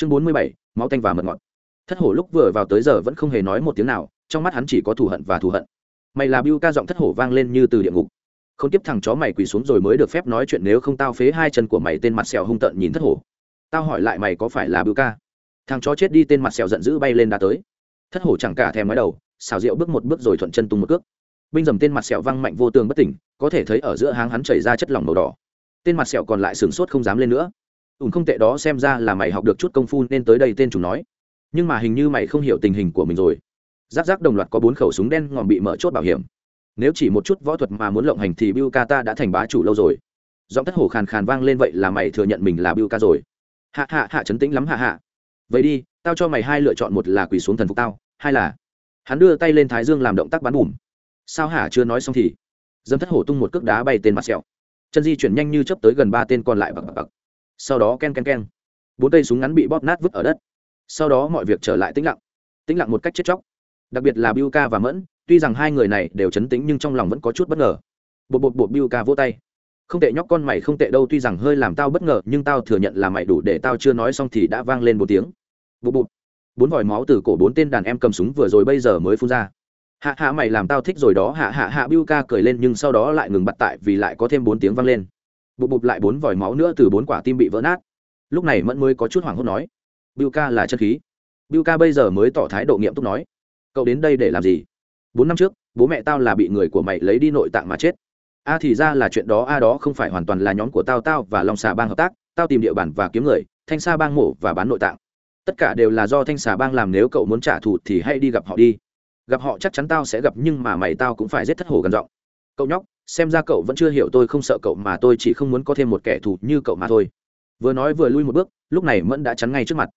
chương bốn mươi bảy, máu tanh và mật ngọt. Thất hổ lúc vừa vào tới giờ vẫn không hề nói một tiếng nào, trong mắt hắn chỉ có thù hận và thù hận. Mày là biu ca giọng thất hổ vang lên như từ địa ngục. Không tiếp thằng chó mày quỳ xuống rồi mới được phép nói chuyện nếu không tao phế hai chân của mày tên mặt sẹo hung tợn nhìn thất hổ. Tao hỏi lại mày có phải là biu ca? Thằng chó chết đi tên mặt sẹo giận dữ bay lên đã tới. Thất hổ chẳng cả thèm nói đầu, xào rượu bước một bước rồi thuận chân tung một cước. Binh dầm tên mặt sẹo văng mạnh vô tường bất tỉnh, có thể thấy ở giữa háng hắn chảy ra chất lỏng màu đỏ. Tên mặt sẹo còn lại sửng sốt không dám lên nữa ùn không tệ đó, xem ra là mày học được chút công phu nên tới đây tên chúng nói. Nhưng mà hình như mày không hiểu tình hình của mình rồi. Giáp giáp đồng loạt có bốn khẩu súng đen ngòm bị mở chốt bảo hiểm. Nếu chỉ một chút võ thuật mà muốn lộng hành thì biu ca ta đã thành bá chủ lâu rồi. Giọng thất hổ khàn khàn vang lên vậy là mày thừa nhận mình là biu ca rồi. Hạ hạ hạ, chấn tĩnh lắm, hạ hạ. Vậy đi, tao cho mày hai lựa chọn, một là quỳ xuống thần phục tao, hai là hắn đưa tay lên thái dương làm động tác bắn bùm. Sao hả, chưa nói xong thì. Dâm thất hổ tung một cước đá bay tên mặt sẹo. Chân di chuyển nhanh như chấp tới gần ba tên còn lại bậc bậc bậc sau đó ken ken ken. Bốn cây súng ngắn bị bóp nát vứt ở đất. Sau đó mọi việc trở lại tĩnh lặng. Tĩnh lặng một cách chết chóc. Đặc biệt là biu ca và mẫn, tuy rằng hai người này đều chấn tĩnh nhưng trong lòng vẫn có chút bất ngờ. Bột bột bột biu ca vỗ tay. Không tệ nhóc con mày không tệ đâu, tuy rằng hơi làm tao bất ngờ, nhưng tao thừa nhận là mày đủ để tao chưa nói xong thì đã vang lên một tiếng. Bột bột. Bốn vòi máu từ cổ bốn tên đàn em cầm súng vừa rồi bây giờ mới phun ra. Hạ hạ mày làm tao thích rồi đó, hạ hạ hạ biu ca cười lên nhưng sau đó lại ngừng bặt tại vì lại có thêm bốn tiếng vang lên bụp bụp lại bốn vòi máu nữa từ bốn quả tim bị vỡ nát. Lúc này mẫn mới có chút hoảng hốt nói biu ca là chân khí. Biu ca bây giờ mới tỏ thái độ nghiệm túc nói, cậu đến đây để làm gì? Bốn năm trước, bố mẹ tao là bị người của mày lấy đi nội tạng mà chết. A thì ra là chuyện đó, a đó không phải hoàn toàn là nhóm của tao tao và long xà bang hợp tác, tao tìm địa bàn và kiếm người, thanh xa bang mổ và bán nội tạng. Tất cả đều là do thanh xà bang làm, nếu cậu muốn trả thù thì hãy đi gặp họ đi. Gặp họ chắc chắn tao sẽ gặp, nhưng mà mày tao cũng phải giết thất hổ gần giọng. Cậu nhóc xem ra cậu vẫn chưa hiểu tôi không sợ cậu mà tôi chỉ không muốn có thêm một kẻ thù như cậu mà thôi. Vừa nói vừa lui một bước, lúc này mẫn đã chắn ngay trước mặt.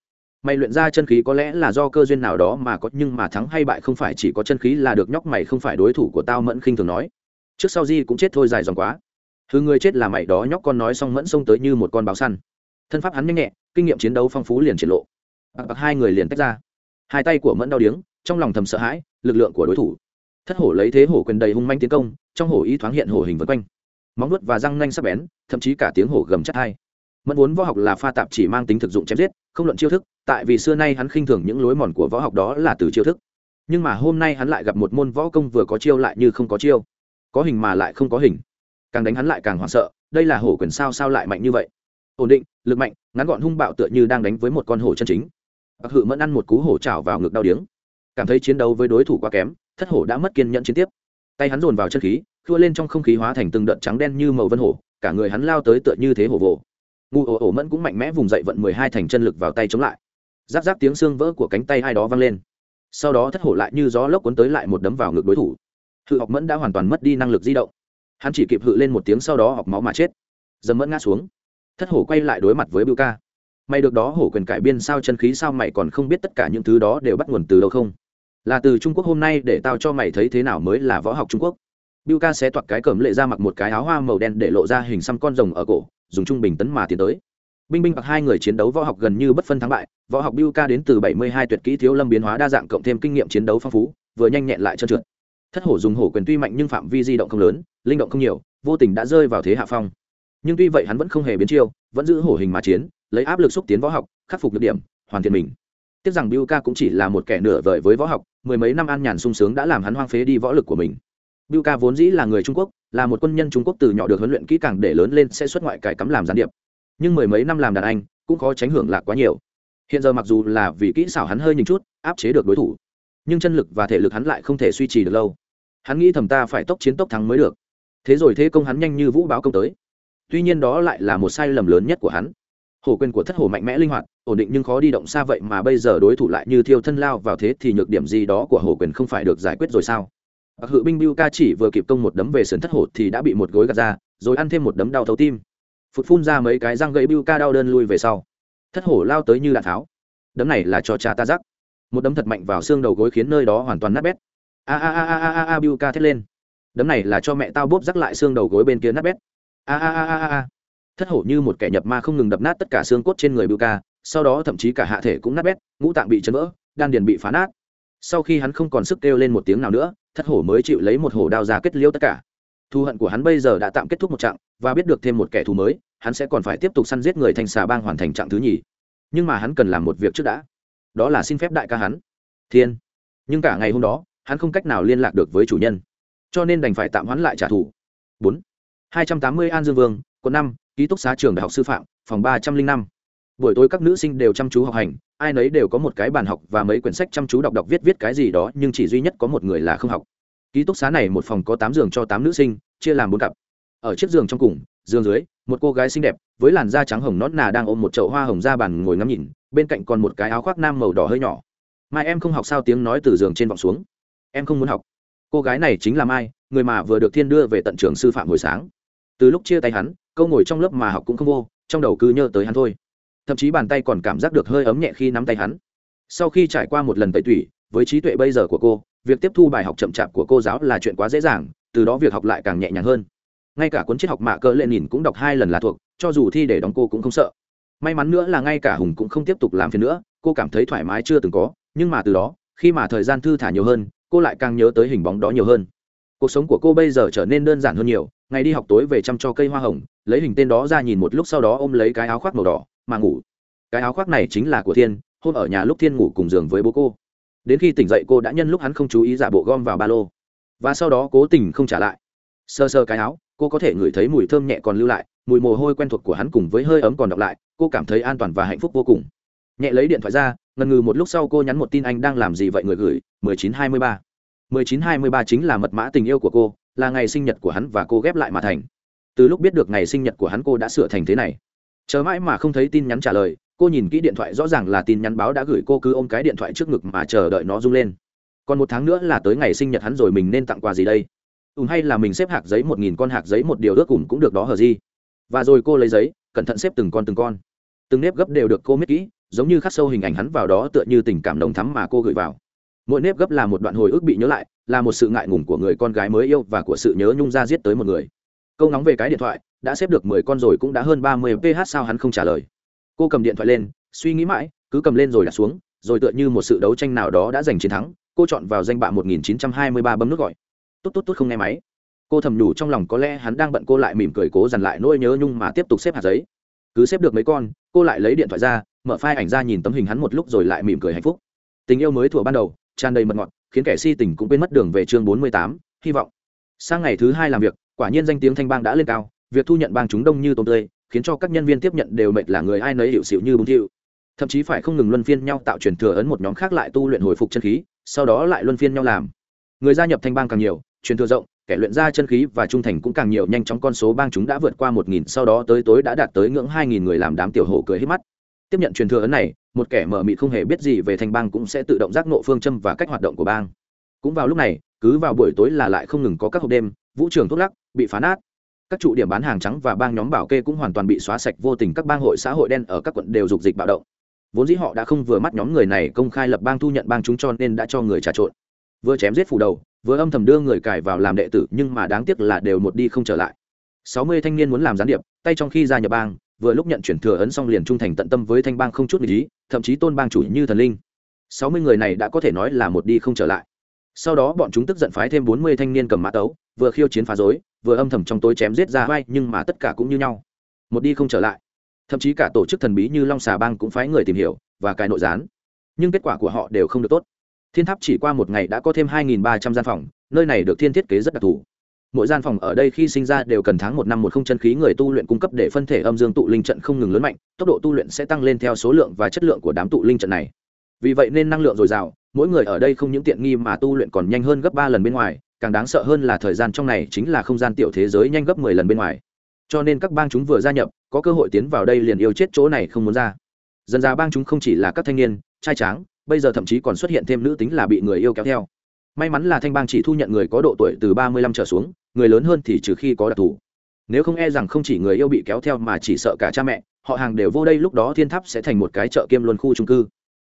Mày luyện ra chân khí có lẽ là do cơ duyên nào đó mà có, nhưng mà thắng hay bại không phải chỉ có chân khí là được, nhóc mày không phải đối thủ của tao, mẫn khinh thường nói. Trước sau di cũng chết thôi dài dòng quá. Thứ người chết là mày đó, nhóc con nói xong mẫn xông tới như một con báo săn. Thân pháp hắn nhanh nhẹ, kinh nghiệm chiến đấu phong phú liền triển lộ. Bạc bạc hai người liền tách ra. Hai tay của mẫn đau điếng, trong lòng thầm sợ hãi, lực lượng của đối thủ thất hổ lấy thế hổ quyền đầy hung manh tiến công, trong hổ ý thoáng hiện hổ hình vân quanh. Móng nuốt và răng nanh sắc bén, thậm chí cả tiếng hổ gầm chất hai mẫn vốn võ học là pha tạp chỉ mang tính thực dụng chém giết, không luận chiêu thức, tại vì xưa nay hắn khinh thường những lối mòn của võ học đó là từ chiêu thức. Nhưng mà hôm nay hắn lại gặp một môn võ công vừa có chiêu lại như không có chiêu. Có hình mà lại không có hình. Càng đánh hắn lại càng hoảng sợ, đây là hổ quyền sao sao lại mạnh như vậy? Ổn định, lực mạnh, ngắn gọn hung bạo tựa như đang đánh với một con hổ chân chính. Bạc hự mẫn ăn một cú hổ trào vào ngực đau điếng. Cảm thấy chiến đấu với đối thủ quá kém thất hổ đã mất kiên nhẫn chiến tiếp. Tay hắn dồn vào chân khí thua lên trong không khí hóa thành từng đợt trắng đen như màu vân hổ, cả người hắn lao tới tựa như thế hổ vồ. Ngu ổ ổ mẫn cũng mạnh mẽ vùng dậy vận mười hai thành chân lực vào tay chống lại. Giáp giáp tiếng xương vỡ của cánh tay ai đó vang lên. Sau đó thất hổ lại như gió lốc cuốn tới lại một đấm vào ngực đối thủ. Hự học mẫn đã hoàn toàn mất đi năng lực di động. Hắn chỉ kịp hự lên một tiếng sau đó học máu mà chết. Dầm mẫn ngã xuống. Thất hổ quay lại đối mặt với bưu ca. Mày được đó hổ quyền cải biên sao chân khí sao mày còn không biết tất cả những thứ đó đều bắt nguồn từ đâu không? Là từ trung quốc hôm nay để tao cho mày thấy thế nào mới là võ học trung quốc. Biu ca sẽ toạc cái cẩm lệ ra mặc một cái áo hoa màu đen để lộ ra hình xăm con rồng ở cổ, dùng trung bình tấn mà tiến tới. Binh binh bạc hai người chiến đấu võ học gần như bất phân thắng bại, võ học biu ca đến từ bảy mươi hai tuyệt kỹ thiếu lâm biến hóa đa dạng cộng thêm kinh nghiệm chiến đấu phong phú, vừa nhanh nhẹn lại trơn trượt. Thất hổ dùng hổ quyền tuy mạnh nhưng phạm vi di động không lớn, linh động không nhiều, vô tình đã rơi vào thế hạ phong. Nhưng tuy vậy hắn vẫn không hề biến chiêu, vẫn giữ hổ hình mà chiến, lấy áp lực xúc tiến võ học, khắc phục được điểm, hoàn thiện mình tiếc rằng Biu Ca cũng chỉ là một kẻ nửa vời với võ học, mười mấy năm an nhàn sung sướng đã làm hắn hoang phế đi võ lực của mình. Biu Ca vốn dĩ là người Trung Quốc, là một quân nhân Trung Quốc từ nhỏ được huấn luyện kỹ càng để lớn lên sẽ xuất ngoại cải cắm làm gián điệp. Nhưng mười mấy năm làm đàn anh, cũng khó tránh hưởng lạc quá nhiều. Hiện giờ mặc dù là vì kỹ xảo hắn hơi nhỉnh chút, áp chế được đối thủ, nhưng chân lực và thể lực hắn lại không thể duy trì được lâu. Hắn nghĩ thầm ta phải tốc chiến tốc thắng mới được. Thế rồi thế công hắn nhanh như vũ báo công tới. Tuy nhiên đó lại là một sai lầm lớn nhất của hắn hổ quyền của thất hổ mạnh mẽ linh hoạt, ổn định nhưng khó đi động xa vậy mà bây giờ đối thủ lại như thiêu thân lao vào thế thì nhược điểm gì đó của hổ quyền không phải được giải quyết rồi sao? Bạc hự binh biu ca chỉ vừa kịp công một đấm về sườn thất hổ thì đã bị một gối gạt ra, rồi ăn thêm một đấm đau thấu tim. Phụt phun ra mấy cái răng gãy biu ca đau đơn lui về sau. Thất hổ lao tới như đạn tháo. Đấm này là cho cha ta rắc. Một đấm thật mạnh vào xương đầu gối khiến nơi đó hoàn toàn nát bét. A a a a a a biu ca thét lên. Đấm này là cho mẹ tao bốp rắc lại xương đầu gối bên kia nát bét. A a a a a thất hổ như một kẻ nhập ma không ngừng đập nát tất cả xương cốt trên người bưu ca, sau đó thậm chí cả hạ thể cũng nát bét, ngũ tạng bị chấn vỡ, đan điền bị phá nát. Sau khi hắn không còn sức kêu lên một tiếng nào nữa, thất hổ mới chịu lấy một hổ đao ra kết liễu tất cả. Thù hận của hắn bây giờ đã tạm kết thúc một trạng, và biết được thêm một kẻ thù mới, hắn sẽ còn phải tiếp tục săn giết người thành xà bang hoàn thành trạng thứ nhì. Nhưng mà hắn cần làm một việc trước đã. Đó là xin phép đại ca hắn. Thiên. Nhưng cả ngày hôm đó, hắn không cách nào liên lạc được với chủ nhân. Cho nên đành phải tạm hoãn lại trả thù. Bốn. Hai trăm tám mươi an dương vương, quận năm ký túc xá trường đại học sư phạm, phòng ba trăm linh năm. Buổi tối các nữ sinh đều chăm chú học hành, ai nấy đều có một cái bàn học và mấy quyển sách chăm chú đọc đọc viết viết cái gì đó, nhưng chỉ duy nhất có một người là không học. Ký túc xá này một phòng có tám giường cho tám nữ sinh, chia làm bốn cặp. Ở chiếc giường trong cùng, giường dưới, một cô gái xinh đẹp, với làn da trắng hồng nón nà đang ôm một chậu hoa hồng ra bàn ngồi ngắm nhìn, bên cạnh còn một cái áo khoác nam màu đỏ hơi nhỏ. Mai, em không học sao? Tiếng nói từ giường trên vọng xuống. Em không muốn học. Cô gái này chính là mai, người mà vừa được thiên đưa về tận trường sư phạm hồi sáng. Từ lúc chia tay hắn câu ngồi trong lớp mà học cũng không vô, trong đầu cứ nhớ tới hắn thôi. Thậm chí bàn tay còn cảm giác được hơi ấm nhẹ khi nắm tay hắn. Sau khi trải qua một lần tẩy tủy, với trí tuệ bây giờ của cô, việc tiếp thu bài học chậm chạp của cô giáo là chuyện quá dễ dàng, từ đó việc học lại càng nhẹ nhàng hơn. Ngay cả cuốn triết học mạ cỡ lệ nhìn cũng đọc hai lần là thuộc, cho dù thi để đóng cô cũng không sợ. May mắn nữa là ngay cả hùng cũng không tiếp tục làm phiền nữa, cô cảm thấy thoải mái chưa từng có, nhưng mà từ đó, khi mà thời gian thư thả nhiều hơn, cô lại càng nhớ tới hình bóng đó nhiều hơn. Cuộc sống của cô bây giờ trở nên đơn giản hơn nhiều, ngày đi học tối về chăm cho cây hoa hồng lấy hình tên đó ra nhìn một lúc sau đó ôm lấy cái áo khoác màu đỏ, mà ngủ. Cái áo khoác này chính là của thiên, hôm ở nhà lúc thiên ngủ cùng giường với bố cô. Đến khi tỉnh dậy cô đã nhân lúc hắn không chú ý giả bộ gom vào ba lô. Và sau đó cố tình không trả lại. Sơ sơ cái áo, cô có thể ngửi thấy mùi thơm nhẹ còn lưu lại, mùi mồ hôi quen thuộc của hắn cùng với hơi ấm còn đọc lại, cô cảm thấy an toàn và hạnh phúc vô cùng. Nhẹ lấy điện thoại ra, ngần ngừ một lúc sau cô nhắn một tin anh đang làm gì vậy người gửi, mười chín hai mươi ba. mười chín hai mươi ba chính là mật mã tình yêu của cô, là ngày sinh nhật của hắn và cô ghép lại mà thành từ lúc biết được ngày sinh nhật của hắn cô đã sửa thành thế này. Chờ mãi mà không thấy tin nhắn trả lời, cô nhìn kỹ điện thoại rõ ràng là tin nhắn báo đã gửi cô cứ ôm cái điện thoại trước ngực mà chờ đợi nó rung lên. Còn một tháng nữa là tới ngày sinh nhật hắn rồi mình nên tặng quà gì đây? Ùm hay là mình xếp hạt giấy một nghìn con hạt giấy một điều ước ùm cũng được đó hờ gì? Và rồi cô lấy giấy, cẩn thận xếp từng con từng con. Từng nếp gấp đều được cô miết kỹ, giống như khắc sâu hình ảnh hắn vào đó tựa như tình cảm đồng thắm mà cô gửi vào. Mỗi nếp gấp là một đoạn hồi ức bị nhớ lại, là một sự ngại ngùng của người con gái mới yêu và của sự nhớ nhung ra giết tới một người câu ngóng về cái điện thoại, đã xếp được mười con rồi cũng đã hơn ba mươi ph sao hắn không trả lời. Cô cầm điện thoại lên, suy nghĩ mãi, cứ cầm lên rồi đặt xuống, rồi tựa như một sự đấu tranh nào đó đã giành chiến thắng, cô chọn vào danh bạ một nghìn chín trăm hai mươi ba bấm nút gọi. Tốt tốt tốt không nghe máy. Cô thầm nhủ trong lòng có lẽ hắn đang bận cô lại mỉm cười cố dằn lại nỗi nhớ nhung mà tiếp tục xếp hạt giấy. Cứ xếp được mấy con, cô lại lấy điện thoại ra, mở file ảnh ra nhìn tấm hình hắn một lúc rồi lại mỉm cười hạnh phúc. Tình yêu mới thuở ban đầu, tràn đầy mật ngọt, khiến kẻ si tình cũng quên mất đường về chương bốn mươi tám, hy vọng. Sang ngày thứ hai làm việc quả nhiên danh tiếng thanh bang đã lên cao, việc thu nhận bang chúng đông như tôm tươi, khiến cho các nhân viên tiếp nhận đều mệt là người ai nấy hiệu xịu như búng thiệu. Thậm chí phải không ngừng luân phiên nhau tạo truyền thừa ấn một nhóm khác lại tu luyện hồi phục chân khí, sau đó lại luân phiên nhau làm. Người gia nhập thanh bang càng nhiều, truyền thừa rộng, kẻ luyện ra chân khí và trung thành cũng càng nhiều, nhanh chóng con số bang chúng đã vượt qua một nghìn, sau đó tới tối đã đạt tới ngưỡng hai nghìn người làm đám tiểu hổ cười hết mắt. Tiếp nhận truyền thừa ấn này, một kẻ mở mịt không hề biết gì về thanh bang cũng sẽ tự động giác nộ phương châm và cách hoạt động của bang. Cũng vào lúc này, cứ vào buổi tối là lại không ngừng có các hộp đêm vũ trường thuốc lắc, bị phá nát. Các trụ điểm bán hàng trắng và bang nhóm bảo kê cũng hoàn toàn bị xóa sạch, vô tình các bang hội xã hội đen ở các quận đều dục dịch bạo động. Vốn dĩ họ đã không vừa mắt nhóm người này công khai lập bang thu nhận bang chúng cho nên đã cho người trà trộn. Vừa chém giết phủ đầu, vừa âm thầm đưa người cài vào làm đệ tử, nhưng mà đáng tiếc là đều một đi không trở lại. Sáu mươi thanh niên muốn làm gián điệp, tay trong khi gia nhập bang, vừa lúc nhận chuyển thừa ấn xong liền trung thành tận tâm với thanh bang không chút ý, thậm chí tôn bang chủ như thần linh. Sáu mươi người này đã có thể nói là một đi không trở lại. Sau đó bọn chúng tức giận phái thêm bốn mươi thanh niên cầm mã tấu vừa khiêu chiến phá rối, vừa âm thầm trong tối chém giết ra vai, nhưng mà tất cả cũng như nhau. Một đi không trở lại. Thậm chí cả tổ chức thần bí như long xà bang cũng phái người tìm hiểu và cài nội gián. Nhưng kết quả của họ đều không được tốt. Thiên tháp chỉ qua một ngày đã có thêm hai ba trăm gian phòng, nơi này được thiên thiết kế rất đặc thù. Mỗi gian phòng ở đây khi sinh ra đều cần tháng một năm một không chân khí người tu luyện cung cấp để phân thể âm dương tụ linh trận không ngừng lớn mạnh, tốc độ tu luyện sẽ tăng lên theo số lượng và chất lượng của đám tụ linh trận này. Vì vậy nên năng lượng dồi dào, mỗi người ở đây không những tiện nghi mà tu luyện còn nhanh hơn gấp ba lần bên ngoài càng đáng sợ hơn là thời gian trong này chính là không gian tiểu thế giới nhanh gấp mười lần bên ngoài. Cho nên các bang chúng vừa gia nhập, có cơ hội tiến vào đây liền yêu chết chỗ này không muốn ra. Dần ra bang chúng không chỉ là các thanh niên, trai tráng, bây giờ thậm chí còn xuất hiện thêm nữ tính là bị người yêu kéo theo. May mắn là thanh bang chỉ thu nhận người có độ tuổi từ ba mươi lăm trở xuống, người lớn hơn thì trừ khi có đặc thù. Nếu không e rằng không chỉ người yêu bị kéo theo mà chỉ sợ cả cha mẹ, họ hàng đều vô đây lúc đó thiên tháp sẽ thành một cái chợ kiêm luân khu trung cư.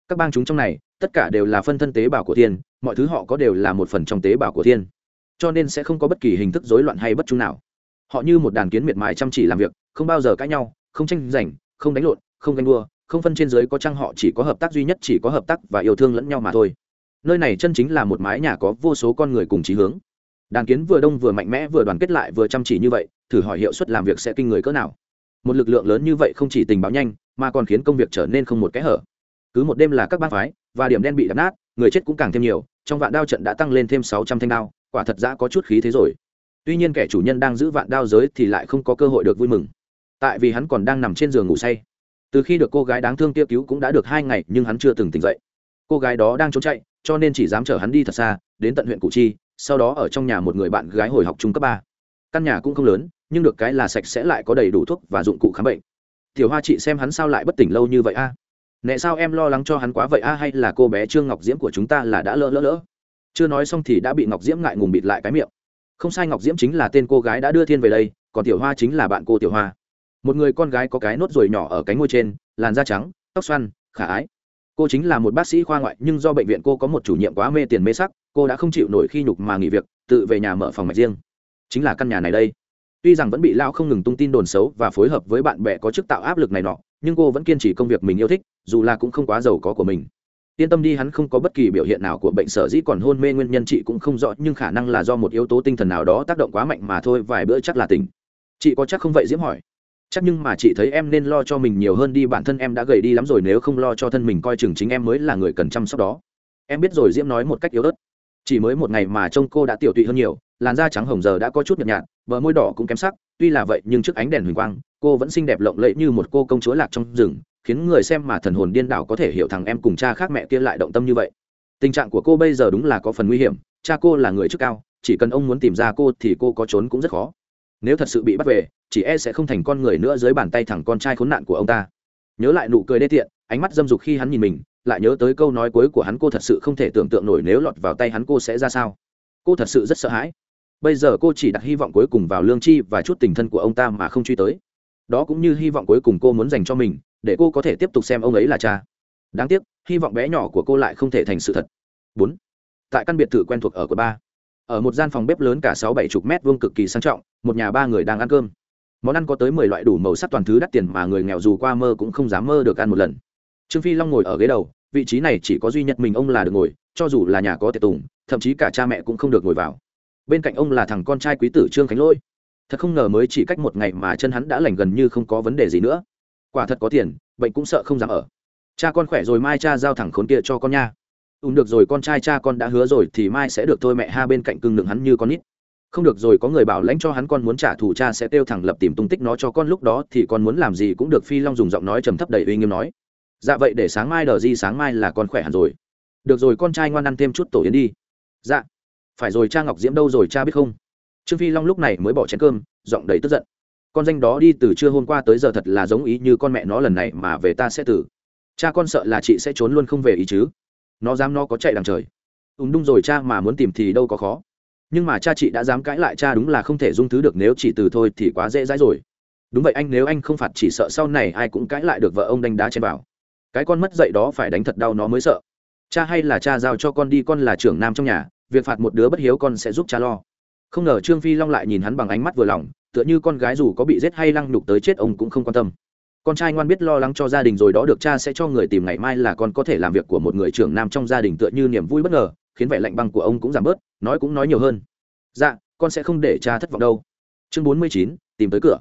Các bang chúng trong này, tất cả đều là phân thân tế bào của thiên, mọi thứ họ có đều là một phần trong tế bào của thiên cho nên sẽ không có bất kỳ hình thức rối loạn hay bất trung nào. Họ như một đàn kiến miệt mài chăm chỉ làm việc, không bao giờ cãi nhau, không tranh giành, không đánh lộn, không ganh đua, không phân trên dưới có chăng họ chỉ có hợp tác duy nhất chỉ có hợp tác và yêu thương lẫn nhau mà thôi. Nơi này chân chính là một mái nhà có vô số con người cùng chí hướng. Đàn kiến vừa đông vừa mạnh mẽ vừa đoàn kết lại vừa chăm chỉ như vậy, thử hỏi hiệu suất làm việc sẽ kinh người cỡ nào. Một lực lượng lớn như vậy không chỉ tình báo nhanh, mà còn khiến công việc trở nên không một kẽ hở. Cứ một đêm là các bác phái, và điểm đen bị đập nát, người chết cũng càng thêm nhiều, trong vạn đao trận đã tăng lên thêm sáu trăm thanh đao quả thật ra có chút khí thế rồi. Tuy nhiên kẻ chủ nhân đang giữ vạn đao giới thì lại không có cơ hội được vui mừng. Tại vì hắn còn đang nằm trên giường ngủ say. Từ khi được cô gái đáng thương kia cứu cũng đã được hai ngày, nhưng hắn chưa từng tỉnh dậy. Cô gái đó đang trốn chạy, cho nên chỉ dám chở hắn đi thật xa, đến tận huyện củ chi, sau đó ở trong nhà một người bạn gái hồi học trung cấp ba. Căn nhà cũng không lớn, nhưng được cái là sạch sẽ lại có đầy đủ thuốc và dụng cụ khám bệnh. Tiểu hoa chị xem hắn sao lại bất tỉnh lâu như vậy a? À? nệ sao em lo lắng cho hắn quá vậy a, hay là cô bé trương ngọc diễm của chúng ta là đã lỡ lỡ lỡ? Chưa nói xong thì đã bị ngọc diễm ngại ngùng bịt lại cái miệng không sai ngọc diễm chính là tên cô gái đã đưa thiên về đây còn tiểu hoa chính là bạn cô tiểu hoa một người con gái có cái nốt ruồi nhỏ ở cánh môi trên làn da trắng tóc xoăn khả ái cô chính là một bác sĩ khoa ngoại nhưng do bệnh viện cô có một chủ nhiệm quá mê tiền mê sắc cô đã không chịu nổi khi nhục mà nghỉ việc tự về nhà mở phòng mạch riêng chính là căn nhà này đây tuy rằng vẫn bị lao không ngừng tung tin đồn xấu và phối hợp với bạn bè có chức tạo áp lực này nọ nhưng cô vẫn kiên trì công việc mình yêu thích dù là cũng không quá giàu có của mình yên tâm đi, hắn không có bất kỳ biểu hiện nào của bệnh sở dĩ còn hôn mê, nguyên nhân chị cũng không rõ, nhưng khả năng là do một yếu tố tinh thần nào đó tác động quá mạnh mà thôi, vài bữa chắc là tỉnh. Chị có chắc không vậy, diễm hỏi? Chắc nhưng mà chị thấy em nên lo cho mình nhiều hơn đi, bản thân em đã gầy đi lắm rồi, nếu không lo cho thân mình coi chừng chính em mới là người cần chăm sóc đó. Em biết rồi, diễm nói một cách yếu ớt. Chỉ mới một ngày mà trông cô đã tiểu tụy hơn nhiều, làn da trắng hồng giờ đã có chút nhợt nhạt, bờ môi đỏ cũng kém sắc, tuy là vậy nhưng trước ánh đèn huỳnh quang, cô vẫn xinh đẹp lộng lẫy như một cô công chúa lạc trong rừng khiến người xem mà thần hồn điên đảo có thể hiểu thằng em cùng cha khác mẹ kia lại động tâm như vậy. Tình trạng của cô bây giờ đúng là có phần nguy hiểm, cha cô là người chức cao, chỉ cần ông muốn tìm ra cô thì cô có trốn cũng rất khó. Nếu thật sự bị bắt về chỉ e sẽ không thành con người nữa dưới bàn tay thằng con trai khốn nạn của ông ta. Nhớ lại nụ cười đê tiện, ánh mắt dâm dục khi hắn nhìn mình, lại nhớ tới câu nói cuối của hắn, cô thật sự không thể tưởng tượng nổi nếu lọt vào tay hắn cô sẽ ra sao. Cô thật sự rất sợ hãi. Bây giờ cô chỉ đặt hy vọng cuối cùng vào lương chi và chút tình thân của ông ta mà không truy tới. Đó cũng như hy vọng cuối cùng cô muốn dành cho mình để cô có thể tiếp tục xem ông ấy là cha. Đáng tiếc, hy vọng bé nhỏ của cô lại không thể thành sự thật. Bốn. Tại căn biệt thự quen thuộc ở quận ba. Ở một gian phòng bếp lớn cả sáu bảy chục mét vuông cực kỳ sang trọng, một nhà ba người đang ăn cơm. Món ăn có tới mười loại đủ màu sắc toàn thứ đắt tiền mà người nghèo dù qua mơ cũng không dám mơ được ăn một lần. Trương phi long ngồi ở ghế đầu, vị trí này chỉ có duy nhất mình ông là được ngồi, cho dù là nhà có tiệc tùng, thậm chí cả cha mẹ cũng không được ngồi vào. Bên cạnh ông là thằng con trai quý tử trương khánh lôi. Thật không ngờ mới chỉ cách một ngày mà chân hắn đã lành gần như không có vấn đề gì nữa quả thật có tiền, bệnh cũng sợ không dám ở. Cha con khỏe rồi mai cha giao thẳng khốn kia cho con nha. Ùn được rồi, con trai cha con đã hứa rồi thì mai sẽ được thôi mẹ ha, bên cạnh cưng đựng hắn như con nít. Không được rồi, có người bảo lãnh cho hắn con muốn trả thù cha sẽ kêu thẳng lập tìm tung tích nó cho con lúc đó thì con muốn làm gì cũng được, phi long dùng giọng nói trầm thấp đầy uy nghiêm nói. Dạ vậy để sáng mai đờ di, sáng mai là con khỏe hẳn rồi. Được rồi, con trai ngoan ăn thêm chút tổ yến đi. Dạ. Phải rồi, cha ngọc diễm đâu rồi, cha biết không? Trương phi long lúc này mới bỏ chén cơm, giọng đầy tức giận con danh đó đi từ trưa hôm qua tới giờ thật là giống ý như con mẹ nó lần này mà về ta sẽ tử cha con sợ là chị sẽ trốn luôn không về ý chứ. Nó dám nó có chạy đằng trời. Ùn đúng rồi cha, mà muốn tìm thì đâu có khó. Nhưng mà cha chị đã dám cãi lại cha đúng là không thể dung thứ được, nếu chỉ từ thôi thì quá dễ dãi rồi. Đúng vậy anh, nếu anh không phạt chỉ sợ sau này ai cũng cãi lại được vợ ông đánh đá trên vào cái con mất dậy đó phải đánh thật đau nó mới sợ. Cha hay là cha giao cho con đi, con là trưởng nam trong nhà, việc phạt một đứa bất hiếu con sẽ giúp cha lo. Không ngờ trương phi long lại nhìn hắn bằng ánh mắt vừa lòng tựa như con gái dù có bị giết hay lăng nhục tới chết ông cũng không quan tâm. Con trai ngoan biết lo lắng cho gia đình rồi đó được cha sẽ cho người tìm ngày mai là con có thể làm việc của một người trưởng nam trong gia đình tựa như niềm vui bất ngờ, khiến vẻ lạnh băng của ông cũng giảm bớt, nói cũng nói nhiều hơn. Dạ con sẽ không để cha thất vọng đâu. Chương bốn mươi chín, tìm tới cửa.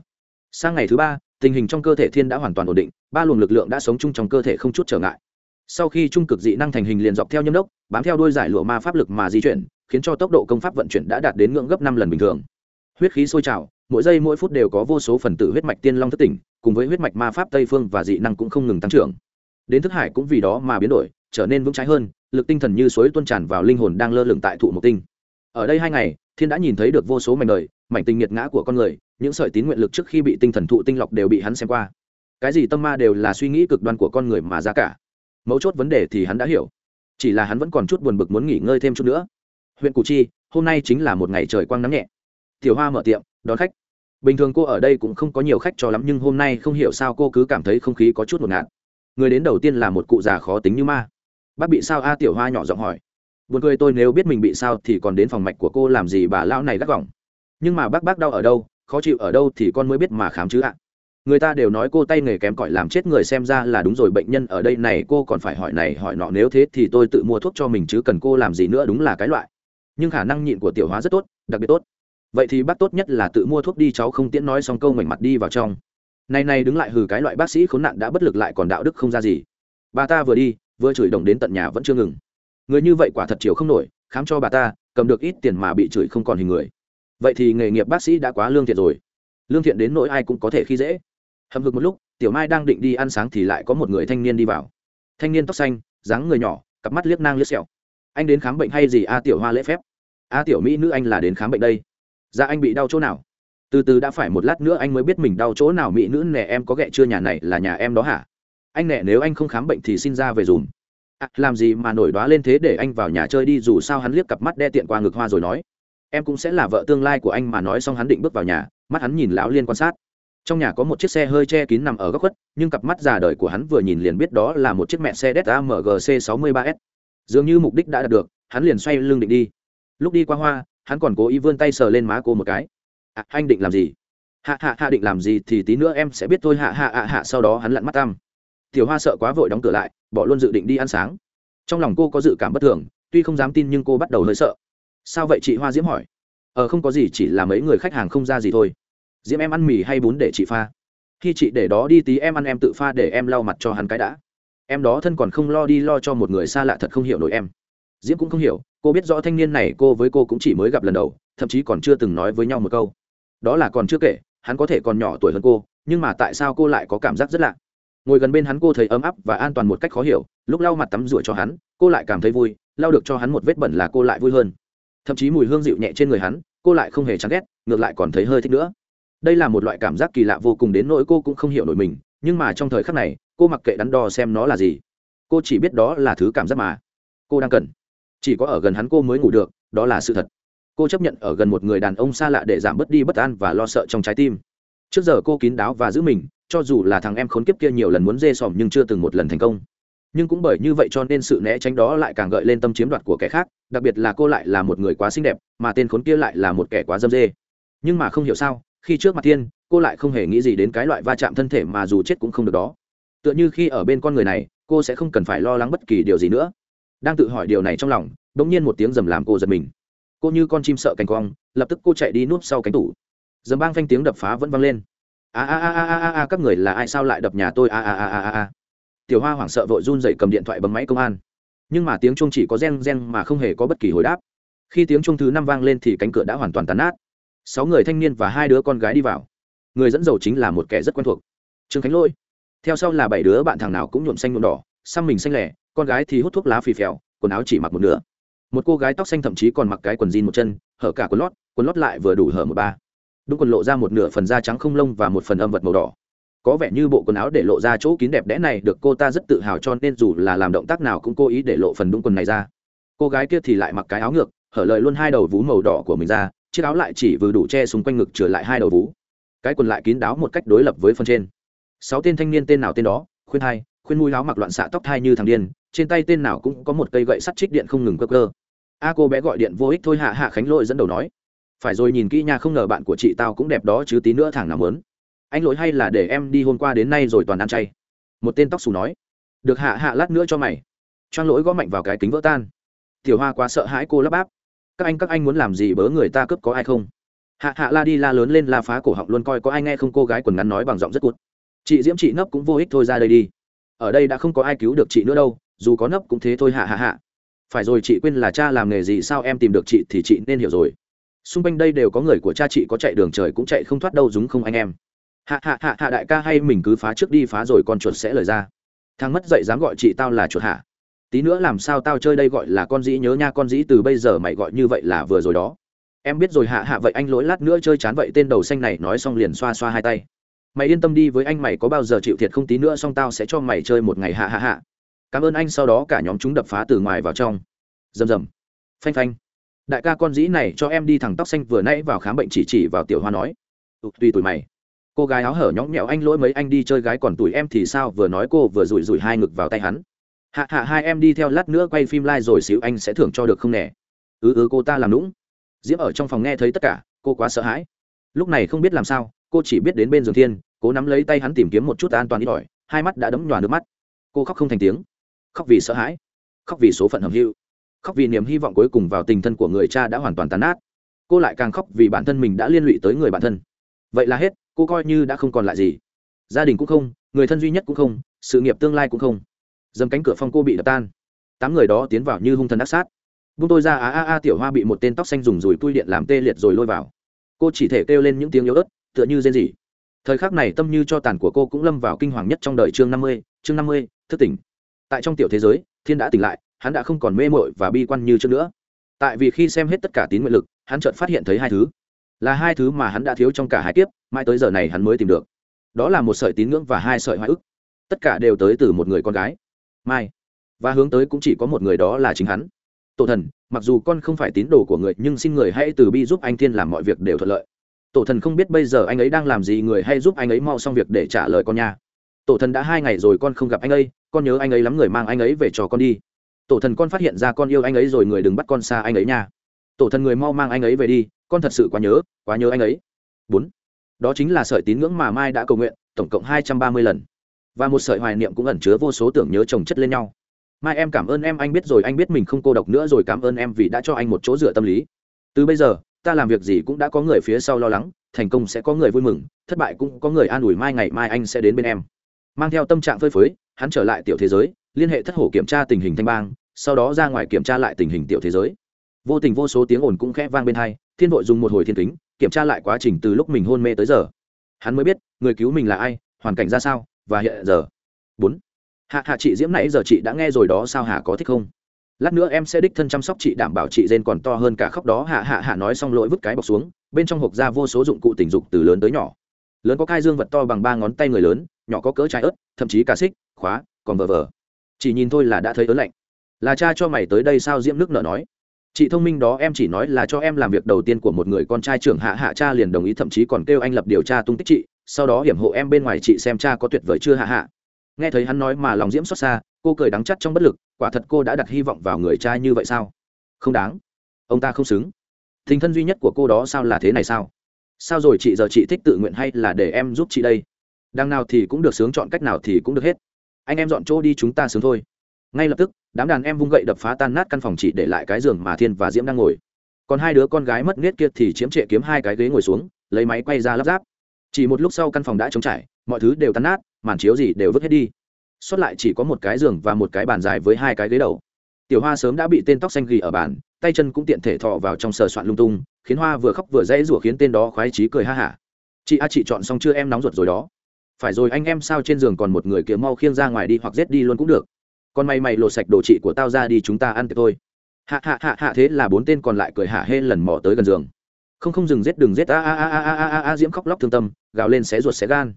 Sang ngày thứ ba, tình hình trong cơ thể thiên đã hoàn toàn ổn định, ba luồng lực lượng đã sống chung trong cơ thể không chút trở ngại. Sau khi trung cực dị năng thành hình liền dọc theo nhâm đốc, bám theo đôi giải lụa ma pháp lực mà di chuyển, khiến cho tốc độ công pháp vận chuyển đã đạt đến ngưỡng gấp năm lần bình thường. Huyết khí sôi trào mỗi giây mỗi phút đều có vô số phần tử huyết mạch tiên long thất tỉnh, cùng với huyết mạch ma pháp tây phương và dị năng cũng không ngừng tăng trưởng. Đến thức hải cũng vì đó mà biến đổi, trở nên vững trái hơn, lực tinh thần như suối tuôn tràn vào linh hồn đang lơ lửng tại thụ mộc tinh. Ở đây hai ngày, thiên đã nhìn thấy được vô số mảnh đời, mảnh tình nghiệt ngã của con người, những sợi tín nguyện lực trước khi bị tinh thần thụ tinh lọc đều bị hắn xem qua. Cái gì tâm ma đều là suy nghĩ cực đoan của con người mà ra cả. Mấu chốt vấn đề thì hắn đã hiểu. Chỉ là hắn vẫn còn chút buồn bực muốn nghỉ ngơi thêm chút nữa. Huyện củ chi, hôm nay chính là một ngày trời quang nắng nhẹ. Tiểu hoa mở tiệm, đón khách bình thường cô ở đây cũng không có nhiều khách cho lắm, nhưng hôm nay không hiểu sao cô cứ cảm thấy không khí có chút ngột ngạt. Người đến đầu tiên là một cụ già khó tính như ma. Bác bị sao a tiểu hoa nhỏ giọng hỏi. Buồn cười tôi nếu biết mình bị sao thì còn đến phòng mạch của cô làm gì bà lão này gắt gỏng. Nhưng mà bác bác đau ở đâu, khó chịu ở đâu thì con mới biết mà khám chứ ạ. Người ta đều nói cô tay nghề kém cỏi làm chết người xem ra là đúng rồi, bệnh nhân ở đây này cô còn phải hỏi này hỏi nọ, nếu thế thì tôi tự mua thuốc cho mình chứ cần cô làm gì nữa đúng là cái loại. Nhưng khả năng nhịn của tiểu hóa rất tốt, đặc biệt tốt vậy thì bác tốt nhất là tự mua thuốc đi, cháu không tiễn nói xong câu ngoảnh mặt đi vào trong. Này này đứng lại hừ cái loại bác sĩ khốn nạn đã bất lực lại còn đạo đức không ra gì. Bà ta vừa đi, vừa chửi đồng đến tận nhà vẫn chưa ngừng. Người như vậy quả thật chiều không nổi, khám cho bà ta, cầm được ít tiền mà bị chửi không còn hình người. Vậy thì nghề nghiệp bác sĩ đã quá lương thiện rồi. Lương thiện đến nỗi ai cũng có thể khi dễ. Hầm hực một lúc, tiểu mai đang định đi ăn sáng thì lại có một người thanh niên đi vào. Thanh niên tóc xanh, dáng người nhỏ, cặp mắt liếc nang liếc xẹo anh đến khám bệnh hay gì a tiểu hoa lễ phép? A tiểu mỹ nữ anh là đến khám bệnh đây dạ anh bị đau chỗ nào? Từ từ đã phải một lát nữa anh mới biết mình đau chỗ nào mỹ nữ nè em có ghẹ chưa nhà này là nhà em đó hả? Anh nè nếu anh không khám bệnh thì xin ra về dùm. À, làm gì mà nổi đoá lên thế để anh vào nhà chơi đi dù sao hắn liếc cặp mắt đe tiện qua ngực hoa rồi nói. Em cũng sẽ là vợ tương lai của anh mà nói xong hắn định bước vào nhà mắt hắn nhìn lão liên quan sát. Trong nhà có một chiếc xe hơi che kín nằm ở góc khuất nhưng cặp mắt già đời của hắn vừa nhìn liền biết đó là một chiếc mẹ xe Delta AMG C63S. Dường như mục đích đã đạt được, hắn liền xoay lưng định đi. Lúc đi qua hoa, hắn còn cố ý vươn tay sờ lên má cô một cái. À, anh định làm gì? Hạ hạ hạ định làm gì thì tí nữa em sẽ biết thôi hạ hạ hạ hạ sau đó hắn lặn mắt tăm. Tiểu Hoa sợ quá vội đóng cửa lại, bỏ luôn dự định đi ăn sáng. Trong lòng cô có dự cảm bất thường, tuy không dám tin nhưng cô bắt đầu hơi sợ. Sao vậy chị Hoa Diễm hỏi? Ờ không có gì chỉ là mấy người khách hàng không ra gì thôi diễm em ăn mì hay bún để chị pha khi chị để đó đi tí em ăn em tự pha để em lau mặt cho hắn cái đã em đó thân còn không lo đi lo cho một người xa lạ thật không hiểu nổi em diễm cũng không hiểu, cô biết rõ thanh niên này cô với cô cũng chỉ mới gặp lần đầu, thậm chí còn chưa từng nói với nhau một câu. Đó là còn chưa kể, hắn có thể còn nhỏ tuổi hơn cô, nhưng mà tại sao cô lại có cảm giác rất lạ? Ngồi gần bên hắn cô thấy ấm áp và an toàn một cách khó hiểu, lúc lau mặt tắm rửa cho hắn, cô lại cảm thấy vui, lau được cho hắn một vết bẩn là cô lại vui hơn. Thậm chí mùi hương dịu nhẹ trên người hắn, cô lại không hề chán ghét, ngược lại còn thấy hơi thích nữa. Đây là một loại cảm giác kỳ lạ vô cùng đến nỗi cô cũng không hiểu nổi mình, nhưng mà trong thời khắc này, cô mặc kệ đắn đo xem nó là gì. Cô chỉ biết đó là thứ cảm giác mà. Cô đang cần chỉ có ở gần hắn cô mới ngủ được, đó là sự thật. Cô chấp nhận ở gần một người đàn ông xa lạ để giảm bớt đi bất an và lo sợ trong trái tim. Trước giờ cô kín đáo và giữ mình, cho dù là thằng em khốn kiếp kia nhiều lần muốn dê sòm nhưng chưa từng một lần thành công. Nhưng cũng bởi như vậy cho nên sự né tránh đó lại càng gợi lên tâm chiếm đoạt của kẻ khác, đặc biệt là cô lại là một người quá xinh đẹp, mà tên khốn kia lại là một kẻ quá dâm dê. Nhưng mà không hiểu sao, khi trước mặt thiên cô lại không hề nghĩ gì đến cái loại va chạm thân thể mà dù chết cũng không được đó. Tựa như khi ở bên con người này, cô sẽ không cần phải lo lắng bất kỳ điều gì nữa đang tự hỏi điều này trong lòng đ ỗ n g nhiên một tiếng rầm làm cô giật mình. Cô như con chim sợ cành cong lập tức cô chạy đi núp sau cánh tủ. Dầm bang phanh tiếng đập phá vẫn vang lên. A a a a a a các người là ai sao lại đập nhà tôi? A a a a a a. Tiểu hoa hoảng sợ vội run dậy cầm điện thoại bấm máy công an. Nhưng mà tiếng chuông chỉ có reng reng mà không hề có bất kỳ hồi đáp. Khi tiếng chuông thứ năm vang lên thì cánh cửa đã hoàn toàn tàn nát. Sáu người thanh niên và hai đứa con gái đi vào. Người dẫn dầu chính là một kẻ rất quen thuộc. Trương khánh lôi theo sau là bảy đứa bạn thằng nào cũng nhuộm xanh nhuộm đỏ, xăm mình xanh lẻ con gái thì hút thuốc lá phì phèo, quần áo chỉ mặc một nửa. Một cô gái tóc xanh thậm chí còn mặc cái quần jean một chân, hở cả quần lót quần lót lại vừa đủ hở một ba. Đúng quần lộ ra một nửa phần da trắng không lông và một phần âm vật màu đỏ. Có vẻ như bộ quần áo để lộ ra chỗ kín đẹp đẽ này được cô ta rất tự hào cho nên dù là làm động tác nào cũng cố ý để lộ phần đúng quần này ra. Cô gái kia thì lại mặc cái áo ngược, hở lợi luôn hai đầu vú màu đỏ của mình ra, chiếc áo lại chỉ vừa đủ che xung quanh ngực trở lại hai đầu vú. Cái quần lại kín đáo một cách đối lập với phần trên. Sáu tên thanh niên tên nào tên đó? Khuyên hai khuyên mũi áo mặc loạn xạ tóc thai như thằng điên, trên tay tên nào cũng có một cây gậy sắt trích điện không ngừng cơ cơ. A cô bé gọi điện vô ích thôi hạ hạ khánh lỗi dẫn đầu nói. Phải rồi nhìn kỹ nha, không ngờ bạn của chị tao cũng đẹp đó chứ tí nữa thằng nào mớn anh lỗi hay là để em đi hôm qua đến nay rồi toàn ăn chay. Một tên tóc xù nói. Được hạ hạ lát nữa cho mày. Choang lỗi gõ mạnh vào cái kính vỡ tan. Tiểu hoa quá sợ hãi cô lắp bắp. các anh các anh muốn làm gì bớ người ta cướp có ai không? Hạ hạ la đi la lớn lên la phá cổ họng luôn coi có ai nghe không? Cô gái quần ngắn nói bằng giọng rất cụt. Chị diễm, chị nấp cũng vô ích thôi ra đây đi ở đây đã không có ai cứu được chị nữa đâu, dù có nấp cũng thế thôi hạ hạ hạ. Phải rồi, chị quên là cha làm nghề gì, sao em tìm được chị thì chị nên hiểu rồi. Xung quanh đây đều có người của cha chị có chạy đường trời cũng chạy không thoát đâu, đúng không anh em? Hạ hạ hạ hạ đại ca, hay mình cứ phá trước đi, phá rồi con chuột sẽ lời ra. Thằng mất dậy dám gọi chị tao là chuột hạ. Tí nữa làm sao tao chơi đây gọi là con dĩ nhớ nha, con dĩ từ bây giờ mày gọi như vậy là vừa rồi đó. Em biết rồi, hạ hạ vậy anh lỗi lát nữa chơi chán vậy, tên đầu xanh này nói xong liền xoa xoa hai tay mày yên tâm đi với anh mày có bao giờ chịu thiệt không tí nữa xong tao sẽ cho mày chơi một ngày hạ hạ hạ. Cảm ơn anh sau đó cả nhóm chúng đập phá từ ngoài vào trong. Rầm rầm. Phanh phanh. Đại ca con dĩ này cho em đi thẳng tóc xanh vừa nãy vào khám bệnh chỉ chỉ vào tiểu hoa nói. Ừ, tùy tuổi mày. Cô gái áo hở nhõng nhẽo anh lỗi mấy anh đi chơi gái còn tuổi em thì sao? Vừa nói cô vừa rủi rủi hai ngực vào tay hắn. Hạ hạ hai em đi theo lát nữa quay phim live rồi xíu anh sẽ thưởng cho được không nè? Ừ ừ cô ta làm lũng diễm ở trong phòng nghe thấy tất cả, cô quá sợ hãi. Lúc này không biết làm sao, cô chỉ biết đến bên giường thiên cố nắm lấy tay hắn tìm kiếm một chút an toàn ít ỏi, hai mắt đã đấm nhòa nước mắt. Cô khóc không thành tiếng. Khóc vì sợ hãi, khóc vì số phận hầm hưu, khóc vì niềm hy vọng cuối cùng vào tình thân của người cha đã hoàn toàn tàn nát. Cô lại càng khóc vì bản thân mình đã liên lụy tới người bản thân. Vậy là hết, cô coi như đã không còn lại gì. Gia đình cũng không, người thân duy nhất cũng không, sự nghiệp tương lai cũng không. Dầm cánh cửa phong cô bị đập tan. Tám người đó tiến vào như hung thần ác sát. Bung tôi ra a a a tiểu hoa bị một tên tóc xanh dùng dùi tui điện làm tê liệt rồi lôi vào. Cô chỉ thể kêu lên những tiếng yếu ớt, tựa như rên rỉ thời khắc này tâm như cho tàn của cô cũng lâm vào kinh hoàng nhất trong đời chương năm mươi, chương năm mươi, thức tỉnh. Tại trong tiểu thế giới, thiên đã tỉnh lại, hắn đã không còn mê mội và bi quan như trước nữa. Tại vì khi xem hết tất cả tín nguyện lực, hắn chợt phát hiện thấy hai thứ. Là hai thứ mà hắn đã thiếu trong cả hai kiếp, mãi tới giờ này hắn mới tìm được. Đó là một sợi tín ngưỡng và hai sợi hoài ức tất cả đều tới từ một người con gái. Mai. Và hướng tới cũng chỉ có một người đó là chính hắn. Tổ thần, mặc dù con không phải tín đồ của người, nhưng xin người hãy từ bi giúp anh thiên làm mọi việc đều thuận lợi tổ thần không biết bây giờ anh ấy đang làm gì, người hay giúp anh ấy mau xong việc để trả lời con nha. Tổ thần đã hai ngày rồi con không gặp anh ấy, con nhớ anh ấy lắm, người mang anh ấy về cho con đi. Tổ thần con phát hiện ra con yêu anh ấy rồi, người đừng bắt con xa anh ấy nha. Tổ thần người mau mang anh ấy về đi, con thật sự quá nhớ quá nhớ anh ấy. Bốn. Đó chính là sợi tín ngưỡng mà mai đã cầu nguyện, tổng cộng hai trăm ba mươi lần. Và một sợi hoài niệm cũng ẩn chứa vô số tưởng nhớ chồng chất lên nhau. Mai em cảm ơn em, anh biết rồi, anh biết mình không cô độc nữa rồi, cảm ơn em vì đã cho anh một chỗ dựa tâm lý. Từ bây giờ ta làm việc gì cũng đã có người phía sau lo lắng, thành công sẽ có người vui mừng, thất bại cũng có người an ủi, mai ngày mai anh sẽ đến bên em. Mang theo tâm trạng phơi phới, hắn trở lại tiểu thế giới, liên hệ thất hổ kiểm tra tình hình thanh bang, sau đó ra ngoài kiểm tra lại tình hình tiểu thế giới. Vô tình vô số tiếng ồn cũng khẽ vang bên hai, thiên vội dùng một hồi thiên kính, kiểm tra lại quá trình từ lúc mình hôn mê tới giờ. Hắn mới biết, người cứu mình là ai, hoàn cảnh ra sao, và hiện giờ. Bốn. Hạ hạ chị diễm nãy giờ chị đã nghe rồi đó, sao hà có thích không? Lát nữa em sẽ đích thân chăm sóc chị, đảm bảo chị rên còn to hơn cả khóc đó. Hạ hạ hạ nói xong lỗi vứt cái bọc xuống. Bên trong hộp ra vô số dụng cụ tình dục từ lớn tới nhỏ. Lớn có cai dương vật to bằng ba ngón tay người lớn, nhỏ có cỡ trái ớt, thậm chí cả xích, khóa, còn vờ vờ. Chỉ nhìn thôi là đã thấy ớn lạnh. Là cha cho mày tới đây sao? Diễm nước nợ nói. Chị thông minh đó, em chỉ nói là cho em làm việc đầu tiên của một người con trai trưởng. Hạ hạ, cha liền đồng ý, thậm chí còn kêu anh lập điều tra tung tích chị. Sau đó hiểm hộ em bên ngoài chị xem cha có tuyệt vời chưa? Hạ hạ nghe thấy hắn nói mà lòng diễm xót xa, cô cười đắng chắt trong bất lực, quả thật cô đã đặt hy vọng vào người trai như vậy sao? Không đáng. Ông ta không xứng. Tình thân duy nhất của cô đó sao là thế này sao? Sao rồi chị giờ chị thích tự nguyện hay là để em giúp chị đây? Đằng nào thì cũng được, sướng chọn cách nào thì cũng được hết. Anh em dọn chỗ đi, chúng ta sướng thôi. Ngay lập tức, đám đàn em vung gậy đập phá tan nát căn phòng chị để lại cái giường mà thiên và diễm đang ngồi. Còn hai đứa con gái mất nết kia thì chiếm trệ kiếm hai cái ghế ngồi xuống, lấy máy quay ra lắp ráp. Chỉ một lúc sau căn phòng đã trống trải, mọi thứ đều tan nát màn chiếu gì đều vứt hết đi. Xuất lại chỉ có một cái giường và một cái bàn dài với hai cái ghế đầu. Tiểu hoa sớm đã bị tên tóc xanh ghi ở bàn, tay chân cũng tiện thể thọ vào trong sờ soạn lung tung, khiến hoa vừa khóc vừa dãy rủa khiến tên đó khoái trí cười ha hả. Chị a, chị chọn xong chưa em nóng ruột rồi đó? Phải rồi, anh em sao trên giường còn một người kia mau khiêng ra ngoài đi hoặc rết đi luôn cũng được. Còn mày mày lột sạch đồ chị của tao ra đi chúng ta ăn tiệc thôi. Hạ hạ hạ hạ, thế là bốn tên còn lại cười hạ hê lần mò tới gần giường. Không không, dừng, giết, đừng, giết a a a a a a a, diễm khóc lóc thương tâm, gào lên xé ruột xé gan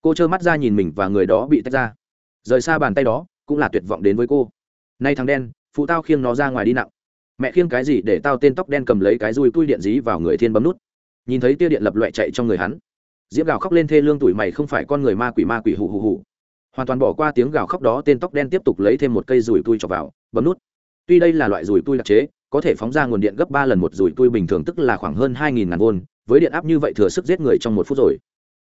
cô trơ mắt ra nhìn mình và người đó bị tách ra. Rời xa bàn tay đó, cũng là tuyệt vọng đến với cô. Nay thằng đen, phụ tao khiêng nó ra ngoài đi nặng. Mẹ khiêng cái gì để tao tên tóc đen cầm lấy cái dùi tui điện dí vào người thiên bấm nút. Nhìn thấy tia điện lập loại chạy trong người hắn. Diễm gào khóc lên thê lương tuổi mày không phải con người ma quỷ ma quỷ hù hù hù. Hoàn toàn bỏ qua tiếng gào khóc đó, tên tóc đen tiếp tục lấy thêm một cây dùi tui cho vào, bấm nút. Tuy đây là loại dùi tui đặc chế, có thể phóng ra nguồn điện gấp ba lần một dùi tui bình thường, tức là khoảng hơn hai nghìn ngàn vôn, với điện áp như vậy thừa sức giết người trong một phút rồi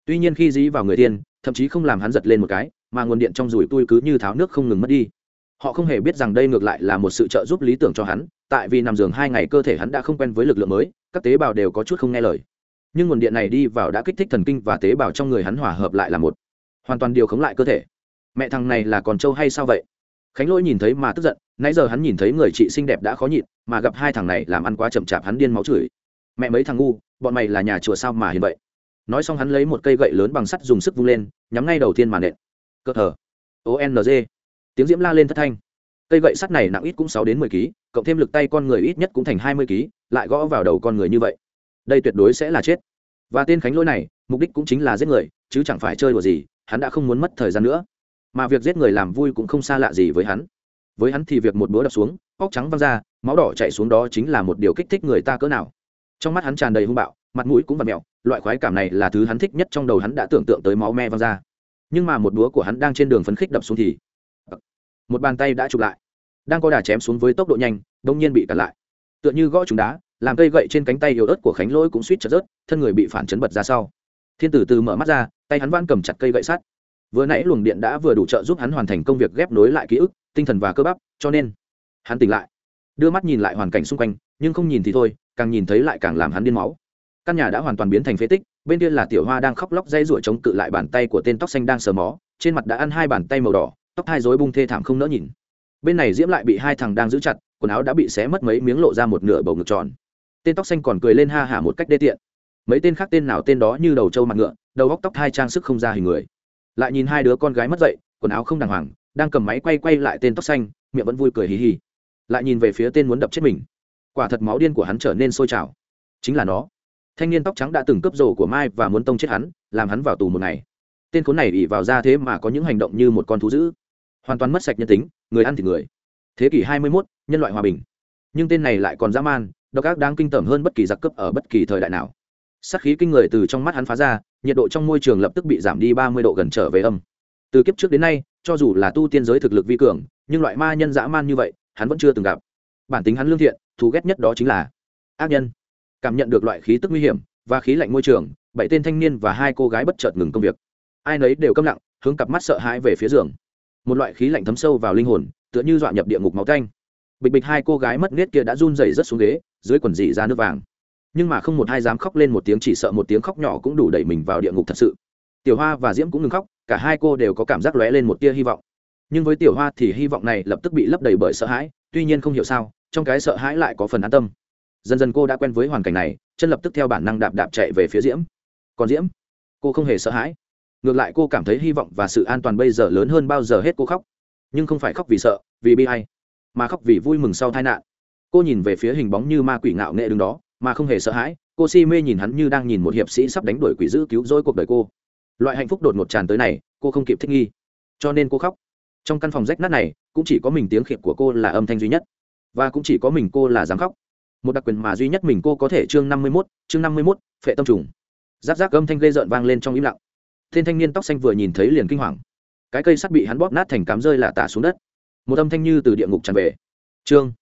tuy nhiên khi dí vào người tiên thậm chí không làm hắn giật lên một cái, mà nguồn điện trong dùi tui cứ như tháo nước không ngừng mất đi. Họ không hề biết rằng đây ngược lại là một sự trợ giúp lý tưởng cho hắn, tại vì nằm giường hai ngày cơ thể hắn đã không quen với lực lượng mới, các tế bào đều có chút không nghe lời. Nhưng nguồn điện này đi vào đã kích thích thần kinh và tế bào trong người hắn hòa hợp lại là một. Hoàn toàn điều khống lại cơ thể. Mẹ thằng này là còn trâu hay sao vậy? Khánh lỗi nhìn thấy mà tức giận, nãy giờ hắn nhìn thấy người chị xinh đẹp đã khó nhịn, mà gặp hai thằng này làm ăn quá chậm chạp hắn điên máu chửi. Mẹ mấy thằng ngu, bọn mày là nhà chùa sao mà hiền vậy? Nói xong hắn lấy một cây gậy lớn bằng sắt dùng sức vung lên, nhắm ngay đầu tiên màn nện. Cơ thờ. Ong tiếng diễm la lên thất thanh. Cây gậy sắt này nặng ít cũng sáu đến mười kg cộng thêm lực tay con người ít nhất cũng thành hai mươi kg lại gõ vào đầu con người như vậy. Đây tuyệt đối sẽ là chết. Và tên khánh lỗi này, mục đích cũng chính là giết người, chứ chẳng phải chơi đùa gì, hắn đã không muốn mất thời gian nữa. Mà việc giết người làm vui cũng không xa lạ gì với hắn. Với hắn thì việc một búa đập xuống, óc trắng văng ra, máu đỏ chạy xuống đó chính là một điều kích thích người ta cỡ nào. Trong mắt hắn tràn đầy hung bạo, mặt mũi cũng vặt mẹo loại khoái cảm này là thứ hắn thích nhất trong đầu hắn đã tưởng tượng tới máu me văng ra. Nhưng mà một búa của hắn đang trên đường phấn khích đập xuống thì, một bàn tay đã chụp lại. Đang có đà chém xuống với tốc độ nhanh đông nhiên bị cản lại. Tựa như gõ trúng đá, làm cây gậy trên cánh tay yếu ớt của khánh lỗi cũng suýt chật rớt, thân người bị phản chấn bật ra sau. Thiên tử từ mở mắt ra, tay hắn van cầm chặt cây gậy sắt. Vừa nãy luồng điện đã vừa đủ trợ giúp hắn hoàn thành công việc ghép nối lại ký ức, tinh thần và cơ bắp, cho nên, hắn tỉnh lại. Đưa mắt nhìn lại hoàn cảnh xung quanh, nhưng không nhìn thì thôi, càng nhìn thấy lại càng làm hắn điên máu căn nhà đã hoàn toàn biến thành phế tích, bên kia là tiểu hoa đang khóc lóc dây rủa chống cự lại bàn tay của tên tóc xanh đang sờ mó, trên mặt đã ăn hai bàn tay màu đỏ, tóc hai rối bung thê thảm không nỡ nhìn. Bên này diễm lại bị hai thằng đang giữ chặt, quần áo đã bị xé mất mấy miếng lộ ra một nửa bầu ngực tròn. Tên tóc xanh còn cười lên ha hả một cách đê tiện. Mấy tên khác tên nào tên đó như đầu trâu mặt ngựa, đầu góc tóc hai trang sức không ra hình người. Lại nhìn hai đứa con gái mất dậy, quần áo không đàng hoàng, đang cầm máy quay quay lại tên tóc xanh, miệng vẫn vui cười hì hì. Lại nhìn về phía tên muốn đập chết mình. Quả thật máu điên của hắn trở nên sôi trào. Chính là nó thanh niên tóc trắng đã từng cướp rổ của mai và muốn tông chết hắn làm hắn vào tù một ngày. Tên khốn này ỉ vào ra thế mà có những hành động như một con thú dữ. Hoàn toàn mất sạch nhân tính người ăn thì người. Thế kỷ 21, nhân loại hòa bình. Nhưng tên này lại còn dã man độc ác đang kinh tởm hơn bất kỳ giặc cướp ở bất kỳ thời đại nào. Sát khí kinh người từ trong mắt hắn phá ra nhiệt độ trong môi trường lập tức bị giảm đi ba mươi độ gần trở về âm. Từ kiếp trước đến nay cho dù là tu tiên giới thực lực vi cường nhưng loại ma nhân dã man như vậy hắn vẫn chưa từng gặp. Bản tính hắn lương thiện thù ghét nhất đó chính là ác nhân cảm nhận được loại khí tức nguy hiểm và khí lạnh môi trường, bảy tên thanh niên và hai cô gái bất chợt ngừng công việc. Ai nấy đều câm lặng, hướng cặp mắt sợ hãi về phía giường. Một loại khí lạnh thấm sâu vào linh hồn, tựa như dọa nhập địa ngục máu tanh. Bịch bịch hai cô gái mất nết kia đã run rẩy rất xuống ghế, dưới quần dị ra nước vàng. Nhưng mà không một hai dám khóc lên một tiếng, chỉ sợ một tiếng khóc nhỏ cũng đủ đẩy mình vào địa ngục thật sự. Tiểu hoa và diễm cũng ngừng khóc, cả hai cô đều có cảm giác lóe lên một tia hy vọng. Nhưng với tiểu hoa thì hy vọng này lập tức bị lấp đầy bởi sợ hãi, tuy nhiên không hiểu sao, trong cái sợ hãi lại có phần an tâm dần dần cô đã quen với hoàn cảnh này, chân lập tức theo bản năng đạp đạp chạy về phía diễm. Còn diễm? Cô không hề sợ hãi. Ngược lại cô cảm thấy hy vọng và sự an toàn bây giờ lớn hơn bao giờ hết cô khóc. Nhưng không phải khóc vì sợ, vì bi hay mà khóc vì vui mừng sau tai nạn. Cô nhìn về phía hình bóng như ma quỷ ngạo nghệ đứng đó, mà không hề sợ hãi. Cô si mê nhìn hắn như đang nhìn một hiệp sĩ sắp đánh đuổi quỷ dữ cứu rỗi cuộc đời cô. Loại hạnh phúc đột ngột tràn tới này, cô không kịp thích nghi. Cho nên cô khóc. Trong căn phòng rách nát này, cũng chỉ có mình tiếng khịt của cô là âm thanh duy nhất. Và cũng chỉ có mình cô là dám khóc một đặc quyền mà duy nhất mình cô có thể chương năm mươi mốt, chương năm mươi mốt, phệ tâm trùng. Giáp giáp âm thanh gây rợn vang lên trong im lặng. Tên thanh niên tóc xanh vừa nhìn thấy liền kinh hoàng. Cái cây sắt bị hắn bóp nát thành cám rơi là tả xuống đất. Một âm thanh như từ địa ngục tràn về. Trương,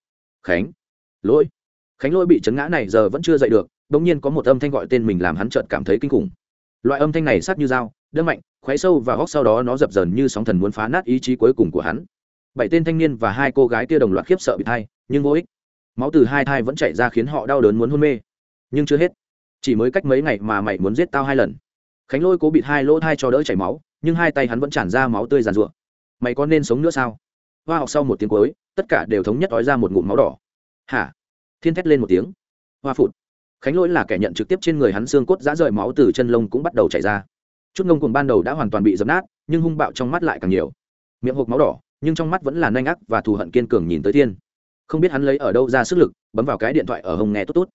khánh, lỗi. Khánh lỗi bị chấn ngã này giờ vẫn chưa dậy được đ ỗ n g nhiên có một âm thanh gọi tên mình làm hắn chợt cảm thấy kinh khủng. Loại âm thanh này sắc như dao, đâm mạnh khoáy sâu và góc sau đó nó dập dờn như sóng thần muốn phá nát ý chí cuối cùng của hắn. Bảy tên thanh niên và hai cô gái kia đồng loạt khiếp sợ bị thai nhưng vô ích máu từ hai thai vẫn chảy ra khiến họ đau đớn muốn hôn mê. Nhưng chưa hết. Chỉ mới cách mấy ngày mà mày muốn giết tao hai lần. Khánh lôi cố bịt hai lỗ thai cho đỡ chảy máu, nhưng hai tay hắn vẫn tràn ra máu tươi giàn rụa mày có nên sống nữa sao? Hoa học sau một tiếng cuối, tất cả đều thống nhất ói ra một ngụm máu đỏ. Hả? Thiên thét lên một tiếng. Hoa phụt. Khánh lỗi là kẻ nhận trực tiếp trên người hắn xương cốt giã rời máu từ chân lông cũng bắt đầu chảy ra. Chút ngông cùng ban đầu đã hoàn toàn bị dập nát, nhưng hung bạo trong mắt lại càng nhiều. Miệng hộp máu đỏ, nhưng trong mắt vẫn là nanh ác và thù hận kiên cường nhìn tới thiên không biết hắn lấy ở đâu ra sức lực, bấm vào cái điện thoại ở hồng nghe tốt tốt.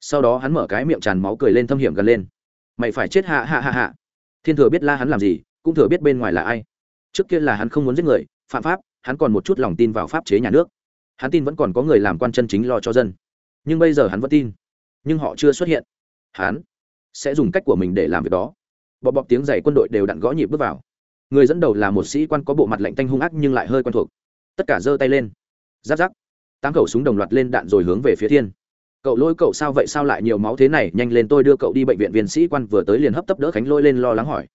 Sau đó hắn mở cái miệng tràn máu cười lên thâm hiểm gần lên. Mày phải chết hạ hạ hạ hạ. Thiên thừa biết la hắn làm gì, cũng thừa biết bên ngoài là ai. Trước kia là hắn không muốn giết người, phạm pháp, hắn còn một chút lòng tin vào pháp chế nhà nước. Hắn tin vẫn còn có người làm quan chân chính lo cho dân. Nhưng bây giờ hắn vẫn tin. Nhưng họ chưa xuất hiện. Hắn sẽ dùng cách của mình để làm việc đó. Bọ bọc tiếng giày quân đội đều đặn gõ nhịp bước vào. Người dẫn đầu là một sĩ quan có bộ mặt lạnh tanh hung ác nhưng lại hơi quen thuộc. Tất cả giơ tay lên. Giáp giáp tám khẩu súng đồng loạt lên đạn rồi hướng về phía thiên. Cậu lôi cậu sao vậy sao lại nhiều máu thế này? Nhanh lên, tôi đưa cậu đi bệnh viện viên sĩ quan vừa tới liền hấp tấp đỡ khánh lôi lên lo lắng hỏi.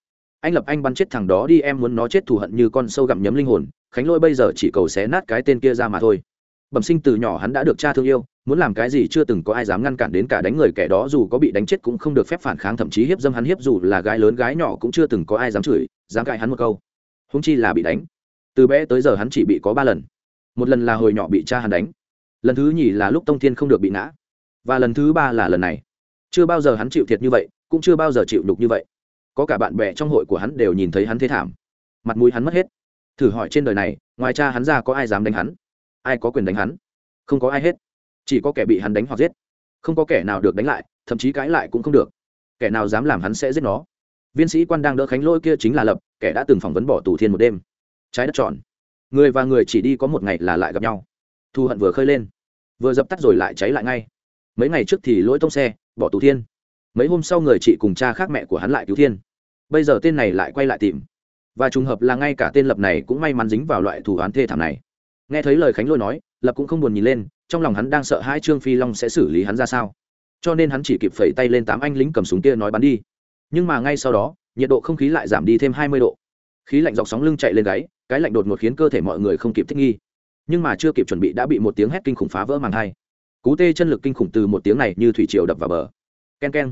Anh lập anh bắn chết thằng đó đi, em muốn nó chết thù hận như con sâu gặm nhấm linh hồn. Khánh lôi bây giờ chỉ cầu xé nát cái tên kia ra mà thôi. Bẩm sinh từ nhỏ hắn đã được cha thương yêu, muốn làm cái gì chưa từng có ai dám ngăn cản đến cả đánh người kẻ đó, dù có bị đánh chết cũng không được phép phản kháng, thậm chí hiếp dâm hắn hiếp dù là gái lớn gái nhỏ cũng chưa từng có ai dám chửi, dám cãi hắn một câu. Húng chi là bị đánh. Từ bé tới giờ hắn chỉ bị có ba lần. Một lần là hồi nhỏ bị cha hắn đánh lần thứ nhì là lúc tông thiên không được bị ngã. Và lần thứ ba là lần này. Chưa bao giờ hắn chịu thiệt như vậy, cũng chưa bao giờ chịu đục như vậy. Có cả bạn bè trong hội của hắn đều nhìn thấy hắn thế thảm. Mặt mũi hắn mất hết. Thử hỏi trên đời này, ngoài cha hắn ra có ai dám đánh hắn? Ai có quyền đánh hắn? Không có ai hết. Chỉ có kẻ bị hắn đánh hoặc giết. Không có kẻ nào được đánh lại, thậm chí cãi lại cũng không được. Kẻ nào dám làm hắn sẽ giết nó. Viên sĩ quan đang đỡ khánh lôi kia chính là lập, kẻ đã từng phỏng vấn bỏ tù thiên một đêm. Trái đất tròn. Người và người chỉ đi có một ngày là lại gặp nhau thù hận vừa khơi lên, vừa dập tắt rồi lại cháy lại ngay. Mấy ngày trước thì lỗi tông xe, bỏ tù thiên. Mấy hôm sau người chị cùng cha khác mẹ của hắn lại cứu thiên. Bây giờ tên này lại quay lại tìm. Và trùng hợp là ngay cả tên lập này cũng may mắn dính vào loại thủ án thê thảm này. Nghe thấy lời khánh lôi nói, lập cũng không buồn nhìn lên, trong lòng hắn đang sợ hai trương phi long sẽ xử lý hắn ra sao. Cho nên hắn chỉ kịp phẩy tay lên tám anh lính cầm súng kia nói bắn đi. Nhưng mà ngay sau đó, nhiệt độ không khí lại giảm đi thêm hai mươi độ. Khí lạnh dọc sóng lưng chạy lên gáy, cái lạnh đột ngột khiến cơ thể mọi người không kịp thích nghi nhưng mà chưa kịp chuẩn bị đã bị một tiếng hét kinh khủng phá vỡ màng hai. Cú tê chân lực kinh khủng từ một tiếng này như thủy triều đập vào bờ. K e n k e n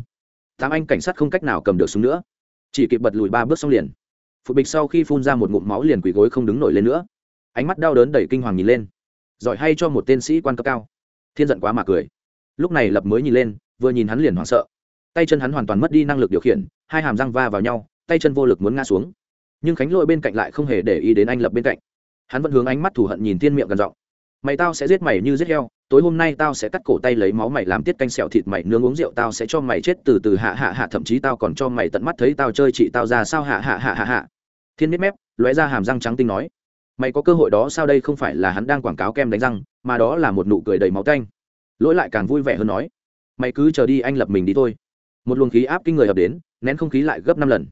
tám anh cảnh sát không cách nào cầm được súng nữa. Chỉ kịp bật lùi ba bước xong liền. Phụ bịch sau khi phun ra một ngụm máu liền quỳ gối không đứng nổi lên nữa. Ánh mắt đau đớn đầy kinh hoàng nhìn lên. Giỏi hay cho một tên sĩ quan cấp cao. Thiên giận quá mà cười. Lúc này lập mới nhìn lên, vừa nhìn hắn liền hoảng sợ. Tay chân hắn hoàn toàn mất đi năng lực điều khiển, hai hàm răng va vào nhau, tay chân vô lực muốn ngã xuống. Nhưng khánh lội bên cạnh lại không hề để ý đến anh lập bên cạnh hắn vẫn hướng ánh mắt thù hận nhìn thiên miệng gần giọng. Mày tao sẽ giết mày như giết heo, tối hôm nay tao sẽ cắt cổ tay lấy máu mày làm tiết canh sẹo thịt mày nướng uống rượu tao sẽ cho mày chết từ từ hạ hạ hạ, thậm chí tao còn cho mày tận mắt thấy tao chơi chị tao ra sao hạ hạ hạ hạ hạ. Thiên miết mép, lóe ra hàm răng trắng tinh nói. Mày có cơ hội đó sao đây không phải là hắn đang quảng cáo kem đánh răng, mà đó là một nụ cười đầy máu tanh. Lỗi lại càng vui vẻ hơn nói. Mày cứ chờ đi, anh lập mình đi thôi. Một luồng khí áp kinh người ập đến, nén không khí lại gấp năm lần.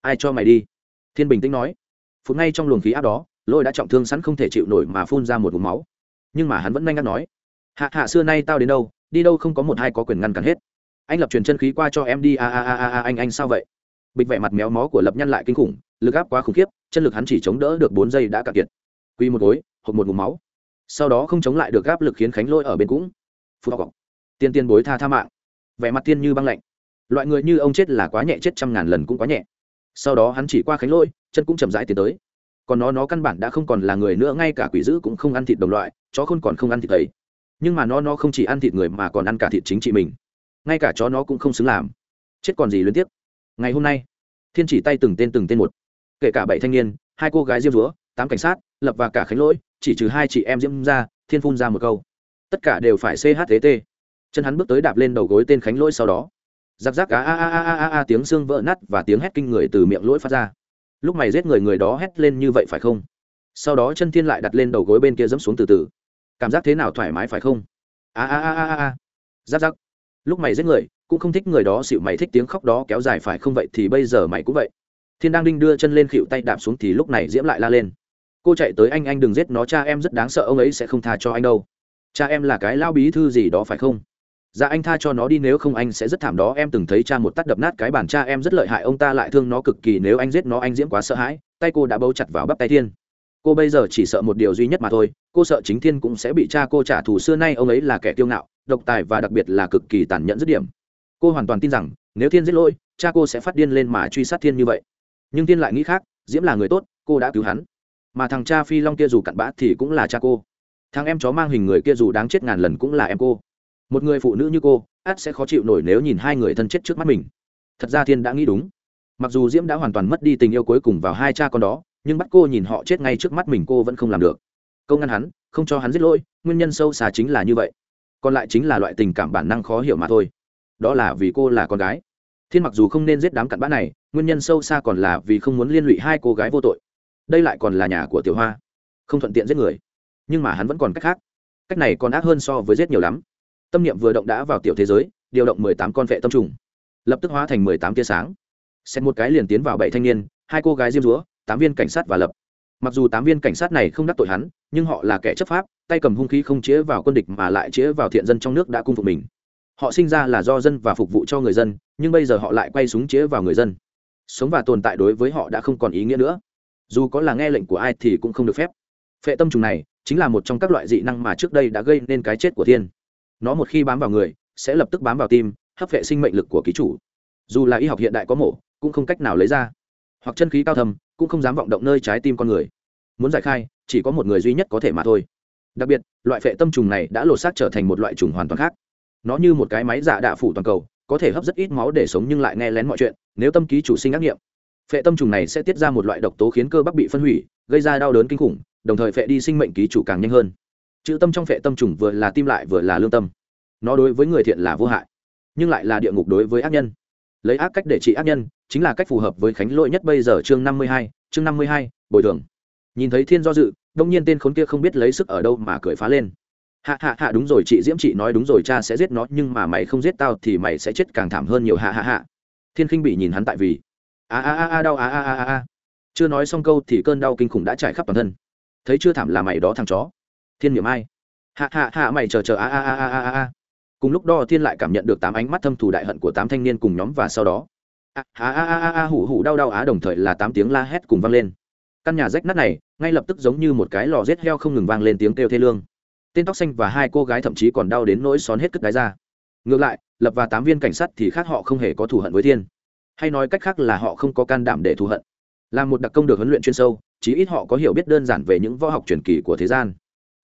Ai cho mày đi? Thiên bình tĩnh nói. Phút ngay trong luồng khí áp đó lôi đã trọng thương sẵn không thể chịu nổi mà phun ra một vùng máu. Nhưng mà hắn vẫn nhanh ngắt nói, hạ hạ, xưa nay tao đến đâu, đi đâu không có một hai có quyền ngăn cản hết. Anh lập truyền chân khí qua cho em đi, a a a a anh anh sao vậy? Bịch vẻ mặt méo mó của lập nhăn lại kinh khủng, lực áp quá khủng khiếp, chân lực hắn chỉ chống đỡ được bốn giây đã cạn kiệt. Quy một gối hộp một vùng máu. Sau đó không chống lại được áp lực khiến khánh lôi ở bên cũng. Phù học tiên tiên bối tha tha mạng. Vẻ mặt tiên như băng lạnh. Loại người như ông chết là quá nhẹ, chết trăm ngàn lần cũng quá nhẹ. Sau đó hắn chỉ qua khánh lôi, chân cũng chậm rãi tiến tới còn nó nó căn bản đã không còn là người nữa, ngay cả quỷ dữ cũng không ăn thịt đồng loại, chó khôn còn không ăn thịt ấy nhưng mà nó nó không chỉ ăn thịt người mà còn ăn cả thịt chính trị mình. Ngay cả chó nó cũng không xứng làm. Chết còn gì liên tiếp ngày hôm nay, thiên chỉ tay từng tên từng tên một. Kể cả bảy thanh niên, hai cô gái diêm dúa, tám cảnh sát, lập và cả khánh lỗi, chỉ trừ hai chị em diễm ra, thiên phun ra một câu. Tất cả đều phải chtt chân hắn bước tới đạp lên đầu gối tên khánh lỗi sau đó. Giặc giặc a a a a a a, tiếng xương vỡ nát và tiếng hét kinh người từ miệng lỗi phát ra lúc mày giết người người đó hét lên như vậy phải không? Sau đó chân thiên lại đặt lên đầu gối bên kia dẫm xuống từ từ. Cảm giác thế nào thoải mái phải không? A a a a a giáp giáp. Lúc mày giết người, cũng không thích người đó xịu mày thích tiếng khóc đó kéo dài phải không vậy thì bây giờ mày cũng vậy. Thiên đang đinh đưa chân lên khịu tay đạp xuống thì lúc này diễm lại la lên. Cô chạy tới anh anh đừng giết nó, cha em rất đáng sợ, ông ấy sẽ không tha cho anh đâu. Cha em là cái lao bí thư gì đó phải không? Dạ anh tha cho nó đi, nếu không anh sẽ rất thảm đó. Em từng thấy cha một tắt đập nát cái bàn cha em rất lợi hại. Ông ta lại thương nó cực kỳ. Nếu anh giết nó, anh diễm quá sợ hãi. Tay cô đã bấu chặt vào bắp tay thiên. Cô bây giờ chỉ sợ một điều duy nhất mà thôi. Cô sợ chính thiên cũng sẽ bị cha cô trả thù. Xưa nay ông ấy là kẻ kiêu ngạo, độc tài và đặc biệt là cực kỳ tàn nhẫn dứt điểm. Cô hoàn toàn tin rằng, nếu thiên giết lỗi, cha cô sẽ phát điên lên mà truy sát thiên như vậy. Nhưng thiên lại nghĩ khác. Diễm là người tốt, cô đã cứu hắn. Mà thằng cha phi long kia dù cặn bã thì cũng là cha cô. Thằng em chó mang hình người kia dù đáng chết ngàn lần cũng là em cô một người phụ nữ như cô át sẽ khó chịu nổi nếu nhìn hai người thân chết trước mắt mình. Thật ra thiên đã nghĩ đúng. Mặc dù diễm đã hoàn toàn mất đi tình yêu cuối cùng vào hai cha con đó, nhưng bắt cô nhìn họ chết ngay trước mắt mình cô vẫn không làm được. Câu ngăn hắn, không cho hắn giết lỗi, nguyên nhân sâu xa chính là như vậy. Còn lại chính là loại tình cảm bản năng khó hiểu mà thôi. Đó là vì cô là con gái. Thiên mặc dù không nên giết đám cặn bã này, nguyên nhân sâu xa còn là vì không muốn liên lụy hai cô gái vô tội. Đây lại còn là nhà của tiểu hoa. Không thuận tiện giết người. Nhưng mà hắn vẫn còn cách khác. Cách này còn ác hơn so với giết nhiều lắm tâm niệm vừa động đã vào tiểu thế giới, điều động mười tám con vệ tâm trùng. Lập tức hóa thành mười tám tia sáng. Xét một cái liền tiến vào bảy thanh niên, hai cô gái diêm dúa, tám viên cảnh sát và lập. Mặc dù tám viên cảnh sát này không đắc tội hắn, nhưng họ là kẻ chấp pháp, tay cầm hung khí không chĩa vào quân địch mà lại chĩa vào thiện dân trong nước đã cung phục mình. Họ sinh ra là do dân và phục vụ cho người dân, nhưng bây giờ họ lại quay súng chĩa vào người dân. Sống và tồn tại đối với họ đã không còn ý nghĩa nữa. Dù có là nghe lệnh của ai thì cũng không được phép. Phệ tâm trùng này chính là một trong các loại dị năng mà trước đây đã gây nên cái chết của thiên nó một khi bám vào người, sẽ lập tức bám vào tim, hấp vệ sinh mệnh lực của ký chủ. Dù là y học hiện đại có mổ, cũng không cách nào lấy ra. Hoặc chân khí cao thầm cũng không dám vọng động nơi trái tim con người. Muốn giải khai, chỉ có một người duy nhất có thể mà thôi. Đặc biệt, loại phệ tâm trùng này đã lột xác trở thành một loại trùng hoàn toàn khác. Nó như một cái máy giả đạ phủ toàn cầu, có thể hấp rất ít máu để sống nhưng lại nghe lén mọi chuyện, nếu tâm ký chủ sinh ác nghiệm. Phệ tâm trùng này sẽ tiết ra một loại độc tố khiến cơ bắp bị phân hủy, gây ra đau đớn kinh khủng, đồng thời phệ đi sinh mệnh ký chủ càng nhanh hơn chữ tâm trong phệ tâm trùng vừa là tim lại vừa là lương tâm. Nó đối với người thiện là vô hại, nhưng lại là địa ngục đối với ác nhân. Lấy ác cách để trị ác nhân chính là cách phù hợp với khánh lỗi nhất bây giờ chương năm mươi hai, chương năm mươi hai, bồi thường. Nhìn thấy thiên do dự, đông nhiên tên khốn kia không biết lấy sức ở đâu mà cười phá lên. Hạ hạ hạ, đúng rồi chị diễm, chị nói đúng rồi, cha sẽ giết nó, nhưng mà mày không giết tao thì mày sẽ chết càng thảm hơn nhiều, hạ hạ hạ. Thiên khinh bị nhìn hắn tại vì, a a a a, đau a a a a. Chưa nói xong câu thì cơn đau kinh khủng đã trải khắp toàn thân. Thấy chưa thảm là mày đó thằng chó thiên niệm ai? Hạ hạ hạ, mày chờ chờ, a a a a a a. Cùng lúc đó thiên lại cảm nhận được tám ánh mắt thâm thù đại hận của tám thanh niên cùng nhóm và sau đó, a a a a a, hủ hủ, đau đau, á, đồng thời là tám tiếng la hét cùng vang lên. Căn nhà rách nát này, ngay lập tức giống như một cái lò rết heo không ngừng vang lên tiếng kêu thê lương. Tên tóc xanh và hai cô gái thậm chí còn đau đến nỗi xón hết cất đáy ra. Ngược lại, lập và tám viên cảnh sát thì khác họ không hề có thù hận với thiên. Hay nói cách khác là họ không có can đảm để thù hận. Là một đặc công được huấn luyện chuyên sâu, chí ít họ có hiểu biết đơn giản về những võ học truyền kỳ của thế gian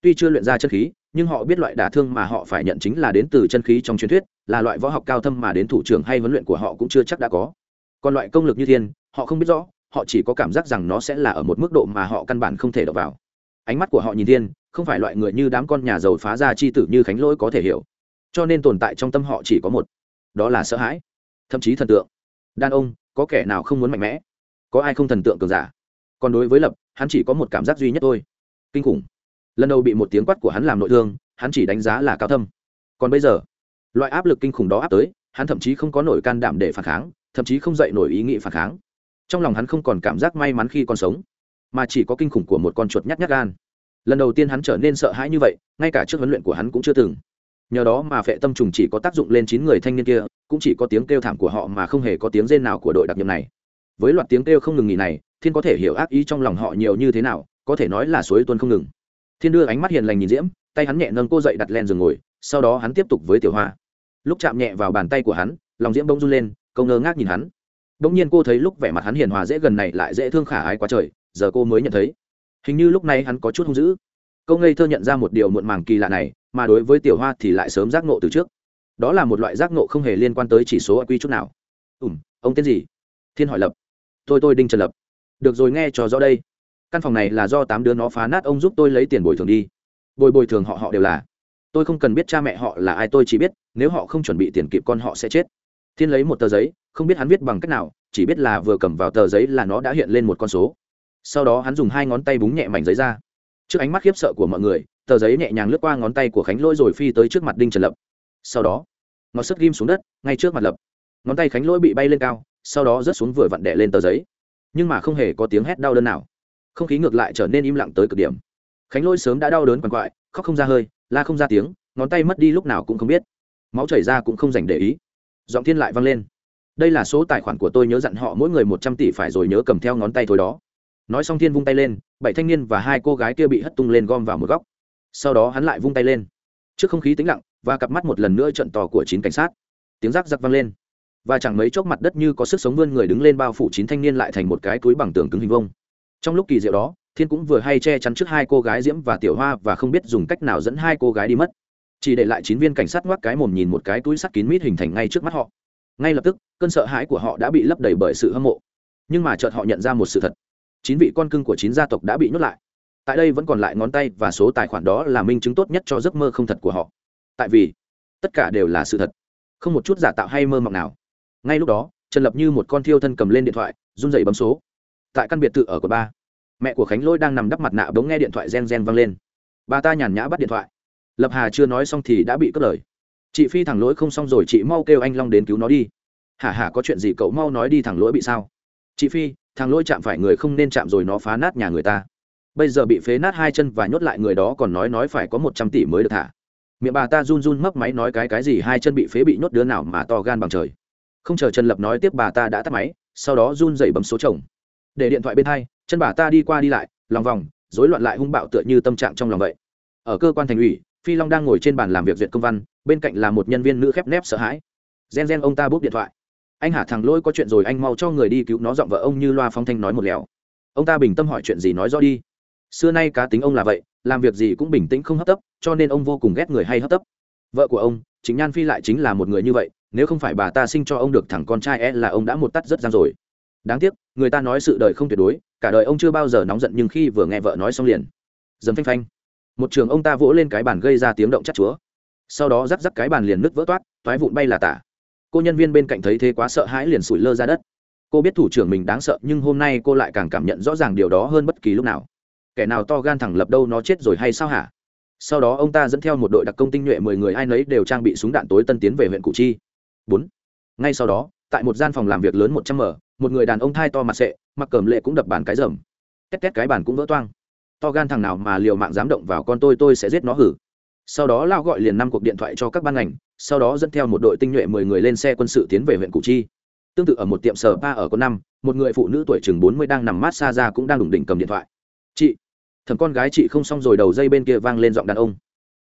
tuy chưa luyện ra chân khí, nhưng họ biết loại đả thương mà họ phải nhận chính là đến từ chân khí trong truyền thuyết, là loại võ học cao thâm mà đến thủ trưởng hay huấn luyện của họ cũng chưa chắc đã có. Còn loại công lực như thiên, họ không biết rõ, họ chỉ có cảm giác rằng nó sẽ là ở một mức độ mà họ căn bản không thể đọc vào. Ánh mắt của họ nhìn thiên, không phải loại người như đám con nhà giàu phá ra chi tử như khánh lỗi có thể hiểu. Cho nên tồn tại trong tâm họ chỉ có một. Đó là sợ hãi, thậm chí thần tượng. Đàn ông, có kẻ nào không muốn mạnh mẽ? Có ai không thần tượng cường giả? Còn đối với lập, hắn chỉ có một cảm giác duy nhất thôi. Kinh khủng lần đầu bị một tiếng quát của hắn làm nội thương, hắn chỉ đánh giá là cao thâm. Còn bây giờ, loại áp lực kinh khủng đó áp tới, hắn thậm chí không có nổi can đảm để phản kháng, thậm chí không dậy nổi ý nghĩ phản kháng. Trong lòng hắn không còn cảm giác may mắn khi còn sống, mà chỉ có kinh khủng của một con chuột nhát nhát gan. Lần đầu tiên hắn trở nên sợ hãi như vậy, ngay cả trước huấn luyện của hắn cũng chưa từng. Nhờ đó mà phệ tâm trùng chỉ có tác dụng lên chín người thanh niên kia, cũng chỉ có tiếng kêu thảm của họ mà không hề có tiếng rên nào của đội đặc nhiệm này. Với loạt tiếng kêu không ngừng nghỉ này, thiên có thể hiểu ác ý trong lòng họ nhiều như thế nào, có thể nói là suối tuôn không ngừng thiên đưa ánh mắt hiền lành nhìn diễm, tay hắn nhẹ nâng cô dậy đặt len giường ngồi, sau đó hắn tiếp tục với tiểu hoa. Lúc chạm nhẹ vào bàn tay của hắn, lòng diễm bông run lên, câu ngơ ngác nhìn hắn. Bỗng nhiên cô thấy lúc vẻ mặt hắn hiền hòa dễ gần này lại dễ thương khả ái quá trời, giờ cô mới nhận thấy. Hình như lúc này hắn có chút hung dữ. Câu ngây thơ nhận ra một điều muộn màng kỳ lạ này, mà đối với tiểu hoa thì lại sớm giác nộ từ trước. Đó là một loại giác nộ không hề liên quan tới chỉ số quy chút nào. Ủm ông tên gì? Thiên hỏi lập. Tôi tôi đinh trần lập. Được rồi, nghe cho rõ đây căn phòng này là do tám đứa nó phá nát, ông giúp tôi lấy tiền bồi thường đi. Bồi bồi thường họ họ đều là. Tôi không cần biết cha mẹ họ là ai, tôi chỉ biết nếu họ không chuẩn bị tiền kịp con họ sẽ chết. Thiên lấy một tờ giấy, không biết hắn viết bằng cách nào, chỉ biết là vừa cầm vào tờ giấy là nó đã hiện lên một con số. Sau đó hắn dùng hai ngón tay búng nhẹ mảnh giấy ra. Trước ánh mắt khiếp sợ của mọi người, tờ giấy nhẹ nhàng lướt qua ngón tay của khánh lỗi rồi phi tới trước mặt đinh trần lập. Sau đó, ngón sức ghim xuống đất, ngay trước mặt lập. Ngón tay khánh lỗi bị bay lên cao, sau đó rớt xuống vừa vặn đẻ lên tờ giấy. Nhưng mà không hề có tiếng hét đau đớn nào không khí ngược lại trở nên im lặng tới cực điểm. Khánh lôi sớm đã đau đớn quằn quại, khóc không ra hơi, la không ra tiếng, ngón tay mất đi lúc nào cũng không biết. Máu chảy ra cũng không dành để ý. Giọng thiên lại vang lên. Đây là số tài khoản của tôi nhớ dặn họ mỗi người một trăm tỷ phải rồi nhớ cầm theo ngón tay thôi đó. Nói xong thiên vung tay lên, bảy thanh niên và hai cô gái kia bị hất tung lên gom vào một góc. Sau đó hắn lại vung tay lên. Trước không khí tĩnh lặng và cặp mắt một lần nữa trận tò của chín cảnh sát. Tiếng rác rắc vang lên. Và chẳng mấy chốc mặt đất như có sức sống vươn người đứng lên bao phủ chín thanh niên lại thành một cái túi bằng tường cứng hình vông trong lúc kỳ diệu đó, thiên cũng vừa hay che chắn trước hai cô gái diễm và tiểu hoa và không biết dùng cách nào dẫn hai cô gái đi mất. Chỉ để lại chín viên cảnh sát ngoắc cái mồm nhìn một cái túi sắt kín mít hình thành ngay trước mắt họ. Ngay lập tức, cơn sợ hãi của họ đã bị lấp đầy bởi sự hâm mộ. Nhưng mà chợt họ nhận ra một sự thật. Chín vị con cưng của chín gia tộc đã bị nhốt lại. Tại đây vẫn còn lại ngón tay và số tài khoản đó là minh chứng tốt nhất cho giấc mơ không thật của họ. Tại vì, tất cả đều là sự thật. Không một chút giả tạo hay mơ mộng nào. Ngay lúc đó, trần lập như một con thiêu thân cầm lên điện thoại, run dậy bấm số tại căn biệt thự ở quận ba. Mẹ của khánh lôi đang nằm đắp mặt nạ bỗng nghe điện thoại gen gen vang lên. Bà ta nhàn nhã bắt điện thoại. Lập hà chưa nói xong thì đã bị cất lời. Chị phi thẳng lỗi không xong rồi, chị mau kêu anh long đến cứu nó đi. Hả hả, có chuyện gì cậu mau nói đi thẳng lỗi bị sao? Chị phi, thằng lỗi chạm phải người không nên chạm rồi nó phá nát nhà người ta. Bây giờ bị phế nát hai chân và nhốt lại người đó còn nói nói phải có một trăm tỷ mới được thả. Miệng bà ta run run mấp máy nói cái cái gì, hai chân bị phế bị nhốt đứa nào mà to gan bằng trời. Không chờ trần lập nói tiếp bà ta đã tắt máy, sau đó run dậy bấm số chồng để điện thoại bên hai, chân bà ta đi qua đi lại, lòng vòng, rối loạn lại hung bạo tựa như tâm trạng trong lòng vậy. Ở cơ quan thành ủy, phi long đang ngồi trên bàn làm việc duyệt công văn, bên cạnh là một nhân viên nữ khép nép sợ hãi. Gen gen, ông ta bút điện thoại. Anh hả thằng lỗi, có chuyện rồi, anh mau cho người đi cứu nó, giọng vợ ông như loa phong thanh nói một lèo. Ông ta bình tâm hỏi chuyện gì nói rõ đi. Xưa nay cá tính ông là vậy, làm việc gì cũng bình tĩnh không hấp tấp, cho nên ông vô cùng ghét người hay hấp tấp. Vợ của ông chính nhan phi lại chính là một người như vậy, nếu không phải bà ta sinh cho ông được thằng con trai e là ông đã một tắt rất gian rồi đáng tiếc, người ta nói sự đời không tuyệt đối, cả đời ông chưa bao giờ nóng giận nhưng khi vừa nghe vợ nói xong liền dấm phanh phanh. Một trường ông ta vỗ lên cái bàn gây ra tiếng động chắc chúa. Sau đó rắc rắc cái bàn liền nứt vỡ toát, toái vụn bay là tả. Cô nhân viên bên cạnh thấy thế quá sợ hãi liền sủi lơ ra đất. Cô biết thủ trưởng mình đáng sợ nhưng hôm nay cô lại càng cảm nhận rõ ràng điều đó hơn bất kỳ lúc nào. Kẻ nào to gan thẳng lập đâu nó chết rồi hay sao hả? Sau đó ông ta dẫn theo một đội đặc công tinh nhuệ mười người ai nấy đều trang bị súng đạn tối tân tiến về huyện củ chi. Bốn. Ngay sau đó tại một gian phòng làm việc lớn một trăm m, một người đàn ông thai to mặt sệ, mặc cẩm lệ cũng đập bàn cái rầm. Két két cái bàn cũng vỡ toang. To gan thằng nào mà liều mạng dám động vào con tôi tôi sẽ giết nó hử. Sau đó lao gọi liền năm cuộc điện thoại cho các ban ngành, sau đó dẫn theo một đội tinh nhuệ mười người lên xe quân sự tiến về huyện củ chi. Tương tự ở một tiệm sở ba ở con năm, một người phụ nữ tuổi chừng bốn mươi đang nằm mát xa ra cũng đang đủng đỉnh cầm điện thoại. Chị. Thầm con gái chị không xong rồi đầu dây bên kia vang lên giọng đàn ông.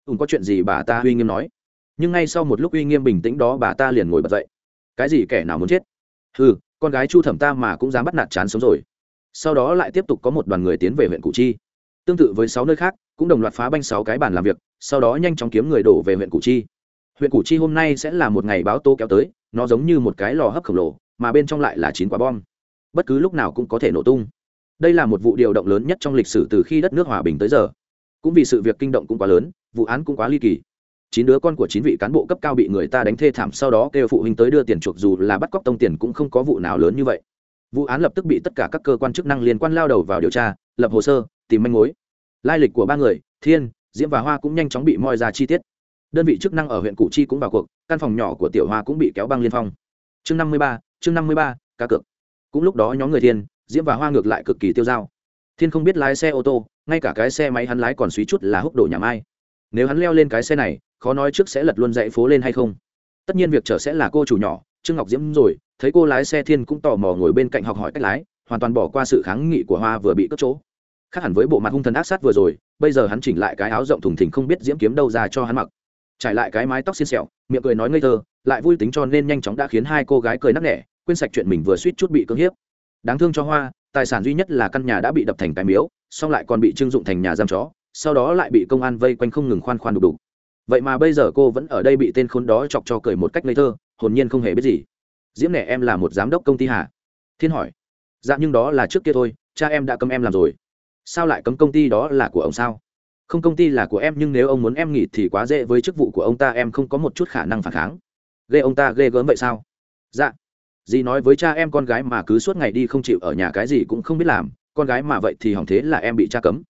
Ùn có chuyện gì bà ta uy nghiêm nói? Nhưng ngay sau một lúc uy nghiêm bình tĩnh đó bà ta liền ngồi bật dậy cái gì kẻ nào muốn chết? Ừ con gái chu thẩm ta mà cũng dám bắt nạt chán sống rồi. Sau đó lại tiếp tục có một đoàn người tiến về huyện củ chi. Tương tự với sáu nơi khác, cũng đồng loạt phá banh sáu cái bàn làm việc, sau đó nhanh chóng kiếm người đổ về huyện củ chi. Huyện củ chi hôm nay sẽ là một ngày báo tô kéo tới, nó giống như một cái lò hấp khổng lồ, mà bên trong lại là chín quả bom. Bất cứ lúc nào cũng có thể nổ tung. Đây là một vụ điều động lớn nhất trong lịch sử từ khi đất nước hòa bình tới giờ. Cũng vì sự việc kinh động cũng quá lớn, vụ án cũng quá ly kỳ chín đứa con của chín vị cán bộ cấp cao bị người ta đánh thê thảm sau đó kêu phụ huynh tới đưa tiền chuộc dù là bắt cóc tông tiền cũng không có vụ nào lớn như vậy. Vụ án lập tức bị tất cả các cơ quan chức năng liên quan lao đầu vào điều tra, lập hồ sơ, tìm manh mối. Lai lịch của ba người, thiên, diễm và hoa cũng nhanh chóng bị moi ra chi tiết. Đơn vị chức năng ở huyện củ chi cũng vào cuộc, căn phòng nhỏ của tiểu hoa cũng bị kéo băng liên phong. Chương năm mươi ba, chương năm mươi ba, cá cược. Cũng lúc đó nhóm người thiên, diễm và hoa ngược lại cực kỳ tiêu dao. Thiên không biết lái xe ô tô, ngay cả cái xe máy hắn lái còn suý chút là húc đổ nhà mai. Nếu hắn leo lên cái xe này khó nói trước sẽ lật luôn dãy phố lên hay không. Tất nhiên việc chở sẽ là cô chủ nhỏ, trương ngọc diễm rồi, thấy cô lái xe thiên cũng tò mò ngồi bên cạnh học hỏi cách lái, hoàn toàn bỏ qua sự kháng nghị của hoa vừa bị cất chỗ. Khác hẳn với bộ mặt hung thần ác sát vừa rồi, bây giờ hắn chỉnh lại cái áo rộng thùng thình không biết diễm kiếm đâu ra cho hắn mặc. Trải lại cái mái tóc xiên xẹo miệng cười nói ngây thơ, lại vui tính cho nên nhanh chóng đã khiến hai cô gái cười nắc nẻ, quên sạch chuyện mình vừa suýt chút bị cưỡng hiếp. Đáng thương cho hoa, tài sản duy nhất là căn nhà đã bị đập thành cái miếu, xong lại còn bị trưng dụng thành nhà giam chó, sau đó lại bị công an vây quanh không ngừng khoan khoan đục đục vậy mà bây giờ cô vẫn ở đây bị tên khốn đó chọc cho cười một cách ngây thơ, hồn nhiên không hề biết gì. Diễm nẻ em là một giám đốc công ty hà thiên hỏi. Dạ nhưng đó là trước kia thôi, cha em đã cấm em làm rồi. Sao lại cấm công ty đó là của ông sao? Không công ty là của em nhưng nếu ông muốn em nghỉ thì quá dễ với chức vụ của ông ta, em không có một chút khả năng phản kháng. Ghê ông ta ghê gớm vậy sao? Dạ. Dì nói với cha em con gái mà cứ suốt ngày đi không chịu ở nhà cái gì cũng không biết làm, con gái mà vậy thì hỏng thế là em bị cha cấm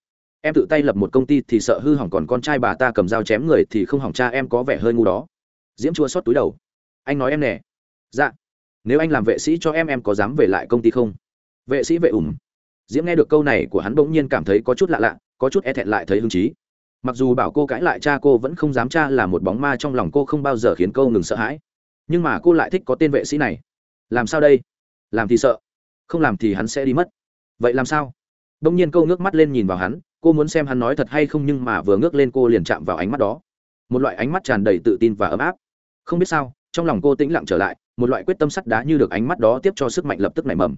em tự tay lập một công ty thì sợ hư hỏng còn con trai bà ta cầm dao chém người thì không hỏng cha em có vẻ hơi ngu đó. Diễm chua xót túi đầu. Anh nói em nè. Dạ. Nếu anh làm vệ sĩ cho em em có dám về lại công ty không? Vệ sĩ vệ ủng. Diễm nghe được câu này của hắn bỗng nhiên cảm thấy có chút lạ lạ, có chút e thẹn lại thấy hứng chí. Mặc dù bảo cô cãi lại cha cô vẫn không dám cha là một bóng ma trong lòng cô không bao giờ khiến cô ngừng sợ hãi. Nhưng mà cô lại thích có tên vệ sĩ này. Làm sao đây? Làm thì sợ. Không làm thì hắn sẽ đi mất. Vậy làm sao? Đông nhiên câu ngước mắt lên nhìn vào hắn cô muốn xem hắn nói thật hay không nhưng mà vừa ngước lên cô liền chạm vào ánh mắt đó. Một loại ánh mắt tràn đầy tự tin và ấm áp. Không biết sao, trong lòng cô tĩnh lặng trở lại, một loại quyết tâm sắt đá như được ánh mắt đó tiếp cho sức mạnh lập tức nảy mầm.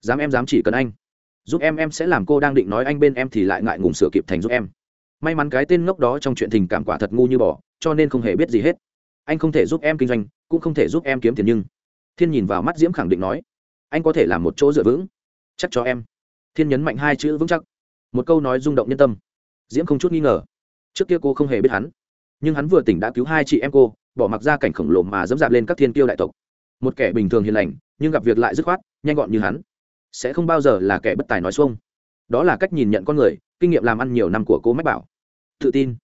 Dám em dám chỉ cần anh. Giúp em em sẽ làm cô đang định nói anh bên em thì lại ngại ngùng sửa kịp thành giúp em. May mắn cái tên ngốc đó trong chuyện tình cảm quả thật ngu như bỏ cho nên không hề biết gì hết. Anh không thể giúp em kinh doanh, cũng không thể giúp em kiếm tiền nhưng thiên nhìn vào mắt diễm khẳng định nói, anh có thể làm một chỗ dựa vững. Chắc cho em. Thiên nhấn mạnh hai chữ vững chắc một câu nói rung động nhân tâm. Diễm không chút nghi ngờ. Trước kia cô không hề biết hắn, nhưng hắn vừa tỉnh đã cứu hai chị em cô, bỏ mặc ra cảnh khổng lồ mà dẫm dạp lên các thiên tiêu đại tộc. Một kẻ bình thường hiền lành, nhưng gặp việc lại dứt khoát, nhanh gọn như hắn, sẽ không bao giờ là kẻ bất tài nói xuông. Đó là cách nhìn nhận con người, kinh nghiệm làm ăn nhiều năm của cô mách bảo. Tự tin.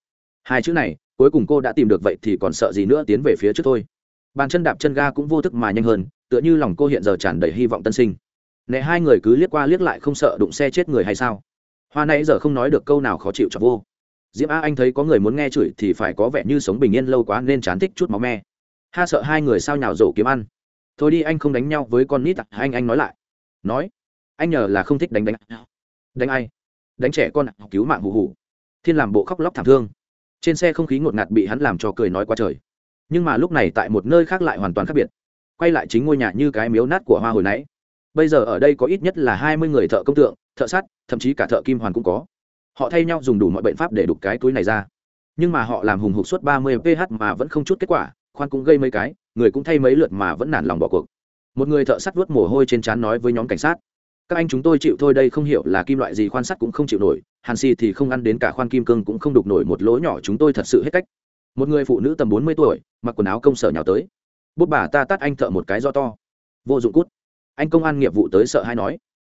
Hai chữ này, cuối cùng cô đã tìm được vậy thì còn sợ gì nữa tiến về phía trước thôi. Bàn chân đạp chân ga cũng vô thức mà nhanh hơn, tựa như lòng cô hiện giờ tràn đầy hy vọng tân sinh. Nè hai người cứ liếc qua liếc lại không sợ đụng xe chết người hay sao? Hoa nãy giờ không nói được câu nào khó chịu cho vô. Diễm a anh thấy có người muốn nghe chửi thì phải có vẻ như sống bình yên lâu quá nên chán thích chút máu me. Ha sợ hai người sao nhào rổ kiếm ăn. Thôi đi, anh không đánh nhau với con nít à? anh anh nói lại. Nói. Anh nhờ là không thích đánh đánh. Đánh ai? Đánh trẻ con à? cứu mạng hù hù. Thiên làm bộ khóc lóc thảm thương. Trên xe không khí ngột ngạt bị hắn làm cho cười nói qua trời. Nhưng mà lúc này tại một nơi khác lại hoàn toàn khác biệt. Quay lại chính ngôi nhà như cái miếu nát của hoa hồi nãy. Bây giờ ở đây có ít nhất là hai mươi người thợ công tượng thợ sắt, thậm chí cả thợ kim hoàn cũng có. Họ thay nhau dùng đủ mọi biện pháp để đục cái túi này ra. Nhưng mà họ làm hùng hục suốt ba mươi ph mà vẫn không chút kết quả, khoan cũng gây mấy cái, người cũng thay mấy lượt mà vẫn nản lòng bỏ cuộc. Một người thợ sắt vuốt mồ hôi trên trán nói với nhóm cảnh sát, các anh chúng tôi chịu thôi đây không hiểu là kim loại gì khoan sắt cũng không chịu nổi, hàn xì thì không ăn đến cả khoan kim cương cũng không đục nổi một lỗ nhỏ chúng tôi thật sự hết cách. Một người phụ nữ tầm bốn mươi tuổi, mặc quần áo công sở nhào tới. Bút bà ta tắt anh thợ một cái do to. Vô dụng cút. Anh công an nghiệp vụ tới sợ hay nói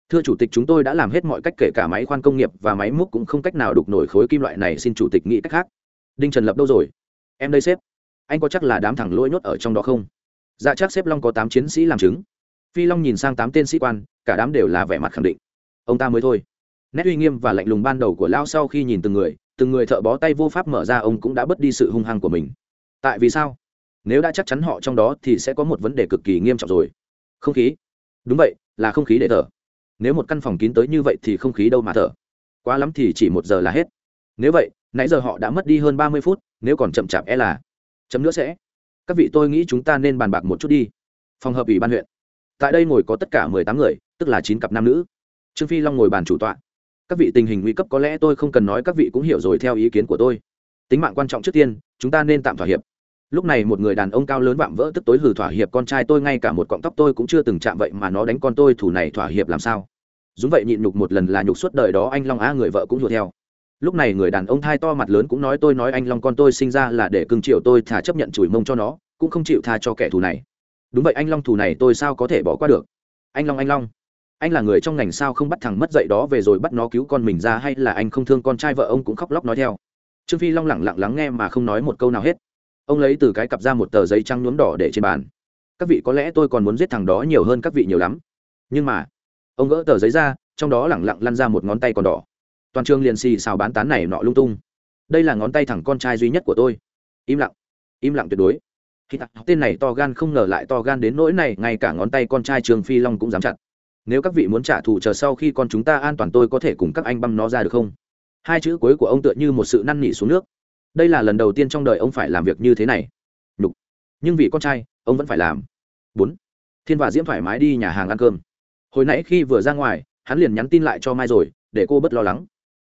thưa chủ tịch, chúng tôi đã làm hết mọi cách kể cả máy khoan công nghiệp và máy múc cũng không cách nào đục nổi khối kim loại này. Xin chủ tịch nghĩ cách khác. Đinh trần lập đâu rồi? Em đây sếp. Anh có chắc là đám thẳng lỗi nhốt ở trong đó không? Dạ chắc sếp long có tám chiến sĩ làm chứng. Phi long nhìn sang tám tên sĩ quan, cả đám đều là vẻ mặt khẳng định. Ông ta mới thôi. Nét uy nghiêm và lạnh lùng ban đầu của lao sau khi nhìn từng người từng người thợ bó tay vô pháp mở ra, ông cũng đã bớt đi sự hung hăng của mình. Tại vì sao? Nếu đã chắc chắn họ trong đó thì sẽ có một vấn đề cực kỳ nghiêm trọng rồi. Không khí. Đúng vậy, là không khí để thở nếu một căn phòng kín tới như vậy thì không khí đâu mà thở. Quá lắm thì chỉ một giờ là hết. Nếu vậy, nãy giờ họ đã mất đi hơn ba mươi phút, nếu còn chậm chạp e là chấm nữa sẽ. Các vị tôi nghĩ chúng ta nên bàn bạc một chút đi. Phòng hợp ủy ban huyện. Tại đây ngồi có tất cả mười tám người, tức là chín cặp nam nữ. Trương phi long ngồi bàn chủ tọa. Các vị tình hình nguy cấp có lẽ tôi không cần nói, các vị cũng hiểu rồi theo ý kiến của tôi. Tính mạng quan trọng trước tiên, chúng ta nên tạm thỏa hiệp lúc này một người đàn ông cao lớn vạm vỡ tức tối hừ thỏa hiệp, con trai tôi, ngay cả một cọng tóc tôi cũng chưa từng chạm vậy mà nó đánh con tôi, thủ này thỏa hiệp làm sao? Đúng vậy nhịn nhục một lần là nhục suốt đời đó anh long á, người vợ cũng nhụt theo. Lúc này người đàn ông thai to mặt lớn cũng nói, tôi nói anh long, con tôi sinh ra là để cưng chịu tôi, thà chấp nhận chùi mông cho nó, cũng không chịu tha cho kẻ thù này. Đúng vậy, anh long, thù này tôi sao có thể bỏ qua được? Anh long anh long, anh là người trong ngành sao không bắt thằng mất dậy đó về rồi bắt nó cứu con mình ra, hay là anh không thương con trai vợ ông? Cũng khóc lóc nói theo. Trương phi long lẳng lặng lắng nghe mà không nói một câu nào hết ông lấy từ cái cặp ra một tờ giấy trắng nhuốm đỏ để trên bàn. Các vị có lẽ tôi còn muốn giết thằng đó nhiều hơn các vị nhiều lắm. Nhưng mà, ông gỡ tờ giấy ra, trong đó lẳng lặng lăn ra một ngón tay còn đỏ. Toàn trường liền xì xào bán tán này nọ lung tung. Đây là ngón tay thẳng con trai duy nhất của tôi. Im lặng im lặng tuyệt đối. Khi tặc tên này to gan không ngờ lại to gan đến nỗi này, ngay cả ngón tay con trai trường phi long cũng dám chặt. Nếu các vị muốn trả thù chờ sau khi con chúng ta an toàn tôi có thể cùng các anh băm nó ra được không? Hai chữ cuối của ông tựa như một sự năn nỉ xuống nước đây là lần đầu tiên trong đời ông phải làm việc như thế này. Nhục. Nhưng vì con trai, ông vẫn phải làm. Bốn. Thiên và diễm thoải mái đi nhà hàng ăn cơm. Hồi nãy khi vừa ra ngoài, hắn liền nhắn tin lại cho mai rồi, để cô bất lo lắng.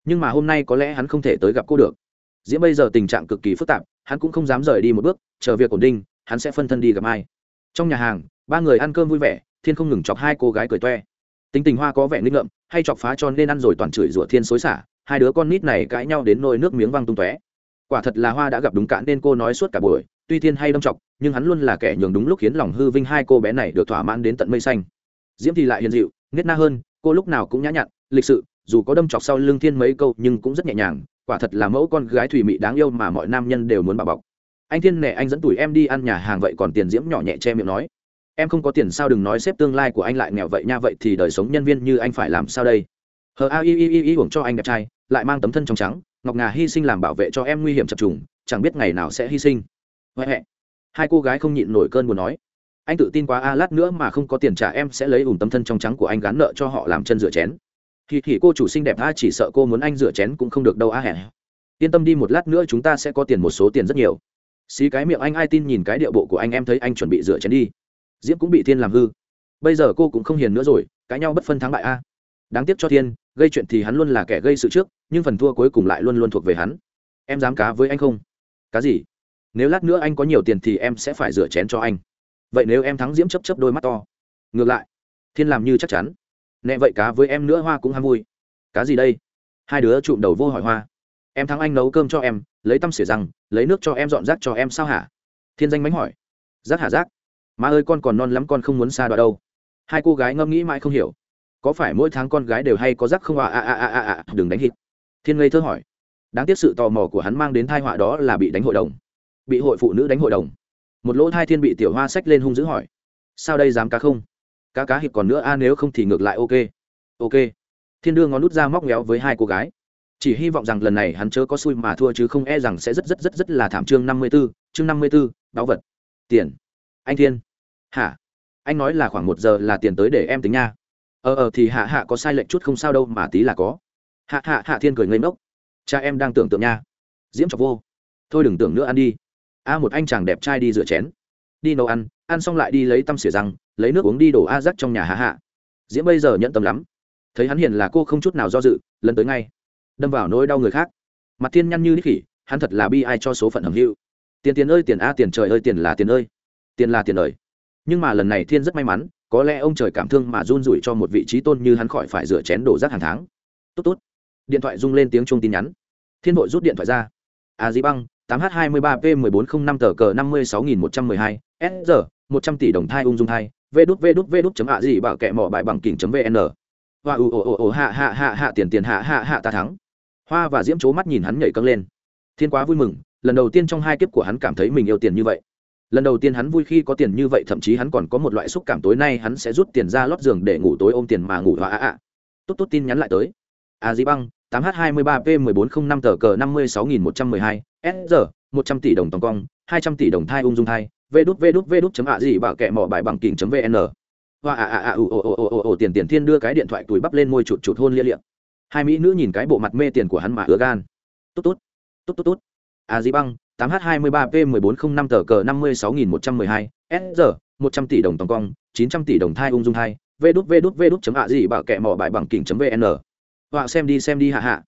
Nhưng mà hôm nay có lẽ hắn không thể tới gặp cô được. Diễm bây giờ tình trạng cực kỳ phức tạp, hắn cũng không dám rời đi một bước, chờ việc ổn định, hắn sẽ phân thân đi gặp mai. Trong nhà hàng, ba người ăn cơm vui vẻ, thiên không ngừng chọc hai cô gái cười toe. Tính tình hoa có vẻ nghịch ngợm, hay chọc phá cho nên ăn rồi toàn chửi rủa thiên xối xả, hai đứa con nít này cãi nhau đến nôi nước miếng văng tung tóe quả thật là hoa đã gặp đúng cạn nên cô nói suốt cả buổi, tuy thiên hay đâm chọc, nhưng hắn luôn là kẻ nhường đúng lúc khiến lòng hư vinh hai cô bé này được thỏa mãn đến tận mây xanh. Diễm thì lại hiền dịu, nết na hơn, cô lúc nào cũng nhã nhặn, lịch sự, dù có đâm chọc sau lưng thiên mấy câu nhưng cũng rất nhẹ nhàng, quả thật là mẫu con gái thủy mị đáng yêu mà mọi nam nhân đều muốn bảo bọc. Anh thiên nè, anh dẫn tuổi em đi ăn nhà hàng vậy còn tiền diễm nhỏ nhẹ che miệng nói. Em không có tiền sao đừng nói xếp tương lai của anh lại nghèo vậy nha, vậy thì đời sống nhân viên như anh phải làm sao đây? Hờ, a y y y y cho anh đẹp trai, lại mang tấm thân trong trắng ngọc ngà hy sinh làm bảo vệ cho em nguy hiểm chập trùng, chẳng biết ngày nào sẽ hy sinh. Huệ huệ. Hai cô gái không nhịn nổi cơn buồn nói. Anh tự tin quá, a, lát nữa mà không có tiền trả em sẽ lấy ủn tấm thân trong trắng của anh gán nợ cho họ làm chân rửa chén. Thì thì cô chủ xinh đẹp, a, chỉ sợ cô muốn anh rửa chén cũng không được đâu, a hẹn yên tâm đi một lát nữa chúng ta sẽ có tiền một số tiền rất nhiều. Xí cái miệng anh, ai tin nhìn cái điệu bộ của anh, em thấy anh chuẩn bị rửa chén đi. Diễm cũng bị thiên làm hư. Bây giờ cô cũng không hiền nữa rồi, cãi nhau bất phân thắng bại, a. Đáng tiếc cho thiên gây chuyện thì hắn luôn là kẻ gây sự trước, nhưng phần thua cuối cùng lại luôn luôn thuộc về hắn. Em dám cá với anh không? Cá gì? Nếu lát nữa anh có nhiều tiền thì em sẽ phải rửa chén cho anh. Vậy nếu em thắng diễm chấp chấp đôi mắt to? Ngược lại, thiên làm như chắc chắn. Nẹ vậy cá với em nữa hoa cũng ham vui. Cá gì đây? Hai đứa trụm đầu vô hỏi hoa. Em thắng anh nấu cơm cho em, lấy tăm xỉa răng, lấy nước cho em dọn rác cho em sao hả? Thiên danh mánh hỏi. Rác hả rác? Má ơi con còn non lắm con không muốn xa đoạn đâu. Hai cô gái ngâm nghĩ mãi không hiểu có phải mỗi tháng con gái đều hay có rắc không? À à à à à à. Đừng đánh hít. Thiên ngây thơ hỏi. Đáng tiếc sự tò mò của hắn mang đến thai họa đó là bị đánh hội đồng. Bị hội phụ nữ đánh hội đồng. Một lỗ thai thiên bị tiểu hoa sách lên hung dữ hỏi. Sao đây dám cá không? Cá cá hiệp còn nữa, a, nếu không thì ngược lại ok. Ok. Thiên đưa ngón nút ra móc méo với hai cô gái. Chỉ hy vọng rằng lần này hắn chớ có xui mà thua chứ không e rằng sẽ rất rất rất rất là thảm. Chương năm mươi b ố chương năm mươi b ố báu vật. Tiền. Anh thiên. Hả? Anh nói là khoảng một giờ là tiền tới để em tính nha ờ ờ thì hạ hạ có sai lệch chút không sao đâu mà tí là có. Hạ hạ hạ thiên cười ngây ngốc. Cha em đang tưởng tượng nha. Diễm chọc vô. Thôi đừng tưởng nữa ăn đi. A một anh chàng đẹp trai đi rửa chén. Đi nấu ăn ăn xong lại đi lấy tăm xỉa răng, lấy nước uống đi đổ a rắc trong nhà hạ hạ. Diễm bây giờ nhận tâm lắm. Thấy hắn hiền là cô không chút nào do dự, lần tới ngay. Đâm vào nỗi đau người khác. Mặt thiên nhăn như đích khỉ, hắn thật là bi ai cho số phận hầm hữu. Tiền tiền ơi tiền a, tiền trời ơi tiền là tiền ơi. Tiền là tiền ơi nhưng mà lần này thiên rất may mắn có lẽ ông trời cảm thương mà run rủi cho một vị trí tôn như hắn khỏi phải rửa chén đổ rác hàng tháng. Tốt tốt. Điện thoại rung lên tiếng chuông tin nhắn. Thiên vội rút điện thoại ra. A di băng 8 h 2 3 p 1 4 0 5 tờ cờ 56.112, s giờ một trăm tỷ đồng thai ung dung thai v đút v đút v đút chấm ạ gì bảo kẹ mỏ bài bằng kỉnh chấm vn. Hoa ù ồ ồ ồ hạ hạ hạ hạ tiền tiền hạ hạ hạ ta thắng. Hoa và diễm c mắt nhìn hắn nhảy câng lên. Thiên quá vui mừng lần đầu tiên trong hai kiếp của hắn cảm thấy mình yêu tiền như vậy lần đầu tiên hắn vui khi có tiền như vậy, thậm chí hắn còn có một loại xúc cảm tối nay hắn sẽ rút tiền ra lót giường để ngủ tối ôm tiền mà ngủ hoa ạ ạ. Tốt tốt tin nhắn lại tới. A di băng, tám h hai mươi ba p mười bốn không năm tờ cờ năm mươi sáu nghìn một trăm mười hai, s giờ một trăm tỷ đồng tòng cong, hai trăm tỷ đồng thai ung dung thai, vê đút vê đút vê đút chấm ạ gì bảo kẹ mỏ bài bằng kỉnh chấm vn. Hoa ạ ạ ạ ồ ồ ồ ồ ồ tiền tiền thiên đưa cái điện thoại túi bắp lên môi chụt chụt hôn lia liệm hai mỹ nữ nhìn cái bộ mặt mê tiền của hắn mà ứa gan. Tốt tốt. Tốt tốt tốt. A di băng 8 h 23 p 1405 tờ cờ 56112, SR, 100 tỷ đồng tổng cong 900 tỷ đồng thai ung dung thai vê đút vê đút vê đút chấm ạ gì bảo kẹ mỏ bài bằng kỉnh chấm vn. Họa xem đi xem đi hạ hạ.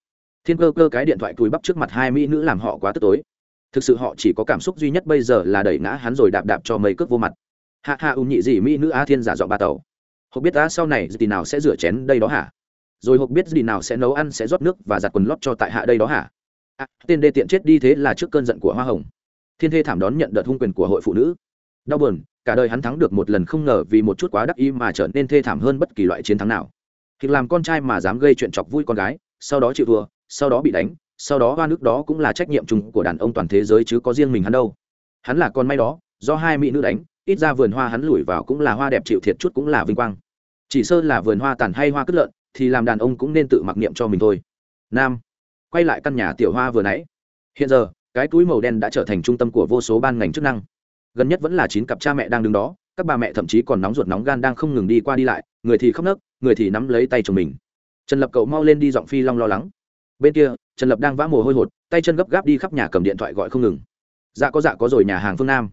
Thiên cơ cơ cái điện thoại cùi bắp trước mặt hai mỹ nữ làm họ quá tức tối. Thực sự họ chỉ có cảm xúc duy nhất bây giờ là đẩy ngã hắn rồi đạp đạp cho mây cước vô mặt. Hạ hạ ung nhị gì mỹ nữ a thiên giả dọn ba tàu hộp biết ta sau này gì nào sẽ rửa chén đây đó hả? Rồi hộp biết gì nào sẽ nấu ăn sẽ rót nước và giặt quần lót cho tại hạ đây đó hả? À, tên đê tiện chết đi thế là trước cơn giận của hoa hồng. Thiên thê thảm đón nhận đợt hung quyền của hội phụ nữ. Đau buồn cả đời hắn thắng được một lần không ngờ vì một chút quá đắc ý mà trở nên thê thảm hơn bất kỳ loại chiến thắng nào. Việc làm con trai mà dám gây chuyện chọc vui con gái sau đó chịu thua sau đó bị đánh sau đó hoa nước đó cũng là trách nhiệm chung của đàn ông toàn thế giới chứ có riêng mình hắn đâu. Hắn là con may đó do hai mỹ nữ đánh ít ra vườn hoa hắn lủi vào cũng là hoa đẹp chịu thiệt chút cũng là vinh quang. Chỉ sơ là vườn hoa tàn hay hoa cất lợn thì làm đàn ông cũng nên tự mặc niệm cho mình thôi. Nam quay lại căn nhà tiểu hoa vừa nãy. Hiện giờ, cái túi màu đen đã trở thành trung tâm của vô số ban ngành chức năng. Gần nhất vẫn là chín cặp cha mẹ đang đứng đó, các bà mẹ thậm chí còn nóng ruột nóng gan đang không ngừng đi qua đi lại, người thì khóc nấc, người thì nắm lấy tay chồng mình. Trần lập cậu mau lên đi, giọng phi long lo lắng. Bên kia, trần lập đang vã mồ hôi hột, tay chân gấp gáp đi khắp nhà cầm điện thoại gọi không ngừng. Dạ có dạ có rồi, nhà hàng phương nam.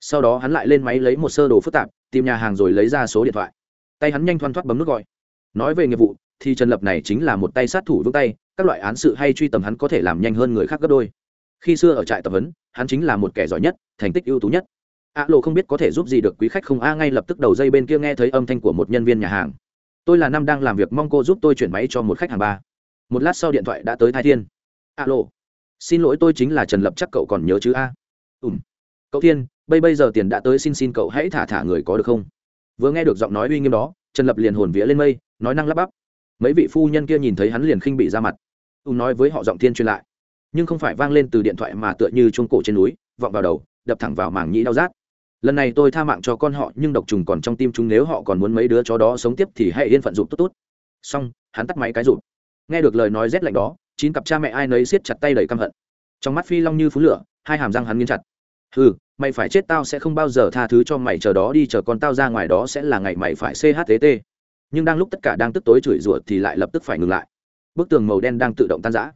Sau đó hắn lại lên máy lấy một sơ đồ phức tạp, tìm nhà hàng rồi lấy ra số điện thoại. Tay hắn nhanh thoăn thoắt bấm nút gọi. Nói về nghiệp vụ, thì trần lập này chính là một tay sát thủ vững tay các loại án sự hay truy tầm hắn có thể làm nhanh hơn người khác gấp đôi. Khi xưa ở trại tập huấn, hắn chính là một kẻ giỏi nhất, thành tích ưu tú nhất. A lộ không biết có thể giúp gì được quý khách không? A ngay lập tức đầu dây bên kia nghe thấy âm thanh của một nhân viên nhà hàng. Tôi là năm đang làm việc, mong cô giúp tôi chuyển máy cho một khách hàng ba. Một lát sau điện thoại đã tới thái thiên. A lộ, xin lỗi tôi chính là trần lập, chắc cậu còn nhớ chứ a? Ùm cậu thiên, bây bây giờ tiền đã tới, xin xin cậu hãy thả thả người có được không? Vừa nghe được giọng nói uy nghiêm đó, trần lập liền hồn vía lên mây, nói năng lắp bắp. Mấy vị phu nhân kia nhìn thấy hắn liền khinh bị ra mặt ùm nói với họ giọng thiên truyền lại. Nhưng không phải vang lên từ điện thoại mà tựa như chuông cổ trên núi, vọng vào đầu, đập thẳng vào màng nhĩ đau rát. Lần này tôi tha mạng cho con họ, nhưng độc trùng còn trong tim chúng, nếu họ còn muốn mấy đứa chó đó sống tiếp thì hãy yên phận rụt tốt tốt. Xong, hắn tắt máy cái rụt. Nghe được lời nói rét lạnh đó, chín cặp cha mẹ ai nấy siết chặt tay đầy căm hận. Trong mắt phi long như phú lửa, hai hàm răng hắn nghiến chặt. Ừ mày phải chết tao sẽ không bao giờ tha thứ cho mày, chờ đó đi, chờ con tao ra ngoài đó sẽ là ngày mày phải chtt nhưng đang lúc tất cả đang tức tối chửi rủa thì lại lập tức phải ngừng lại bức tường màu đen đang tự động tan rã.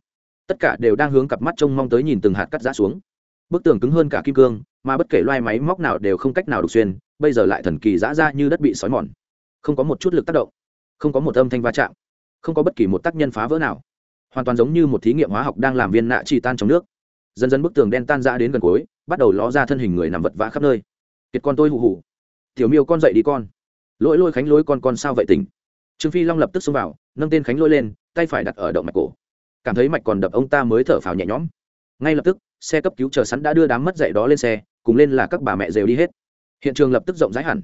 Tất cả đều đang hướng cặp mắt trông mong tới nhìn từng hạt cắt rã xuống. Bức tường cứng hơn cả kim cương, mà bất kể loai máy móc nào đều không cách nào đục xuyên, bây giờ lại thần kỳ rã ra như đất bị xói mòn. Không có một chút lực tác động, không có một âm thanh va chạm, không có bất kỳ một tác nhân phá vỡ nào. Hoàn toàn giống như một thí nghiệm hóa học đang làm viên nạ chỉ tan trong nước. Dần dần bức tường đen tan ra đến gần cuối, bắt đầu ló ra thân hình người nằm vật vã khắp nơi. Kiệt con tôi hù hù. Tiểu miêu con dậy đi con. Lỗi lôi khánh lối con con sao vậy tỉnh? Trương phi long lập tức xông vào, nâng tên khánh lôi lên tay phải đặt ở động mạch cổ. Cảm thấy mạch còn đập, ông ta mới thở phào nhẹ nhõm. Ngay lập tức, xe cấp cứu chờ sẵn đã đưa đám mất dạy đó lên xe, cùng lên là các bà mẹ đều đi hết. Hiện trường lập tức rộng rãi hẳn.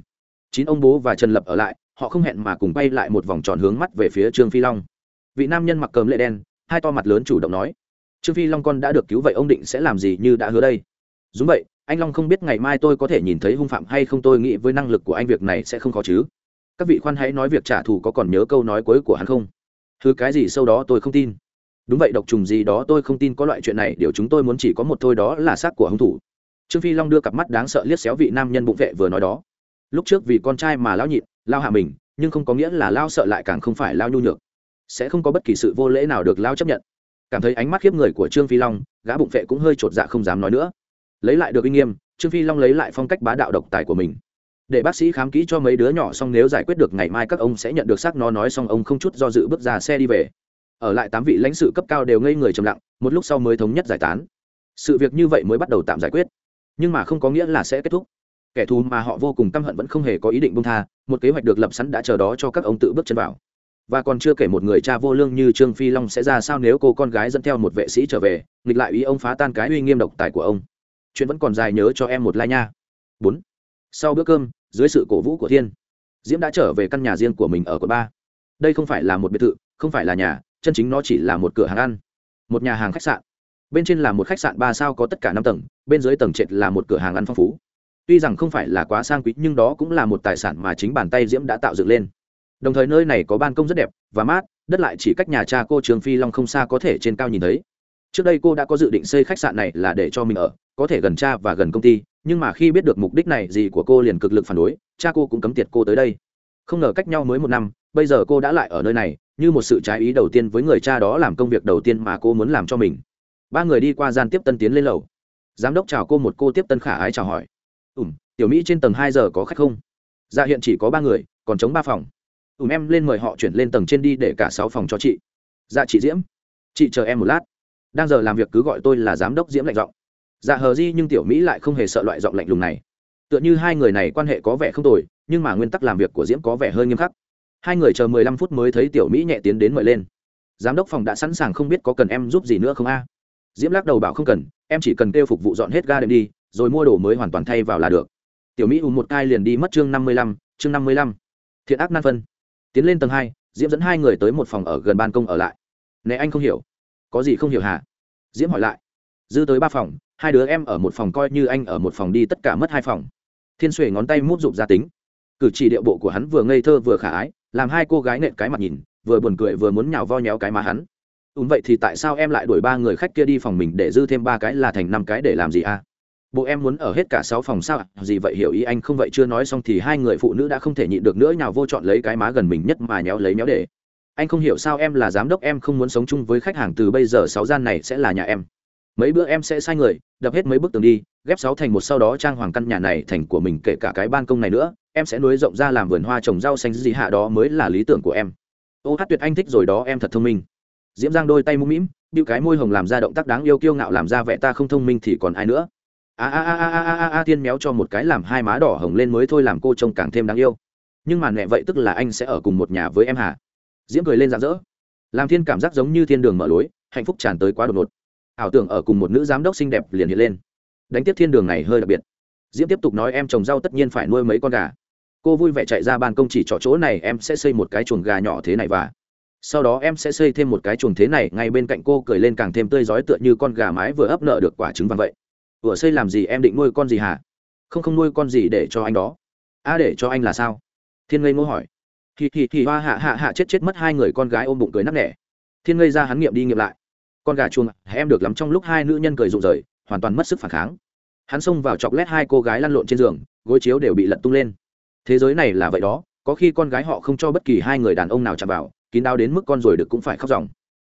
Chín ông bố và trần lập ở lại, họ không hẹn mà cùng bay lại một vòng tròn hướng mắt về phía trương phi long. Vị nam nhân mặc cơm lệ đen, hai to mặt lớn chủ động nói, trương phi long con đã được cứu vậy ông định sẽ làm gì như đã hứa đây? Đúng vậy, anh long không biết ngày mai tôi có thể nhìn thấy hung phạm hay không, tôi nghĩ với năng lực của anh việc này sẽ không khó chứ. Các vị khoan hãy nói việc trả thù có còn nhớ câu nói cuối của hắn không? Thứ cái gì sâu đó tôi không tin. Đúng vậy, độc trùng gì đó tôi không tin, có loại chuyện này, điều chúng tôi muốn chỉ có một thôi, đó là xác của hung thủ. Trương phi long đưa cặp mắt đáng sợ liếc xéo vị nam nhân bụng vệ vừa nói đó. Lúc trước vì con trai mà lao nhịn, lao hạ mình, nhưng không có nghĩa là lao sợ lại càng không phải lao nhu nhược. Sẽ không có bất kỳ sự vô lễ nào được lao chấp nhận. Cảm thấy ánh mắt khiếp người của trương phi long, gã bụng vệ cũng hơi chột dạ không dám nói nữa. Lấy lại được uy nghiêm, trương phi long lấy lại phong cách bá đạo độc tài của mình để bác sĩ khám kỹ cho mấy đứa nhỏ xong nếu giải quyết được ngày mai các ông sẽ nhận được xác nó nói xong ông không chút do dự bước ra xe đi về. Ở lại tám vị lãnh sự cấp cao đều ngây người trầm lặng, một lúc sau mới thống nhất giải tán. Sự việc như vậy mới bắt đầu tạm giải quyết. Nhưng mà không có nghĩa là sẽ kết thúc. Kẻ thù mà họ vô cùng căm hận vẫn không hề có ý định bông tha, một kế hoạch được lập sẵn đã chờ đó cho các ông tự bước chân vào. Và còn chưa kể một người cha vô lương như trương phi long sẽ ra sao nếu cô con gái dẫn theo một vệ sĩ trở về, nghịch lại ý ông phá tan cái uy nghiêm độc tài của ông. Chuyện vẫn còn dài nhớ cho em một lai nha. Bốn sau bữa cơm, dưới sự cổ vũ của thiên, diễm đã trở về căn nhà riêng của mình ở quận ba. Đây không phải là một biệt thự, không phải là nhà, chân chính nó chỉ là một cửa hàng ăn, một nhà hàng khách sạn. Bên trên là một khách sạn ba sao có tất cả năm tầng, bên dưới tầng trệt là một cửa hàng ăn phong phú. Tuy rằng không phải là quá sang quý, nhưng đó cũng là một tài sản mà chính bàn tay diễm đã tạo dựng lên. Đồng thời nơi này có ban công rất đẹp và mát, đất lại chỉ cách nhà cha cô trường phi long không xa có thể trên cao nhìn thấy. Trước đây cô đã có dự định xây khách sạn này là để cho mình ở, có thể gần cha và gần công ty nhưng mà khi biết được mục đích này gì của cô liền cực lực phản đối, cha cô cũng cấm tiệt cô tới đây. Không ngờ cách nhau mới một năm, bây giờ cô đã lại ở nơi này, như một sự trái ý đầu tiên với người cha đó làm công việc đầu tiên mà cô muốn làm cho mình. Ba người đi qua gian tiếp tân tiến lên lầu. Giám đốc chào cô một cô tiếp tân khả ái chào hỏi. Ủm tiểu mỹ trên tầng hai giờ có khách không? Dạ hiện chỉ có ba người, còn chống ba phòng. Ủm em lên mời họ chuyển lên tầng trên đi để cả sáu phòng cho chị. Dạ chị diễm. Chị chờ em một lát. Đang giờ làm việc cứ gọi tôi là giám đốc diễm lạnh giọng dạ hờ di nhưng tiểu mỹ lại không hề sợ loại giọng lạnh lùng này. Tựa như hai người này quan hệ có vẻ không tồi, nhưng mà nguyên tắc làm việc của diễm có vẻ hơi nghiêm khắc. Hai người chờ mười lăm phút mới thấy tiểu mỹ nhẹ tiến đến mời lên. Giám đốc phòng đã sẵn sàng không biết có cần em giúp gì nữa không a? Diễm lắc đầu bảo không cần, em chỉ cần kêu phục vụ dọn hết ga đệm đi, rồi mua đồ mới hoàn toàn thay vào là được. Tiểu mỹ ùm một cai liền đi mất chương năm mươi lăm, chương năm mươi lăm. Thiện ác nan phân. Tiến lên tầng hai, diễm dẫn hai người tới một phòng ở gần ban công ở lại. Nè anh không hiểu. Có gì không hiểu hả? Diễm hỏi lại. Dư tới ba phòng hai đứa em ở một phòng coi như anh ở một phòng đi tất cả mất hai phòng. Thiên xuề ngón tay mút rụp ra tính. Cử chỉ điệu bộ của hắn vừa ngây thơ vừa khả ái, làm hai cô gái nện cái mặt nhìn, vừa buồn cười vừa muốn nhào vo nhéo cái má hắn. Ùm vậy thì tại sao em lại đuổi ba người khách kia đi phòng mình để dư thêm ba cái là thành năm cái để làm gì à? Bộ em muốn ở hết cả sáu phòng sao gì vậy hiểu ý anh không vậy chưa nói xong thì hai người phụ nữ đã không thể nhịn được nữa nhào vô chọn lấy cái má gần mình nhất mà nhéo lấy nhéo để. Anh không hiểu sao em là giám đốc em không muốn sống chung với khách hàng từ bây giờ sáu gian này sẽ là nhà em mấy bữa em sẽ sai người, đập hết mấy bức tường đi, ghép sáu thành một sau đó trang hoàng căn nhà này thành của mình, kể cả cái ban công này nữa, em sẽ nối rộng ra làm vườn hoa trồng rau xanh gì hạ đó mới là lý tưởng của em. Ô hát tuyệt anh thích rồi đó, em thật thông minh. Diễm giang đôi tay mũm mĩm điệu cái môi hồng làm ra động tác đáng yêu kiêu ngạo làm ra vẻ ta không thông minh thì còn ai nữa. A a a a a a a tiên méo cho một cái làm hai má đỏ hồng lên mới thôi làm cô trông càng thêm đáng yêu. Nhưng mà mẹ vậy tức là anh sẽ ở cùng một nhà với em hả? Diễm cười lên rạng rỡ. Làm thiên cảm giác giống như thiên đường mở lối, hạnh phúc tràn tới quá đột ngột ảo tưởng ở cùng một nữ giám đốc xinh đẹp liền hiện lên. Đánh tiếp thiên đường này hơi đặc biệt. Diễm tiếp tục nói em trồng rau tất nhiên phải nuôi mấy con gà. Cô vui vẻ chạy ra ban công chỉ trọ chỗ này em sẽ xây một cái chuồng gà nhỏ thế này và. Sau đó em sẽ xây thêm một cái chuồng thế này ngay bên cạnh cô cười lên càng thêm tươi rói tựa như con gà mái vừa ấp nợ được quả trứng vàng vậy. Vừa xây làm gì em định nuôi con gì hả? Không không nuôi con gì để cho anh đó. A à, để cho anh là sao? Thiên ngây ngô hỏi. Thì thì thì hoa hạ hạ hạ chết chết mất hai người con gái ôm bụng cười nắp nẻ. Thiên ngây ra hắn nghiệm đi nghiệm lại con gà chuông em được lắm trong lúc hai nữ nhân cười rụng rời, hoàn toàn mất sức phản kháng. Hắn xông vào chọc lét hai cô gái lăn lộn trên giường, gối chiếu đều bị lật tung lên. Thế giới này là vậy đó, có khi con gái họ không cho bất kỳ hai người đàn ông nào chạm vào, kín đáo đến mức con rồi được cũng phải khóc ròng.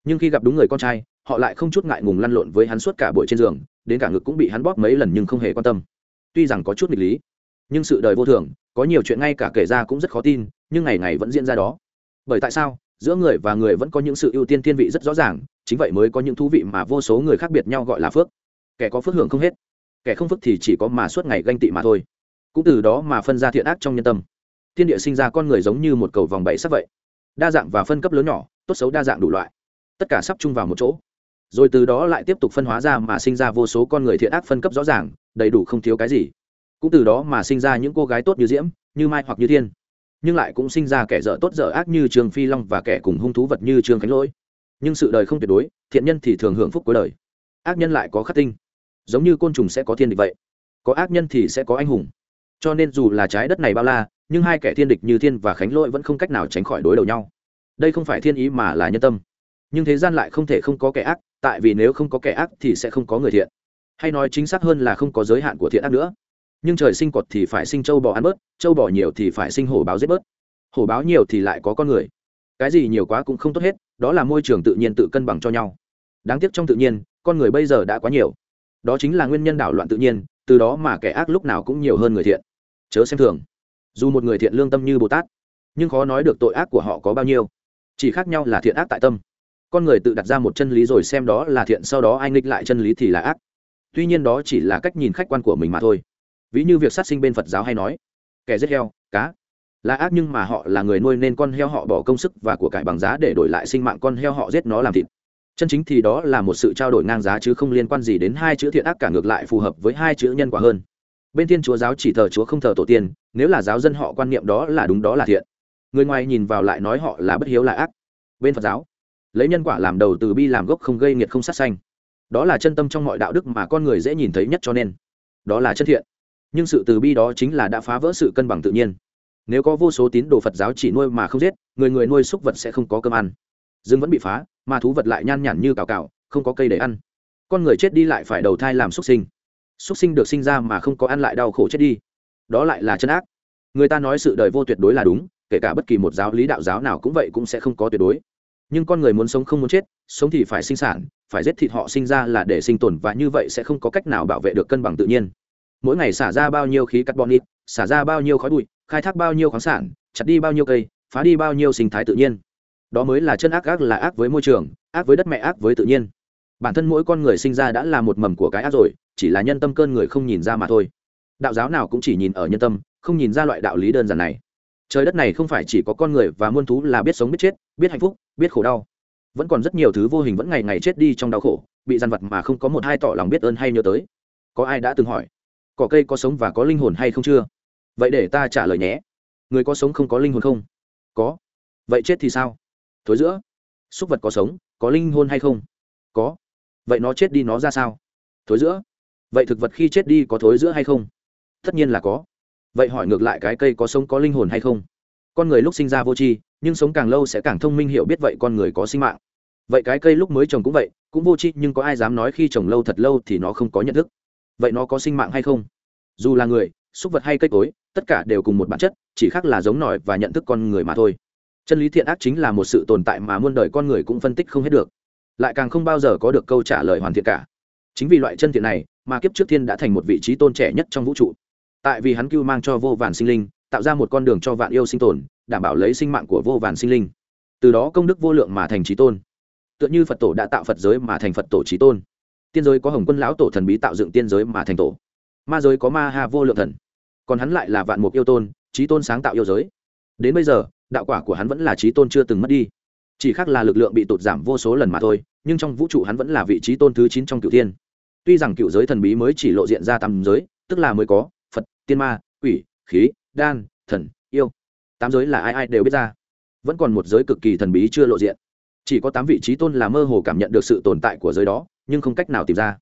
Nhưng khi gặp đúng người con trai, họ lại không chút ngại ngùng lăn lộn với hắn suốt cả buổi trên giường, đến cả ngực cũng bị hắn bóp mấy lần nhưng không hề quan tâm. Tuy rằng có chút nghịch lý, nhưng sự đời vô thường, có nhiều chuyện ngay cả kể ra cũng rất khó tin, nhưng ngày ngày vẫn diễn ra đó. Bởi tại sao, giữa người và người vẫn có những sự ưu tiên thiên vị rất rõ ràng chính vậy mới có những thú vị mà vô số người khác biệt nhau gọi là phước. Kẻ có phước hưởng không hết, kẻ không phước thì chỉ có mà suốt ngày ganh tị mà thôi. Cũng từ đó mà phân ra thiện ác trong nhân tâm. Thiên địa sinh ra con người giống như một cầu vòng bảy sắp vậy. Đa dạng và phân cấp lớn nhỏ, tốt xấu đa dạng đủ loại. Tất cả sắp chung vào một chỗ. Rồi từ đó lại tiếp tục phân hóa ra mà sinh ra vô số con người thiện ác phân cấp rõ ràng, đầy đủ không thiếu cái gì. Cũng từ đó mà sinh ra những cô gái tốt như diễm, như mai hoặc như thiên. Nhưng lại cũng sinh ra kẻ dở tốt dở ác như trương phi long và kẻ cùng hung thú vật như trương khánh lỗi nhưng sự đời không tuyệt đối, thiện nhân thì thường hưởng phúc cuối đời. Ác nhân lại có khắc tinh. Giống như côn trùng sẽ có thiên địch vậy. Có ác nhân thì sẽ có anh hùng. Cho nên dù là trái đất này bao la, nhưng hai kẻ thiên địch như thiên và khánh lỗi vẫn không cách nào tránh khỏi đối đầu nhau. Đây không phải thiên ý mà là nhân tâm. Nhưng thế gian lại không thể không có kẻ ác, tại vì nếu không có kẻ ác thì sẽ không có người thiện. Hay nói chính xác hơn là không có giới hạn của thiện ác nữa. Nhưng trời sinh cọt thì phải sinh, châu bò ăn bớt, châu bò nhiều thì phải sinh, hổ báo giết bớt. Hổ báo nhiều thì lại có con người. Cái gì nhiều quá cũng không tốt hết đó là môi trường tự nhiên tự cân bằng cho nhau. Đáng tiếc trong tự nhiên, con người bây giờ đã quá nhiều. Đó chính là nguyên nhân đảo loạn tự nhiên, từ đó mà kẻ ác lúc nào cũng nhiều hơn người thiện. Chớ xem thường. Dù một người thiện lương tâm như bồ tát, nhưng khó nói được tội ác của họ có bao nhiêu. Chỉ khác nhau là thiện ác tại tâm. Con người tự đặt ra một chân lý rồi xem đó là thiện, sau đó anh nghịch lại chân lý thì là ác. Tuy nhiên đó chỉ là cách nhìn khách quan của mình mà thôi. Ví như việc sát sinh bên phật giáo hay nói, kẻ giết heo, cá là ác nhưng mà họ là người nuôi nên con heo họ bỏ công sức và của cải bằng giá để đổi lại sinh mạng con heo họ giết nó làm thịt. Chân chính thì đó là một sự trao đổi ngang giá chứ không liên quan gì đến hai chữ thiện ác cả ngược lại phù hợp với hai chữ nhân quả hơn. Bên thiên chúa giáo chỉ thờ chúa không thờ tổ tiên, nếu là giáo dân họ quan niệm đó là đúng đó là thiện. Người ngoài nhìn vào lại nói họ là bất hiếu là ác. Bên phật giáo, lấy nhân quả làm đầu từ bi làm gốc không gây nghiệt không sát sanh. Đó là chân tâm trong mọi đạo đức mà con người dễ nhìn thấy nhất cho nên. Đó là chân thiện. Nhưng sự từ bi đó chính là đã phá vỡ sự cân bằng tự nhiên nếu có vô số tín đồ phật giáo chỉ nuôi mà không giết, người người nuôi súc vật sẽ không có cơm ăn. Rừng vẫn bị phá, mà thú vật lại nhan nhản như cào cào, không có cây để ăn. Con người chết đi lại phải đầu thai làm súc sinh. Súc sinh được sinh ra mà không có ăn lại đau khổ chết đi. Đó lại là chân ác. Người ta nói sự đời vô tuyệt đối là đúng, kể cả bất kỳ một giáo lý đạo giáo nào cũng vậy cũng sẽ không có tuyệt đối. Nhưng con người muốn sống không muốn chết, sống thì phải sinh sản, phải giết thịt họ sinh ra là để sinh tồn và như vậy sẽ không có cách nào bảo vệ được cân bằng tự nhiên. Mỗi ngày xả ra bao nhiêu khí carbonic, xả ra bao nhiêu khói bụi khai thác bao nhiêu khoáng sản, chặt đi bao nhiêu cây, phá đi bao nhiêu sinh thái tự nhiên. Đó mới là chân ác ác là ác với môi trường, ác với đất mẹ, ác với tự nhiên. Bản thân mỗi con người sinh ra đã là một mầm của cái ác rồi, chỉ là nhân tâm cơn người không nhìn ra mà thôi. Đạo giáo nào cũng chỉ nhìn ở nhân tâm, không nhìn ra loại đạo lý đơn giản này. Trời đất này không phải chỉ có con người và muôn thú là biết sống biết chết, biết hạnh phúc, biết khổ đau. Vẫn còn rất nhiều thứ vô hình vẫn ngày ngày chết đi trong đau khổ, bị dằn vặt mà không có một hai tỏ lòng biết ơn hay nhớ tới. Có ai đã từng hỏi, cỏ cây có sống và có linh hồn hay không chưa? Vậy để ta trả lời nhé. Người có sống không có linh hồn không? Có. Vậy chết thì sao? Thối giữa. Súc vật có sống, có linh hồn hay không? Có. Vậy nó chết đi nó ra sao? Thối giữa. Vậy thực vật khi chết đi có thối giữa hay không? Tất nhiên là có. Vậy hỏi ngược lại cái cây có sống có linh hồn hay không? Con người lúc sinh ra vô tri, nhưng sống càng lâu sẽ càng thông minh hiểu biết vậy con người có sinh mạng. Vậy cái cây lúc mới trồng cũng vậy, cũng vô tri, nhưng có ai dám nói khi trồng lâu thật lâu thì nó không có nhận thức. Vậy nó có sinh mạng hay không? Dù là người, súc vật hay cây cối tất cả đều cùng một bản chất, chỉ khác là giống nổi và nhận thức con người mà thôi. Chân lý thiện ác chính là một sự tồn tại mà muôn đời con người cũng phân tích không hết được. Lại càng không bao giờ có được câu trả lời hoàn thiện cả. Chính vì loại chân thiện này mà kiếp trước thiên đã thành một vị trí tôn trẻ nhất trong vũ trụ. Tại vì hắn cưu mang cho vô vàn sinh linh, tạo ra một con đường cho vạn yêu sinh tồn, đảm bảo lấy sinh mạng của vô vàn sinh linh. Từ đó công đức vô lượng mà thành trí tôn. Tựa như phật tổ đã tạo phật giới mà thành phật tổ trí tôn. Tiên giới có hồng quân lão tổ thần bí tạo dựng tiên giới mà thành tổ. Ma giới có ma ha vô lượng thần còn hắn lại là vạn mục yêu tôn trí tôn sáng tạo yêu giới. Đến bây giờ, đạo quả của hắn vẫn là trí tôn chưa từng mất đi. Chỉ khác là lực lượng bị tụt giảm vô số lần mà thôi, nhưng trong vũ trụ hắn vẫn là vị trí tôn thứ chín trong cựu thiên. Tuy rằng cựu giới thần bí mới chỉ lộ diện ra tám giới, tức là mới có, phật, tiên ma, quỷ, khí, đan, thần, yêu. Tám giới là ai ai đều biết ra. Vẫn còn một giới cực kỳ thần bí chưa lộ diện. Chỉ có tám vị trí tôn là mơ hồ cảm nhận được sự tồn tại của giới đó, nhưng không cách nào tìm ra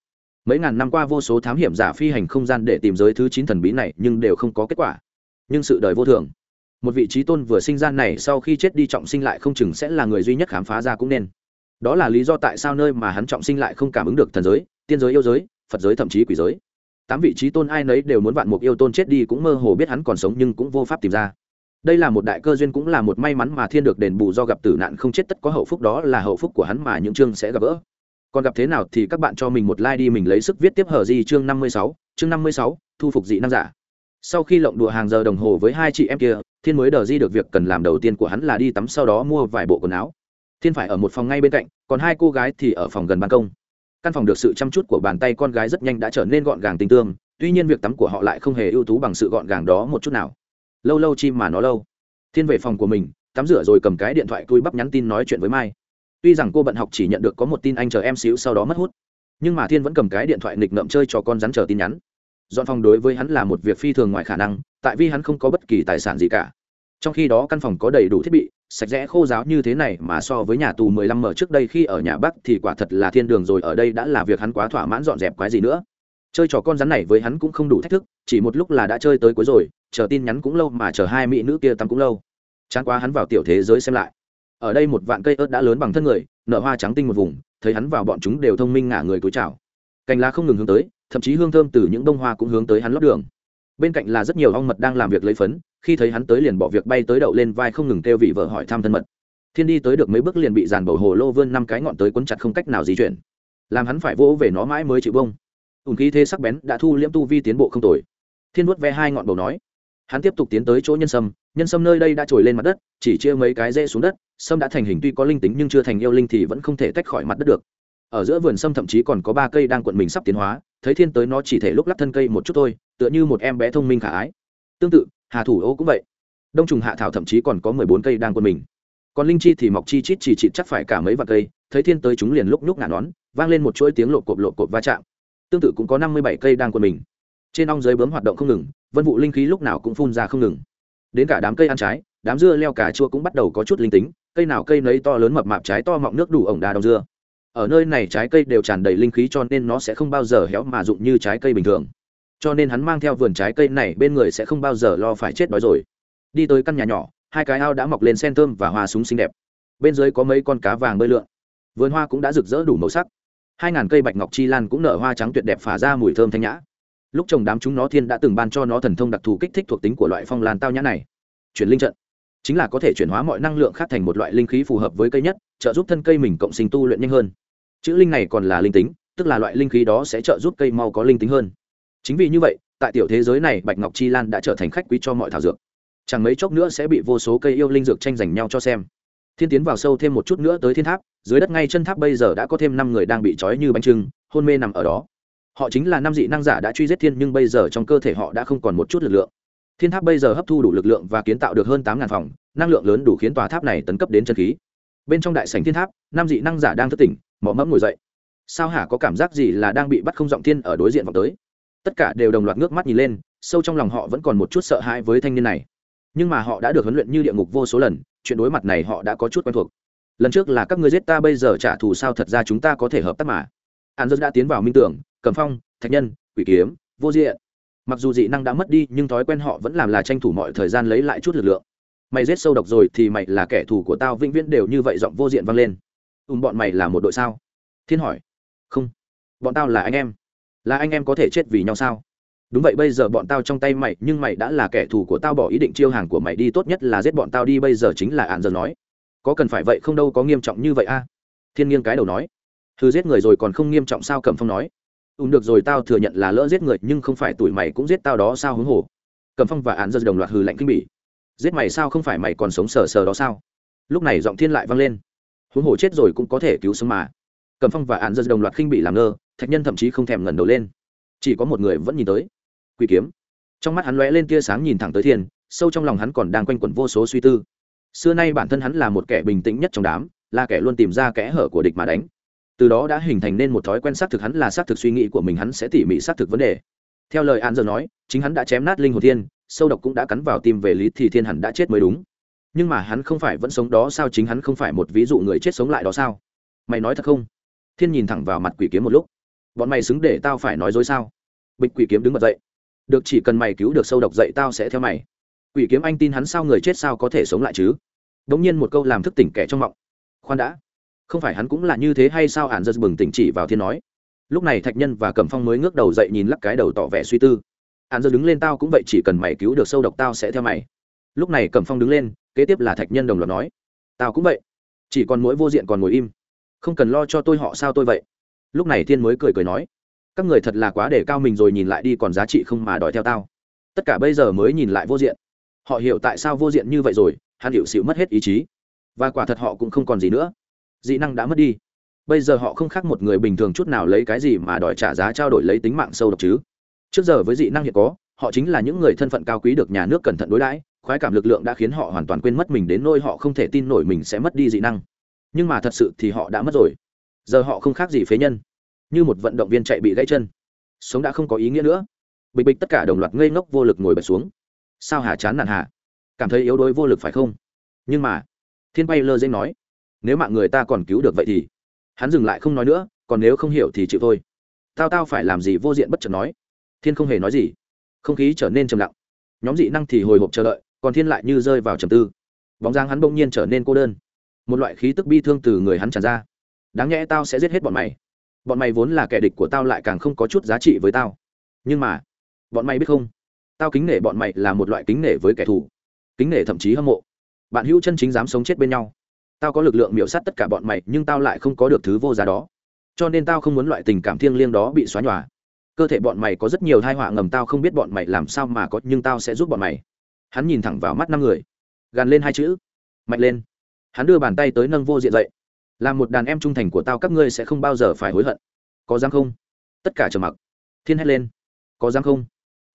mấy ngàn năm qua vô số thám hiểm giả phi hành không gian để tìm giới thứ chín thần bí này nhưng đều không có kết quả. Nhưng sự đời vô thường. Một vị trí tôn vừa sinh ra này sau khi chết đi trọng sinh lại không chừng sẽ là người duy nhất khám phá ra cũng nên. Đó là lý do tại sao nơi mà hắn trọng sinh lại không cảm ứng được thần giới, tiên giới yêu giới, phật giới thậm chí quỷ giới. Tám vị trí tôn ai nấy đều muốn vạn mục yêu tôn chết đi cũng mơ hồ biết hắn còn sống nhưng cũng vô pháp tìm ra. Đây là một đại cơ duyên cũng là một may mắn mà thiên được đền bù do gặp tử nạn không chết tất có hậu phúc đó là hậu phúc của hắn mà những chương sẽ gặp gỡ còn gặp thế nào thì các bạn cho mình một like đi, mình lấy sức viết tiếp hở gì chương năm mươi sáu, chương năm mươi sáu, thu phục dị năng giả. Sau khi lộng đùa hàng giờ đồng hồ với hai chị em kia, thiên mới đờ di được việc cần làm đầu tiên của hắn là đi tắm sau đó mua vài bộ quần áo. Thiên phải ở một phòng ngay bên cạnh, còn hai cô gái thì ở phòng gần ban công. Căn phòng được sự chăm chút của bàn tay con gái rất nhanh đã trở nên gọn gàng tinh tương tuy nhiên việc tắm của họ lại không hề ưu tú bằng sự gọn gàng đó một chút nào. Lâu lâu chim mà nó lâu. Thiên về phòng của mình, tắm rửa rồi cầm cái điện thoại cùi bắp nhắn tin nói chuyện với mai tuy rằng cô bận học chỉ nhận được có một tin anh chờ em xíu sau đó mất hút, nhưng mà thiên vẫn cầm cái điện thoại nghịch ngợm chơi cho con rắn chờ tin nhắn. Dọn phòng đối với hắn là một việc phi thường ngoài khả năng, tại vì hắn không có bất kỳ tài sản gì cả. Trong khi đó căn phòng có đầy đủ thiết bị, sạch sẽ khô giáo như thế này mà so với nhà tù mười lăm mở trước đây khi ở nhà bắc thì quả thật là thiên đường rồi, ở đây đã là việc hắn quá thỏa mãn dọn dẹp quái gì nữa. Chơi trò con rắn này với hắn cũng không đủ thách thức, chỉ một lúc là đã chơi tới cuối rồi, chờ tin nhắn cũng lâu mà chờ hai mỹ nữ kia tắm cũng lâu. Chán quá hắn vào tiểu thế giới xem lại ở đây một vạn cây ớt đã lớn bằng thân người, nở hoa trắng tinh một vùng, thấy hắn vào bọn chúng đều thông minh ngả người túi chào. Cành lá không ngừng hướng tới, thậm chí hương thơm từ những bông hoa cũng hướng tới hắn lót đường. Bên cạnh là rất nhiều ong mật đang làm việc lấy phấn, khi thấy hắn tới liền bỏ việc bay tới đậu lên vai không ngừng kêu vị vợ hỏi thăm thân mật. Thiên đi tới được mấy bước liền bị dàn bầu hồ lô vươn năm cái ngọn tới quấn chặt không cách nào di chuyển. Làm hắn phải vỗ về nó mãi mới chịu bông. Ùn khí thế sắc bén đã thu liễm tu vi tiến bộ không tồi. Thiên vuốt ve hai ngọn bầu nói. Hắn tiếp tục tiến tới chỗ nhân sâm nhân sâm nơi đây đã trồi lên mặt đất, chỉ chia mấy cái rễ xuống đất, sâm đã thành hình tuy có linh tính nhưng chưa thành yêu linh thì vẫn không thể tách khỏi mặt đất được. Ở giữa vườn sâm thậm chí còn có ba cây đang cuộn mình sắp tiến hóa, thấy thiên tới nó chỉ thể lúc lắc thân cây một chút thôi, tựa như một em bé thông minh khả ái. Tương tự, hà thủ ô cũng vậy. Đông trùng hạ thảo thậm chí còn có mười bốn cây đang cuộn mình. Còn linh chi thì mọc chi chít chỉ chịt chắc phải cả mấy vạt cây, thấy thiên tới chúng liền lúc nhúc ngả nón, vang lên một chuỗi tiếng lộp cộp lộp cộp va chạm. Tương tự cũng có năm mươi bảy cây đang cuộn mình. Trên ong dưới bướm hoạt động không ngừng, vân vụ linh khí lúc nào cũng phun ra không ngừng đến cả đám cây ăn trái, đám dưa leo cà chua cũng bắt đầu có chút linh tính, cây nào cây nấy to lớn mập mạp trái to mọng nước đủ ổng đà đong dưa. Ở nơi này trái cây đều tràn đầy linh khí cho nên nó sẽ không bao giờ héo mà dụng như trái cây bình thường. Cho nên hắn mang theo vườn trái cây này bên người sẽ không bao giờ lo phải chết đói rồi. Đi tới căn nhà nhỏ, hai cái ao đã mọc lên sen thơm và hoa súng xinh đẹp. Bên dưới có mấy con cá vàng bơi lượn. Vườn hoa cũng đã rực rỡ đủ màu sắc. Hai ngàn cây bạch ngọc chi lan cũng nở hoa trắng tuyệt đẹp phả ra mùi thơm thanh nhã lúc trồng đám chúng nó thiên đã từng ban cho nó thần thông đặc thù kích thích thuộc tính của loại phong lan tao nhã này. Chuyển linh trận. Chính là có thể chuyển hóa mọi năng lượng khác thành một loại linh khí phù hợp với cây nhất, trợ giúp thân cây mình cộng sinh tu luyện nhanh hơn. Chữ linh này còn là linh tính, tức là loại linh khí đó sẽ trợ giúp cây mau có linh tính hơn. Chính vì như vậy, tại tiểu thế giới này, bạch ngọc chi lan đã trở thành khách quý cho mọi thảo dược. Chẳng mấy chốc nữa sẽ bị vô số cây yêu linh dược tranh giành nhau cho xem. Thiên tiến vào sâu thêm một chút nữa tới thiên tháp, dưới đất ngay chân tháp bây giờ đã có thêm năm người đang bị trói như bánh trưng, hôn mê nằm ở đó họ chính là năm dị năng giả đã truy giết thiên nhưng bây giờ trong cơ thể họ đã không còn một chút lực lượng. Thiên tháp bây giờ hấp thu đủ lực lượng và kiến tạo được hơn tám phòng, năng lượng lớn đủ khiến tòa tháp này tấn cấp đến chân khí. Bên trong đại sảnh thiên tháp, năm dị năng giả đang thất tỉnh mỏ mẫm ngồi dậy. Sao hả có cảm giác gì là đang bị bắt không giọng thiên ở đối diện vào tới? Tất cả đều đồng loạt ngước mắt nhìn lên, sâu trong lòng họ vẫn còn một chút sợ hãi với thanh niên này. Nhưng mà họ đã được huấn luyện như địa ngục vô số lần, chuyện đối mặt này họ đã có chút quen thuộc. Lần trước là các ngươi giết ta bây giờ trả thù sao thật ra chúng ta có thể hợp tác mà? An dân đã tiến vào minh tưởng cầm phong, thạch nhân, quỷ kiếm, vô diện. Mặc dù dị năng đã mất đi, nhưng thói quen họ vẫn làm là tranh thủ mọi thời gian lấy lại chút lực lượng. Mày giết sâu độc rồi thì mày là kẻ thù của tao, vĩnh viễn đều như vậy, giọng vô diện vang lên. Ùm bọn mày là một đội sao? Thiên hỏi. Không, bọn tao là anh em. Là anh em có thể chết vì nhau sao? Đúng vậy, bây giờ bọn tao trong tay mày, nhưng mày đã là kẻ thù của tao, bỏ ý định chiêu hàng của mày đi, tốt nhất là giết bọn tao đi, bây giờ chính là ạn giờ nói. Có cần phải vậy không đâu, có nghiêm trọng như vậy a? Thiên nghiêng cái đầu nói. Thư giết người rồi còn không nghiêm trọng sao, cẩm phong nói ùn được rồi, tao thừa nhận là lỡ giết người, nhưng không phải tuổi mày cũng giết tao đó sao huống hồ? Cầm phong và Án giờ đồng loạt hừ lạnh kinh bỉ. Giết mày sao không phải mày còn sống sờ sờ đó sao? Lúc này giọng thiên lại vang lên. Huống hồ chết rồi cũng có thể cứu sống mà. Cầm phong và Án giờ đồng loạt khinh bị làm ngơ, thạch nhân thậm chí không thèm ngẩng đầu lên. Chỉ có một người vẫn nhìn tới. Quỷ kiếm. Trong mắt hắn lóe lên tia sáng nhìn thẳng tới thiên, sâu trong lòng hắn còn đang quanh quẩn vô số suy tư. Xưa nay bản thân hắn là một kẻ bình tĩnh nhất trong đám, là kẻ luôn tìm ra kẽ hở của địch mà đánh từ đó đã hình thành nên một thói quen xác thực hắn là xác thực suy nghĩ của mình hắn sẽ tỉ mỉ xác thực vấn đề. Theo lời an giờ nói, chính hắn đã chém nát linh hồn thiên, sâu độc cũng đã cắn vào tim về lý thì thiên hẳn đã chết mới đúng. Nhưng mà hắn không phải vẫn sống đó sao chính hắn không phải một ví dụ người chết sống lại đó sao? Mày nói thật không? Thiên nhìn thẳng vào mặt quỷ kiếm một lúc. Bọn mày xứng để tao phải nói dối sao? Bịch quỷ kiếm đứng bật dậy. Được chỉ cần mày cứu được sâu độc dậy tao sẽ theo mày. Quỷ kiếm anh tin hắn sao người chết sao có thể sống lại chứ? Đ ỗ n g nhiên một câu làm thức tỉnh kẻ trong mộng. Khoan đã không phải hắn cũng là như thế hay sao? Hạn giật bừng tỉnh chỉ vào thiên nói. Lúc này thạch nhân và cẩm phong mới ngước đầu dậy nhìn lắc cái đầu tỏ vẻ suy tư. Hạn giật đứng lên tao cũng vậy, chỉ cần mày cứu được sâu độc tao sẽ theo mày. Lúc này cẩm phong đứng lên, kế tiếp là thạch nhân đồng loạt nói. Tao cũng vậy. Chỉ còn mỗi vô diện còn ngồi im. Không cần lo cho tôi họ sao tôi vậy? Lúc này thiên mới cười cười nói. Các người thật là quá để cao mình rồi, nhìn lại đi, còn giá trị không mà đòi theo tao. Tất cả bây giờ mới nhìn lại vô diện. Họ hiểu tại sao vô diện như vậy rồi hắn hiểu xịu mất hết ý chí. Và quả thật họ cũng không còn gì nữa dị năng đã mất đi. Bây giờ họ không khác một người bình thường chút nào lấy cái gì mà đòi trả giá trao đổi lấy tính mạng sâu độc chứ. Trước giờ với dị năng hiện có, họ chính là những người thân phận cao quý được nhà nước cẩn thận đối đãi, khoái cảm lực lượng đã khiến họ hoàn toàn quên mất mình đến nôi họ không thể tin nổi mình sẽ mất đi dị năng. Nhưng mà thật sự thì họ đã mất rồi. Giờ họ không khác gì phế nhân. Như một vận động viên chạy bị gãy chân. Sống đã không có ý nghĩa nữa. Bịch bịch tất cả đồng loạt ngây ngốc vô lực ngồi bật xuống. Sao hà chán nản hà? Cảm thấy yếu đuối vô lực phải không? Nhưng mà, thiên bay lơ dễ nói nếu mạng người ta còn cứu được vậy thì hắn dừng lại không nói nữa, còn nếu không hiểu thì chịu thôi. Tao tao phải làm gì vô diện bất chợt nói. Thiên không hề nói gì. Không khí trở nên trầm lặng. Nhóm dị năng thì hồi hộp chờ đợi, còn thiên lại như rơi vào trầm tư. Bóng dáng hắn bỗng nhiên trở nên cô đơn. Một loại khí tức bi thương từ người hắn tràn ra. Đáng nhẽ tao sẽ giết hết bọn mày. Bọn mày vốn là kẻ địch của tao lại càng không có chút giá trị với tao. Nhưng mà, bọn mày biết không? Tao kính nể bọn mày là một loại kính nể với kẻ thù. Kính nể thậm chí hâm mộ. Bạn hữu chân chính dám sống chết bên nhau tao có lực lượng miểu sát tất cả bọn mày, nhưng tao lại không có được thứ vô giá đó. Cho nên tao không muốn loại tình cảm thiêng liêng đó bị xóa nhòa. Cơ thể bọn mày có rất nhiều thai họa ngầm, tao không biết bọn mày làm sao mà có, nhưng tao sẽ giúp bọn mày. Hắn nhìn thẳng vào mắt năm người. Gàn lên hai chữ. Mạnh lên. Hắn đưa bàn tay tới nâng vô diện dậy. Là một đàn em trung thành của tao, các ngươi sẽ không bao giờ phải hối hận. Có dám không? Tất cả trầm mặc. Thiên hét lên. Có dám không?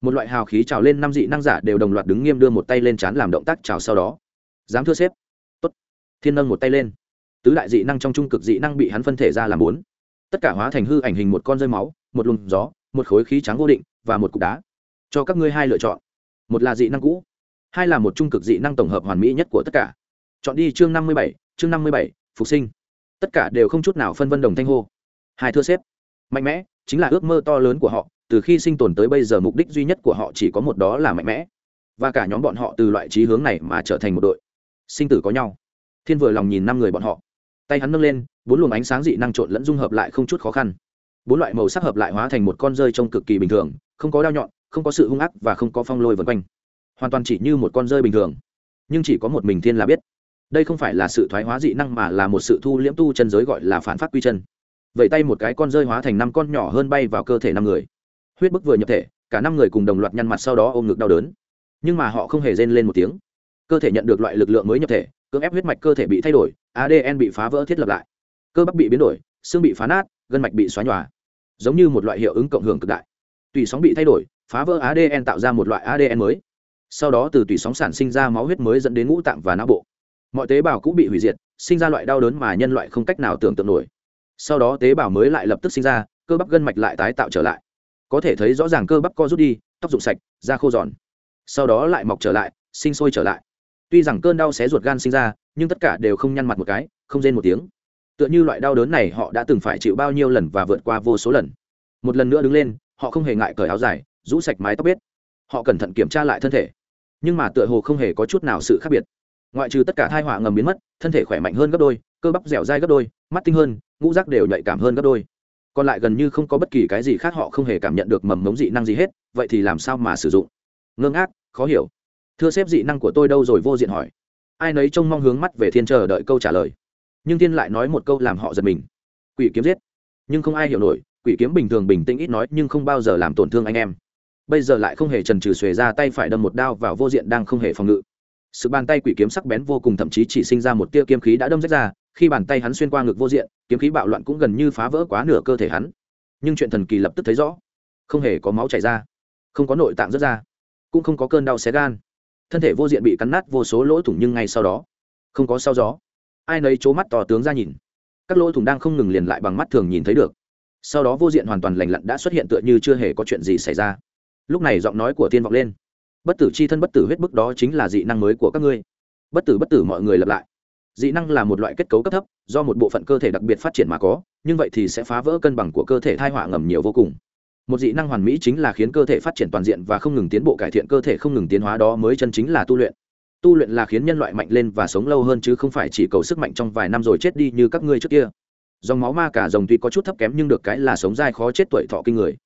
Một loại hào khí trào lên năm dị năng giả đều đồng loạt đứng nghiêm đưa một tay lên chán làm động tác trào sau đó. Dám thưa xếp thiên nâng một tay lên tứ đại dị năng trong trung cực dị năng bị hắn phân thể ra làm bốn tất cả hóa thành hư ảnh hình một con rơi máu một luồng gió một khối khí trắng vô định và một cục đá cho các ngươi hai lựa chọn một là dị năng cũ hai là một trung cực dị năng tổng hợp hoàn mỹ nhất của tất cả chọn đi chương năm mươi bảy chương năm mươi bảy phục sinh tất cả đều không chút nào phân vân đồng thanh hô hai thưa xếp mạnh mẽ chính là ước mơ to lớn của họ từ khi sinh tồn tới bây giờ mục đích duy nhất của họ chỉ có một đó là mạnh mẽ và cả nhóm bọn họ từ loại trí hướng này mà trở thành một đội sinh tử có nhau thiên vừa lòng nhìn năm người bọn họ. Tay hắn nâng lên, bốn luồng ánh sáng dị năng trộn lẫn dung hợp lại không chút khó khăn. Bốn loại màu sắc hợp lại hóa thành một con rơi trông cực kỳ bình thường, không có đao nhọn, không có sự hung ác và không có phong lôi vân quanh. Hoàn toàn chỉ như một con rơi bình thường. Nhưng chỉ có một mình thiên là biết. Đây không phải là sự thoái hóa dị năng mà là một sự thu liễm tu chân giới gọi là phản phát quy chân. Vậy tay một cái con rơi hóa thành năm con nhỏ hơn bay vào cơ thể năm người. Huyết bức vừa nhập thể, cả năm người cùng đồng loạt nhăn mặt sau đó ôm ngực đau đớn. Nhưng mà họ không hề rên lên một tiếng cơ thể nhận được loại lực lượng mới nhập thể, cưỡng ép huyết mạch cơ thể bị thay đổi adn bị phá vỡ thiết lập lại. Cơ bắp bị biến đổi, xương bị phá nát, gân mạch bị xóa nhòa. Giống như một loại hiệu ứng cộng hưởng cực đại. Tùy sóng bị thay đổi, phá vỡ adn tạo ra một loại adn mới. Sau đó từ tùy sóng sản sinh ra máu huyết mới dẫn đến ngũ tạng và não bộ. Mọi tế bào cũng bị hủy diệt, sinh ra loại đau đớn mà nhân loại không cách nào tưởng tượng nổi. Sau đó tế bào mới lại lập tức sinh ra, cơ bắp gân mạch lại tái tạo trở lại. Có thể thấy rõ ràng cơ bắp co rút đi, tóc rụng sạch, da khô giòn. Sau đó lại mọc trở lại, sinh sôi trở lại tuy rằng cơn đau xé ruột gan sinh ra, nhưng tất cả đều không nhăn mặt một cái, không rên một tiếng. Tựa như loại đau đớn này họ đã từng phải chịu bao nhiêu lần và vượt qua vô số lần. Một lần nữa đứng lên, họ không hề ngại cởi áo dài, rũ sạch mái tóc biết họ cẩn thận kiểm tra lại thân thể. Nhưng mà tựa hồ không hề có chút nào sự khác biệt. Ngoại trừ tất cả thai họa ngầm biến mất, thân thể khỏe mạnh hơn gấp đôi, cơ bắp dẻo dai gấp đôi, mắt tinh hơn, ngũ rác đều nhạy cảm hơn gấp đôi. Còn lại gần như không có bất kỳ cái gì khác họ không hề cảm nhận được mầm mống dị năng gì hết, vậy thì làm sao mà sử dụng? Ngưng ác khó hiểu thưa xếp dị năng của tôi đâu rồi? Vô diện hỏi. Ai nấy trông mong hướng mắt về thiên chờ đợi câu trả lời. Nhưng thiên lại nói một câu làm họ giật mình. Quỷ kiếm giết. Nhưng không ai hiểu nổi, quỷ kiếm bình thường bình tĩnh ít nói nhưng không bao giờ làm tổn thương anh em. Bây giờ lại không hề trần trừ xuề ra tay phải đâm một đao vào vô diện đang không hề phòng ngự. Sự bàn tay quỷ kiếm sắc bén vô cùng thậm chí chỉ sinh ra một tia kiếm khí đã đâm rách ra, khi bàn tay hắn xuyên qua ngực vô diện, kiếm khí bạo loạn cũng gần như phá vỡ quá nửa cơ thể hắn. Nhưng chuyện thần kỳ lập tức thấy rõ. Không hề có máu chảy ra, không có nội tạng rớt ra, cũng không có cơn đau xé gan thân thể vô diện bị cắn nát vô số lỗ thủng nhưng ngay sau đó, không có sao gió. Ai nấy c mắt tò tướng ra nhìn. Các lỗ thủng đang không ngừng liền lại bằng mắt thường nhìn thấy được. Sau đó vô diện hoàn toàn lành lặn đã xuất hiện tựa như chưa hề có chuyện gì xảy ra. Lúc này giọng nói của tiên vọng lên. Bất tử c h i thân bất tử huyết bức đó chính là dị năng mới của các ngươi. Bất tử bất tử mọi người lập lại. Dị năng là một loại kết cấu cấp thấp, do một bộ phận cơ thể đặc biệt phát triển mà có, nhưng vậy thì sẽ phá vỡ cân bằng của cơ thể thai họa ngầm nhiều vô cùng một dị năng hoàn mỹ chính là khiến cơ thể phát triển toàn diện và không ngừng tiến bộ, cải thiện cơ thể không ngừng tiến hóa, đó mới chân chính là tu luyện. Tu luyện là khiến nhân loại mạnh lên và sống lâu hơn chứ không phải chỉ cầu sức mạnh trong vài năm rồi chết đi như các ngươi trước kia. Dòng máu ma cả rồng tuy có chút thấp kém nhưng được cái là sống dai khó chết tuổi thọ kinh người.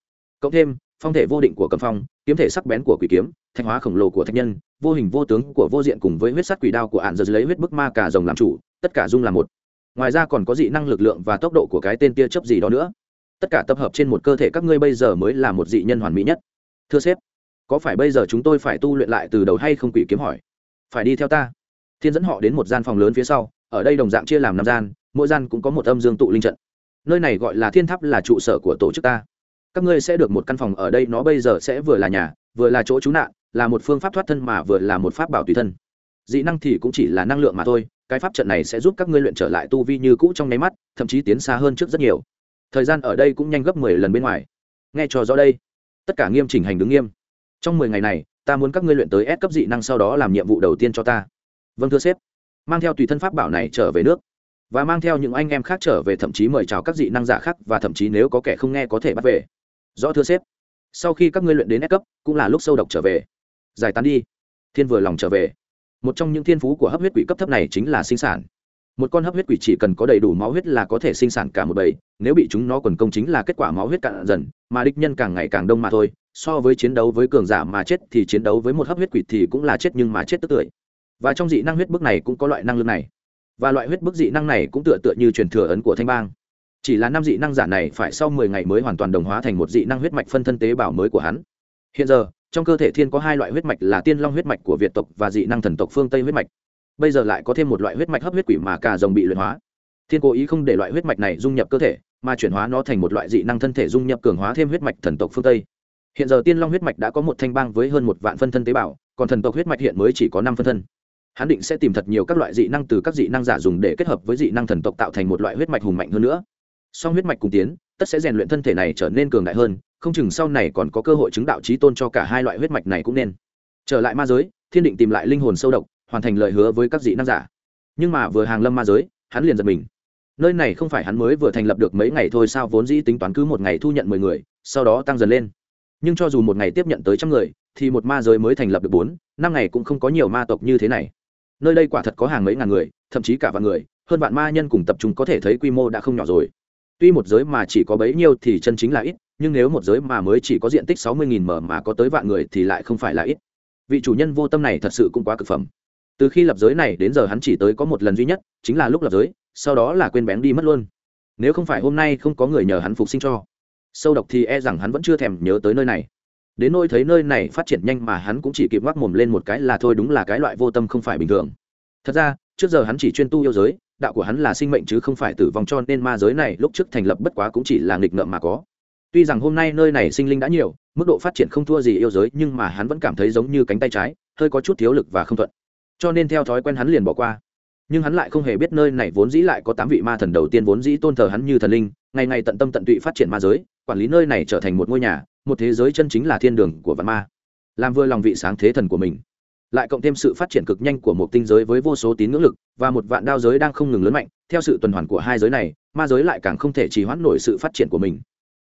Cộng thêm, phong thể vô định của cầm phong, kiếm thể sắc bén của quỷ kiếm thanh hóa khổng lồ của thạch nhân, vô hình vô tướng của vô diện cùng với huyết sắt quỷ đao của ạn giật lấy huyết bức ma cả rồng làm chủ, tất cả dung là một. Ngoài ra còn có dị năng lực lượng và tốc độ của cái tên tia chấp gì đó nữa tất cả tập hợp trên một cơ thể các ngươi bây giờ mới là một dị nhân hoàn mỹ nhất. Thưa sếp, có phải bây giờ chúng tôi phải tu luyện lại từ đầu hay không quỷ kiếm hỏi? Phải đi theo ta. Thiên dẫn họ đến một gian phòng lớn phía sau, ở đây đồng dạng chia làm năm gian, mỗi gian cũng có một âm dương tụ linh trận. Nơi này gọi là thiên tháp là trụ sở của tổ chức ta. Các ngươi sẽ được một căn phòng ở đây, nó bây giờ sẽ vừa là nhà, vừa là chỗ trú nạn, là một phương pháp thoát thân mà vừa là một pháp bảo tùy thân. Dị năng thì cũng chỉ là năng lượng mà thôi, cái pháp trận này sẽ giúp các ngươi luyện trở lại tu vi như cũ trong nháy mắt, thậm chí tiến xa hơn trước rất nhiều thời gian ở đây cũng nhanh gấp mười lần bên ngoài. Nghe cho rõ đây. Tất cả nghiêm chỉnh hành đứng nghiêm. Trong mười ngày này, ta muốn các ngươi luyện tới S cấp dị năng sau đó làm nhiệm vụ đầu tiên cho ta. Vâng thưa sếp. Mang theo tùy thân pháp bảo này trở về nước. Và mang theo những anh em khác trở về thậm chí mời chào các dị năng giả khác và thậm chí nếu có kẻ không nghe có thể bắt về. Rõ thưa sếp. Sau khi các ngươi luyện đến S cấp, cũng là lúc sâu độc trở về. Giải tán đi. Thiên vừa lòng trở về. Một trong những thiên phú của hấp huyết quỷ cấp thấp này chính là sinh sản một con hấp huyết quỷ chỉ cần có đầy đủ máu huyết là có thể sinh sản cả một bầy, nếu bị chúng nó quần công chính là kết quả máu huyết cạn dần, mà địch nhân càng ngày càng đông mà thôi, so với chiến đấu với cường giả mà chết thì chiến đấu với một hấp huyết quỷ thì cũng là chết nhưng mà chết tức tưởi. Và trong dị năng huyết bức này cũng có loại năng lượng này. Và loại huyết bức dị năng này cũng tựa tựa như truyền thừa ấn của thanh bang. Chỉ là năm dị năng giả này phải sau mười ngày mới hoàn toàn đồng hóa thành một dị năng huyết mạch phân thân tế bào mới của hắn. Hiện giờ, trong cơ thể thiên có hai loại huyết mạch là tiên long huyết mạch của việt tộc và dị năng thần tộc phương tây huyết mạch bây giờ lại có thêm một loại huyết mạch hấp huyết quỷ mà cả rồng bị luyện hóa. Thiên cố ý không để loại huyết mạch này dung nhập cơ thể, mà chuyển hóa nó thành một loại dị năng thân thể dung nhập cường hóa thêm huyết mạch thần tộc phương tây. Hiện giờ tiên long huyết mạch đã có một thanh bang với hơn một vạn phân thân tế bào, còn thần tộc huyết mạch hiện mới chỉ có năm phân thân. Hắn định sẽ tìm thật nhiều các loại dị năng từ các dị năng giả dùng để kết hợp với dị năng thần tộc tạo thành một loại huyết mạch hùng mạnh hơn nữa. Song huyết mạch cùng tiến, tất sẽ rèn luyện thân thể này trở nên cường đại hơn, không chừng sau này còn có cơ hội chứng đạo trí tôn cho cả hai loại huyết mạch này cũng nên. Trở lại ma giới, thiên định tìm lại linh hồn sâu độc hoàn thành lời hứa với các dị năng giả. Nhưng mà vừa hàng lâm ma giới, hắn liền giật mình. Nơi này không phải hắn mới vừa thành lập được mấy ngày thôi sao vốn dĩ tính toán cứ một ngày thu nhận mười người, sau đó tăng dần lên. Nhưng cho dù một ngày tiếp nhận tới trăm người, thì một ma giới mới thành lập được bốn, năm ngày cũng không có nhiều ma tộc như thế này. Nơi đây quả thật có hàng mấy ngàn người, thậm chí cả vạn người, hơn vạn ma nhân cùng tập trung có thể thấy quy mô đã không nhỏ rồi. Tuy một giới mà chỉ có bấy nhiêu thì chân chính là ít, nhưng nếu một giới mà mới chỉ có diện tích sáu mươi nghìn mở mà có tới vạn người thì lại không phải là ít. Vị chủ nhân vô tâm này thật sự cũng quá cực phẩm từ khi lập giới này đến giờ hắn chỉ tới có một lần duy nhất, chính là lúc lập giới, sau đó là quên bén đi mất luôn. Nếu không phải hôm nay không có người nhờ hắn phục sinh cho, sâu độc thì e rằng hắn vẫn chưa thèm nhớ tới nơi này. Đến nôi thấy nơi này phát triển nhanh mà hắn cũng chỉ kịp ngoác mồm lên một cái là thôi đúng là cái loại vô tâm không phải bình thường. Thật ra, trước giờ hắn chỉ chuyên tu yêu giới, đạo của hắn là sinh mệnh chứ không phải tử vong cho nên ma giới này lúc trước thành lập bất quá cũng chỉ là nghịch ngợm mà có. Tuy rằng hôm nay nơi này sinh linh đã nhiều, mức độ phát triển không thua gì yêu giới nhưng mà hắn vẫn cảm thấy giống như cánh tay trái, hơi có chút thiếu lực và không thuận cho nên theo thói quen hắn liền bỏ qua. Nhưng hắn lại không hề biết nơi này vốn dĩ lại có tám vị ma thần đầu tiên vốn dĩ tôn thờ hắn như thần linh, ngày ngày tận tâm tận tụy phát triển ma giới, quản lý nơi này trở thành một ngôi nhà, một thế giới chân chính là thiên đường của vạn ma. Làm vừa lòng vị sáng thế thần của mình. Lại cộng thêm sự phát triển cực nhanh của một tinh giới với vô số tín ngưỡng lực, và một vạn đao giới đang không ngừng lớn mạnh, theo sự tuần hoàn của hai giới này, ma giới lại càng không thể trì hoãn nổi sự phát triển của mình.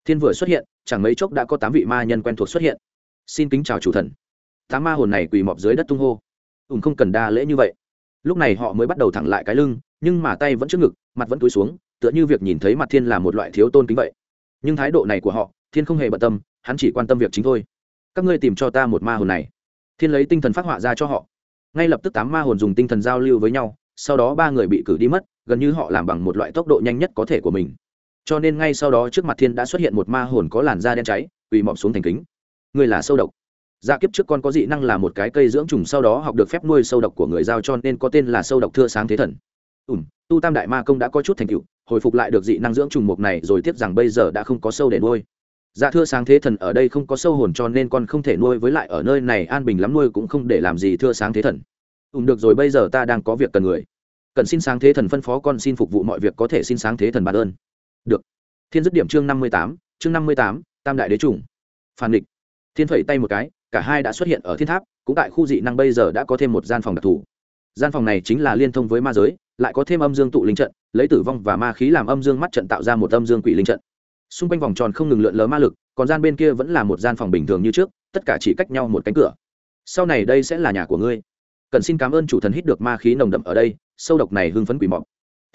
Thiên vừa xuất hiện, chẳng mấy chốc đã có tám vị ma nhân quen thuộc xuất hiện. Xin kính chào chủ thần. Tám ma hồn này quỳ mọp dưới đất tung hô ủng không cần đa lễ như vậy. Lúc này họ mới bắt đầu thẳng lại cái lưng, nhưng mà tay vẫn trước ngực, mặt vẫn túi xuống, tựa như việc nhìn thấy mặt thiên là một loại thiếu tôn kính vậy. Nhưng thái độ này của họ, thiên không hề bận tâm, hắn chỉ quan tâm việc chính thôi. Các ngươi tìm cho ta một ma hồn này. Thiên lấy tinh thần phát họa ra cho họ. Ngay lập tức tám ma hồn dùng tinh thần giao lưu với nhau, sau đó ba người bị cử đi mất, gần như họ làm bằng một loại tốc độ nhanh nhất có thể của mình. Cho nên ngay sau đó trước mặt thiên đã xuất hiện một ma hồn có làn da đen cháy, quỳ mọc xuống thành kính. Người là sâu độc dạ kiếp trước con có dị năng là một cái cây dưỡng trùng, sau đó học được phép nuôi sâu độc của người giao cho nên có tên là sâu độc thưa sáng thế thần. Ùm tu tam đại ma công đã có chút thành tựu, hồi phục lại được dị năng dưỡng trùng mục này rồi tiếc rằng bây giờ đã không có sâu để nuôi. Dạ thưa sáng thế thần, ở đây không có sâu hồn cho nên con không thể nuôi, với lại ở nơi này an bình lắm nuôi cũng không để làm gì thưa sáng thế thần. Ùm được rồi, bây giờ ta đang có việc cần người. Cần xin sáng thế thần phân phó con xin phục vụ mọi việc, có thể xin sáng thế thần bàn ơn. Được. Thiên dứt điểm chương năm mươi tám, chương năm mươi tám, tam đại đế trùng phản địch. Thiên phẩy tay một cái cả hai đã xuất hiện ở thiên tháp, cũng tại khu dị năng bây giờ đã có thêm một gian phòng đặc thù. Gian phòng này chính là liên thông với ma giới, lại có thêm âm dương tụ linh trận, lấy tử vong và ma khí làm âm dương mắt trận tạo ra một âm dương quỷ linh trận. Xung quanh vòng tròn không ngừng lượn lờ ma lực, còn gian bên kia vẫn là một gian phòng bình thường như trước, tất cả chỉ cách nhau một cánh cửa. Sau này đây sẽ là nhà của ngươi. Cần xin cảm ơn chủ thần hít được ma khí nồng đậm ở đây, sâu độc này hưng phấn quỷ mọc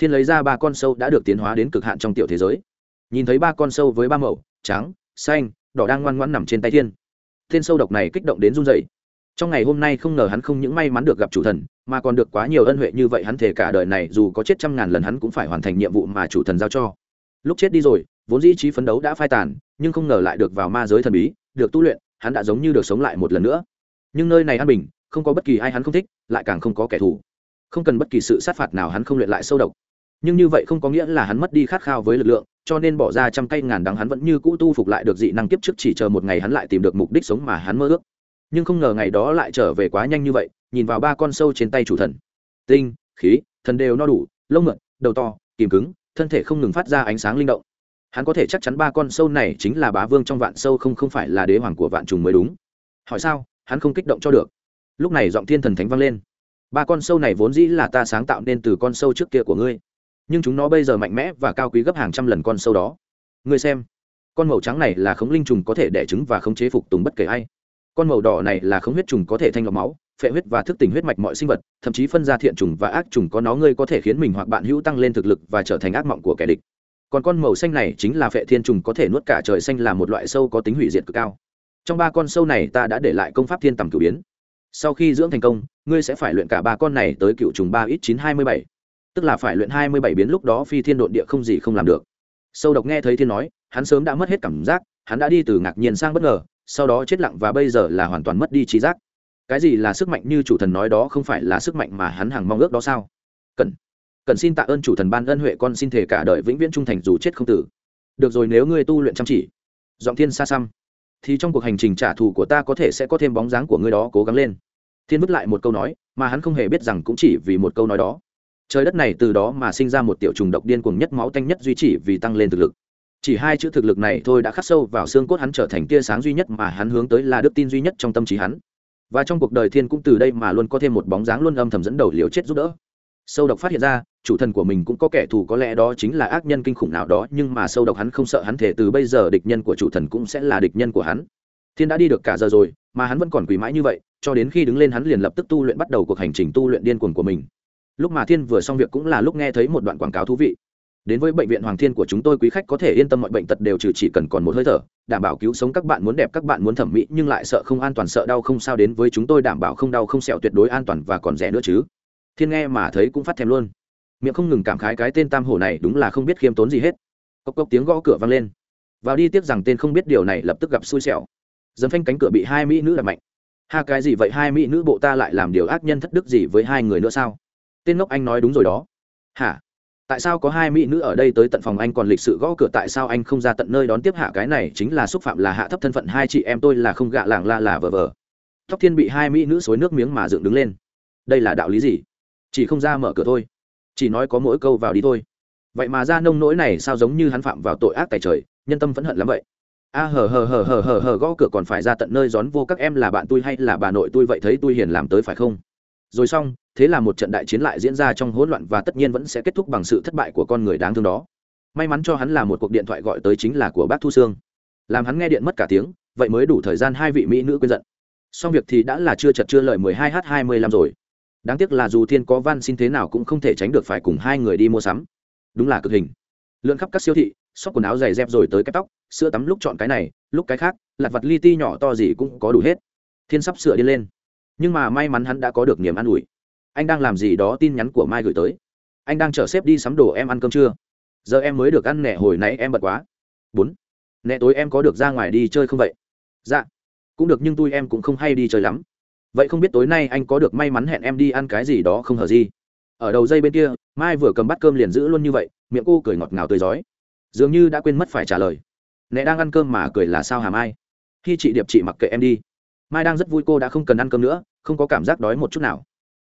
thiên lấy ra ba con sâu đã được tiến hóa đến cực hạn trong tiểu thế giới. Nhìn thấy ba con sâu với ba màu, trắng, xanh, đỏ đang ngoan ngoãn nằm trên tay thiên tên sâu độc này kích động đến run rẩy. trong ngày hôm nay không ngờ hắn không những may mắn được gặp chủ thần, mà còn được quá nhiều ân huệ như vậy hắn thể cả đời này dù có chết trăm ngàn lần hắn cũng phải hoàn thành nhiệm vụ mà chủ thần giao cho. Lúc chết đi rồi, vốn dĩ trí phấn đấu đã phai tàn, nhưng không ngờ lại được vào ma giới thần bí, được tu luyện, hắn đã giống như được sống lại một lần nữa. Nhưng nơi này an bình, không có bất kỳ ai hắn không thích, lại càng không có kẻ thù. Không cần bất kỳ sự sát phạt nào hắn không luyện lại sâu độc. Nhưng như vậy không có nghĩa là hắn mất đi khát khao với lực lượng cho nên bỏ ra trăm cây ngàn đắng hắn vẫn như cũ tu phục lại được dị năng kiếp trước chỉ chờ một ngày hắn lại tìm được mục đích sống mà hắn mơ ước. Nhưng không ngờ ngày đó lại trở về quá nhanh như vậy, nhìn vào ba con sâu trên tay chủ thần. Tinh, khí, thần đều no đủ, lông mượn đầu to, kìm cứng, thân thể không ngừng phát ra ánh sáng linh động. Hắn có thể chắc chắn ba con sâu này chính là bá vương trong vạn sâu không không phải là đế hoàng của vạn trùng mới đúng. Hỏi sao, hắn không kích động cho được. Lúc này giọng thiên thần thánh vang lên. Ba con sâu này vốn dĩ là ta sáng tạo nên từ con sâu trước kia của ngươi nhưng chúng nó bây giờ mạnh mẽ và cao quý gấp hàng trăm lần con sâu đó. Người xem, con màu trắng này là khống linh trùng có thể đẻ trứng và khống chế phục tùng bất kể ai. Con màu đỏ này là khống huyết trùng có thể thanh lọc máu, phệ huyết và thức tỉnh huyết mạch mọi sinh vật, thậm chí phân ra thiện trùng và ác trùng có nó ngươi có thể khiến mình hoặc bạn hữu tăng lên thực lực và trở thành ác mộng của kẻ địch. Còn con màu xanh này chính là phệ thiên trùng có thể nuốt cả trời xanh là một loại sâu có tính hủy diệt cực cao. Trong ba con sâu này ta đã để lại công pháp thiên tầm cửu biến. Sau khi dưỡng thành công, ngươi sẽ phải luyện cả ba con này tới cựu trùng ba ít chín hai mươi bảy tức là phải luyện hai mươi bảy biến lúc đó phi thiên độn địa không gì không làm được. Sâu độc nghe thấy thiên nói, hắn sớm đã mất hết cảm giác, hắn đã đi từ ngạc nhiên sang bất ngờ, sau đó chết lặng và bây giờ là hoàn toàn mất đi trí giác. Cái gì là sức mạnh như chủ thần nói đó không phải là sức mạnh mà hắn hàng mong ước đó sao? Cần cần xin tạ ơn chủ thần ban ân huệ con xin thể cả đời vĩnh viễn trung thành dù chết không tử. Được rồi nếu ngươi tu luyện chăm chỉ, giọng thiên xa xăm, thì trong cuộc hành trình trả thù của ta có thể sẽ có thêm bóng dáng của ngươi đó cố gắng lên. Thiên vứt lại một câu nói mà hắn không hề biết rằng cũng chỉ vì một câu nói đó trời đất này từ đó mà sinh ra một tiểu trùng độc điên cuồng nhất máu tanh nhất duy trì vì tăng lên thực lực. Chỉ hai chữ thực lực này thôi đã khắc sâu vào xương cốt hắn trở thành tia sáng duy nhất mà hắn hướng tới là đức tin duy nhất trong tâm trí hắn. Và trong cuộc đời thiên cũng từ đây mà luôn có thêm một bóng dáng luôn âm thầm dẫn đầu liều chết giúp đỡ. Sâu độc phát hiện ra, chủ thần của mình cũng có kẻ thù, có lẽ đó chính là ác nhân kinh khủng nào đó, nhưng mà sâu độc hắn không sợ hắn thể từ bây giờ địch nhân của chủ thần cũng sẽ là địch nhân của hắn. Thiên đã đi được cả giờ rồi, mà hắn vẫn còn quỳ mãi như vậy, cho đến khi đứng lên hắn liền lập tức tu luyện bắt đầu cuộc hành trình tu luyện điên cuồng của mình lúc mà thiên vừa xong việc cũng là lúc nghe thấy một đoạn quảng cáo thú vị. Đến với bệnh viện hoàng thiên của chúng tôi, quý khách có thể yên tâm mọi bệnh tật đều trừ chỉ cần còn một hơi thở, đảm bảo cứu sống các bạn muốn đẹp, các bạn muốn thẩm mỹ, nhưng lại sợ không an toàn, sợ đau không sao đến với chúng tôi, đảm bảo không đau không sẹo tuyệt đối an toàn và còn rẻ nữa chứ. Thiên nghe mà thấy cũng phát thèm luôn. Miệng không ngừng cảm khái cái tên tam hổ này đúng là không biết khiêm tốn gì hết. Cốc cốc tiếng gõ cửa vang lên. Vào đi tiếp rằng tên không biết điều này lập tức gặp xui xẻo. Dấm phanh cánh cửa bị hai mỹ nữ đập mạnh. Ha, cái gì vậy? Hai mỹ nữ bộ ta lại làm điều ác nhân thất đức gì với hai người nữa sao? Tên ngốc anh nói đúng rồi đó. Hả? Tại sao có hai mỹ nữ ở đây tới tận phòng anh còn lịch sự gõ cửa tại sao anh không ra tận nơi đón tiếp hạ? Cái này chính là xúc phạm là hạ thấp thân phận hai chị em tôi là không gạ làng la là vờ vờ. Tóc thiên bị hai mỹ nữ xối nước miếng mà dựng đứng lên. Đây là đạo lý gì? Chỉ không ra mở cửa thôi. Chỉ nói có mỗi câu vào đi thôi. Vậy mà ra nông nỗi này sao giống như hắn phạm vào tội ác tài trời, nhân tâm vẫn hận lắm vậy? A, hờ hờ hờ hờ hờ hờ, gõ cửa còn phải ra tận nơi gión vô các em là bạn tôi hay là bà nội tôi vậy thấy tôi hiền làm tới phải không? Rồi xong, thế là một trận đại chiến lại diễn ra trong hỗn loạn và tất nhiên vẫn sẽ kết thúc bằng sự thất bại của con người đáng thương đó. May mắn cho hắn là một cuộc điện thoại gọi tới chính là của bác thu sương. Làm hắn nghe điện mất cả tiếng, vậy mới đủ thời gian hai vị mỹ nữ quên giận. Xong việc thì đã là chưa chật chưa lời mười hai h hai mươi lăm rồi. Đáng tiếc là dù thiên có van xin thế nào cũng không thể tránh được phải cùng hai người đi mua sắm. Đúng là cực hình. Lượn khắp các siêu thị, xóc quần áo giày dép rồi tới cái tóc, sữa tắm lúc chọn cái này, lúc cái khác, lặt vặt li ti nhỏ to gì cũng có đủ hết. Thiên sắp sửa đi lên nhưng mà may mắn hắn đã có được niềm an ủi. Anh đang làm gì đó tin nhắn của mai gửi tới. Anh đang chở xếp đi sắm đồ em ăn cơm trưa. giờ em mới được ăn nẹ hồi nãy em bật quá. Bốn. Nẹ tối em có được ra ngoài đi chơi không vậy? Dạ. Cũng được nhưng tôi em cũng không hay đi chơi lắm. Vậy không biết tối nay anh có được may mắn hẹn em đi ăn cái gì đó không hở gì? Ở đầu dây bên kia, mai vừa cầm bát cơm liền giữ luôn như vậy, miệng cô cười ngọt ngào tươi rói dường như đã quên mất phải trả lời. Nẹ đang ăn cơm mà cười là sao hàm mai? Khi chị điệp chị mặc kệ em đi mai đang rất vui cô đã không cần ăn cơm nữa, không có cảm giác đói một chút nào.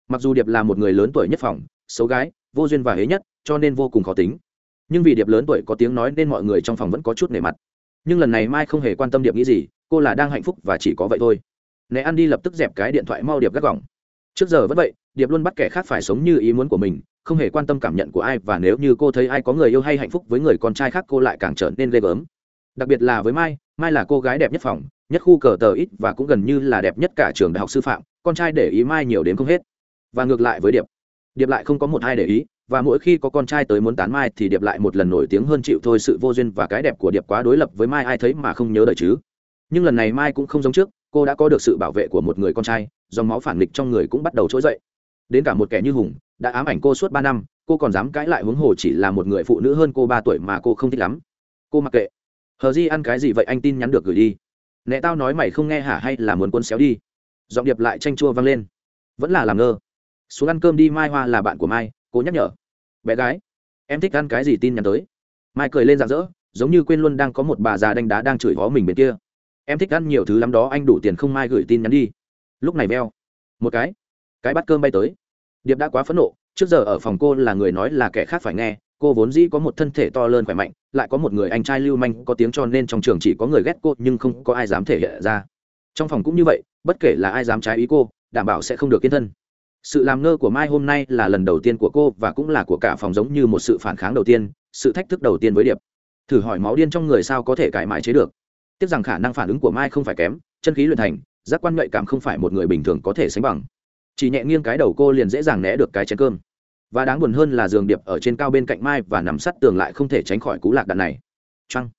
Mặc dù điệp là một người lớn tuổi nhất phòng, xấu gái, vô duyên và hế nhất, cho nên vô cùng khó tính. Nhưng vì điệp lớn tuổi có tiếng nói nên mọi người trong phòng vẫn có chút nể mặt. Nhưng lần này mai không hề quan tâm điệp nghĩ gì, cô là đang hạnh phúc và chỉ có vậy thôi. Nè ăn đi lập tức dẹp cái điện thoại mau điệp gắt gỏng. Trước giờ vẫn vậy, điệp luôn bắt kẻ khác phải sống như ý muốn của mình, không hề quan tâm cảm nhận của ai và nếu như cô thấy ai có người yêu hay hạnh phúc với người con trai khác cô lại càng trở nên ghê gớm. Đặc biệt là với mai mai là cô gái đẹp nhất phòng nhất khu cờ tờ ít và cũng gần như là đẹp nhất cả trường đại học sư phạm, con trai để ý mai nhiều đến không hết. Và ngược lại với điệp. Điệp lại không có một ai để ý, và mỗi khi có con trai tới muốn tán mai thì điệp lại một lần nổi tiếng hơn chịu thôi sự vô duyên và cái đẹp của điệp quá đối lập với mai ai thấy mà không nhớ đời chứ. Nhưng lần này mai cũng không giống trước, cô đã có được sự bảo vệ của một người con trai, dòng máu phản nghịch trong người cũng bắt đầu trỗi dậy. Đến cả một kẻ như hùng, đã ám ảnh cô suốt ba năm, cô còn dám cãi lại huống hồ chỉ là một người phụ nữ hơn cô ba tuổi mà cô không thích lắm. Cô mặc kệ. Hờ di ăn cái gì vậy anh tin nhắn được gửi đi nè tao nói mày không nghe hả hay là muốn quân xéo đi? Giọng điệp lại tranh chua vang lên. Vẫn là làm ngơ. Xuống ăn cơm đi, mai hoa là bạn của mai cô nhắc nhở. Bé gái, em thích ăn cái gì tin nhắn tới. Mai cười lên rạng rỡ, giống như quên luôn đang có một bà già đánh đá đang chửi hó mình bên kia. Em thích ăn nhiều thứ lắm đó, anh đủ tiền không mai gửi tin nhắn đi. Lúc này veo một cái cái bát cơm bay tới. Điệp đã quá phẫn nộ, trước giờ ở phòng cô là người nói là kẻ khác phải nghe cô vốn dĩ có một thân thể to lớn khỏe mạnh, lại có một người anh trai lưu manh, có tiếng cho nên trong trường chỉ có người ghét cô, nhưng không có ai dám thể hiện ra. Trong phòng cũng như vậy, bất kể là ai dám trái ý cô, đảm bảo sẽ không được yên thân. Sự làm ngơ của mai hôm nay là lần đầu tiên của cô và cũng là của cả phòng giống như một sự phản kháng đầu tiên, sự thách thức đầu tiên với điệp. Thử hỏi máu điên trong người sao có thể cải mãi chế được. Tiếc rằng khả năng phản ứng của mai không phải kém, chân khí luyện thành, giác quan nhạy cảm không phải một người bình thường có thể sánh bằng. Chỉ nhẹ nghiêng cái đầu cô liền dễ dàng né được cái chén cơm và đáng buồn hơn là giường điệp ở trên cao bên cạnh mai và nằm sắt tường lại không thể tránh khỏi cú lạc đạn này. Trăng.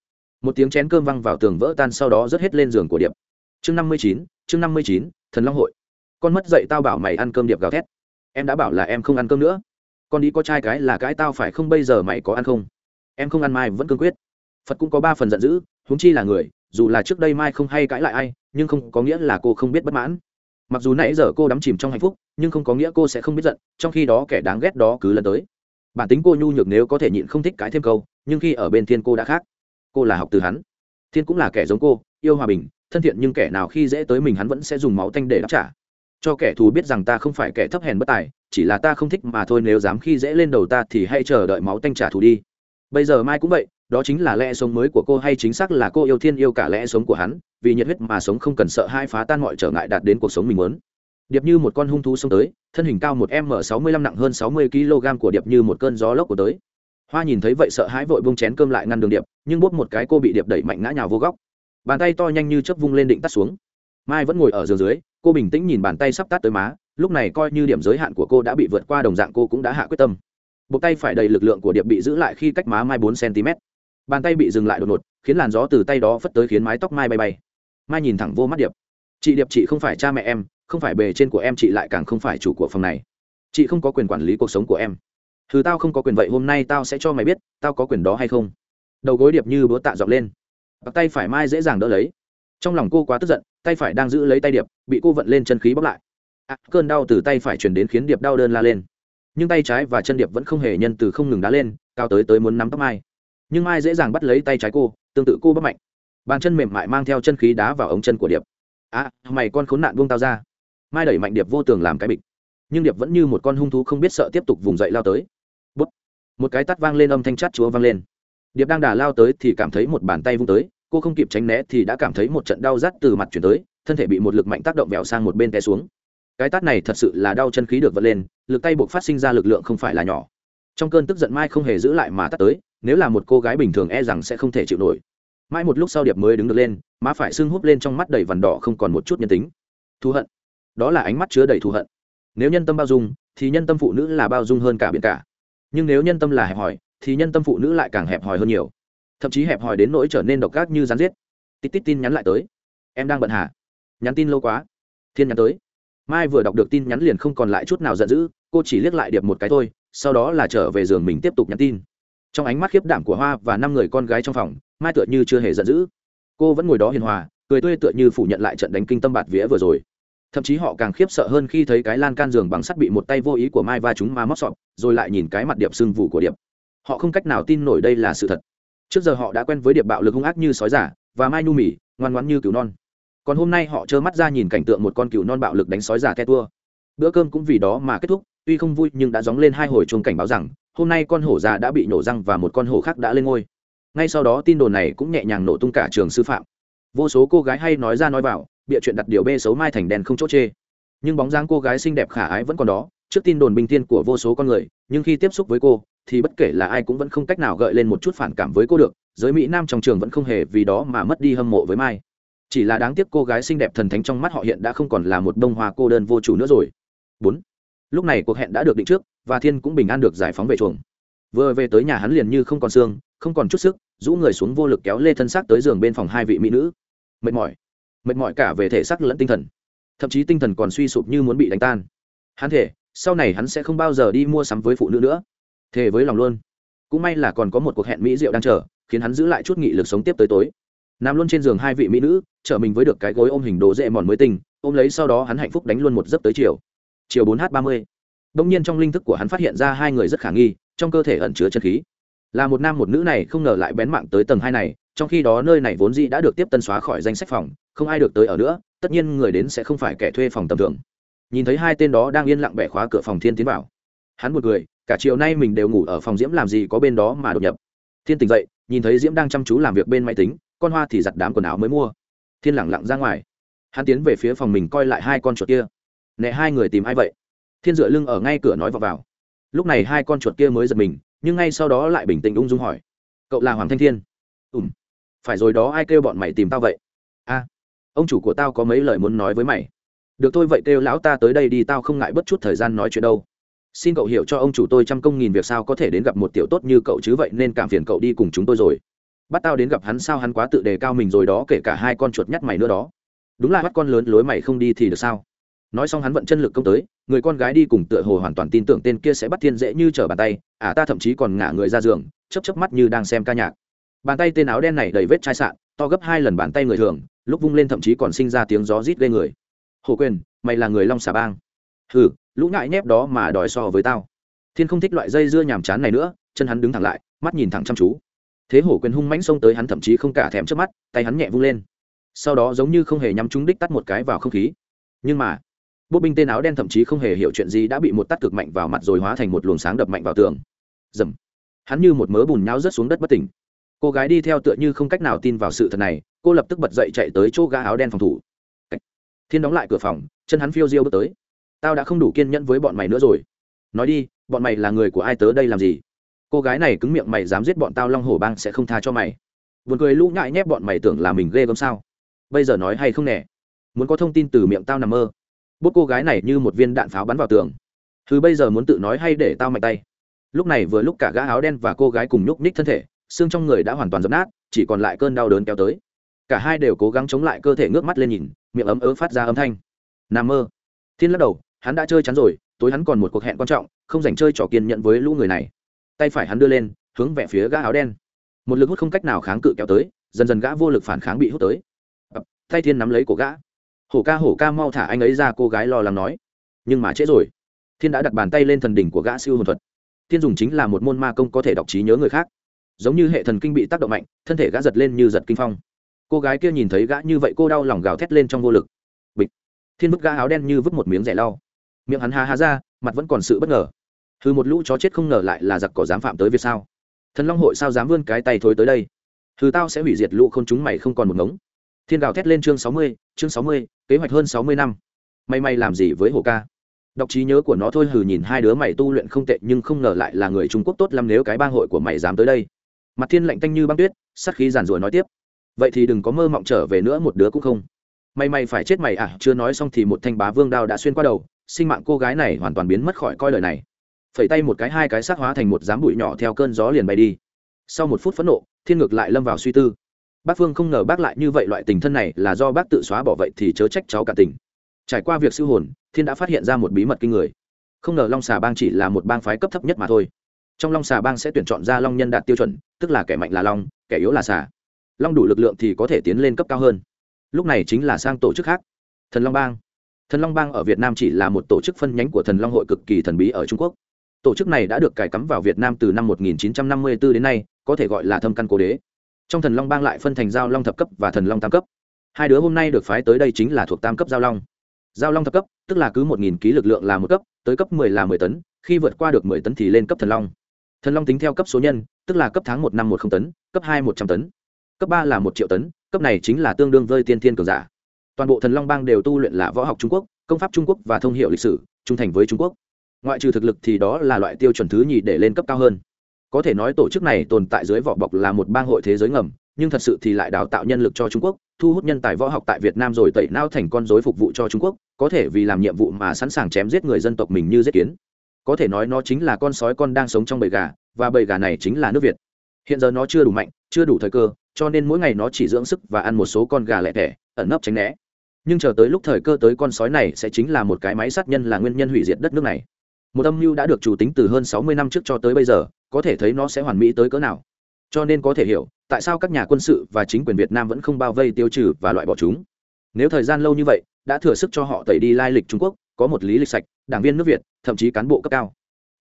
Một tiếng chén cơm văng vào tường vỡ tan sau đó rớt hết lên giường của điệp. Chương năm mươi chín, chương năm mươi chín, thần long hội. Con mất dậy tao bảo mày ăn cơm điệp gào thét. Em đã bảo là em không ăn cơm nữa. Con đi có trai cái là cái tao phải không bây giờ mày có ăn không? Em không ăn mai vẫn cương quyết. Phật cũng có ba phần giận dữ, huống chi là người, dù là trước đây mai không hay cãi lại ai, nhưng không có nghĩa là cô không biết bất mãn. Mặc dù nãy giờ cô đắm chìm trong hạnh phúc nhưng không có nghĩa cô sẽ không biết giận, trong khi đó kẻ đáng ghét đó cứ lần tới. Bản tính cô nhu nhược nếu có thể nhịn không thích cái thêm câu, nhưng khi ở bên thiên cô đã khác. Cô là học từ hắn. Thiên cũng là kẻ giống cô, yêu hòa bình, thân thiện nhưng kẻ nào khi dễ tới mình hắn vẫn sẽ dùng máu tanh để đáp trả. Cho kẻ thù biết rằng ta không phải kẻ thấp hèn bất tài, chỉ là ta không thích mà thôi, nếu dám khi dễ lên đầu ta thì hãy chờ đợi máu tanh trả thù đi. Bây giờ mai cũng vậy, đó chính là lẽ sống mới của cô hay chính xác là cô yêu thiên yêu cả lẽ sống của hắn, vì nhiệt huyết mà sống không cần sợ hai phá tan mọi trở ngại đạt đến cuộc sống mình muốn điệp như một con hung thú xông tới, thân hình cao một m sáu mươi lăm, nặng hơn sáu mươi kg của điệp như một cơn gió lốc của tới. Hoa nhìn thấy vậy sợ hãi vội bông chén cơm lại ngăn đường điệp, nhưng bốp một cái cô bị điệp đẩy mạnh ngã nhào vô góc. Bàn tay to nhanh như chớp vung lên định tắt xuống. Mai vẫn ngồi ở giường dưới, cô bình tĩnh nhìn bàn tay sắp tắt tới má, lúc này coi như điểm giới hạn của cô đã bị vượt qua đồng dạng cô cũng đã hạ quyết tâm. Buộc tay phải đầy lực lượng của điệp bị giữ lại khi cách má mai bốn cm bàn tay bị dừng lại đột ngột, khiến làn gió từ tay đó phất tới khiến mái tóc mai bay bay. Mai nhìn thẳng vô mắt điệp. Chị điệp, chị không phải cha mẹ em không phải bề trên của em chị lại càng không phải chủ của phòng này. Chị không có quyền quản lý cuộc sống của em. Thứ tao không có quyền vậy hôm nay tao sẽ cho mày biết tao có quyền đó hay không. Đầu gối điệp như búa tạ dọc lên. Bạc tay phải mai dễ dàng đỡ lấy. Trong lòng cô quá tức giận tay phải đang giữ lấy tay điệp bị cô vận lên chân khí bóc lại. À, cơn đau từ tay phải chuyển đến khiến điệp đau đơn la lên. Nhưng tay trái và chân điệp vẫn không hề nhân từ không ngừng đá lên cao tới tới muốn nắm tóc mai. Nhưng mai dễ dàng bắt lấy tay trái cô tương tự cô bắp mạnh. Bàn chân mềm mại mang theo chân khí đá vào ống chân của điệp. À mày con khốn nạn buông tao ra mai đẩy mạnh điệp vô tường làm cái bịch. Nhưng điệp vẫn như một con hung thú không biết sợ tiếp tục vùng dậy lao tới. Bút. một cái tắt vang lên âm thanh chát chúa vang lên. Điệp đang đà lao tới thì cảm thấy một bàn tay vung tới, cô không kịp tránh né thì đã cảm thấy một trận đau rát từ mặt chuyển tới, thân thể bị một lực mạnh tác động vẹo sang một bên té xuống. Cái tát này thật sự là đau chân khí được vật lên, lực tay buộc phát sinh ra lực lượng không phải là nhỏ. Trong cơn tức giận mai không hề giữ lại mà tắt tới, nếu là một cô gái bình thường e rằng sẽ không thể chịu nổi. Mãi một lúc sau điệp mới đứng được lên, má phải sưng húp lên trong mắt đầy vằn đỏ không còn một chút nhân tính. Thù hận đó là ánh mắt chứa đầy thù hận. Nếu nhân tâm bao dung, thì nhân tâm phụ nữ là bao dung hơn cả biển cả. Nhưng nếu nhân tâm là hẹp hòi, thì nhân tâm phụ nữ lại càng hẹp hòi hơn nhiều. Thậm chí hẹp hòi đến nỗi trở nên độc ác như rắn giết. Tít tít tin nhắn lại tới. Em đang bận hả? Nhắn tin lâu quá. Thiên nhắn tới. Mai vừa đọc được tin nhắn liền không còn lại chút nào giận dữ, cô chỉ liếc lại điệp một cái thôi, sau đó là trở về giường mình tiếp tục nhắn tin. Trong ánh mắt khiếp đảm của hoa và năm người con gái trong phòng, mai tựa như chưa hề giận dữ. Cô vẫn ngồi đó hiền hòa, cười tươi tựa như phủ nhận lại trận đánh kinh tâm bạt vía vừa rồi thậm chí họ càng khiếp sợ hơn khi thấy cái lan can giường bằng sắt bị một tay vô ý của mai va chúng ma móc sọt rồi lại nhìn cái mặt điệp sưng vụ của điệp. Họ không cách nào tin nổi đây là sự thật. Trước giờ họ đã quen với điệp bạo lực hung ác như sói giả và mai nu mỉ ngoan ngoãn như cừu non. Còn hôm nay họ trơ mắt ra nhìn cảnh tượng một con cừu non bạo lực đánh sói giả the tua. Bữa cơm cũng vì đó mà kết thúc, tuy không vui nhưng đã dóng lên hai hồi chuông cảnh báo rằng, hôm nay con hổ già đã bị nổ răng và một con hổ khác đã lên ngôi. Ngay sau đó tin đồn này cũng nhẹ nhàng nổ tung cả trường sư phạm. Vô số cô gái hay nói ra nói vào bịa chuyện đặt điều bê xấu mai thành đèn không chốt chê. Nhưng bóng dáng cô gái xinh đẹp khả ái vẫn còn đó, trước tin đồn bình thiên của vô số con người, nhưng khi tiếp xúc với cô, thì bất kể là ai cũng vẫn không cách nào gợi lên một chút phản cảm với cô được, giới mỹ nam trong trường vẫn không hề vì đó mà mất đi hâm mộ với mai. Chỉ là đáng tiếc cô gái xinh đẹp thần thánh trong mắt họ hiện đã không còn là một bông hoa cô đơn vô chủ nữa rồi. Bốn. Lúc này cuộc hẹn đã được định trước, và thiên cũng bình an được giải phóng về chuồng. Vừa về tới nhà hắn liền như không còn xương, không còn chút sức, rũ người xuống vô lực kéo lê thân xác tới giường bên phòng hai vị mỹ nữ. Mệt mỏi mệt mỏi cả về thể xác lẫn tinh thần. Thậm chí tinh thần còn suy sụp như muốn bị đánh tan. Hắn thể sau này hắn sẽ không bao giờ đi mua sắm với phụ nữ nữa. Thề với lòng luôn. Cũng may là còn có một cuộc hẹn mỹ rượu đang chờ khiến hắn giữ lại chút nghị lực sống tiếp tới tối. Nằm luôn trên giường hai vị mỹ nữ chở mình với được cái gối ôm hình đồ dễ mòn mới tình, ôm lấy sau đó hắn hạnh phúc đánh luôn một giấc tới chiều. Chiều bốn h ba mươi. Đông nhiên trong linh thức của hắn phát hiện ra hai người rất khả nghi trong cơ thể ẩn chứa chân khí là một nam một nữ này không ngờ lại bén mạng tới tầng hai này, trong khi đó nơi này vốn dĩ đã được tiếp tân xóa khỏi danh sách phòng, không ai được tới ở nữa, tất nhiên người đến sẽ không phải kẻ thuê phòng tầm thường. Nhìn thấy hai tên đó đang yên lặng bẻ khóa cửa phòng thiên tiến vào. Hắn một người cả chiều nay mình đều ngủ ở phòng diễm làm gì có bên đó mà đột nhập. Thiên tỉnh dậy, nhìn thấy diễm đang chăm chú làm việc bên máy tính, con hoa thì giặt đám quần áo mới mua. Thiên lẳng lặng ra ngoài. Hắn tiến về phía phòng mình coi lại hai con chuột kia. Nè, hai người tìm ai vậy? Thiên dựa lưng ở ngay cửa nói vào vào. Lúc này hai con chuột kia mới giật mình nhưng ngay sau đó lại bình tĩnh ung dung hỏi, cậu là hoàng thanh thiên? Ùm phải rồi đó, ai kêu bọn mày tìm tao vậy? A, ông chủ của tao có mấy lời muốn nói với mày. Được thôi, vậy kêu lão ta tới đây đi, tao không ngại bất chút thời gian nói chuyện đâu. Xin cậu hiểu cho ông chủ tôi trăm công nghìn việc sao có thể đến gặp một tiểu tốt như cậu chứ vậy, nên cảm phiền cậu đi cùng chúng tôi rồi. Bắt tao đến gặp hắn sao hắn quá tự đề cao mình rồi đó, kể cả hai con chuột nhắt mày nữa đó. Đúng là bắt con lớn lối mày không đi thì được sao? Nói xong hắn vận chân lực công tới, người con gái đi cùng tựa hồ hoàn toàn tin tưởng tên kia sẽ bắt thiên dễ như trở bàn tay à ta thậm chí còn ngả người ra giường chấp chấp mắt như đang xem ca nhạc. Bàn tay tên áo đen này đầy vết chai sạn, to gấp hai lần bàn tay người thường, lúc vung lên thậm chí còn sinh ra tiếng gió rít gây người. Hồ quên mày là người long xà bang. Hừ, lũ ngại nhép đó mà đòi so với tao. Thiên không thích loại dây dưa nhàm chán này nữa, chân hắn đứng thẳng lại, mắt nhìn thẳng chăm chú. Thế hổ quyền hung mãnh xông tới hắn thậm chí không cả thèm trước mắt, tay hắn nhẹ vung lên. Sau đó giống như không hề nhắm trúng đích tắt một cái vào không khí. Nhưng mà Bộ binh tên áo đen thậm chí không hề hiểu chuyện gì đã bị một tắt cực mạnh vào mặt rồi hóa thành một luồng sáng đập mạnh vào tường. Dầm. Hắn như một mớ bùn nhão rớt xuống đất bất tỉnh. Cô gái đi theo tựa như không cách nào tin vào sự thật này, cô lập tức bật dậy chạy tới chỗ gã áo đen phòng thủ. Thiên đóng lại cửa phòng, chân hắn phiêu diêu bước tới. Tao đã không đủ kiên nhẫn với bọn mày nữa rồi. Nói đi, bọn mày là người của ai tớ đây làm gì? Cô gái này cứng miệng mày dám giết bọn tao long hổ bang sẽ không tha cho mày. Buồn cười lũ ngại nhép bọn mày tưởng là mình ghê gớm sao? Bây giờ nói hay không nè? Muốn có thông tin từ miệng tao nằm mơ bốt cô gái này như một viên đạn pháo bắn vào tường. Thứ bây giờ muốn tự nói hay để tao mạnh tay? Lúc này vừa lúc cả gã áo đen và cô gái cùng nhúc ních thân thể, xương trong người đã hoàn toàn dập nát, chỉ còn lại cơn đau đớn kéo tới. Cả hai đều cố gắng chống lại cơ thể ngước mắt lên nhìn, miệng ấm ớ phát ra âm thanh. Nằm mơ. Thiên lắc đầu, hắn đã chơi chắn rồi, tối hắn còn một cuộc hẹn quan trọng, không dành chơi trò kiên nhận với lũ người này. Tay phải hắn đưa lên, hướng về phía gã áo đen. Một lực hút không cách nào kháng cự kéo tới, dần dần gã vô lực phản kháng bị hút tới. Tay thiên nắm lấy của gã hổ ca hổ ca mau thả anh ấy ra, cô gái lo lắng nói. Nhưng mà trễ rồi. Thiên đã đặt bàn tay lên thần đỉnh của gã siêu hồn thuật. Thiên dùng chính là một môn ma công có thể đọc trí nhớ người khác. Giống như hệ thần kinh bị tác động mạnh, thân thể gã giật lên như giật kinh phong. Cô gái kia nhìn thấy gã như vậy, cô đau lòng gào thét lên trong vô lực. Bịch. Thiên vứt gã áo đen như vứt một miếng rẻ lau. Miệng hắn ha ha ra, mặt vẫn còn sự bất ngờ. Hư một lũ chó chết không ngờ lại là giặc cỏ dám phạm tới việc sao? Thần long hội sao dám vươn cái tay thối tới đây? Hư tao sẽ hủy diệt lũ không chúng mày không còn một ngống thiên gào thét lên chương sáu mươi, chương sáu mươi, kế hoạch hơn sáu mươi năm. May may làm gì với hồ ca? Đọc trí nhớ của nó thôi, hừ nhìn hai đứa mày tu luyện không tệ, nhưng không ngờ lại là người trung quốc tốt lắm nếu cái bang hội của mày dám tới đây. Mặt thiên lạnh tanh như băng tuyết sắc khí giàn rủa nói tiếp. Vậy thì đừng có mơ mộng trở về nữa, một đứa cũng không. May may phải chết mày à chưa nói xong thì một thanh bá vương đao đã xuyên qua đầu, sinh mạng cô gái này hoàn toàn biến mất khỏi coi lời này. Phẩy tay một cái, hai cái xác hóa thành một dám bụi nhỏ theo cơn gió liền bay đi. Sau một phút phẫn nộ, thiên ngược lại lâm vào suy tư bác phương không ngờ bác lại như vậy loại tình thân này là do bác tự xóa bỏ vậy thì chớ trách cháu cả tình. Trải qua việc siêu hồn, thiên đã phát hiện ra một bí mật kinh người. Không ngờ long xà bang chỉ là một bang phái cấp thấp nhất mà thôi. Trong long xà bang sẽ tuyển chọn ra long nhân đạt tiêu chuẩn, tức là kẻ mạnh là long, kẻ yếu là xà. Long đủ lực lượng thì có thể tiến lên cấp cao hơn. Lúc này chính là sang tổ chức khác. Thần long bang. Thần long bang ở việt nam chỉ là một tổ chức phân nhánh của thần long hội cực kỳ thần bí ở trung quốc. Tổ chức này đã được cài cắm vào việt nam từ năm 1954 đến nay, có thể gọi là thâm căn cố đế trong thần long bang lại phân thành giao long thập cấp và thần long tam cấp. Hai đứa hôm nay được phái tới đây chính là thuộc tam cấp giao long. Giao long thập cấp, tức là cứ một nghìn ký lực lượng là một cấp, tới cấp mười là mười tấn, khi vượt qua được mười tấn thì lên cấp thần long. Thần long tính theo cấp số nhân, tức là cấp tháng một năm một không tấn, cấp hai một trăm tấn, cấp ba là một triệu tấn, cấp này chính là tương đương với tiên thiên cường giả. Toàn bộ thần long bang đều tu luyện là võ học trung quốc, công pháp trung quốc và thông hiệu lịch sử, trung thành với trung quốc. Ngoại trừ thực lực thì đó là loại tiêu chuẩn thứ nhì để lên cấp cao hơn có thể nói tổ chức này tồn tại dưới vỏ bọc là một bang hội thế giới ngầm, nhưng thật sự thì lại đào tạo nhân lực cho trung quốc, thu hút nhân tài võ học tại việt nam rồi tẩy nao thành con dối phục vụ cho trung quốc, có thể vì làm nhiệm vụ mà sẵn sàng chém giết người dân tộc mình như giết kiến. Có thể nói nó chính là con sói con đang sống trong bầy gà, và bầy gà này chính là nước việt. Hiện giờ nó chưa đủ mạnh, chưa đủ thời cơ, cho nên mỗi ngày nó chỉ dưỡng sức và ăn một số con gà lẻ tẻ, ẩn nấp tránh né. Nhưng chờ tới lúc thời cơ tới con sói này sẽ chính là một cái máy sát nhân là nguyên nhân hủy diệt đất nước này một âm mưu đã được chủ tính từ hơn sáu mươi năm trước cho tới bây giờ, có thể thấy nó sẽ hoàn mỹ tới cỡ nào. Cho nên có thể hiểu, tại sao các nhà quân sự và chính quyền việt nam vẫn không bao vây tiêu trừ và loại bỏ chúng. Nếu thời gian lâu như vậy, đã thừa sức cho họ tẩy đi lai lịch trung quốc, có một lý lịch sạch, đảng viên nước việt, thậm chí cán bộ cấp cao.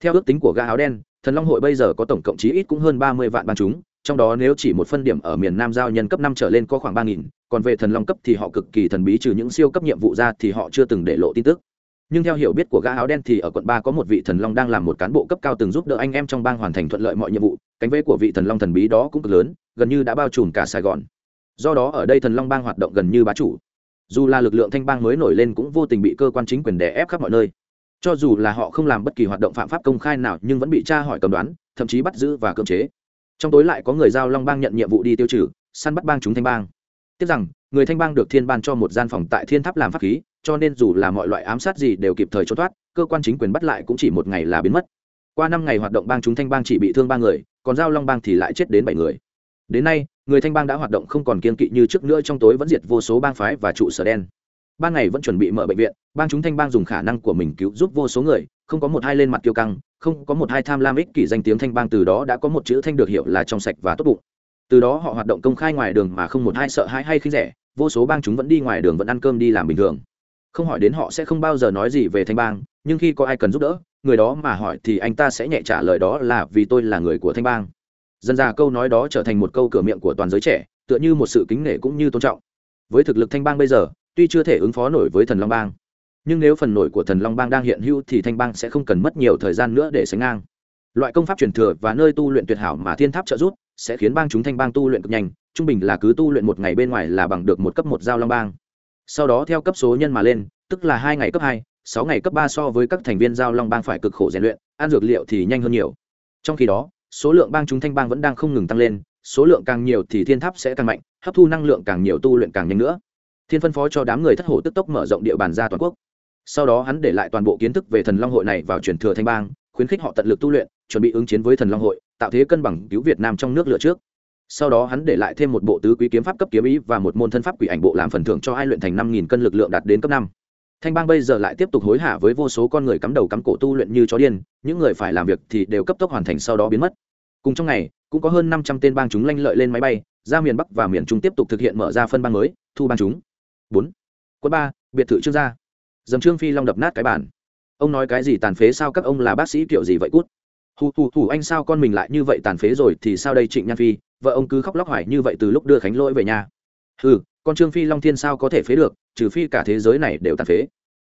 Theo ước tính của gã áo đen, thần long hội bây giờ có tổng cộng chí ít cũng hơn ba mươi vạn ban chúng, trong đó nếu chỉ một phân điểm ở miền nam giao nhân cấp năm trở lên có khoảng ba nghìn, còn về thần long cấp thì họ cực kỳ thần bí trừ những siêu cấp nhiệm vụ ra thì họ chưa từng để lộ tin tức nhưng theo hiểu biết của gã áo đen thì ở quận ba có một vị thần long đang làm một cán bộ cấp cao từng giúp đỡ anh em trong bang hoàn thành thuận lợi mọi nhiệm vụ. Cánh vế của vị thần long thần bí đó cũng cực lớn, gần như đã bao trùm cả sài gòn. Do đó ở đây thần long bang hoạt động gần như bá chủ. Dù là lực lượng thanh bang mới nổi lên cũng vô tình bị cơ quan chính quyền đè ép khắp mọi nơi. Cho dù là họ không làm bất kỳ hoạt động phạm pháp công khai nào nhưng vẫn bị tra hỏi cầm đoán, thậm chí bắt giữ và cưỡng chế. Trong tối lại có người giao long bang nhận nhiệm vụ đi tiêu trừ, săn bắt bang chúng thanh bang tiếc rằng, người thanh bang được thiên ban cho một gian phòng tại thiên tháp làm pháp khí, cho nên dù là mọi loại ám sát gì đều kịp thời trốn thoát, cơ quan chính quyền bắt lại cũng chỉ một ngày là biến mất. Qua năm ngày hoạt động bang chúng thanh bang chỉ bị thương ba người, còn giao long bang thì lại chết đến bảy người. Đến nay, người thanh bang đã hoạt động không còn kiên kỵ như trước nữa trong tối vẫn diệt vô số bang phái và trụ sở đen. Ban ngày vẫn chuẩn bị mở bệnh viện, bang chúng thanh bang dùng khả năng của mình cứu giúp vô số người, không có một hai lên mặt kiêu căng, không có một hai tham lam ích kỷ danh tiếng thanh bang từ đó đã có một chữ thanh được hiểu là trong sạch và tốt bụng từ đó họ hoạt động công khai ngoài đường mà không một ai sợ hãi hay khinh rẻ, vô số bang chúng vẫn đi ngoài đường vẫn ăn cơm đi làm bình thường. Không hỏi đến họ sẽ không bao giờ nói gì về thanh bang, nhưng khi có ai cần giúp đỡ, người đó mà hỏi thì anh ta sẽ nhẹ trả lời đó là vì tôi là người của thanh bang. Dần ra câu nói đó trở thành một câu cửa miệng của toàn giới trẻ, tựa như một sự kính nể cũng như tôn trọng. Với thực lực thanh bang bây giờ, tuy chưa thể ứng phó nổi với thần long bang, nhưng nếu phần nổi của thần long bang đang hiện hữu thì thanh bang sẽ không cần mất nhiều thời gian nữa để sánh ngang. Loại công pháp truyền thừa và nơi tu luyện tuyệt hảo mà thiên tháp trợ giúp sẽ khiến bang chúng thanh bang tu luyện cực nhanh, trung bình là cứ tu luyện một ngày bên ngoài là bằng được một cấp một giao long bang. Sau đó theo cấp số nhân mà lên, tức là hai ngày cấp hai, sáu ngày cấp ba so với các thành viên giao long bang phải cực khổ rèn luyện, ăn dược liệu thì nhanh hơn nhiều. Trong khi đó, số lượng bang chúng thanh bang vẫn đang không ngừng tăng lên, số lượng càng nhiều thì thiên tháp sẽ càng mạnh, hấp thu năng lượng càng nhiều tu luyện càng nhanh nữa. Thiên phân phó cho đám người thất hổ tức tốc mở rộng địa bàn ra toàn quốc. Sau đó hắn để lại toàn bộ kiến thức về thần long hội này vào truyền thừa thanh bang, khuyến khích họ tận lực tu luyện, chuẩn bị ứng chiến với thần long hội tạo thế cân bằng cứu việt nam trong nước lựa trước. Sau đó hắn để lại thêm một bộ tứ quý kiếm pháp cấp kiếm ý và một môn thân pháp quỷ ảnh bộ làm phần thưởng cho ai luyện thành năm nghìn cân lực lượng đạt đến cấp năm. Thanh bang bây giờ lại tiếp tục hối hả với vô số con người cắm đầu cắm cổ tu luyện như chó điên, những người phải làm việc thì đều cấp tốc hoàn thành sau đó biến mất. Cùng trong ngày, cũng có hơn năm trăm tên bang chúng lanh lợi lên máy bay, ra miền bắc và miền trung tiếp tục thực hiện mở ra phân bang mới, thu bang chúng. Bốn. Quân ba, biệt thự trương gia. Dầm trương phi long đập nát cái bàn. Ông nói cái gì tàn phế sao các ông là bác sĩ kiểu gì vậy cút? Hù hù hù, anh sao con mình lại như vậy tàn phế rồi thì sao đây trịnh nhan phi? Vợ ông cứ khóc lóc hoài như vậy từ lúc đưa khánh lỗi về nhà. Ừ con trương phi long thiên sao có thể phế được, trừ phi cả thế giới này đều tàn phế.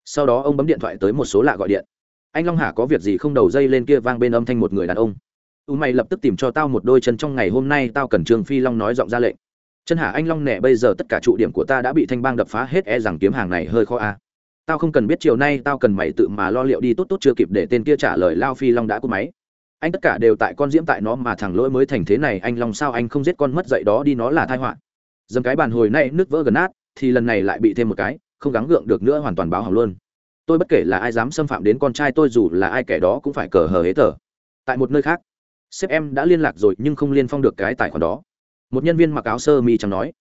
Sau đó ông bấm điện thoại tới một số lạ gọi điện. Anh long hà có việc gì không đầu dây lên kia vang bên âm thanh một người đàn ông. U mày lập tức tìm cho tao một đôi chân trong ngày hôm nay, tao cần trương phi long nói giọng ra lệnh. Chân hà, anh long nẻ bây giờ tất cả trụ điểm của ta đã bị thanh bang đập phá hết e rằng kiếm hàng này hơi khó a. Tao không cần biết chiều nay tao cần mày tự mà lo liệu đi, tốt tốt chưa kịp để tên kia trả lời, lao phi long đã cúp máy anh tất cả đều tại con diễm tại nó mà thằng lỗi mới thành thế này, anh lòng sao anh không giết con mất dậy đó đi, nó là thai họa. Dầm cái bàn hồi nay nước vỡ gần nát, thì lần này lại bị thêm một cái, không gắng gượng được nữa hoàn toàn báo hỏng luôn. Tôi bất kể là ai dám xâm phạm đến con trai tôi, dù là ai kẻ đó cũng phải cờ hờ hế tờ. Tại một nơi khác, sếp em đã liên lạc rồi nhưng không liên phong được cái tài khoản đó. Một nhân viên mặc áo sơ mi chẳng nói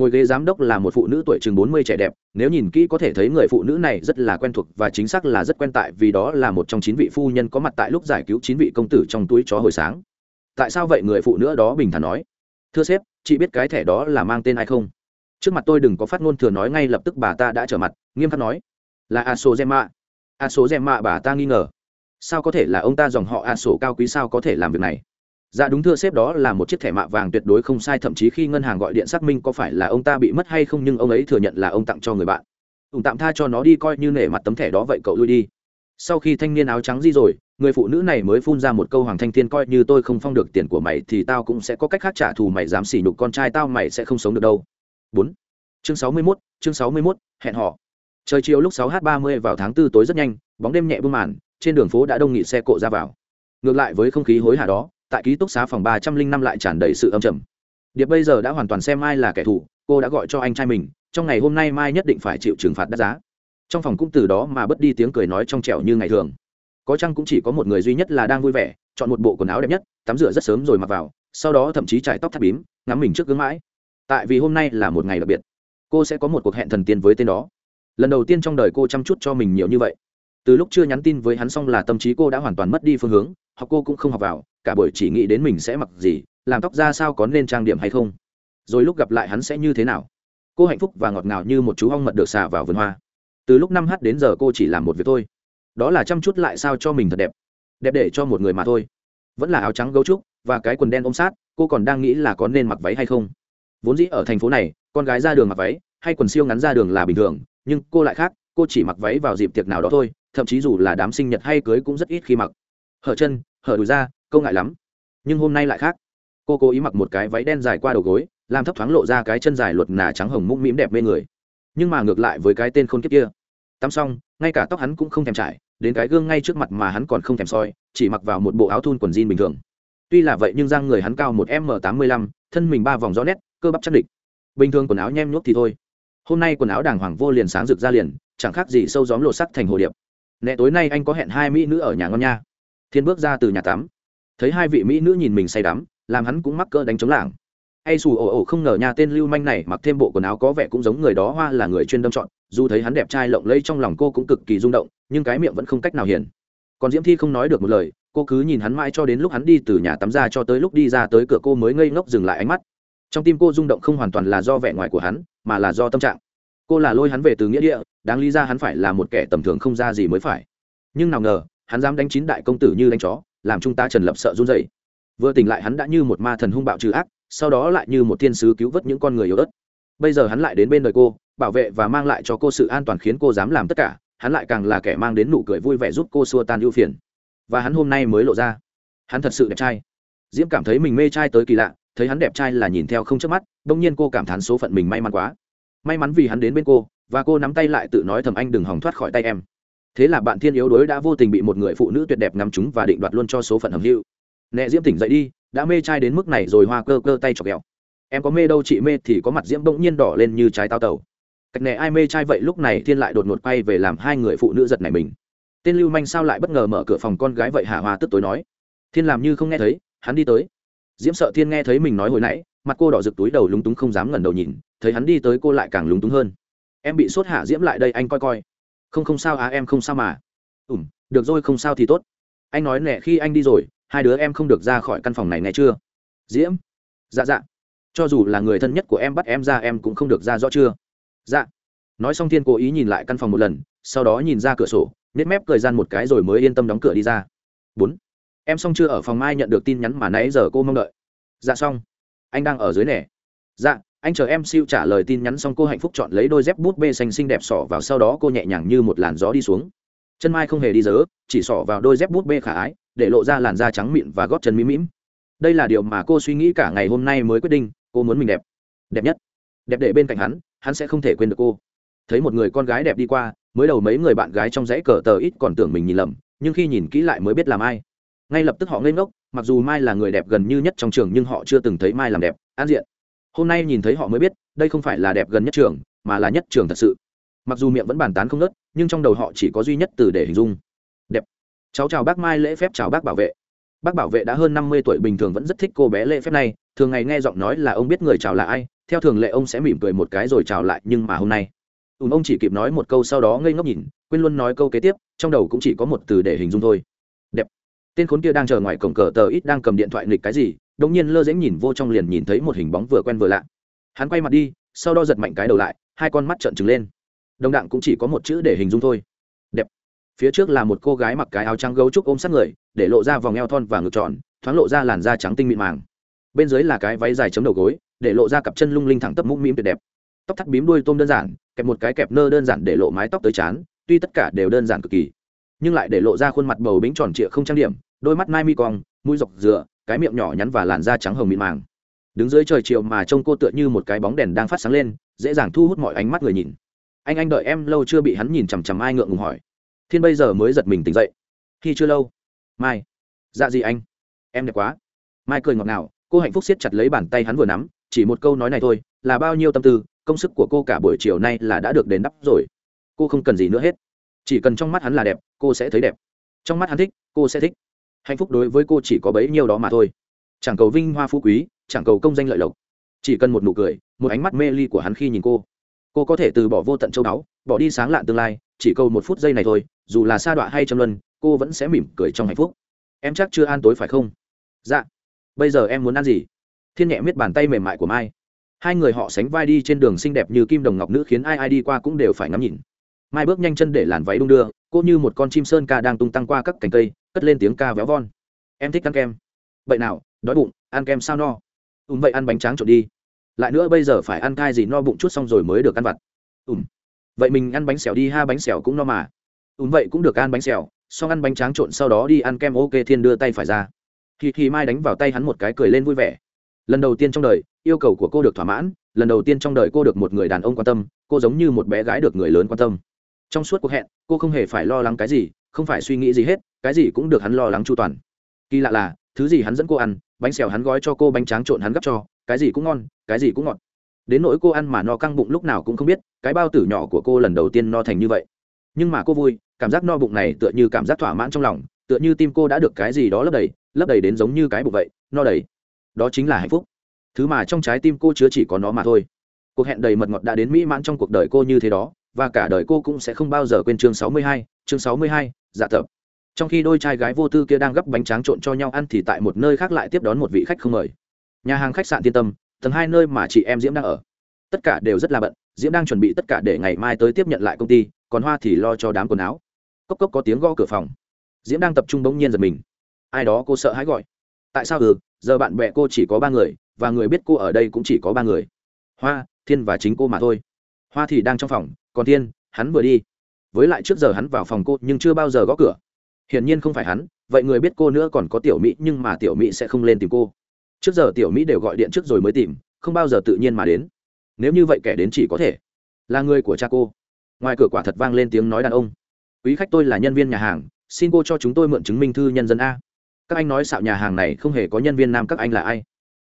ngồi ghế giám đốc là một phụ nữ tuổi chừng bốn mươi trẻ đẹp, nếu nhìn kỹ có thể thấy người phụ nữ này rất là quen thuộc và chính xác là rất quen tại vì đó là một trong chín vị phu nhân có mặt tại lúc giải cứu chín vị công tử trong túi chó hồi sáng. Tại sao vậy người phụ nữ đó bình thản nói? Thưa sếp, chị biết cái thẻ đó là mang tên ai không? Trước mặt tôi đừng có phát ngôn thừa nói ngay lập tức bà ta đã trở mặt, nghiêm khắc nói. Là a số gemma a số gemma bà ta nghi ngờ. Sao có thể là ông ta dòng họ a sổ cao quý sao có thể làm việc này? Dạ đúng thưa sếp đó là một chiếc thẻ mạ vàng tuyệt đối không sai thậm chí khi ngân hàng gọi điện xác minh có phải là ông ta bị mất hay không nhưng ông ấy thừa nhận là ông tặng cho người bạn. Ủng tạm tha cho nó đi coi như nể mặt tấm thẻ đó vậy cậu lui đi. Sau khi thanh niên áo trắng di rồi người phụ nữ này mới phun ra một câu hoàng thanh thiên coi như tôi không phong được tiền của mày thì tao cũng sẽ có cách khác trả thù mày dám xỉ nhục con trai tao mày sẽ không sống được đâu. Bốn. Chương sáu mươi 61, chương sáu mươi 61, hẹn họ trời chiều lúc sáu h ba mươi vào tháng 4 tối rất nhanh bóng đêm nhẹ bưng màn trên đường phố đã đông nghịt xe cộ ra vào. Ngược lại với không khí hối hả đó tại ký túc xá phòng ba trăm linh năm lại tràn đầy sự âm trầm. Điệp bây giờ đã hoàn toàn xem ai là kẻ thù, cô đã gọi cho anh trai mình, trong ngày hôm nay mai nhất định phải chịu trừng phạt đắt giá. Trong phòng cũng từ đó mà bớt đi tiếng cười nói trong trẻo như ngày thường. Có chăng cũng chỉ có một người duy nhất là đang vui vẻ, chọn một bộ quần áo đẹp nhất, tắm rửa rất sớm rồi mặc vào, sau đó thậm chí trải tóc thắt bím, ngắm mình trước gương mãi. Tại vì hôm nay là một ngày đặc biệt, cô sẽ có một cuộc hẹn thần tiên với tên đó. Lần đầu tiên trong đời cô chăm chút cho mình nhiều như vậy. Từ lúc chưa nhắn tin với hắn xong là tâm trí cô đã hoàn toàn mất đi phương hướng, học cô cũng không học vào cả buổi chỉ nghĩ đến mình sẽ mặc gì, làm tóc ra sao có nên trang điểm hay không. Rồi lúc gặp lại hắn sẽ như thế nào? Cô hạnh phúc và ngọt ngào như một chú ong mật được xả vào vườn hoa. Từ lúc năm h đến giờ cô chỉ làm một việc thôi. Đó là chăm chút lại sao cho mình thật đẹp. Đẹp để cho một người mà thôi. Vẫn là áo trắng gấu trúc và cái quần đen ôm sát, cô còn đang nghĩ là có nên mặc váy hay không. Vốn dĩ ở thành phố này, con gái ra đường mặc váy hay quần siêu ngắn ra đường là bình thường, nhưng cô lại khác, cô chỉ mặc váy vào dịp tiệc nào đó thôi, thậm chí dù là đám sinh nhật hay cưới cũng rất ít khi mặc. Hở chân, hở đùi ra câu ngại lắm. Nhưng hôm nay lại khác. Cô cố ý mặc một cái váy đen dài qua đầu gối, làm thấp thoáng lộ ra cái chân dài luật nà trắng hồng mũm mĩm đẹp bên người. Nhưng mà ngược lại với cái tên khôn kiếp kia. Tắm xong, ngay cả tóc hắn cũng không thèm trải, đến cái gương ngay trước mặt mà hắn còn không thèm soi, chỉ mặc vào một bộ áo thun quần jean bình thường. Tuy là vậy nhưng răng người hắn cao một m tám mươi lăm, thân mình ba vòng rõ nét, cơ bắp chắc địch. Bình thường quần áo nhem nhuốc thì thôi. Hôm nay quần áo đàng hoàng vô liền sáng rực ra liền, chẳng khác gì sâu gióm lộ sắc thành hồ điệp. Nẹ tối nay anh có hẹn hai mỹ nữ ở nhà ngon nha. Thiên bước ra từ nhà tắm thấy hai vị mỹ nữ nhìn mình say đắm, làm hắn cũng mắc cỡ đánh chống lảng. Hay xù ồ ồ không ngờ nhà tên lưu manh này mặc thêm bộ quần áo có vẻ cũng giống người đó hoa là người chuyên đâm chọn, dù thấy hắn đẹp trai lộng lẫy trong lòng cô cũng cực kỳ rung động, nhưng cái miệng vẫn không cách nào hiền. Còn diễm thi không nói được một lời, cô cứ nhìn hắn mãi cho đến lúc hắn đi từ nhà tắm ra cho tới lúc đi ra tới cửa cô mới ngây ngốc dừng lại ánh mắt. Trong tim cô rung động không hoàn toàn là do vẻ ngoài của hắn, mà là do tâm trạng. Cô là lôi hắn về từ nghĩa địa, đáng lý ra hắn phải là một kẻ tầm thường không ra gì mới phải. Nhưng nào ngờ, hắn dám đánh chín đại công tử như đánh chó làm chúng ta trần lập sợ run dậy vừa tỉnh lại hắn đã như một ma thần hung bạo trừ ác, sau đó lại như một thiên sứ cứu vớt những con người yếu ớt. Bây giờ hắn lại đến bên đời cô, bảo vệ và mang lại cho cô sự an toàn khiến cô dám làm tất cả, hắn lại càng là kẻ mang đến nụ cười vui vẻ giúp cô xua tan ưu phiền. Và hắn hôm nay mới lộ ra. Hắn thật sự đẹp trai. Diễm cảm thấy mình mê trai tới kỳ lạ, thấy hắn đẹp trai là nhìn theo không chớp mắt bỗng nhiên cô cảm thán số phận mình may mắn quá. May mắn vì hắn đến bên cô, và cô nắm tay lại tự nói thầm anh đừng hòng thoát khỏi tay em thế là bạn thiên yếu đuối đã vô tình bị một người phụ nữ tuyệt đẹp ngắm chúng và định đoạt luôn cho số phận hầm hữu nẹ diễm tỉnh dậy đi, đã mê trai đến mức này rồi hoa cơ cơ tay chọc ghẹo. Em có mê đâu chị mê thì có mặt diễm bỗng nhiên đỏ lên như trái tao tàu. Cách nẹ ai mê trai vậy lúc này thiên lại đột ngột quay về làm hai người phụ nữ giật này mình. Tên lưu manh sao lại bất ngờ mở cửa phòng con gái vậy hả hoa tức tối nói. Thiên làm như không nghe thấy, hắn đi tới. Diễm sợ thiên nghe thấy mình nói hồi nãy, mặt cô đỏ rực túi đầu lúng túng không dám ngẩng đầu nhìn, thấy hắn đi tới cô lại càng lúng túng hơn. Em bị sốt hạ diễm lại đây anh coi coi không không sao à em không sao mà. Ủm được rồi, không sao thì tốt. Anh nói nè, khi anh đi rồi, hai đứa em không được ra khỏi căn phòng này nghe chưa? Diễm? Dạ dạ. Cho dù là người thân nhất của em bắt em ra, em cũng không được ra rõ chưa? Dạ. Nói xong thiên cố ý nhìn lại căn phòng một lần, sau đó nhìn ra cửa sổ nếp mép cười gian một cái rồi mới yên tâm đóng cửa đi ra. Bốn. Em xong chưa? Ở phòng mai nhận được tin nhắn mà nãy giờ cô mong đợi. Dạ xong. Anh đang ở dưới nè. Dạ anh chờ em siêu trả lời tin nhắn xong cô hạnh phúc chọn lấy đôi dép bút bê xanh xinh đẹp sỏ vào sau đó cô nhẹ nhàng như một làn gió đi xuống. Chân mai không hề đi dớ, chỉ sỏ vào đôi dép bút bê khả ái, để lộ ra làn da trắng mịn và gót chân mím mĩm. Đây là điều mà cô suy nghĩ cả ngày hôm nay mới quyết định, cô muốn mình đẹp. Đẹp nhất. Đẹp để bên cạnh hắn hắn sẽ không thể quên được cô. Thấy một người con gái đẹp đi qua, mới đầu mấy người bạn gái trong dãy cờ tờ ít còn tưởng mình nhìn lầm, nhưng khi nhìn kỹ lại mới biết làm ai. Ngay lập tức họ ngây ngốc, mặc dù mai là người đẹp gần như nhất trong trường nhưng họ chưa từng thấy mai làm đẹp, an diện hôm nay nhìn thấy họ mới biết, đây không phải là đẹp gần nhất trường, mà là nhất trường thật sự. Mặc dù miệng vẫn bàn tán không nớt nhưng trong đầu họ chỉ có duy nhất từ để hình dung. Đẹp. Cháu chào bác mai lễ phép chào bác bảo vệ. Bác bảo vệ đã hơn năm mươi tuổi, bình thường vẫn rất thích cô bé lễ phép này, thường ngày nghe giọng nói là ông biết người chào là ai, theo thường lệ ông sẽ mỉm cười một cái rồi chào lại, nhưng mà hôm nay, ùn ông chỉ kịp nói một câu sau đó ngây ngốc nhìn, quên luôn nói câu kế tiếp, trong đầu cũng chỉ có một từ để hình dung thôi. Đẹp. Tên khốn kia đang chờ ngoài cổng cờ tờ ít đang cầm điện thoại nghịch cái gì đống nhiên lơ dễ nhìn vô trong liền nhìn thấy một hình bóng vừa quen vừa lạ. Hắn quay mặt đi, sau đó giật mạnh cái đầu lại, hai con mắt trợn trừng lên. Đồng đặng cũng chỉ có một chữ để hình dung thôi. Đẹp. Phía trước là một cô gái mặc cái áo trắng gấu trúc ôm sát người, để lộ ra vòng eo thon và ngực tròn, thoáng lộ ra làn da trắng tinh mịn màng. Bên dưới là cái váy dài chấm đầu gối, để lộ ra cặp chân lung linh thẳng tấp mũm mĩm tuyệt đẹp. Tóc thắt bím đuôi tôm đơn giản, kẹp một cái kẹp nơ đơn giản để lộ mái tóc tới chán, tuy tất cả đều đơn giản cực kỳ, nhưng lại để lộ ra khuôn mặt bầu bính tròn trịa không trang điểm, đôi mắt mai mi cong, mũi dọc dựa cái miệng nhỏ nhắn và làn da trắng hồng mịn màng. Đứng dưới trời chiều mà trông cô tựa như một cái bóng đèn đang phát sáng lên, dễ dàng thu hút mọi ánh mắt người nhìn. Anh anh đợi em lâu chưa bị hắn nhìn chằm chằm ai ngượng ngùng hỏi. Thiên bây giờ mới giật mình tỉnh dậy. Khi chưa lâu. Mai. Dạ gì anh? Em đẹp quá. Mai cười ngọt ngào, cô hạnh phúc siết chặt lấy bàn tay hắn vừa nắm, chỉ một câu nói này thôi, là bao nhiêu tâm tư, công sức của cô cả buổi chiều nay là đã được đền đắp rồi. Cô không cần gì nữa hết. Chỉ cần trong mắt hắn là đẹp, cô sẽ thấy đẹp. Trong mắt hắn thích, cô sẽ thích hạnh phúc đối với cô chỉ có bấy nhiêu đó mà thôi. Chẳng cầu vinh hoa phú quý, chẳng cầu công danh lợi lộc. Chỉ cần một nụ cười, một ánh mắt mê ly của hắn khi nhìn cô cô có thể từ bỏ vô tận châu báu, bỏ đi sáng lạn tương lai, chỉ cầu một phút giây này thôi, dù là sa đọa hay châm luân, cô vẫn sẽ mỉm cười trong hạnh phúc. Em chắc chưa ăn tối phải không? Dạ. Bây giờ em muốn ăn gì? Thiên nhẹ miết bàn tay mềm mại của mai. Hai người họ sánh vai đi trên đường xinh đẹp như kim đồng ngọc nữ khiến ai ai đi qua cũng đều phải ngắm nhìn mai bước nhanh chân để làn váy đung đưa, cô như một con chim sơn ca đang tung tăng qua các cành cây, cất lên tiếng ca véo von. Em thích ăn kem. Vậy nào, đói bụng, ăn kem sao no? Ùm vậy ăn bánh tráng trộn đi. Lại nữa bây giờ phải ăn cai gì no bụng chút xong rồi mới được ăn vặt. Ùm vậy mình ăn bánh xèo đi ha, bánh xèo cũng no mà. Ùm vậy cũng được ăn bánh xèo, xong ăn bánh tráng trộn sau đó đi ăn kem ok thiên đưa tay phải ra. Thì thì mai đánh vào tay hắn một cái cười lên vui vẻ. Lần đầu tiên trong đời, yêu cầu của cô được thỏa mãn, lần đầu tiên trong đời cô được một người đàn ông quan tâm, cô giống như một bé gái được người lớn quan tâm trong suốt cuộc hẹn, cô không hề phải lo lắng cái gì, không phải suy nghĩ gì hết, cái gì cũng được hắn lo lắng chu toàn. Kỳ lạ là, thứ gì hắn dẫn cô ăn, bánh xèo hắn gói cho cô, bánh tráng trộn hắn gấp cho, cái gì cũng ngon, cái gì cũng ngọt. Đến nỗi cô ăn mà no căng bụng lúc nào cũng không biết, cái bao tử nhỏ của cô lần đầu tiên no thành như vậy. Nhưng mà cô vui, cảm giác no bụng này tựa như cảm giác thỏa mãn trong lòng, tựa như tim cô đã được cái gì đó lấp đầy lấp đầy đến giống như cái bụng vậy, no đầy. Đó chính là hạnh phúc. Thứ mà trong trái tim cô chứa chỉ có nó mà thôi. Cuộc hẹn đầy mật ngọt đã đến mỹ mãn trong cuộc đời cô như thế đó và cả đời cô cũng sẽ không bao giờ quên chương 62, chương 62, dạ tập trong khi đôi trai gái vô tư kia đang gấp bánh tráng trộn cho nhau ăn thì tại một nơi khác lại tiếp đón một vị khách không mời. Nhà hàng khách sạn tiên tâm tầng hai nơi mà chị em diễm đang ở. Tất cả đều rất là bận diễm đang chuẩn bị tất cả để ngày mai tới tiếp nhận lại công ty còn hoa thì lo cho đám quần áo. Cốc cốc có tiếng gõ cửa phòng. Diễm đang tập trung bỗng nhiên giật mình. Ai đó cô sợ hãi gọi. Tại sao? Ừ giờ bạn bè cô chỉ có ba người và người biết cô ở đây cũng chỉ có ba người. Hoa thiên và chính cô mà thôi. Hoa thì đang trong phòng còn thiên, hắn vừa đi. Với lại trước giờ hắn vào phòng cô nhưng chưa bao giờ gõ cửa. Hiển nhiên không phải hắn, vậy người biết cô nữa còn có tiểu mỹ, nhưng mà tiểu mỹ sẽ không lên tìm cô. Trước giờ tiểu mỹ đều gọi điện trước rồi mới tìm, không bao giờ tự nhiên mà đến. Nếu như vậy kẻ đến chỉ có thể là người của cha cô. Ngoài cửa quả thật vang lên tiếng nói đàn ông. Quý khách tôi là nhân viên nhà hàng, xin cô cho chúng tôi mượn chứng minh thư nhân dân a. Các anh nói xạo nhà hàng này không hề có nhân viên nam các anh là ai.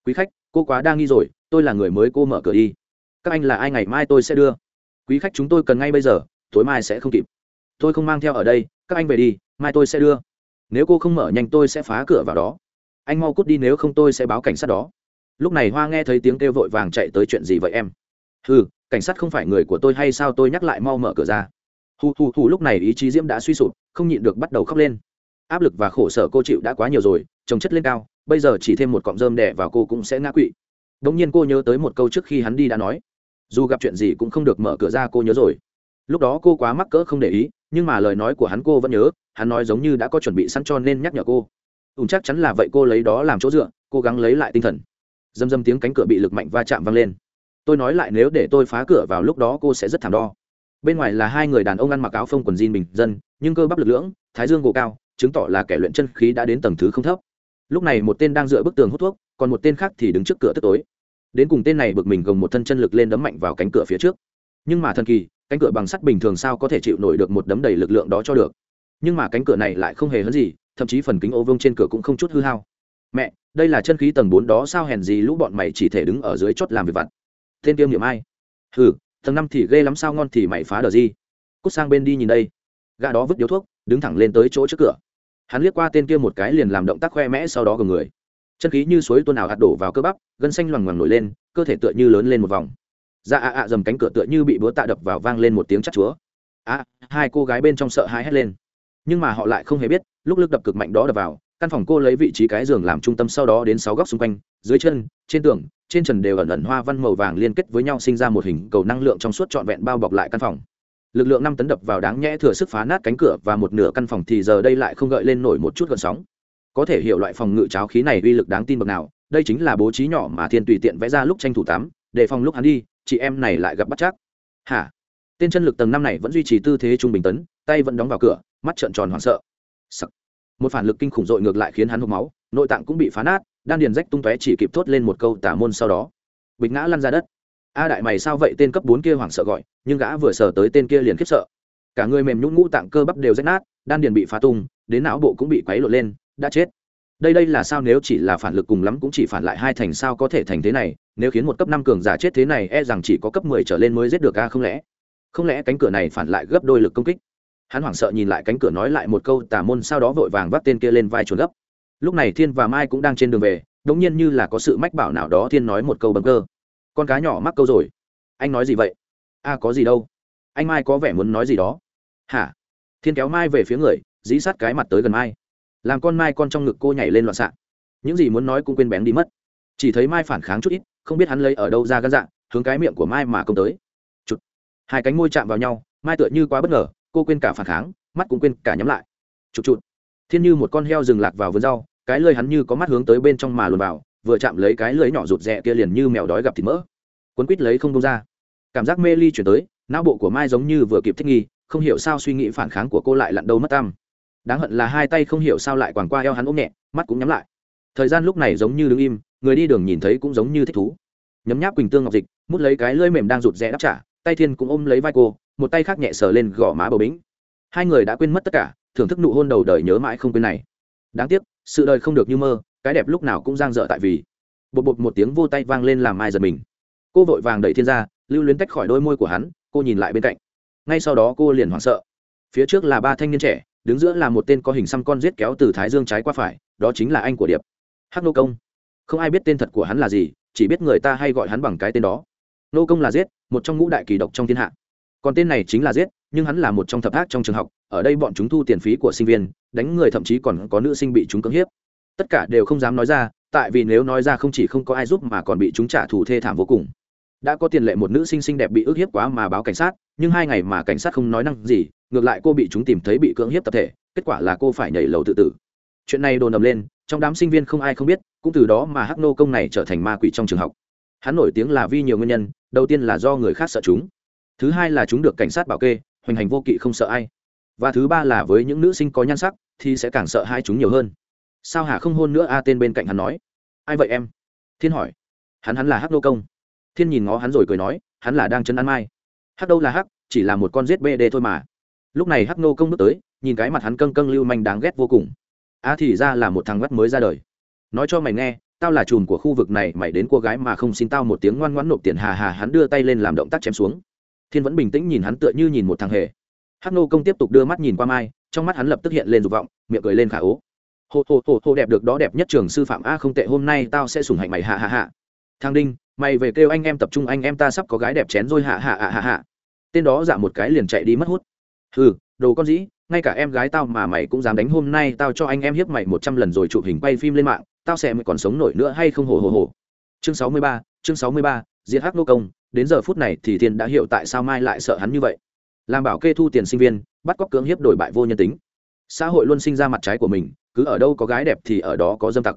Quý khách, cô quá đa nghi rồi, tôi là người mới cô mở cửa đi. Các anh là ai ngày mai tôi sẽ đưa? Quý khách chúng tôi cần ngay bây giờ, tối mai sẽ không kịp. Tôi không mang theo ở đây, các anh về đi, mai tôi sẽ đưa. Nếu cô không mở nhanh tôi sẽ phá cửa vào đó. Anh mau cút đi nếu không tôi sẽ báo cảnh sát đó. Lúc này hoa nghe thấy tiếng kêu vội vàng chạy tới chuyện gì vậy em? Ừ cảnh sát không phải người của tôi hay sao tôi nhắc lại mau mở cửa ra. Hù hù hù, lúc này ý chí diễm đã suy sụp, không nhịn được bắt đầu khóc lên. Áp lực và khổ sở cô chịu đã quá nhiều rồi trồng chất lên cao, bây giờ chỉ thêm một cọng rơm đẻ vào cô cũng sẽ ngã quỵ. Đ ỗ n g nhiên cô nhớ tới một câu trước khi hắn đi đã nói dù gặp chuyện gì cũng không được mở cửa ra cô nhớ rồi. Lúc đó cô quá mắc cỡ không để ý, nhưng mà lời nói của hắn cô vẫn nhớ, hắn nói giống như đã có chuẩn bị sẵn cho nên nhắc nhở cô. Ùn chắc chắn là vậy cô lấy đó làm chỗ dựa, cố gắng lấy lại tinh thần. Dâm dâm tiếng cánh cửa bị lực mạnh va chạm vang lên. Tôi nói lại nếu để tôi phá cửa vào lúc đó cô sẽ rất thảm đo. Bên ngoài là hai người đàn ông ăn mặc áo phông quần jean bình dân, nhưng cơ bắp lực lưỡng, thái dương gồ cao, chứng tỏ là kẻ luyện chân khí đã đến tầng thứ không thấp. Lúc này một tên đang dựa bức tường hút thuốc, còn một tên khác thì đứng trước cửa tức tối đến cùng tên này bực mình gồng một thân chân lực lên đấm mạnh vào cánh cửa phía trước. Nhưng mà thần kỳ, cánh cửa bằng sắt bình thường sao có thể chịu nổi được một đấm đầy lực lượng đó cho được? Nhưng mà cánh cửa này lại không hề hấn gì, thậm chí phần kính ô vương trên cửa cũng không chút hư hao. Mẹ, đây là chân khí tầng bốn đó sao hèn gì lũ bọn mày chỉ thể đứng ở dưới chốt làm việc vặt? Tên tiêm niệm ai? Hừ, tầng năm thì ghê lắm sao ngon thì mày phá đờ gì? Cút sang bên đi nhìn đây. Gã đó vứt điếu thuốc, đứng thẳng lên tới chỗ trước cửa. Hắn liếc qua tên kia một cái liền làm động tác khoe mẽ sau đó gồng người chân khí như suối tuôn ảo hạt đổ vào cơ bắp, gân xanh loằng ngoằng nổi lên, cơ thể tựa như lớn lên một vòng. Dạ ạ ạ, dầm cánh cửa tựa như bị búa tạ đập vào vang lên một tiếng chắc chúa. Ạ hai cô gái bên trong sợ hãi hét lên. Nhưng mà họ lại không hề biết, lúc lực đập cực mạnh đó đập vào, căn phòng cô lấy vị trí cái giường làm trung tâm sau đó đến sáu góc xung quanh, dưới chân, trên tường, trên trần đều ẩn ẩn hoa văn màu vàng liên kết với nhau sinh ra một hình cầu năng lượng trong suốt trọn vẹn bao bọc lại căn phòng. Lực lượng năm tấn đập vào đáng nhẽ thừa sức phá nát cánh cửa và một nửa căn phòng thì giờ đây lại không gợi lên nổi một chút gợn sóng có thể hiểu loại phòng ngự cháo khí này uy lực đáng tin bậc nào, đây chính là bố trí nhỏ mà thiên tùy tiện vẽ ra lúc tranh thủ tắm, để phòng lúc hắn đi, chị em này lại gặp bắt chắc hả? Tên chân lực tầng năm này vẫn duy trì tư thế trung bình tấn, tay vẫn đóng vào cửa, mắt trợn tròn hoảng sợ. Sắc. một phản lực kinh khủng dội ngược lại khiến hắn hộp máu, nội tạng cũng bị phá nát, đan điền rách tung tóe chỉ kịp thốt lên một câu tả môn sau đó. Bịch ngã lăn ra đất. A đại mày sao vậy tên cấp bốn kia hoảng sợ gọi, nhưng gã vừa sờ tới tên kia liền khiếp sợ. Cả người mềm nhũng ngũ tạng cơ bắp đều rách nát, đan điền bị phá tung, đến não bộ cũng bị quấy lộn lên đã chết. Đây đây là sao nếu chỉ là phản lực cùng lắm cũng chỉ phản lại hai thành sao có thể thành thế này, nếu khiến một cấp năm cường giả chết thế này e rằng chỉ có cấp mười trở lên mới giết được a, không lẽ? Không lẽ cánh cửa này phản lại gấp đôi lực công kích? Hắn hoảng sợ nhìn lại cánh cửa nói lại một câu tả môn sau đó vội vàng vắt tên kia lên vai chuồn gấp. Lúc này thiên và mai cũng đang trên đường về, đống nhiên như là có sự mách bảo nào đó thiên nói một câu bấm cơ. Con cá nhỏ mắc câu rồi. Anh nói gì vậy? A, có gì đâu. Anh mai có vẻ muốn nói gì đó. Hả? Thiên kéo mai về phía người, dí sát cái mặt tới gần mai làm con mai con trong ngực cô nhảy lên loạn xạ. Những gì muốn nói cũng quên bén đi mất. Chỉ thấy mai phản kháng chút ít, không biết hắn lấy ở đâu ra gan dạng hướng cái miệng của mai mà công tới. Chụt. hai cánh môi chạm vào nhau, mai tựa như quá bất ngờ, cô quên cả phản kháng, mắt cũng quên cả nhắm lại. Chụt chụt. Thiên như một con heo dừng lạc vào vườn rau, cái lơi hắn như có mắt hướng tới bên trong mà luồn vào, vừa chạm lấy cái lưới nhỏ rụt rè kia liền như mèo đói gặp thịt mỡ. Quấn quít lấy không đông ra. Cảm giác mê ly chuyển tới, não bộ của mai giống như vừa kịp thích nghi, không hiểu sao suy nghĩ phản kháng của cô lại lặn đâu mất tam đáng hận là hai tay không hiểu sao lại quàng qua eo hắn ôm nhẹ, mắt cũng nhắm lại. Thời gian lúc này giống như đứng im, người đi đường nhìn thấy cũng giống như thích thú. Nhấm nháp quỳnh tương ngọc dịch, mút lấy cái lưỡi mềm đang rụt rẽ đáp trả, tay thiên cũng ôm lấy vai cô, một tay khác nhẹ sờ lên gò má bầu bính hai người đã quên mất tất cả, thưởng thức nụ hôn đầu đời nhớ mãi không quên này. Đáng tiếc, sự đời không được như mơ, cái đẹp lúc nào cũng giang dở tại vì. Bột bột một tiếng vô tay vang lên làm mai giật mình. Cô vội vàng đẩy thiên ra, lưu luyến tách khỏi đôi môi của hắn, cô nhìn lại bên cạnh. Ngay sau đó cô liền hoảng sợ. Phía trước là ba thanh niên trẻ đứng giữa là một tên có hình xăm con giết kéo từ thái dương trái qua phải, đó chính là anh của điệp. Hắc nô công. Không ai biết tên thật của hắn là gì, chỉ biết người ta hay gọi hắn bằng cái tên đó. Nô công là giết, một trong ngũ đại kỳ độc trong thiên hạ. Còn tên này chính là giết, nhưng hắn là một trong thập ác trong trường học, ở đây bọn chúng thu tiền phí của sinh viên, đánh người thậm chí còn có nữ sinh bị chúng cưỡng hiếp. Tất cả đều không dám nói ra, tại vì nếu nói ra không chỉ không có ai giúp mà còn bị chúng trả thù thê thảm vô cùng đã có tiền lệ một nữ sinh xinh đẹp bị ức hiếp quá mà báo cảnh sát, nhưng hai ngày mà cảnh sát không nói năng gì, ngược lại cô bị chúng tìm thấy bị cưỡng hiếp tập thể, kết quả là cô phải nhảy lầu tự tử. Chuyện này đồn ầm lên, trong đám sinh viên không ai không biết, cũng từ đó mà hắc nô công này trở thành ma quỷ trong trường học. Hắn nổi tiếng là vì nhiều nguyên nhân, đầu tiên là do người khác sợ chúng. Thứ hai là chúng được cảnh sát bảo kê, hoành hành vô kỵ không sợ ai. Và thứ ba là với những nữ sinh có nhan sắc, thì sẽ càng sợ hai chúng nhiều hơn. Sao hả không hôn nữa a tên bên cạnh hắn nói. Ai vậy em? Thiên hỏi. Hắn hắn là hắc nô công thiên nhìn ngó hắn rồi cười nói, hắn là đang chân ăn mai. Hắc đâu là hắc, chỉ là một con giết bê đê thôi mà. Lúc này hắc nô công bước tới, nhìn cái mặt hắn câng câng lưu manh đáng ghét vô cùng. A thì ra là một thằng vắt mới ra đời. Nói cho mày nghe, tao là chùm của khu vực này, mày đến cô gái mà không xin tao một tiếng ngoan ngoãn nộp tiền hà hà, hắn đưa tay lên làm động tác chém xuống. Thiên vẫn bình tĩnh nhìn hắn tựa như nhìn một thằng hề. Hắc nô công tiếp tục đưa mắt nhìn qua mai, trong mắt hắn lập tức hiện lên dục vọng, miệng cười lên khả ố. Hồ hồ hồ hồ đẹp được đó đẹp nhất trường sư phạm a không tệ, hôm nay tao sẽ sủng hạnh mày hạ hạ hạ thang đinh mày về kêu anh em tập trung, anh em ta sắp có gái đẹp chén rồi, hạ hạ hạ hạ hạ. Tên đó dạ một cái liền chạy đi mất hút. Hừ, đồ con dĩ, ngay cả em gái tao mà mày cũng dám đánh, hôm nay tao cho anh em hiếp mày một trăm lần rồi chụp hình quay phim lên mạng, tao sẽ mày còn sống nổi nữa hay không, hồ hồ hồ. Chương sáu mươi ba, chương sáu mươi ba, diệt hắc nô công, đến giờ phút này thì thiên đã hiểu tại sao mai lại sợ hắn như vậy. Làm bảo kê thu tiền sinh viên, bắt cóc cưỡng hiếp đổi bại vô nhân tính. Xã hội luôn sinh ra mặt trái của mình, cứ ở đâu có gái đẹp thì ở đó có dâm tặc.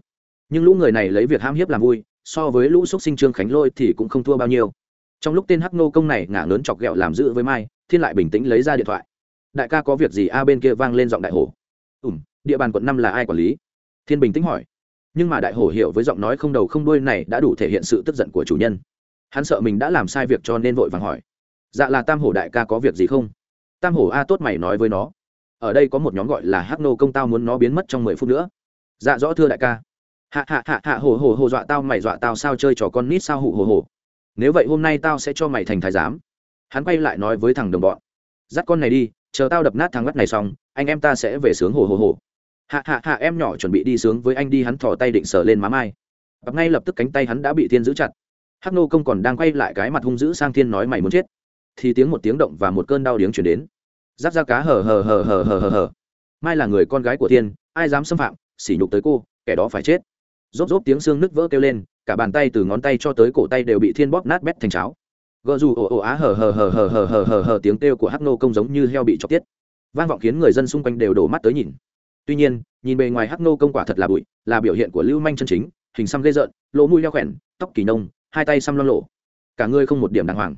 Nhưng lũ người này lấy việc ham hiếp làm vui so với lũ xúc sinh trương khánh lôi thì cũng không thua bao nhiêu. Trong lúc tên hắc nô công này ngả lớn chọc ghẹo làm giữ với mai, thiên lại bình tĩnh lấy ra điện thoại. Đại ca có việc gì? A bên kia vang lên giọng đại hổ. Ùm địa bàn quận năm là ai quản lý? Thiên bình tĩnh hỏi. Nhưng mà đại hổ hiểu với giọng nói không đầu không đuôi này đã đủ thể hiện sự tức giận của chủ nhân. Hắn sợ mình đã làm sai việc cho nên vội vàng hỏi. Dạ là tam hổ đại ca có việc gì không? Tam hổ a tốt mày nói với nó. Ở đây có một nhóm gọi là hắc nô công tao muốn nó biến mất trong mười phút nữa. Dạ rõ thưa đại ca hạ hạ hạ hạ, hồ hồ hồ, dọa tao, mày dọa tao, sao chơi trò con nít, sao hụ, hồ hồ. Nếu vậy hôm nay tao sẽ cho mày thành thái giám. Hắn quay lại nói với thằng đồng bọn. Dắt con này đi, chờ tao đập nát thằng ngắt này xong, anh em ta sẽ về sướng hồ hồ hồ. Hạ hạ hạ, em nhỏ chuẩn bị đi sướng với anh đi, hắn thò tay định sờ lên má mai. Bập ngay lập tức cánh tay hắn đã bị thiên giữ chặt. Hắc nô công còn đang quay lại cái mặt hung dữ sang thiên nói mày muốn chết. Thì tiếng một tiếng động và một cơn đau điếng chuyển đến. Giáp ra cá hờ hờ hờ hờ hờ hờ hờ. Mai là người con gái của thiên, ai dám xâm phạm, sỉ nhục tới cô, kẻ đó phải chết rốp rốp tiếng xương nứt vỡ kêu lên, cả bàn tay từ ngón tay cho tới cổ tay đều bị thiên bóp nát bét thành cháo. Gờ dù ồ ồ á hờ hờ hờ hờ hờ hờ hờ hờ tiếng kêu của hắc nô công giống như heo bị chọc tiết. Vang vọng khiến người dân xung quanh đều đổ mắt tới nhìn. Tuy nhiên, nhìn bề ngoài hắc nô công quả thật là bụi, là biểu hiện của lưu manh chân chính, hình xăm ghê rợn, lỗ mũi leo khỏen tóc kỳ nông, hai tay xăm lo lộ cả người không một điểm đàng hoàng.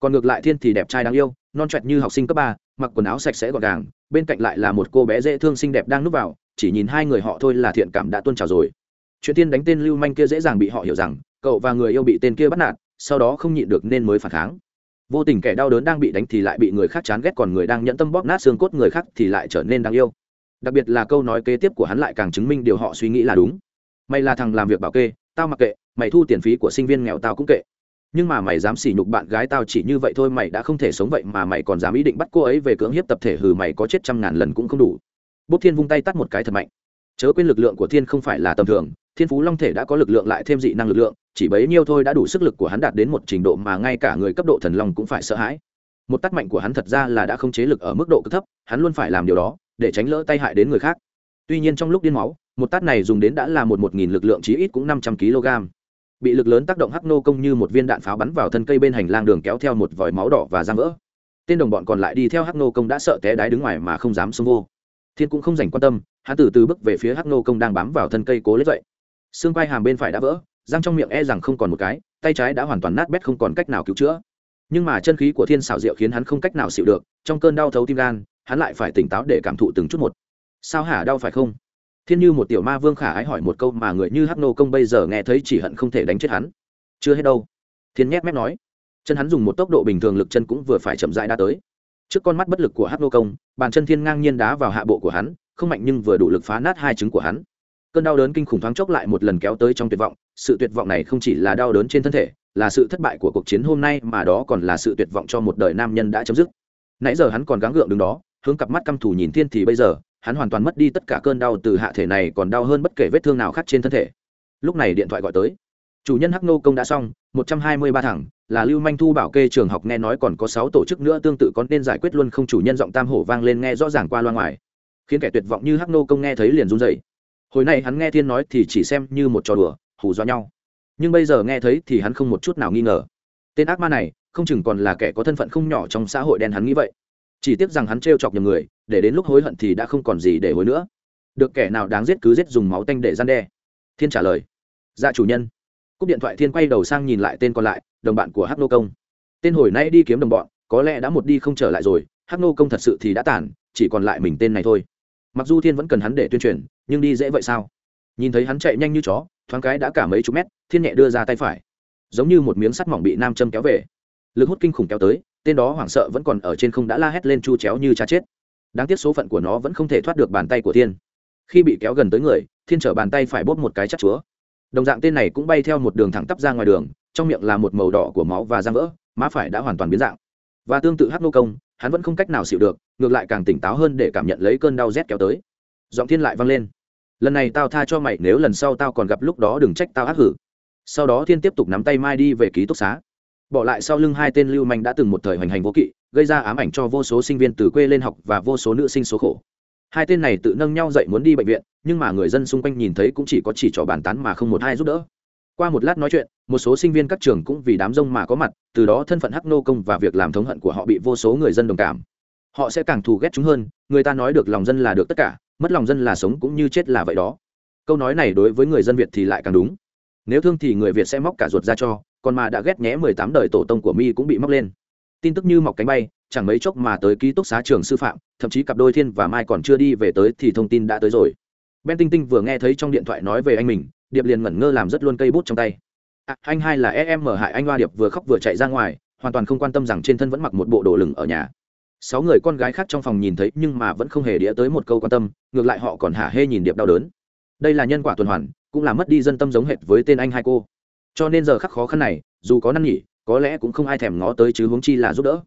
Còn ngược lại thiên thì đẹp trai đáng yêu, non trẹt như học sinh cấp ba, mặc quần áo sạch sẽ gọn gàng, bên cạnh lại là một cô bé dễ thương xinh đẹp đang núp vào, chỉ nhìn hai người họ thôi là thiện cảm đã tuôn trào rồi chuyện tiên đánh tên lưu manh kia dễ dàng bị họ hiểu rằng, cậu và người yêu bị tên kia bắt nạt, sau đó không nhịn được nên mới phản kháng. Vô tình kẻ đau đớn đang bị đánh thì lại bị người khác chán ghét, còn người đang nhẫn tâm bóp nát xương cốt người khác thì lại trở nên đáng yêu. Đặc biệt là câu nói kế tiếp của hắn lại càng chứng minh điều họ suy nghĩ là đúng. Mày là thằng làm việc bảo kê, tao mặc kệ, mày thu tiền phí của sinh viên nghèo tao cũng kệ. Nhưng mà mày dám sỉ nhục bạn gái tao chỉ như vậy thôi, mày đã không thể sống vậy mà mày còn dám ý định bắt cô ấy về cưỡng hiếp tập thể hừ, mày có chết trăm ngàn lần cũng không đủ. Bốc thiên vung tay tắt một cái thật mạnh. Chớ quên lực lượng của thiên không phải là tầm thường thiên phú long thể đã có lực lượng lại thêm dị năng lực lượng, chỉ bấy nhiêu thôi đã đủ sức lực của hắn đạt đến một trình độ mà ngay cả người cấp độ thần long cũng phải sợ hãi. Một tắt mạnh của hắn thật ra là đã không chế lực ở mức độ cực thấp, hắn luôn phải làm điều đó, để tránh lỡ tay hại đến người khác. Tuy nhiên trong lúc điên máu, một tát này dùng đến đã là một một nghìn lực lượng chí ít cũng năm trăm kg. Bị lực lớn tác động hắc nô công như một viên đạn pháo bắn vào thân cây bên hành lang đường kéo theo một vòi máu đỏ và giang vỡ. Tên đồng bọn còn lại đi theo hắc nô công đã sợ té đái đứng ngoài mà không dám xông vô. Thiên cũng không dành quan tâm, hắn từ từ bước về phía hắc nô công đang bám vào thân cây cố lấy dậy xương quai hàm bên phải đã vỡ, răng trong miệng e rằng không còn một cái, tay trái đã hoàn toàn nát bét không còn cách nào cứu chữa. Nhưng mà chân khí của thiên xảo diệu khiến hắn không cách nào xịu được, trong cơn đau thấu tim gan, hắn lại phải tỉnh táo để cảm thụ từng chút một. Sao hả, đau phải không? Thiên như một tiểu ma vương khả ái hỏi một câu mà người như hắc nô công bây giờ nghe thấy chỉ hận không thể đánh chết hắn. Chưa hết đâu. Thiên nhét mép nói. Chân hắn dùng một tốc độ bình thường lực chân cũng vừa phải chậm rãi đã tới. Trước con mắt bất lực của hắc nô công, bàn chân thiên ngang nhiên đá vào hạ bộ của hắn, không mạnh nhưng vừa đủ lực phá nát hai trứng của hắn cơn đau đớn kinh khủng thoáng chốc lại một lần kéo tới trong tuyệt vọng. Sự tuyệt vọng này không chỉ là đau đớn trên thân thể, là sự thất bại của cuộc chiến hôm nay, mà đó còn là sự tuyệt vọng cho một đời nam nhân đã chấm dứt. Nãy giờ hắn còn gắng gượng đứng đó, hướng cặp mắt căm thù nhìn thiên thì bây giờ, hắn hoàn toàn mất đi tất cả cơn đau từ hạ thể này, còn đau hơn bất kể vết thương nào khác trên thân thể. Lúc này điện thoại gọi tới. Chủ nhân hắc nô công đã xong, một trăm hai mươi ba thẳng, là lưu manh thu bảo kê trường học nghe nói còn có sáu tổ chức nữa tương tự có nên giải quyết luôn không? Chủ nhân giọng tam hổ vang lên nghe rõ ràng qua loa ngoài. Khiến kẻ tuyệt vọng như hắc nô công nghe thấy liền run dậy hồi này hắn nghe thiên nói thì chỉ xem như một trò đùa, hù do nhau. Nhưng bây giờ nghe thấy thì hắn không một chút nào nghi ngờ. Tên ác ma này, không chừng còn là kẻ có thân phận không nhỏ trong xã hội đen hắn nghĩ vậy. Chỉ tiếc rằng hắn t chọc nhầm người, để đến lúc hối hận thì đã không còn gì để hối nữa. Được kẻ nào đáng giết cứ giết dùng máu tanh để gian đe. Thiên trả lời. Dạ chủ nhân. Cúp điện thoại thiên quay đầu sang nhìn lại tên còn lại, đồng bạn của hắc nô công. Tên hồi nay đi kiếm đồng bọn, có lẽ đã một đi không trở lại rồi, hắc nô công thật sự thì đã tản chỉ còn lại mình tên này thôi. Mặc dù thiên vẫn cần hắn để tuyên truyền nhưng đi dễ vậy sao? Nhìn thấy hắn chạy nhanh như chó, thoáng cái đã cả mấy chục mét, thiên nhẹ đưa ra tay phải. Giống như một miếng sắt mỏng bị nam châm kéo về. Lực hút kinh khủng kéo tới, tên đó hoảng sợ vẫn còn ở trên không đã la hét lên chu chéo như cha chết. Đáng tiếc số phận của nó vẫn không thể thoát được bàn tay của thiên. Khi bị kéo gần tới người, thiên trở bàn tay phải bóp một cái chắc chúa. Đồng dạng tên này cũng bay theo một đường thẳng tắp ra ngoài đường, trong miệng là một màu đỏ của máu và răng vỡ, má phải đã hoàn toàn biến dạng. Và tương tự hắc nô công, hắn vẫn không cách nào xịu được, ngược lại càng tỉnh táo hơn để cảm nhận lấy cơn đau rét kéo tới. Giọng thiên lại vang lên lần này tao tha cho mày, nếu lần sau tao còn gặp lúc đó đừng trách tao ác hử. Sau đó thiên tiếp tục nắm tay mai đi về ký túc xá. Bỏ lại sau lưng hai tên lưu manh đã từng một thời hoành hành vô kỵ, gây ra ám ảnh cho vô số sinh viên từ quê lên học và vô số nữ sinh số khổ. Hai tên này tự nâng nhau dậy muốn đi bệnh viện, nhưng mà người dân xung quanh nhìn thấy cũng chỉ có chỉ trò bàn tán mà không một ai giúp đỡ. Qua một lát nói chuyện, một số sinh viên các trường cũng vì đám rông mà có mặt, từ đó thân phận hắc nô công và việc làm thống hận của họ bị vô số người dân đồng cảm. Họ sẽ càng thù ghét chúng hơn, người ta nói được lòng dân là được tất cả mất lòng dân là sống cũng như chết là vậy đó. Câu nói này đối với người dân việt thì lại càng đúng. Nếu thương thì người việt sẽ móc cả ruột ra cho còn mà đã ghét nhé mười tám đời tổ tông của mi cũng bị móc lên. Tin tức như mọc cánh bay chẳng mấy chốc mà tới ký túc xá trường sư phạm thậm chí cặp đôi thiên và mai còn chưa đi về tới thì thông tin đã tới rồi. Ben tinh tinh vừa nghe thấy trong điện thoại nói về anh mình điệp liền ngẩn ngơ làm rất luôn cây bút trong tay. À, anh hai là em mở hại anh hoa điệp vừa khóc vừa chạy ra ngoài hoàn toàn không quan tâm rằng trên thân vẫn mặc một bộ đồ lửng ở nhà sáu người con gái khác trong phòng nhìn thấy nhưng mà vẫn không hề đĩa tới một câu quan tâm, ngược lại họ còn hả hê nhìn điệp đau đớn. Đây là nhân quả tuần hoàn, cũng là mất đi dân tâm giống hệt với tên anh hai cô. Cho nên giờ khắc khó khăn này, dù có năn nhỉ có lẽ cũng không ai thèm ngó tới chứ huống chi là giúp đỡ.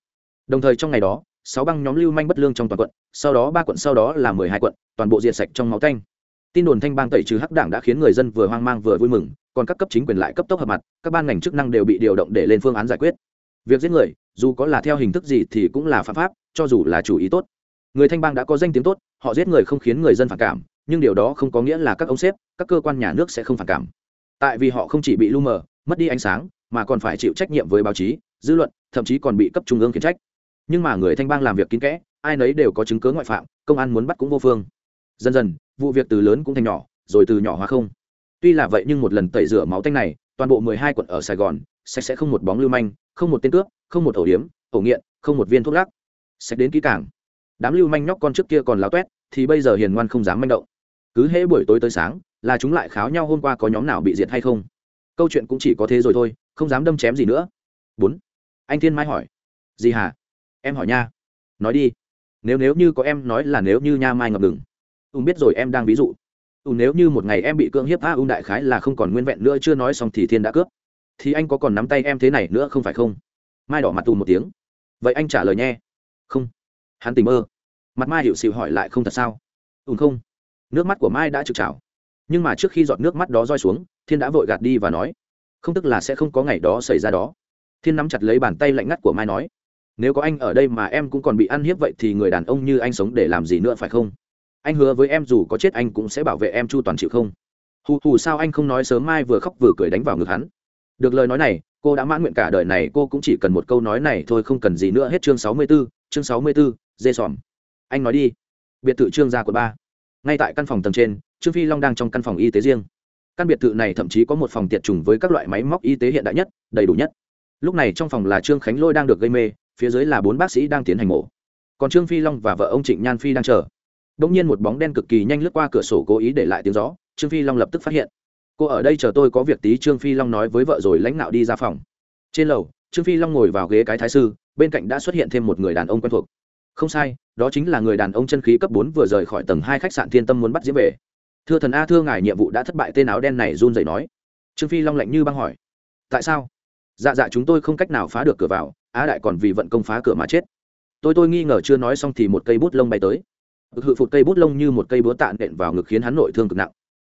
Đồng thời trong ngày đó, sáu băng nhóm lưu manh bất lương trong toàn quận, sau đó ba quận sau đó là mười hai quận, toàn bộ diệt sạch trong máu tanh. Tin đồn thanh bang tẩy trừ hắc đảng đã khiến người dân vừa hoang mang vừa vui mừng, còn các cấp chính quyền lại cấp tốc hợp mặt, các ban ngành chức năng đều bị điều động để lên phương án giải quyết. Việc giết người, dù có là theo hình thức gì thì cũng là phạm pháp cho dù là chủ ý tốt. Người thanh bang đã có danh tiếng tốt họ giết người không khiến người dân phản cảm nhưng điều đó không có nghĩa là các ông sếp, các cơ quan nhà nước sẽ không phản cảm. Tại vì họ không chỉ bị lu mờ mất đi ánh sáng mà còn phải chịu trách nhiệm với báo chí dư luận thậm chí còn bị cấp trung ương khiển trách. Nhưng mà người thanh bang làm việc kín kẽ ai nấy đều có chứng cứ ngoại phạm công an muốn bắt cũng vô phương. Dần dần vụ việc từ lớn cũng thành nhỏ rồi từ nhỏ hóa không. Tuy là vậy nhưng một lần tẩy rửa máu tanh này toàn bộ mười hai quận ở sài gòn sạch sẽ không một bóng lưu manh không một tên cướp không một ổ điếm ổ nghiện không một viên thuốc lắc sạch đến kỹ càng. Đám lưu manh nhóc con trước kia còn láo toét thì bây giờ hiền ngoan không dám manh động. Cứ hễ buổi tối tới sáng, là chúng lại kháo nhau hôm qua có nhóm nào bị diệt hay không? Câu chuyện cũng chỉ có thế rồi thôi, không dám đâm chém gì nữa. Bốn. Anh thiên mai hỏi. Gì hả em hỏi nha. Nói đi. Nếu nếu như có em nói là nếu như nha mai ngập ngừng. Ùn biết rồi, em đang ví dụ. Ùn nếu như một ngày em bị cưỡng hiếp a ùn đại khái là không còn nguyên vẹn nữa, chưa nói xong thì thiên đã cướp. Thì anh có còn nắm tay em thế này nữa không phải không? Mai đỏ mặt tù một tiếng. Vậy anh trả lời nhé không. Hắn tìm mơ. Mặt mai hiệu xịu hỏi lại không thật sao? Ùn không. Nước mắt của mai đã trực trào. Nhưng mà trước khi giọt nước mắt đó roi xuống thiên đã vội gạt đi và nói không tức là sẽ không có ngày đó xảy ra đó. Thiên nắm chặt lấy bàn tay lạnh ngắt của mai nói nếu có anh ở đây mà em cũng còn bị ăn hiếp vậy thì người đàn ông như anh sống để làm gì nữa phải không? Anh hứa với em dù có chết anh cũng sẽ bảo vệ em chu toàn chịu không? Hù hù sao anh không nói sớm mai vừa khóc vừa cười đánh vào ngực hắn. Được lời nói này cô đã mãn nguyện cả đời này cô cũng chỉ cần một câu nói này thôi không cần gì nữa hết chương sáu mươi 64, chương sáu mươi 64, dê sòm. Anh nói đi. Biệt thự trương gia của ba. Ngay tại căn phòng tầng trên trương phi long đang trong căn phòng y tế riêng. Căn biệt thự này thậm chí có một phòng tiệt trùng với các loại máy móc y tế hiện đại nhất đầy đủ nhất. Lúc này trong phòng là trương khánh lôi đang được gây mê phía dưới là bốn bác sĩ đang tiến hành mổ. Còn trương phi long và vợ ông trịnh nhan phi đang chờ. Đột nhiên một bóng đen cực kỳ nhanh lướt qua cửa sổ cố ý để lại tiếng gió trương phi long lập tức phát hiện. Cô ở đây chờ tôi có việc tí trương phi long nói với vợ rồi lãnh đạo đi ra phòng. Trên lầu trương phi long ngồi vào ghế cái thái sư, bên cạnh đã xuất hiện thêm một người đàn ông quen thuộc. Không sai, đó chính là người đàn ông chân khí cấp bốn vừa rời khỏi tầng hai khách sạn thiên tâm muốn bắt diễm về. Thưa thần a, thưa ngài, nhiệm vụ đã thất bại, tên áo đen này run rẩy nói. Trương phi long lạnh như băng hỏi. Tại sao? Dạ dạ chúng tôi không cách nào phá được cửa vào, á đại còn vì vận công phá cửa mà chết. Tôi tôi nghi ngờ chưa nói xong thì một cây bút lông bay tới. Ực hự phụt cây bút lông như một cây búa tạ nện vào ngực khiến hắn nội thương cực nặng.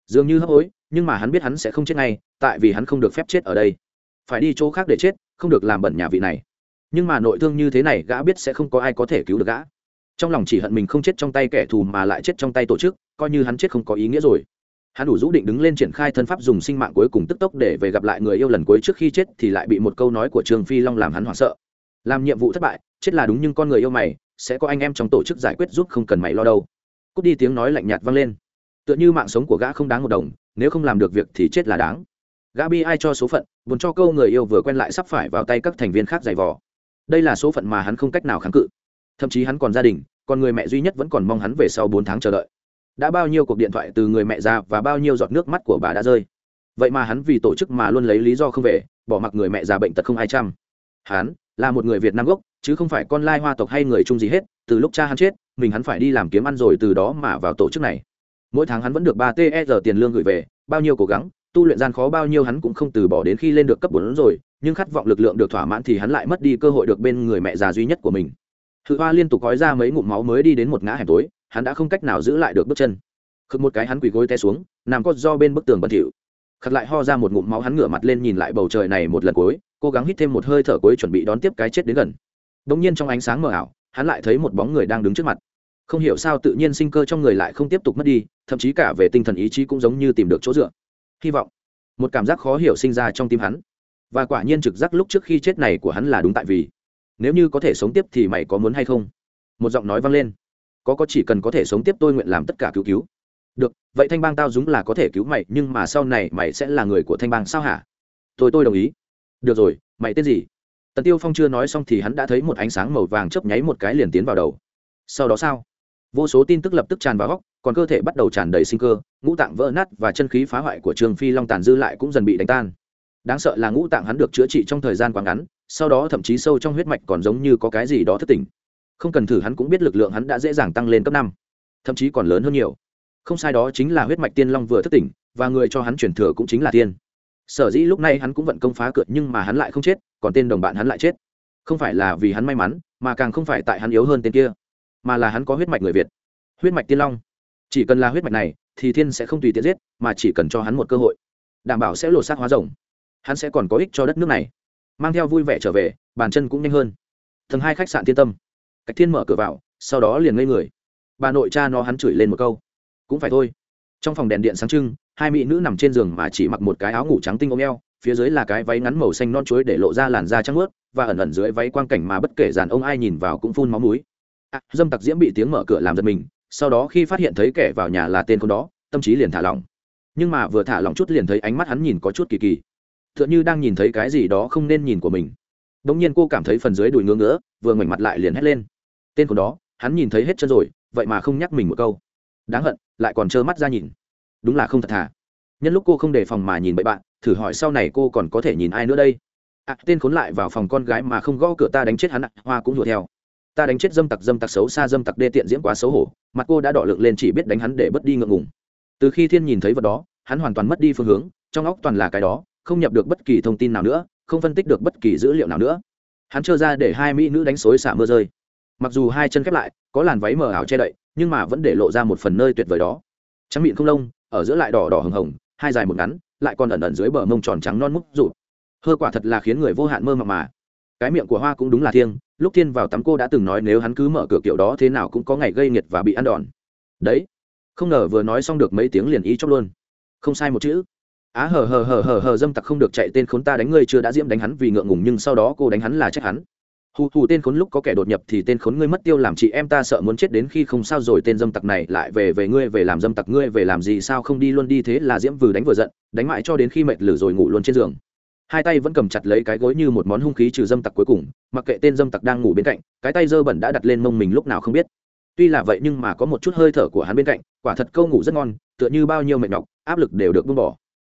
Dường như hấp hối, nhưng mà hắn biết hắn sẽ không chết ngay, tại vì hắn không được phép chết ở đây. Phải đi chỗ khác để chết không được làm bẩn nhà vị này. Nhưng mà nội thương như thế này gã biết sẽ không có ai có thể cứu được gã. Trong lòng chỉ hận mình không chết trong tay kẻ thù mà lại chết trong tay tổ chức, coi như hắn chết không có ý nghĩa rồi. Hắn đủ rũ định đứng lên triển khai thân pháp dùng sinh mạng cuối cùng tức tốc để về gặp lại người yêu lần cuối trước khi chết thì lại bị một câu nói của trương phi long làm hắn hoảng sợ. Làm nhiệm vụ thất bại, chết là đúng nhưng con người yêu mày, sẽ có anh em trong tổ chức giải quyết giúp không cần mày lo đâu. Cút đi tiếng nói lạnh nhạt vang lên. Tựa như mạng sống của gã không đáng một đồng, nếu không làm được việc thì chết là đáng gã bi ai cho số phận, buồn cho câu người yêu vừa quen lại sắp phải vào tay các thành viên khác giày vò. Đây là số phận mà hắn không cách nào kháng cự. Thậm chí hắn còn gia đình, còn người mẹ duy nhất vẫn còn mong hắn về sau bốn tháng chờ đợi. Đã bao nhiêu cuộc điện thoại từ người mẹ ra và bao nhiêu giọt nước mắt của bà đã rơi. Vậy mà hắn vì tổ chức mà luôn lấy lý do không về, bỏ mặc người mẹ già bệnh tật không ai chăm. Hắn là một người việt nam gốc, chứ không phải con lai hoa tộc hay người chung gì hết, từ lúc cha hắn chết, mình hắn phải đi làm kiếm ăn rồi từ đó mà vào tổ chức này. Mỗi tháng hắn vẫn được ba ter tiền lương gửi về, bao nhiêu cố gắng tu luyện gian khó bao nhiêu hắn cũng không từ bỏ đến khi lên được cấp bốn rồi, nhưng khát vọng lực lượng được thỏa mãn thì hắn lại mất đi cơ hội được bên người mẹ già duy nhất của mình. Hự hoa liên tục gói ra mấy ngụm máu mới đi đến một ngã hẻm tối, hắn đã không cách nào giữ lại được bước chân. Khực một cái hắn quỳ gối té xuống, nằm có do bên bức tường bẩn thỉu. Khật lại ho ra một ngụm máu hắn ngửa mặt lên nhìn lại bầu trời này một lần cuối, cố gắng hít thêm một hơi thở cuối chuẩn bị đón tiếp cái chết đến gần. Bỗng nhiên trong ánh sáng mờ ảo, hắn lại thấy một bóng người đang đứng trước mặt. Không hiểu sao tự nhiên sinh cơ trong người lại không tiếp tục mất đi, thậm chí cả về tinh thần ý chí cũng giống như tìm được chỗ dựa hy vọng. Một cảm giác khó hiểu sinh ra trong tim hắn. Và quả nhiên trực giác lúc trước khi chết này của hắn là đúng tại vì, nếu như có thể sống tiếp thì mày có muốn hay không? Một giọng nói vang lên. Có có chỉ cần có thể sống tiếp tôi nguyện làm tất cả cứu cứu. Được, vậy thanh bang tao dúng là có thể cứu mày, nhưng mà sau này mày sẽ là người của thanh bang sao hả? Tôi tôi đồng ý. Được rồi, mày tên gì? Tần tiêu phong chưa nói xong thì hắn đã thấy một ánh sáng màu vàng chớp nháy một cái liền tiến vào đầu. Sau đó sao? Vô số tin tức lập tức tràn vào góc còn cơ thể bắt đầu tràn đầy sinh cơ, ngũ tạng vỡ nát và chân khí phá hoại của trường phi long tàn dư lại cũng dần bị đánh tan. Đáng sợ là ngũ tạng hắn được chữa trị trong thời gian quá ngắn, sau đó thậm chí sâu trong huyết mạch còn giống như có cái gì đó thất tỉnh không cần thử hắn cũng biết lực lượng hắn đã dễ dàng tăng lên cấp năm, thậm chí còn lớn hơn nhiều. Không sai đó chính là huyết mạch tiên long vừa thất tỉnh và người cho hắn chuyển thừa cũng chính là tiên. Sở dĩ lúc này hắn cũng vận công phá cượt nhưng mà hắn lại không chết, còn tên đồng bạn hắn lại chết. Không phải là vì hắn may mắn, mà càng không phải tại hắn yếu hơn tên kia, mà là hắn có huyết mạch người việt. Huyết mạch tiên long chỉ cần là huyết mạch này thì thiên sẽ không tùy tiện giết mà chỉ cần cho hắn một cơ hội. Đảm bảo sẽ lột xác hóa rồng. Hắn sẽ còn có ích cho đất nước này. Mang theo vui vẻ trở về bàn chân cũng nhanh hơn. Tầng hai khách sạn thiên tâm. Cách thiên mở cửa vào sau đó liền ngây người. Bà nội cha nó hắn chửi lên một câu. Cũng phải thôi. Trong phòng đèn điện sáng trưng hai mỹ nữ nằm trên giường mà chỉ mặc một cái áo ngủ trắng tinh ôm eo phía dưới là cái váy ngắn màu xanh non chuối để lộ ra làn da trắng ướt và ẩn ẩn dưới váy quang cảnh mà bất kể dàn ông ai nhìn vào cũng phun máu mũi. À, dâm tặc diễm bị tiếng mở cửa làm giật mình sau đó khi phát hiện thấy kẻ vào nhà là tên con đó tâm trí liền thả lỏng. Nhưng mà vừa thả lỏng chút liền thấy ánh mắt hắn nhìn có chút kỳ kỳ. T h ư ợ n như đang nhìn thấy cái gì đó không nên nhìn của mình. Đ ỗ n g nhiên cô cảm thấy phần dưới đùi ngứa ngứa vừa ngoảnh mặt lại liền hét lên. Tên con đó hắn nhìn thấy hết chân rồi vậy mà không nhắc mình một câu. Đáng hận lại còn trơ mắt ra nhìn. Đúng là không thật thà. Nhân lúc cô không đề phòng mà nhìn bậy bạn thử hỏi sau này cô còn có thể nhìn ai nữa đây? À, tên khốn lại vào phòng con gái mà không gõ cửa ta đánh chết hắn ạ hoa cũng đùa theo ta đánh chết dâm tặc dâm tặc xấu xa, dâm tặc đê tiện diễm quá xấu hổ. Mặt cô đã đỏ lực lên chỉ biết đánh hắn để bớt đi ngượng ngùng. Từ khi thiên nhìn thấy vật đó, hắn hoàn toàn mất đi phương hướng, trong óc toàn là cái đó, không nhập được bất kỳ thông tin nào nữa, không phân tích được bất kỳ dữ liệu nào nữa. Hắn trơ ra để hai mỹ nữ đánh xối xả mưa rơi. Mặc dù hai chân khép lại, có làn váy mờ ảo che đậy, nhưng mà vẫn để lộ ra một phần nơi tuyệt vời đó. Trắng miệng không lông, ở giữa lại đỏ đỏ hồng hồng, hai dài một ngắn, lại còn ẩn ẩn dưới bờ mông tròn trắng non múc rụt. Hơ quả thật là khiến người vô hạn mơ mộng mà. Cái miệng của hoa cũng đúng là thiêng lúc thiên vào tắm cô đã từng nói nếu hắn cứ mở cửa kiểu đó thế nào cũng có ngày gây nghiệt và bị ăn đòn. Đấy. Không ngờ vừa nói xong được mấy tiếng liền ý chóc luôn. Không sai một chữ. Á hờ hờ hờ hờ hờ dâm tặc không được chạy tên khốn ta đánh ngươi chưa đã diễm đánh hắn vì ngượng ngùng nhưng sau đó cô đánh hắn là trách hắn. Hù hù tên khốn lúc có kẻ đột nhập thì tên khốn ngươi mất tiêu làm chị em ta sợ muốn chết đến khi không sao rồi tên dâm tặc này lại về về ngươi về làm dâm tặc ngươi về làm gì sao không đi luôn đi thế là diễm vừa đánh vừa giận, đánh mãi cho đến khi mệt lử rồi ngủ luôn trên giường hai tay vẫn cầm chặt lấy cái gối như một món hung khí trừ dâm tặc cuối cùng, mặc kệ tên dâm tặc đang ngủ bên cạnh, cái tay dơ bẩn đã đặt lên mông mình lúc nào không biết. Tuy là vậy nhưng mà có một chút hơi thở của hắn bên cạnh, quả thật câu ngủ rất ngon, tựa như bao nhiêu mệt nhọc, áp lực đều được buông bỏ.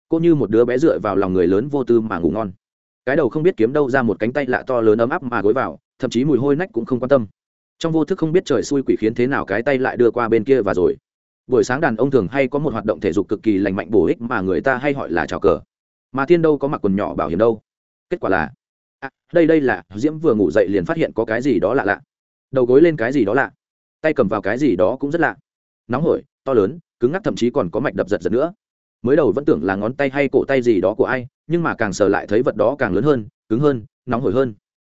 Cô như một đứa bé dựa vào lòng người lớn vô tư mà ngủ ngon. Cái đầu không biết kiếm đâu ra một cánh tay lạ to lớn ấm áp mà gối vào, thậm chí mùi hôi nách cũng không quan tâm. Trong vô thức không biết trời xui quỷ khiến thế nào cái tay lại đưa qua bên kia và rồi. Buổi sáng đàn ông thường hay có một hoạt động thể dục cực kỳ lành mạnh bổ ích mà người ta hay gọi là trào cờ mà thiên đâu có mặc quần nhỏ bảo hiểm đâu. Kết quả là à, đây đây là diễm vừa ngủ dậy liền phát hiện có cái gì đó lạ lạ. Đầu gối lên cái gì đó lạ. Tay cầm vào cái gì đó cũng rất lạ. Nóng hổi to lớn cứng ngắc thậm chí còn có mạch đập giật giật nữa. Mới đầu vẫn tưởng là ngón tay hay cổ tay gì đó của ai nhưng mà càng sờ lại thấy vật đó càng lớn hơn cứng hơn nóng hổi hơn.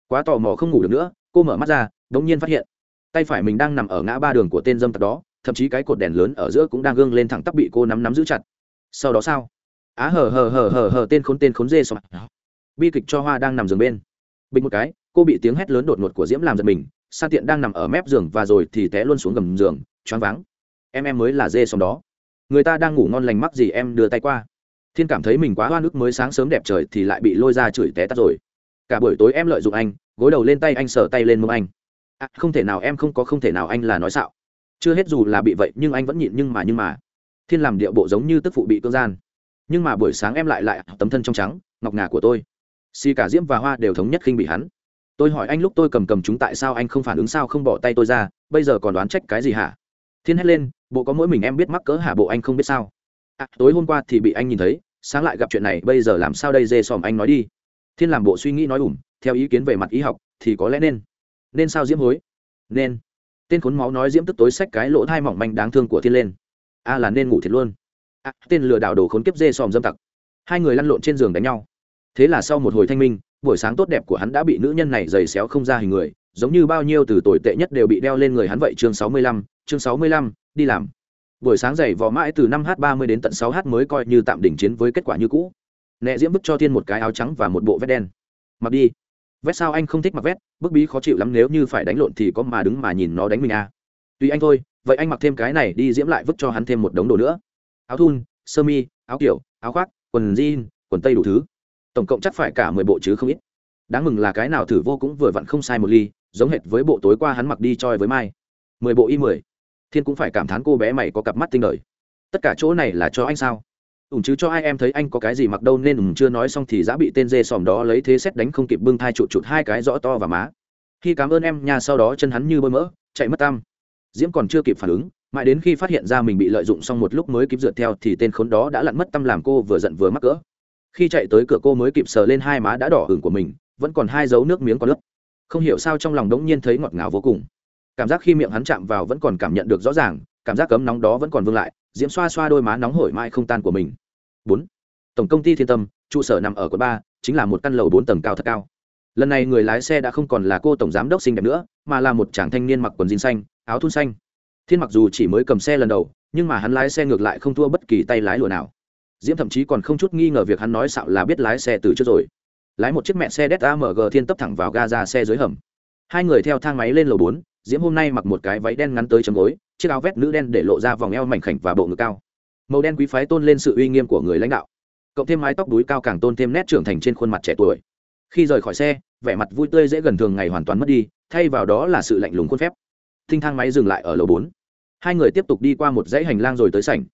Quá tò mò không ngủ được nữa cô mở mắt ra đ ỗ n g nhiên phát hiện tay phải mình đang nằm ở ngã ba đường của tên dâm tặc đó thậm chí cái cột đèn lớn ở giữa cũng đang gương lên thẳng tắp bị cô nắm nắm giữ chặt. Sau đó sao? Á hờ hờ hờ hờ hờ tên khốn tên khốn dê sọ bi kịch cho hoa đang nằm giường bên. Bình một cái cô bị tiếng hét lớn đột ngột của diễm làm giật mình sa tiện đang nằm ở mép giường và rồi thì té luôn xuống gầm giường choáng váng. Em em mới là dê xong đó. Người ta đang ngủ ngon lành mắc gì em đưa tay qua. Thiên cảm thấy mình quá hoa nước mới sáng sớm đẹp trời thì lại bị lôi ra chửi té tắt rồi. Cả buổi tối em lợi dụng anh gối đầu lên tay anh sờ tay lên mông anh. À, không thể nào em không có không thể nào anh là nói xạo. Chưa hết dù là bị vậy nhưng anh vẫn nhịn nhưng mà nhưng mà. Thiên làm điệu bộ giống như tức phụ bị cưỡng gian nhưng mà buổi sáng em lại lại tấm thân trong trắng ngọc ngà của tôi. Xì cả diễm và hoa đều thống nhất khinh bị hắn. Tôi hỏi anh lúc tôi cầm cầm chúng tại sao anh không phản ứng sao không bỏ tay tôi ra bây giờ còn đoán trách cái gì hả? Thiên hét lên bộ có mỗi mình em biết mắc cỡ hả bộ anh không biết sao. À, tối hôm qua thì bị anh nhìn thấy sáng lại gặp chuyện này bây giờ làm sao đây dê xòm anh nói đi. Thiên làm bộ suy nghĩ nói ủm theo ý kiến về mặt y học thì có lẽ nên. Nên sao diễm hối? Nên. Tên khốn máu nói diễm tức tối xách cái lỗ thai mỏng manh đáng thương của thiên lên. A là nên ngủ thiệt luôn à, tên lừa đảo đồ khốn kiếp dê sòm dâm tặc. Hai người lăn lộn trên giường đánh nhau. Thế là sau một hồi thanh minh buổi sáng tốt đẹp của hắn đã bị nữ nhân này giày xéo không ra hình người giống như bao nhiêu từ tồi tệ nhất đều bị đeo lên người hắn vậy. Chương sáu mươi lăm chương sáu mươi lăm đi làm. Buổi sáng dày vò mãi từ năm h ba mươi đến tận sáu h mới coi như tạm đỉnh chiến với kết quả như cũ. Nẹ diễm bức cho thiên một cái áo trắng và một bộ vét đen. Mặc đi. Vét sao anh không thích mặc vét bức bí khó chịu lắm nếu như phải đánh lộn thì có mà đứng mà nhìn nó đánh mình à. Tùy anh thôi vậy anh mặc thêm cái này đi diễm lại vứt cho hắn thêm một đống đồ nữa áo thun, sơ mi, áo kiểu, áo khoác, quần jean, quần tây đủ thứ. Tổng cộng chắc phải cả mười bộ chứ không ít. Đáng mừng là cái nào thử vô cũng vừa vặn không sai một ly, giống hệt với bộ tối qua hắn mặc đi choi với mai. Mười bộ y mười. Thiên cũng phải cảm thán cô bé mày có cặp mắt tinh đời. Tất cả chỗ này là cho anh sao? Ủng chứ cho ai em thấy anh có cái gì mặc đâu nên ủng chưa nói xong thì đã bị tên dê sòm đó lấy thế xét đánh không kịp bưng thai chụt chụt hai cái rõ to và má. Khi cảm ơn em nha, sau đó chân hắn như bơi mỡ, chạy mất tam diễm còn chưa kịp phản ứng mãi đến khi phát hiện ra mình bị lợi dụng xong một lúc mới kịp dượt theo thì tên khốn đó đã lặn mất tâm làm cô vừa giận vừa mắc cỡ. Khi chạy tới cửa cô mới kịp sờ lên hai má đã đỏ hửng của mình, vẫn còn hai dấu nước miếng còn lớp không hiểu sao trong lòng đống nhiên thấy ngọt ngào vô cùng. Cảm giác khi miệng hắn chạm vào vẫn còn cảm nhận được rõ ràng, cảm giác cấm nóng đó vẫn còn vương lại, diễm xoa xoa đôi má nóng hổi mãi không tan của mình. Bốn. Tổng công ty thiên tâm, trụ sở nằm ở quận ba, chính là một căn lầu bốn tầng cao thật cao. Lần này người lái xe đã không còn là cô tổng giám đốc xinh đẹp nữa, mà là một chàng thanh niên mặc quần jean xanh, áo thun xanh thiên mặc dù chỉ mới cầm xe lần đầu, nhưng mà hắn lái xe ngược lại không thua bất kỳ tay lái lùa nào. Diễm thậm chí còn không chút nghi ngờ việc hắn nói xạo là biết lái xe từ trước rồi. Lái một chiếc mẹ xe đét amg thiên tấp thẳng vào ga ra xe dưới hầm. Hai người theo thang máy lên lầu bốn, diễm hôm nay mặc một cái váy đen ngắn tới chấm gối, chiếc áo vét nữ đen để lộ ra vòng eo mảnh khảnh và bộ ngực cao. Màu đen quý phái tôn lên sự uy nghiêm của người lãnh đạo. Cộng thêm mái tóc đuối cao càng tôn thêm nét trưởng thành trên khuôn mặt trẻ tuổi. Khi rời khỏi xe, vẻ mặt vui tươi dễ gần thường ngày hoàn toàn mất đi, thay vào đó là sự lạnh lùng khuôn phép thinh thang máy dừng lại ở lầu bốn. Hai người tiếp tục đi qua một dãy hành lang rồi tới sảnh.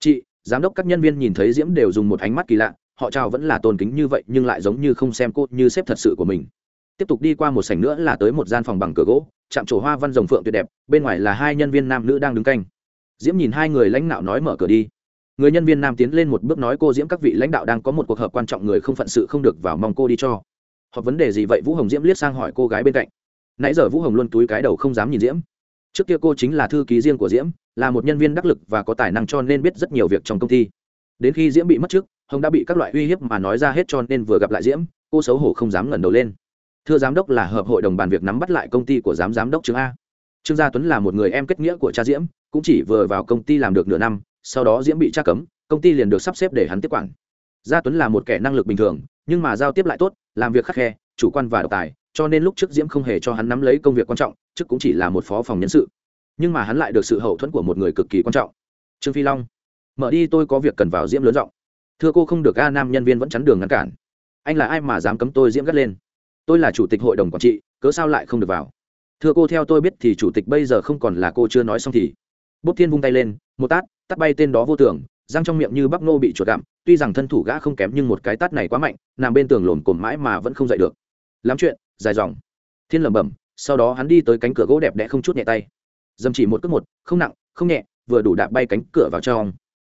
Chị, giám đốc các nhân viên nhìn thấy diễm đều dùng một ánh mắt kỳ lạ, họ chào vẫn là tôn kính như vậy nhưng lại giống như không xem cô như sếp thật sự của mình. Tiếp tục đi qua một sảnh nữa là tới một gian phòng bằng cửa gỗ, chạm trổ hoa văn rồng phượng tuyệt đẹp, bên ngoài là hai nhân viên nam nữ đang đứng canh. Diễm nhìn hai người lãnh đạo nói mở cửa đi. Người nhân viên nam tiến lên một bước nói cô diễm các vị lãnh đạo đang có một cuộc họp quan trọng người không phận sự không được vào mong cô đi cho. Họp vấn đề gì vậy? Vũ hồng diễm liếc sang hỏi cô gái bên cạnh. Nãy giờ vũ hồng luôn túi cái đầu không dám nhìn diễm trước kia cô chính là thư ký riêng của diễm, là một nhân viên đắc lực và có tài năng cho nên biết rất nhiều việc trong công ty. Đến khi diễm bị mất trước hồng đã bị các loại uy hiếp mà nói ra hết cho nên vừa gặp lại diễm, cô xấu hổ không dám ngẩng đầu lên. Thưa giám đốc là hợp hội đồng bàn việc nắm bắt lại công ty của giám giám đốc trương a. Trương gia tuấn là một người em kết nghĩa của cha diễm, cũng chỉ vừa vào công ty làm được nửa năm, sau đó diễm bị tra cấm, công ty liền được sắp xếp để hắn tiếp quản. Gia tuấn là một kẻ năng lực bình thường, nhưng mà giao tiếp lại tốt, làm việc khắc khe, chủ quan và độc tài, cho nên lúc trước diễm không hề cho hắn nắm lấy công việc quan trọng chức cũng chỉ là một phó phòng nhân sự. Nhưng mà hắn lại được sự hậu thuẫn của một người cực kỳ quan trọng. Trương phi long, mở đi, tôi có việc cần vào diễm lớn giọng. Thưa cô, không được a nam nhân viên vẫn chắn đường ngăn cản. Anh là ai mà dám cấm tôi diễm gắt lên? Tôi là chủ tịch hội đồng quản trị, cớ sao lại không được vào? Thưa cô, theo tôi biết thì chủ tịch bây giờ không còn là cô chưa nói xong thì. Bốc thiên vung tay lên, một tát tát bay tên đó vô tưởng răng trong miệng như bắp nô bị chuột gặm. Tuy rằng thân thủ gã không kém nhưng một cái tát này quá mạnh, nằm bên tường lồn cồn mãi mà vẫn không dậy được. Lắm chuyện, dài dòng. Thiên lẩm bẩm sau đó hắn đi tới cánh cửa gỗ đẹp đẽ không chút nhẹ tay. Dầm chỉ một cước một, không nặng, không nhẹ, vừa đủ đạp bay cánh cửa vào trong.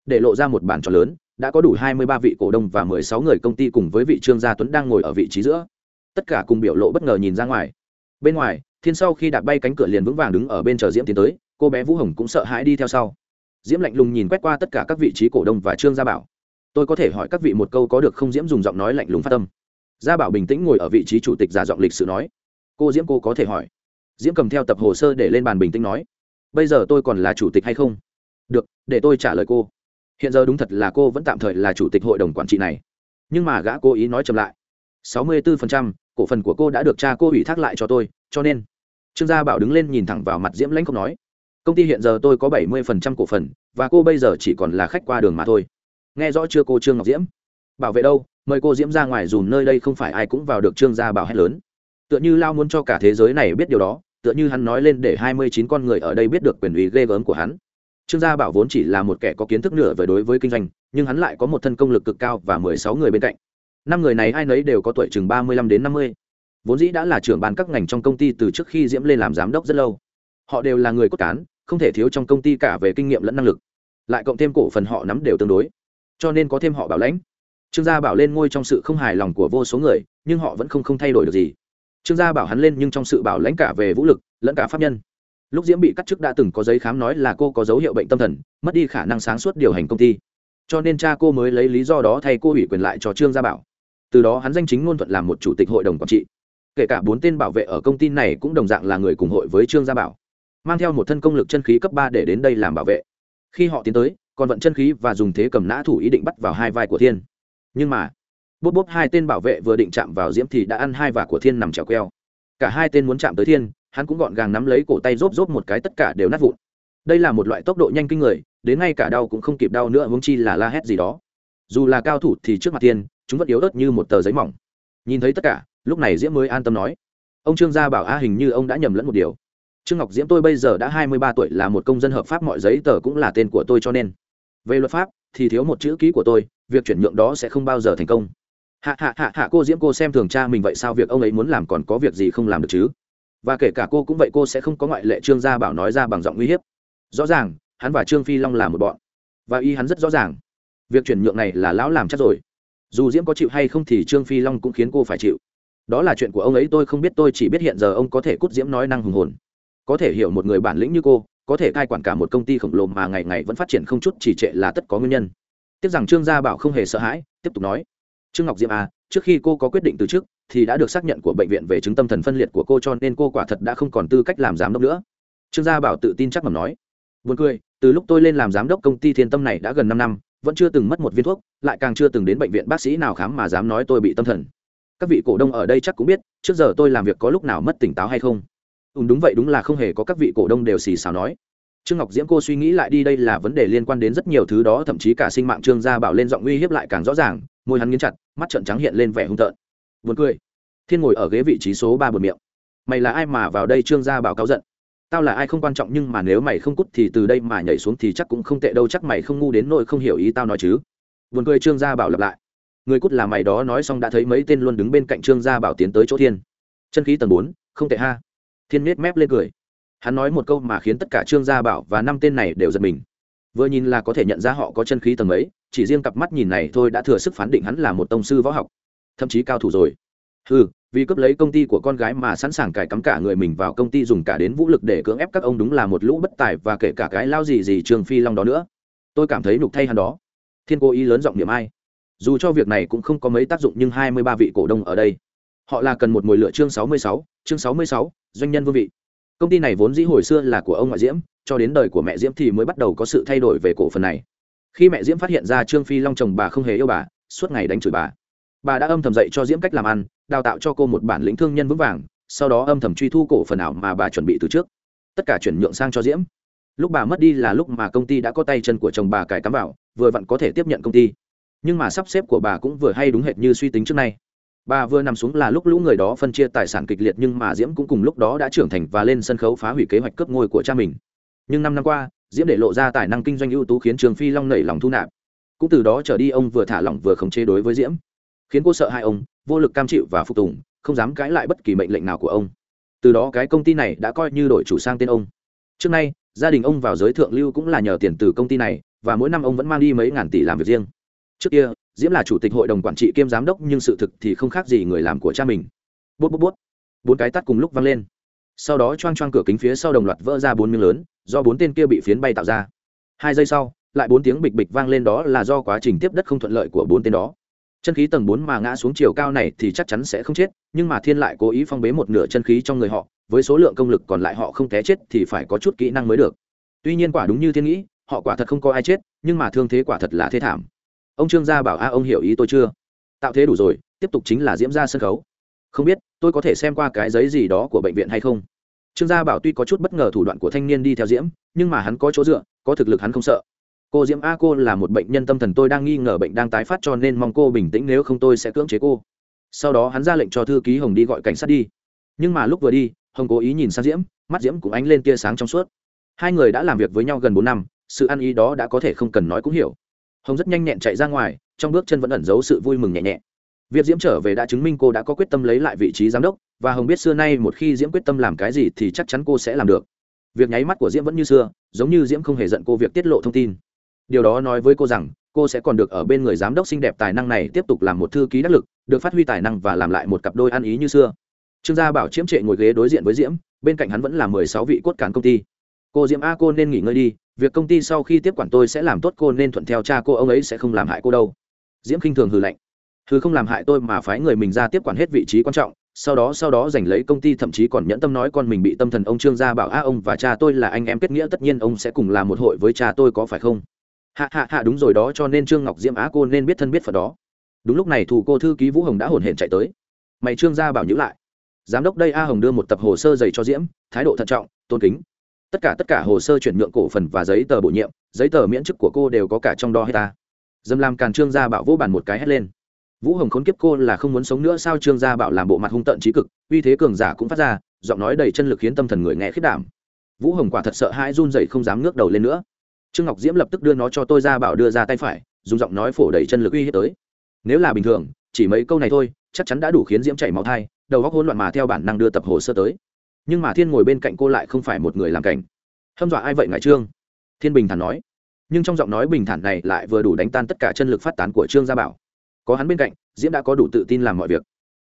Để lộ ra một bàn tròn lớn, đã có đủ hai mươi ba vị cổ đông và mười sáu người công ty cùng với vị trương gia tuấn đang ngồi ở vị trí giữa. Tất cả cùng biểu lộ bất ngờ nhìn ra ngoài. Bên ngoài, thiên sau khi đạp bay cánh cửa liền vững vàng đứng ở bên chờ diễm tiến tới, cô bé vũ hồng cũng sợ hãi đi theo sau. Diễm lạnh lùng nhìn quét qua tất cả các vị trí cổ đông và trương gia bảo. Tôi có thể hỏi các vị một câu có được không? Diễm dùng giọng nói lạnh lùng phát tâm. Gia bảo bình tĩnh ngồi ở vị trí chủ tịch giả giọng lịch sự nói cô diễm cô có thể hỏi. Diễm cầm theo tập hồ sơ để lên bàn bình tĩnh nói bây giờ tôi còn là chủ tịch hay không? Được để tôi trả lời cô. Hiện giờ đúng thật là cô vẫn tạm thời là chủ tịch hội đồng quản trị này. Nhưng mà gã cố ý nói chậm lại. Sáu mươi 64%, cổ phần của cô đã được cha cô ủy thác lại cho tôi cho nên trương gia bảo đứng lên nhìn thẳng vào mặt diễm lãnh không nói công ty hiện giờ tôi có bảy mươi cổ phần và cô bây giờ chỉ còn là khách qua đường mà thôi. Nghe rõ chưa cô trương ngọc diễm? Bảo vệ đâu? Mời cô diễm ra ngoài dùm nơi đây không phải ai cũng vào được. Trương gia bảo hét lớn tựa như lao muốn cho cả thế giới này biết điều đó, tựa như hắn nói lên để hai mươi chín con người ở đây biết được quyền ủy ghê gớm của hắn. Trương gia bảo vốn chỉ là một kẻ có kiến thức nửa về đối với kinh doanh, nhưng hắn lại có một thân công lực cực cao và mười sáu người bên cạnh. Năm người này ai nấy đều có tuổi chừng ba mươi lăm đến năm mươi. Vốn dĩ đã là trưởng ban các ngành trong công ty từ trước khi diễm lên làm giám đốc rất lâu. Họ đều là người cốt cán, không thể thiếu trong công ty cả về kinh nghiệm lẫn năng lực. Lại cộng thêm cổ phần họ nắm đều tương đối, cho nên có thêm họ bảo lãnh. Trương gia bảo lên ngôi trong sự không hài lòng của vô số người, nhưng họ vẫn không không thay đổi được gì trương gia bảo hắn lên nhưng trong sự bảo lãnh cả về vũ lực, lẫn cả pháp nhân. Lúc diễm bị cắt chức đã từng có giấy khám nói là cô có dấu hiệu bệnh tâm thần, mất đi khả năng sáng suốt điều hành công ty. Cho nên cha cô mới lấy lý do đó thay cô ủy quyền lại cho trương gia bảo. Từ đó hắn danh chính ngôn thuận làm một chủ tịch hội đồng quản trị. Kể cả bốn tên bảo vệ ở công ty này cũng đồng dạng là người cùng hội với trương gia bảo. Mang theo một thân công lực chân khí cấp ba để đến đây làm bảo vệ. Khi họ tiến tới, còn vận chân khí và dùng thế cầm nã thủ ý định bắt vào hai vai của thiên. Nhưng mà bốp bốp hai tên bảo vệ vừa định chạm vào diễm thì đã ăn hai vả của thiên nằm trèo queo. Cả hai tên muốn chạm tới thiên, hắn cũng gọn gàng nắm lấy cổ tay rốp rốp một cái tất cả đều nát vụn. Đây là một loại tốc độ nhanh kinh người, đến ngay cả đau cũng không kịp đau nữa, huống chi là la hét gì đó. Dù là cao thủ thì trước mặt thiên, chúng vẫn yếu ớt như một tờ giấy mỏng. Nhìn thấy tất cả, lúc này diễm mới an tâm nói, ông trương gia bảo a hình như ông đã nhầm lẫn một điều. Trương ngọc diễm tôi bây giờ đã hai mươi ba tuổi, là một công dân hợp pháp, mọi giấy tờ cũng là tên của tôi cho nên. Về luật pháp thì thiếu một chữ ký của tôi, việc chuyển nhượng đó sẽ không bao giờ thành công hạ hạ hạ hạ, cô diễm, cô xem thường cha mình vậy sao? Việc ông ấy muốn làm còn có việc gì không làm được chứ? Và kể cả cô cũng vậy, cô sẽ không có ngoại lệ trương gia bảo nói ra bằng giọng uy hiếp. Rõ ràng, hắn và trương phi long là một bọn. Và y hắn rất rõ ràng. Việc chuyển nhượng này là lão làm chắc rồi. Dù diễm có chịu hay không thì trương phi long cũng khiến cô phải chịu. Đó là chuyện của ông ấy, tôi không biết, tôi chỉ biết hiện giờ ông có thể cút diễm nói năng hùng hồn. Có thể hiểu một người bản lĩnh như cô, có thể cai quản cả một công ty khổng lồ mà ngày ngày vẫn phát triển không chút chỉ trệ là tất có nguyên nhân. Tiếc rằng trương gia bảo không hề sợ hãi, tiếp tục nói trương ngọc diệm à trước khi cô có quyết định từ trước thì đã được xác nhận của bệnh viện về chứng tâm thần phân liệt của cô cho nên cô quả thật đã không còn tư cách làm giám đốc nữa trương gia bảo tự tin chắc mầm nói Buồn cười, từ lúc tôi lên làm giám đốc công ty Thiên Tâm này đã gần năm năm, vẫn chưa từng mất một viên thuốc, lại càng chưa từng đến bệnh viện bác sĩ nào khám mà dám nói tôi bị tâm thần. Các vị cổ đông ở đây chắc cũng biết, trước giờ tôi làm việc có lúc nào mất tỉnh táo hay không. Ừ, đúng vậy đúng là không hề có các vị cổ đông đều xì xào nói. Trương Ngọc Diễm cô suy nghĩ lại đi đây là vấn đề liên quan đến rất nhiều thứ đó, thậm chí cả sinh mạng Trương gia bảo lên giọng uy hiếp lại càng rõ ràng, môi hắn nghiến chặt, mắt trợn trắng hiện lên vẻ hung tợn. Buồn cười. Thiên ngồi ở ghế vị trí số ba buồn miệng. Mày là ai mà vào đây Trương gia bảo cáo giận? tao là ai không quan trọng nhưng mà nếu mày không cút thì từ đây mà nhảy xuống thì chắc cũng không tệ đâu chắc mày không ngu đến nỗi không hiểu ý tao nói chứ vườn cười trương gia bảo lặp lại người cút là mày đó nói xong đã thấy mấy tên luôn đứng bên cạnh trương gia bảo tiến tới chỗ thiên chân khí tầng bốn không tệ ha thiên miết mép lên cười hắn nói một câu mà khiến tất cả trương gia bảo và năm tên này đều giật mình vừa nhìn là có thể nhận ra họ có chân khí tầng mấy chỉ riêng cặp mắt nhìn này thôi đã thừa sức phán định hắn là một tông sư võ học, thậm chí cao thủ rồi. Ừ vì cướp lấy công ty của con gái mà sẵn sàng cài cắm cả người mình vào công ty dùng cả đến vũ lực để cưỡng ép các ông đúng là một lũ bất tài và kể cả cái lao gì gì trường phi long đó nữa. Tôi cảm thấy nhục thay hắn đó. Thiên cố ý lớn giọng niệm ai. Dù cho việc này cũng không có mấy tác dụng nhưng hai mươi ba vị cổ đông ở đây. Họ là cần một mồi lựa chương sáu mươi sáu, chương sáu mươi sáu, doanh nhân vương vị. Công ty này vốn dĩ hồi xưa là của ông ngoại diễm, cho đến đời của mẹ diễm thì mới bắt đầu có sự thay đổi về cổ phần này khi mẹ diễm phát hiện ra trương phi long chồng bà không hề yêu bà, suốt ngày đánh chửi bà. Bà đã âm thầm dạy cho diễm cách làm ăn, đào tạo cho cô một bản lĩnh thương nhân vững vàng, sau đó âm thầm truy thu cổ phần ảo mà bà chuẩn bị từ trước. Tất cả chuyển nhượng sang cho diễm. Lúc bà mất đi là lúc mà công ty đã có tay chân của chồng bà cài cắm vào, vừa vặn có thể tiếp nhận công ty. Nhưng mà sắp xếp của bà cũng vừa hay đúng hệt như suy tính trước nay. Bà vừa nằm xuống là lúc lũ người đó phân chia tài sản kịch liệt nhưng mà diễm cũng cùng lúc đó đã trưởng thành và lên sân khấu phá hủy kế hoạch cướp ngôi của cha mình. Nhưng năm năm qua diễm để lộ ra tài năng kinh doanh ưu tú khiến trường phi long nảy lòng thu nạp. Cũng từ đó trở đi ông vừa thả lỏng vừa khống chế đối với diễm, khiến cô sợ hai ông, vô lực cam chịu và phục tùng, không dám cãi lại bất kỳ mệnh lệnh nào của ông. Từ đó cái công ty này đã coi như đổi chủ sang tên ông. Trước nay, gia đình ông vào giới thượng lưu cũng là nhờ tiền từ công ty này, và mỗi năm ông vẫn mang đi mấy ngàn tỷ làm việc riêng. Trước kia, diễm là chủ tịch hội đồng quản trị kiêm giám đốc nhưng sự thực thì không khác gì người làm của cha mình. Bút bút bút. Bốn cái tắt cùng lúc vang lên. Sau đó choang choang cửa kính phía sau đồng loạt vỡ ra bốn miếng lớn do bốn tên kia bị phiến bay tạo ra. Hai giây sau, lại bốn tiếng bịch bịch vang lên đó là do quá trình tiếp đất không thuận lợi của bốn tên đó. Chân khí tầng bốn mà ngã xuống chiều cao này thì chắc chắn sẽ không chết, nhưng mà thiên lại cố ý phong bế một nửa chân khí trong người họ, với số lượng công lực còn lại họ không té chết thì phải có chút kỹ năng mới được. Tuy nhiên quả đúng như thiên nghĩ, họ quả thật không có ai chết, nhưng mà thương thế quả thật là thế thảm. Ông trương gia bảo, a, ông hiểu ý tôi chưa? Tạo thế đủ rồi, tiếp tục chính là diễm ra sân khấu. Không biết, tôi có thể xem qua cái giấy gì đó của bệnh viện hay không? Trương gia bảo tuy có chút bất ngờ thủ đoạn của thanh niên đi theo diễm, nhưng mà hắn có chỗ dựa, có thực lực hắn không sợ. Cô diễm a, cô là một bệnh nhân tâm thần, tôi đang nghi ngờ bệnh đang tái phát cho nên mong cô bình tĩnh, nếu không tôi sẽ cưỡng chế cô. Sau đó hắn ra lệnh cho thư ký hồng đi gọi cảnh sát đi. Nhưng mà lúc vừa đi, hồng cố ý nhìn sang diễm, mắt diễm cũng ánh lên tia sáng trong suốt. Hai người đã làm việc với nhau gần bốn năm, sự ăn ý đó đã có thể không cần nói cũng hiểu. Hồng rất nhanh nhẹn chạy ra ngoài, trong bước chân vẫn ẩn giấu sự vui mừng nhẹ nhẹ việc diễm trở về đã chứng minh cô đã có quyết tâm lấy lại vị trí giám đốc, và hồng biết xưa nay một khi diễm quyết tâm làm cái gì thì chắc chắn cô sẽ làm được. Việc nháy mắt của diễm vẫn như xưa, giống như diễm không hề giận cô việc tiết lộ thông tin. Điều đó nói với cô rằng, cô sẽ còn được ở bên người giám đốc xinh đẹp tài năng này tiếp tục làm một thư ký đắc lực, được phát huy tài năng và làm lại một cặp đôi ăn ý như xưa. Trương gia bảo chiếm trệ ngồi ghế đối diện với diễm, bên cạnh hắn vẫn là mười sáu vị cốt cán công ty. Cô diễm, a, cô nên nghỉ ngơi đi, việc công ty sau khi tiếp quản tôi sẽ làm tốt cô nên thuận theo cha cô, ông ấy sẽ không làm hại cô đâu. Diễm khinh thường hừ lạnh thứ không làm hại tôi mà phái người mình ra tiếp quản hết vị trí quan trọng, sau đó sau đó giành lấy công ty, thậm chí còn nhẫn tâm nói con mình bị tâm thần ông trương gia bảo, a, ông và cha tôi là anh em kết nghĩa, tất nhiên ông sẽ cùng làm một hội với cha tôi có phải không? Hạ hạ hạ, đúng rồi đó, cho nên trương ngọc diễm á, cô nên biết thân biết phật đó. Đúng lúc này thủ cô thư ký vũ hồng đã hồn hển chạy tới. Mày trương gia bảo nhữ lại. Giám đốc đây, a hồng đưa một tập hồ sơ dày cho diễm, thái độ thận trọng, tôn kính. Tất cả tất cả hồ sơ chuyển nhượng cổ phần và giấy tờ bổ nhiệm, giấy tờ miễn chức của cô đều có cả trong đo hết ta. Dâm làm càn trương gia bảo vỗ bàn một cái hét lên vũ hồng khốn kiếp cô là không muốn sống nữa sao trương gia bảo làm bộ mặt hung tợn trí cực, uy thế cường giả cũng phát ra, giọng nói đầy chân lực khiến tâm thần người nghe khiết đảm. Vũ hồng quả thật sợ hãi run dậy không dám ngước đầu lên nữa. Trương ngọc diễm lập tức đưa nó cho tôi ra bảo đưa ra tay phải, dùng giọng nói phổ đầy chân lực uy hiếp tới. Nếu là bình thường, chỉ mấy câu này thôi, chắc chắn đã đủ khiến diễm chảy máu thai, đầu góc hỗn loạn mà theo bản năng đưa tập hồ sơ tới. Nhưng mà thiên ngồi bên cạnh cô lại không phải một người làm cảnh. Hâm dọa ai vậy ngài trương? Thiên bình thản nói. Nhưng trong giọng nói bình thản này lại vừa đủ đánh tan tất cả chân lực phát tán của trương gia bảo có hắn bên cạnh, diễm đã có đủ tự tin làm mọi việc.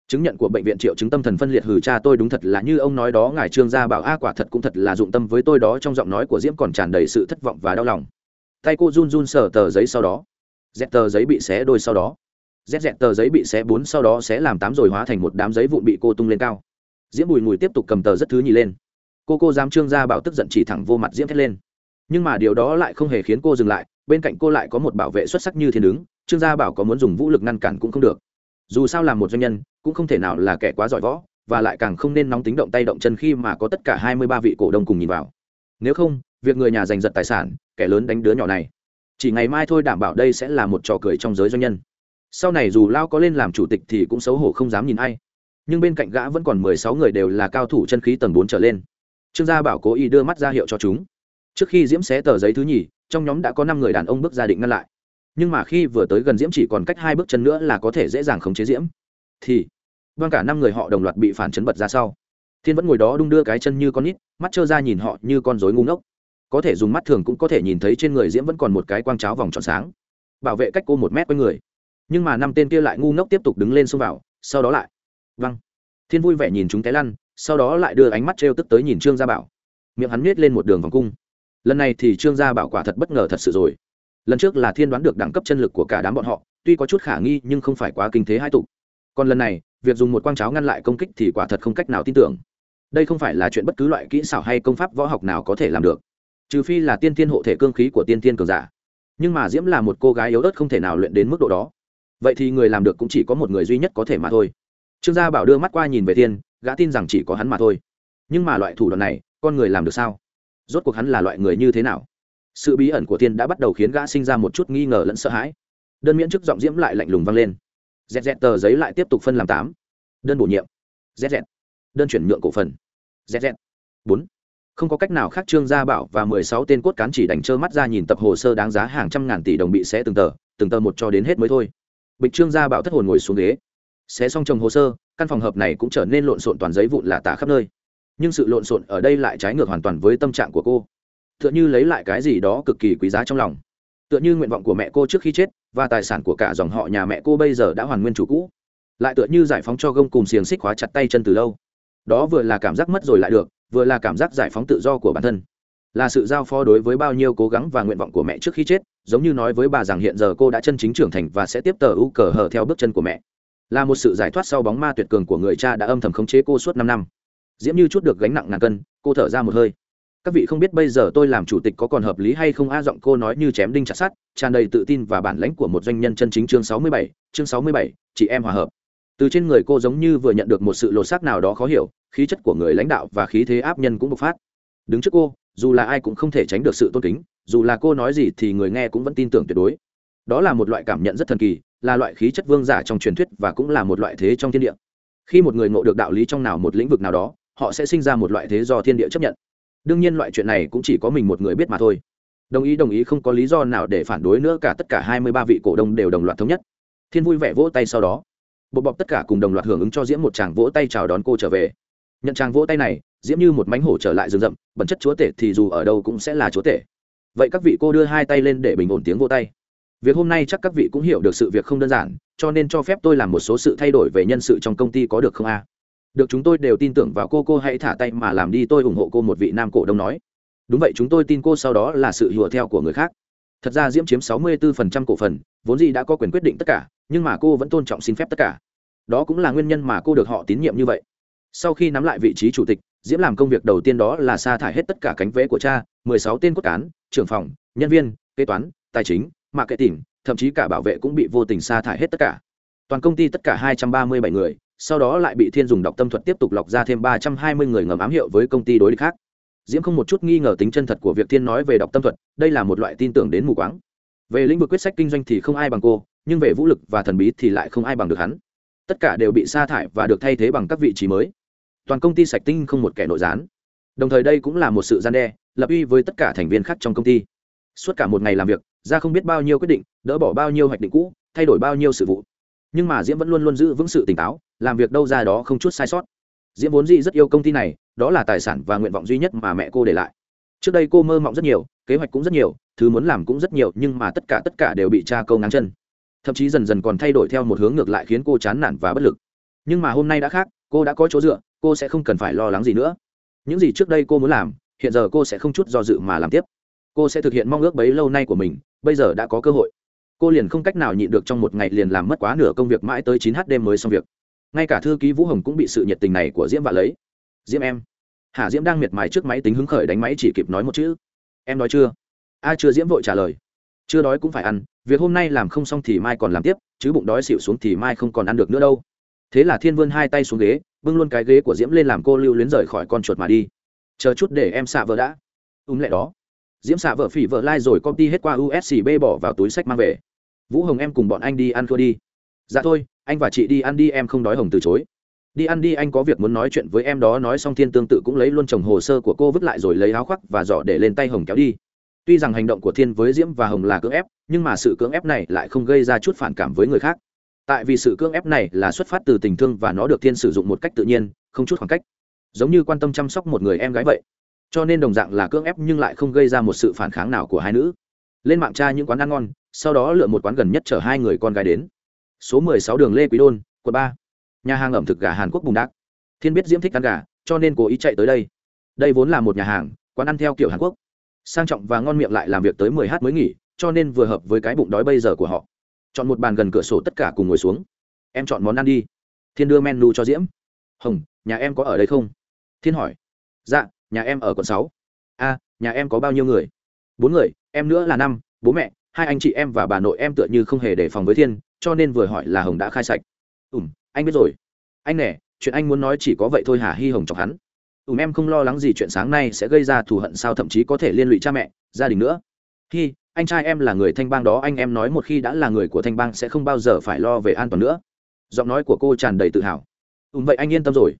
Chứng nhận của bệnh viện triệu chứng tâm thần phân liệt hử cha tôi đúng thật là như ông nói đó, ngài trương gia bảo a, quả thật cũng thật là dụng tâm với tôi đó, trong giọng nói của diễm còn tràn đầy sự thất vọng và đau lòng. Tay cô run run sờ tờ giấy sau đó. Dẹp tờ giấy bị xé đôi sau đó. Dẹt dẹt tờ giấy bị xé bốn sau đó sẽ làm tám rồi hóa thành một đám giấy vụn bị cô tung lên cao. Diễm bùi ngùi tiếp tục cầm tờ rất thứ nhì lên. Cô cô dám trương gia bảo tức giận chỉ thẳng vô mặt diễm thét lên. Nhưng mà điều đó lại không hề khiến cô dừng lại, bên cạnh cô lại có một bảo vệ xuất sắc như thiên đứng trương gia bảo có muốn dùng vũ lực ngăn cản cũng không được. Dù sao là một doanh nhân, cũng không thể nào là kẻ quá giỏi võ, và lại càng không nên nóng tính động tay động chân khi mà có tất cả hai mươi ba vị cổ đông cùng nhìn vào. Nếu không, việc người nhà giành giật tài sản, kẻ lớn đánh đứa nhỏ này. Chỉ ngày mai thôi đảm bảo đây sẽ là một trò cười trong giới doanh nhân. Sau này dù lao có lên làm chủ tịch thì cũng xấu hổ không dám nhìn ai. Nhưng bên cạnh gã vẫn còn mười sáu người đều là cao thủ chân khí tầng bốn trở lên. Trương gia bảo cố ý đưa mắt ra hiệu cho chúng. Trước khi diễm xé tờ giấy thứ nhì, trong nhóm đã có năm người đàn ông bước ra định ngăn lại nhưng mà khi vừa tới gần diễm chỉ còn cách hai bước chân nữa là có thể dễ dàng khống chế diễm. Thì vâng cả năm người họ đồng loạt bị phản chấn bật ra sau. Thiên vẫn ngồi đó đung đưa cái chân như con nít, mắt trơ ra nhìn họ như con rối ngu ngốc. Có thể dùng mắt thường cũng có thể nhìn thấy trên người diễm vẫn còn một cái quang cháo vòng tròn sáng. Bảo vệ cách cô một mét với người. Nhưng mà năm tên kia lại ngu ngốc tiếp tục đứng lên xông vào, sau đó lại. Văng thiên vui vẻ nhìn chúng té lăn, sau đó lại đưa ánh mắt t r e o tức tới nhìn trương gia bảo. Miệng hắn miết lên một đường vòng cung. Lần này thì trương gia bảo quả thật bất ngờ thật sự rồi lần trước là thiên đoán được đẳng cấp chân lực của cả đám bọn họ, tuy có chút khả nghi nhưng không phải quá kinh thế hai tục còn lần này, việc dùng một quang cháo ngăn lại công kích thì quả thật không cách nào tin tưởng. Đây không phải là chuyện bất cứ loại kỹ xảo hay công pháp võ học nào có thể làm được. Trừ phi là tiên thiên hộ thể cương khí của tiên thiên cường giả. Nhưng mà diễm là một cô gái yếu ớt không thể nào luyện đến mức độ đó. Vậy thì người làm được cũng chỉ có một người duy nhất có thể mà thôi. Trương gia bảo đưa mắt qua nhìn về thiên, gã tin rằng chỉ có hắn mà thôi. Nhưng mà loại thủ đoạn này, con người làm được sao? Rốt cuộc hắn là loại người như thế nào? Sự bí ẩn của thiên đã bắt đầu khiến gã sinh ra một chút nghi ngờ lẫn sợ hãi. Đơn miễn chức giọng diễm lại lạnh lùng vang lên. Dẹt dẹt tờ giấy lại tiếp tục phân làm tám. Đơn bổ nhiệm. Dẹt dẹt. Đơn chuyển nhượng cổ phần. Dẹt dẹt. Bốn. Không có cách nào khác trương gia bảo và mười sáu tên cốt cán chỉ đành trơ mắt ra nhìn tập hồ sơ đáng giá hàng trăm ngàn tỷ đồng bị xé từng tờ từng tờ một cho đến hết mới thôi. Bịch trương gia bảo thất hồn ngồi xuống ghế. Xé xong chồng hồ sơ, căn phòng hợp này cũng trở nên lộn xộn toàn giấy vụn là tả khắp nơi. Nhưng sự lộn xộn ở đây lại trái ngược hoàn toàn với tâm trạng của cô tựa như lấy lại cái gì đó cực kỳ quý giá trong lòng. Tựa như nguyện vọng của mẹ cô trước khi chết và tài sản của cả dòng họ nhà mẹ cô bây giờ đã hoàn nguyên chủ cũ. Lại tựa như giải phóng cho gông cùng xiềng xích khóa chặt tay chân từ lâu. Đó vừa là cảm giác mất rồi lại được, vừa là cảm giác giải phóng tự do của bản thân. Là sự giao phó đối với bao nhiêu cố gắng và nguyện vọng của mẹ trước khi chết, giống như nói với bà rằng hiện giờ cô đã chân chính trưởng thành và sẽ tiếp tờ ưu cờ hờ theo bước chân của mẹ. Là một sự giải thoát sau bóng ma tuyệt cường của người cha đã âm thầm khống chế cô suốt năm năm. Diễm như chút được gánh nặng ngàn cân, cô thở ra một hơi các vị không biết bây giờ tôi làm chủ tịch có còn hợp lý hay không? A, giọng cô nói như chém đinh chặt sắt, tràn đầy tự tin và bản lãnh của một doanh nhân chân chính. Chương sáu mươi bảy, chương sáu mươi bảy, chị em hòa hợp. Từ trên người cô giống như vừa nhận được một sự lột xác nào đó khó hiểu, khí chất của người lãnh đạo và khí thế áp nhân cũng bộc phát. Đứng trước cô, dù là ai cũng không thể tránh được sự tôn kính, dù là cô nói gì thì người nghe cũng vẫn tin tưởng tuyệt đối. Đó là một loại cảm nhận rất thần kỳ, là loại khí chất vương giả trong truyền thuyết và cũng là một loại thế trong thiên địa. Khi một người ngộ được đạo lý trong nào một lĩnh vực nào đó, họ sẽ sinh ra một loại thế do thiên địa chấp nhận đương nhiên loại chuyện này cũng chỉ có mình một người biết mà thôi. Đồng ý đồng ý, không có lý do nào để phản đối nữa, cả tất cả hai mươi ba vị cổ đông đều đồng loạt thống nhất. Thiên vui vẻ vỗ tay sau đó bộ bọc tất cả cùng đồng loạt hưởng ứng cho diễm một chàng vỗ tay chào đón cô trở về. Nhận chàng vỗ tay này, diễm như một mánh hổ trở lại rừng rậm, bẩn chất chúa tể thì dù ở đâu cũng sẽ là chúa tể. Vậy các vị cô đưa hai tay lên để bình ổn tiếng vỗ tay. Việc hôm nay chắc các vị cũng hiểu được sự việc không đơn giản, cho nên cho phép tôi làm một số sự thay đổi về nhân sự trong công ty có được không a? Được chúng tôi đều tin tưởng vào cô cô hãy thả tay mà làm đi, tôi ủng hộ cô một vị nam cổ đông nói. Đúng vậy, chúng tôi tin cô sau đó là sự hùa theo của người khác. Thật ra diễm chiếm 64% cổ phần, vốn gì đã có quyền quyết định tất cả, nhưng mà cô vẫn tôn trọng xin phép tất cả. Đó cũng là nguyên nhân mà cô được họ tín nhiệm như vậy. Sau khi nắm lại vị trí chủ tịch, diễm làm công việc đầu tiên đó là sa thải hết tất cả cánh vẽ của cha, mười sáu tên cốt cán, trưởng phòng, nhân viên, kế toán, tài chính mạ kệ tỉnh thậm chí cả bảo vệ cũng bị vô tình sa thải hết tất cả. Toàn công ty tất cả hai trăm ba mươi bảy người sau đó lại bị thiên dùng đọc tâm thuật tiếp tục lọc ra thêm ba trăm hai mươi người ngầm ám hiệu với công ty đối địch khác. Diễm không một chút nghi ngờ tính chân thật của việc thiên nói về đọc tâm thuật, đây là một loại tin tưởng đến mù quáng. Về lĩnh vực quyết sách kinh doanh thì không ai bằng cô, nhưng về vũ lực và thần bí thì lại không ai bằng được hắn. Tất cả đều bị sa thải và được thay thế bằng các vị trí mới. Toàn công ty sạch tinh không một kẻ nội gián. Đồng thời đây cũng là một sự gian đe, lập uy với tất cả thành viên khác trong công ty. Suốt cả một ngày làm việc ra không biết bao nhiêu quyết định, đỡ bỏ bao nhiêu hoạch định cũ, thay đổi bao nhiêu sự vụ. Nhưng mà diễm vẫn luôn luôn giữ vững sự tỉnh táo làm việc đâu ra đó không chút sai sót. Diễm vốn dĩ rất yêu công ty này, đó là tài sản và nguyện vọng duy nhất mà mẹ cô để lại. Trước đây cô mơ mộng rất nhiều, kế hoạch cũng rất nhiều, thứ muốn làm cũng rất nhiều, nhưng mà tất cả tất cả đều bị cha câu ngáng chân. Thậm chí dần dần còn thay đổi theo một hướng ngược lại khiến cô chán nản và bất lực. Nhưng mà hôm nay đã khác, cô đã có chỗ dựa, cô sẽ không cần phải lo lắng gì nữa. Những gì trước đây cô muốn làm, hiện giờ cô sẽ không chút do dự mà làm tiếp. Cô sẽ thực hiện mong ước bấy lâu nay của mình, bây giờ đã có cơ hội. Cô liền không cách nào nhịn được trong một ngày liền làm mất quá nửa công việc mãi tới chín h đêm mới xong việc ngay cả thư ký vũ hồng cũng bị sự nhiệt tình này của diễm vạ lấy. Diễm em. Hà diễm đang miệt mài trước máy tính hứng khởi đánh máy chỉ kịp nói một chữ. Em nói chưa? A, chưa, diễm vội trả lời. Chưa đói cũng phải ăn, việc hôm nay làm không xong thì mai còn làm tiếp, chứ bụng đói xịu xuống thì mai không còn ăn được nữa đâu. Thế là thiên vươn hai tay xuống ghế, bưng luôn cái ghế của diễm lên làm cô lưu luyến rời khỏi con chuột mà đi. Chờ chút để em xạ vợ đã. Úng lại đó. Diễm xạ vợ phỉ vợ lai、like、rồi copy hết qua uscb bỏ vào túi sách mang về. Vũ hồng em cùng bọn anh đi ăn thua đi. Dạ thôi anh và chị đi ăn đi, em không đói hồng từ chối. Đi ăn đi, anh có việc muốn nói chuyện với em đó, nói xong thiên tương tự cũng lấy luôn chồng hồ sơ của cô vứt lại rồi lấy áo khoác và giỏ để lên tay hồng kéo đi. Tuy rằng hành động của thiên với diễm và hồng là cưỡng ép, nhưng mà sự cưỡng ép này lại không gây ra chút phản cảm với người khác. Tại vì sự cưỡng ép này là xuất phát từ tình thương và nó được thiên sử dụng một cách tự nhiên, không chút khoảng cách. Giống như quan tâm chăm sóc một người em gái vậy. Cho nên đồng dạng là cưỡng ép nhưng lại không gây ra một sự phản kháng nào của hai nữ. Lên mạng tra những quán ăn ngon, sau đó lựa một quán gần nhất chở hai người con gái đến số 16 đường lê quý đôn, quận ba. Nhà hàng ẩm thực gà hàn quốc bùng đắc thiên biết diễm thích ăn gà, cho nên cố ý chạy tới đây. Đây vốn là một nhà hàng, quán ăn theo kiểu hàn quốc. Sang trọng và ngon miệng lại làm việc tới 10 h mới nghỉ, cho nên vừa hợp với cái bụng đói bây giờ của họ. Chọn một bàn gần cửa sổ tất cả cùng ngồi xuống. Em chọn món ăn đi. Thiên đưa menu cho diễm. Hồng, nhà em có ở đây không? Thiên hỏi. Dạ nhà em ở quận sáu. A, nhà em có bao nhiêu người? Bốn người, em nữa là năm, bố mẹ, hai anh chị em và bà nội em tựa như không hề đề phòng với thiên cho nên vừa hỏi là hồng đã khai sạch. Ùm anh biết rồi. Anh nè, chuyện anh muốn nói chỉ có vậy thôi hả hi hồng chọc hắn? Ùm em không lo lắng gì chuyện sáng nay sẽ gây ra thù hận sao thậm chí có thể liên lụy cha mẹ, gia đình nữa. Hi, anh trai em là người thanh bang đó, anh em nói một khi đã là người của thanh bang sẽ không bao giờ phải lo về an toàn nữa. Giọng nói của cô tràn đầy tự hào. Ùm vậy anh yên tâm rồi.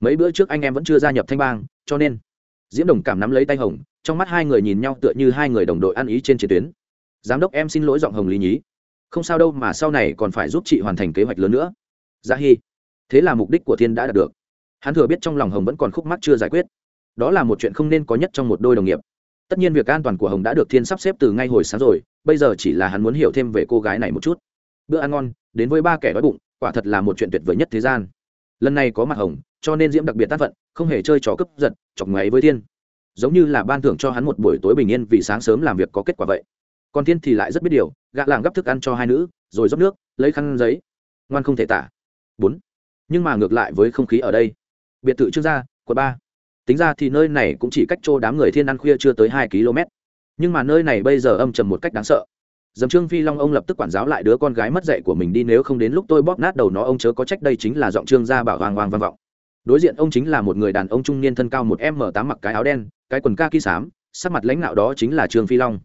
Mấy bữa trước anh em vẫn chưa gia nhập thanh bang, cho nên diễm đồng cảm nắm lấy tay hồng, trong mắt hai người nhìn nhau tựa như hai người đồng đội ăn ý trên chiến tuyến. Giám đốc em xin lỗi giọng hồng lý nhí không sao đâu mà sau này còn phải giúp chị hoàn thành kế hoạch lớn nữa. Dạ hy thế là mục đích của thiên đã đạt được. Hắn thừa biết trong lòng hồng vẫn còn khúc mắc chưa giải quyết. Đó là một chuyện không nên có nhất trong một đôi đồng nghiệp. Tất nhiên việc an toàn của hồng đã được thiên sắp xếp từ ngay hồi sáng rồi, bây giờ chỉ là hắn muốn hiểu thêm về cô gái này một chút. Bữa ăn ngon, đến với ba kẻ đói bụng, quả thật là một chuyện tuyệt vời nhất thế gian. Lần này có mặt hồng, cho nên diễm đặc biệt tác phận, không hề chơi trò cướp giật, chọc ngoáy với thiên. Giống như là ban thưởng cho hắn một buổi tối bình yên vì sáng sớm làm việc có kết quả vậy còn thiên thì lại rất biết điều, gạ làng gấp thức ăn cho hai nữ, rồi rót nước, lấy khăn giấy. Ngoan không thể tả. Bốn. Nhưng mà ngược lại với không khí ở đây. Biệt thự trương gia quận ba. Tính ra thì nơi này cũng chỉ cách chỗ đám người thiên ăn khuya chưa tới hai km. Nhưng mà nơi này bây giờ âm trầm một cách đáng sợ. Dầm trương phi long ông lập tức quản giáo lại đứa con gái mất dạy của mình đi nếu không đến lúc tôi bóp nát đầu nó, ông chớ có trách đây chính là giọng trương gia bảo hoàng hoàng vang vọng. Đối diện ông chính là một người đàn ông trung niên thân cao một m tám mặc cái áo đen, cái quần ca ký xám, sắc mặt lãnh đạo đó chính là trương phi long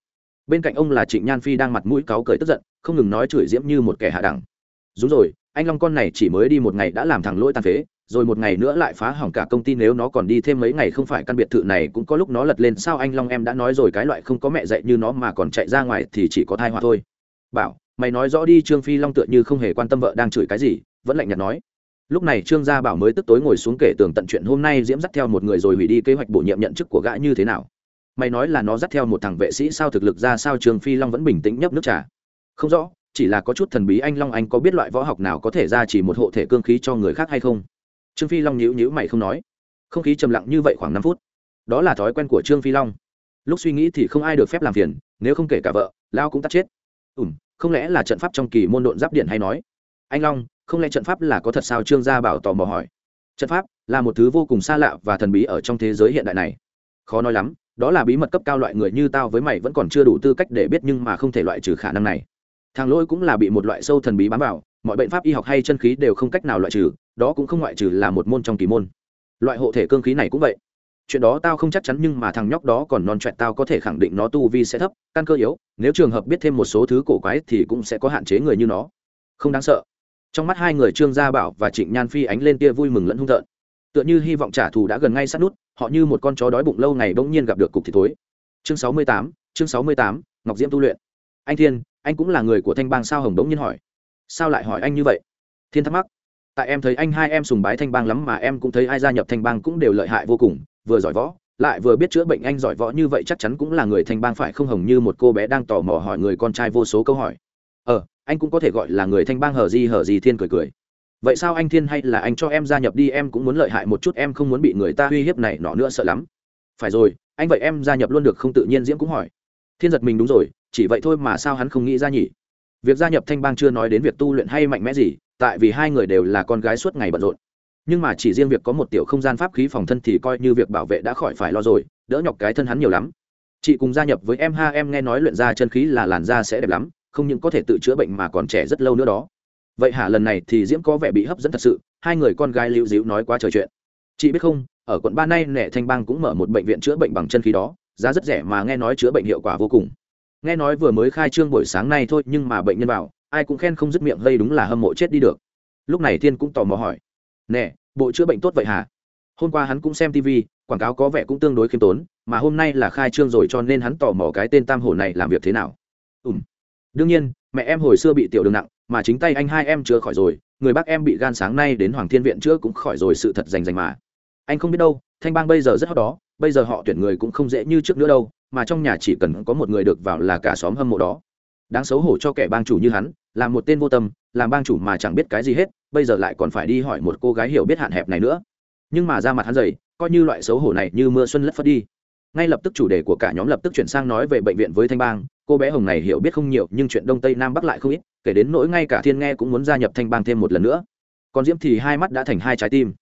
bên cạnh ông là trịnh nhan phi đang mặt mũi cáu cười tức giận, không ngừng nói chửi diễm như một kẻ hạ đẳng. Đúng rồi, anh long con này chỉ mới đi một ngày đã làm thằng lỗi tàn phế, rồi một ngày nữa lại phá hỏng cả công ty nếu nó còn đi thêm mấy ngày không phải căn biệt thự này cũng có lúc nó lật lên, sao anh long em đã nói rồi cái loại không có mẹ dạy như nó mà còn chạy ra ngoài thì chỉ có thai họa thôi. Bảo, mày nói rõ đi, trương phi long tựa như không hề quan tâm vợ đang chửi cái gì, vẫn lạnh nhạt nói. Lúc này trương gia bảo mới tức tối ngồi xuống kể tường tận chuyện hôm nay, diễm dắt theo một người rồi hủy đi kế hoạch bổ nhiệm nhận chức của gã như thế nào mày nói là nó dắt theo một thằng vệ sĩ sao thực lực ra sao trương phi long vẫn bình tĩnh nhấp nước trà. Không rõ, chỉ là có chút thần bí anh long anh có biết loại võ học nào có thể ra chỉ một hộ thể cương khí cho người khác hay không? Trương phi long nhíu nhíu mày không nói. Không khí trầm lặng như vậy khoảng năm phút. Đó là thói quen của trương phi long. Lúc suy nghĩ thì không ai được phép làm phiền, nếu không kể cả vợ lao cũng tắt chết. Ùm không lẽ là trận pháp trong kỳ môn độn giáp điện hay nói? Anh long, không lẽ trận pháp là có thật sao? Trương gia bảo tò mò hỏi. Trận pháp là một thứ vô cùng xa lạ và thần bí ở trong thế giới hiện đại này. Khó nói lắm đó là bí mật cấp cao loại người như tao với mày vẫn còn chưa đủ tư cách để biết nhưng mà không thể loại trừ khả năng này. Thằng lỗi cũng là bị một loại sâu thần bí bám vào, mọi bệnh pháp y học hay chân khí đều không cách nào loại trừ, đó cũng không loại trừ là một môn trong kỳ môn. Loại hộ thể cương khí này cũng vậy. Chuyện đó tao không chắc chắn nhưng mà thằng nhóc đó còn non chuyện tao có thể khẳng định nó tu vi sẽ thấp, căn cơ yếu, nếu trường hợp biết thêm một số thứ cổ quái thì cũng sẽ có hạn chế người như nó. Không đáng sợ. Trong mắt hai người trương gia bảo và trịnh nhan phi ánh lên tia vui mừng lẫn hung tợn. Tựa như hy vọng trả thù đã gần ngay sát nút họ như một con chó đói bụng lâu ngày bỗng nhiên gặp được cục thịt thối. Chương sáu mươi tám, chương sáu mươi tám, ngọc diễm tu luyện. Anh thiên, anh cũng là người của thanh bang sao hồng bỗng nhiên hỏi. Sao lại hỏi anh như vậy? Thiên thắc mắc. Tại em thấy anh hai em sùng bái thanh bang lắm mà em cũng thấy ai gia nhập thanh bang cũng đều lợi hại vô cùng, vừa giỏi võ, lại vừa biết chữa bệnh anh giỏi võ như vậy chắc chắn cũng là người thanh bang phải không hồng như một cô bé đang tò mò hỏi người con trai vô số câu hỏi. Ờ anh cũng có thể gọi là người thanh bang hờ gì hờ gì thiên cười cười vậy sao anh thiên hay là anh cho em gia nhập đi, em cũng muốn lợi hại một chút, em không muốn bị người ta uy hiếp này nọ nữa sợ lắm. Phải rồi, anh vậy em gia nhập luôn được không tự nhiên, diễm cũng hỏi. Thiên giật mình đúng rồi, chỉ vậy thôi mà sao hắn không nghĩ ra nhỉ? Việc gia nhập thanh bang chưa nói đến việc tu luyện hay mạnh mẽ gì, tại vì hai người đều là con gái suốt ngày bận rộn. Nhưng mà chỉ riêng việc có một tiểu không gian pháp khí phòng thân thì coi như việc bảo vệ đã khỏi phải lo rồi, đỡ nhọc cái thân hắn nhiều lắm. Chị cùng gia nhập với em ha, em nghe nói luyện ra chân khí là làn da sẽ đẹp lắm, không những có thể tự chữa bệnh mà còn trẻ rất lâu nữa đó vậy hả lần này thì diễm có vẻ bị hấp dẫn thật sự hai người con gái lưu diễu nói quá trời chuyện chị biết không ở quận ba nay nẻ thanh bang cũng mở một bệnh viện chữa bệnh bằng chân khí đó giá rất rẻ mà nghe nói chữa bệnh hiệu quả vô cùng nghe nói vừa mới khai trương buổi sáng nay thôi nhưng mà bệnh nhân bảo ai cũng khen không dứt miệng gây đúng là hâm mộ chết đi được lúc này thiên cũng tò mò hỏi nè bộ chữa bệnh tốt vậy hả hôm qua hắn cũng xem tv quảng cáo có vẻ cũng tương đối khiêm tốn mà hôm nay là khai trương rồi cho nên hắn tò mò cái tên tam hổ này làm việc thế nào Ừm, đương nhiên mẹ em hồi xưa bị tiểu đường nặng mà chính tay anh hai em chữa khỏi rồi, người bác em bị gan sáng nay đến hoàng thiên viện chữa cũng khỏi rồi sự thật rành rành mà. Anh không biết đâu, thanh bang bây giờ rất hot đó, bây giờ họ tuyển người cũng không dễ như trước nữa đâu, mà trong nhà chỉ cần có một người được vào là cả xóm hâm mộ đó. Đáng xấu hổ cho kẻ bang chủ như hắn, là một tên vô tâm làm bang chủ mà chẳng biết cái gì hết, bây giờ lại còn phải đi hỏi một cô gái hiểu biết hạn hẹp này nữa. Nhưng mà ra mặt hắn dày coi như loại xấu hổ này như mưa xuân lất phất đi ngay lập tức chủ đề của cả nhóm lập tức chuyển sang nói về bệnh viện với thanh bang. Cô bé hồng này hiểu biết không nhiều, nhưng chuyện đông tây nam bắc lại không ít, kể đến nỗi ngay cả thiên nghe cũng muốn gia nhập thanh bang thêm một lần nữa. Còn diễm thì hai mắt đã thành hai trái tim.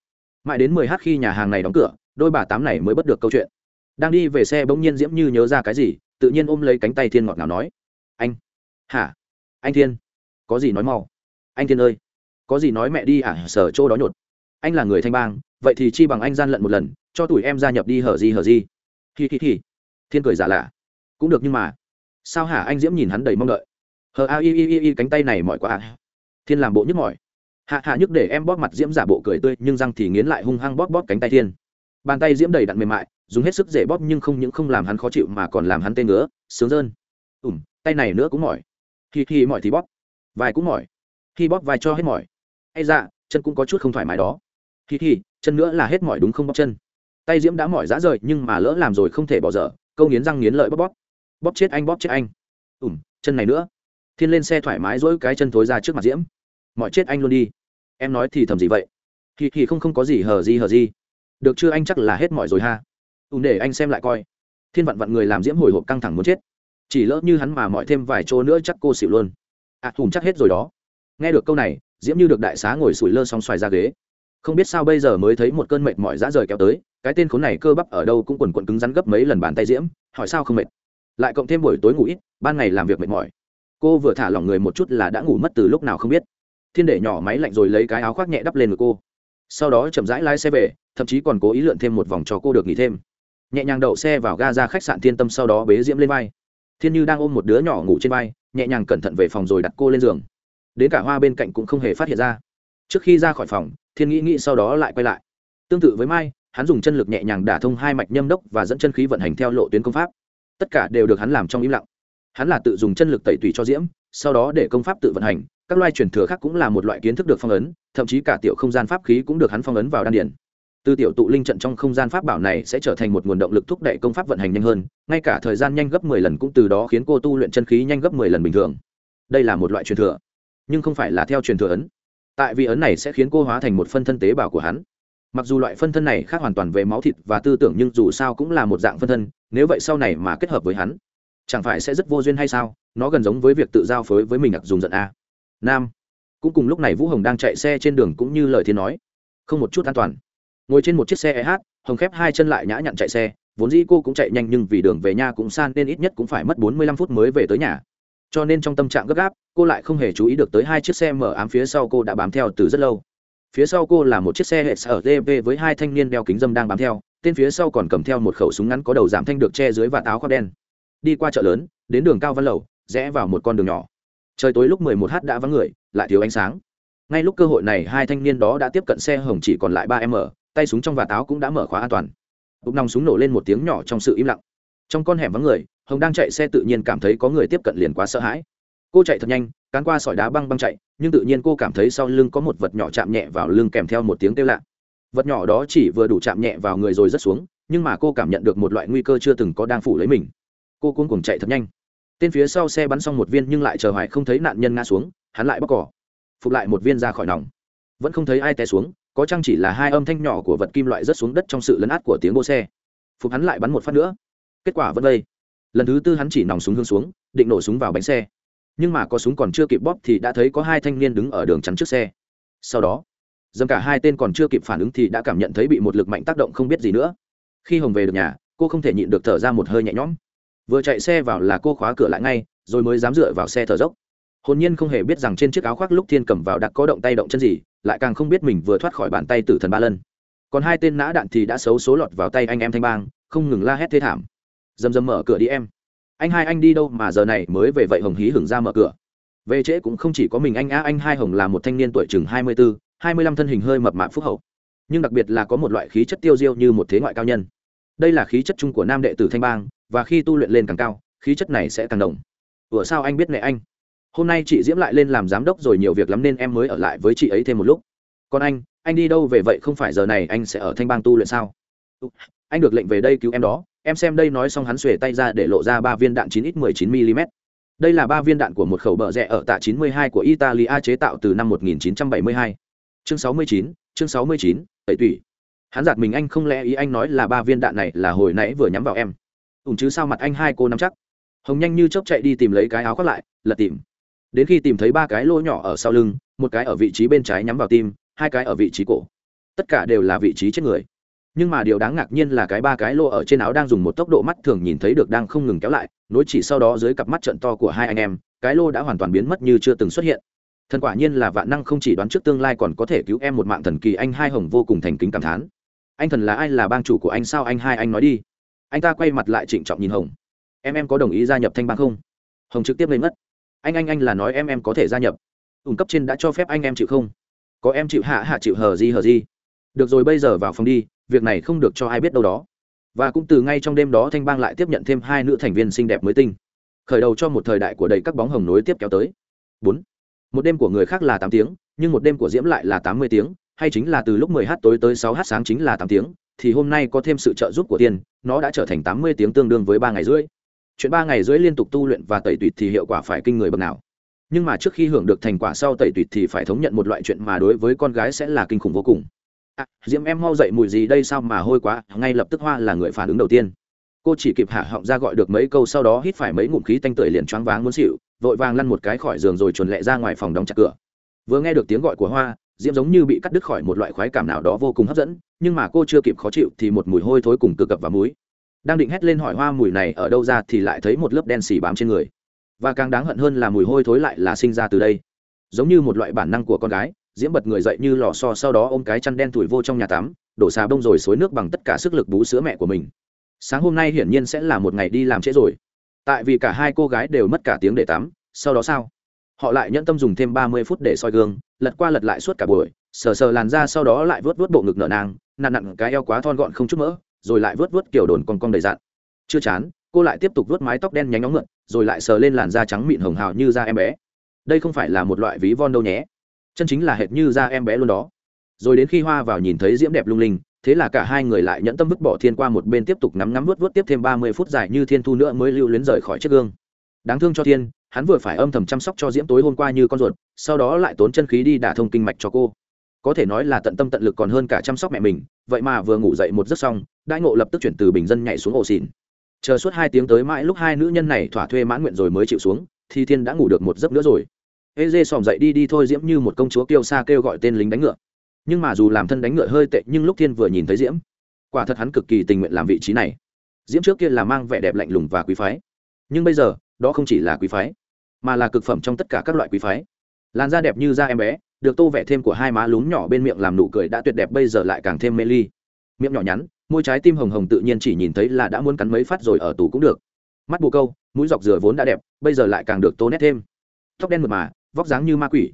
Mãi đến mười h khi nhà hàng này đóng cửa, đôi bà tám này mới bất được câu chuyện. Đang đi về xe bỗng nhiên diễm như nhớ ra cái gì, tự nhiên ôm lấy cánh tay thiên ngọt ngào nói, anh, hả? Anh thiên, có gì nói mau? Anh thiên ơi, có gì nói mẹ đi à sở chỗ đó nhột. Anh là người thanh bang, vậy thì chi bằng anh gian lận một lần, cho tuổi em gia nhập đi hở gì hở gì hi hi hi. Thiên cười giả lạ. Cũng được nhưng mà, sao hả anh diễm nhìn hắn đầy mong đợi? Hờ, a, i i i i, cánh tay này mỏi quá à. thiên làm bộ nhức mỏi. Hạ hạ nhức để em bóp mặt diễm giả bộ cười tươi, nhưng răng thì nghiến lại hung hăng bóp bóp cánh tay thiên. Bàn tay diễm đầy đặn mềm mại, dùng hết sức dễ bóp nhưng không những không làm hắn khó chịu mà còn làm hắn tê ngứa, sướng rơn. Ủm tay này nữa cũng mỏi. Khi khi mỏi thì bóp. Vai cũng mỏi. Khi bóp vai cho hết mỏi. Hay dạ chân cũng có chút không thoải mái đó. Khi khi chân nữa là hết mỏi đúng không bóp chân? Tay diễm đã mỏi dã rời, nhưng mà lỡ làm rồi không thể bỏ dở, câu nghiến răng nghiến lợi bóp bóp. Bóp chết anh, bóp chết anh. Ủm chân này nữa. Thiên lên xe thoải mái dỗi cái chân thối ra trước mặt diễm. Mọi chết anh luôn đi. Em nói thì thầm gì vậy? Thì thì không không có gì hờ gì hờ gì. Được chưa anh, chắc là hết mọi rồi ha. Ùm để anh xem lại coi. Thiên vặn vặn người làm diễm hồi hộp căng thẳng muốn chết. Chỉ lỡ như hắn mà mọi thêm vài chỗ nữa chắc cô xỉu luôn. À hùm chắc hết rồi đó. Nghe được câu này, diễm như được đại xá ngồi sủi lơ xong xoài ra ghế. Không biết sao bây giờ mới thấy một cơn mệt mỏi dã rời kéo tới cái tên khốn này cơ bắp ở đâu cũng quần quần cứng rắn gấp mấy lần bàn tay diễm, hỏi sao không mệt. Lại cộng thêm buổi tối ngủ ít, ban ngày làm việc mệt mỏi. Cô vừa thả lỏng người một chút là đã ngủ mất từ lúc nào không biết. Thiên để nhỏ máy lạnh rồi lấy cái áo khoác nhẹ đắp lên người cô. Sau đó chậm rãi lái xe về, thậm chí còn cố ý lượn thêm một vòng cho cô được nghỉ thêm. Nhẹ nhàng đậu xe vào ga ra khách sạn thiên tâm sau đó bế diễm lên vai. Thiên như đang ôm một đứa nhỏ ngủ trên vai, nhẹ nhàng cẩn thận về phòng rồi đặt cô lên giường. Đến cả hoa bên cạnh cũng không hề phát hiện ra. Trước khi ra khỏi phòng, thiên nghĩ nghĩ sau đó lại quay lại. Tương tự với mai hắn dùng chân lực nhẹ nhàng đả thông hai mạch nhâm đốc và dẫn chân khí vận hành theo lộ tuyến công pháp. Tất cả đều được hắn làm trong im lặng. Hắn là tự dùng chân lực tẩy tủy cho diễm, sau đó để công pháp tự vận hành, các loài truyền thừa khác cũng là một loại kiến thức được phong ấn, thậm chí cả tiểu không gian pháp khí cũng được hắn phong ấn vào đan điển từ tiểu tụ linh trận trong không gian pháp bảo này sẽ trở thành một nguồn động lực thúc đẩy công pháp vận hành nhanh hơn, ngay cả thời gian nhanh gấp mười lần cũng từ đó khiến cô tu luyện chân khí nhanh gấp mười lần bình thường. Đây là một loại truyền thừa, nhưng không phải là theo truyền thừa ấn. Tại vì ấn này sẽ khiến cô hóa thành một phân thân tế bào của hắn mặc dù loại phân thân này khác hoàn toàn về máu thịt và tư tưởng nhưng dù sao cũng là một dạng phân thân, nếu vậy sau này mà kết hợp với hắn, chẳng phải sẽ rất vô duyên hay sao? Nó gần giống với việc tự giao phối với mình đặc dùng giận a. Nam. Cũng cùng lúc này vũ hồng đang chạy xe trên đường cũng như lời thiên nói. Không một chút an toàn. Ngồi trên một chiếc xe eh hồng khép hai chân lại nhã nhặn chạy xe. Vốn dĩ cô cũng chạy nhanh nhưng vì đường về nhà cũng san nên ít nhất cũng phải mất bốn mươi lăm phút mới về tới nhà. Cho nên trong tâm trạng gấp gáp, cô lại không hề chú ý được tới hai chiếc xe mở ám phía sau cô đã bám theo từ rất lâu phía sau cô là một chiếc xe hệ sở tv với hai thanh niên đeo kính dâm đang bám theo, tên phía sau còn cầm theo một khẩu súng ngắn có đầu giảm thanh được che dưới và táo khoác đen. Đi qua chợ lớn, đến đường cao văn lầu, rẽ vào một con đường nhỏ. Trời tối lúc 11 h đã vắng người, lại thiếu ánh sáng. Ngay lúc cơ hội này, hai thanh niên đó đã tiếp cận xe hồng chỉ còn lại ba m tay súng trong và táo cũng đã mở khóa an toàn. Bụng nòng súng nổ lên một tiếng nhỏ trong sự im lặng. Trong con hẻm vắng người, hồng đang chạy xe tự nhiên cảm thấy có người tiếp cận liền quá sợ hãi cô chạy thật nhanh, cán qua sỏi đá băng băng chạy, nhưng tự nhiên cô cảm thấy sau lưng có một vật nhỏ chạm nhẹ vào lưng kèm theo một tiếng kêu lạ. Vật nhỏ đó chỉ vừa đủ chạm nhẹ vào người rồi rất xuống, nhưng mà cô cảm nhận được một loại nguy cơ chưa từng có đang phủ lấy mình. Cô cuống cuồng chạy thật nhanh. Tên phía sau xe bắn xong một viên nhưng lại chờ hoài không thấy nạn nhân ngã xuống, hắn lại bóc cỏ, phục lại một viên ra khỏi nòng. Vẫn không thấy ai té xuống, có chăng chỉ là hai âm thanh nhỏ của vật kim loại rớt xuống đất trong sự lấn át của tiếng bô xe. Phục hắn lại bắn một phát nữa. Kết quả vẫn vây lần thứ tư hắn chỉ nòng súng hướng xuống, định nổ súng vào bánh xe nhưng mà có súng còn chưa kịp bóp thì đã thấy có hai thanh niên đứng ở đường chắn trước xe. Sau đó dầm cả hai tên còn chưa kịp phản ứng thì đã cảm nhận thấy bị một lực mạnh tác động không biết gì nữa. Khi hồng về được nhà, cô không thể nhịn được thở ra một hơi nhẹ nhõm. Vừa chạy xe vào là cô khóa cửa lại ngay, rồi mới dám dựa vào xe thở dốc. Hồn nhiên không hề biết rằng trên chiếc áo khoác lúc thiên cầm vào đã có động tay động chân gì, lại càng không biết mình vừa thoát khỏi bàn tay tử thần ba lần. còn hai tên nã đạn thì đã xấu số lọt vào tay anh em thanh bang, không ngừng la hét thê thảm. Dầm dầm mở cửa đi em anh hai anh đi đâu mà giờ này mới về vậy hồng hí hửng ra mở cửa. Về trễ cũng không chỉ có mình anh á, anh hai hồng là một thanh niên tuổi chừng hai mươi bốn hai mươi lăm thân hình hơi mập mạp phúc hậu. Nhưng đặc biệt là có một loại khí chất tiêu diêu như một thế ngoại cao nhân. Đây là khí chất chung của nam đệ tử thanh bang, và khi tu luyện lên càng cao, khí chất này sẽ càng đồng ủa sao anh biết mẹ anh? Hôm nay chị diễm lại lên làm giám đốc rồi nhiều việc lắm nên em mới ở lại với chị ấy thêm một lúc. Còn anh anh đi đâu về vậy không phải giờ này anh sẽ ở thanh bang tu luyện sao? Anh được lệnh về đây cứu em đó em xem đây nói xong hắn xuề tay ra để lộ ra ba viên đạn 9 x 19 mm đây là ba viên đạn của một khẩu bờ rẽ ở tạ 92 của italia chế tạo từ năm 1972. chương 69, chương 69, tẩy tủy. Hắn giạt mình anh không lẽ ý anh nói là ba viên đạn này là hồi nãy vừa nhắm vào em. Ủng chứ sao mặt anh hai cô nắm chắc? Hồng nhanh như chớp chạy đi tìm lấy cái áo khoác lại lật tìm. Đến khi tìm thấy ba cái lỗ nhỏ ở sau lưng một cái ở vị trí bên trái nhắm vào tim hai cái ở vị trí cổ. Tất cả đều là vị trí chết người nhưng mà điều đáng ngạc nhiên là cái ba cái lô ở trên áo đang dùng một tốc độ mắt thường nhìn thấy được đang không ngừng kéo lại, nối chỉ sau đó dưới cặp mắt trận to của hai anh em, cái lô đã hoàn toàn biến mất như chưa từng xuất hiện. Thần quả nhiên là vạn năng không chỉ đoán trước tương lai còn có thể cứu em một mạng thần kỳ anh hai hồng vô cùng thành kính cảm thán. Anh thần là ai là bang chủ của anh sao anh hai anh nói đi. Anh ta quay mặt lại trịnh trọng nhìn hồng. Em em có đồng ý gia nhập thanh bang không? Hồng trực tiếp lên mất anh anh anh là nói em em có thể gia nhập. Ủng cấp trên đã cho phép anh em chịu không? Có em chịu hạ hạ chịu hờ gì hờ gì. Được rồi bây giờ vào phòng đi việc này không được cho ai biết đâu đó. Và cũng từ ngay trong đêm đó thanh bang lại tiếp nhận thêm hai nữ thành viên xinh đẹp mới tinh. Khởi đầu cho một thời đại của đầy các bóng hồng nối tiếp kéo tới. Bốn. Một đêm của người khác là tám tiếng, nhưng một đêm của diễm lại là tám mươi tiếng, hay chính là từ lúc mười h tối tới sáu h sáng chính là tám tiếng, thì hôm nay có thêm sự trợ giúp của tiên, nó đã trở thành tám mươi tiếng tương đương với ba ngày rưỡi. Chuyện ba ngày rưỡi liên tục tu luyện và tẩy tụy thì hiệu quả phải kinh người bậc nào. Nhưng mà trước khi hưởng được thành quả sau tẩy tụy thì phải thống nhận một loại chuyện mà đối với con gái sẽ là kinh khủng vô cùng à, diễm em mau dậy mùi gì đây sao mà hôi quá ngay lập tức hoa là người phản ứng đầu tiên. Cô chỉ kịp hạ họng ra gọi được mấy câu sau đó hít phải mấy ngụm khí tanh tưởi liền choáng váng muốn xịu vội vàng lăn một cái khỏi giường rồi chuồn lẹ ra ngoài phòng đóng chặt cửa. Vừa nghe được tiếng gọi của hoa diễm giống như bị cắt đứt khỏi một loại khoái cảm nào đó vô cùng hấp dẫn nhưng mà cô chưa kịp khó chịu thì một mùi hôi thối cùng cực cập vào múi đang định hét lên hỏi hoa mùi này ở đâu ra thì lại thấy một lớp đen xì bám trên người. Và càng đáng hận hơn là mùi hôi thối lại là sinh ra từ đây. Giống như một loại bản năng của con gái diễm bật người dậy như lò so sau đó ôm cái chăn đen tủi vô trong nhà tắm, đổ xà bông rồi xối nước bằng tất cả sức lực bú sữa mẹ của mình. Sáng hôm nay hiển nhiên sẽ là một ngày đi làm trễ rồi. Tại vì cả hai cô gái đều mất cả tiếng để tắm, sau đó sao? Họ lại nhẫn tâm dùng thêm ba mươi phút để soi gương, lật qua lật lại suốt cả buổi, sờ sờ làn ra sau đó lại vớt vớt bộ ngực nở nang, nặn nặn cái eo quá thon gọn không chút mỡ, rồi lại vớt vớt kiểu đồn con con đầy dặn. Chưa chán, cô lại tiếp tục vớt mái tóc đen nhánh nóng ngợn rồi lại sờ lên làn da trắng mịn hồng hào như da em bé. Đây không phải là một loại ví von đâu nhé chân chính là hệt như da em bé luôn đó. Rồi đến khi hoa vào nhìn thấy diễm đẹp lung linh, thế là cả hai người lại nhẫn tâm vứt bỏ thiên qua một bên tiếp tục nắm nắm vớt vớt tiếp thêm ba mươi phút dài như thiên thu nữa mới lưu luyến rời khỏi chiếc gương. Đáng thương cho thiên, hắn vừa phải âm thầm chăm sóc cho diễm tối hôm qua như con ruột, sau đó lại tốn chân khí đi đả thông kinh mạch cho cô. Có thể nói là tận tâm tận lực còn hơn cả chăm sóc mẹ mình, vậy mà vừa ngủ dậy một giấc xong, đại ngộ lập tức chuyển từ bình dân nhảy xuống ổ xỉn chờ suốt hai tiếng tới mãi lúc hai nữ nhân này thỏa thuê mãn nguyện rồi mới chịu xuống, thì thiên đã ngủ được một giấc nữa rồi ê dê xòm dậy đi đi thôi, diễm như một công chúa kêu xa kêu gọi tên lính đánh ngựa. Nhưng mà dù làm thân đánh ngựa hơi tệ, nhưng lúc thiên vừa nhìn thấy diễm, quả thật hắn cực kỳ tình nguyện làm vị trí này. Diễm trước kia là mang vẻ đẹp lạnh lùng và quý phái. Nhưng bây giờ, đó không chỉ là quý phái, mà là cực phẩm trong tất cả các loại quý phái. Làn da đẹp như da em bé, được tô vẽ thêm của hai má lún nhỏ bên miệng làm nụ cười đã tuyệt đẹp, bây giờ lại càng thêm mê ly. Miệng nhỏ nhắn, môi trái tim hồng hồng tự nhiên chỉ nhìn thấy là đã muốn cắn mấy phát rồi ở tù cũng được. Mắt bù câu, mũi dọc dừa vốn đã đẹp, bây giờ lại càng được tô nét thêm. Tóc đen mượt mà vóc dáng như ma quỷ.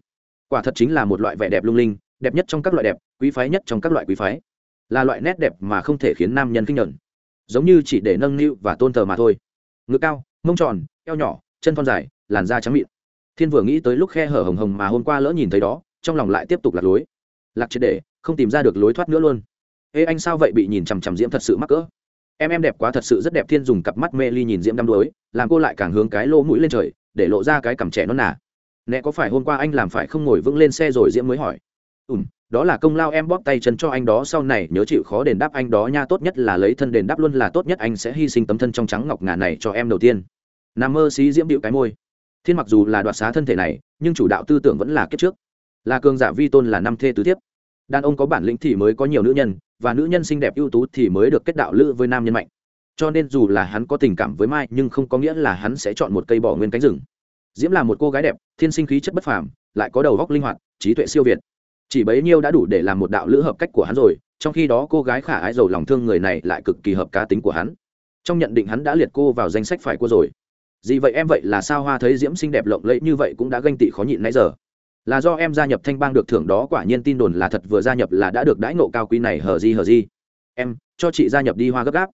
Quả thật chính là một loại vẻ đẹp lung linh, đẹp nhất trong các loại đẹp, quý phái nhất trong các loại quý phái. Là loại nét đẹp mà không thể khiến nam nhân kinh nhẫn giống như chỉ để nâng niu và tôn thờ mà thôi. Ngực cao, mông tròn, eo nhỏ, chân thon dài, làn da trắng mịn. Thiên vừa nghĩ tới lúc khe hở hồng hồng mà hôm qua lỡ nhìn thấy đó, trong lòng lại tiếp tục lạc lối. Lạc triệt để, không tìm ra được lối thoát nữa luôn. Ê, anh sao vậy bị nhìn chằm chằm diễm thật sự mắc cỡ? Em em đẹp quá thật sự rất đẹp, thiên dùng cặp mắt mê ly nhìn diễm đăm đuối, làm cô lại càng hướng cái lỗ mũi lên trời, để lộ ra cái cằm trẻ nó nà nè, có phải hôm qua anh làm phải không ngồi vững lên xe rồi diễm mới hỏi. Ùm đó là công lao em bóp tay chân cho anh đó, sau này nhớ chịu khó đền đáp anh đó nha, tốt nhất là lấy thân đền đáp luôn là tốt nhất, anh sẽ hy sinh tấm thân trong trắng ngọc ngà này cho em đầu tiên. Nằm mơ xí diễm điệu cái môi. Thiên mặc dù là đoạt xá thân thể này, nhưng chủ đạo tư tưởng vẫn là kết trước. Là cường giả vi tôn là năm thê tứ thiếp. Đàn ông có bản lĩnh thì mới có nhiều nữ nhân, và nữ nhân xinh đẹp ưu tú thì mới được kết đạo lữ với nam nhân mạnh. Cho nên dù là hắn có tình cảm với mai, nhưng không có nghĩa là hắn sẽ chọn một cây bỏ nguyên cánh rừng diễm là một cô gái đẹp, thiên sinh khí chất bất phàm, lại có đầu góc linh hoạt, trí tuệ siêu việt. Chỉ bấy nhiêu đã đủ để làm một đạo lữ hợp cách của hắn rồi, trong khi đó cô gái khả ái giàu lòng thương người này lại cực kỳ hợp cá tính của hắn. Trong nhận định hắn đã liệt cô vào danh sách phải cô rồi. Gì vậy em vậy là sao hoa thấy diễm xinh đẹp lộng lẫy như vậy cũng đã ganh tị khó nhịn nãy giờ? Là do em gia nhập thanh bang được thưởng đó quả nhiên tin đồn là thật vừa gia nhập là đã được đãi nộ cao quý này hờ di hờ di. Em, cho chị gia nhập đi hoa gấp gáp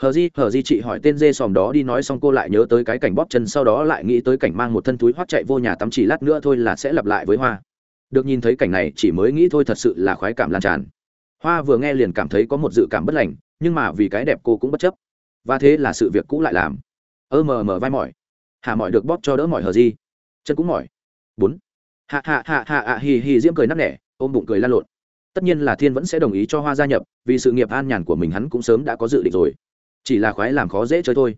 hờ di hờ di chị hỏi tên dê sòm đó đi nói xong cô lại nhớ tới cái cảnh bóp chân sau đó lại nghĩ tới cảnh mang một thân túi hoắt chạy vô nhà tắm chỉ lát nữa thôi là sẽ lặp lại với hoa. Được nhìn thấy cảnh này, chỉ mới nghĩ thôi thật sự là khoái cảm lan tràn. Hoa vừa nghe liền cảm thấy có một dự cảm bất lành, nhưng mà vì cái đẹp cô cũng bất chấp. Và thế là sự việc cũ lại làm. Ơ mờ mờ vai mỏi. Hà mỏi được bóp cho đỡ mỏi hờ di. Chân cũng mỏi. Bốn. Hạ hạ hạ hạ hạ hì hì diễm cười nắp nẻ, ôm bụng cười lan lộn. Tất nhiên là thiên vẫn sẽ đồng ý cho hoa gia nhập, vì sự nghiệp an nhàn của mình hắn cũng sớm đã có dự định rồi chỉ là khoái làm khó dễ chơi thôi.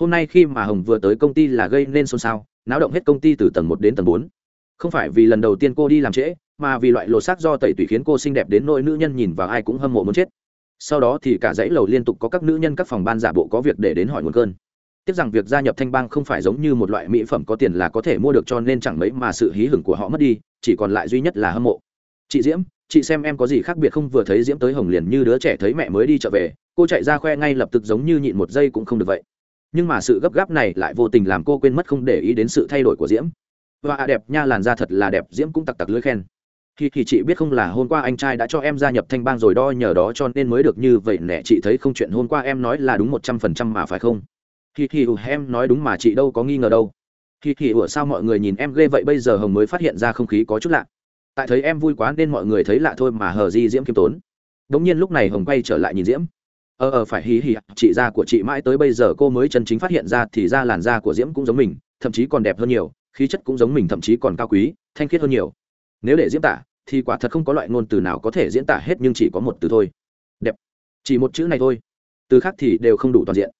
Hôm nay khi mà hồng vừa tới công ty là gây nên xôn xao, náo động hết công ty từ tầng một đến tầng bốn. Không phải vì lần đầu tiên cô đi làm trễ, mà vì loại lột xác do tẩy tủy khiến cô xinh đẹp đến nỗi nữ nhân nhìn vào ai cũng hâm mộ muốn chết. Sau đó thì cả dãy lầu liên tục có các nữ nhân, các phòng ban giả bộ có việc để đến hỏi nguồn cơn. Tiếc rằng việc gia nhập thanh bang không phải giống như một loại mỹ phẩm có tiền là có thể mua được cho nên chẳng mấy mà sự hí hửng của họ mất đi, chỉ còn lại duy nhất là hâm mộ. Chị diễm chị xem em có gì khác biệt không? Vừa thấy diễm tới hồng liền như đứa trẻ thấy mẹ mới đi trở về, cô chạy ra khoe ngay lập tức giống như nhịn một giây cũng không được vậy. Nhưng mà sự gấp gáp này lại vô tình làm cô quên mất không để ý đến sự thay đổi của diễm. Và à, đẹp nha, làn da thật là đẹp, diễm cũng tặc tặc lưỡi khen. Khi thì chị biết không là hôm qua anh trai đã cho em gia nhập thanh bang rồi đo nhờ đó cho nên mới được như vậy nè, chị thấy không chuyện hôm qua em nói là đúng một trăm phần trăm mà phải không? Khi thì ừ, em nói đúng mà chị đâu có nghi ngờ đâu. Khi thì ủa ừ, sao mọi người nhìn em ghê vậy? Bây giờ hồng mới phát hiện ra không khí có chút lạ tại thấy em vui quá nên mọi người thấy lạ thôi mà hờ di diễm kiêm tốn. Đống nhiên lúc này hồng quay trở lại nhìn diễm. Ờ ờ phải hí hì, chị da của chị mãi tới bây giờ cô mới chân chính phát hiện ra thì ra làn da của diễm cũng giống mình, thậm chí còn đẹp hơn nhiều, khí chất cũng giống mình, thậm chí còn cao quý, thanh khiết hơn nhiều. Nếu để diễn tả, thì quả thật không có loại ngôn từ nào có thể diễn tả hết nhưng chỉ có một từ thôi. Đẹp. Chỉ một chữ này thôi. Từ khác thì đều không đủ toàn diện.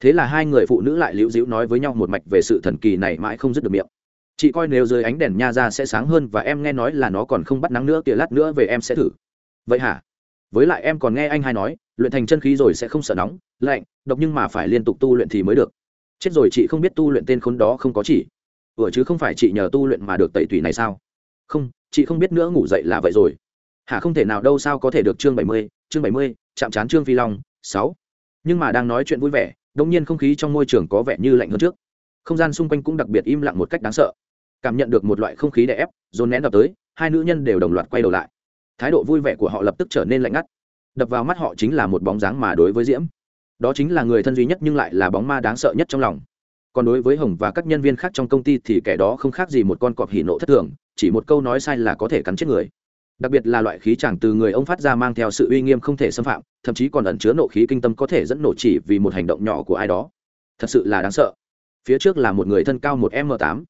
Thế là hai người phụ nữ lại liễu dĩu nói với nhau một mạch về sự thần kỳ này mãi không dứt được miệng chị coi nếu dưới ánh đèn nha ra sẽ sáng hơn và em nghe nói là nó còn không bắt nắng nữa, tia lát nữa về em sẽ thử. Vậy hả? Với lại em còn nghe anh hai nói, luyện thành chân khí rồi sẽ không sợ nóng, lạnh, độc nhưng mà phải liên tục tu luyện thì mới được. Chết rồi chị không biết tu luyện tên khốn đó không có chỉ ủa chứ không phải chị nhờ tu luyện mà được tẩy tủy này sao? Không, chị không biết nữa, ngủ dậy là vậy rồi. Hả không thể nào đâu, sao có thể được chương bảy mươi, chương bảy mươi, chạm trán trương phi long, sáu. Nhưng mà đang nói chuyện vui vẻ đông nhiên không khí trong môi trường có vẻ như lạnh hơn trước. Không gian xung quanh cũng đặc biệt im lặng một cách đáng sợ cảm nhận được một loại không khí đè ép, dồn nén đập tới, hai nữ nhân đều đồng loạt quay đầu lại. Thái độ vui vẻ của họ lập tức trở nên lạnh ngắt. Đập vào mắt họ chính là một bóng dáng mà đối với diễm. Đó chính là người thân duy nhất nhưng lại là bóng ma đáng sợ nhất trong lòng. Còn đối với hồng và các nhân viên khác trong công ty thì kẻ đó không khác gì một con cọp hỉ nộ thất thường, chỉ một câu nói sai là có thể cắn chết người. Đặc biệt là loại khí chẳng từ người ông phát ra mang theo sự uy nghiêm không thể xâm phạm, thậm chí còn ẩn chứa nộ khí kinh tâm có thể dẫn nổ chỉ vì một hành động nhỏ của ai đó. Thật sự là đáng sợ. Phía trước là một người thân cao một m tám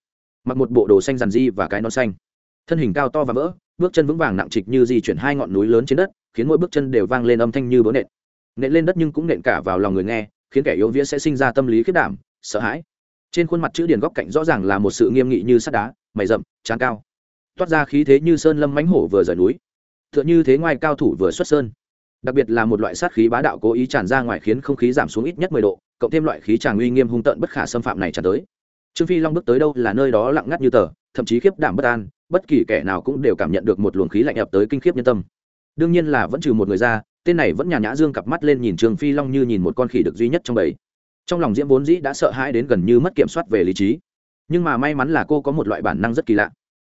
mặc một bộ đồ xanh rằn di và cái nón xanh. Thân hình cao to và vỡ bước chân vững vàng nặng trịch như di chuyển hai ngọn núi lớn trên đất, khiến mỗi bước chân đều vang lên âm thanh như bỡ nện. Nện lên đất nhưng cũng nện cả vào lòng người nghe, khiến kẻ yếu vía sẽ sinh ra tâm lý khiết đảm, sợ hãi. Trên khuôn mặt chữ điển góc cạnh rõ ràng là một sự nghiêm nghị như sắt đá, mày rậm, trán cao. Toát ra khí thế như sơn lâm mánh hổ vừa rời núi. T h ư ợ n như thế ngoài cao thủ vừa xuất sơn. Đặc biệt là một loại sát khí bá đạo cố ý tràn ra ngoài khiến không khí giảm xuống ít nhất mười độ, cộng thêm loại khí tràn uy nghiêm hung tợn bất khả xâm phạm này tràn tới trương phi long bước tới đâu là nơi đó lặng ngắt như tờ, thậm chí khiếp đảm bất an, bất kỳ kẻ nào cũng đều cảm nhận được một luồng khí lạnh ập tới kinh khiếp nhân tâm. Đương nhiên là vẫn trừ một người ra, tên này vẫn nhà nhã dương cặp mắt lên nhìn trường phi long như nhìn một con khỉ được duy nhất trong bầy. Trong lòng diễm vốn dĩ đã sợ hãi đến gần như mất kiểm soát về lý trí. Nhưng mà may mắn là cô có một loại bản năng rất kỳ lạ.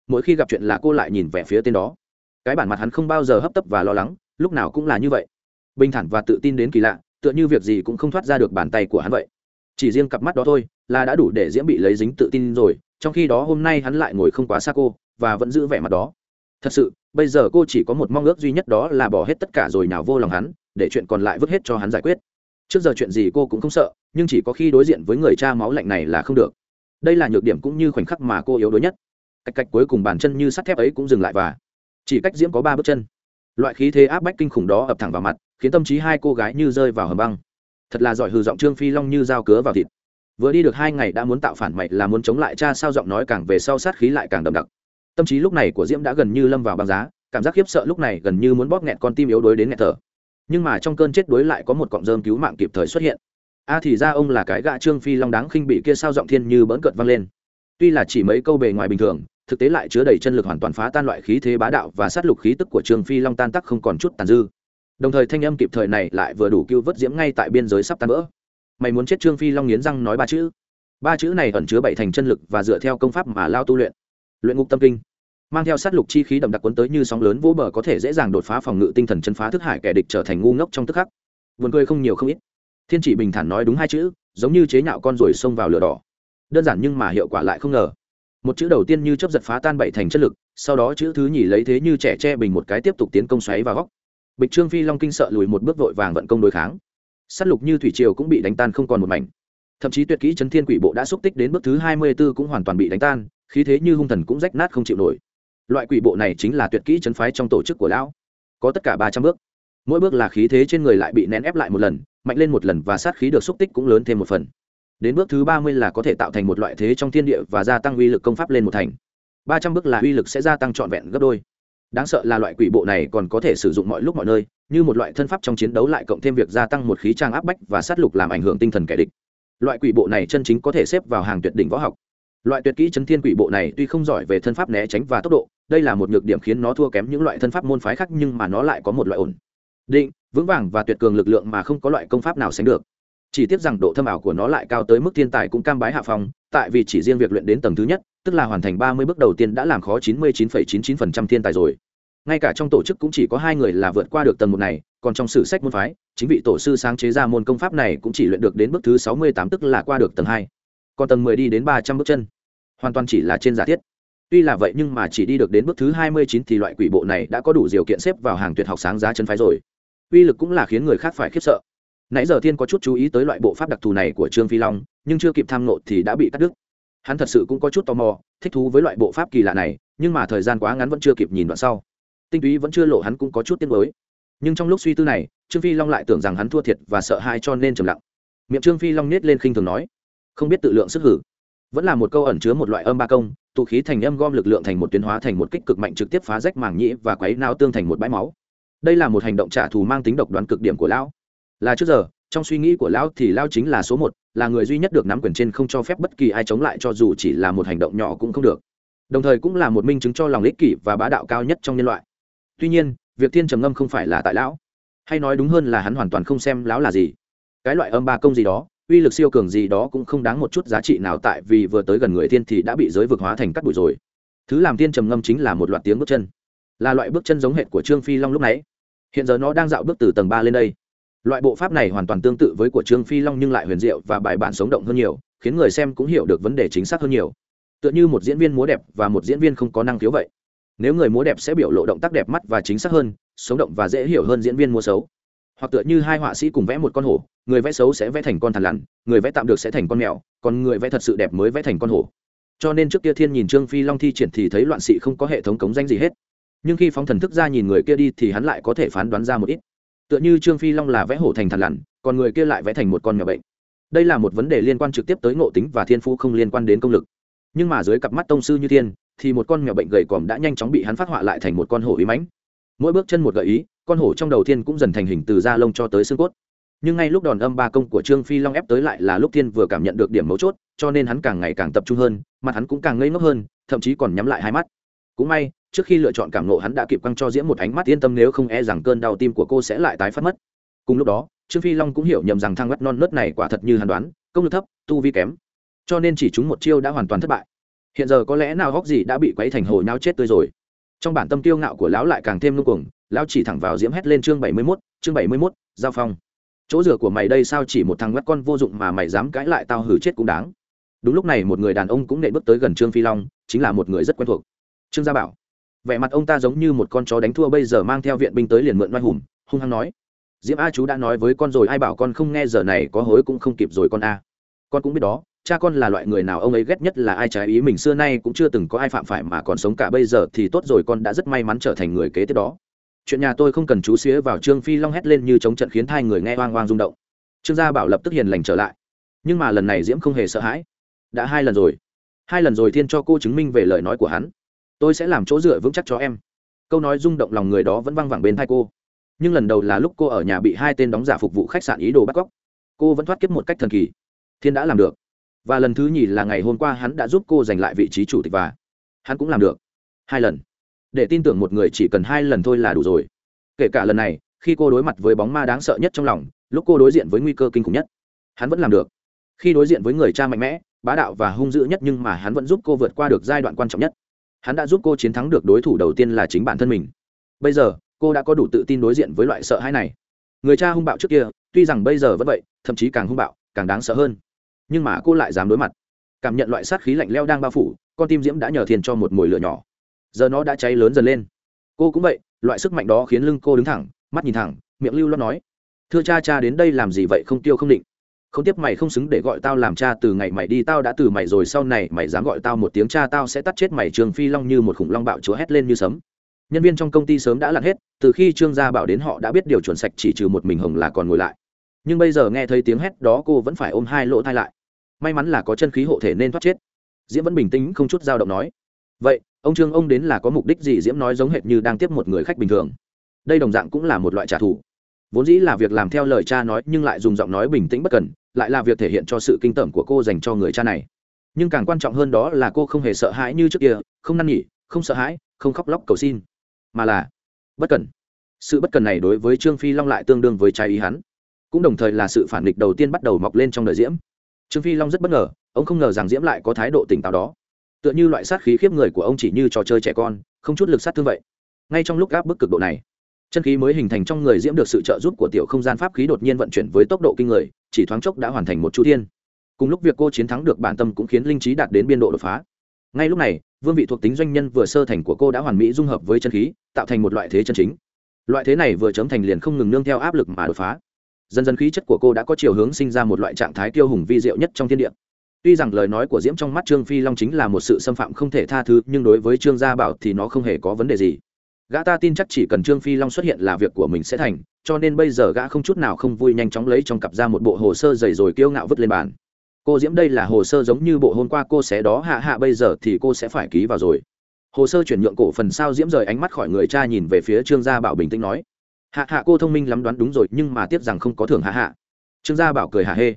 Mỗi khi gặp chuyện là cô lại nhìn về phía tên đó. Cái bản mặt hắn không bao giờ hấp tấp và lo lắng, lúc nào cũng là như vậy. Bình thản và tự tin đến kỳ lạ, tựa như việc gì cũng không thoát ra được bàn tay của hắn vậy. Chỉ riêng cặp mắt đó thôi là đã đủ để diễm bị lấy dính tự tin rồi, trong khi đó hôm nay hắn lại ngồi không quá xa cô, và vẫn giữ vẻ mặt đó. Thật sự, bây giờ cô chỉ có một mong ước duy nhất đó là bỏ hết tất cả rồi nào vô lòng hắn, để chuyện còn lại vứt hết cho hắn giải quyết. Trước giờ chuyện gì cô cũng không sợ, nhưng chỉ có khi đối diện với người cha máu lạnh này là không được. Đây là nhược điểm cũng như khoảnh khắc mà cô yếu đuối nhất. Cách cách cuối cùng bàn chân như sắt thép ấy cũng dừng lại và chỉ cách diễm có ba bước chân. Loại khí thế áp bách kinh khủng đó ập thẳng vào mặt, khiến tâm trí hai cô gái như rơi vào hầm băng. Thật là giỏi hư giọng trương phi long như dao cứa vào thịt vừa đi được hai ngày đã muốn tạo phản mệnh là muốn chống lại cha sao giọng nói càng về sau sát khí lại càng đậm đặc. Tâm trí lúc này của diễm đã gần như lâm vào băng giá, cảm giác khiếp sợ lúc này gần như muốn bóp nghẹt con tim yếu đuối đến nghẹt thở. Nhưng mà trong cơn chết đuối lại có một cọng rơm cứu mạng kịp thời xuất hiện. A thì ra ông là cái gã trương phi long đáng khinh bị kia sao giọng thiên như bỡn cợt vang lên. Tuy là chỉ mấy câu bề ngoài bình thường, thực tế lại chứa đầy chân lực hoàn toàn phá tan loại khí thế bá đạo và sát lục khí tức của trương phi long tan tắc không còn chút tàn dư. Đồng thời thanh âm kịp thời này lại vừa đủ cứu vớt diễm ngay tại biên giới sắp tan vỡ mày muốn chết trương phi long nghiến răng nói ba chữ. Ba chữ này ẩn chứa bảy thành chân lực và dựa theo công pháp mà lao tu luyện. Luyện ngục tâm kinh. Mang theo sát lục chi khí đậm đặc quấn tới như sóng lớn vỗ bờ có thể dễ dàng đột phá phòng ngự tinh thần chân phá thức hải kẻ địch trở thành ngu ngốc trong tức khắc. Vườn cười không nhiều không ít. Thiên chỉ bình thản nói đúng hai chữ, giống như chế nhạo con ruồi xông vào lửa đỏ. Đơn giản nhưng mà hiệu quả lại không ngờ. Một chữ đầu tiên như chấp giật phá tan bảy thành chất lực, sau đó chữ thứ nhì lấy thế như trẻ che bình một cái tiếp tục tiến công xoáy vào góc. Bịch trương phi long kinh sợ lùi một bước vội vàng vận công đối kháng s á t lục như thủy triều cũng bị đánh tan không còn một mảnh. Thậm chí tuyệt kỹ chấn thiên quỷ bộ đã xúc tích đến bước thứ hai mươi b ố cũng hoàn toàn bị đánh tan, khí thế như hung thần cũng rách nát không chịu nổi. Loại quỷ bộ này chính là tuyệt kỹ chấn phái trong tổ chức của lão. Có tất cả ba trăm bước. Mỗi bước là khí thế trên người lại bị nén ép lại một lần, mạnh lên một lần và sát khí được xúc tích cũng lớn thêm một phần. Đến bước thứ ba mươi là có thể tạo thành một loại thế trong thiên địa và gia tăng uy lực công pháp lên một thành. ba trăm bước là uy lực sẽ gia tăng trọn vẹn gấp đôi đáng sợ là loại quỷ bộ này còn có thể sử dụng mọi lúc mọi nơi, như một loại thân pháp trong chiến đấu lại cộng thêm việc gia tăng một khí trang áp bách và sát lục làm ảnh hưởng tinh thần kẻ địch. Loại quỷ bộ này chân chính có thể xếp vào hàng tuyệt đỉnh võ học. Loại tuyệt kỹ chấn thiên quỷ bộ này tuy không giỏi về thân pháp né tránh và tốc độ, đây là một nhược điểm khiến nó thua kém những loại thân pháp môn phái khác nhưng mà nó lại có một loại ổn định, vững vàng và tuyệt cường lực lượng mà không có loại công pháp nào sánh được chỉ tiếc rằng độ thâm ảo của nó lại cao tới mức thiên tài cũng cam bái hạ phong, tại vì chỉ riêng việc luyện đến tầng thứ nhất, tức là hoàn thành ba mươi bước đầu tiên đã làm khó chín mươi chín chín chín phần trăm thiên tài rồi. Ngay cả trong tổ chức cũng chỉ có hai người là vượt qua được tầng một này, còn trong sử sách môn phái, chính vị tổ sư sáng chế ra môn công pháp này cũng chỉ luyện được đến bước thứ sáu mươi tám, tức là qua được tầng hai. Còn tầng mười đi đến ba trăm bước chân. Hoàn toàn chỉ là trên giả thiết. Tuy là vậy nhưng mà chỉ đi được đến bước thứ hai mươi chín thì loại quỷ bộ này đã có đủ điều kiện xếp vào hàng tuyệt học sáng giá chân phái rồi. Uy lực cũng là khiến người khác phải khiếp sợ nãy giờ thiên có chút chú ý tới loại bộ pháp đặc thù này của trương phi long, nhưng chưa kịp tham nộ thì đã bị cắt đứt. Hắn thật sự cũng có chút tò mò, thích thú với loại bộ pháp kỳ lạ này, nhưng mà thời gian quá ngắn vẫn chưa kịp nhìn đoạn sau. Tinh túy vẫn chưa lộ hắn cũng có chút tiếc mới nhưng trong lúc suy tư này, trương phi long lại tưởng rằng hắn thua thiệt và sợ hãi cho nên trầm lặng. Miệng trương phi long nết lên khinh thường nói, không biết tự lượng sức hử. Vẫn là một câu ẩn chứa một loại âm ba công, tụ khí thành âm gom lực lượng thành một tuyến hóa thành một kích cực mạnh trực tiếp phá rách màng nhĩ và quấy nao tương thành một bãi máu. Đây là một hành động trả thù mang tính độc đoán cực điểm của lão là trước giờ, trong suy nghĩ của lão thì lão chính là số một, là người duy nhất được nắm quyền trên không cho phép bất kỳ ai chống lại cho dù chỉ là một hành động nhỏ cũng không được. Đồng thời cũng là một minh chứng cho lòng ích kỷ và bá đạo cao nhất trong nhân loại. Tuy nhiên, việc thiên trầm ngâm không phải là tại lão. Hay nói đúng hơn là hắn hoàn toàn không xem lão là gì. Cái loại âm ba công gì đó, uy lực siêu cường gì đó cũng không đáng một chút giá trị nào tại vì vừa tới gần người thiên thì đã bị giới vực hóa thành cắt bụi rồi. Thứ làm thiên trầm ngâm chính là một loạt tiếng bước chân. Là loại bước chân giống hệt của trương phi long lúc nãy. Hiện giờ nó đang dạo bước từ tầng ba lên đây loại bộ pháp này hoàn toàn tương tự với của trương phi long nhưng lại huyền diệu và bài bản sống động hơn nhiều, khiến người xem cũng hiểu được vấn đề chính xác hơn nhiều. Tựa như một diễn viên múa đẹp và một diễn viên không có năng khiếu vậy. Nếu người múa đẹp sẽ biểu lộ động tác đẹp mắt và chính xác hơn, sống động và dễ hiểu hơn diễn viên múa xấu. Hoặc tựa như hai họa sĩ cùng vẽ một con hổ, người vẽ xấu sẽ vẽ thành con thằn lằn, người vẽ tạm được sẽ thành con mèo, còn người vẽ thật sự đẹp mới vẽ thành con hổ. Cho nên trước kia thiên nhìn trương phi long thi triển thì thấy loạn sĩ không có hệ thống cống danh gì hết. Nhưng khi phóng thần thức ra nhìn người kia đi thì hắn lại có thể phán đoán ra một ít tựa như trương phi long là vẽ hổ thành thằn lằn, còn người kia lại vẽ thành một con nhỏ bệnh. Đây là một vấn đề liên quan trực tiếp tới ngộ tính và thiên phú không liên quan đến công lực. Nhưng mà dưới cặp mắt tông sư như thiên, thì một con mèo bệnh gầy còm đã nhanh chóng bị hắn phát họa lại thành một con hổ ý mãnh. Mỗi bước chân một gợi ý, con hổ trong đầu thiên cũng dần thành hình từ da lông cho tới xương cốt. Nhưng ngay lúc đòn âm ba công của trương phi long ép tới lại là lúc thiên vừa cảm nhận được điểm mấu chốt, cho nên hắn càng ngày càng tập trung hơn, mặt hắn cũng càng ngây ngốc hơn, thậm chí còn nhắm lại hai mắt. Cũng may trước khi lựa chọn cảm nộ hắn đã kịp căng cho diễm một ánh mắt yên tâm nếu không e rằng cơn đau tim của cô sẽ lại tái phát mất. Cùng lúc đó, trương phi long cũng hiểu nhầm rằng thang mắt non nớt này quả thật như hắn đoán, công lực thấp, tu vi kém. Cho nên chỉ chúng một chiêu đã hoàn toàn thất bại. Hiện giờ có lẽ nào góc gì đã bị quấy thành hồ nhau chết tươi rồi. Trong bản tâm tiêu ngạo của lão lại càng thêm ngưng cuồng, lão chỉ thẳng vào diễm hét lên chương bảy mươi mốt, chương bảy mươi mốt, giao phong. Chỗ rửa của mày đây sao chỉ một thằng mắt con vô dụng mà mày dám cãi lại tao hử chết cũng đáng. Đúng lúc này một người đàn ông cũng nệ bước tới gần trương phi long, chính là một người rất quen thuộc. Trương gia bảo vẻ mặt ông ta giống như một con chó đánh thua, bây giờ mang theo viện binh tới liền mượn oai hùng, hung hăng nói. Diễm a chú đã nói với con rồi, ai bảo con không nghe giờ này, có hối cũng không kịp rồi con a. Con cũng biết đó, cha con là loại người nào, ông ấy ghét nhất là ai trái ý mình, xưa nay cũng chưa từng có ai phạm phải mà còn sống cả, bây giờ thì tốt rồi, con đã rất may mắn trở thành người kế tiếp đó. Chuyện nhà tôi không cần chú xía vào trương phi long hét lên như chống trận khiến hai người nghe oang oang rung động. Trương gia bảo lập tức hiền lành trở lại. Nhưng mà lần này diễm không hề sợ hãi. Đã hai lần rồi. Hai lần rồi thiên cho cô chứng minh về lời nói của hắn tôi sẽ làm chỗ dựa vững chắc cho em. Câu nói rung động lòng người đó vẫn văng vẳng bên thai cô. Nhưng lần đầu là lúc cô ở nhà bị hai tên đóng giả phục vụ khách sạn ý đồ bắt cóc. Cô vẫn thoát kiếp một cách thần kỳ. Thiên đã làm được. Và lần thứ nhì là ngày hôm qua hắn đã giúp cô giành lại vị trí chủ tịch và hắn cũng làm được. Hai lần. Để tin tưởng một người chỉ cần hai lần thôi là đủ rồi. Kể cả lần này, khi cô đối mặt với bóng ma đáng sợ nhất trong lòng, lúc cô đối diện với nguy cơ kinh khủng nhất, hắn vẫn làm được. Khi đối diện với người cha mạnh mẽ, bá đạo và hung dữ nhất nhưng mà hắn vẫn giúp cô vượt qua được giai đoạn quan trọng nhất hắn đã giúp cô chiến thắng được đối thủ đầu tiên là chính bản thân mình. Bây giờ, cô đã có đủ tự tin đối diện với loại sợ hãi này. Người cha hung bạo trước kia, tuy rằng bây giờ vẫn vậy, thậm chí càng hung bạo, càng đáng sợ hơn. Nhưng mà cô lại dám đối mặt. Cảm nhận loại sát khí lạnh leo đang bao phủ, con tim diễm đã nhờ thiền cho một mồi lửa nhỏ. Giờ nó đã cháy lớn dần lên. Cô cũng vậy, loại sức mạnh đó khiến lưng cô đứng thẳng, mắt nhìn thẳng, miệng lưu lo nói, thưa cha cha đến đây làm gì vậy? Không tiêu không định không tiếp mày không xứng để gọi tao làm cha, từ ngày mày đi tao đã từ mày rồi, sau này mày dám gọi tao một tiếng cha, tao sẽ tắt chết mày. Trường phi long như một khủng long bạo chúa hét lên như sấm. Nhân viên trong công ty sớm đã lặn hết, từ khi trương gia bảo đến họ đã biết điều chuẩn sạch, chỉ trừ một mình hồng là còn ngồi lại. Nhưng bây giờ nghe thấy tiếng hét đó, cô vẫn phải ôm hai lỗ thai lại. May mắn là có chân khí hộ thể nên thoát chết. Diễm vẫn bình tĩnh, không chút dao động nói. Vậy, ông trương, ông đến là có mục đích gì? Diễm nói giống hệt như đang tiếp một người khách bình thường. Đây đồng dạng cũng là một loại trả thù vốn dĩ là việc làm theo lời cha nói, nhưng lại dùng giọng nói bình tĩnh bất cần, lại là việc thể hiện cho sự kinh tởm của cô dành cho người cha này. Nhưng càng quan trọng hơn đó là cô không hề sợ hãi như trước kia, không năn nỉ, không sợ hãi, không khóc lóc cầu xin, mà là bất cần. Sự bất cần này đối với trương phi long lại tương đương với trái ý hắn. Cũng đồng thời là sự phản nghịch đầu tiên bắt đầu mọc lên trong đời diễm. Trương phi long rất bất ngờ, ông không ngờ rằng diễm lại có thái độ tỉnh táo đó. Tựa như loại sát khí khiếp người của ông chỉ như trò chơi trẻ con, không chút lực sát thương vậy. Ngay trong lúc gáp bức cực độ này chân khí mới hình thành trong người diễm được sự trợ giúp của tiểu không gian pháp khí đột nhiên vận chuyển với tốc độ kinh người, chỉ thoáng chốc đã hoàn thành một chu thiên. Cùng lúc việc cô chiến thắng được bản tâm cũng khiến linh trí đạt đến biên độ đột phá. Ngay lúc này, vương vị thuộc tính doanh nhân vừa sơ thành của cô đã hoàn mỹ dung hợp với chân khí, tạo thành một loại thế chân chính. Loại thế này vừa chấm thành liền không ngừng nương theo áp lực mà đột phá. Dần dần khí chất của cô đã có chiều hướng sinh ra một loại trạng thái tiêu hùng vi diệu nhất trong thiên địa. Tuy rằng lời nói của diễm trong mắt trương phi long chính là một sự xâm phạm không thể tha thứ, nhưng đối với trương gia bảo thì nó không hề có vấn đề gì gã ta tin chắc chỉ cần trương phi long xuất hiện là việc của mình sẽ thành, cho nên bây giờ gã không chút nào không vui nhanh chóng lấy trong cặp ra một bộ hồ sơ dày rồi kiêu ngạo vứt lên bàn. Cô diễm đây là hồ sơ giống như bộ hôm qua cô sẽ đó, hạ hạ bây giờ thì cô sẽ phải ký vào rồi. Hồ sơ chuyển nhượng cổ phần sao diễm rời ánh mắt khỏi người cha nhìn về phía trương gia bảo bình tĩnh nói. Hạ hạ cô thông minh lắm đoán đúng rồi, nhưng mà tiếc rằng không có thưởng hạ hạ. Trương gia bảo cười hạ hê.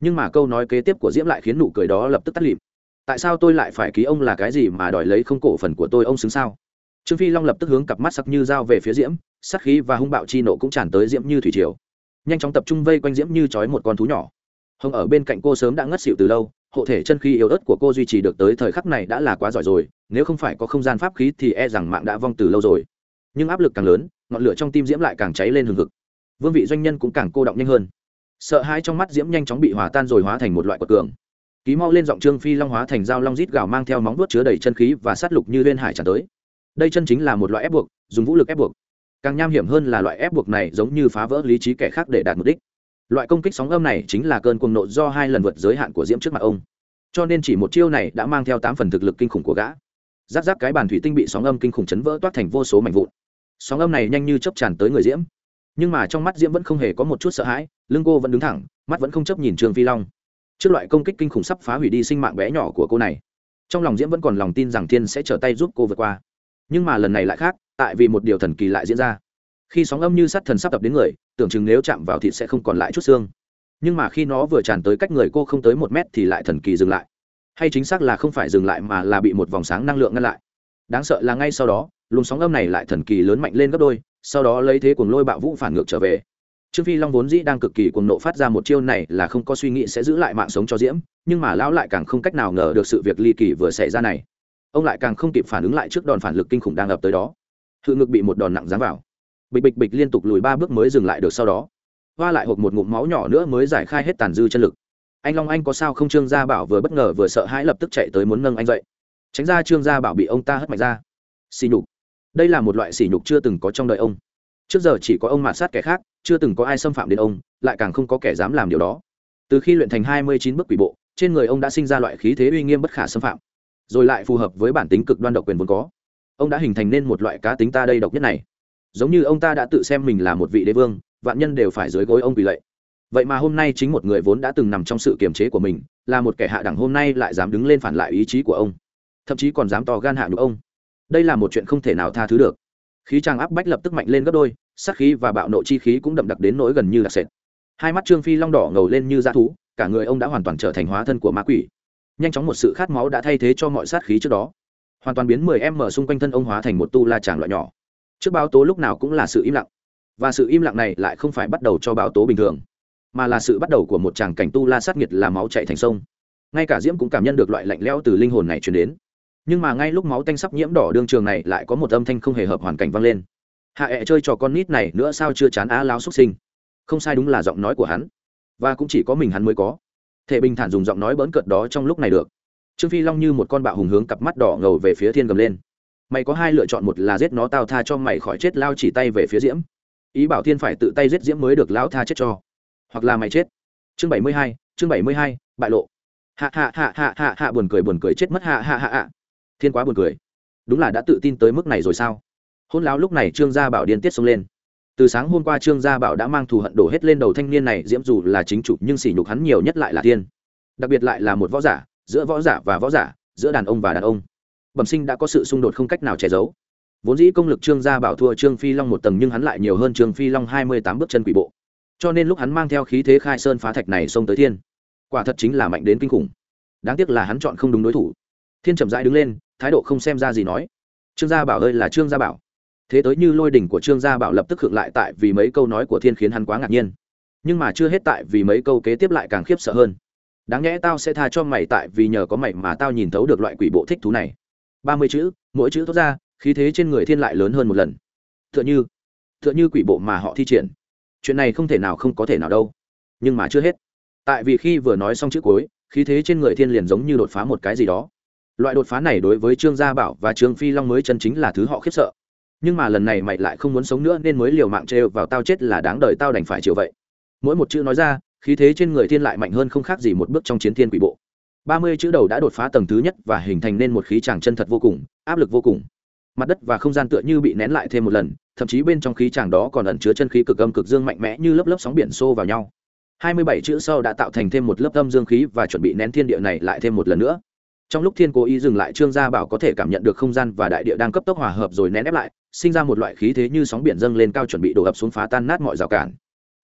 Nhưng mà câu nói kế tiếp của diễm lại khiến nụ cười đó lập tức tắt lịm. Tại sao tôi lại phải ký ông là cái gì mà đòi lấy không cổ phần của tôi, ông xứng sao? Trương phi long lập tức hướng cặp mắt sắc như dao về phía diễm sắc khí và hung bạo chi nộ cũng tràn tới diễm như thủy triều. Nhanh chóng tập trung vây quanh diễm như trói một con thú nhỏ. Hồng ở bên cạnh cô sớm đã ngất xịu từ lâu, hộ thể chân khí yếu ớt của cô duy trì được tới thời khắc này đã là quá giỏi rồi, nếu không phải có không gian pháp khí thì e rằng mạng đã vong từ lâu rồi. Nhưng áp lực càng lớn, ngọn lửa trong tim diễm lại càng cháy lên hừng hực. Vương vị doanh nhân cũng càng cô động nhanh hơn. Sợ hãi trong mắt diễm nhanh chóng bị hòa tan rồi hóa thành một loại quật cường. Ký mau lên giọng trương phi long hóa thành dao long rít gào mang theo móng vuốt chứa đầy chân khí và sát lục như liên hải tràn tới đây chân chính là một loại ép buộc, dùng vũ lực ép buộc. Càng nham hiểm hơn là loại ép buộc này giống như phá vỡ lý trí kẻ khác để đạt mục đích. Loại công kích sóng âm này chính là cơn cuồng nộ do hai lần vượt giới hạn của diễm trước mặt ông. Cho nên chỉ một chiêu này đã mang theo tám phần thực lực kinh khủng của gã. Giáp giáp cái bàn thủy tinh bị sóng âm kinh khủng chấn vỡ toát thành vô số mảnh vụn. Sóng âm này nhanh như chớp tràn tới người diễm. Nhưng mà trong mắt diễm vẫn không hề có một chút sợ hãi, lưng cô vẫn đứng thẳng, mắt vẫn không chấp nhìn trương phi long. Trước loại công kích kinh khủng sắp phá hủy đi sinh mạng bé nhỏ của cô này. Trong lòng diễm vẫn còn lòng tin rằng thiên sẽ trở tay giúp cô vượt qua nhưng mà lần này lại khác, tại vì một điều thần kỳ lại diễn ra. Khi sóng âm như sắt thần sắp tập đến người, tưởng chừng nếu chạm vào thịt sẽ không còn lại chút xương. Nhưng mà khi nó vừa tràn tới cách người cô không tới một mét thì lại thần kỳ dừng lại. Hay chính xác là không phải dừng lại mà là bị một vòng sáng năng lượng ngăn lại. Đáng sợ là ngay sau đó, luồng sóng âm này lại thần kỳ lớn mạnh lên gấp đôi, sau đó lấy thế cuồng lôi bạo vũ phản ngược trở về. Trương phi long vốn dĩ đang cực kỳ cuồng nộ phát ra một chiêu này là không có suy nghĩ sẽ giữ lại mạng sống cho diễm, nhưng mà lão lại càng không cách nào ngờ được sự việc ly kỳ vừa xảy ra này ông lại càng không kịp phản ứng lại trước đòn phản lực kinh khủng đang ập tới đó. Hự ngực bị một đòn nặng giáng vào. Bịch bịch bịch liên tục lùi ba bước mới dừng lại được sau đó. Hoa lại hộp một ngụm máu nhỏ nữa mới giải khai hết tàn dư chân lực. Anh long anh có sao không? Trương gia bảo vừa bất ngờ vừa sợ hãi lập tức chạy tới muốn nâng anh dậy. Tránh ra, trương gia bảo bị ông ta hất mạnh ra. Xỉ nhục. Đây là một loại sỉ nhục chưa từng có trong đời ông. Trước giờ chỉ có ông mạt sát kẻ khác, chưa từng có ai xâm phạm đến ông, lại càng không có kẻ dám làm điều đó. Từ khi luyện thành hai mươi chín bước quỷ bộ, trên người ông đã sinh ra loại khí thế uy nghiêm bất khả xâm phạm rồi lại phù hợp với bản tính cực đoan độc quyền vốn có. Ông đã hình thành nên một loại cá tính ta đây độc nhất này. Giống như ông ta đã tự xem mình là một vị đế vương, vạn nhân đều phải dưới gối ông quỳ lệ vậy mà hôm nay chính một người vốn đã từng nằm trong sự kiềm chế của mình, là một kẻ hạ đẳng hôm nay lại dám đứng lên phản lại ý chí của ông. Thậm chí còn dám to gan hạ nhục ông. Đây là một chuyện không thể nào tha thứ được. Khí tràng áp bách lập tức mạnh lên gấp đôi, sát khí và bạo nộ chi khí cũng đậm đặc đến nỗi gần như đặc sệt. Hai mắt trương phi long đỏ ngầu lên như dã thú, cả người ông đã hoàn toàn trở thành hóa thân của ma quỷ nhanh chóng một sự khát máu đã thay thế cho mọi sát khí trước đó. Hoàn toàn biến mười em mở xung quanh thân ông hóa thành một tu la tràng loại nhỏ. Trước báo tố lúc nào cũng là sự im lặng. Và sự im lặng này lại không phải bắt đầu cho báo tố bình thường, mà là sự bắt đầu của một tràng cảnh tu la sát nghiệt là máu chạy thành sông. Ngay cả diễm cũng cảm nhận được loại lạnh lẽo từ linh hồn này truyền đến. Nhưng mà ngay lúc máu tanh sắp nhiễm đỏ đương trường này lại có một âm thanh không hề hợp hoàn cảnh vang lên. Hạ ẹ chơi trò con nít này nữa sao chưa chán á lao xuất sinh. Không sai đúng là giọng nói của hắn. Và cũng chỉ có mình hắn mới có thể bình thản dùng giọng nói bỡn cợt đó trong lúc này được. Trương phi long như một con bạo hùng hướng cặp mắt đỏ ngầu về phía thiên gầm lên. Mày có hai lựa chọn, một là giết nó tao tha cho mày khỏi chết lao chỉ tay về phía diễm. Ý bảo thiên phải tự tay giết diễm mới được lão tha chết cho. Hoặc là mày chết. Chương bảy mươi hai, chương bảy mươi hai, bại lộ. Hạ hạ hạ hạ hạ hạ, buồn cười buồn cười, chết mất, hạ hạ hạ hạ. Thiên quá buồn cười. Đúng là đã tự tin tới mức này rồi sao? Hôn láo lúc này trương gia bảo điên tiết xông lên từ sáng hôm qua trương gia bảo đã mang thù hận đổ hết lên đầu thanh niên này, diễm dù là chính chủ nhưng sỉ nhục hắn nhiều nhất lại là thiên đặc biệt lại là một võ giả, giữa võ giả và võ giả, giữa đàn ông và đàn ông. Bẩm sinh đã có sự xung đột không cách nào che giấu. Vốn dĩ công lực trương gia bảo thua trương phi long một tầng nhưng hắn lại nhiều hơn trương phi long hai mươi tám bước chân quỷ bộ. Cho nên lúc hắn mang theo khí thế khai sơn phá thạch này xông tới thiên, quả thật chính là mạnh đến kinh khủng. Đáng tiếc là hắn chọn không đúng đối thủ. Thiên chậm rãi đứng lên, thái độ không xem ra gì nói. Trương gia bảo ơi là trương gia bảo thế tới như lôi đỉnh của trương gia bảo lập tức hưởng lại tại vì mấy câu nói của thiên khiến hắn quá ngạc nhiên. Nhưng mà chưa hết tại vì mấy câu kế tiếp lại càng khiếp sợ hơn. Đáng nhẽ tao sẽ tha cho mày tại vì nhờ có mày mà tao nhìn thấu được loại quỷ bộ thích thú này. Ba mươi chữ, mỗi chữ thốt ra, khí thế trên người thiên lại lớn hơn một lần. T h ư ợ n h ư t h ư ợ n h ư quỷ bộ mà họ thi triển. Chuyện này không thể nào không có thể nào đâu. Nhưng mà chưa hết. Tại vì khi vừa nói xong chữ cuối, khí thế trên người thiên liền giống như đột phá một cái gì đó. Loại đột phá này đối với trương gia bảo và trương phi long mới chân chính là thứ họ khiếp sợ nhưng mà lần này mày lại không muốn sống nữa nên mới liều mạng trêu vào tao chết là đáng đời tao đành phải chịu vậy. Mỗi một chữ nói ra, khí thế trên người thiên lại mạnh hơn không khác gì một bước trong chiến thiên quỷ bộ. Ba mươi chữ đầu đã đột phá tầng thứ nhất và hình thành nên một khí chàng chân thật vô cùng, áp lực vô cùng. Mặt đất và không gian tựa như bị nén lại thêm một lần, thậm chí bên trong khí chàng đó còn ẩn chứa chân khí cực âm cực dương mạnh mẽ như lớp lớp sóng biển xô vào nhau. Hai mươi bảy chữ sau đã tạo thành thêm một lớp âm dương khí và chuẩn bị nén thiên địa này lại thêm một lần nữa. Trong lúc thiên cố ý dừng lại, trương gia bảo có thể cảm nhận được không gian và đại địa đang cấp tốc hòa hợp rồi nén ép lại sinh ra một loại khí thế như sóng biển dâng lên cao chuẩn bị đổ ập xuống phá tan nát mọi rào cản.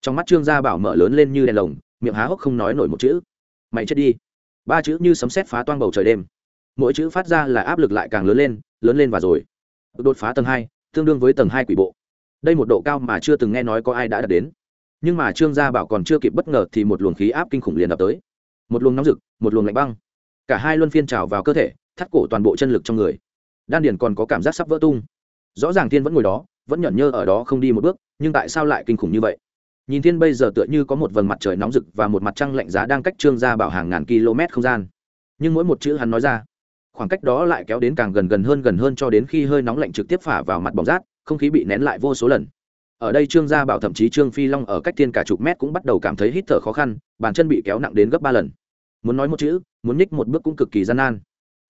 Trong mắt trương gia bảo mở lớn lên như đèn lồng, miệng há hốc không nói nổi một chữ. Mày chết đi. Ba chữ như sấm sét phá toang bầu trời đêm. Mỗi chữ phát ra là áp lực lại càng lớn lên lớn lên và rồi. Đột phá tầng hai, tương đương với tầng hai quỷ bộ. Đây một độ cao mà chưa từng nghe nói có ai đã đạt đến. Nhưng mà trương gia bảo còn chưa kịp bất ngờ thì một luồng khí áp kinh khủng liền đập tới. Một luồng nóng rực, một luồng lạnh băng. Cả hai luân phiên trào vào cơ thể, thắt cổ toàn bộ chân lực trong người. Đan điền còn có cảm giác sắp vỡ tung rõ ràng thiên vẫn ngồi đó, vẫn nhẫn nhơ ở đó không đi một bước, nhưng tại sao lại kinh khủng như vậy? Nhìn thiên bây giờ tựa như có một vầng mặt trời nóng rực và một mặt trăng lạnh giá đang cách trương gia bảo hàng ngàn km không gian. Nhưng mỗi một chữ hắn nói ra, khoảng cách đó lại kéo đến càng gần gần hơn gần hơn cho đến khi hơi nóng lạnh trực tiếp phả vào mặt bóng rát, không khí bị nén lại vô số lần. Ở đây trương gia bảo thậm chí trương phi long ở cách thiên cả chục mét cũng bắt đầu cảm thấy hít thở khó khăn, bàn chân bị kéo nặng đến gấp ba lần. Muốn nói một chữ, muốn nhích một bước cũng cực kỳ gian nan.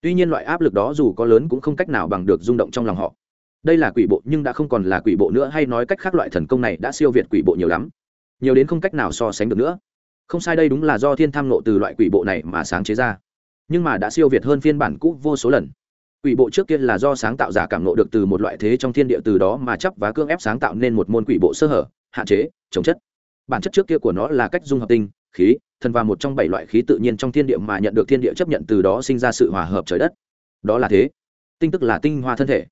Tuy nhiên loại áp lực đó dù có lớn cũng không cách nào bằng được rung động trong lòng họ đây là quỷ bộ nhưng đã không còn là quỷ bộ nữa hay nói cách khác loại thần công này đã siêu việt quỷ bộ nhiều lắm. Nhiều đến không cách nào so sánh được nữa. Không sai đây đúng là do thiên tham nộ từ loại quỷ bộ này mà sáng chế ra. Nhưng mà đã siêu việt hơn phiên bản cũ vô số lần. Quỷ bộ trước kia là do sáng tạo giả cảm nộ được từ một loại thế trong thiên địa từ đó mà chấp và cương ép sáng tạo nên một môn quỷ bộ sơ hở, hạn chế, chống chất. Bản chất trước kia của nó là cách dung hợp tinh, khí, thần và một trong bảy loại khí tự nhiên trong thiên địa mà nhận được thiên địa chấp nhận từ đó sinh ra sự hòa hợp trời đất. Đó là thế. Tinh tức là tinh hoa thân thể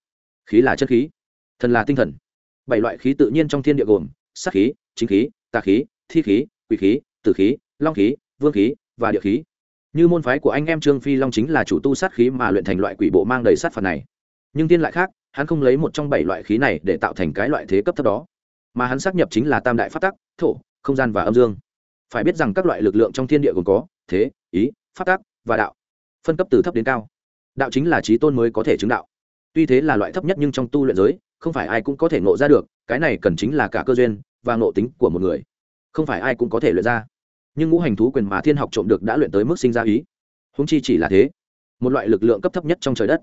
khí là chất khí, thần là tinh thần. Bảy loại khí tự nhiên trong thiên địa gồm sắc khí, chính khí, tà khí, thi khí, quỷ khí, tử khí, long khí, vương khí và địa khí. Như môn phái của anh em trương phi long chính là chủ tu sát khí mà luyện thành loại quỷ bộ mang đầy sát phạt này. Nhưng tiên lại khác, hắn không lấy một trong bảy loại khí này để tạo thành cái loại thế cấp thấp đó. Mà hắn xác nhập chính là tam đại phát tắc, thổ, không gian và âm dương. Phải biết rằng các loại lực lượng trong thiên địa gồm có, thế, ý phát tắc và đạo, phân cấp từ thấp đến cao. Đạo chính là trí tôn mới có thể chứng đạo tuy thế là loại thấp nhất nhưng trong tu luyện giới, không phải ai cũng có thể ngộ ra được, cái này cần chính là cả cơ duyên và ngộ tính của một người. Không phải ai cũng có thể luyện ra. Nhưng ngũ hành thú quyền mà thiên học trộm được đã luyện tới mức sinh ra ý. Húng chi chỉ là thế. Một loại lực lượng cấp thấp nhất trong trời đất.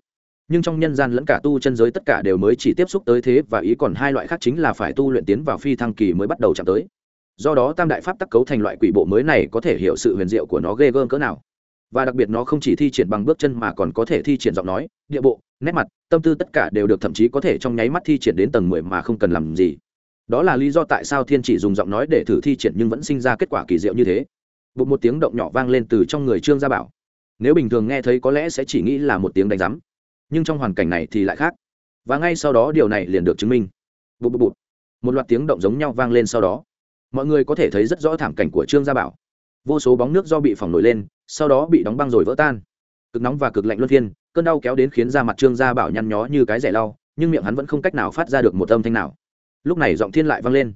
Nhưng trong nhân gian lẫn cả tu chân giới tất cả đều mới chỉ tiếp xúc tới thế và ý, còn hai loại khác chính là phải tu luyện tiến vào phi thăng kỳ mới bắt đầu chạm tới. Do đó tam đại pháp tắc cấu thành loại quỷ bộ mới này có thể hiểu sự huyền diệu của nó ghê gớm cỡ nào và đặc biệt nó không chỉ thi triển bằng bước chân mà còn có thể thi triển giọng nói, địa bộ, nét mặt, tâm tư tất cả đều được thậm chí có thể trong nháy mắt thi triển đến tầng mười mà không cần làm gì. Đó là lý do tại sao thiên chỉ dùng giọng nói để thử thi triển nhưng vẫn sinh ra kết quả kỳ diệu như thế. Bụng một tiếng động nhỏ vang lên từ trong người trương gia bảo. Nếu bình thường nghe thấy có lẽ sẽ chỉ nghĩ là một tiếng đánh rắm nhưng trong hoàn cảnh này thì lại khác. Và ngay sau đó điều này liền được chứng minh. Bụt bụt bụt một loạt tiếng động giống nhau vang lên sau đó. Mọi người có thể thấy rất rõ thảm cảnh của trương gia bảo vô số bóng nước do bị phỏng nổi lên, sau đó bị đóng băng rồi vỡ tan. Cực nóng và cực lạnh luân phiên, cơn đau kéo đến khiến da mặt trương gia bảo nhăn nhó như cái rẻ lau, nhưng miệng hắn vẫn không cách nào phát ra được một âm thanh nào. Lúc này giọng thiên lại vang lên.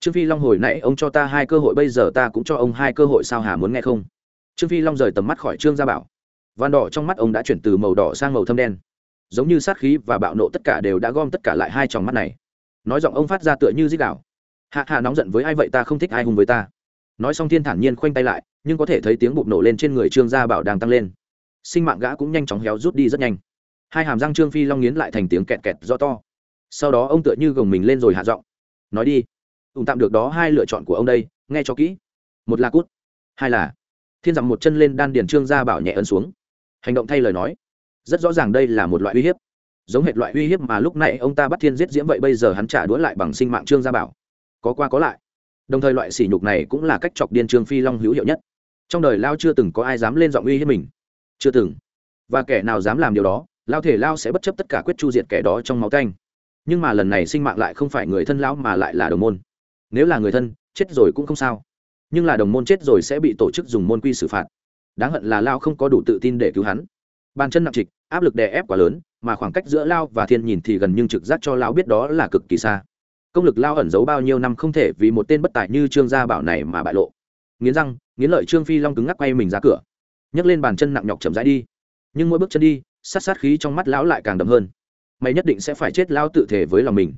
Trương phi long hồi nãy ông cho ta hai cơ hội, bây giờ ta cũng cho ông hai cơ hội, sao hà muốn nghe không? Trương phi long rời tầm mắt khỏi trương gia bảo. Van đỏ trong mắt ông đã chuyển từ màu đỏ sang màu thâm đen. Giống như sát khí và bạo nộ tất cả đều đã gom tất cả lại hai tròng mắt này. Nói giọng ông phát ra tựa như dích đạo. Hạ hạ, nóng giận với ai vậy? Ta không thích ai hùng với ta nói xong thiên thản nhiên khoanh tay lại, nhưng có thể thấy tiếng bụt nổ lên trên người trương gia bảo đang tăng lên. Sinh mạng gã cũng nhanh chóng héo rút đi rất nhanh. Hai hàm răng trương phi long nghiến lại thành tiếng kẹt kẹt do to. Sau đó ông tựa như gồng mình lên rồi hạ giọng. Nói đi ủng tạm được đó hai lựa chọn của ông đây, nghe cho kỹ. Một là cút, hai là thiên dặm một chân lên đan điền trương gia bảo nhẹ ấn xuống. Hành động thay lời nói. Rất rõ ràng đây là một loại uy hiếp. Giống hệt loại uy hiếp mà lúc nãy ông ta bắt thiên giết diễm vậy bây giờ hắn trả đũa lại bằng sinh mạng trương gia bảo. Có qua có lại đồng thời loại sỉ nhục này cũng là cách chọc điên trương phi long hữu hiệu nhất. Trong đời lao chưa từng có ai dám lên giọng uy hiếp mình. Chưa từng. Và kẻ nào dám làm điều đó, lao thể lao sẽ bất chấp tất cả quyết chu diệt kẻ đó trong máu canh nhưng mà lần này sinh mạng lại không phải người thân lão mà lại là đồng môn. Nếu là người thân, chết rồi cũng không sao. Nhưng là đồng môn chết rồi sẽ bị tổ chức dùng môn quy xử phạt. Đáng hận là lao không có đủ tự tin để cứu hắn. Bàn chân nặng trịch, áp lực đè ép quá lớn, mà khoảng cách giữa lao và thiên nhìn thì gần nhưng trực giác cho lao biết đó là cực kỳ xa công lực lao ẩn giấu bao nhiêu năm không thể vì một tên bất tài như trương gia bảo này mà bại lộ. Nghiến răng, nghiến lợi trương phi long cứng ngắc quay mình ra cửa. Nhấc lên bàn chân nặng nhọc chậm rãi đi. Nhưng mỗi bước chân đi, sát sát khí trong mắt lão lại càng đậm hơn. Mày nhất định sẽ phải chết lao tự thể với lòng mình.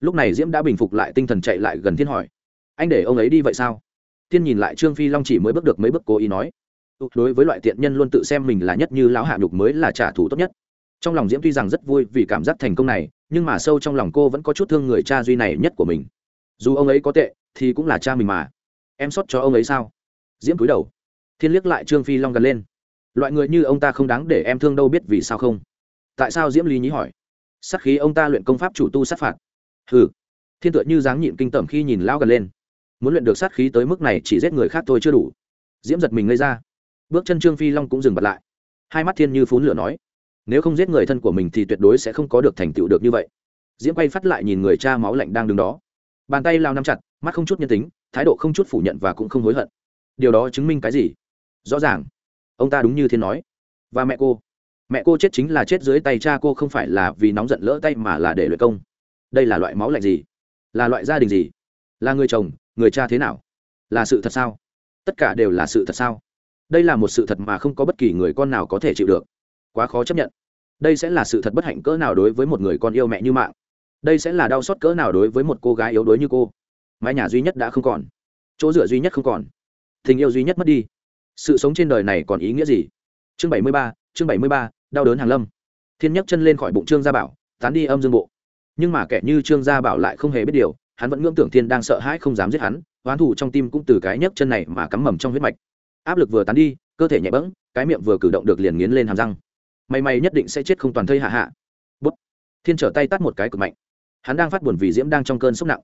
Lúc này diễm đã bình phục lại tinh thần chạy lại gần thiên hỏi. Anh để ông ấy đi vậy sao? Thiên nhìn lại trương phi long chỉ mới bước được mấy bước cố ý nói. Ừ, đối với loại tiện nhân luôn tự xem mình là nhất như lão hạ nhục mới là trả thù tốt nhất. Trong lòng diễm tuy rằng rất vui vì cảm giác thành công này nhưng mà sâu trong lòng cô vẫn có chút thương người cha duy này nhất của mình. Dù ông ấy có tệ, thì cũng là cha mình mà. Em xót cho ông ấy sao? Diễm cúi đầu. Thiên liếc lại trương phi long gần lên. Loại người như ông ta không đáng để em thương đâu biết vì sao không? Tại sao diễm lý nhí hỏi? Sắc khí ông ta luyện công pháp chủ tu sát phạt. Hừ. Thiên tựa như dáng nhịn kinh tởm khi nhìn lão gần lên. Muốn luyện được sát khí tới mức này chỉ giết người khác thôi chưa đủ. Diễm giật mình ngây ra. Bước chân trương phi long cũng dừng bật lại. Hai mắt thiên như phún lửa nói nếu không giết người thân của mình thì tuyệt đối sẽ không có được thành tựu được như vậy. Diễm quay phát lại nhìn người cha máu lạnh đang đứng đó. Bàn tay lao nắm chặt, mắt không chút nhân tính, thái độ không chút phủ nhận và cũng không hối hận. Điều đó chứng minh cái gì? Rõ ràng. Ông ta đúng như thiên nói. Và mẹ cô. Mẹ cô chết chính là chết dưới tay cha cô không phải là vì nóng giận lỡ tay mà là để luyện công. Đây là loại máu lạnh gì? Là loại gia đình gì? Là người chồng, người cha thế nào? Là sự thật sao? Tất cả đều là sự thật sao? Đây là một sự thật mà không có bất kỳ người con nào có thể chịu được. Quá khó chấp nhận đây sẽ là sự thật bất hạnh cỡ nào đối với một người con yêu mẹ như mạng. Đây sẽ là đau xót cỡ nào đối với một cô gái yếu đuối như cô. Mái nhà duy nhất đã không còn. Chỗ dựa duy nhất không còn. Tình yêu duy nhất mất đi. Sự sống trên đời này còn ý nghĩa gì? Chương bảy mươi ba, chương bảy mươi ba, đau đớn hàng lâm. Thiên nhấc chân lên khỏi bụng trương gia bảo, tán đi âm dương bộ. Nhưng mà kẻ như trương gia bảo lại không hề biết điều, hắn vẫn ngưỡng tưởng thiên đang sợ hãi không dám giết hắn, oán thủ trong tim cũng từ cái nhấc chân này mà cắm mầm trong huyết mạch. Áp lực vừa tán đi, cơ thể nhẹ bẫng, cái miệng vừa cử động được liền nghiến lên hàm răng may may nhất định sẽ chết không toàn thây hạ hạ. Bút. Thiên trở tay tắt một cái cực mạnh. Hắn đang phát buồn vì diễm đang trong cơn sốc nặng.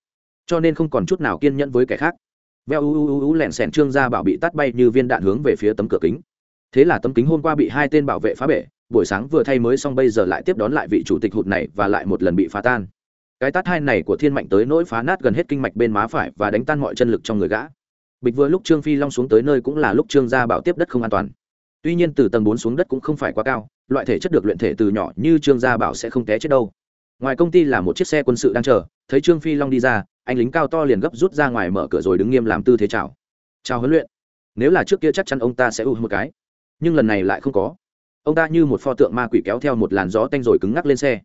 Cho nên không còn chút nào kiên nhẫn với kẻ khác. Veo u u u lẹn xẹn trương ra bảo bị tắt bay như viên đạn hướng về phía tấm cửa kính. Thế là tấm kính hôm qua bị hai tên bảo vệ phá bể, buổi sáng vừa thay mới xong bây giờ lại tiếp đón lại vị chủ tịch hụt này và lại một lần bị phá tan. Cái tát hai này của thiên mạnh tới nỗi phá nát gần hết kinh mạch bên má phải và đánh tan mọi chân lực trong người gã. Bịch vừa lúc trương phi long xuống tới nơi cũng là lúc trương gia bảo tiếp đất không an toàn. Tuy nhiên từ tầng bốn xuống đất cũng không phải quá cao loại thể chất được luyện thể từ nhỏ như trương gia bảo sẽ không té chết đâu. Ngoài công ty là một chiếc xe quân sự đang chờ, thấy trương phi long đi ra, anh lính cao to liền gấp rút ra ngoài mở cửa rồi đứng nghiêm làm tư thế chào. Chào huấn luyện. Nếu là trước kia chắc chắn ông ta sẽ ụt một cái. Nhưng lần này lại không có. Ông ta như một pho tượng ma quỷ kéo theo một làn gió tanh rồi cứng ngắc lên xe.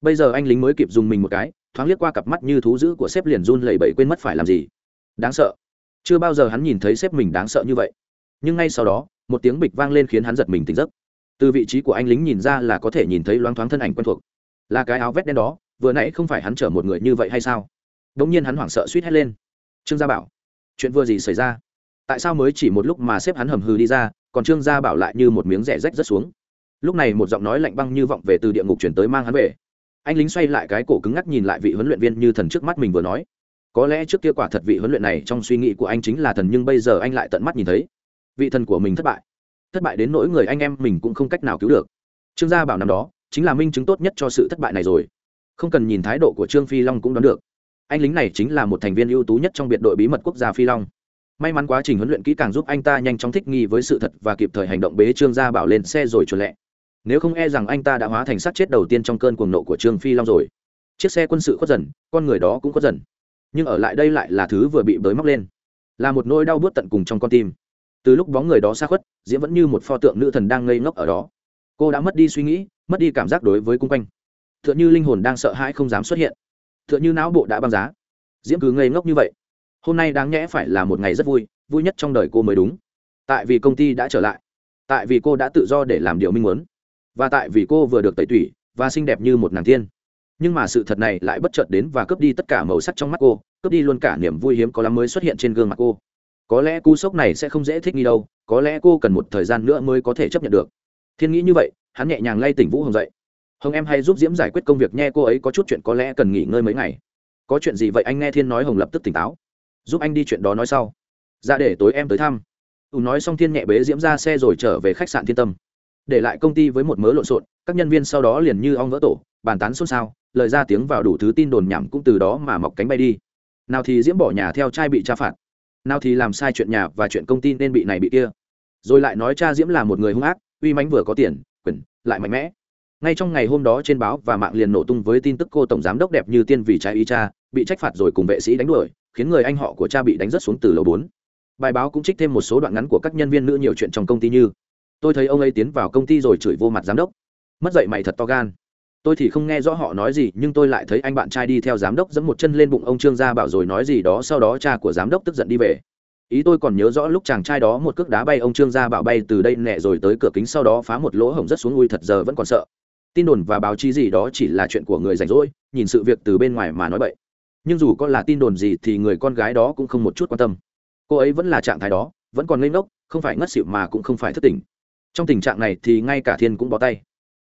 Bây giờ anh lính mới kịp dùng mình một cái, thoáng liếc qua cặp mắt như thú dữ của sếp liền run lẩy bẩy quên mất phải làm gì. Đáng sợ. Chưa bao giờ hắn nhìn thấy sếp mình đáng sợ như vậy. Nhưng ngay sau đó, một tiếng bịch vang lên khiến hắn giật mình tỉnh giấc từ vị trí của anh lính nhìn ra là có thể nhìn thấy loáng thoáng thân ảnh quen thuộc. Là cái áo vét đen đó, vừa nãy không phải hắn chở một người như vậy hay sao? Đ ỗ n g nhiên hắn hoảng sợ suýt hét lên. Trương gia bảo, chuyện vừa gì xảy ra? Tại sao mới chỉ một lúc mà xếp hắn hầm hừ đi ra, còn trương gia bảo lại như một miếng rẻ rách rớt xuống? Lúc này một giọng nói lạnh băng như vọng về từ địa ngục chuyển tới mang hắn về. Anh lính xoay lại cái cổ cứng ngắc nhìn lại vị huấn luyện viên như thần trước mắt mình vừa nói. Có lẽ trước kia quả thật vị huấn luyện này trong suy nghĩ của anh chính là thần nhưng bây giờ anh lại tận mắt nhìn thấy. Vị thần của mình thất bại thất bại đến nỗi người anh em mình cũng không cách nào cứu được. Trương gia bảo năm đó, chính là minh chứng tốt nhất cho sự thất bại này rồi. Không cần nhìn thái độ của trương phi long cũng đoán được. Anh lính này chính là một thành viên ưu tú nhất trong biệt đội bí mật quốc gia phi long. May mắn quá trình huấn luyện kỹ càng giúp anh ta nhanh chóng thích nghi với sự thật và kịp thời hành động bế trương gia bảo lên xe rồi chuẩn lẹ nếu không e rằng anh ta đã hóa thành sát chết đầu tiên trong cơn cuồng nộ của trương phi long rồi. Chiếc xe quân sự khuất dần, con người đó cũng khuất dần. Nhưng ở lại đây lại là thứ vừa bị bới móc lên. Là một nỗi đau buốt tận cùng trong con tim từ lúc bóng người đó xa khuất, diễm vẫn như một pho tượng nữ thần đang ngây ngốc ở đó. Cô đã mất đi suy nghĩ, mất đi cảm giác đối với cung quanh. T h ư ợ n h ư linh hồn đang sợ hãi không dám xuất hiện. T h ư ợ n h ư não bộ đã băng giá. Diễm cứ ngây ngốc như vậy. Hôm nay đáng nhẽ phải là một ngày rất vui vui nhất trong đời cô mới đúng. Tại vì công ty đã trở lại. Tại vì cô đã tự do để làm điều minh muốn. Và tại vì cô vừa được tẩy tủy, và xinh đẹp như một nàng tiên. Nhưng mà sự thật này lại bất chợt đến và cướp đi tất cả màu sắc trong mắt cô, cướp đi luôn cả niềm vui hiếm có lắm mới xuất hiện trên gương mặt cô có lẽ cú sốc này sẽ không dễ thích nghi đâu, có lẽ cô cần một thời gian nữa mới có thể chấp nhận được. Thiên nghĩ như vậy, hắn nhẹ nhàng lay tỉnh vũ hồng dậy. Hồng em hay giúp diễm giải quyết công việc nghe cô ấy có chút chuyện có lẽ cần nghỉ ngơi mấy ngày. Có chuyện gì vậy anh nghe thiên nói hồng lập tức tỉnh táo. Giúp anh đi chuyện đó nói sau. Ra để tối em tới thăm. Ù nói xong thiên nhẹ bế diễm ra xe rồi trở về khách sạn thiên tâm. Để lại công ty với một mớ lộn xộn, các nhân viên sau đó liền như ong vỡ tổ, bàn tán xôn xao, lời ra tiếng vào đủ thứ tin đồn nhảm cũng từ đó mà mọc cánh bay đi. Nào thì diễm bỏ nhà theo trai bị tra phạt nào thì làm sai chuyện nhà và chuyện công ty nên bị này bị kia. Rồi lại nói cha diễm là một người hung ác, uy mãnh vừa có tiền, quyền, lại mạnh mẽ. Ngay trong ngày hôm đó trên báo và mạng liền nổ tung với tin tức cô tổng giám đốc đẹp như tiên vì trái ý cha, bị trách phạt rồi cùng vệ sĩ đánh đuổi, khiến người anh họ của cha bị đánh rất xuống từ lầu bốn. Bài báo cũng trích thêm một số đoạn ngắn của các nhân viên nữ nhiều chuyện trong công ty như, tôi thấy ông ấy tiến vào công ty rồi chửi vô mặt giám đốc. Mất dậy mày thật to gan tôi thì không nghe rõ họ nói gì, nhưng tôi lại thấy anh bạn trai đi theo giám đốc giẫm một chân lên bụng ông trương gia bảo rồi nói gì đó, sau đó cha của giám đốc tức giận đi về. Ý tôi còn nhớ rõ lúc chàng trai đó một cước đá bay, ông trương gia bảo bay từ đây nẹ rồi tới cửa kính sau đó phá một lỗ hổng rất xuống, ui thật giờ vẫn còn sợ. Tin đồn và báo chí gì đó chỉ là chuyện của người rảnh rỗi, nhìn sự việc từ bên ngoài mà nói vậy nhưng dù có là tin đồn gì thì người con gái đó cũng không một chút quan tâm. Cô ấy vẫn là trạng thái đó, vẫn còn lên ngốc, không phải ngất xịu mà cũng không phải thất tình. Trong tình trạng này thì ngay cả thiên cũng bó tay.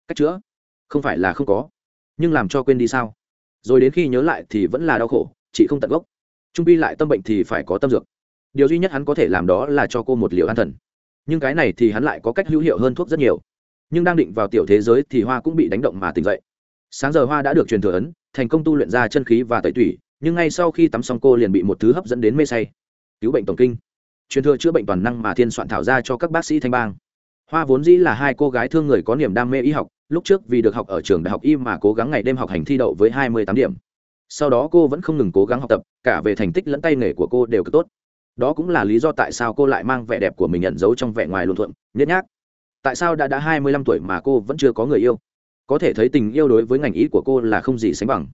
Cách chữa không phải là không có. Nhưng làm cho quên đi sao? Rồi đến khi nhớ lại thì vẫn là đau khổ, chị không tận gốc. Trung pi lại tâm bệnh thì phải có tâm dược. Điều duy nhất hắn có thể làm đó là cho cô một liều an thần. Nhưng cái này thì hắn lại có cách hữu hiệu hơn thuốc rất nhiều. Nhưng đang định vào tiểu thế giới thì hoa cũng bị đánh động mà tỉnh dậy. Sáng giờ hoa đã được truyền thừa ấn, thành công tu luyện ra chân khí và tẩy tủy, nhưng ngay sau khi tắm xong cô liền bị một thứ hấp dẫn đến mê say. Cứu bệnh tổng kinh. Truyền thừa chữa bệnh toàn năng mà thiên soạn thảo ra cho các bác sĩ thanh bang. Hoa vốn dĩ là hai cô gái thương người có niềm đam mê y học lúc trước vì được học ở trường đại học y mà cố gắng ngày đêm học hành thi đậu với hai mươi tám điểm. Sau đó cô vẫn không ngừng cố gắng học tập, cả về thành tích lẫn tay nghề của cô đều cực tốt. Đó cũng là lý do tại sao cô lại mang vẻ đẹp của mình nhận dấu trong vẻ ngoài luận thuận nhất nhác. Tại sao đã đã hai mươi lăm tuổi mà cô vẫn chưa có người yêu? Có thể thấy tình yêu đối với ngành ý của cô là không gì sánh bằng.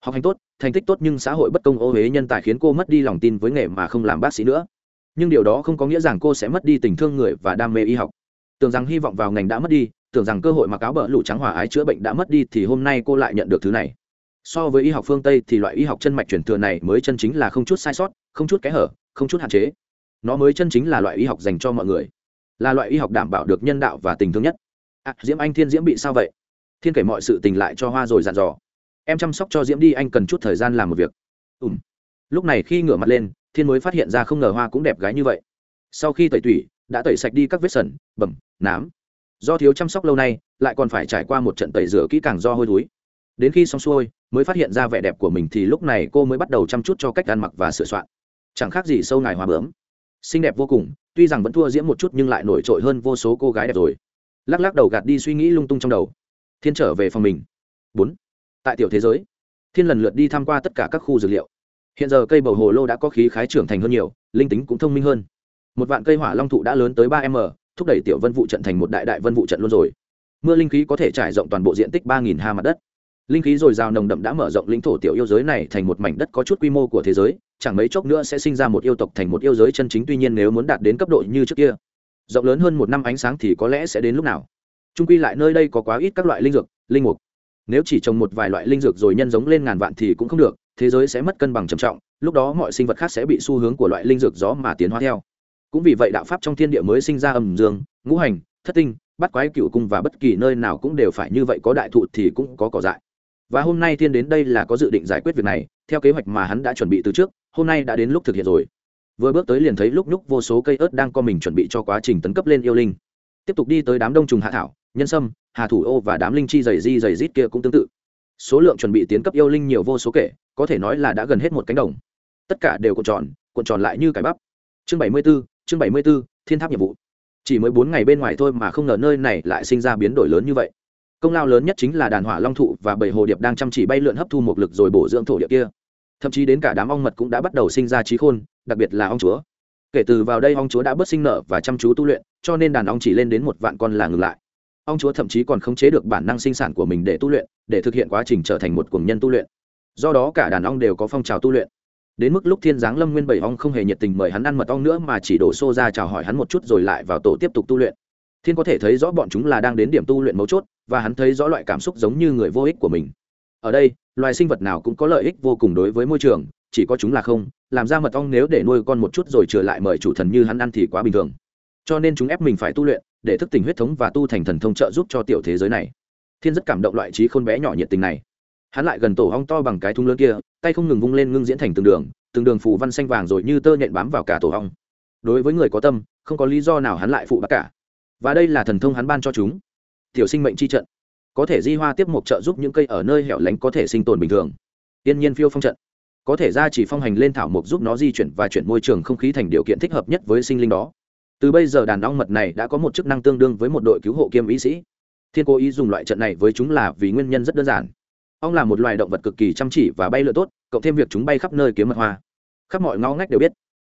Học hành tốt, thành tích tốt nhưng xã hội bất công ô huế nhân tài khiến cô mất đi lòng tin với nghề mà không làm bác sĩ nữa. Nhưng điều đó không có nghĩa rằng cô sẽ mất đi tình thương người và đam mê y học. Tưởng rằng hy vọng vào ngành đã mất đi tưởng rằng cơ hội mặc áo bờ lũ trắng hòa ái chữa bệnh đã mất đi thì hôm nay cô lại nhận được thứ này. So với y học phương tây thì loại y học chân mạch truyền thừa này mới chân chính là không chút sai sót không chút kẽ hở không chút hạn chế. Nó mới chân chính là loại y học dành cho mọi người là loại y học đảm bảo được nhân đạo và tình thương nhất. À, diễm anh thiên diễm bị sao vậy? Thiên kể mọi sự tình lại cho hoa rồi dặn dò. Em chăm sóc cho diễm đi anh cần chút thời gian làm một việc. Ùm lúc này khi ngửa mặt lên thiên mới phát hiện ra không ngờ hoa cũng đẹp gái như vậy. Sau khi tẩy tủy đã tẩy sạch đi các vết sẩn bầm nám do thiếu chăm sóc lâu nay, lại còn phải trải qua một trận tẩy rửa kỹ càng do hôi thối. Đến khi xong xuôi, mới phát hiện ra vẻ đẹp của mình thì lúc này cô mới bắt đầu chăm chút cho cách ăn mặc và sửa soạn. Chẳng khác gì sâu ngài hòa bướm. Xinh đẹp vô cùng, tuy rằng vẫn thua diễm một chút nhưng lại nổi trội hơn vô số cô gái đẹp rồi. Lắc lắc đầu gạt đi suy nghĩ lung tung trong đầu. Thiên trở về phòng mình. Bốn. Tại tiểu thế giới, thiên lần lượt đi tham q u a tất cả các khu dược liệu. Hiện giờ cây bầu hồ lô đã có khí khái trưởng thành hơn nhiều, linh tính cũng thông minh hơn. Một vạn cây hỏa long thụ đã lớn tới ba m thúc đẩy tiểu vân vụ trận thành một đại đại vân vụ trận luôn rồi. Mưa linh khí có thể trải rộng toàn bộ diện tích ba nghìn ha mặt đất. Linh khí dồi dào nồng đậm đã mở rộng lĩnh thổ tiểu yêu giới này thành một mảnh đất có chút quy mô của thế giới, chẳng mấy chốc nữa sẽ sinh ra một yêu tộc thành một yêu giới chân chính, tuy nhiên nếu muốn đạt đến cấp độ như trước kia, rộng lớn hơn một năm ánh sáng thì có lẽ sẽ đến lúc nào. Trung quy lại nơi đây có quá ít các loại linh dược, linh mục. Nếu chỉ trồng một vài loại linh dược rồi nhân giống lên ngàn vạn thì cũng không được, thế giới sẽ mất cân bằng trầm trọng, lúc đó mọi sinh vật khác sẽ bị xu hướng của loại linh dược gió mà tiến hóa theo cũng vì vậy đạo pháp trong thiên địa mới sinh ra ầm dương ngũ hành thất tinh bắt quái cựu cung và bất kỳ nơi nào cũng đều phải như vậy có đại thụ thì cũng có cỏ dại. Và hôm nay thiên đến đây là có dự định giải quyết việc này theo kế hoạch mà hắn đã chuẩn bị từ trước hôm nay đã đến lúc thực hiện rồi. Vừa bước tới liền thấy lúc nhúc vô số cây ớt đang co mình chuẩn bị cho quá trình tấn cấp lên yêu linh. Tiếp tục đi tới đám đông trùng hạ thảo nhân sâm hà thủ ô và đám linh chi dày di dày rít kia cũng tương tự. Số lượng chuẩn bị tiến cấp yêu linh nhiều vô số kể có thể nói là đã gần hết một cánh đồng. Tất cả đều cuộn tròn cuộn tròn lại như cái bắp. Chương bảy mươi 74, chương bảy mươi 74, thiên tháp nhiệm vụ. Chỉ mới bốn ngày bên ngoài thôi mà không ngờ nơi này lại sinh ra biến đổi lớn như vậy. Công lao lớn nhất chính là đàn hỏa long thụ và bầy hồ điệp đang chăm chỉ bay lượn hấp thu một lực rồi bổ dưỡng thổ địa kia. Thậm chí đến cả đám ong mật cũng đã bắt đầu sinh ra trí khôn đặc biệt là ong chúa. Kể từ vào đây ong chúa đã bớt sinh nở và chăm chú tu luyện cho nên đàn ong chỉ lên đến một vạn con là ngừng lại. Ong chúa thậm chí còn khống chế được bản năng sinh sản của mình để tu luyện để thực hiện quá trình trở thành một cuồng nhân tu luyện. Do đó cả đàn ong đều có phong trào tu luyện đến mức lúc thiên giáng lâm nguyên bảy ong không hề nhiệt tình mời hắn ăn mật ong nữa mà chỉ đổ xô ra chào hỏi hắn một chút rồi lại vào tổ tiếp tục tu luyện. Thiên có thể thấy rõ bọn chúng là đang đến điểm tu luyện mấu chốt, và hắn thấy rõ loại cảm xúc giống như người vô ích của mình. Ở đây, loài sinh vật nào cũng có lợi ích vô cùng đối với môi trường, chỉ có chúng là không, làm ra mật ong nếu để nuôi con một chút rồi trở lại mời chủ thần như hắn ăn thì quá bình thường. Cho nên chúng ép mình phải tu luyện, để thức tỉnh huyết thống và tu thành thần thông trợ giúp cho tiểu thế giới này. Thiên rất cảm động loại trí khôn bé nhỏ nhiệt tình này hắn lại gần tổ hong to bằng cái thung lớn kia, tay không ngừng vung lên ngưng diễn thành từng đường từng đường phù văn xanh vàng rồi như tơ nhện bám vào cả tổ hong. đối với người có tâm, không có lý do nào hắn lại phụ bác cả. Và đây là thần thông hắn ban cho chúng. Tiểu sinh mệnh chi trận. Có thể di hoa tiếp mục trợ giúp những cây ở nơi hẻo lánh có thể sinh tồn bình thường. Tiên nhiên phiêu phong trận. Có thể ra chỉ phong hành lên thảo mục giúp nó di chuyển và chuyển môi trường không khí thành điều kiện thích hợp nhất với sinh linh đó. Từ bây giờ đàn ong mật này đã có một chức năng tương đương với một đội cứu hộ kiêm ý sĩ. Thiên cố ý dùng loại trận này với chúng là vì nguyên nhân rất đơn giản ong là một loài động vật cực kỳ chăm chỉ và bay lượn tốt, cộng thêm việc chúng bay khắp nơi kiếm mật hoa. Khắp mọi ngõ ngách đều biết,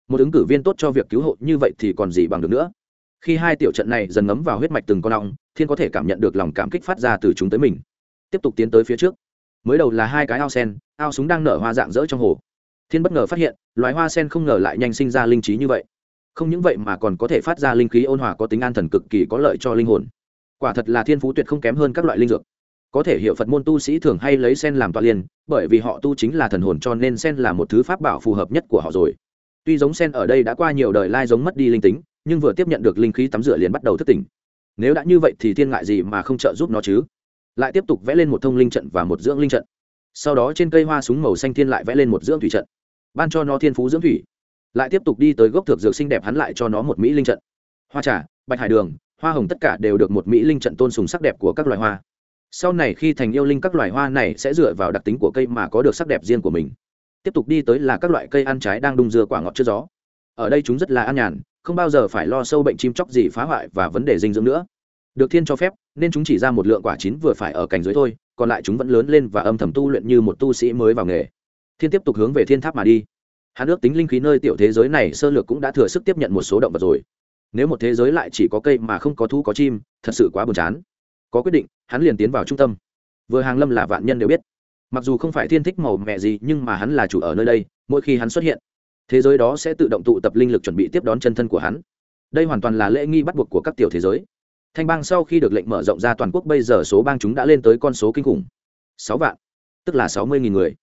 một ứng cử viên tốt cho việc cứu hộ như vậy thì còn gì bằng được nữa. Khi hai tiểu trận này dần ngấm vào huyết mạch từng con ong, thiên có thể cảm nhận được lòng cảm kích phát ra từ chúng tới mình. Tiếp tục tiến tới phía trước. Mới đầu là hai cái ao sen, ao súng đang nở hoa dạng dỡ trong hồ. Thiên bất ngờ phát hiện, loài hoa sen không ngờ lại nhanh sinh ra linh trí như vậy. Không những vậy mà còn có thể phát ra linh khí ôn hòa có tính an thần cực kỳ có lợi cho linh hồn. Quả thật là thiên phú tuyệt không kém hơn các loại linh dược có thể hiểu phật môn tu sĩ thường hay lấy sen làm tọa liên bởi vì họ tu chính là thần hồn cho nên sen là một thứ pháp bảo phù hợp nhất của họ rồi. Tuy giống sen ở đây đã qua nhiều đời lai giống mất đi linh tính, nhưng vừa tiếp nhận được linh khí tắm rửa liền bắt đầu thức tỉnh. Nếu đã như vậy thì thiên ngại gì mà không trợ giúp nó chứ? Lại tiếp tục vẽ lên một thông linh trận và một dưỡng linh trận. Sau đó trên cây hoa súng màu xanh thiên lại vẽ lên một dưỡng thủy trận, ban cho nó thiên phú dưỡng thủy. Lại tiếp tục đi tới gốc thực dược xinh đẹp hắn lại cho nó một mỹ linh trận. Hoa trà, bạch hải đường, hoa hồng tất cả đều được một mỹ linh trận tôn sùng sắc đẹp của các loài hoa sau này khi thành yêu linh các loài hoa này sẽ dựa vào đặc tính của cây mà có được sắc đẹp riêng của mình. Tiếp tục đi tới là các loại cây ăn trái đang đung dưa quả ngọt trước gió. Ở đây chúng rất là an nhàn, không bao giờ phải lo sâu bệnh chim chóc gì phá hoại và vấn đề dinh dưỡng nữa. Được thiên cho phép, nên chúng chỉ ra một lượng quả chín vừa phải ở cảnh dưới thôi, còn lại chúng vẫn lớn lên và âm thầm tu luyện như một tu sĩ mới vào nghề. Thiên tiếp tục hướng về thiên tháp mà đi. Hắn ước tính linh khí nơi tiểu thế giới này sơ lược cũng đã thừa sức tiếp nhận một số động vật rồi. Nếu một thế giới lại chỉ có cây mà không có thú có chim, thật sự quá buồn chán có quyết định, hắn liền tiến vào trung tâm. Vừa hàng lâm là vạn nhân đều biết. Mặc dù không phải thiên thích màu mẹ gì, nhưng mà hắn là chủ ở nơi đây, mỗi khi hắn xuất hiện, thế giới đó sẽ tự động tụ tập linh lực chuẩn bị tiếp đón chân thân của hắn. Đây hoàn toàn là lễ nghi bắt buộc của các tiểu thế giới. Thanh bang sau khi được lệnh mở rộng ra toàn quốc, bây giờ số bang chúng đã lên tới con số kinh khủng. Sáu vạn, tức là sáu mươi nghìn người.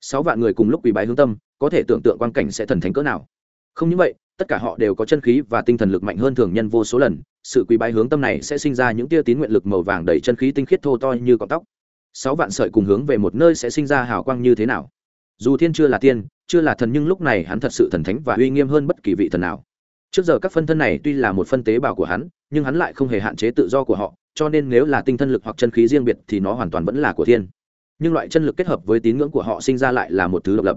Sáu vạn người cùng lúc quỳ bái hướng tâm, có thể tưởng tượng quan cảnh sẽ thần thánh cỡ nào. Không những vậy, tất cả họ đều có chân khí và tinh thần lực mạnh hơn thường nhân vô số lần sự quý bái hướng tâm này sẽ sinh ra những tia tín nguyện lực màu vàng đầy chân khí tinh khiết thô to như cọng tóc. Sáu vạn sợi cùng hướng về một nơi sẽ sinh ra hào quang như thế nào? Dù thiên chưa là tiên, chưa là thần nhưng lúc này hắn thật sự thần thánh và uy nghiêm hơn bất kỳ vị thần nào. Trước giờ các phân thân này tuy là một phân tế bào của hắn, nhưng hắn lại không hề hạn chế tự do của họ, cho nên nếu là tinh thân lực hoặc chân khí riêng biệt thì nó hoàn toàn vẫn là của thiên. Nhưng loại chân lực kết hợp với tín ngưỡng của họ sinh ra lại là một thứ độc lập.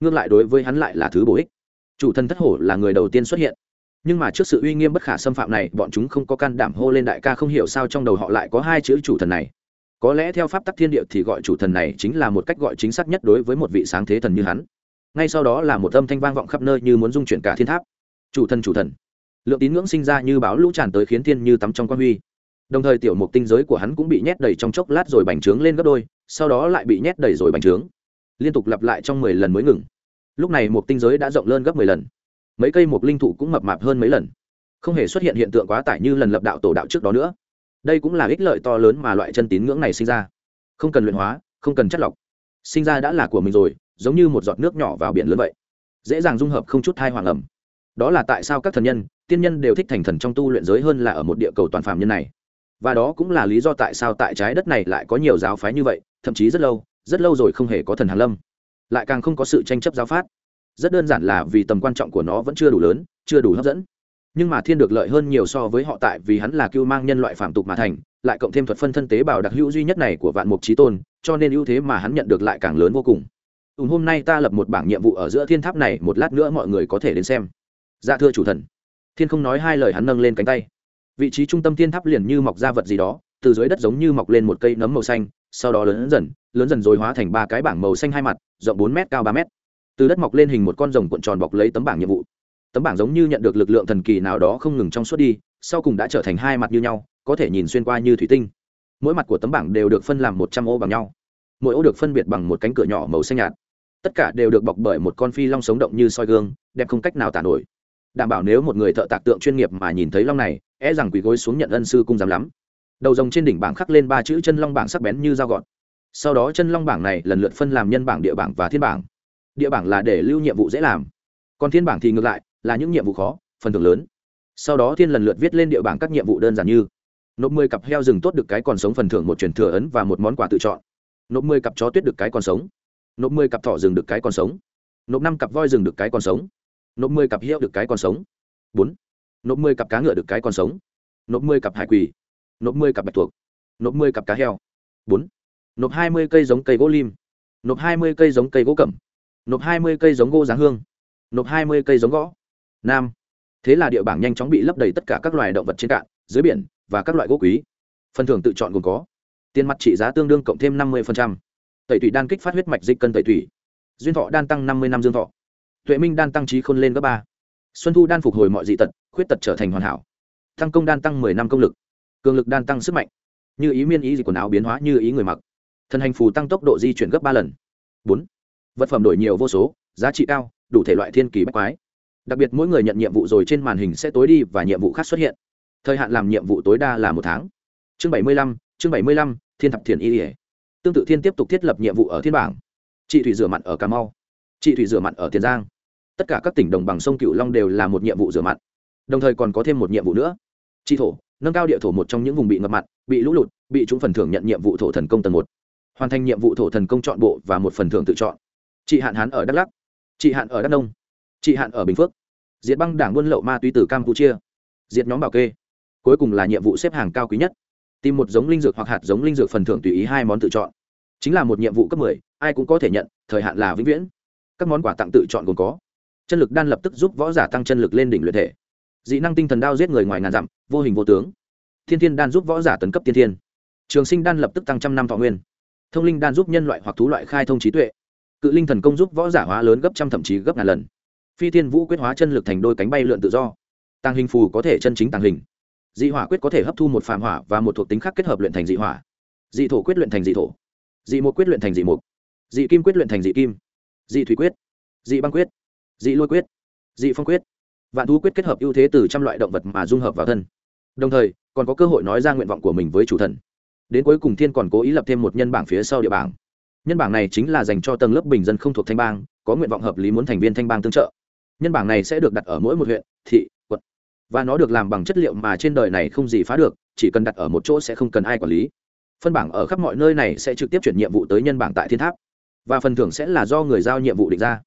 Ngược lại đối với hắn lại là thứ bổ ích. Chủ thần thất hổ là người đầu tiên xuất hiện nhưng mà trước sự uy nghiêm bất khả xâm phạm này, bọn chúng không có can đảm hô lên đại ca không hiểu sao trong đầu họ lại có hai chữ chủ thần này. Có lẽ theo pháp tắc thiên địa thì gọi chủ thần này chính là một cách gọi chính xác nhất đối với một vị sáng thế thần như hắn. Ngay sau đó là một âm thanh vang vọng khắp nơi như muốn dung chuyển cả thiên tháp. Chủ thần chủ thần. Lượng tín ngưỡng sinh ra như báo lũ tràn tới khiến thiên như tắm trong quan huy. Đồng thời tiểu mục tinh giới của hắn cũng bị nhét đầy trong chốc lát rồi bành trướng lên gấp đôi, sau đó lại bị nhét đầy rồi bành trướng. Liên tục lặp lại trong mười lần mới ngừng. Lúc này một tinh giới đã rộng lên gấp mười lần mấy cây mục linh thụ cũng mập mạp hơn mấy lần. Không hề xuất hiện hiện tượng quá tải như lần lập đạo tổ đạo trước đó nữa. Đây cũng là ích lợi to lớn mà loại chân tín ngưỡng này sinh ra. Không cần luyện hóa, không cần chất lọc. Sinh ra đã là của mình rồi, giống như một giọt nước nhỏ vào biển lớn vậy. Dễ dàng dung hợp không chút thai hoàng ẩm. Đó là tại sao các thần nhân, tiên nhân đều thích thành thần trong tu luyện giới hơn là ở một địa cầu toàn phàm nhân này. Và đó cũng là lý do tại sao tại trái đất này lại có nhiều giáo phái như vậy, thậm chí rất lâu rất lâu rồi không hề có thần hàn lâm. Lại càng không có sự tranh chấp giáo phát rất đơn giản là vì tầm quan trọng của nó vẫn chưa đủ lớn, chưa đủ hấp dẫn. Nhưng mà thiên được lợi hơn nhiều so với họ tại vì hắn là cưu mang nhân loại phạm tục mà thành, lại cộng thêm thuật phân thân tế bào đặc hữu duy nhất này của vạn mục trí tôn, cho nên ưu thế mà hắn nhận được lại càng lớn vô cùng. Ùn hôm nay ta lập một bảng nhiệm vụ ở giữa thiên tháp này, một lát nữa mọi người có thể đến xem. Dạ thưa chủ thần. Thiên không nói hai lời hắn nâng lên cánh tay. Vị trí trung tâm thiên tháp liền như mọc ra vật gì đó, từ dưới đất giống như mọc lên một cây nấm màu xanh, sau đó lớn dần lớn dần rồi hóa thành ba cái bảng màu xanh hai mặt, rộng bốn m cao ba m từ đất mọc lên hình một con rồng cuộn tròn bọc lấy tấm bảng nhiệm vụ. Tấm bảng giống như nhận được lực lượng thần kỳ nào đó không ngừng trong suốt đi, sau cùng đã trở thành hai mặt như nhau, có thể nhìn xuyên qua như thủy tinh. Mỗi mặt của tấm bảng đều được phân làm một trăm ô bằng nhau. Mỗi ô được phân biệt bằng một cánh cửa nhỏ màu xanh nhạt. Tất cả đều được bọc bởi một con phi long sống động như soi gương, đẹp không cách nào tả nổi. Đảm bảo nếu một người thợ tạc tượng chuyên nghiệp mà nhìn thấy long này e rằng quỳ gối xuống nhận ân sư cung dám lắm. Đầu rồng trên đỉnh bảng khắc lên ba chữ chân long bảng sắc bén như dao gọt. Sau đó chân long bảng này lần lượt phân làm nhân bảng, địa bảng và thiên bảng địa bảng là để lưu nhiệm vụ dễ làm. Còn thiên bảng thì ngược lại, là những nhiệm vụ khó, phần thưởng lớn. Sau đó thiên lần lượt viết lên địa bảng các nhiệm vụ đơn giản như, nộp mười cặp heo rừng tốt được cái còn sống phần thưởng một truyền thừa ấn và một món quà tự chọn. Nộp mười cặp chó tuyết được cái còn sống. Nộp mười cặp thỏ rừng được cái còn sống. Nộp năm cặp voi rừng được cái còn sống. Nộp mười cặp heo được cái còn sống. Bốn. Nộp mười cặp cá ngựa được cái còn sống. Nộp mười cặp hải quỳ. Nộp mười cặp bạch tuộc. Nộp mười cặp cá heo. Bốn. Nộp hai mươi cây giống cây gỗ lim. Nộp hai mươi cây giống cây gỗ cẩm nộp hai mươi cây giống gỗ giáng hương, nộp hai mươi cây giống gõ. Nam. Thế là địa bảng nhanh chóng bị lấp đầy tất cả các loài động vật trên cạn, dưới biển, và các loại gỗ quý. Phần thưởng tự chọn gồm có, tiền mặt trị giá tương đương cộng thêm năm mươi tẩy thủy đan kích phát huyết mạch dịch cân tẩy thủy duyên thọ đan tăng năm mươi năm dương thọ. Tuệ minh đan tăng trí khôn lên gấp ba. Xuân thu đan phục hồi mọi dị tật, khuyết tật trở thành hoàn hảo. Tăng công đan tăng mười năm công lực. Cường lực đan tăng sức mạnh. Như ý miên ý gì quần áo biến hóa như ý người mặc. Thần hành phù tăng tốc độ di chuyển gấp ba lần. Bốn vật phẩm đổi nhiều vô số, giá trị cao, đủ thể loại thiên kỳ bách quái. Đặc biệt mỗi người nhận nhiệm vụ rồi trên màn hình sẽ tối đi và nhiệm vụ khác xuất hiện. Thời hạn làm nhiệm vụ tối đa là một tháng. Chương bảy mươi lăm, chương bảy mươi lăm, thiên thập thiền y ỉa tương tự thiên tiếp tục thiết lập nhiệm vụ ở thiên bảng. Chị thủy rửa mặn ở cà mau. Chị thủy rửa mặn ở tiền giang. Tất cả các tỉnh đồng bằng sông cửu long đều là một nhiệm vụ rửa mặn đồng thời còn có thêm một nhiệm vụ nữa. Chị thổ, nâng cao địa thổ một trong những vùng bị ngập mặn, bị lũ lụt, bị chúng phần thưởng nhận nhiệm vụ thổ thần công tầng một. Hoàn thành nhiệm vụ thổ thần công chọn bộ và một phần thưởng tự chọn chị hạn hán ở đắk lắc chị hạn ở đắk nông. Chị hạn ở bình phước. Diệt băng đảng buôn lậu ma túy từ campuchia. Diệt nhóm bảo kê. Cuối cùng là nhiệm vụ xếp hàng cao quý nhất. Tìm một giống linh dược hoặc hạt giống linh dược phần thưởng tùy ý hai món tự chọn. Chính là một nhiệm vụ cấp 10, ai cũng có thể nhận thời hạn là vĩnh viễn. Các món quà tặng tự chọn gồm có chân lực đan lập tức giúp võ giả tăng chân lực lên đỉnh luyện thể. Dị năng tinh thần đao giết người ngoài ngàn dặm vô hình vô tướng. Thiên thiên đan giúp võ giả tấn cấp tiên thiên. Trường sinh đan lập tức tăng trăm năm thọ nguyên. Thông linh đan giúp nhân loại hoặc thú loại khai thông trí tuệ cự linh thần công giúp võ giả hóa lớn gấp trăm thậm chí gấp ngàn lần. Phi thiên vũ quyết hóa chân lực thành đôi cánh bay lượn tự do. Tăng hình phù có thể chân chính tăng hình. Dị hỏa quyết có thể hấp thu một phàm hỏa và một thuộc tính khác kết hợp luyện thành dị hỏa. Dị thổ quyết luyện thành dị thổ. Dị một quyết luyện thành dị mục. Dị kim quyết luyện thành dị kim. Dị thủy quyết. Dị băng quyết. Dị lôi quyết. Dị phong quyết. Vạn thú quyết kết hợp ưu thế từ trăm loại động vật mà dung hợp vào thân. Đồng thời, còn có cơ hội nói ra nguyện vọng của mình với chủ thần. Đến cuối cùng thiên còn cố ý lập thêm một nhân bảng phía sau địa bảng nhân bảng này chính là dành cho tầng lớp bình dân không thuộc thanh bang, có nguyện vọng hợp lý muốn thành viên thanh bang tương trợ. Nhân bảng này sẽ được đặt ở mỗi một huyện, thị, quận. Và nó được làm bằng chất liệu mà trên đời này không gì phá được, chỉ cần đặt ở một chỗ sẽ không cần ai quản lý. Phân bảng ở khắp mọi nơi này sẽ trực tiếp chuyển nhiệm vụ tới nhân bảng tại thiên tháp. Và phần thưởng sẽ là do người giao nhiệm vụ định ra.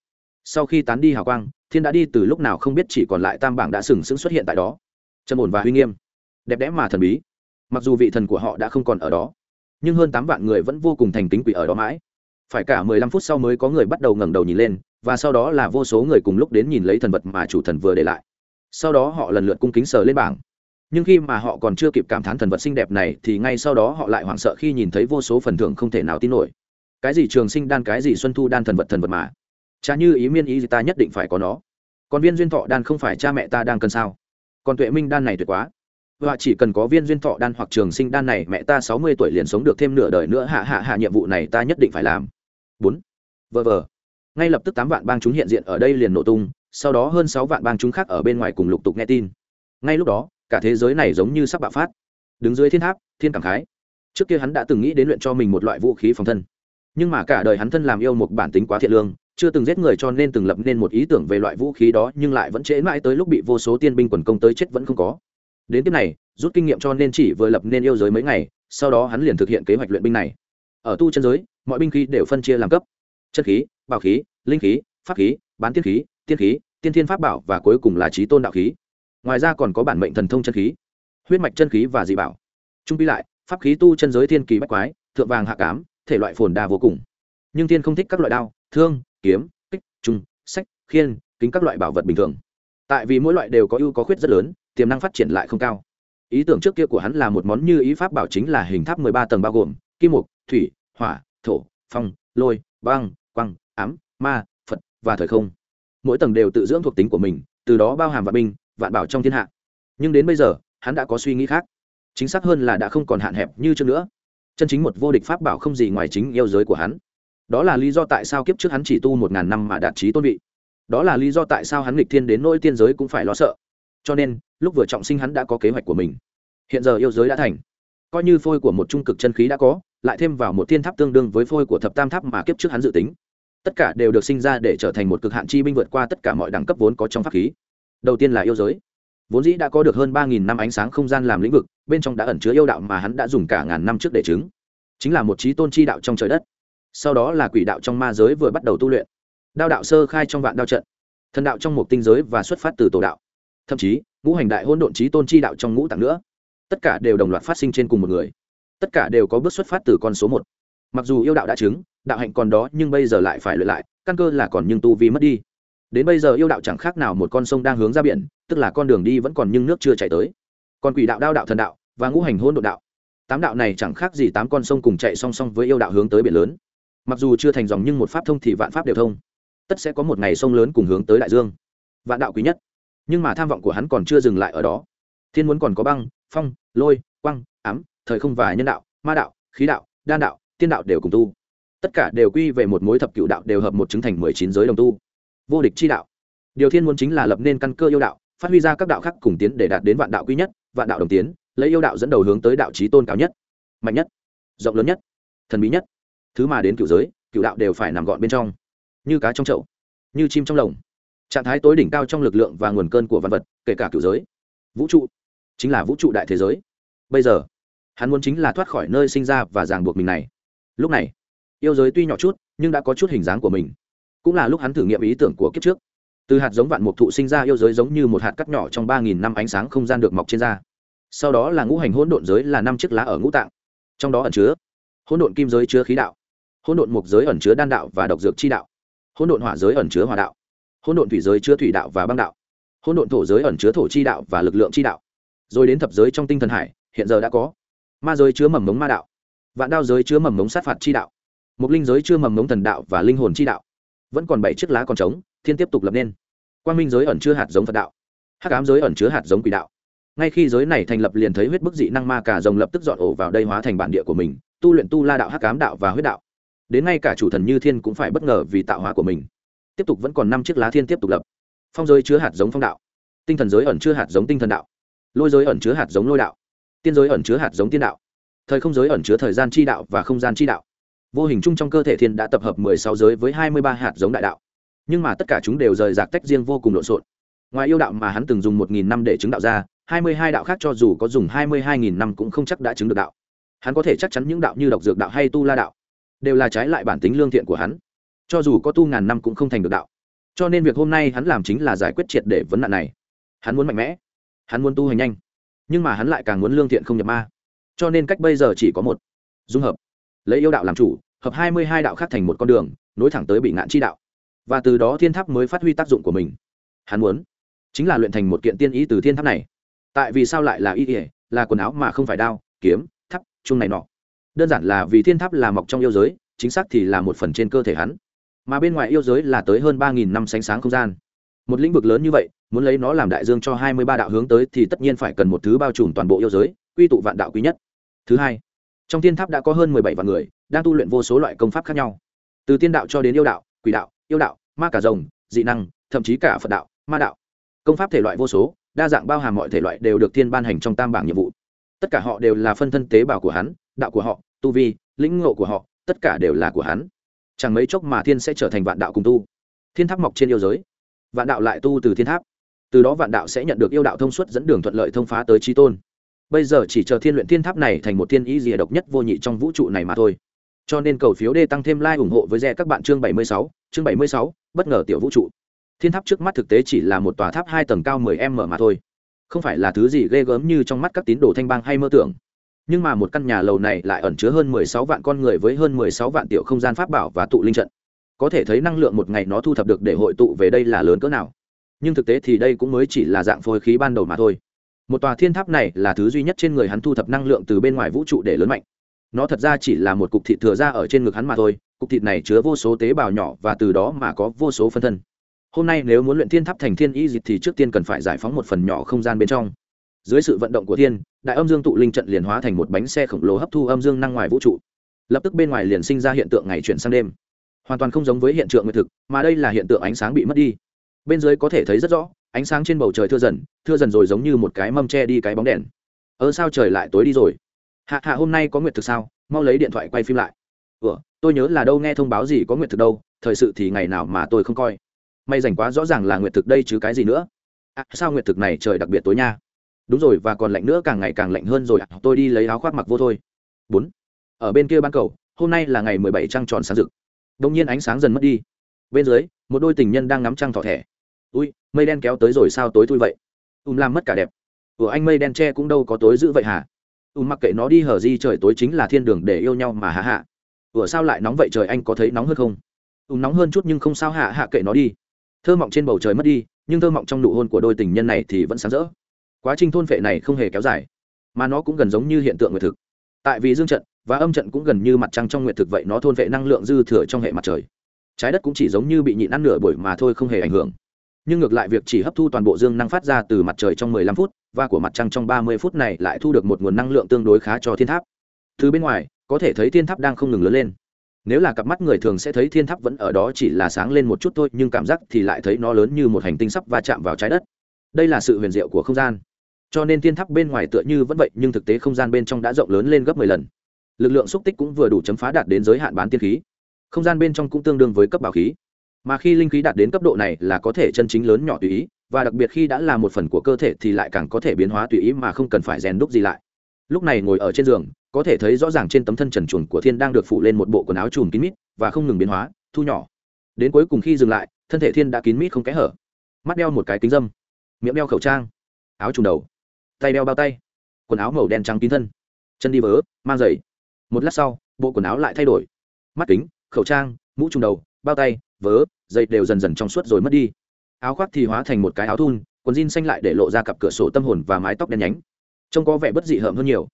Sau khi tán đi hào quang, thiên đã đi từ lúc nào không biết chỉ còn lại tam bảng đã sừng sững xuất hiện tại đó. Trầm ổn và uy nghiêm. Đẹp đẽ mà thần bí. Mặc dù vị thần của họ đã không còn ở đó nhưng hơn tám vạn người vẫn vô cùng thành kính quỷ ở đó mãi. Phải cả mười lăm phút sau mới có người bắt đầu ngẩng đầu nhìn lên, và sau đó là vô số người cùng lúc đến nhìn lấy thần vật mà chủ thần vừa để lại. Sau đó họ lần lượt cung kính sờ lên bảng. Nhưng khi mà họ còn chưa kịp cảm thán thần vật xinh đẹp này, thì ngay sau đó họ lại hoảng sợ khi nhìn thấy vô số phần thưởng không thể nào tin nổi. Cái gì trường sinh đan, cái gì xuân thu đan thần vật thần vật mà. Cha như ý miên ý gì ta nhất định phải có nó. Còn viên duyên thọ đan không phải cha mẹ ta đang cần sao? Còn tuệ minh đan này tuyệt quá và chỉ cần có viên duyên thọ đan hoặc trường sinh đan này, mẹ ta sáu mươi tuổi liền sống được thêm nửa đời nữa, hạ hạ hạ, nhiệm vụ này ta nhất định phải làm. Bốn. Vờ vờ ngay lập tức tám vạn bang chúng hiện diện ở đây liền nổ tung, sau đó hơn sáu vạn bang chúng khác ở bên ngoài cùng lục tục nghe tin. Ngay lúc đó, cả thế giới này giống như sắp bạo phát. Đứng dưới thiên tháp, thiên cảm khái. Trước kia hắn đã từng nghĩ đến luyện cho mình một loại vũ khí phòng thân. Nhưng mà cả đời hắn thân làm yêu một bản tính quá thiện lương, chưa từng giết người cho nên từng lập nên một ý tưởng về loại vũ khí đó, nhưng lại vẫn trễ mãi tới lúc bị vô số tiên binh quần công tới chết vẫn không có đến tiếp này, rút kinh nghiệm cho nên chỉ vừa lập nên yêu giới mấy ngày, sau đó hắn liền thực hiện kế hoạch luyện binh này. Ở tu chân giới, mọi binh khí đều phân chia làm cấp. Chất khí, bảo khí, linh khí, pháp khí, bán tiên khí tiên khí, tiên thiên pháp bảo và cuối cùng là trí tôn đạo khí. Ngoài ra còn có bản mệnh thần thông chân khí, huyết mạch chân khí và dị bảo. Trung pi lại, pháp khí tu chân giới thiên kỳ bách quái, thượng vàng hạ cám, thể loại phồn đa vô cùng. Nhưng tiên không thích các loại đao, thương, kiếm, kích trung sách, khiên, kính các loại bảo vật bình thường. Tại vì mỗi loại đều có ưu có khuyết rất lớn tiềm năng phát triển lại không cao. Ý tưởng trước kia của hắn là một món như ý pháp bảo chính là hình tháp mười ba tầng bao gồm kim mục, thủy, hỏa, thổ, phong, lôi, băng quăng ám, ma, phật và thời không. Mỗi tầng đều tự dưỡng thuộc tính của mình, từ đó bao hàm vạn binh, vạn bảo trong thiên hạ. Nhưng đến bây giờ, hắn đã có suy nghĩ khác. Chính xác hơn là đã không còn hạn hẹp như trước nữa. Chân chính một vô địch pháp bảo không gì ngoài chính yêu giới của hắn. Đó là lý do tại sao kiếp trước hắn chỉ tu một ngàn năm mà đạt trí tôn vị. Đó là lý do tại sao hắn nghịch thiên đến nỗi tiên giới cũng phải lo sợ cho nên, lúc vừa trọng sinh hắn đã có kế hoạch của mình. Hiện giờ yêu giới đã thành. Coi như phôi của một trung cực chân khí đã có, lại thêm vào một thiên tháp tương đương với phôi của thập tam tháp mà kiếp trước hắn dự tính. Tất cả đều được sinh ra để trở thành một cực hạn chi binh vượt qua tất cả mọi đẳng cấp vốn có trong pháp khí. Đầu tiên là yêu giới. Vốn dĩ đã có được hơn ba nghìn năm ánh sáng không gian làm lĩnh vực, bên trong đã ẩn chứa yêu đạo mà hắn đã dùng cả ngàn năm trước để chứng. Chính là một trí tôn chi đạo trong trời đất. Sau đó là quỷ đạo trong ma giới vừa bắt đầu tu luyện. Đao đạo sơ khai trong vạn đao trận. Thần đạo trong một tinh giới và xuất phát từ tổ đạo thậm chí, ngũ hành đại hôn độn trí tôn chi đạo trong ngũ tạng nữa. Tất cả đều đồng loạt phát sinh trên cùng một người. Tất cả đều có bước xuất phát từ con số một. Mặc dù yêu đạo đã chứng, đạo hạnh còn đó nhưng bây giờ lại phải luyện lại, căn cơ là còn nhưng tu vi mất đi. Đến bây giờ yêu đạo chẳng khác nào một con sông đang hướng ra biển, tức là con đường đi vẫn còn nhưng nước chưa chảy tới. Còn quỷ đạo, đao đạo, thần đạo và ngũ hành hôn độn đạo. Tám đạo này chẳng khác gì tám con sông cùng chạy song song với yêu đạo hướng tới biển lớn. Mặc dù chưa thành dòng nhưng một pháp thông thì vạn pháp đều thông. Tất sẽ có một ngày sông lớn cùng hướng tới đại dương. Vạn đạo quý nhất nhưng mà tham vọng của hắn còn chưa dừng lại ở đó. Thiên muốn còn có băng, phong, lôi quăng ám, thời không và nhân đạo, ma đạo, khí đạo, đan đạo, tiên đạo đều cùng tu. Tất cả đều quy về một mối thập cựu đạo đều hợp một chứng thành mười chín giới đồng tu. Vô địch chi đạo. Điều thiên muốn chính là lập nên căn cơ yêu đạo, phát huy ra các đạo khác cùng tiến để đạt đến vạn đạo quý nhất, vạn đạo đồng tiến, lấy yêu đạo dẫn đầu hướng tới đạo trí tôn cao nhất, mạnh nhất, rộng lớn nhất, thần bí nhất. Thứ mà đến cựu giới, cựu đạo đều phải nằm gọn bên trong. Như cá trong chậu, như chim trong lồng trạng thái tối đỉnh cao trong lực lượng và nguồn cơn của văn vật, kể cả cựu giới. Vũ trụ, chính là vũ trụ đại thế giới. Bây giờ, hắn muốn chính là thoát khỏi nơi sinh ra và ràng buộc mình này. Lúc này, yêu giới tuy nhỏ chút, nhưng đã có chút hình dáng của mình. Cũng là lúc hắn thử nghiệm ý tưởng của kiếp trước. Từ hạt giống vạn mục thụ sinh ra yêu giới giống như một hạt cắt nhỏ trong ba nghìn năm ánh sáng không gian được mọc trên da. Sau đó là ngũ hành hỗn độn giới là năm chiếc lá ở ngũ tạng. Trong đó ẩn chứa hỗn độn kim giới chứa khí đạo, hỗn độn mục giới ẩn chứa đan đạo và độc dược chi đạo, hỗn độn hỏa giới ẩn chứa hỏa đạo hỗn độn thủy giới chứa thủy đạo và băng đạo. Hỗn độn thổ giới ẩn chứa thổ chi đạo và lực lượng chi đạo. Rồi đến thập giới trong tinh thần hải, hiện giờ đã có. Ma giới chứa mầm mống ma đạo. Vạn đao giới chứa mầm mống sát phạt chi đạo. Mục linh giới chứa mầm mống thần đạo và linh hồn chi đạo. Vẫn còn bảy chiếc lá còn trống, thiên tiếp tục lập nên. Quang minh giới ẩn chứa hạt giống phật đạo. Hắc ám giới ẩn chứa hạt giống quỷ đạo. Ngay khi giới này thành lập liền thấy huyết bức dị năng ma cả rồng lập tức dọn ổ vào đây hóa thành bản địa của mình, tu luyện tu la đạo hắc ám đạo và huyết đạo. Đến ngay cả chủ thần như thiên cũng phải bất ngờ vì tạo hóa của mình tiếp tục vẫn còn năm chiếc lá thiên tiếp tục lập. Phong giới chứa hạt giống phong đạo. Tinh thần giới ẩn chứa hạt giống tinh thần đạo. Lôi giới ẩn chứa hạt giống lôi đạo. Tiên giới ẩn chứa hạt giống tiên đạo. Thời không giới ẩn chứa thời gian chi đạo và không gian chi đạo. Vô hình chung trong cơ thể thiên đã tập hợp mười sáu giới với hai mươi ba hạt giống đại đạo. Nhưng mà tất cả chúng đều rời rạc tách riêng vô cùng lộn xộn. Ngoài yêu đạo mà hắn từng dùng một nghìn năm để chứng đạo ra, hai mươi hai đạo khác cho dù có dùng hai mươi hai nghìn năm cũng không chắc đã chứng được đạo. Hắn có thể chắc chắn những đạo như độc dược đạo hay tu la đạo đều là trái lại bản tính lương thiện của hắn cho dù có tu ngàn năm cũng không thành được đạo. Cho nên việc hôm nay hắn làm chính là giải quyết triệt để vấn nạn này. Hắn muốn mạnh mẽ. Hắn muốn tu hành nhanh. Nhưng mà hắn lại càng muốn lương thiện không nhập ma. Cho nên cách bây giờ chỉ có một. Dung hợp. Lấy yêu đạo làm chủ, hợp hai mươi hai đạo khác thành một con đường, nối thẳng tới bị ngạn chi đạo. Và từ đó thiên tháp mới phát huy tác dụng của mình. Hắn muốn chính là luyện thành một kiện tiên ý từ thiên tháp này. Tại vì sao lại là y ỉa là quần áo mà không phải đao, kiếm, tháp chung này nọ? Đơn giản là vì thiên tháp là mọc trong yêu giới, chính xác thì là một phần trên cơ thể hắn mà bên ngoài yêu giới là tới hơn ba nghìn năm sánh sáng không gian. Một lĩnh vực lớn như vậy, muốn lấy nó làm đại dương cho hai mươi ba đạo hướng tới thì tất nhiên phải cần một thứ bao trùm toàn bộ yêu giới, quy tụ vạn đạo quý nhất. Thứ hai, trong thiên tháp đã có hơn mười bảy vạn người, đang tu luyện vô số loại công pháp khác nhau. Từ tiên đạo cho đến yêu đạo, quỷ đạo, yêu đạo, ma cả rồng, dị năng, thậm chí cả phật đạo, ma đạo. Công pháp thể loại vô số, đa dạng bao hàm mọi thể loại đều được thiên ban hành trong tam bảng nhiệm vụ. Tất cả họ đều là phân thân tế bào của hắn, đạo của họ, tu vi, lĩnh ngộ của họ, tất cả đều là của hắn chẳng mấy chốc mà thiên sẽ trở thành vạn đạo cùng tu. Thiên tháp mọc trên yêu giới. Vạn đạo lại tu từ thiên tháp. Từ đó vạn đạo sẽ nhận được yêu đạo thông suốt dẫn đường thuận lợi thông phá tới trí tôn. Bây giờ chỉ chờ thiên luyện thiên tháp này thành một thiên ý rìa độc nhất vô nhị trong vũ trụ này mà thôi. Cho nên cầu phiếu đê tăng thêm like ủng hộ với rẻ các bạn chương 76, chương 76, bất ngờ tiểu vũ trụ. Thiên tháp trước mắt thực tế chỉ là một tòa tháp hai tầng cao 10 m mà thôi. Không phải là thứ gì ghê gớm như trong mắt các tín đồ thanh bang hay mơ tưởng nhưng mà một căn nhà lầu này lại ẩn chứa hơn 16 vạn con người với hơn 16 vạn tiểu không gian pháp bảo và tụ linh trận. Có thể thấy năng lượng một ngày nó thu thập được để hội tụ về đây là lớn cỡ nào. Nhưng thực tế thì đây cũng mới chỉ là dạng phôi khí ban đầu mà thôi. Một tòa thiên tháp này là thứ duy nhất trên người hắn thu thập năng lượng từ bên ngoài vũ trụ để lớn mạnh. Nó thật ra chỉ là một cục thịt thừa ra ở trên ngực hắn mà thôi, cục thịt này chứa vô số tế bào nhỏ và từ đó mà có vô số phân thân. Hôm nay nếu muốn luyện thiên tháp thành thiên y dịch thì trước tiên cần phải giải phóng một phần nhỏ không gian bên trong dưới sự vận động của thiên đại âm dương tụ linh trận liền hóa thành một bánh xe khổng lồ hấp thu âm dương năng ngoài vũ trụ. Lập tức bên ngoài liền sinh ra hiện tượng ngày chuyển sang đêm. Hoàn toàn không giống với hiện tượng nguyệt thực mà đây là hiện tượng ánh sáng bị mất đi. Bên dưới có thể thấy rất rõ ánh sáng trên bầu trời thưa dần thưa dần rồi giống như một cái mâm che đi cái bóng đèn. Ơ sao trời lại tối đi rồi? Hạ hạ hôm nay có nguyệt thực sao? Mau lấy điện thoại quay phim lại. Ủa tôi nhớ là đâu nghe thông báo gì có nguyệt thực đâu thời sự thì ngày nào mà tôi không coi. May rảnh quá rõ ràng là nguyệt thực đây chứ cái gì nữa. À, sao nguyệt thực này trời đặc biệt tối nha? Đúng rồi, và còn lạnh nữa, càng ngày càng lạnh hơn rồi tôi đi lấy áo khoác mặc vô thôi. Bốn. Ở bên kia ban cầu, hôm nay là ngày mười bảy trăng tròn sáng rực. Đông nhiên ánh sáng dần mất đi. Bên dưới, một đôi tình nhân đang ngắm trăng thỏ thẻ. Ui, mây đen kéo tới rồi sao tối thui vậy? Ùm làm mất cả đẹp. Của anh mây đen che cũng đâu có tối dữ vậy hả? Ùm mặc kệ nó đi, hở di trời tối chính là thiên đường để yêu nhau mà hạ hạ. Ủa, sao lại nóng vậy, trời, anh có thấy nóng hơn không? Ùm nóng hơn chút nhưng không sao, hạ hạ kệ nó đi. Thơ mọng trên bầu trời mất đi, nhưng thơ mọng trong nụ hôn của đôi tình nhân này thì vẫn sáng rỡ quá trình thôn phệ này không hề kéo dài, mà nó cũng gần giống như hiện tượng nguyệt thực. Tại vì dương trận và âm trận cũng gần như mặt trăng trong nguyệt thực vậy nó thôn vệ năng lượng dư thừa trong hệ mặt trời. Trái đất cũng chỉ giống như bị nhịn ăn nửa buổi mà thôi không hề ảnh hưởng. Nhưng ngược lại việc chỉ hấp thu toàn bộ dương năng phát ra từ mặt trời trong 15 phút và của mặt trăng trong 30 phút này lại thu được một nguồn năng lượng tương đối khá cho thiên tháp. Từ bên ngoài, có thể thấy thiên tháp đang không ngừng lớn lên. Nếu là cặp mắt người thường sẽ thấy thiên tháp vẫn ở đó chỉ là sáng lên một chút thôi, nhưng cảm giác thì lại thấy nó lớn như một hành tinh sắp va chạm vào trái đất. Đây là sự huyền diệu của không gian cho nên thiên tháp bên ngoài tựa như vẫn vậy, nhưng thực tế không gian bên trong đã rộng lớn lên gấp 10 lần. Lực lượng xúc tích cũng vừa đủ chấm phá đạt đến giới hạn bán tiên khí. Không gian bên trong cũng tương đương với cấp bảo khí. Mà khi linh khí đạt đến cấp độ này là có thể chân chính lớn nhỏ tùy ý, và đặc biệt khi đã là một phần của cơ thể thì lại càng có thể biến hóa tùy ý mà không cần phải rèn đúc gì lại. Lúc này ngồi ở trên giường, có thể thấy rõ ràng trên tấm thân trần chuồng của thiên đang được phủ lên một bộ quần áo chùm kín mít và không ngừng biến hóa, thu nhỏ. Đến cuối cùng khi dừng lại, thân thể thiên đã kín mít không kẽ hở. Mắt đeo một cái kính dâm, miệng đeo khẩu trang, áo trùm đầu tay đeo bao tay, quần áo màu đen trắng kín thân, chân đi vớ, mang giày. Một lát sau, bộ quần áo lại thay đổi. Mắt kính, khẩu trang, mũ trùm đầu, bao tay, vớ dây đều dần dần trong suốt rồi mất đi. Áo khoác thì hóa thành một cái áo thun, quần jean xanh lại để lộ ra cặp cửa sổ tâm hồn và mái tóc đen nhánh. Trông có vẻ bất dị hợm hơn nhiều.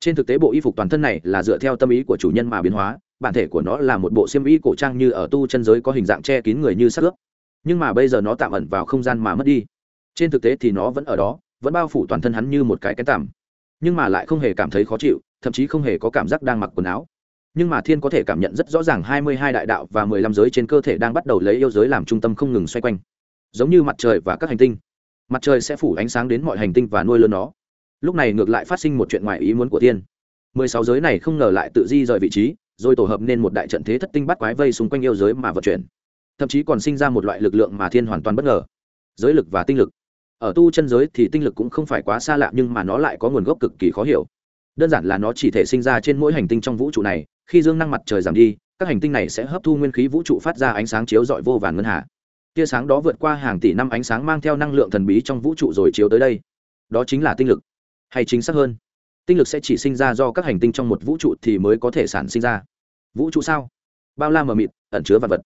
Trên thực tế bộ y phục toàn thân này là dựa theo tâm ý của chủ nhân mà biến hóa, bản thể của nó là một bộ xiêm y cổ trang như ở tu chân giới có hình dạng che kín người như sắc ướp. Nhưng mà bây giờ nó tạm ẩn vào không gian mà mất đi. Trên thực tế thì nó vẫn ở đó vẫn bao phủ toàn thân hắn như một cái cái tằm. Nhưng mà lại không hề cảm thấy khó chịu, thậm chí không hề có cảm giác đang mặc quần áo. Nhưng mà thiên có thể cảm nhận rất rõ ràng hai mươi hai đại đạo và mười lăm giới trên cơ thể đang bắt đầu lấy yêu giới làm trung tâm không ngừng xoay quanh. Giống như mặt trời và các hành tinh. Mặt trời sẽ phủ ánh sáng đến mọi hành tinh và nuôi lớn nó. Lúc này ngược lại phát sinh một chuyện ngoài ý muốn của thiên. mười sáu giới này không ngờ lại tự di rời vị trí, rồi tổ hợp nên một đại trận thế thất tinh bắt quái vây xung quanh yêu giới mà vận chuyển. Thậm chí còn sinh ra một loại lực lượng mà thiên hoàn toàn bất ngờ. Giới lực và tinh lực ở tu chân giới thì tinh lực cũng không phải quá xa lạ, nhưng mà nó lại có nguồn gốc cực kỳ khó hiểu. Đơn giản là nó chỉ thể sinh ra trên mỗi hành tinh trong vũ trụ này, khi dương năng mặt trời giảm đi, các hành tinh này sẽ hấp thu nguyên khí vũ trụ phát ra ánh sáng chiếu rọi vô vàn ngân hà. Tia sáng đó vượt qua hàng tỷ năm ánh sáng mang theo năng lượng thần bí trong vũ trụ rồi chiếu tới đây. Đó chính là tinh lực. Hay chính xác hơn, tinh lực sẽ chỉ sinh ra do các hành tinh trong một vũ trụ thì mới có thể sản sinh ra. Vũ trụ sao? Bao la mờ mịt, ẩn chứa vật vật.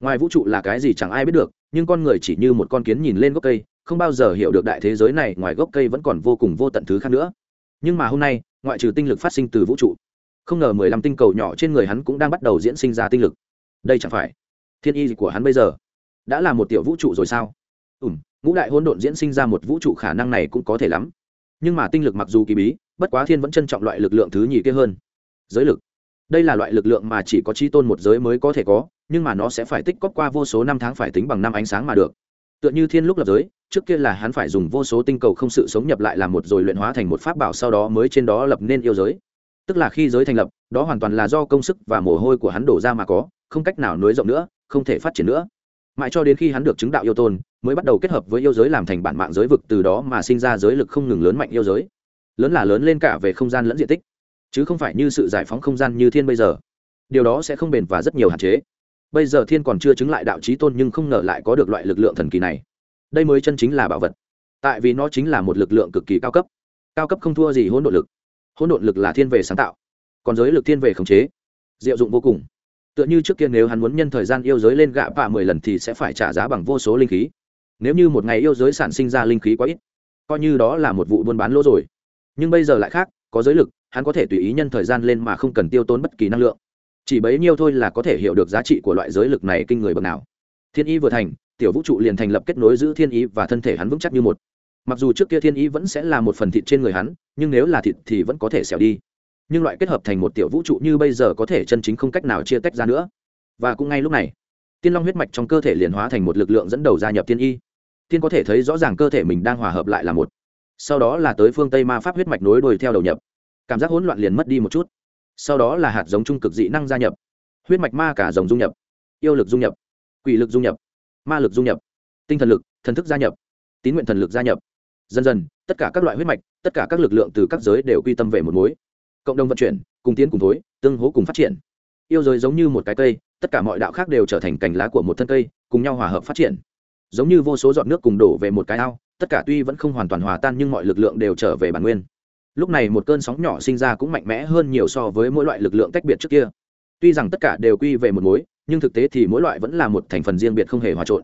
Ngoài vũ trụ là cái gì chẳng ai biết được, nhưng con người chỉ như một con kiến nhìn lên gốc cây không bao giờ hiểu được đại thế giới này, ngoài gốc cây vẫn còn vô cùng vô tận thứ khác nữa. Nhưng mà hôm nay, ngoại trừ tinh lực phát sinh từ vũ trụ, không ngờ mười lăm tinh cầu nhỏ trên người hắn cũng đang bắt đầu diễn sinh ra tinh lực. Đây chẳng phải thiên y của hắn bây giờ đã là một tiểu vũ trụ rồi sao? Ùm ngũ đại hỗn độn diễn sinh ra một vũ trụ khả năng này cũng có thể lắm. Nhưng mà tinh lực mặc dù kỳ bí, bất quá thiên vẫn trân trọng loại lực lượng thứ nhì kia hơn. Giới lực. Đây là loại lực lượng mà chỉ có chi tôn một giới mới có thể có, nhưng mà nó sẽ phải tích cóp qua vô số năm tháng phải tính bằng năm ánh sáng mà được. Tựa như thiên lúc lập giới trước kia là hắn phải dùng vô số tinh cầu không sự sống nhập lại làm một rồi luyện hóa thành một pháp bảo, sau đó mới trên đó lập nên yêu giới. Tức là khi giới thành lập, đó hoàn toàn là do công sức và mồ hôi của hắn đổ ra mà có, không cách nào nối rộng nữa, không thể phát triển nữa. Mãi cho đến khi hắn được chứng đạo yêu tôn, mới bắt đầu kết hợp với yêu giới làm thành bản mạng giới vực, từ đó mà sinh ra giới lực không ngừng lớn mạnh yêu giới. Lớn là lớn lên cả về không gian lẫn diện tích, chứ không phải như sự giải phóng không gian như thiên bây giờ. Điều đó sẽ không bền và rất nhiều hạn chế. Bây giờ thiên còn chưa chứng lại đạo trí tôn nhưng không ngờ lại có được loại lực lượng thần kỳ này đây mới chân chính là bảo vật. Tại vì nó chính là một lực lượng cực kỳ cao cấp. Cao cấp không thua gì hỗn độn lực. Hỗn độn lực là thiên về sáng tạo, còn giới lực thiên về khống chế. Diệu dụng vô cùng. Tựa như trước kia nếu hắn muốn nhân thời gian yêu giới lên gạ vạ mười lần thì sẽ phải trả giá bằng vô số linh khí. Nếu như một ngày yêu giới sản sinh ra linh khí quá ít, coi như đó là một vụ buôn bán lỗ rồi. Nhưng bây giờ lại khác, có giới lực, hắn có thể tùy ý nhân thời gian lên mà không cần tiêu tốn bất kỳ năng lượng. Chỉ bấy nhiêu thôi là có thể hiểu được giá trị của loại giới lực này kinh người bậc nào. Thiên y vừa thành tiểu vũ trụ liền thành lập kết nối giữ thiên ý và thân thể hắn vững chắc như một. Mặc dù trước kia thiên ý vẫn sẽ là một phần thịt trên người hắn, nhưng nếu là thịt thì vẫn có thể xẻo đi. Nhưng loại kết hợp thành một tiểu vũ trụ như bây giờ có thể chân chính không cách nào chia tách ra nữa. Và cũng ngay lúc này, tiên long huyết mạch trong cơ thể liền hóa thành một lực lượng dẫn đầu gia nhập thiên y thiên có thể thấy rõ ràng cơ thể mình đang hòa hợp lại là một. Sau đó là tới phương tây ma pháp huyết mạch nối đuôi theo đầu nhập. Cảm giác hỗn loạn liền mất đi một chút. Sau đó là hạt giống trung cực dị năng gia nhập. Huyết mạch ma cả dòng dung nhập. Yêu lực dung nhập. Quỷ lực dung nhập ma lực du nhập, tinh thần lực, thần thức gia nhập, tín nguyện thần lực gia nhập. Dần dần, tất cả các loại huyết mạch, tất cả các lực lượng từ các giới đều quy tâm về một mối. Cộng đồng vận chuyển, cùng tiến cùng thối, tương hố cùng phát triển. Yêu giới giống như một cái cây, tất cả mọi đạo khác đều trở thành cành lá của một thân cây, cùng nhau hòa hợp phát triển. Giống như vô số giọt nước cùng đổ về một cái ao, tất cả tuy vẫn không hoàn toàn hòa tan nhưng mọi lực lượng đều trở về bản nguyên. Lúc này một cơn sóng nhỏ sinh ra cũng mạnh mẽ hơn nhiều so với mỗi loại lực lượng tách biệt trước kia. Tuy rằng tất cả đều quy về một mối nhưng thực tế thì mỗi loại vẫn là một thành phần riêng biệt không hề hòa trộn.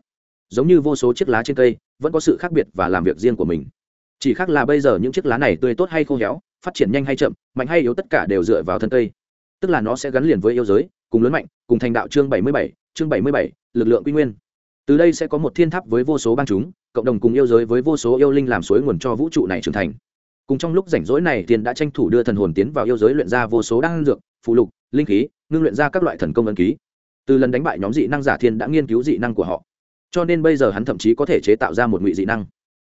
Giống như vô số chiếc lá trên cây, vẫn có sự khác biệt và làm việc riêng của mình. Chỉ khác là bây giờ những chiếc lá này tươi tốt hay khô héo, phát triển nhanh hay chậm, mạnh hay yếu tất cả đều dựa vào thân cây. Tức là nó sẽ gắn liền với yêu giới, cùng lớn mạnh, cùng thành đạo chương bảy mươi bảy, chương bảy mươi bảy, lực lượng quy nguyên. Từ đây sẽ có một thiên tháp với vô số bang chúng, cộng đồng cùng yêu giới với vô số yêu linh làm suối nguồn cho vũ trụ này trưởng thành. Cùng trong lúc rảnh rỗi này, tiền đã tranh thủ đưa thần hồn tiến vào yêu giới luyện ra vô số đan dược, phụ lục, linh khí, ngưng luyện ra các loại thần công ấn ký từ lần đánh bại nhóm dị năng giả thiên đã nghiên cứu dị năng của họ. Cho nên bây giờ hắn thậm chí có thể chế tạo ra một ngụy dị năng.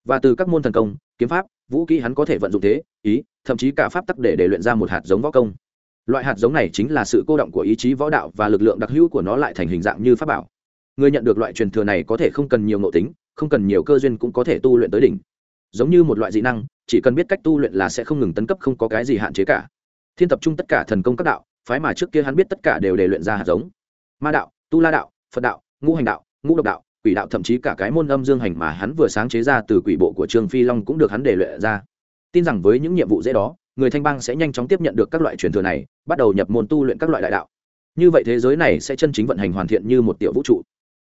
Và từ các môn thần công, kiếm pháp, vũ kỹ hắn có thể vận dụng thế, ý, thậm chí cả pháp tắc để để luyện ra một hạt giống võ công. Loại hạt giống này chính là sự cô động của ý chí võ đạo và lực lượng đặc hữu của nó lại thành hình dạng như pháp bảo. Người nhận được loại truyền thừa này có thể không cần nhiều nội tính, không cần nhiều cơ duyên cũng có thể tu luyện tới đỉnh. Giống như một loại dị năng, chỉ cần biết cách tu luyện là sẽ không ngừng tấn cấp, không có cái gì hạn chế cả. Thiên tập trung tất cả thần công các đạo, phái mà trước kia hắn biết tất cả đều để luyện ra hạt giống ma đạo, tu la đạo, phật đạo, ngũ hành đạo, ngũ độc đạo, quỷ đạo, thậm chí cả cái môn âm dương hành mà hắn vừa sáng chế ra từ quỷ bộ của trương phi long cũng được hắn để luyện ra. Tin rằng với những nhiệm vụ dễ đó, người thanh bang sẽ nhanh chóng tiếp nhận được các loại truyền thừa này, bắt đầu nhập môn tu luyện các loại đại đạo. Như vậy thế giới này sẽ chân chính vận hành hoàn thiện như một tiểu vũ trụ.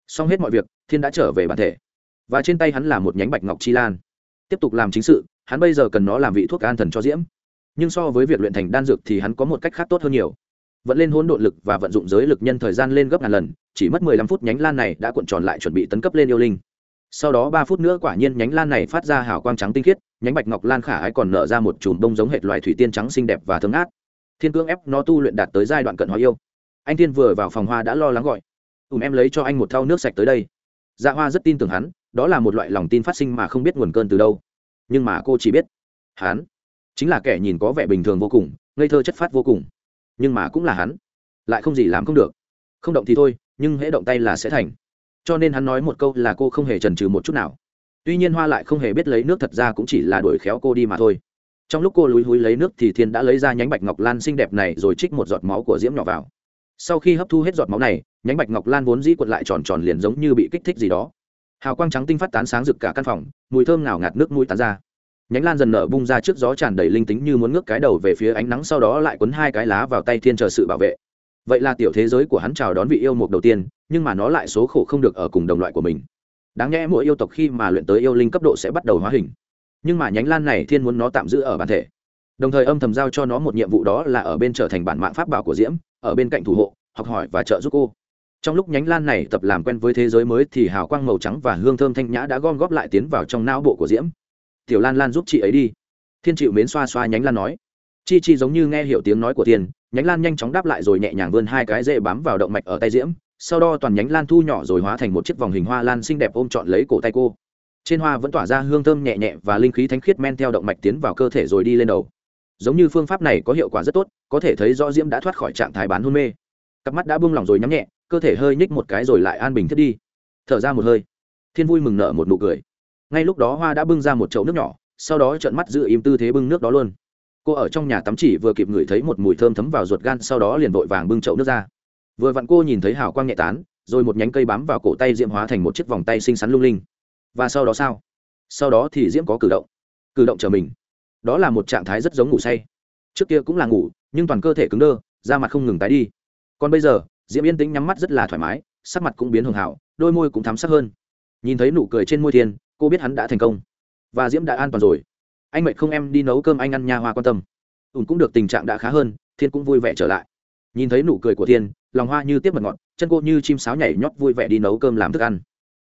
Xong hết mọi việc, thiên đã trở về bản thể. Và trên tay hắn là một nhánh bạch ngọc chi lan. Tiếp tục làm chính sự, hắn bây giờ cần nó làm vị thuốc an thần cho diễm. Nhưng so với việc luyện thành đan dược thì hắn có một cách khác tốt hơn nhiều vận lên hỗn độn lực và vận dụng giới lực nhân thời gian lên gấp ngàn lần, chỉ mất mười lăm phút nhánh lan này đã cuộn tròn lại chuẩn bị tấn cấp lên yêu linh. Sau đó ba phút nữa quả nhiên nhánh lan này phát ra hào quang trắng tinh khiết, nhánh bạch ngọc lan khả ái còn nở ra một chùm đông giống hệt loài thủy tiên trắng xinh đẹp và thơm ngát. Thiên cương ép nó tu luyện đạt tới giai đoạn cận hóa yêu. Anh thiên vừa vào phòng hoa đã lo lắng gọi. Ùm em lấy cho anh một thau nước sạch tới đây. Dạ hoa rất tin tưởng hắn, đó là một loại lòng tin phát sinh mà không biết nguồn cơn từ đâu. Nhưng mà cô chỉ biết, hắn chính là kẻ nhìn có vẻ bình thường vô cùng, ngây thơ chất phát vô cùng nhưng mà cũng là hắn. Lại không gì làm không được. Không động thì thôi, nhưng hễ động tay là sẽ thành. Cho nên hắn nói một câu là cô không hề chần chừ một chút nào. Tuy nhiên hoa lại không hề biết lấy nước thật ra cũng chỉ là đuổi khéo cô đi mà thôi. Trong lúc cô lúi húi lấy nước thì thiên đã lấy ra nhánh bạch ngọc lan xinh đẹp này rồi trích một giọt máu của diễm nhỏ vào. Sau khi hấp thu hết giọt máu này, nhánh bạch ngọc lan vốn dĩ quật lại tròn tròn liền giống như bị kích thích gì đó. Hào quang trắng tinh phát tán sáng rực cả căn phòng, mùi thơm nào ngạt nước mũi tán ra nhánh lan dần nở bung ra trước gió tràn đầy linh tính như muốn ngước cái đầu về phía ánh nắng sau đó lại quấn hai cái lá vào tay thiên chờ sự bảo vệ. Vậy là tiểu thế giới của hắn chào đón vị yêu mục đầu tiên, nhưng mà nó lại số khổ không được ở cùng đồng loại của mình. Đáng nhẽ mỗi yêu tộc khi mà luyện tới yêu linh cấp độ sẽ bắt đầu hóa hình. Nhưng mà nhánh lan này thiên muốn nó tạm giữ ở bản thể. Đồng thời âm thầm giao cho nó một nhiệm vụ đó là ở bên trở thành bản mạng pháp bảo của diễm, ở bên cạnh thủ hộ, học hỏi và trợ giúp cô. Trong lúc nhánh lan này tập làm quen với thế giới mới thì hào quang màu trắng và hương thơm thanh nhã đã gom góp lại tiến vào trong não bộ của diễm tiểu lan lan giúp chị ấy đi. Thiên chịu mến xoa xoa nhánh lan nói. Chi chi giống như nghe hiểu tiếng nói của thiên, nhánh lan nhanh chóng đáp lại rồi nhẹ nhàng vươn hai cái dễ bám vào động mạch ở tay diễm, sau đó toàn nhánh lan thu nhỏ rồi hóa thành một chiếc vòng hình hoa lan xinh đẹp ôm trọn lấy cổ tay cô. Trên hoa vẫn tỏa ra hương thơm nhẹ nhẹ và linh khí thánh khiết men theo động mạch tiến vào cơ thể rồi đi lên đầu. Giống như phương pháp này có hiệu quả rất tốt, có thể thấy rõ diễm đã thoát khỏi trạng thái bán hôn mê. Cặp mắt đã buông lỏng rồi nhắm nhẹ, cơ thể hơi nhích một cái rồi lại an bình thiết đi. Thở ra một hơi. Thiên vui mừng nở một nụ cười ngay lúc đó hoa đã bưng ra một chậu nước nhỏ, sau đó trợn mắt giữ im tư thế bưng nước đó luôn. Cô ở trong nhà tắm chỉ vừa kịp ngửi thấy một mùi thơm thấm vào ruột gan, sau đó liền vội vàng bưng chậu nước ra. Vừa vặn cô nhìn thấy hào quang nhẹ tán, rồi một nhánh cây bám vào cổ tay diễm hóa thành một chiếc vòng tay xinh xắn lung linh. Và sau đó sao? Sau đó thì diễm có cử động. Cử động trở mình. Đó là một trạng thái rất giống ngủ say. Trước kia cũng là ngủ, nhưng toàn cơ thể cứng đơ, da mặt không ngừng tái đi. Còn bây giờ, diễm yên tĩnh nhắm mắt rất là thoải mái, sắc mặt cũng biến hưởng hảo đôi môi cũng thắm sắc hơn. Nhìn thấy nụ cười trên môi thiên cô biết hắn đã thành công. Và diễm đã an toàn rồi. Anh mệt không em đi nấu cơm anh ăn nha hoa quan tâm. Ùn cũng được tình trạng đã khá hơn, thiên cũng vui vẻ trở lại. Nhìn thấy nụ cười của thiên, lòng hoa như tiếp mật ngọt, chân cô như chim sáo nhảy nhót vui vẻ đi nấu cơm làm thức ăn.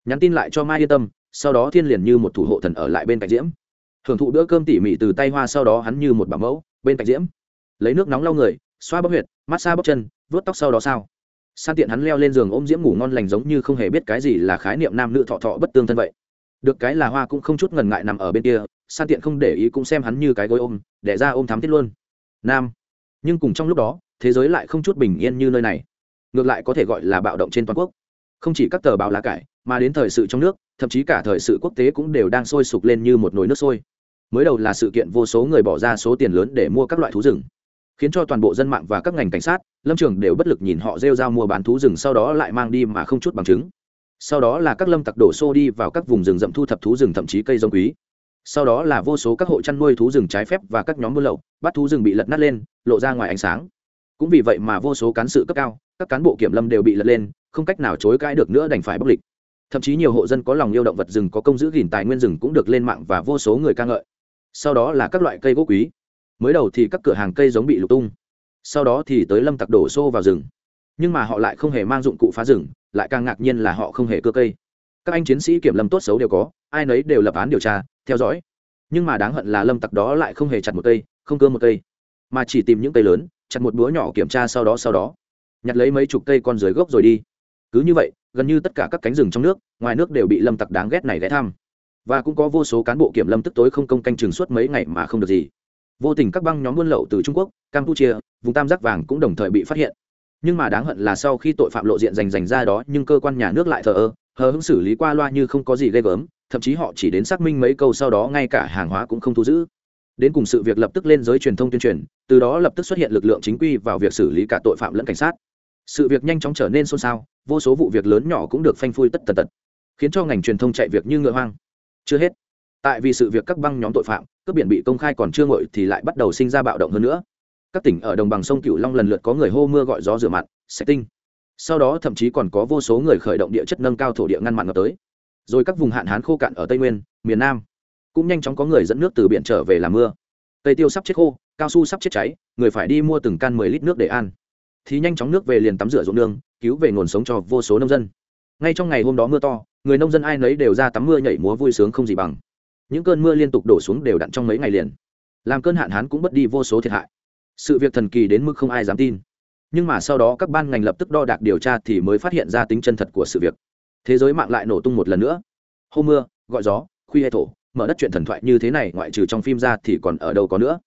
Nhắn tin lại cho mai yên tâm, sau đó thiên liền như một thủ hộ thần ở lại bên cạnh diễm. Hưởng thụ bữa cơm tỉ mỉ từ tay hoa sau đó hắn như một bảo mẫu, bên cạnh diễm. Lấy nước nóng lau người, xoa bóc huyệt, massage bóc chân, vuốt tóc sau đó sao. San tiện hắn leo lên giường ôm diễm ngủ ngon lành giống như không hề biết cái gì là khái niệm nam nữ thọ thọ bất tương thân vậy được cái là hoa cũng không chút ngần ngại nằm ở bên kia, san tiện không để ý cũng xem hắn như cái gối ôm, để ra ôm thắm thiết luôn. Nam. Nhưng cùng trong lúc đó, thế giới lại không chút bình yên như nơi này. Ngược lại có thể gọi là bạo động trên toàn quốc. Không chỉ các tờ báo lá cải, mà đến thời sự trong nước, thậm chí cả thời sự quốc tế cũng đều đang sôi sục lên như một nồi nước sôi. Mới đầu là sự kiện vô số người bỏ ra số tiền lớn để mua các loại thú rừng, khiến cho toàn bộ dân mạng và các ngành cảnh sát, lâm trường đều bất lực nhìn họ rêu rao mua bán thú rừng sau đó lại mang đi mà không chút bằng chứng sau đó là các lâm tặc đổ xô đi vào các vùng rừng rậm thu thập thú rừng thậm chí cây giống quý. Sau đó là vô số các hộ chăn nuôi thú rừng trái phép và các nhóm buôn lậu, bắt thú rừng bị lật nát lên, lộ ra ngoài ánh sáng. Cũng vì vậy mà vô số cán sự cấp cao, các cán bộ kiểm lâm đều bị lật lên, không cách nào chối cãi được nữa đành phải bóc lịch. Thậm chí nhiều hộ dân có lòng yêu động vật rừng có công giữ gìn tài nguyên rừng cũng được lên mạng và vô số người ca ngợi. Sau đó là các loại cây gỗ quý. Mới đầu thì các cửa hàng cây giống bị lục tung. Sau đó thì tới lâm tặc đổ xô vào rừng. Nhưng mà họ lại không hề mang dụng cụ phá rừng lại càng ngạc nhiên là họ không hề cưa cây. Các anh chiến sĩ kiểm lâm tốt xấu đều có, ai nấy đều lập án điều tra, theo dõi. Nhưng mà đáng hận là lâm tặc đó lại không hề chặt một cây, không cưa một cây, mà chỉ tìm những cây lớn, chặt một búa nhỏ kiểm tra sau đó sau đó. Nhặt lấy mấy chục cây con dưới gốc rồi đi. Cứ như vậy, gần như tất cả các cánh rừng trong nước, ngoài nước đều bị lâm tặc đáng ghét này ghé thăm. Và cũng có vô số cán bộ kiểm lâm tức tối không công canh chừng suốt mấy ngày mà không được gì. Vô tình các băng nhóm buôn lậu từ trung quốc, campuchia, vùng tam giác vàng cũng đồng thời bị phát hiện nhưng mà đáng hận là sau khi tội phạm lộ diện rành rành ra đó, nhưng cơ quan nhà nước lại thờ ơ, hờ hững xử lý qua loa như không có gì ghê gớm, thậm chí họ chỉ đến xác minh mấy câu sau đó ngay cả hàng hóa cũng không thu giữ. Đến cùng sự việc lập tức lên giới truyền thông tuyên truyền, từ đó lập tức xuất hiện lực lượng chính quy vào việc xử lý cả tội phạm lẫn cảnh sát. Sự việc nhanh chóng trở nên xôn xao, vô số vụ việc lớn nhỏ cũng được phanh phui tất tần tật, khiến cho ngành truyền thông chạy việc như ngựa hoang. Chưa hết, tại vì sự việc các băng nhóm tội phạm, cướp biển bị công khai còn chưa ngội thì lại bắt đầu sinh ra bạo động hơn nữa các tỉnh ở đồng bằng sông cửu long lần lượt có người hô mưa gọi gió rửa mặn sạch tinh. Sau đó thậm chí còn có vô số người khởi động địa chất nâng cao thổ địa ngăn mặn ngập tới. Rồi các vùng hạn hán khô cạn ở tây nguyên, miền nam, cũng nhanh chóng có người dẫn nước từ biển trở về làm mưa. Cây tiêu sắp chết khô, cao su sắp chết cháy, người phải đi mua từng can mười lít nước để ăn. Thì nhanh chóng nước về liền tắm rửa ruộng nương, cứu về nguồn sống cho vô số nông dân. Ngay trong ngày hôm đó mưa to, người nông dân ai nấy đều ra tắm mưa nhảy múa vui sướng không gì bằng. Những cơn mưa liên tục đổ xuống đều đặn trong mấy ngày liền. Làm cơn hạn hán cũng mất đi vô số thiệt hại sự việc thần kỳ đến mức không ai dám tin. Nhưng mà sau đó các ban ngành lập tức đo đạc điều tra thì mới phát hiện ra tính chân thật của sự việc. Thế giới mạng lại nổ tung một lần nữa. Hô mưa, gọi gió, khuy hay thổ, mở đất chuyện thần thoại như thế này ngoại trừ trong phim ra thì còn ở đâu có nữa.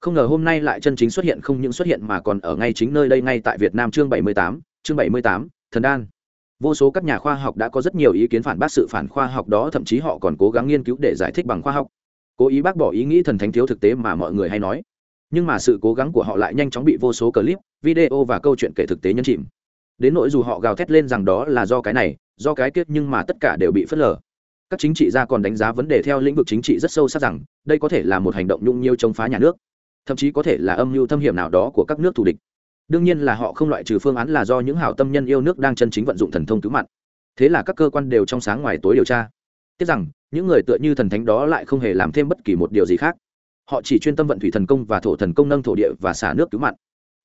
Không ngờ hôm nay lại chân chính xuất hiện không những xuất hiện mà còn ở ngay chính nơi đây ngay tại việt nam chương bảy mươi tám, chương bảy mươi tám, thần đan. Vô số các nhà khoa học đã có rất nhiều ý kiến phản bác sự phản khoa học đó, thậm chí họ còn cố gắng nghiên cứu để giải thích bằng khoa học. Cố ý bác bỏ ý nghĩ thần thánh thiếu thực tế mà mọi người hay nói nhưng mà sự cố gắng của họ lại nhanh chóng bị vô số clip, video và câu chuyện kể thực tế nhấn chìm. Đến nỗi dù họ gào thét lên rằng đó là do cái này, do cái kết nhưng mà tất cả đều bị phớt lờ. Các chính trị gia còn đánh giá vấn đề theo lĩnh vực chính trị rất sâu sắc rằng, đây có thể là một hành động nhung nhiêu chống phá nhà nước, thậm chí có thể là âm mưu thâm hiểm nào đó của các nước thù địch. Đương nhiên là họ không loại trừ phương án là do những hào tâm nhân yêu nước đang chân chính vận dụng thần thông cứu mặn thế là các cơ quan đều trong sáng ngoài tối điều tra. Tiếc rằng, những người tựa như thần thánh đó lại không hề làm thêm bất kỳ một điều gì khác họ chỉ chuyên tâm vận thủy thần công và thổ thần công nâng thổ địa và xả nước cứu mặn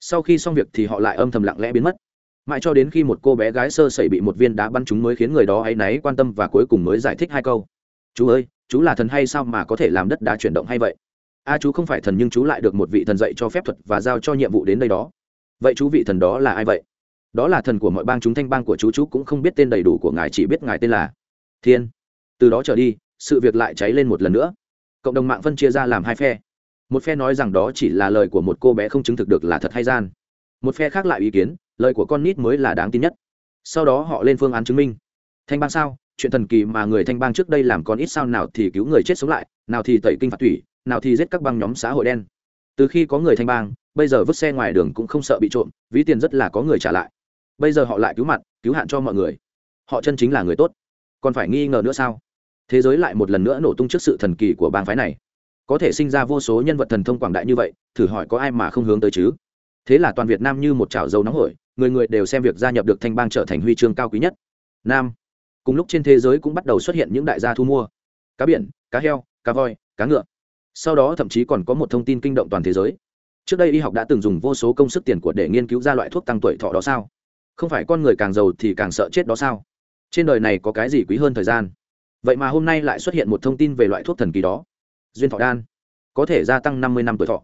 sau khi xong việc thì họ lại âm thầm lặng lẽ biến mất. Mãi cho đến khi một cô bé gái sơ sẩy bị một viên đá bắn trúng mới khiến người đó áy náy quan tâm và cuối cùng mới giải thích hai câu. Chú ơi, chú là thần hay sao mà có thể làm đất đá chuyển động hay vậy? A, chú không phải thần nhưng chú lại được một vị thần dạy cho phép thuật và giao cho nhiệm vụ đến đây đó. Vậy chú vị thần đó là ai vậy? Đó là thần của mọi bang chúng, thanh bang của chú chú cũng không biết tên đầy đủ của ngài, chỉ biết ngài tên là thiên. Từ đó trở đi, sự việc lại cháy lên một lần nữa cộng đồng mạng phân chia ra làm hai phe. Một phe nói rằng đó chỉ là lời của một cô bé không chứng thực được là thật hay gian. Một phe khác lại ý kiến, lời của con nít mới là đáng tin nhất. Sau đó họ lên phương án chứng minh. Thanh bang sao? Chuyện thần kỳ mà người thanh bang trước đây làm con ít sao nào thì cứu người chết sống lại, nào thì tẩy kinh phạt thủy nào thì giết các băng nhóm xã hội đen. Từ khi có người thanh bang, bây giờ vứt xe ngoài đường cũng không sợ bị trộm, ví tiền rất là có người trả lại. Bây giờ họ lại cứu mặt, cứu hạn cho mọi người. Họ chân chính là người tốt. Còn phải nghi ngờ nữa sao? Thế giới lại một lần nữa nổ tung trước sự thần kỳ của bang phái này. Có thể sinh ra vô số nhân vật thần thông quảng đại như vậy, thử hỏi có ai mà không hướng tới chứ? Thế là toàn việt nam như một chảo dầu nóng hổi, người người đều xem việc gia nhập được thanh bang trở thành huy chương cao quý nhất. Nam. Cùng lúc trên thế giới cũng bắt đầu xuất hiện những đại gia thu mua. Cá biển, cá heo, cá voi, cá ngựa. Sau đó thậm chí còn có một thông tin kinh động toàn thế giới. Trước đây y học đã từng dùng vô số công sức tiền của để nghiên cứu ra loại thuốc tăng tuổi thọ đó sao? Không phải con người càng giàu thì càng sợ chết đó sao? Trên đời này có cái gì quý hơn thời gian? Vậy mà hôm nay lại xuất hiện một thông tin về loại thuốc thần kỳ đó. Duyên thọ đan, có thể gia tăng năm mươi năm tuổi thọ.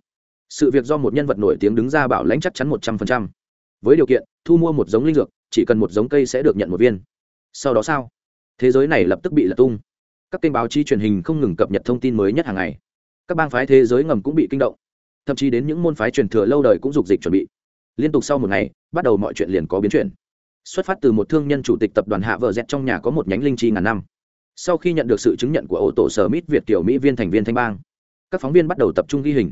Sự việc do một nhân vật nổi tiếng đứng ra bảo lãnh chắc chắn một trăm phần trăm. Với điều kiện, thu mua một giống linh dược, chỉ cần một giống cây sẽ được nhận một viên. Sau đó sao? Thế giới này lập tức bị lật tung. Các kênh báo chí truyền hình không ngừng cập nhật thông tin mới nhất hàng ngày. Các bang phái thế giới ngầm cũng bị kinh động. Thậm chí đến những môn phái truyền thừa lâu đời cũng dục dịch chuẩn bị. Liên tục sau một ngày, bắt đầu mọi chuyện liền có biến chuyển. Xuất phát từ một thương nhân chủ tịch tập đoàn hạ vợ dẹt trong nhà có một nhánh linh chi ngàn năm sau khi nhận được sự chứng nhận của ô tổ sở mít việt Tiểu mỹ viên thành viên thanh bang, các phóng viên bắt đầu tập trung ghi hình.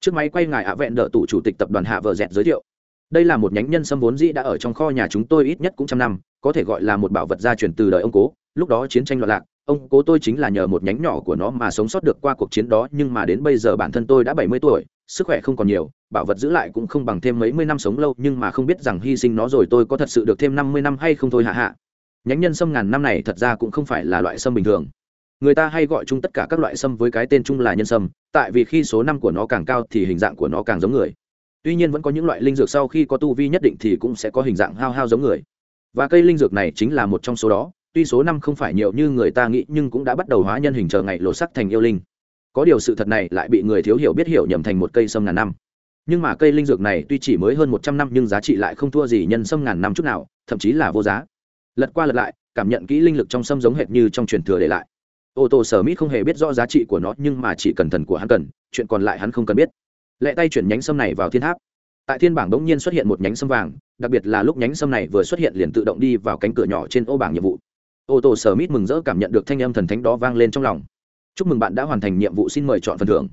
Chiếc máy quay ngài ạ vẹn đỡ tủ chủ tịch tập đoàn hạ vợ dẹt giới thiệu. Đây là một nhánh nhân sâm vốn dĩ đã ở trong kho nhà chúng tôi ít nhất cũng trăm năm, có thể gọi là một bảo vật gia truyền từ đời ông cố. Lúc đó chiến tranh loạn lạc, ông cố tôi chính là nhờ một nhánh nhỏ của nó mà sống sót được qua cuộc chiến đó, nhưng mà đến bây giờ bản thân tôi đã bảy mươi tuổi, sức khỏe không còn nhiều, bảo vật giữ lại cũng không bằng thêm mấy mươi năm sống lâu, nhưng mà không biết rằng hy sinh nó rồi tôi có thật sự được thêm năm mươi năm hay không thôi, hạ hạ nhánh nhân sâm ngàn năm này thật ra cũng không phải là loại sâm bình thường. Người ta hay gọi chung tất cả các loại sâm với cái tên chung là nhân sâm, tại vì khi số năm của nó càng cao thì hình dạng của nó càng giống người. Tuy nhiên vẫn có những loại linh dược sau khi có tu vi nhất định thì cũng sẽ có hình dạng hao hao giống người. Và cây linh dược này chính là một trong số đó, tuy số năm không phải nhiều như người ta nghĩ nhưng cũng đã bắt đầu hóa nhân hình chờ ngày lộ sắc thành yêu linh. Có điều sự thật này lại bị người thiếu hiểu biết hiểu nhầm thành một cây sâm ngàn năm. Nhưng mà cây linh dược này tuy chỉ mới hơn một trăm năm nhưng giá trị lại không thua gì nhân sâm ngàn năm chút nào, thậm chí là vô giá lật qua lật lại, cảm nhận kỹ linh lực trong sâm giống hệt như trong truyền thừa để lại. Ô tô sở mít không hề biết rõ giá trị của nó, nhưng mà chỉ cần thần của hắn cần, chuyện còn lại hắn không cần biết. Lẹ tay chuyển nhánh sâm này vào thiên tháp. Tại thiên bảng bỗng nhiên xuất hiện một nhánh sâm vàng, đặc biệt là lúc nhánh sâm này vừa xuất hiện liền tự động đi vào cánh cửa nhỏ trên ô bảng nhiệm vụ. Ô tô sở mít mừng rỡ cảm nhận được thanh âm thần thánh đó vang lên trong lòng. Chúc mừng bạn đã hoàn thành nhiệm vụ, xin mời chọn phần thưởng.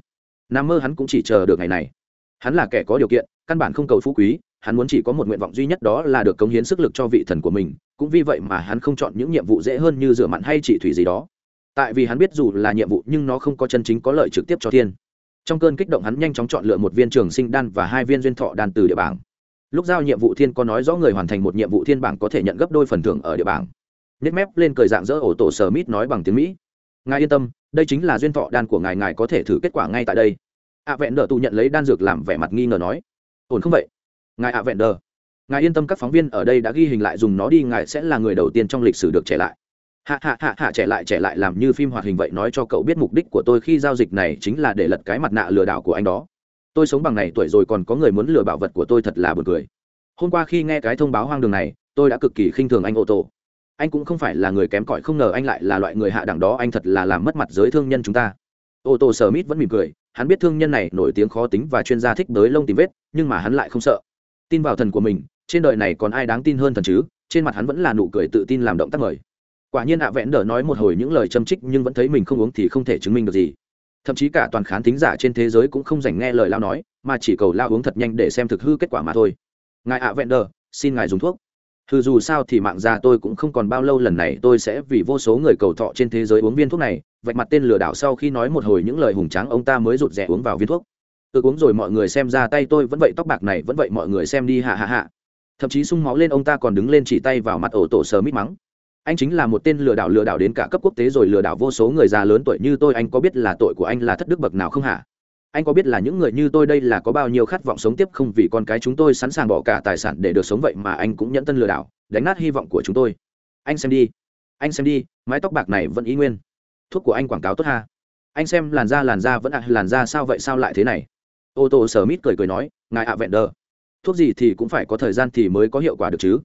Nam mơ hắn cũng chỉ chờ được ngày này. Hắn là kẻ có điều kiện, căn bản không cầu phú quý, hắn muốn chỉ có một nguyện vọng duy nhất đó là được cống hiến sức lực cho vị thần của mình cũng vì vậy mà hắn không chọn những nhiệm vụ dễ hơn như rửa mặn hay trị thủy gì đó. Tại vì hắn biết dù là nhiệm vụ nhưng nó không có chân chính có lợi trực tiếp cho thiên. Trong cơn kích động hắn nhanh chóng chọn lựa một viên trường sinh đan và hai viên duyên thọ đan từ địa bảng. Lúc giao nhiệm vụ thiên có nói rõ người hoàn thành một nhiệm vụ thiên bảng có thể nhận gấp đôi phần thưởng ở địa bảng. Nếp mép lên cười dạng dỡ ổ tổ sở mít nói bằng tiếng mỹ. Ngài yên tâm, đây chính là duyên thọ đan của ngài ngài có thể thử kết quả ngay tại đây. Ạ vẹn đờ tụ nhận lấy đan dược làm vẻ mặt nghi ngờ nói. Ổn không vậy? Ngài ạ vẹn đờ ngài yên tâm, các phóng viên ở đây đã ghi hình lại, dùng nó đi, ngài sẽ là người đầu tiên trong lịch sử được trẻ lại. Hạ hạ hạ hạ, trẻ lại trẻ lại, làm như phim hoạt hình vậy, nói cho cậu biết mục đích của tôi khi giao dịch này chính là để lật cái mặt nạ lừa đảo của anh đó. Tôi sống bằng này tuổi rồi, còn có người muốn lừa bảo vật của tôi thật là buồn cười. Hôm qua khi nghe cái thông báo hoang đường này, tôi đã cực kỳ khinh thường anh ô tô anh cũng không phải là người kém cỏi, không ngờ anh lại là loại người hạ đẳng đó, anh thật là làm mất mặt giới thương nhân chúng ta. Ô tô sờ mít vẫn mỉm cười, hắn biết thương nhân này nổi tiếng khó tính và chuyên gia thích đới lông tìm vết, nhưng mà hắn lại không sợ. Tin vào thần của mình trên đời này còn ai đáng tin hơn thần chứ? Trên mặt hắn vẫn là nụ cười tự tin làm động tác mời. Quả nhiên ạ vẽn đờ nói một hồi những lời châm trích nhưng vẫn thấy mình không uống thì không thể chứng minh được gì. Thậm chí cả toàn khán thính giả trên thế giới cũng không dành nghe lời lao nói, mà chỉ cầu lao uống thật nhanh để xem thực hư kết quả mà thôi. Ngài ạ vẹn đờ, xin ngài dùng thuốc. Thư dù sao thì mạng già tôi cũng không còn bao lâu lần này tôi sẽ vì vô số người cầu thọ trên thế giới uống viên thuốc này, vạch mặt tên lừa đảo sau khi nói một hồi những lời hùng tráng ông ta mới rụt rè uống vào viên thuốc. Tôi uống rồi mọi người xem ra tay tôi vẫn vậy, tóc bạc này vẫn vậy, mọi người xem đi hạ hạ hạ thậm chí sung máu lên ông ta còn đứng lên chỉ tay vào mặt ổ tổ sờ mít mắng. Anh chính là một tên lừa đảo lừa đảo đến cả cấp quốc tế rồi lừa đảo vô số người già lớn tuổi như tôi, anh có biết là tội của anh là thất đức bậc nào không hả? Anh có biết là những người như tôi đây là có bao nhiêu khát vọng sống tiếp không vì con cái chúng tôi sẵn sàng bỏ cả tài sản để được sống vậy mà anh cũng nhẫn tân lừa đảo, đánh nát hy vọng của chúng tôi. Anh xem đi, anh xem đi, mái tóc bạc này vẫn ý nguyên. Thuốc của anh quảng cáo tốt ha. Anh xem, làn da làn da vẫn ạ, làn da sao vậy, sao lại thế này? Ô tô sở mít cười cười nói, ngài ạ vẹn đờ thuốc gì thì cũng phải có thời gian thì mới có hiệu quả được chứ.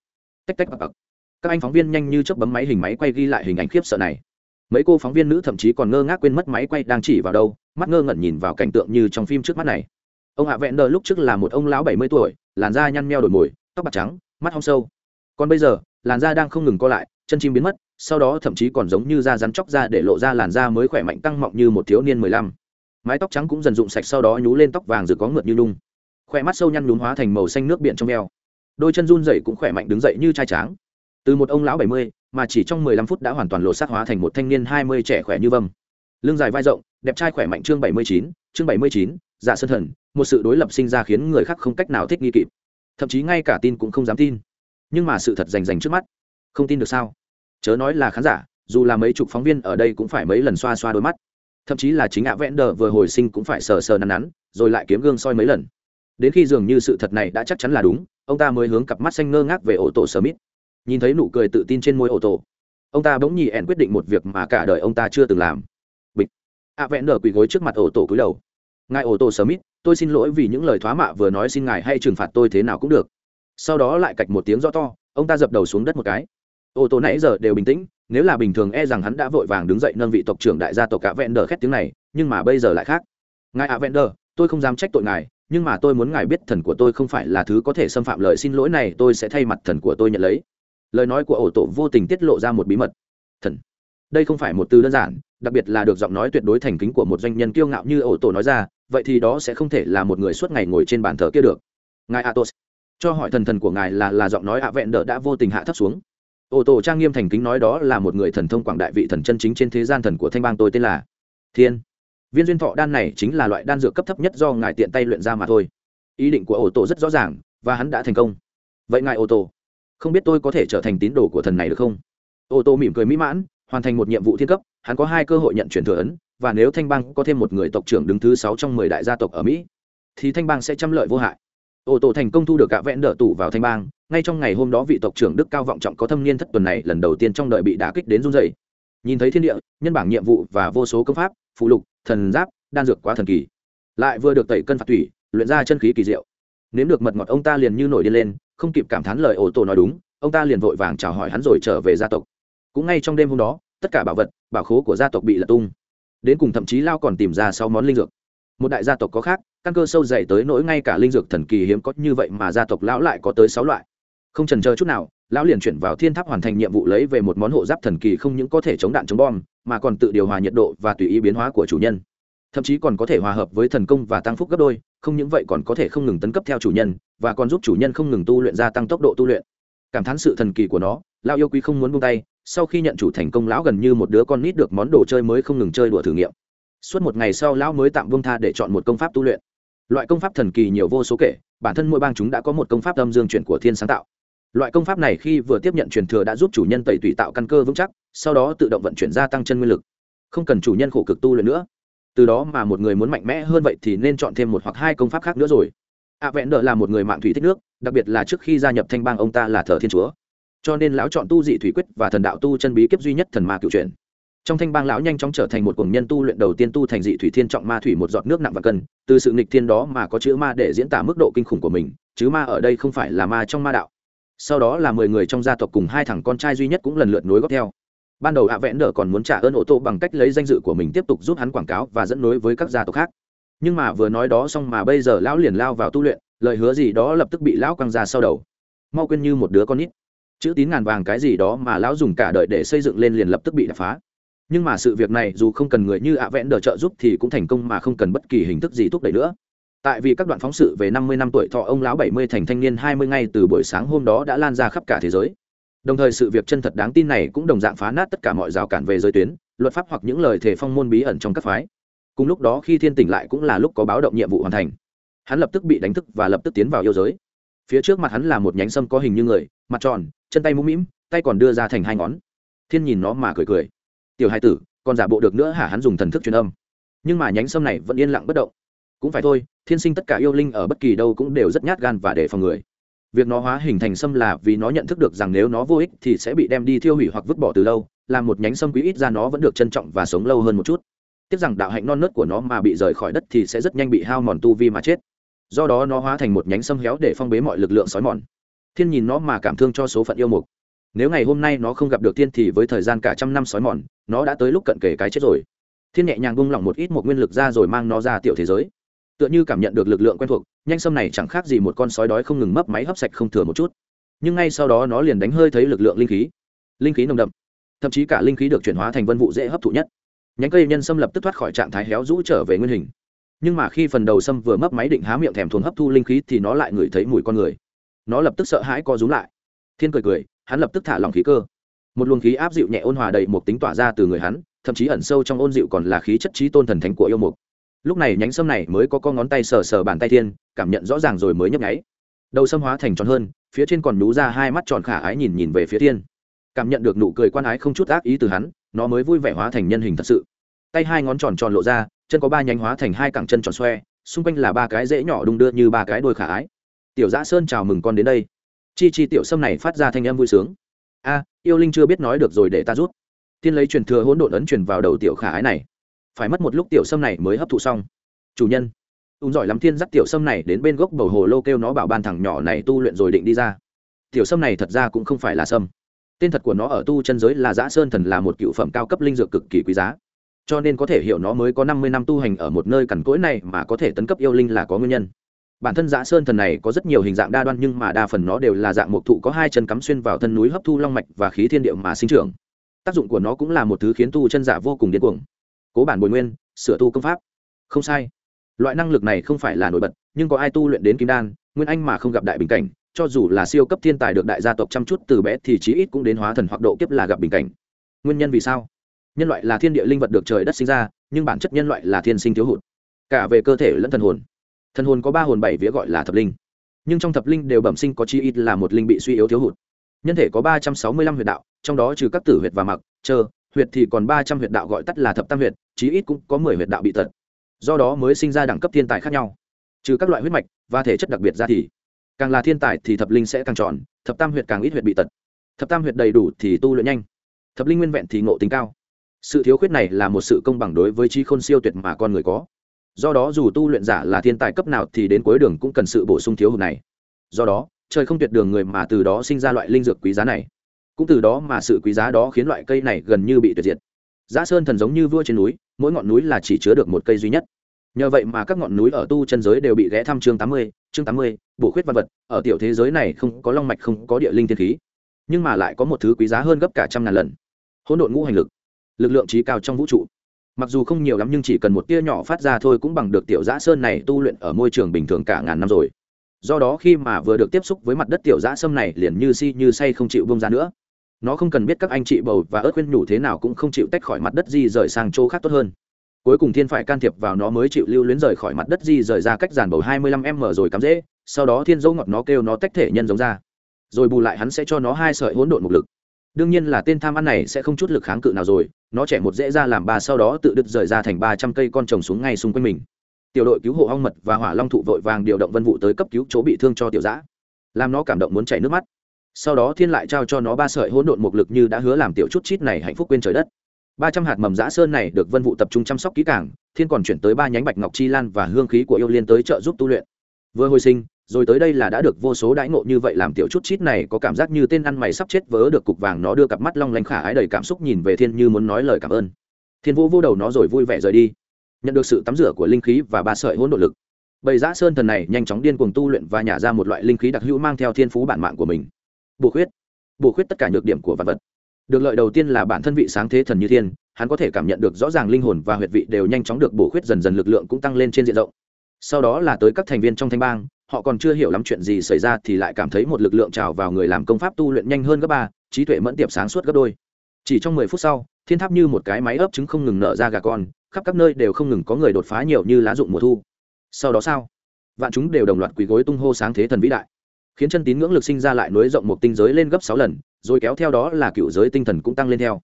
Tách tách bạc bạc các anh phóng viên nhanh như chớp bấm máy hình máy quay ghi lại hình ảnh khiếp sợ này. Mấy cô phóng viên nữ thậm chí còn ngơ ngác quên mất máy quay đang chỉ vào đâu, mắt ngơ ngẩn nhìn vào cảnh tượng như trong phim trước mắt này. Ông hạ vẹn đờ lúc trước là một ông lão bảy mươi tuổi, làn da nhăn meo đổi mồi, tóc bạc trắng, mắt hong sâu. Còn bây giờ, làn da đang không ngừng co lại, chân chim biến mất, sau đó thậm chí còn giống như da rắn chóc ra để lộ ra làn da mới khỏe mạnh tăng mọng như một thiếu niên mười lăm. Mái tóc trắng cũng dần dụng sạch sau đó nhú lên tóc vàng rồi có ngượt như nung khỏe mắt sâu nhăn nhún hóa thành màu xanh nước biển trong veo. Đôi chân run dậy cũng khỏe mạnh đứng dậy như trai tráng. Từ một ông lão bảy mươi, mà chỉ trong mười lăm phút đã hoàn toàn lộ xác hóa thành một thanh niên hai mươi trẻ khỏe như vâm. Lưng dài vai rộng, đẹp trai khỏe mạnh chương bảy mươi chín, chương bảy mươi chín dạ sơn thần, một sự đối lập sinh ra khiến người khác không cách nào thích nghi kịp. Thậm chí ngay cả tin cũng không dám tin. Nhưng mà sự thật rành rành trước mắt. Không tin được sao? Chớ nói là khán giả, dù là mấy chục phóng viên ở đây cũng phải mấy lần xoa xoa đôi mắt. Thậm chí là chính ạ vẽn đờ vừa hồi sinh cũng phải sờ sờ nắn nắn, rồi lại kiếm gương soi mấy lần đến khi dường như sự thật này đã chắc chắn là đúng, ông ta mới hướng cặp mắt xanh ngơ ngác về ô tô smith. Nhìn thấy nụ cười tự tin trên môi ô tô, ông ta bỗng nhì ẹn quyết định một việc mà cả đời ông ta chưa từng làm. Bịch. Ạ vẽn nở quỳ gối trước mặt ô tô cúi đầu. Ngài ô tô smith, tôi xin lỗi vì những lời thoá mạ vừa nói xin ngài hay trừng phạt tôi thế nào cũng được. Sau đó lại cạch một tiếng rõ to, ông ta dập đầu xuống đất một cái. Ô tô nãy giờ đều bình tĩnh, nếu là bình thường e rằng hắn đã vội vàng đứng dậy nâng vị tộc trưởng đại gia tộc cả vẹn đờ khét tiếng này, nhưng mà bây giờ lại khác. Ngài ạ vẹn đờ tôi không dám trách tội ngài nhưng mà tôi muốn ngài biết thần của tôi không phải là thứ có thể xâm phạm lời xin lỗi này, tôi sẽ thay mặt thần của tôi nhận lấy. Lời nói của ổ tổ vô tình tiết lộ ra một bí mật. Thần. Đây không phải một từ đơn giản, đặc biệt là được giọng nói tuyệt đối thành kính của một doanh nhân kiêu ngạo như ổ tổ nói ra, vậy thì đó sẽ không thể là một người suốt ngày ngồi trên bàn thờ kia được. Ngài atos cho hỏi thần thần của ngài là là giọng nói ạ vẹn đỡ đã vô tình hạ thấp xuống. Ổ tổ trang nghiêm thành kính nói đó là một người thần thông quảng đại vị thần chân chính trên thế gian thần của thanh bang tôi tên là thiên viên duyên thọ đan này chính là loại đan dược cấp thấp nhất do ngài tiện tay luyện ra mà thôi. Ý định của ổ tổ rất rõ ràng, và hắn đã thành công. Vậy ngài ổ tổ, không biết tôi có thể trở thành tín đồ của thần này được không? Ổ tổ mỉm cười mỹ mãn, hoàn thành một nhiệm vụ thiên cấp, hắn có hai cơ hội nhận chuyển thừa ấn, và nếu thanh bang có thêm một người tộc trưởng đứng thứ sáu trong mười đại gia tộc ở mỹ, thì thanh bang sẽ trăm lợi vô hại. Ổ tổ thành công thu được cả vẽn đỡ tủ vào thanh bang, ngay trong ngày hôm đó vị tộc trưởng đức cao vọng trọng có thâm niên thất tuần này lần đầu tiên trong đời bị đả kích đến run dày nhìn thấy thiên địa, nhân bảng nhiệm vụ và vô số công pháp, phụ lục thần giáp, đan dược quá thần kỳ. Lại vừa được tẩy cân phạt thủy luyện ra chân khí kỳ diệu. Nếm được mật ngọt, ông ta liền như nổi điên lên, không kịp cảm thán lời ổ tổ nói đúng, ông ta liền vội vàng chào hỏi hắn rồi trở về gia tộc. Cũng ngay trong đêm hôm đó, tất cả bảo vật, bảo khố của gia tộc bị lật tung. Đến cùng thậm chí lao còn tìm ra sáu món linh dược. Một đại gia tộc có khác, căn cơ sâu dày tới nỗi ngay cả linh dược thần kỳ hiếm có như vậy mà gia tộc lão lại có tới sáu loại không trần chờ chút nào, lão liền chuyển vào thiên tháp hoàn thành nhiệm vụ lấy về một món hộ giáp thần kỳ không những có thể chống đạn chống bom, mà còn tự điều hòa nhiệt độ và tùy ý biến hóa của chủ nhân. Thậm chí còn có thể hòa hợp với thần công và tăng phúc gấp đôi, không những vậy còn có thể không ngừng tấn cấp theo chủ nhân, và còn giúp chủ nhân không ngừng tu luyện gia tăng tốc độ tu luyện. Cảm thán sự thần kỳ của nó, lão yêu quý không muốn buông tay, sau khi nhận chủ thành công lão gần như một đứa con nít được món đồ chơi mới không ngừng chơi đùa thử nghiệm. Suốt một ngày sau lão mới tạm buông tha để chọn một công pháp tu luyện. Loại công pháp thần kỳ nhiều vô số kể, bản thân mỗi bang chúng đã có một công pháp âm dương chuyển của thiên sáng tạo loại công pháp này khi vừa tiếp nhận truyền thừa đã giúp chủ nhân tẩy tủy tạo căn cơ vững chắc, sau đó tự động vận chuyển gia tăng chân nguyên lực. Không cần chủ nhân khổ cực tu luyện nữa. Từ đó mà một người muốn mạnh mẽ hơn vậy thì nên chọn thêm một hoặc hai công pháp khác nữa rồi. A vẹn đỡ là một người mạng thủy thích nước, đặc biệt là trước khi gia nhập thanh bang ông ta là thờ thiên chúa. Cho nên lão chọn tu dị thủy quyết và thần đạo tu chân bí kiếp duy nhất thần ma cựu truyền. Trong thanh bang lão nhanh chóng trở thành một cuồng nhân tu luyện đầu tiên tu thành dị thủy thiên trọng ma thủy một giọt nước nặng và cân, từ sự nghịch thiên đó mà có chữ ma để diễn tả mức độ kinh khủng của mình, chứ ma ở đây không phải là ma trong ma đạo sau đó là mười người trong gia tộc cùng hai thằng con trai duy nhất cũng lần lượt nối góp theo. Ban đầu ạ vẽn đờ còn muốn trả ơn ô tô bằng cách lấy danh dự của mình tiếp tục giúp hắn quảng cáo và dẫn nối với các gia tộc khác. Nhưng mà vừa nói đó xong mà bây giờ lão liền lao vào tu luyện, lời hứa gì đó lập tức bị lão quăng ra sau đầu. Mau quên như một đứa con nít. Chữ tín ngàn vàng cái gì đó mà lão dùng cả đời để xây dựng lên liền lập tức bị đập phá. Nhưng mà sự việc này dù không cần người như ạ vẽn đờ trợ giúp thì cũng thành công mà không cần bất kỳ hình thức gì thúc đẩy nữa tại vì các đoạn phóng sự về 50 năm tuổi thọ ông lão 70 thành thanh niên 20 ngay từ buổi sáng hôm đó đã lan ra khắp cả thế giới. Đồng thời sự việc chân thật đáng tin này cũng đồng dạng phá nát tất cả mọi rào cản về giới tuyến, luật pháp hoặc những lời thề phong môn bí ẩn trong các phái. Cùng lúc đó khi thiên tỉnh lại cũng là lúc có báo động nhiệm vụ hoàn thành. Hắn lập tức bị đánh thức và lập tức tiến vào yêu giới. Phía trước mặt hắn là một nhánh sâm có hình như người, mặt tròn, chân tay mũm mĩm, tay còn đưa ra thành hai ngón. Thiên nhìn nó mà cười cười. Tiểu hai tử còn giả bộ được nữa hả? Hắn dùng thần thức truyền âm. Nhưng mà nhánh sâm này vẫn yên lặng bất động cũng phải thôi, thiên sinh tất cả yêu linh ở bất kỳ đâu cũng đều rất nhát gan và để phòng người. Việc nó hóa hình thành sâm là vì nó nhận thức được rằng nếu nó vô ích thì sẽ bị đem đi thiêu hủy hoặc vứt bỏ từ lâu làm một nhánh sâm quý ít ra nó vẫn được trân trọng và sống lâu hơn một chút. Tiếc rằng đạo hạnh non nớt của nó mà bị rời khỏi đất thì sẽ rất nhanh bị hao mòn tu vi mà chết. Do đó nó hóa thành một nhánh sâm héo để phong bế mọi lực lượng sói mòn. Thiên nhìn nó mà cảm thương cho số phận yêu mục. Nếu ngày hôm nay nó không gặp được thiên thì với thời gian cả trăm năm sói mòn, nó đã tới lúc cận kề cái chết rồi. Thiên nhẹ nhàng bung lỏng một ít một nguyên lực ra rồi mang nó ra tiểu thế giới tựa như cảm nhận được lực lượng quen thuộc, nhanh sâm này chẳng khác gì một con sói đói không ngừng mấp máy hấp sạch không thừa một chút. Nhưng ngay sau đó nó liền đánh hơi thấy lực lượng linh khí. Linh khí nồng đậm. Thậm chí cả linh khí được chuyển hóa thành vân vụ dễ hấp thụ nhất. Nhánh cây nhân sâm lập tức thoát khỏi trạng thái héo rũ trở về nguyên hình. Nhưng mà khi phần đầu sâm vừa mấp máy định há miệng thèm thuồng hấp thu linh khí thì nó lại ngửi thấy mùi con người. Nó lập tức sợ hãi co rúm lại. Thiên cười cười, hắn lập tức thả lòng khí cơ. Một luồng khí áp dịu nhẹ ôn hòa đầy một tính tỏa ra từ người hắn, thậm chí ẩn sâu trong ôn dịu còn là khí chất trí tôn thần thánh của yêu mục lúc này nhánh sâm này mới có con ngón tay sờ sờ bàn tay thiên, cảm nhận rõ ràng rồi mới nhấp nháy. Đầu sâm hóa thành tròn hơn, phía trên còn nú ra hai mắt tròn khả ái nhìn nhìn về phía thiên. Cảm nhận được nụ cười quan ái không chút ác ý từ hắn, nó mới vui vẻ hóa thành nhân hình thật sự. Tay hai ngón tròn tròn lộ ra, chân có ba nhánh hóa thành hai cẳng chân tròn xoe, xung quanh là ba cái rễ nhỏ đung đưa như ba cái đôi khả ái. Tiểu giã sơn chào mừng con đến đây. Chi chi tiểu sâm này phát ra thanh âm vui sướng. A, yêu linh chưa biết nói được rồi để ta rút. Tiên lấy truyền thừa hỗn độn ấn truyền vào đầu tiểu khả ái này phải mất một lúc tiểu sâm này mới hấp thụ xong. Chủ nhân, ùn giỏi lắm thiên dắt tiểu sâm này đến bên gốc bầu hồ lô kêu nó bảo ban thằng nhỏ này tu luyện rồi định đi ra. Tiểu sâm này thật ra cũng không phải là sâm. Tên thật của nó ở tu chân giới là giã sơn thần là một cựu phẩm cao cấp linh dược cực kỳ quý giá. Cho nên có thể hiểu nó mới có năm mươi năm tu hành ở một nơi cằn cỗi này mà có thể tấn cấp yêu linh là có nguyên nhân. Bản thân giã sơn thần này có rất nhiều hình dạng đa đoan nhưng mà đa phần nó đều là dạng mộc thụ có hai chân cắm xuyên vào thân núi hấp thu long mạch và khí thiên điệu mà sinh trưởng. Tác dụng của nó cũng là một thứ khiến tu chân giả vô cùng điên cuồng cố bản bồi nguyên, sửa tu công pháp. Không sai. Loại năng lực này không phải là nổi bật, nhưng có ai tu luyện đến kim đan, nguyên anh mà không gặp đại bình cảnh, cho dù là siêu cấp thiên tài được đại gia tộc chăm chút từ bé thì chí ít cũng đến hóa thần hoặc độ kiếp là gặp bình cảnh. Nguyên nhân vì sao? Nhân loại là thiên địa linh vật được trời đất sinh ra, nhưng bản chất nhân loại là thiên sinh thiếu hụt. Cả về cơ thể lẫn thần hồn. Thần hồn có ba hồn bảy vía gọi là thập linh. Nhưng trong thập linh đều bẩm sinh có chi ít là một linh bị suy yếu thiếu hụt. Nhân thể có ba trăm sáu mươi lăm huyệt đạo, trong đó trừ các tử huyệt và mặc trơ huyệt thì còn ba trăm huyệt đạo gọi tắt là thập tam huyệt, chí ít cũng có mười huyệt đạo bị tật. Do đó mới sinh ra đẳng cấp thiên tài khác nhau. Trừ các loại huyết mạch và thể chất đặc biệt ra thì, càng là thiên tài thì thập linh sẽ càng tròn, thập tam huyệt càng ít huyệt bị tật. Thập tam huyệt đầy đủ thì tu luyện nhanh. Thập linh nguyên vẹn thì ngộ tính cao. Sự thiếu khuyết này là một sự công bằng đối với trí khôn siêu tuyệt mà con người có. Do đó dù tu luyện giả là thiên tài cấp nào thì đến cuối đường cũng cần sự bổ sung thiếu hụt này. Do đó, trời không tuyệt đường người mà từ đó sinh ra loại linh dược quý giá này cũng từ đó mà sự quý giá đó khiến loại cây này gần như bị tuyệt diệt. Giá sơn thần giống như vua trên núi, mỗi ngọn núi là chỉ chứa được một cây duy nhất. Nhờ vậy mà các ngọn núi ở tu chân giới đều bị ghé thăm chương tám mươi, chương tám mươi, bổ khuyết văn vật, ở tiểu thế giới này không có long mạch, không có địa linh thiên khí. Nhưng mà lại có một thứ quý giá hơn gấp cả trăm ngàn lần. Hỗn độn ngũ hành lực. Lực lượng trí cao trong vũ trụ. Mặc dù không nhiều lắm nhưng chỉ cần một tia nhỏ phát ra thôi cũng bằng được tiểu giã sơn này tu luyện ở môi trường bình thường cả ngàn năm rồi. Do đó khi mà vừa được tiếp xúc với mặt đất tiểu giã sâm này liền như si như say không chịu bông ra nữa nó không cần biết các anh chị bầu và ớt khuyên nhủ thế nào cũng không chịu tách khỏi mặt đất di rời sang chỗ khác tốt hơn. Cuối cùng thiên phải can thiệp vào nó mới chịu lưu luyến rời khỏi mặt đất di rời ra cách giàn bầu hai mươi lăm m rồi cắm dễ sau đó thiên dấu ngọt nó kêu nó tách thể nhân giống ra. Rồi bù lại hắn sẽ cho nó hai sợi hỗn độn mục lực. Đương nhiên là tên tham ăn này sẽ không chút lực kháng cự nào rồi, nó trẻ một dễ ra làm ba sau đó tự đứt rời ra thành ba trăm cây con trồng xuống ngay xung quanh mình. Tiểu đội cứu hộ ong mật và hỏa long thụ vội vàng điều động vân vụ tới cấp cứu chỗ bị thương cho tiểu giã làm nó cảm động muốn chảy nước mắt sau đó thiên lại trao cho nó ba sợi hỗn độn mục lực như đã hứa làm tiểu chút chít này hạnh phúc quên trời đất. Ba trăm hạt mầm giã sơn này được vân vụ tập trung chăm sóc kỹ càng, thiên còn chuyển tới ba nhánh bạch ngọc chi lan và hương khí của yêu liên tới trợ giúp tu luyện. Vừa hồi sinh, rồi tới đây là đã được vô số đãi ngộ như vậy làm tiểu chút chít này có cảm giác như tên ăn mày sắp chết vớ được cục vàng nó đưa cặp mắt long lanh khả ái đầy cảm xúc nhìn về thiên như muốn nói lời cảm ơn. Thiên vô vô đầu nó rồi vui vẻ rời đi, nhận được sự tắm rửa của linh khí và ba sợi hỗn độ lực. Bầy giã sơn thần này nhanh chóng điên cuồng tu luyện và nhả ra một loại linh khí đặc hữu mang theo thiên phú bản mạng của mình bổ khuyết. Bổ khuyết tất cả nhược điểm của vật vật. Được lợi đầu tiên là bản thân vị sáng thế thần như thiên, hắn có thể cảm nhận được rõ ràng linh hồn và huyệt vị đều nhanh chóng được bổ khuyết dần dần lực lượng cũng tăng lên trên diện rộng. Sau đó là tới các thành viên trong thanh bang, họ còn chưa hiểu lắm chuyện gì xảy ra thì lại cảm thấy một lực lượng trào vào người làm công pháp tu luyện nhanh hơn gấp ba, trí tuệ mẫn tiệp sáng suốt gấp đôi. Chỉ trong mười phút sau, thiên tháp như một cái máy ấp trứng không ngừng nở ra gà con, khắp các nơi đều không ngừng có người đột phá nhiều như lá dụng mùa thu. Sau đó sao? Vạn chúng đều đồng loạt quỳ gối tung hô sáng thế thần vĩ đại khiến chân tín ngưỡng lực sinh ra lại nối rộng một tinh giới lên gấp sáu lần, rồi kéo theo đó là cựu giới tinh thần cũng tăng lên theo.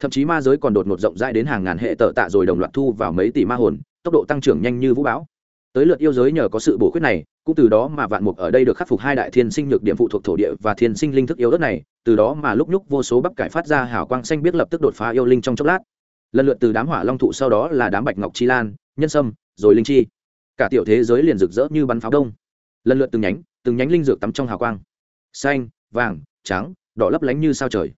Thậm chí ma giới còn đột ngột rộng rãi đến hàng ngàn hệ tợ tạ rồi đồng loạt thu vào mấy tỷ ma hồn, tốc độ tăng trưởng nhanh như vũ bão. Tới lượt yêu giới nhờ có sự bổ khuyết này, cũng từ đó mà vạn mục ở đây được khắc phục hai đại thiên sinh nhược điểm phụ thuộc thổ địa và thiên sinh linh thức yếu đất này, từ đó mà lúc nhúc vô số bắp cải phát ra hào quang xanh biết lập tức đột phá yêu linh trong chốc lát. Lần lượt từ đám hỏa long thụ sau đó là đám bạch ngọc chi lan, nhân sâm, rồi linh chi. Cả tiểu thế giới liền rực rỡ như bắn pháo đông. Lần lượt từng nhánh từng nhánh linh dược tắm trong hào quang. Xanh, vàng, trắng, đỏ lấp lánh như sao trời.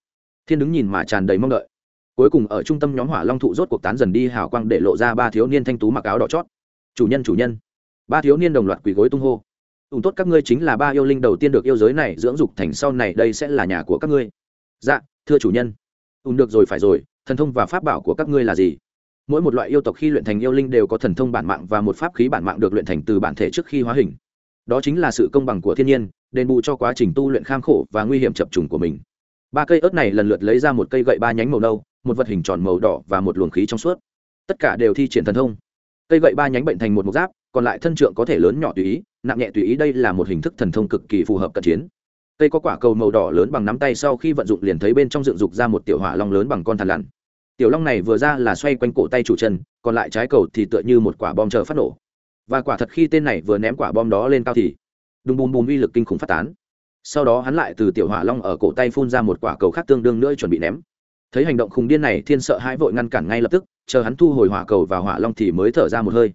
Thiên đứng nhìn mà tràn đầy mong đợi. Cuối cùng ở trung tâm nhóm hỏa long thụ rốt cuộc tán dần đi hào quang để lộ ra ba thiếu niên thanh tú mặc áo đỏ chót. Chủ nhân chủ nhân. Ba thiếu niên đồng loạt quỳ gối tung hô. Ủng tốt các ngươi chính là ba yêu linh đầu tiên được yêu giới này dưỡng dục thành sau này đây sẽ là nhà của các ngươi. Dạ thưa chủ nhân. Ủng được rồi, phải rồi. Thần thông và pháp bảo của các ngươi là gì? Mỗi một loại yêu tộc khi luyện thành yêu linh đều có thần thông bản mạng và một pháp khí bản mạng được luyện thành từ bản thể trước khi hóa hình đó chính là sự công bằng của thiên nhiên, đền bù cho quá trình tu luyện kham khổ và nguy hiểm chập trùng của mình. Ba cây ớt này lần lượt lấy ra một cây gậy ba nhánh màu nâu, một vật hình tròn màu đỏ và một luồng khí trong suốt. Tất cả đều thi triển thần thông. Cây gậy ba nhánh bệnh thành một mục giáp, còn lại thân trượng có thể lớn nhỏ tùy ý, nặng nhẹ tùy ý đây là một hình thức thần thông cực kỳ phù hợp cận chiến. Cây có quả cầu màu đỏ lớn bằng nắm tay sau khi vận dụng liền thấy bên trong dựng dục ra một tiểu hỏa long lớn bằng con thằn lằn. Tiểu long này vừa ra là xoay quanh cổ tay chủ chân, còn lại trái cầu thì tựa như một quả bom chờ phát nổ và quả thật khi tên này vừa ném quả bom đó lên cao thì đùng bùm bùm uy lực kinh khủng phát tán. Sau đó hắn lại từ tiểu hỏa long ở cổ tay phun ra một quả cầu khác tương đương nữa chuẩn bị ném. Thấy hành động khùng điên này, thiên sợ hãi vội ngăn cản ngay lập tức, chờ hắn thu hồi hỏa cầu và hỏa long thì mới thở ra một hơi.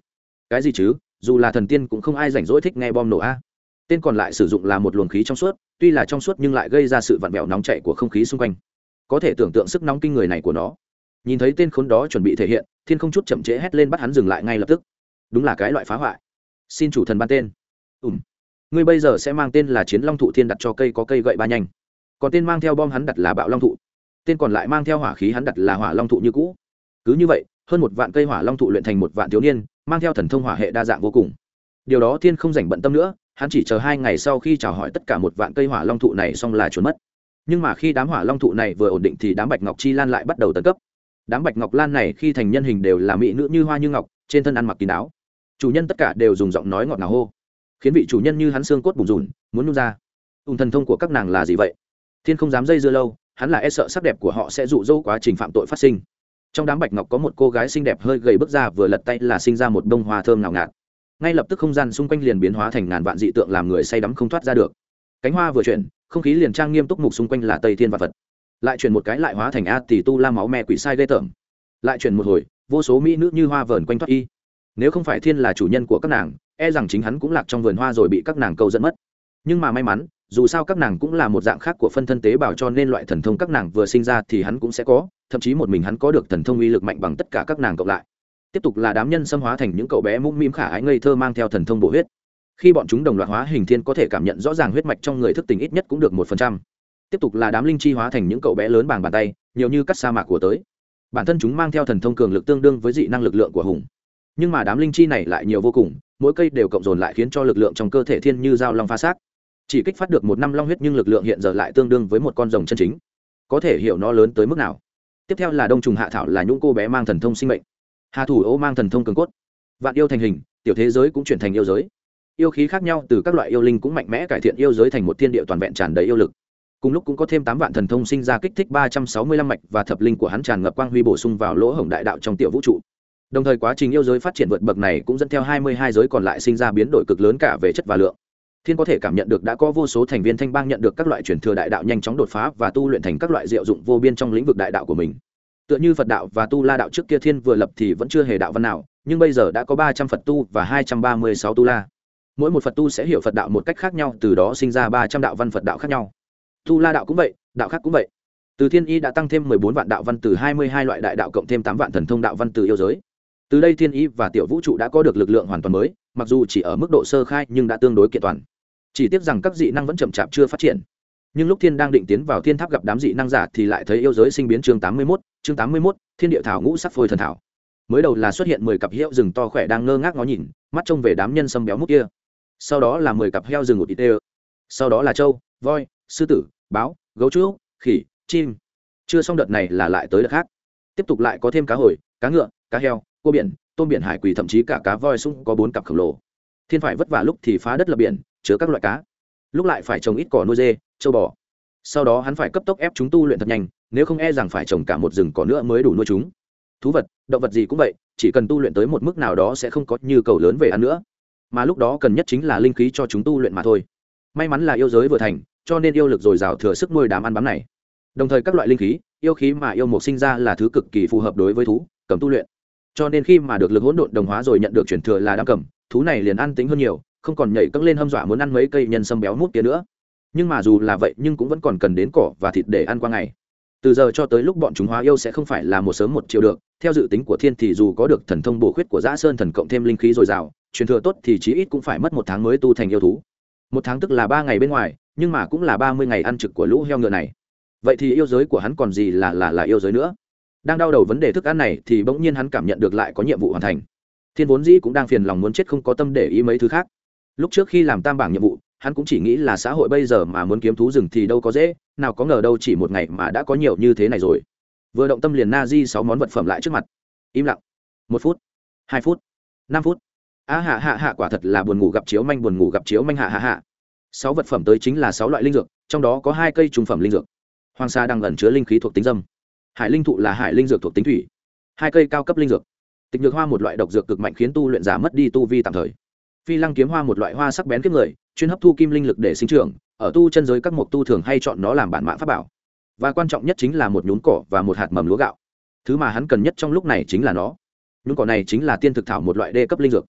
Cái gì chứ? Dù là thần tiên cũng không ai rảnh rỗi thích nghe bom nổ a. Tên còn lại sử dụng là một luồng khí trong suốt, tuy là trong suốt nhưng lại gây ra sự vặn vẹo nóng chạy của không khí xung quanh. Có thể tưởng tượng sức nóng kinh người này của nó. Nhìn thấy tên khốn đó chuẩn bị thể hiện, thiên không chút chậm trễ hét lên bắt hắn dừng lại ngay lập tức đúng là cái loại phá hoại. Xin chủ thần ban tên. Ùm ngươi bây giờ sẽ mang tên là chiến long thụ thiên đặt cho cây có cây gậy ba nhanh. Còn tên mang theo bom hắn đặt là bạo long thụ. Tên còn lại mang theo hỏa khí hắn đặt là hỏa long thụ như cũ. Cứ như vậy, hơn một vạn cây hỏa long thụ luyện thành một vạn thiếu niên, mang theo thần thông hỏa hệ đa dạng vô cùng. Điều đó thiên không dành bận tâm nữa, hắn chỉ chờ hai ngày sau khi chào hỏi tất cả một vạn cây hỏa long thụ này xong là trốn mất. Nhưng mà khi đám hỏa long thụ này vừa ổn định thì đám bạch ngọc chi lan lại bắt đầu tấn cấp. Đám bạch ngọc lan này khi thành nhân hình đều là mỹ nữ như hoa như ngọc, trên thân ăn mặc kín áo chủ nhân tất cả đều dùng giọng nói ngọt ngào hô, khiến vị chủ nhân như hắn xương cốt bùn rùn, muốn nhung ra. Ùn thần thông của các nàng là gì vậy? Thiên không dám dây dưa lâu, hắn là e sợ sắc đẹp của họ sẽ rụ rỗ quá trình phạm tội phát sinh. Trong đám bạch ngọc có một cô gái xinh đẹp hơi gầy bước ra vừa lật tay là sinh ra một bông hoa thơm ngào ngạt. Ngay lập tức không gian xung quanh liền biến hóa thành ngàn vạn dị tượng làm người say đắm không thoát ra được. Cánh hoa vừa chuyển, không khí liền trang nghiêm túc mục xung quanh là tây thiên và vật lại chuyển một cái lại hóa thành a tỷ tu la máu me quỷ sai ghê tởm. Lại chuyển một hồi, vô số mỹ nữ như hoa vờn quanh thoát y nếu không phải thiên là chủ nhân của các nàng e rằng chính hắn cũng lạc trong vườn hoa rồi bị các nàng câu dẫn mất. Nhưng mà may mắn, dù sao các nàng cũng là một dạng khác của phân thân tế bào cho nên loại thần thông các nàng vừa sinh ra thì hắn cũng sẽ có, thậm chí một mình hắn có được thần thông uy lực mạnh bằng tất cả các nàng cộng lại. Tiếp tục là đám nhân xâm hóa thành những cậu bé mũm mĩm khả ái ngây thơ mang theo thần thông bổ huyết. Khi bọn chúng đồng loạt hóa hình thiên có thể cảm nhận rõ ràng huyết mạch trong người thức tỉnh ít nhất cũng được một phần trăm. Tiếp tục là đám linh chi hóa thành những cậu bé lớn bằng bàn tay, nhiều như cắt sa mạc của tới. Bản thân chúng mang theo thần thông cường lực tương đương với dị năng lực lượng của hùng nhưng mà đám linh chi này lại nhiều vô cùng, mỗi cây đều cộng dồn lại khiến cho lực lượng trong cơ thể thiên như dao long pha xác. Chỉ kích phát được một năm long huyết nhưng lực lượng hiện giờ lại tương đương với một con rồng chân chính. Có thể hiểu nó lớn tới mức nào. Tiếp theo là đông trùng hạ thảo là những cô bé mang thần thông sinh mệnh. Hà thủ ô mang thần thông cường cốt. Vạn yêu thành hình, tiểu thế giới cũng chuyển thành yêu giới. Yêu khí khác nhau từ các loại yêu linh cũng mạnh mẽ cải thiện yêu giới thành một thiên địa toàn vẹn tràn đầy yêu lực. Cùng lúc cũng có thêm tám vạn thần thông sinh ra kích thích ba trăm sáu mươi lăm mạch và thập linh của hắn tràn ngập quang huy bổ sung vào lỗ hổng đại đạo trong tiểu vũ trụ đồng thời quá trình yêu giới phát triển vượt bậc này cũng dẫn theo hai mươi hai giới còn lại sinh ra biến đổi cực lớn cả về chất và lượng. Thiên có thể cảm nhận được đã có vô số thành viên thanh bang nhận được các loại truyền thừa đại đạo nhanh chóng đột phá và tu luyện thành các loại diệu dụng vô biên trong lĩnh vực đại đạo của mình. Tựa như phật đạo và tu la đạo trước kia thiên vừa lập thì vẫn chưa hề đạo văn nào, nhưng bây giờ đã có ba trăm phật tu và hai trăm ba mươi sáu tu la. Mỗi một phật tu sẽ hiểu phật đạo một cách khác nhau, từ đó sinh ra ba trăm đạo văn phật đạo khác nhau. Tu la đạo cũng vậy, đạo khác cũng vậy. Từ thiên y đã tăng thêm mười bốn vạn đạo văn từ hai mươi hai loại đại đạo cộng thêm tám vạn thần thông đạo văn từ yêu giới từ đây thiên y và tiểu vũ trụ đã có được lực lượng hoàn toàn mới, mặc dù chỉ ở mức độ sơ khai nhưng đã tương đối kiện toàn. Chỉ tiếc rằng các dị năng vẫn chậm chạp chưa phát triển. Nhưng lúc thiên đang định tiến vào thiên tháp gặp đám dị năng giả thì lại thấy yêu giới sinh biến chương tám mươi mốt, chương tám mươi mốt, thiên địa thảo ngũ sắc phôi thần thảo. Mới đầu là xuất hiện mười cặp hiệu rừng to khỏe đang ngơ ngác ngó nhìn, mắt trông về đám nhân sâm béo mút kia. Sau đó là mười cặp heo rừng ụt ít tê sau đó là trâu voi, sư tử, báo, gấu trúc, khỉ, chim. Chưa xong đợt này là lại tới đợt khác. Tiếp tục lại có thêm cá hồi, cá ngựa, cá heo cua biển, tôm biển, hải quỳ, thậm chí cả cá voi sung có bốn cặp khổng lồ. Thiên phải vất vả lúc thì phá đất lập biển, chứa các loại cá. Lúc lại phải trồng ít cỏ nuôi dê châu bò. Sau đó hắn phải cấp tốc ép chúng tu luyện thật nhanh, nếu không e rằng phải trồng cả một rừng cỏ nữa mới đủ nuôi chúng. Thú vật, động vật gì cũng vậy, chỉ cần tu luyện tới một mức nào đó sẽ không có nhu cầu lớn về ăn nữa. Mà lúc đó cần nhất chính là linh khí cho chúng tu luyện mà thôi. May mắn là yêu giới vừa thành, cho nên yêu lực dồi dào thừa sức nuôi đám ăn bám này. Đồng thời các loại linh khí, yêu khí mà yêu mục sinh ra là thứ cực kỳ phù hợp đối với thú, cầm tu luyện cho nên khi mà được lực hỗn độn đồng hóa rồi nhận được chuyển thừa là đam cầm, thú này liền ăn tính hơn nhiều, không còn nhảy cẫng lên hâm dọa muốn ăn mấy cây nhân sâm béo mút kia nữa. Nhưng mà dù là vậy nhưng cũng vẫn còn cần đến cỏ và thịt để ăn qua ngày. Từ giờ cho tới lúc bọn chúng hóa yêu sẽ không phải là một sớm một chiều được, theo dự tính của thiên thì dù có được thần thông bổ khuyết của giã sơn thần cộng thêm linh khí dồi dào, truyền thừa tốt thì chí ít cũng phải mất một tháng mới tu thành yêu thú. Một tháng tức là ba ngày bên ngoài, nhưng mà cũng là ba mươi ngày ăn trực của lũ heo ngựa này. Vậy thì yêu giới của hắn còn gì là là là yêu giới nữa? Đang đau đầu vấn đề thức ăn này thì bỗng nhiên hắn cảm nhận được lại có nhiệm vụ hoàn thành. Thiên vốn dĩ cũng đang phiền lòng muốn chết không có tâm để ý mấy thứ khác. Lúc trước khi làm tam bảng nhiệm vụ, hắn cũng chỉ nghĩ là xã hội bây giờ mà muốn kiếm thú rừng thì đâu có dễ, nào có ngờ đâu chỉ một ngày mà đã có nhiều như thế này rồi. Vừa động tâm liền na di sáu món vật phẩm lại trước mặt. Im lặng. Một phút, hai phút, năm phút. A hạ hạ hạ quả thật là buồn ngủ gặp chiếu manh, buồn ngủ gặp chiếu manh hạ hạ hạ. Sáu vật phẩm tới chính là sáu loại linh dược, trong đó có hai cây trung phẩm linh dược. Hoàng sa đang ẩn chứa linh khí thuộc tính dâm hải linh thụ là hải linh dược thuộc tính thủy. Hai cây cao cấp linh dược. Tịch nhược hoa một loại độc dược cực mạnh khiến tu luyện giả mất đi tu vi tạm thời. Phi lăng kiếm hoa một loại hoa sắc bén kiếp người, chuyên hấp thu kim linh lực để sinh trưởng, ở tu chân giới các mục tu thường hay chọn nó làm bản mạng pháp bảo. Và quan trọng nhất chính là một nhún cỏ và một hạt mầm lúa gạo. Thứ mà hắn cần nhất trong lúc này chính là nó. Nhún cỏ này chính là tiên thực thảo một loại đê cấp linh dược.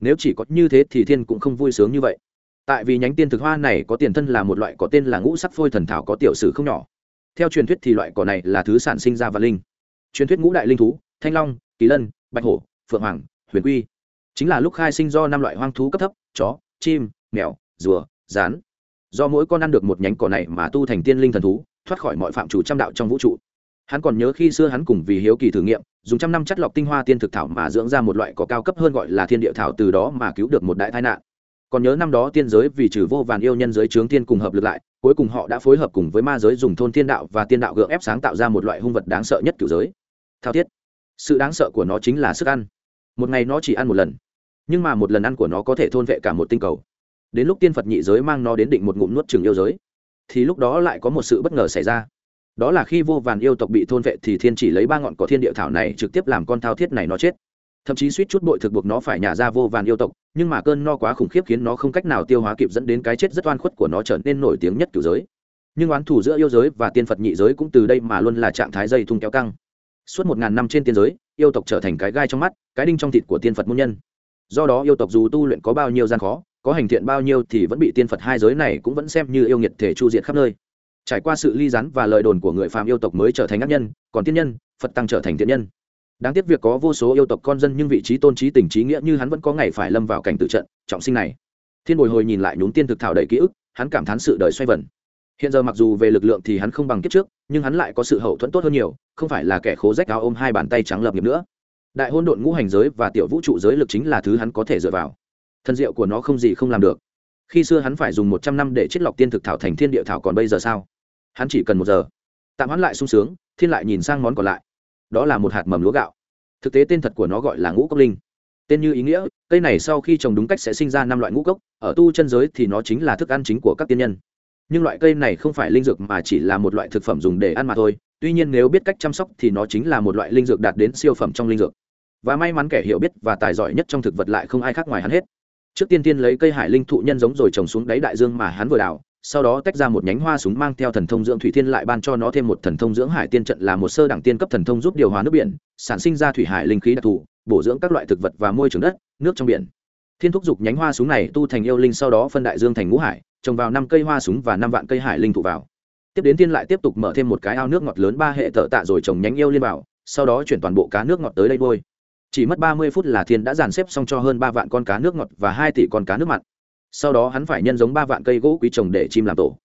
Nếu chỉ có như thế thì thiên cũng không vui sướng như vậy. Tại vì nhánh tiên thực hoa này có tiền thân là một loại có tên là ngũ sắc phôi thần thảo có tiểu sử không nhỏ theo truyền thuyết thì loại cỏ này là thứ sản sinh ra và linh. Truyền thuyết ngũ đại linh thú, thanh long, kỳ lân, bạch hổ, phượng hoàng, huyền quy. Chính là lúc khai sinh do năm loại hoang thú cấp thấp, chó, chim, mèo, rùa, rán. Do mỗi con ăn được một nhánh cỏ này mà tu thành tiên linh thần thú, thoát khỏi mọi phạm chủ trăm đạo trong vũ trụ. Hắn còn nhớ khi xưa hắn cùng vì hiếu kỳ thử nghiệm, dùng trăm năm chất lọc tinh hoa tiên thực thảo mà dưỡng ra một loại cỏ cao cấp hơn gọi là thiên địa thảo từ đó mà cứu được một đại tai nạn còn nhớ năm đó tiên giới vì trừ vô vàn yêu nhân giới trướng tiên cùng hợp lực lại, cuối cùng họ đã phối hợp cùng với ma giới dùng thôn thiên đạo và tiên đạo gượng ép sáng tạo ra một loại hung vật đáng sợ nhất kiểu giới. Thao thiết. Sự đáng sợ của nó chính là sức ăn. Một ngày nó chỉ ăn một lần, nhưng mà một lần ăn của nó có thể thôn vệ cả một tinh cầu. Đến lúc tiên phật nhị giới mang nó đến định một ngụm nuốt trường yêu giới, thì lúc đó lại có một sự bất ngờ xảy ra. Đó là khi vô vàn yêu tộc bị thôn vệ thì thiên chỉ lấy ba ngọn cỏ thiên địa thảo này trực tiếp làm con thao thiết này nó chết thậm chí suýt chút bội thực buộc nó phải nhả ra vô vàn yêu tộc, nhưng mà cơn no quá khủng khiếp khiến nó không cách nào tiêu hóa kịp dẫn đến cái chết rất oan khuất của nó trở nên nổi tiếng nhất cửu giới. Nhưng oán thủ giữa yêu giới và tiên phật nhị giới cũng từ đây mà luôn là trạng thái dây thung kéo căng. Suốt một ngàn năm trên tiên giới, yêu tộc trở thành cái gai trong mắt, cái đinh trong thịt của tiên phật môn nhân. Do đó yêu tộc dù tu luyện có bao nhiêu gian khó, có hành thiện bao nhiêu thì vẫn bị tiên phật hai giới này cũng vẫn xem như yêu nghiệt thể chu diệt khắp nơi. Trải qua sự ly rắn và lời đồn của người phàm yêu tộc mới trở thành ác nhân, còn tiên nhân, phật tăng trở thành thiện nhân đáng tiếc việc có vô số yêu tộc con dân nhưng vị trí tôn trí tình trí nghĩa như hắn vẫn có ngày phải lâm vào cảnh tự trận, trọng sinh này. Thiên bồi hồi nhìn lại nhún tiên thực thảo đầy ký ức, hắn cảm thán sự đời xoay vần. Hiện giờ mặc dù về lực lượng thì hắn không bằng kiếp trước, nhưng hắn lại có sự hậu thuẫn tốt hơn nhiều, không phải là kẻ khố rách áo ôm hai bàn tay trắng lập nghiệp nữa. Đại hôn độn ngũ hành giới và tiểu vũ trụ giới lực chính là thứ hắn có thể dựa vào. Thân diệu của nó không gì không làm được. Khi xưa hắn phải dùng một trăm năm để chiết lọc tiên thực thảo thành thiên địa thảo còn bây giờ sao? Hắn chỉ cần một giờ. Tạm hắn lại sung sướng, thiên lại nhìn sang món còn lại đó là một hạt mầm lúa gạo. Thực tế tên thật của nó gọi là ngũ cốc linh. Tên như ý nghĩa, cây này sau khi trồng đúng cách sẽ sinh ra năm loại ngũ cốc, ở tu chân giới thì nó chính là thức ăn chính của các tiên nhân. Nhưng loại cây này không phải linh dược mà chỉ là một loại thực phẩm dùng để ăn mà thôi, tuy nhiên nếu biết cách chăm sóc thì nó chính là một loại linh dược đạt đến siêu phẩm trong linh dược. Và may mắn kẻ hiểu biết và tài giỏi nhất trong thực vật lại không ai khác ngoài hắn hết. Trước tiên tiên lấy cây hải linh thụ nhân giống rồi trồng xuống đáy đại dương mà hắn vừa đào sau đó tách ra một nhánh hoa súng mang theo thần thông dưỡng thủy thiên lại ban cho nó thêm một thần thông dưỡng hải tiên trận là một sơ đẳng tiên cấp thần thông giúp điều hòa nước biển, sản sinh ra thủy hải linh khí đặc thù, bổ dưỡng các loại thực vật và môi trường đất, nước trong biển. Thiên thúc giục nhánh hoa súng này tu thành yêu linh sau đó phân đại dương thành ngũ hải, trồng vào năm cây hoa súng và năm vạn cây hải linh thụ vào. Tiếp đến tiên lại tiếp tục mở thêm một cái ao nước ngọt lớn ba hệ thợ tạ rồi trồng nhánh yêu liên vào, sau đó chuyển toàn bộ cá nước ngọt tới đây vôi chỉ mất ba mươi phút là thiên đã dàn xếp xong cho hơn ba vạn con cá nước ngọt và hai tỷ con cá nước mặn sau đó hắn phải nhân giống ba vạn cây gỗ quý trồng để chim làm tổ.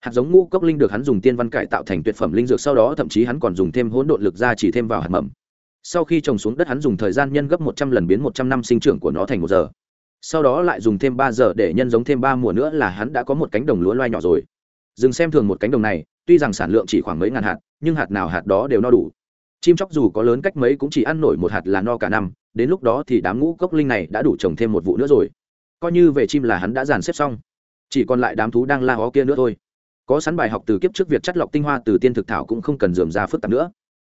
Hạt giống ngũ cốc linh được hắn dùng tiên văn cải tạo thành tuyệt phẩm linh dược, sau đó thậm chí hắn còn dùng thêm hỗn độn lực ra chỉ thêm vào hạt mầm. Sau khi trồng xuống đất hắn dùng thời gian nhân gấp một trăm lần biến một trăm năm sinh trưởng của nó thành một giờ. Sau đó lại dùng thêm ba giờ để nhân giống thêm ba mùa nữa là hắn đã có một cánh đồng lúa loai nhỏ rồi. Dừng xem thường một cánh đồng này, tuy rằng sản lượng chỉ khoảng mấy ngàn hạt, nhưng hạt nào hạt đó đều no đủ. Chim chóc dù có lớn cách mấy cũng chỉ ăn nổi một hạt là no cả năm, đến lúc đó thì đám ngũ cốc linh này đã đủ trồng thêm một vụ nữa rồi coi như về chim là hắn đã dàn xếp xong. Chỉ còn lại đám thú đang la hó kia nữa thôi. Có sẵn bài học từ kiếp trước việc chất lọc tinh hoa từ tiên thực thảo cũng không cần dườm ra phức tạp nữa.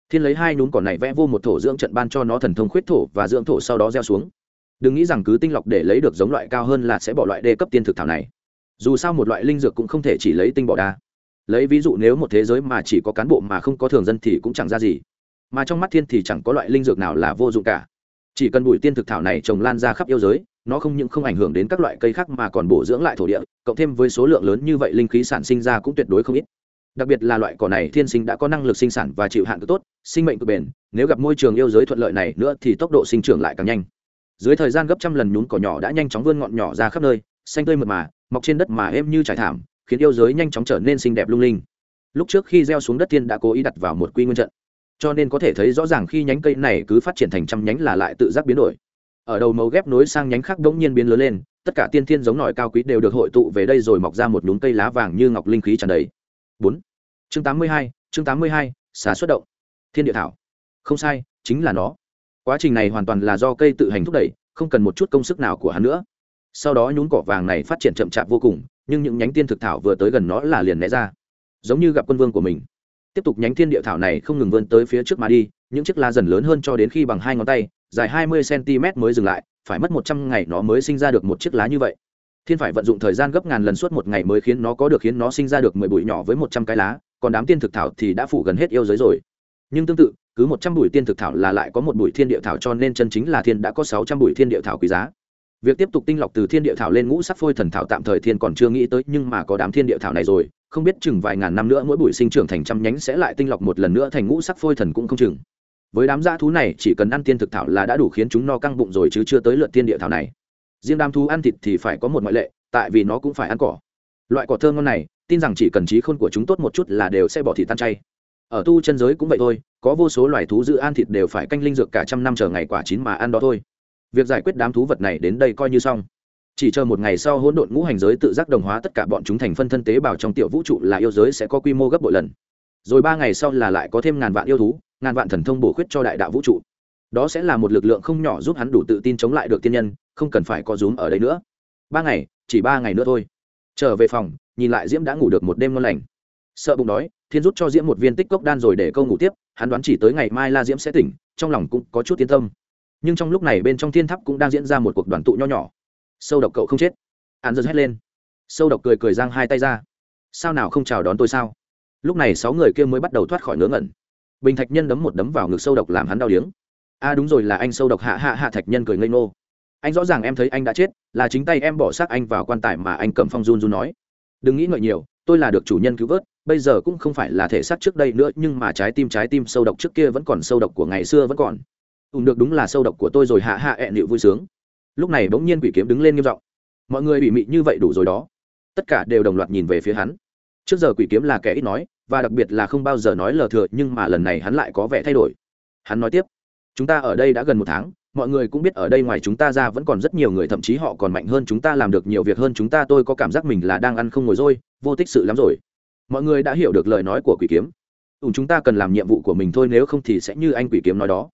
Thiên lấy hai nhún cỏ này vẽ vô một thổ dưỡng trận ban cho nó thần thông khuyết thổ và dưỡng thổ sau đó gieo xuống. Đừng nghĩ rằng cứ tinh lọc để lấy được giống loại cao hơn là sẽ bỏ loại đê cấp tiên thực thảo này. Dù sao một loại linh dược cũng không thể chỉ lấy tinh bỏ đa. Lấy ví dụ nếu một thế giới mà chỉ có cán bộ mà không có thường dân thì cũng chẳng ra gì. Mà trong mắt thiên thì chẳng có loại linh dược nào là vô dụng cả chỉ cần bụi tiên thực thảo này trồng lan ra khắp yêu giới, nó không những không ảnh hưởng đến các loại cây khác mà còn bổ dưỡng lại thổ địa, cộng thêm với số lượng lớn như vậy linh khí sản sinh ra cũng tuyệt đối không ít. Đặc biệt là loại cỏ này, thiên sinh đã có năng lực sinh sản và chịu hạn cực tốt, sinh mệnh cực bền, nếu gặp môi trường yêu giới thuận lợi này nữa thì tốc độ sinh trưởng lại càng nhanh. Dưới thời gian gấp trăm lần nhún cỏ nhỏ đã nhanh chóng vươn ngọn nhỏ ra khắp nơi, xanh tươi mượt mà, mọc trên đất mà êm như trải thảm, khiến yêu giới nhanh chóng trở nên xinh đẹp lung linh. Lúc trước khi gieo xuống đất thiên đã cố ý đặt vào một quy nguyên trận cho nên có thể thấy rõ ràng khi nhánh cây này cứ phát triển thành trăm nhánh là lại tự giác biến đổi. Ở đầu màu ghép nối sang nhánh khác bỗng nhiên biến lớn lên, tất cả tiên thiên giống nòi cao quý đều được hội tụ về đây rồi mọc ra một nhúm cây lá vàng như ngọc linh khí tràn đầy. Bốn. Chương tám mươi hai, chương tám mươi hai xả xuất động. Thiên địa thảo. Không sai, chính là nó. Quá trình này hoàn toàn là do cây tự hành thúc đẩy, không cần một chút công sức nào của hắn nữa. Sau đó nhún cỏ vàng này phát triển chậm chạp vô cùng, nhưng những nhánh tiên thực thảo vừa tới gần nó là liền né ra. Giống như gặp quân vương của mình tiếp tục nhánh thiên địa thảo này không ngừng vươn tới phía trước mà đi, những chiếc lá dần lớn hơn cho đến khi bằng hai ngón tay, dài hai mươi cm mới dừng lại, phải mất một trăm ngày nó mới sinh ra được một chiếc lá như vậy. Thiên phải vận dụng thời gian gấp ngàn lần suốt một ngày mới khiến nó có được khiến nó sinh ra được mười bụi nhỏ với một trăm cái lá, còn đám tiên thực thảo thì đã phủ gần hết yêu giới rồi. Nhưng tương tự, cứ một trăm bụi tiên thực thảo là lại có một bụi thiên địa thảo cho nên chân chính là thiên đã có sáu trăm bụi thiên địa thảo quý giá việc tiếp tục tinh lọc từ thiên địa thảo lên ngũ sắc phôi thần thảo tạm thời thiên còn chưa nghĩ tới, nhưng mà có đám thiên địa thảo này rồi, không biết chừng vài ngàn năm nữa mỗi bụi sinh trưởng thành trăm nhánh sẽ lại tinh lọc một lần nữa thành ngũ sắc phôi thần cũng không chừng. Với đám dã thú này, chỉ cần ăn tiên thực thảo là đã đủ khiến chúng no căng bụng rồi chứ chưa tới lượt tiên địa thảo này. Riêng đám thú ăn thịt thì phải có một ngoại lệ, tại vì nó cũng phải ăn cỏ. Loại cỏ thơm ngon này, tin rằng chỉ cần trí khôn của chúng tốt một chút là đều sẽ bỏ thịt tan chay. Ở tu chân giới cũng vậy thôi, có vô số loài thú giữ ăn thịt đều phải canh linh dược cả trăm năm chờ ngày quả chín mà ăn đó thôi việc giải quyết đám thú vật này đến đây coi như xong. Chỉ chờ một ngày sau hỗn độn ngũ hành giới tự giác đồng hóa tất cả bọn chúng thành phân thân tế bào trong tiểu vũ trụ là yêu giới sẽ có quy mô gấp bội lần. Rồi ba ngày sau là lại có thêm ngàn vạn yêu thú, ngàn vạn thần thông bổ khuyết cho đại đạo vũ trụ. Đó sẽ là một lực lượng không nhỏ giúp hắn đủ tự tin chống lại được tiên nhân, không cần phải có rúm ở đây nữa. Ba ngày, chỉ ba ngày nữa thôi. Trở về phòng, nhìn lại diễm đã ngủ được một đêm ngon lành. Sợ bụng đói, thiên rút cho diễm một viên tích cốc đan rồi để câu ngủ tiếp, hắn đoán chỉ tới ngày mai la diễm sẽ tỉnh, trong lòng cũng có chút yên tâm nhưng trong lúc này bên trong thiên tháp cũng đang diễn ra một cuộc đoàn tụ nho nhỏ. Sâu độc cậu không chết. Hắn giật hét lên. Sâu độc cười cười giang hai tay ra. Sao nào không chào đón tôi sao? Lúc này sáu người kia mới bắt đầu thoát khỏi ngớ ngẩn. Bình thạch nhân đấm một đấm vào ngực sâu độc làm hắn đau điếng. A à đúng rồi là anh sâu độc hạ hạ hạ thạch nhân cười ngây ngô. Anh rõ ràng em thấy anh đã chết, là chính tay em bỏ xác anh vào quan tài mà anh cầm phong run run nói. Đừng nghĩ ngợi nhiều, tôi là được chủ nhân cứu vớt, bây giờ cũng không phải là thể xác trước đây nữa, nhưng mà trái tim trái tim sâu độc trước kia vẫn còn sâu độc của ngày xưa vẫn còn ùn được đúng là sâu độc của tôi rồi, hạ hạ ẹn nịu vui sướng. Lúc này bỗng nhiên quỷ kiếm đứng lên nghiêm giọng. Mọi người bị mị như vậy đủ rồi đó. Tất cả đều đồng loạt nhìn về phía hắn. Trước giờ quỷ kiếm là kẻ ít nói, và đặc biệt là không bao giờ nói lờ thừa, nhưng mà lần này hắn lại có vẻ thay đổi. Hắn nói tiếp, chúng ta ở đây đã gần một tháng, mọi người cũng biết ở đây ngoài chúng ta ra vẫn còn rất nhiều người, thậm chí họ còn mạnh hơn chúng ta, làm được nhiều việc hơn chúng ta, tôi có cảm giác mình là đang ăn không ngồi rồi, vô tích sự lắm rồi. Mọi người đã hiểu được lời nói của quỷ kiếm. Ùn chúng ta cần làm nhiệm vụ của mình thôi, nếu không thì sẽ như anh quỷ kiếm nói đó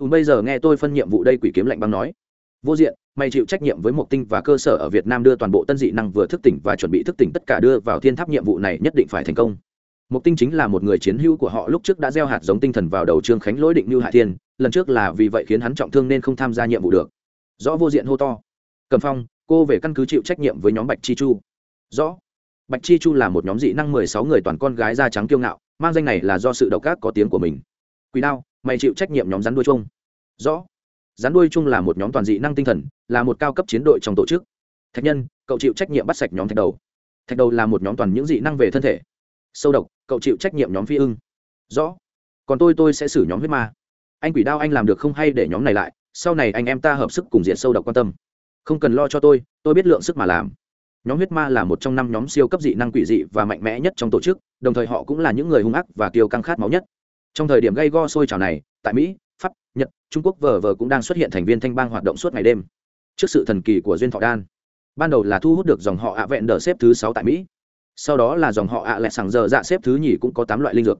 ùn bây giờ nghe tôi phân nhiệm vụ đây quỷ kiếm lạnh băng nói vô diện mày chịu trách nhiệm với một tinh và cơ sở ở việt nam đưa toàn bộ tân dị năng vừa thức tỉnh và chuẩn bị thức tỉnh tất cả đưa vào thiên tháp nhiệm vụ này nhất định phải thành công Mục Tinh chính là một người chiến hữu của họ lúc trước đã gieo hạt giống tinh thần vào đầu Trương Khánh lỗi định như Hạ Thiên, lần trước là vì vậy khiến hắn trọng thương nên không tham gia nhiệm vụ được. Rõ vô diện hô to. Cầm Phong, cô về căn cứ chịu trách nhiệm với nhóm Bạch Chi Chu. Rõ. Bạch Chi Chu là một nhóm dị năng mười sáu người toàn con gái da trắng kiêu ngạo, mang danh này là do sự độc ác có tiếng của mình. Quỷ Đao, mày chịu trách nhiệm nhóm rắn đuôi chung. Rõ. Rắn đuôi chung là một nhóm toàn dị năng tinh thần, là một cao cấp chiến đội trong tổ chức. Thạch Nhân, cậu chịu trách nhiệm bắt sạch nhóm Thạch Đầu. Thạch Đầu là một nhóm toàn những dị năng về thân thể. Sâu độc, cậu chịu trách nhiệm nhóm phi ưng rõ còn tôi tôi sẽ xử nhóm huyết ma anh quỷ đao anh làm được không hay để nhóm này lại sau này anh em ta hợp sức cùng diện sâu độc quan tâm không cần lo cho tôi tôi biết lượng sức mà làm nhóm huyết ma là một trong năm nhóm siêu cấp dị năng quỷ dị và mạnh mẽ nhất trong tổ chức đồng thời họ cũng là những người hung ác và kiêu căng khát máu nhất trong thời điểm gây go sôi trào này, tại mỹ, pháp, nhật, trung quốc vờ vờ cũng đang xuất hiện thành viên thanh bang hoạt động suốt ngày đêm. Trước sự thần kỳ của duyên thọ đan, ban đầu là thu hút được dòng họ ạ vẹn đờ xếp thứ sáu tại mỹ. Sau đó là dòng họ ạ lẹ sàng giờ dạ xếp thứ nhì cũng có tám loại linh dược.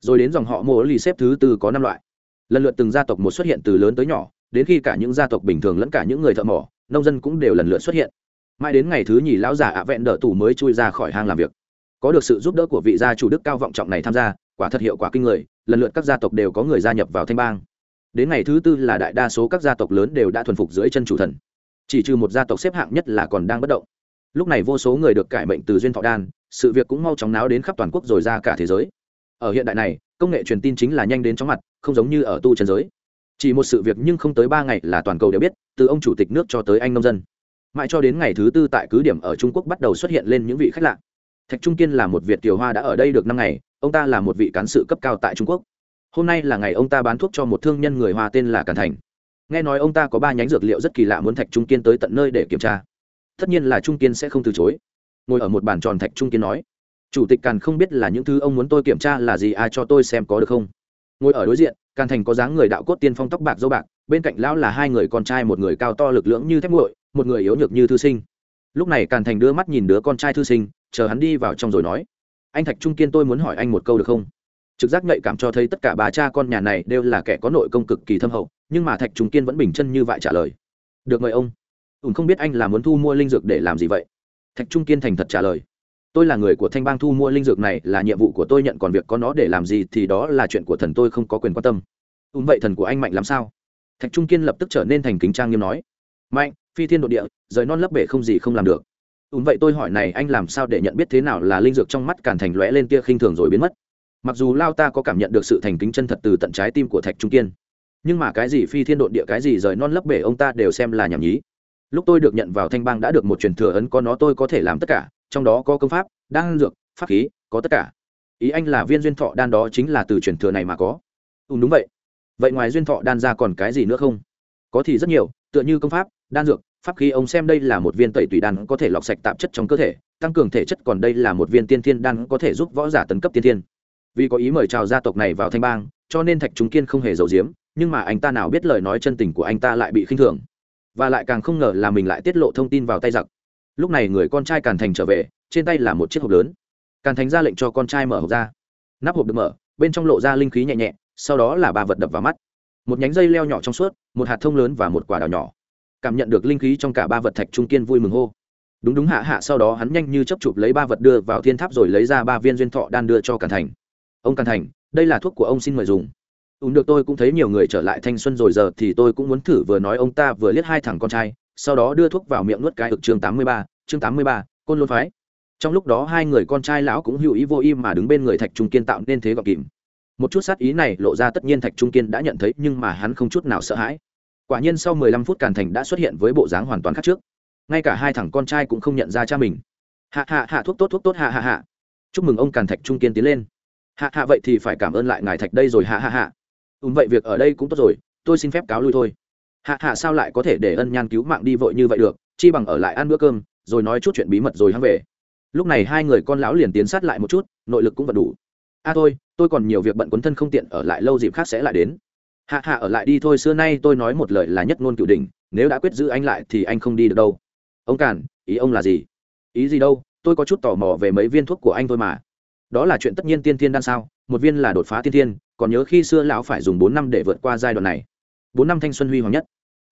Rồi đến dòng họ mô lì xếp thứ tư có năm loại. Lần lượt từng gia tộc một xuất hiện từ lớn tới nhỏ, đến khi cả những gia tộc bình thường lẫn cả những người thợ mỏ, nông dân cũng đều lần lượt xuất hiện. Mãi đến ngày thứ nhì lão già ạ vẹn đỡ tủ mới chui ra khỏi hang làm việc. Có được sự giúp đỡ của vị gia chủ đức cao vọng trọng này tham gia, quả thật hiệu quả kinh người lần lượt các gia tộc đều có người gia nhập vào thanh bang. Đến ngày thứ tư là đại đa số các gia tộc lớn đều đã thuần phục dưới chân chủ thần. Chỉ trừ một gia tộc xếp hạng nhất là còn đang bất động. Lúc này vô số người được cải mệnh từ duyên thọ đan, sự việc cũng mau chóng náo đến khắp toàn quốc rồi ra cả thế giới. Ở hiện đại này, công nghệ truyền tin chính là nhanh đến chóng mặt, không giống như ở tu trần giới. Chỉ một sự việc nhưng không tới ba ngày là toàn cầu đều biết, từ ông chủ tịch nước cho tới anh nông dân. Mãi cho đến ngày thứ tư tại cứ điểm ở trung quốc bắt đầu xuất hiện lên những vị khách lạ thạch trung kiên là một việt tiểu hoa đã ở đây được năm ngày, ông ta là một vị cán sự cấp cao tại trung quốc. Hôm nay là ngày ông ta bán thuốc cho một thương nhân người hoa tên là càn thành. Nghe nói ông ta có ba nhánh dược liệu rất kỳ lạ muốn thạch trung kiên tới tận nơi để kiểm tra. Tất nhiên là trung kiên sẽ không từ chối. Ngồi ở một bàn tròn, thạch trung kiên nói, chủ tịch càn không biết là những thứ ông muốn tôi kiểm tra là gì ai cho tôi xem có được không. Ngồi ở đối diện càn thành có dáng người đạo cốt tiên phong tóc bạc dâu bạc, bên cạnh lão là hai người con trai, một người cao to lực lưỡng như thép nguội một người yếu nhược như thư sinh. Lúc này càn thành đưa mắt nhìn đứa con trai thư sinh chờ hắn đi vào trong rồi nói. Anh thạch trung kiên tôi muốn hỏi anh một câu được không? Trực giác nhạy cảm cho thấy tất cả bà cha con nhà này đều là kẻ có nội công cực kỳ thâm hậu, nhưng mà thạch trung kiên vẫn bình chân như vậy trả lời. Được mời ông. Ùn không biết anh là muốn thu mua linh dược để làm gì vậy? Thạch trung kiên thành thật trả lời. Tôi là người của thanh bang thu mua linh dược này là nhiệm vụ của tôi nhận, còn việc có nó để làm gì thì đó là chuyện của thần tôi không có quyền quan tâm. Ùn vậy thần của anh mạnh làm sao? Thạch trung kiên lập tức trở nên thành kính trang nghiêm nói. Mạnh, phi thiên đ ộ địa, rời non lấp bể không gì không làm được ùn vậy tôi hỏi này anh làm sao để nhận biết thế nào là linh dược trong mắt càn thành lóe lên tia khinh thường rồi biến mất? Mặc dù lao ta có cảm nhận được sự thành kính chân thật từ tận trái tim của thạch trung kiên nhưng mà cái gì phi thiên đ ộ địa cái gì rời non lấp bể ông ta đều xem là nhảm nhí. Lúc tôi được nhận vào thanh bang đã được một truyền thừa ấn có nó tôi có thể làm tất cả trong đó có công pháp đan dược pháp khí có tất cả. Ý anh là viên duyên thọ đan đó chính là từ truyền thừa này mà có. Ừ, đúng vậy. Vậy ngoài duyên thọ đan ra còn cái gì nữa không? Có thì rất nhiều tựa như công pháp đan dược pháp khí ông xem đây là một viên tẩy tùy đan có thể lọc sạch tạp chất trong cơ thể, tăng cường thể chất còn đây là một viên tiên thiên đan có thể giúp võ giả tấn cấp tiên thiên. Vì có ý mời chào gia tộc này vào thanh bang, cho nên thạch chúng kiên không hề giấu giếm, nhưng mà anh ta nào biết lời nói chân tình của anh ta lại bị khinh thường. Và lại càng không ngờ là mình lại tiết lộ thông tin vào tay giặc. Lúc này người con trai càn thành trở về, trên tay là một chiếc hộp lớn. Càn thành ra lệnh cho con trai mở hộp ra. Nắp hộp được mở, bên trong lộ ra linh khí nhẹ nhẹ, sau đó là ba vật đập vào mắt. Một nhánh dây leo nhỏ trong suốt, một hạt thông lớn và một quả đào nhỏ cảm nhận được linh khí trong cả ba vật thạch trung kiên vui mừng hô. Đúng đúng hạ hạ, sau đó hắn nhanh như chấp chụp lấy ba vật đưa vào thiên tháp rồi lấy ra ba viên duyên thọ đan đưa cho càn thành. Ông càn thành, đây là thuốc của ông xin mời dùng. Ùn được, tôi cũng thấy nhiều người trở lại thanh xuân rồi, giờ thì tôi cũng muốn thử vừa nói ông ta vừa liếc hai thằng con trai, sau đó đưa thuốc vào miệng nuốt cái ực. Chương tám mươi ba, chương tám mươi ba, côn lôn phái. Trong lúc đó hai người con trai lão cũng hữu ý vô im mà đứng bên người thạch trung kiên tạo nên thế gọc kìm. Một chút sát ý này lộ ra tất nhiên thạch trung kiên đã nhận thấy, nhưng mà hắn không chút nào sợ hãi quả nhiên sau mười lăm phút càn thành đã xuất hiện với bộ dáng hoàn toàn khác trước. Ngay cả hai thằng con trai cũng không nhận ra cha mình. Hạ hạ hạ, thuốc tốt thuốc tốt, hạ hạ hạ. Chúc mừng ông càn thạch trung kiên tiến lên. Hạ hạ, vậy thì phải cảm ơn lại ngài thạch đây rồi, hạ hạ hạ. Ùm vậy việc ở đây cũng tốt rồi, tôi xin phép cáo lui thôi. Hạ hạ, sao lại có thể để ân nhan cứu mạng đi vội như vậy được? Chi bằng ở lại ăn bữa cơm, rồi nói chút chuyện bí mật rồi hắn về. Lúc này hai người con lão liền tiến sát lại một chút, nội lực cũng vẫn đủ. A à thôi, tôi còn nhiều việc bận quấn thân không tiện ở lại lâu dịp khác sẽ lại đến hạ hạ ở lại đi thôi, xưa nay tôi nói một lời là nhất ngôn cựu đình nếu đã quyết giữ anh lại thì anh không đi được đâu. Ông càn, ý ông là gì? Ý gì đâu, tôi có chút tò mò về mấy viên thuốc của anh thôi mà. Đó là chuyện tất nhiên tiên thiên đan sao, một viên là đột phá tiên thiên còn nhớ khi xưa lão phải dùng bốn năm để vượt qua giai đoạn này. Bốn năm thanh xuân huy hoàng nhất.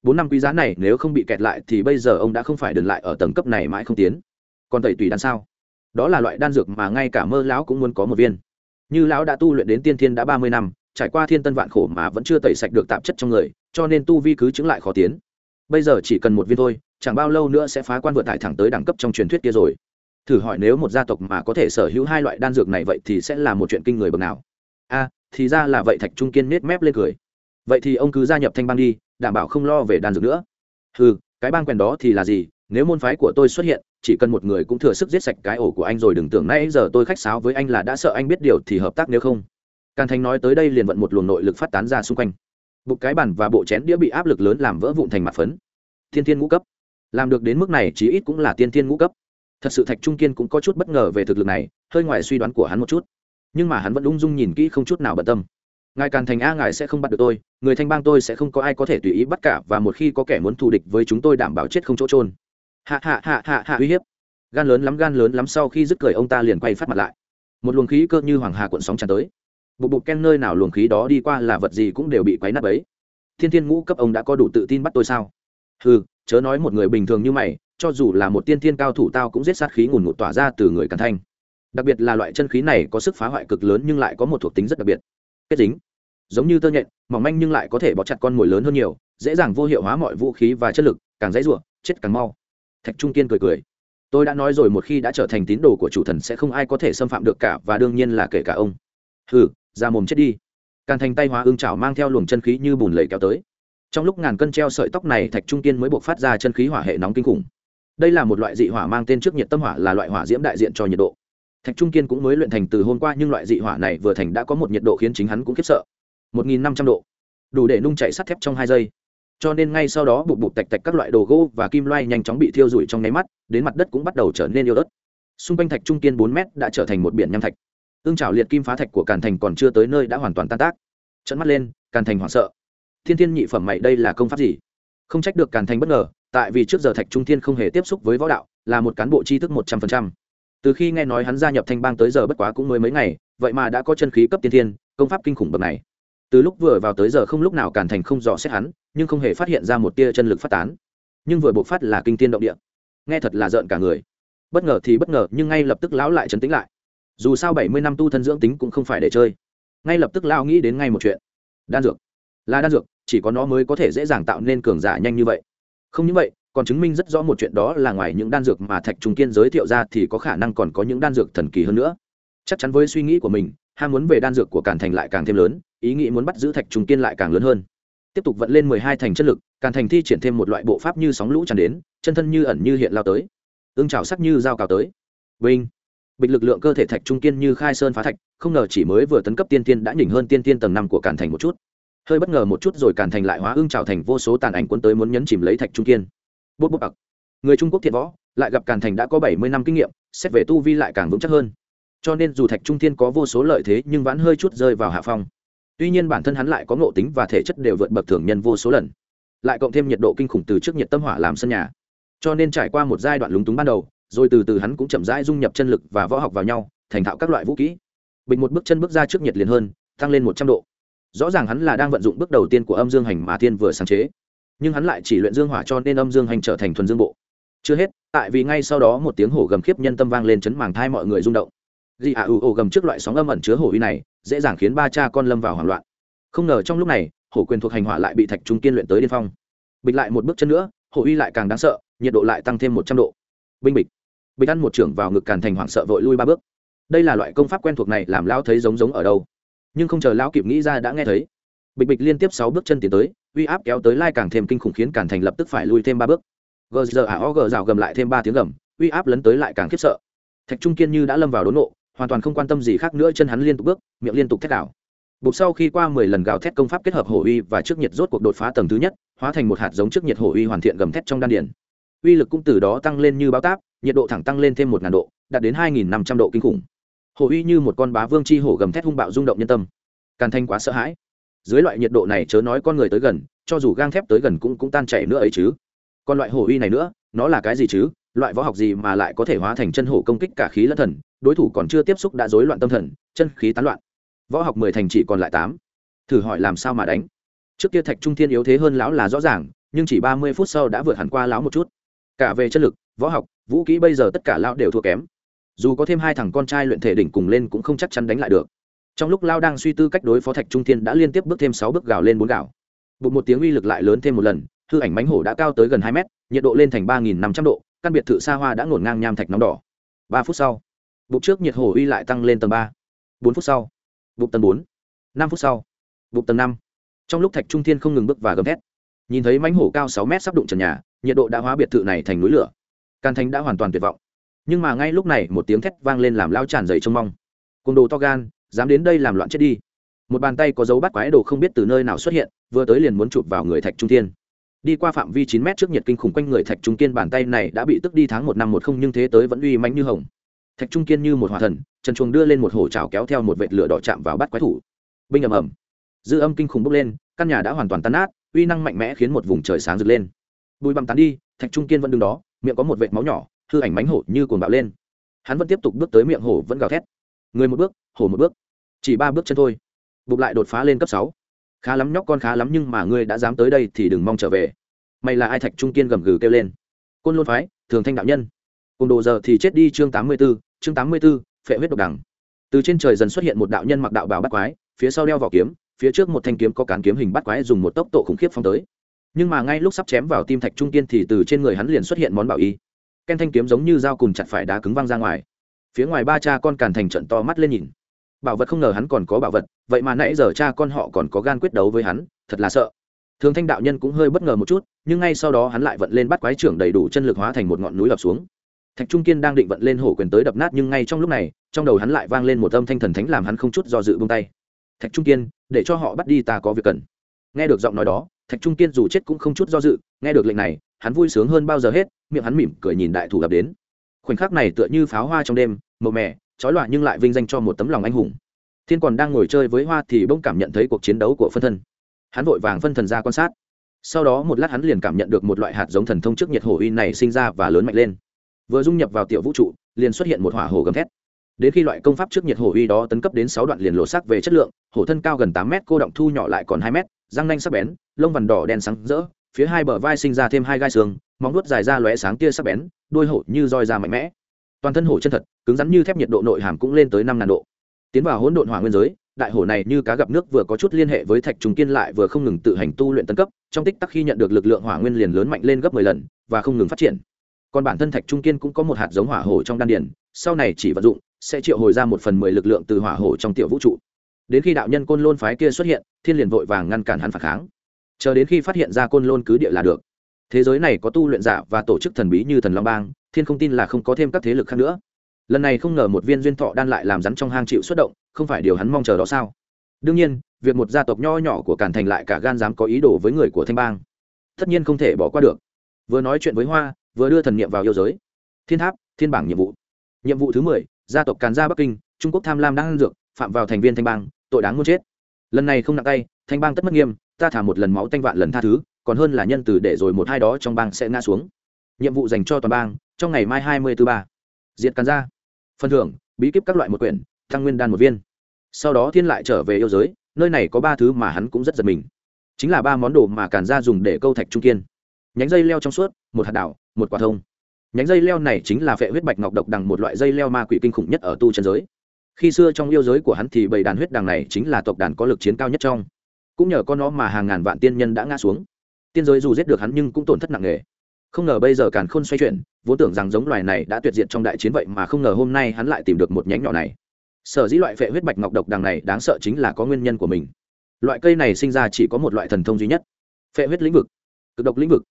Bốn năm quý giá này nếu không bị kẹt lại thì bây giờ ông đã không phải đừng lại ở tầng cấp này mãi không tiến. Còn tẩy tùy đan sao? Đó là loại đan dược mà ngay cả mơ lão cũng muốn có một viên. Như lão đã tu luyện đến tiên thiên đã ba mươi năm trải qua thiên tân vạn khổ mà vẫn chưa tẩy sạch được tạp chất trong người, cho nên tu vi cứ chứng lại khó tiến. Bây giờ chỉ cần một viên thôi, chẳng bao lâu nữa sẽ phá quan vượt tải thẳng tới đẳng cấp trong truyền thuyết kia rồi. Thử hỏi nếu một gia tộc mà có thể sở hữu hai loại đan dược này vậy thì sẽ là một chuyện kinh người bậc nào? A, thì ra là vậy, thạch trung kiên nết mép lên cười. Vậy thì ông cứ gia nhập thanh bang đi, đảm bảo không lo về đan dược nữa. Ừ cái bang quèn đó thì là gì? Nếu môn phái của tôi xuất hiện, chỉ cần một người cũng thừa sức giết sạch cái ổ của anh rồi, đừng tưởng nãy giờ tôi khách sáo với anh là đã sợ anh biết điều thì hợp tác nếu không càn thành nói tới đây liền vận một luồng nội lực phát tán ra xung quanh. Bục cái bàn và bộ chén đĩa bị áp lực lớn làm vỡ vụn thành mặt phấn. Thiên thiên ngũ cấp. Làm được đến mức này chí ít cũng là tiên thiên ngũ cấp. Thật sự thạch trung kiên cũng có chút bất ngờ về thực lực này, hơi ngoài suy đoán của hắn một chút. Nhưng mà hắn vẫn ung dung nhìn kỹ không chút nào bận tâm. Ngài càn thành a, ngài sẽ không bắt được tôi, người thanh bang tôi sẽ không có ai có thể tùy ý bắt cả và một khi có kẻ muốn thù địch với chúng tôi đảm bảo chết không chỗ trôn hạ hạ hạ hạ hạ uy hiếp. Gan lớn lắm, gan lớn lắm, sau khi dứt cười ông ta liền quay phát mặt lại. Một luồng khí cơ như hoàng hà cuộn sóng tràn tới bục bục ken nơi nào luồng khí đó đi qua là vật gì cũng đều bị quấy nắp ấy thiên thiên ngũ cấp ông đã có đủ tự tin bắt tôi sao? Ừ chớ nói một người bình thường như mày, cho dù là một tiên thiên cao thủ tao cũng giết sát khí ngùn ngụt tỏa ra từ người càn thanh. Đặc biệt là loại chân khí này có sức phá hoại cực lớn nhưng lại có một thuộc tính rất đặc biệt. Kết dính. Giống như tơ nhện, mỏng manh nhưng lại có thể bó chặt con mồi lớn hơn nhiều, dễ dàng vô hiệu hóa mọi vũ khí và chất lực, càng dễ rủa, chết càng mau. Thạch trung kiên cười cười. Tôi đã nói rồi, một khi đã trở thành tín đồ của chủ thần sẽ không ai có thể xâm phạm được cả và đương nhiên là kể cả ông. Hừ ra mồm chết đi. Càn thành tay hóa ương chảo mang theo luồng chân khí như bùn lầy kéo tới. Trong lúc ngàn cân treo sợi tóc này, thạch trung kiên mới buộc phát ra chân khí hỏa hệ nóng kinh khủng. Đây là một loại dị hỏa mang tên trước nhiệt tâm hỏa, là loại hỏa diễm đại diện cho nhiệt độ. Thạch trung kiên cũng mới luyện thành từ hôm qua, nhưng loại dị hỏa này vừa thành đã có một nhiệt độ khiến chính hắn cũng khiếp sợ. Một nghìn năm trăm độ. Đủ để nung chạy sắt thép trong hai giây. Cho nên ngay sau đó, bụp bụp tạch tạch các loại đồ gỗ và kim loay nhanh chóng bị thiêu rụi trong nháy mắt, đến mặt đất cũng bắt đầu trở nên yêu đất xung quanh thạch trung kiên bốn mét đã trở thành một biển nham thạch ương trào liệt kim phá thạch của càn thành còn chưa tới nơi đã hoàn toàn tan tác. Trận mắt lên, càn thành hoảng sợ. Thiên thiên nhị phẩm mày, đây là công pháp gì? Không trách được càn thành bất ngờ, tại vì trước giờ thạch trung thiên không hề tiếp xúc với võ đạo, là một cán bộ tri thức một trăm phần trăm. Từ khi nghe nói hắn gia nhập thanh bang tới giờ bất quá cũng mới mấy ngày, vậy mà đã có chân khí cấp tiên thiên, công pháp kinh khủng bậc này. Từ lúc vừa vào tới giờ không lúc nào càn thành không dò xét hắn, nhưng không hề phát hiện ra một tia chân lực phát tán. Nhưng vừa bộc phát là kinh tiên động địa. Nghe thật là rợn cả người. Bất ngờ thì bất ngờ, nhưng ngay lập tức lão lại chấn tĩnh lại dù sao bảy mươi năm tu thân dưỡng tính cũng không phải để chơi. Ngay lập tức lão nghĩ đến ngay một chuyện. Đan dược. Là đan dược, chỉ có nó mới có thể dễ dàng tạo nên cường giả nhanh như vậy. Không như vậy, còn chứng minh rất rõ một chuyện đó là ngoài những đan dược mà thạch trung kiên giới thiệu ra thì có khả năng còn có những đan dược thần kỳ hơn nữa. Chắc chắn với suy nghĩ của mình, ham muốn về đan dược của càn thành lại càng thêm lớn, ý nghĩ muốn bắt giữ thạch trung kiên lại càng lớn hơn. Tiếp tục vận lên mười hai thành chất lực, càn thành thi triển thêm một loại bộ pháp như sóng lũ tràn đến, chân thân như ẩn như hiện lao tới. Ương trào sắc như dao cào tới. Vinh bịch lực lượng cơ thể thạch trung kiên như khai sơn phá thạch, không ngờ chỉ mới vừa tấn cấp tiên tiên đã nhỉnh hơn tiên tiên tầng năm của càn thành một chút. Hơi bất ngờ một chút rồi càn thành lại hóa ương trào thành vô số tàn ảnh cuốn tới muốn nhấn chìm lấy thạch trung kiên. Bút bút bặc người trung quốc thiện võ, lại gặp càn thành đã có bảy mươi năm kinh nghiệm, xét về tu vi lại càng vững chắc hơn. Cho nên dù thạch trung thiên có vô số lợi thế nhưng vẫn hơi chút rơi vào hạ phong. Tuy nhiên bản thân hắn lại có ngộ tính và thể chất đều vượt bậc thường nhân vô số lần. Lại cộng thêm nhiệt độ kinh khủng từ trước nhiệt tâm hỏa làm sân nhà. Cho nên trải qua một giai đoạn lúng túng ban đầu rồi từ từ hắn cũng chậm rãi dung nhập chân lực và võ học vào nhau, thành thạo các loại vũ kỹ. Bình một bước chân bước ra trước nhiệt liền hơn, tăng lên một trăm độ. Rõ ràng hắn là đang vận dụng bước đầu tiên của âm dương hành mà thiên vừa sáng chế. Nhưng hắn lại chỉ luyện dương hỏa cho nên âm dương hành trở thành thuần dương bộ. Chưa hết, tại vì ngay sau đó một tiếng hổ gầm khiếp nhân tâm vang lên chấn màng thai mọi người rung động. Dị ạ ủ ổ gầm trước loại sóng âm ẩn chứa hổ uy này, dễ dàng khiến ba cha con lâm vào hoảng loạn. Không ngờ trong lúc này, hổ quyền thuộc hành hỏa lại bị thạch trung kiên luyện tới điên phong. Bịch lại một bước chân nữa, hổ uy lại càng đáng sợ, nhiệt độ lại tăng thêm một trăm độ. Binh bịch bịch ăn một trưởng vào ngực càn thành hoảng sợ vội lui ba bước. Đây là loại công pháp quen thuộc này làm lão thấy giống giống ở đâu. Nhưng không chờ lão kịp nghĩ ra đã nghe thấy. Bịch bịch liên tiếp sáu bước chân tiến tới, uy áp kéo tới lai càng thêm kinh khủng khiến càn thành lập tức phải lui thêm ba bước. Gờ giờ ả o gờ rào gầm lại thêm ba tiếng gầm, uy áp lấn tới lại càng khiếp sợ. Thạch trung kiên như đã lâm vào đốn nộ, hoàn toàn không quan tâm gì khác nữa, chân hắn liên tục bước, miệng liên tục thét đảo bục sau khi qua mười lần gào thét công pháp kết hợp hổ uy và trước nhiệt rốt cuộc đột phá tầng thứ nhất, hóa thành một hạt giống trước nhiệt hổ uy hoàn thiện gầm thét trong đan điển uy lực cũng từ đó tăng lên như báo táp, nhiệt độ thẳng tăng lên thêm một ngàn độ, đạt đến hai nghìn năm trăm độ kinh khủng. Hổ uy như một con bá vương chi hổ gầm thét hung bạo rung động nhân tâm. Càn thanh quá sợ hãi. Dưới loại nhiệt độ này chớ nói con người tới gần, cho dù gang thép tới gần cũng cũng tan chảy nữa ấy chứ. Còn loại hổ uy này nữa, nó là cái gì chứ? Loại võ học gì mà lại có thể hóa thành chân hổ công kích cả khí lẫn thần, đối thủ còn chưa tiếp xúc đã rối loạn tâm thần, chân khí tán loạn. Võ học mười thành chỉ còn lại tám. Thử hỏi làm sao mà đánh? Trước kia thạch trung thiên yếu thế hơn lão là rõ ràng, nhưng chỉ ba mươi phút sau đã vượt hẳn qua lão một chút cả về chất lực, võ học, vũ kỹ bây giờ tất cả lão đều thua kém. Dù có thêm hai thằng con trai luyện thể đỉnh cùng lên cũng không chắc chắn đánh lại được. Trong lúc lao đang suy tư cách đối phó thạch trung thiên đã liên tiếp bước thêm sáu bước gào lên bốn gạo bụng một tiếng uy lực lại lớn thêm một lần, hư ảnh mánh hổ đã cao tới gần hai mét, nhiệt độ lên thành ba nghìn năm trăm độ, căn biệt thự xa hoa đã ngổn ngang nham thạch nóng đỏ. Ba phút sau bụng trước nhiệt hổ uy lại tăng lên tầng ba. Bốn phút sau bụng tầng bốn. Năm phút sau bụng tầng năm. Trong lúc thạch trung thiên không ngừng bước và gầm thét, nhìn thấy mánh hổ cao sáu mét sắp đụng trần nhà nhiệt độ đã hóa biệt thự này thành núi lửa. Can thánh đã hoàn toàn tuyệt vọng. Nhưng mà ngay lúc này, một tiếng thét vang lên làm lao tràn dày trông mong. Côn đồ to gan, dám đến đây làm loạn chết đi. Một bàn tay có dấu bắt quái đồ không biết từ nơi nào xuất hiện, vừa tới liền muốn chụp vào người thạch trung tiên. đi qua phạm vi chín mét trước nhiệt kinh khủng quanh người thạch trung kiên, bàn tay này đã bị tức đi tháng một năm một không, nhưng thế tới vẫn uy mãnh như hồng. Thạch trung kiên như một hòa thần, trần chuồng đưa lên một hổ trào kéo theo một vệt lửa đỏ chạm vào bắt quái thủ. Binh ầm ầm. Dư âm kinh khủng bốc lên, căn nhà đã hoàn toàn tan nát, uy năng mạnh mẽ khiến một vùng trời sáng rực lên bùi bằm tán đi thạch trung kiên vẫn đứng đó miệng có một vệt máu nhỏ hư ảnh mánh hổ như cuồng bạo lên. Hắn vẫn tiếp tục bước tới miệng hổ vẫn gào thét. Người một bước hổ một bước. Chỉ ba bước chân thôi. Bụp lại đột phá lên cấp sáu. Khá lắm nhóc con khá lắm nhưng mà ngươi đã dám tới đây thì đừng mong trở về. Mày là ai thạch trung kiên gầm gừ kêu lên. Côn lôn phái thường thanh đạo nhân. Cùng đồ giờ thì chết đi chương tám mươi 84, chương tám mươi 84, phệ huyết độc đẳng, từ trên trời dần xuất hiện một đạo nhân mặc đạo bào bắt quái phía sau đeo vỏ kiếm phía trước một thanh kiếm có cán kiếm hình bắt quái dùng một tốc độ khủng khiếp phong tới nhưng mà ngay lúc sắp chém vào tim thạch trung kiên thì từ trên người hắn liền xuất hiện món bảo y. Ken thanh kiếm giống như dao cùng chặt phải đá cứng văng ra ngoài. Phía ngoài ba cha con càn thành trận to mắt lên nhìn. Bảo vật không ngờ hắn còn có bảo vật, vậy mà nãy giờ cha con họ còn có gan quyết đấu với hắn, thật là sợ. Thường thanh đạo nhân cũng hơi bất ngờ một chút, nhưng ngay sau đó hắn lại vận lên bắt quái trưởng đầy đủ chân lực hóa thành một ngọn núi lập xuống. Thạch trung kiên đang định vận lên hổ quyền tới đập nát nhưng ngay trong lúc này, trong đầu hắn lại vang lên một âm thanh thần thánh làm hắn không chút do dự bông tay. Thạch trung kiên, để cho họ bắt đi ta có việc cần. Nghe được giọng nói đó thạch trung kiên dù chết cũng không chút do dự, nghe được lệnh này, hắn vui sướng hơn bao giờ hết, miệng hắn mỉm cười nhìn đại thủ gặp đến. Khoảnh khắc này tựa như pháo hoa trong đêm, màu mè trói loạn nhưng lại vinh danh cho một tấm lòng anh hùng. Thiên còn đang ngồi chơi với hoa thì bỗng cảm nhận thấy cuộc chiến đấu của phân thân. Hắn vội vàng phân thần ra quan sát. Sau đó một lát hắn liền cảm nhận được một loại hạt giống thần thông trước nhiệt hổ uy này sinh ra và lớn mạnh lên. Vừa dung nhập vào tiểu vũ trụ, liền xuất hiện một hỏa hồ gầm thét đến khi loại công pháp trước nhiệt hổ uy đó tấn cấp đến sáu đoạn liền lộ sắc về chất lượng, hổ thân cao gần tám mét, cô động thu nhỏ lại còn hai mét, răng nanh sắc bén, lông vằn đỏ đen sáng rỡ, phía hai bờ vai sinh ra thêm hai gai xương, móng nuốt dài ra lóe sáng tia sắc bén, đôi hổ như roi ra mạnh mẽ. Toàn thân hổ chân thật, cứng rắn như thép nhiệt độ nội hàm cũng lên tới năm ngàn độ. Tiến vào hỗn độn hỏa nguyên giới, đại hổ này như cá gặp nước vừa có chút liên hệ với thạch trùng kiên lại vừa không ngừng tự hành tu luyện tân cấp, trong tích tắc khi nhận được lực lượng hỏa nguyên liền lớn mạnh lên gấp mười lần và không ngừng phát triển. Còn bản thân thạch trung kiên cũng có một hạt giống hỏa hổ trong đan điền, sau này chỉ vận dụng sẽ triệu hồi ra một phần mười lực lượng từ hỏa hổ trong tiểu vũ trụ. Đến khi đạo nhân côn lôn phái kia xuất hiện, thiên liền vội vàng ngăn cản hắn phản kháng. Chờ đến khi phát hiện ra côn lôn cứ địa là được. Thế giới này có tu luyện giả và tổ chức thần bí như thần long bang, thiên không tin là không có thêm các thế lực khác nữa. Lần này không ngờ một viên duyên thọ đan lại làm rắn trong hang chịu xuất động, không phải điều hắn mong chờ đó sao? Đương nhiên, việc một gia tộc nho nhỏ của càn thành lại cả gan dám có ý đồ với người của thanh bang, tất nhiên không thể bỏ qua được. Vừa nói chuyện với hoa, vừa đưa thần niệm vào yêu giới. Thiên tháp, thiên bảng nhiệm vụ. Nhiệm vụ thứ mười gia tộc càn gia bắc kinh, trung quốc tham lam đang ăn dược, phạm vào thành viên thanh bang, tội đáng muốn chết. Lần này không nặng tay, thanh bang tất mất nghiêm, ta thả một lần máu tanh vạn lần tha thứ, còn hơn là nhân từ để rồi một hai đó trong bang sẽ ngã xuống. Nhiệm vụ dành cho toàn bang, trong ngày mai hai mươi thứ ba. Diệt càn gia. Phần thưởng, bí kíp các loại một quyển, thăng nguyên đan một viên. Sau đó thiên lại trở về yêu giới, nơi này có ba thứ mà hắn cũng rất giật mình. Chính là ba món đồ mà càn gia dùng để câu thạch trung kiên. Nhánh dây leo trong suốt, một hạt đảo, một quả thông nhánh dây leo này chính là phệ huyết bạch ngọc độc đằng một loại dây leo ma quỷ kinh khủng nhất ở tu chân giới. Khi xưa trong yêu giới của hắn thì bầy đàn huyết đằng này chính là tộc đàn có lực chiến cao nhất trong. Cũng nhờ con nó mà hàng ngàn vạn tiên nhân đã ngã xuống. Tiên giới dù giết được hắn nhưng cũng tổn thất nặng nề. Không ngờ bây giờ càn khôn xoay chuyển, vốn tưởng rằng giống loài này đã tuyệt diệt trong đại chiến vậy mà không ngờ hôm nay hắn lại tìm được một nhánh nhỏ này. Sở dĩ loại phệ huyết bạch ngọc độc đằng này đáng sợ chính là có nguyên nhân của mình. Loại cây này sinh ra chỉ có một loại thần thông duy nhất, phệ huyết lĩnh vực, cực độc lĩnh vực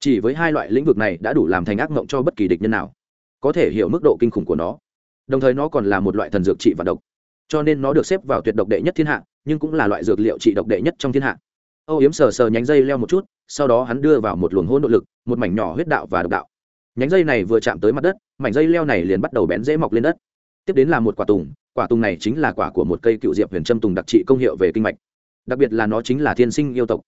chỉ với hai loại lĩnh vực này đã đủ làm thành ác mộng cho bất kỳ địch nhân nào, có thể hiểu mức độ kinh khủng của nó. Đồng thời nó còn là một loại thần dược trị và độc, cho nên nó được xếp vào tuyệt độc đệ nhất thiên hạ, nhưng cũng là loại dược liệu trị độc đệ nhất trong thiên hạ. Âu yếm sờ sờ nhánh dây leo một chút, sau đó hắn đưa vào một luồng hôn nội lực, một mảnh nhỏ huyết đạo và độc đạo. Nhánh dây này vừa chạm tới mặt đất, mảnh dây leo này liền bắt đầu bén dễ mọc lên đất. Tiếp đến là một quả tùng quả tùng này chính là quả của một cây cựu diệp huyền trâm tùng đặc trị công hiệu về kinh mạch. Đặc biệt là nó chính là thiên sinh yêu tộc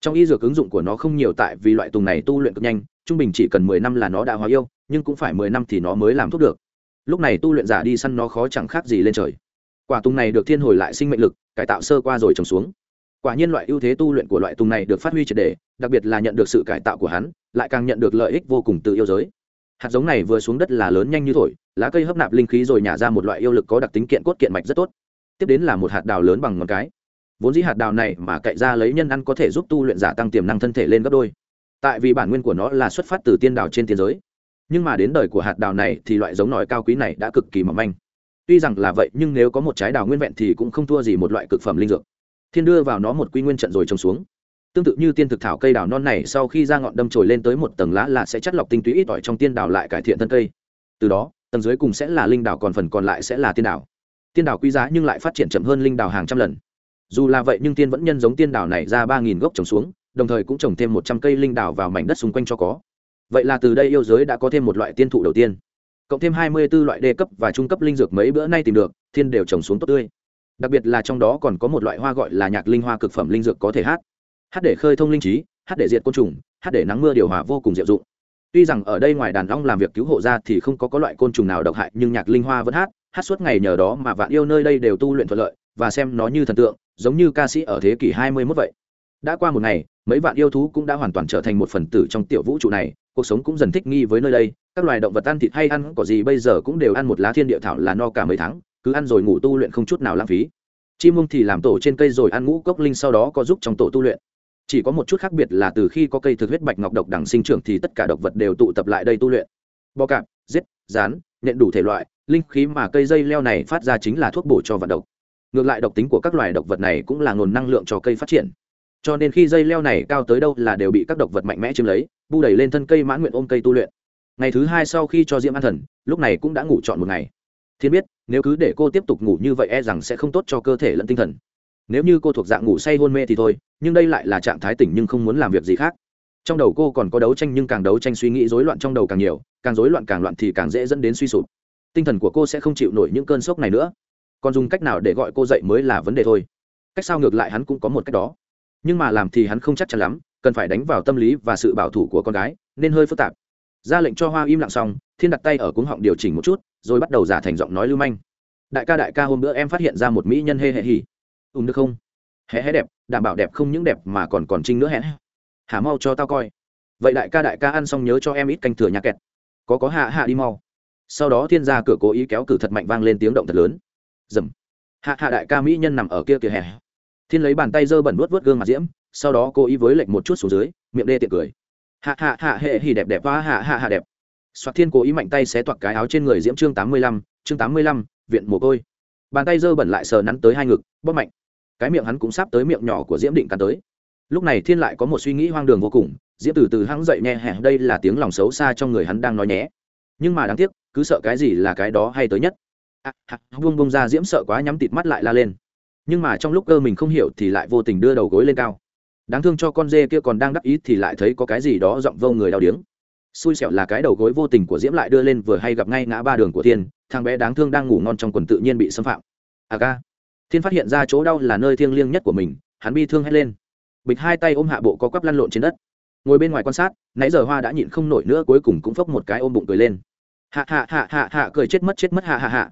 trong y dược ứng dụng của nó không nhiều tại vì loại tùng này tu luyện cực nhanh, trung bình chỉ cần mười năm là nó đã hóa yêu, nhưng cũng phải mười năm thì nó mới làm thuốc được. Lúc này tu luyện giả đi săn nó khó chẳng khác gì lên trời. Quả tùng này được thiên hồi lại sinh mệnh lực, cải tạo sơ qua rồi trồng xuống. Quả nhiên loại ưu thế tu luyện của loại tùng này được phát huy triệt đề đặc biệt là nhận được sự cải tạo của hắn, lại càng nhận được lợi ích vô cùng từ yêu giới. Hạt giống này vừa xuống đất là lớn nhanh như thổi, lá cây hấp nạp linh khí rồi nhả ra một loại yêu lực có đặc tính kiện cốt kiện mạch rất tốt. Tiếp đến là một hạt đào lớn bằng ngón cái vốn dĩ hạt đào này mà cậy ra lấy nhân ăn có thể giúp tu luyện giả tăng tiềm năng thân thể lên gấp đôi. Tại vì bản nguyên của nó là xuất phát từ tiên đào trên thế giới. Nhưng mà đến đời của hạt đào này thì loại giống nòi cao quý này đã cực kỳ mỏng manh. Tuy rằng là vậy, nhưng nếu có một trái đào nguyên vẹn thì cũng không thua gì một loại cực phẩm linh dược. Thiên đưa vào nó một quy nguyên trận rồi trồng xuống. Tương tự như tiên thực thảo cây đào non này, sau khi ra ngọn đâm trồi lên tới một tầng lá là sẽ chất lọc tinh túy ít ỏi trong tiên đào lại cải thiện thân cây. Từ đó, tầng dưới cùng sẽ là linh đào còn phần còn lại sẽ là tiên đào tiên đào quý giá nhưng lại phát triển chậm hơn linh đào hàng trăm lần dù là vậy nhưng tiên vẫn nhân giống tiên đào này ra ba nghìn gốc trồng xuống, đồng thời cũng trồng thêm một trăm cây linh đảo vào mảnh đất xung quanh cho có. Vậy là từ đây yêu giới đã có thêm một loại tiên thụ đầu tiên. Cộng thêm hai mươi b ố loại đê cấp và trung cấp linh dược mấy bữa nay tìm được, thiên đều trồng xuống tốt tươi. Đặc biệt là trong đó còn có một loại hoa gọi là nhạc linh hoa cực phẩm linh dược có thể hát. Hát để khơi thông linh trí, hát để diệt côn trùng, hát để nắng mưa điều hòa vô cùng diệu dụng. Tuy rằng ở đây ngoài đàn ong làm việc cứu hộ ra thì không có có loại côn trùng nào độc hại, nhưng nhạc linh hoa vẫn hát hát suốt ngày nhờ đó mà vạn yêu nơi đây đều tu luyện thuận lợi và xem nó như thần tượng, giống như ca sĩ ở thế kỷ hai mươi 21 vậy. Đã qua một ngày, mấy vạn yêu thú cũng đã hoàn toàn trở thành một phần tử trong tiểu vũ trụ này, cuộc sống cũng dần thích nghi với nơi đây, các loài động vật ăn thịt hay ăn có gì bây giờ cũng đều ăn một lá thiên địa thảo là no cả mấy tháng, cứ ăn rồi ngủ tu luyện không chút nào lãng phí. Chim mông thì làm tổ trên cây rồi ăn ngũ cốc linh sau đó có giúp trong tổ tu luyện. Chỉ có một chút khác biệt là từ khi có cây thực huyết bạch ngọc độc đằng sinh trưởng thì tất cả độc vật đều tụ tập lại đây tu luyện. Bò cạp, giết, rán nhận đủ thể loại, linh khí mà cây dây leo này phát ra chính là thuốc bổ cho vận độc ngược lại độc tính của các loài động vật này cũng là nguồn năng lượng cho cây phát triển. Cho nên khi dây leo này cao tới đâu là đều bị các động vật mạnh mẽ chiếm lấy, bu đẩy lên thân cây mãn nguyện ôm cây tu luyện. Ngày thứ hai sau khi cho diễm an thần, lúc này cũng đã ngủ trọn một ngày. Thiên biết, nếu cứ để cô tiếp tục ngủ như vậy e rằng sẽ không tốt cho cơ thể lẫn tinh thần. Nếu như cô thuộc dạng ngủ say hôn mê thì thôi, nhưng đây lại là trạng thái tỉnh nhưng không muốn làm việc gì khác. Trong đầu cô còn có đấu tranh nhưng càng đấu tranh suy nghĩ rối loạn trong đầu càng nhiều, càng rối loạn càng loạn thì càng dễ dẫn đến suy sụp. Tinh thần của cô sẽ không chịu nổi những cơn sốc này nữa còn dùng cách nào để gọi cô dậy mới là vấn đề thôi. Cách sao ngược lại hắn cũng có một cách đó. Nhưng mà làm thì hắn không chắc chắn lắm, cần phải đánh vào tâm lý và sự bảo thủ của con gái, nên hơi phức tạp. Ra lệnh cho hoa im lặng xong, thiên đặt tay ở cuống họng điều chỉnh một chút, rồi bắt đầu giả thành giọng nói lưu manh. Đại ca đại ca hôm bữa em phát hiện ra một mỹ nhân hê hê hỉ. Ùm được không? Hé hé đẹp, đảm bảo đẹp không những đẹp mà còn còn trinh nữa hé. Hả mau cho tao coi. Vậy đại ca đại ca ăn xong nhớ cho em ít canh thừa nhà kẹt. Có có hạ hạ đi mau. Sau đó thiên ra cửa cố ý kéo cử thật mạnh vang lên tiếng động thật lớn dầm. Hạ hạ đại ca mỹ nhân nằm ở kia kìa hè. Thiên lấy bàn tay dơ bẩn vuốt vuốt gương mặt diễm, sau đó cố ý với lệnh một chút xuống dưới, miệng đê tiện cười. Hạ hạ hạ hệ hì đẹp đẹp và hạ hạ hạ đẹp. Soạt thiên cố ý mạnh tay xé toạc cái áo trên người diễm chương tám mươi lăm, chương tám mươi lăm, viện mồ côi. Bàn tay dơ bẩn lại sờ nắn tới hai ngực, bóp mạnh. Cái miệng hắn cũng sắp tới miệng nhỏ của diễm định cắn tới. Lúc này thiên lại có một suy nghĩ hoang đường vô cùng, diễm từ từ hắng dậy nhẹ hẹ đây là tiếng lòng xấu xa trong người hắn đang nói nhé. Nhưng mà đáng tiếc, cứ sợ cái gì là cái đó hay tới nhất à, à, buông buông ra diễm sợ quá nhắm tịt mắt lại la lên. Nhưng mà trong lúc cơ mình không hiểu thì lại vô tình đưa đầu gối lên cao. Đáng thương cho con dê kia còn đang đắc ý thì lại thấy có cái gì đó giọng vô người đau điếng. Xui xẻo là cái đầu gối vô tình của diễm lại đưa lên vừa hay gặp ngay ngã ba đường của thiên thằng bé đáng thương đang ngủ ngon trong quần tự nhiên bị xâm phạm. À ca thiên phát hiện ra chỗ đau là nơi thiêng liêng nhất của mình hắn bi thương hét lên. Bịch hai tay ôm hạ bộ có quắp lăn lộn trên đất. Ngồi bên ngoài quan sát nãy giờ hoa đã nhịn không nổi nữa cuối cùng cũng phốc một cái ôm bụng cười lên. Hạ hạ hạ hạ hạ cười chết mất chết mất hạ hạ hạ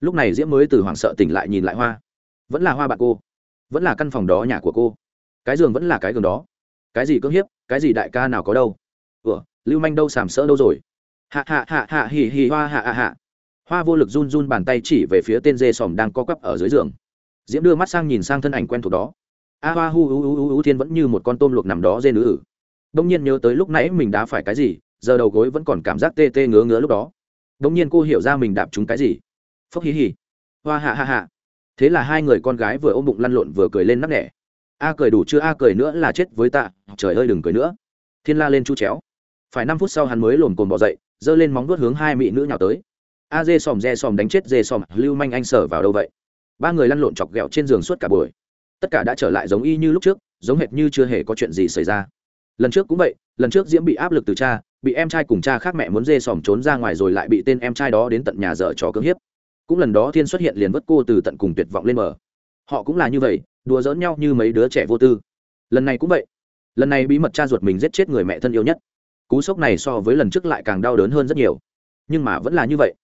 lúc này diễm mới từ hoảng sợ tỉnh lại nhìn lại hoa. Vẫn là hoa bạn cô. Vẫn là căn phòng đó nhà của cô. Cái giường vẫn là cái giường đó. Cái gì cưỡng hiếp, cái gì đại ca nào có đâu. Ủa, lưu manh đâu sàm sỡ đâu rồi? Hạ hạ hạ hạ, hì hì, hoa, hạ hạ hạ. Hoa vô lực run run bàn tay chỉ về phía tên dê sòm đang co quắp ở dưới giường. Diễm đưa mắt sang nhìn sang thân ảnh quen thuộc đó. A hoa hu hu hu hu thiên vẫn như một con tôm luộc nằm đó dê nữ ử. Đông nhiên nhớ tới lúc nãy mình đã phải cái gì, giờ đầu gối vẫn còn cảm giác tê tê ngứa ngứa lúc đó. Đông nhiên cô hiểu ra mình đạp trúng cái gì phốc hí hí. Hoa hạ hạ hạ. Thế là hai người con gái vừa ôm bụng lăn lộn vừa cười lên nắp nẻ. A cười đủ chưa a cười nữa là chết với ta. Trời ơi đừng cười nữa. Thiên la lên chu chéo. Phải năm phút sau hắn mới lồm cồn bỏ dậy giơ lên móng vuốt hướng hai mỹ nữ nhào tới. A dê sòm dê sòm đánh chết dê sòm, lưu manh anh sở vào đâu vậy? Ba người lăn lộn chọc ghẹo trên giường suốt cả buổi. Tất cả đã trở lại giống y như lúc trước giống hệt như chưa hề có chuyện gì xảy ra. Lần trước cũng vậy lần trước diễm bị áp lực từ cha bị em trai cùng cha khác mẹ muốn dê sòm trốn ra ngoài rồi lại bị tên em trai đó đến tận nhà dở trò cưỡng hiếp cũng lần đó thiên xuất hiện liền vứt cô từ tận cùng tuyệt vọng lên mở họ cũng là như vậy, đùa giỡn nhau như mấy đứa trẻ vô tư. Lần này cũng vậy. Lần này bí mật cha ruột mình giết chết người mẹ thân yêu nhất. Cú sốc này so với lần trước lại càng đau đớn hơn rất nhiều. Nhưng mà vẫn là như vậy.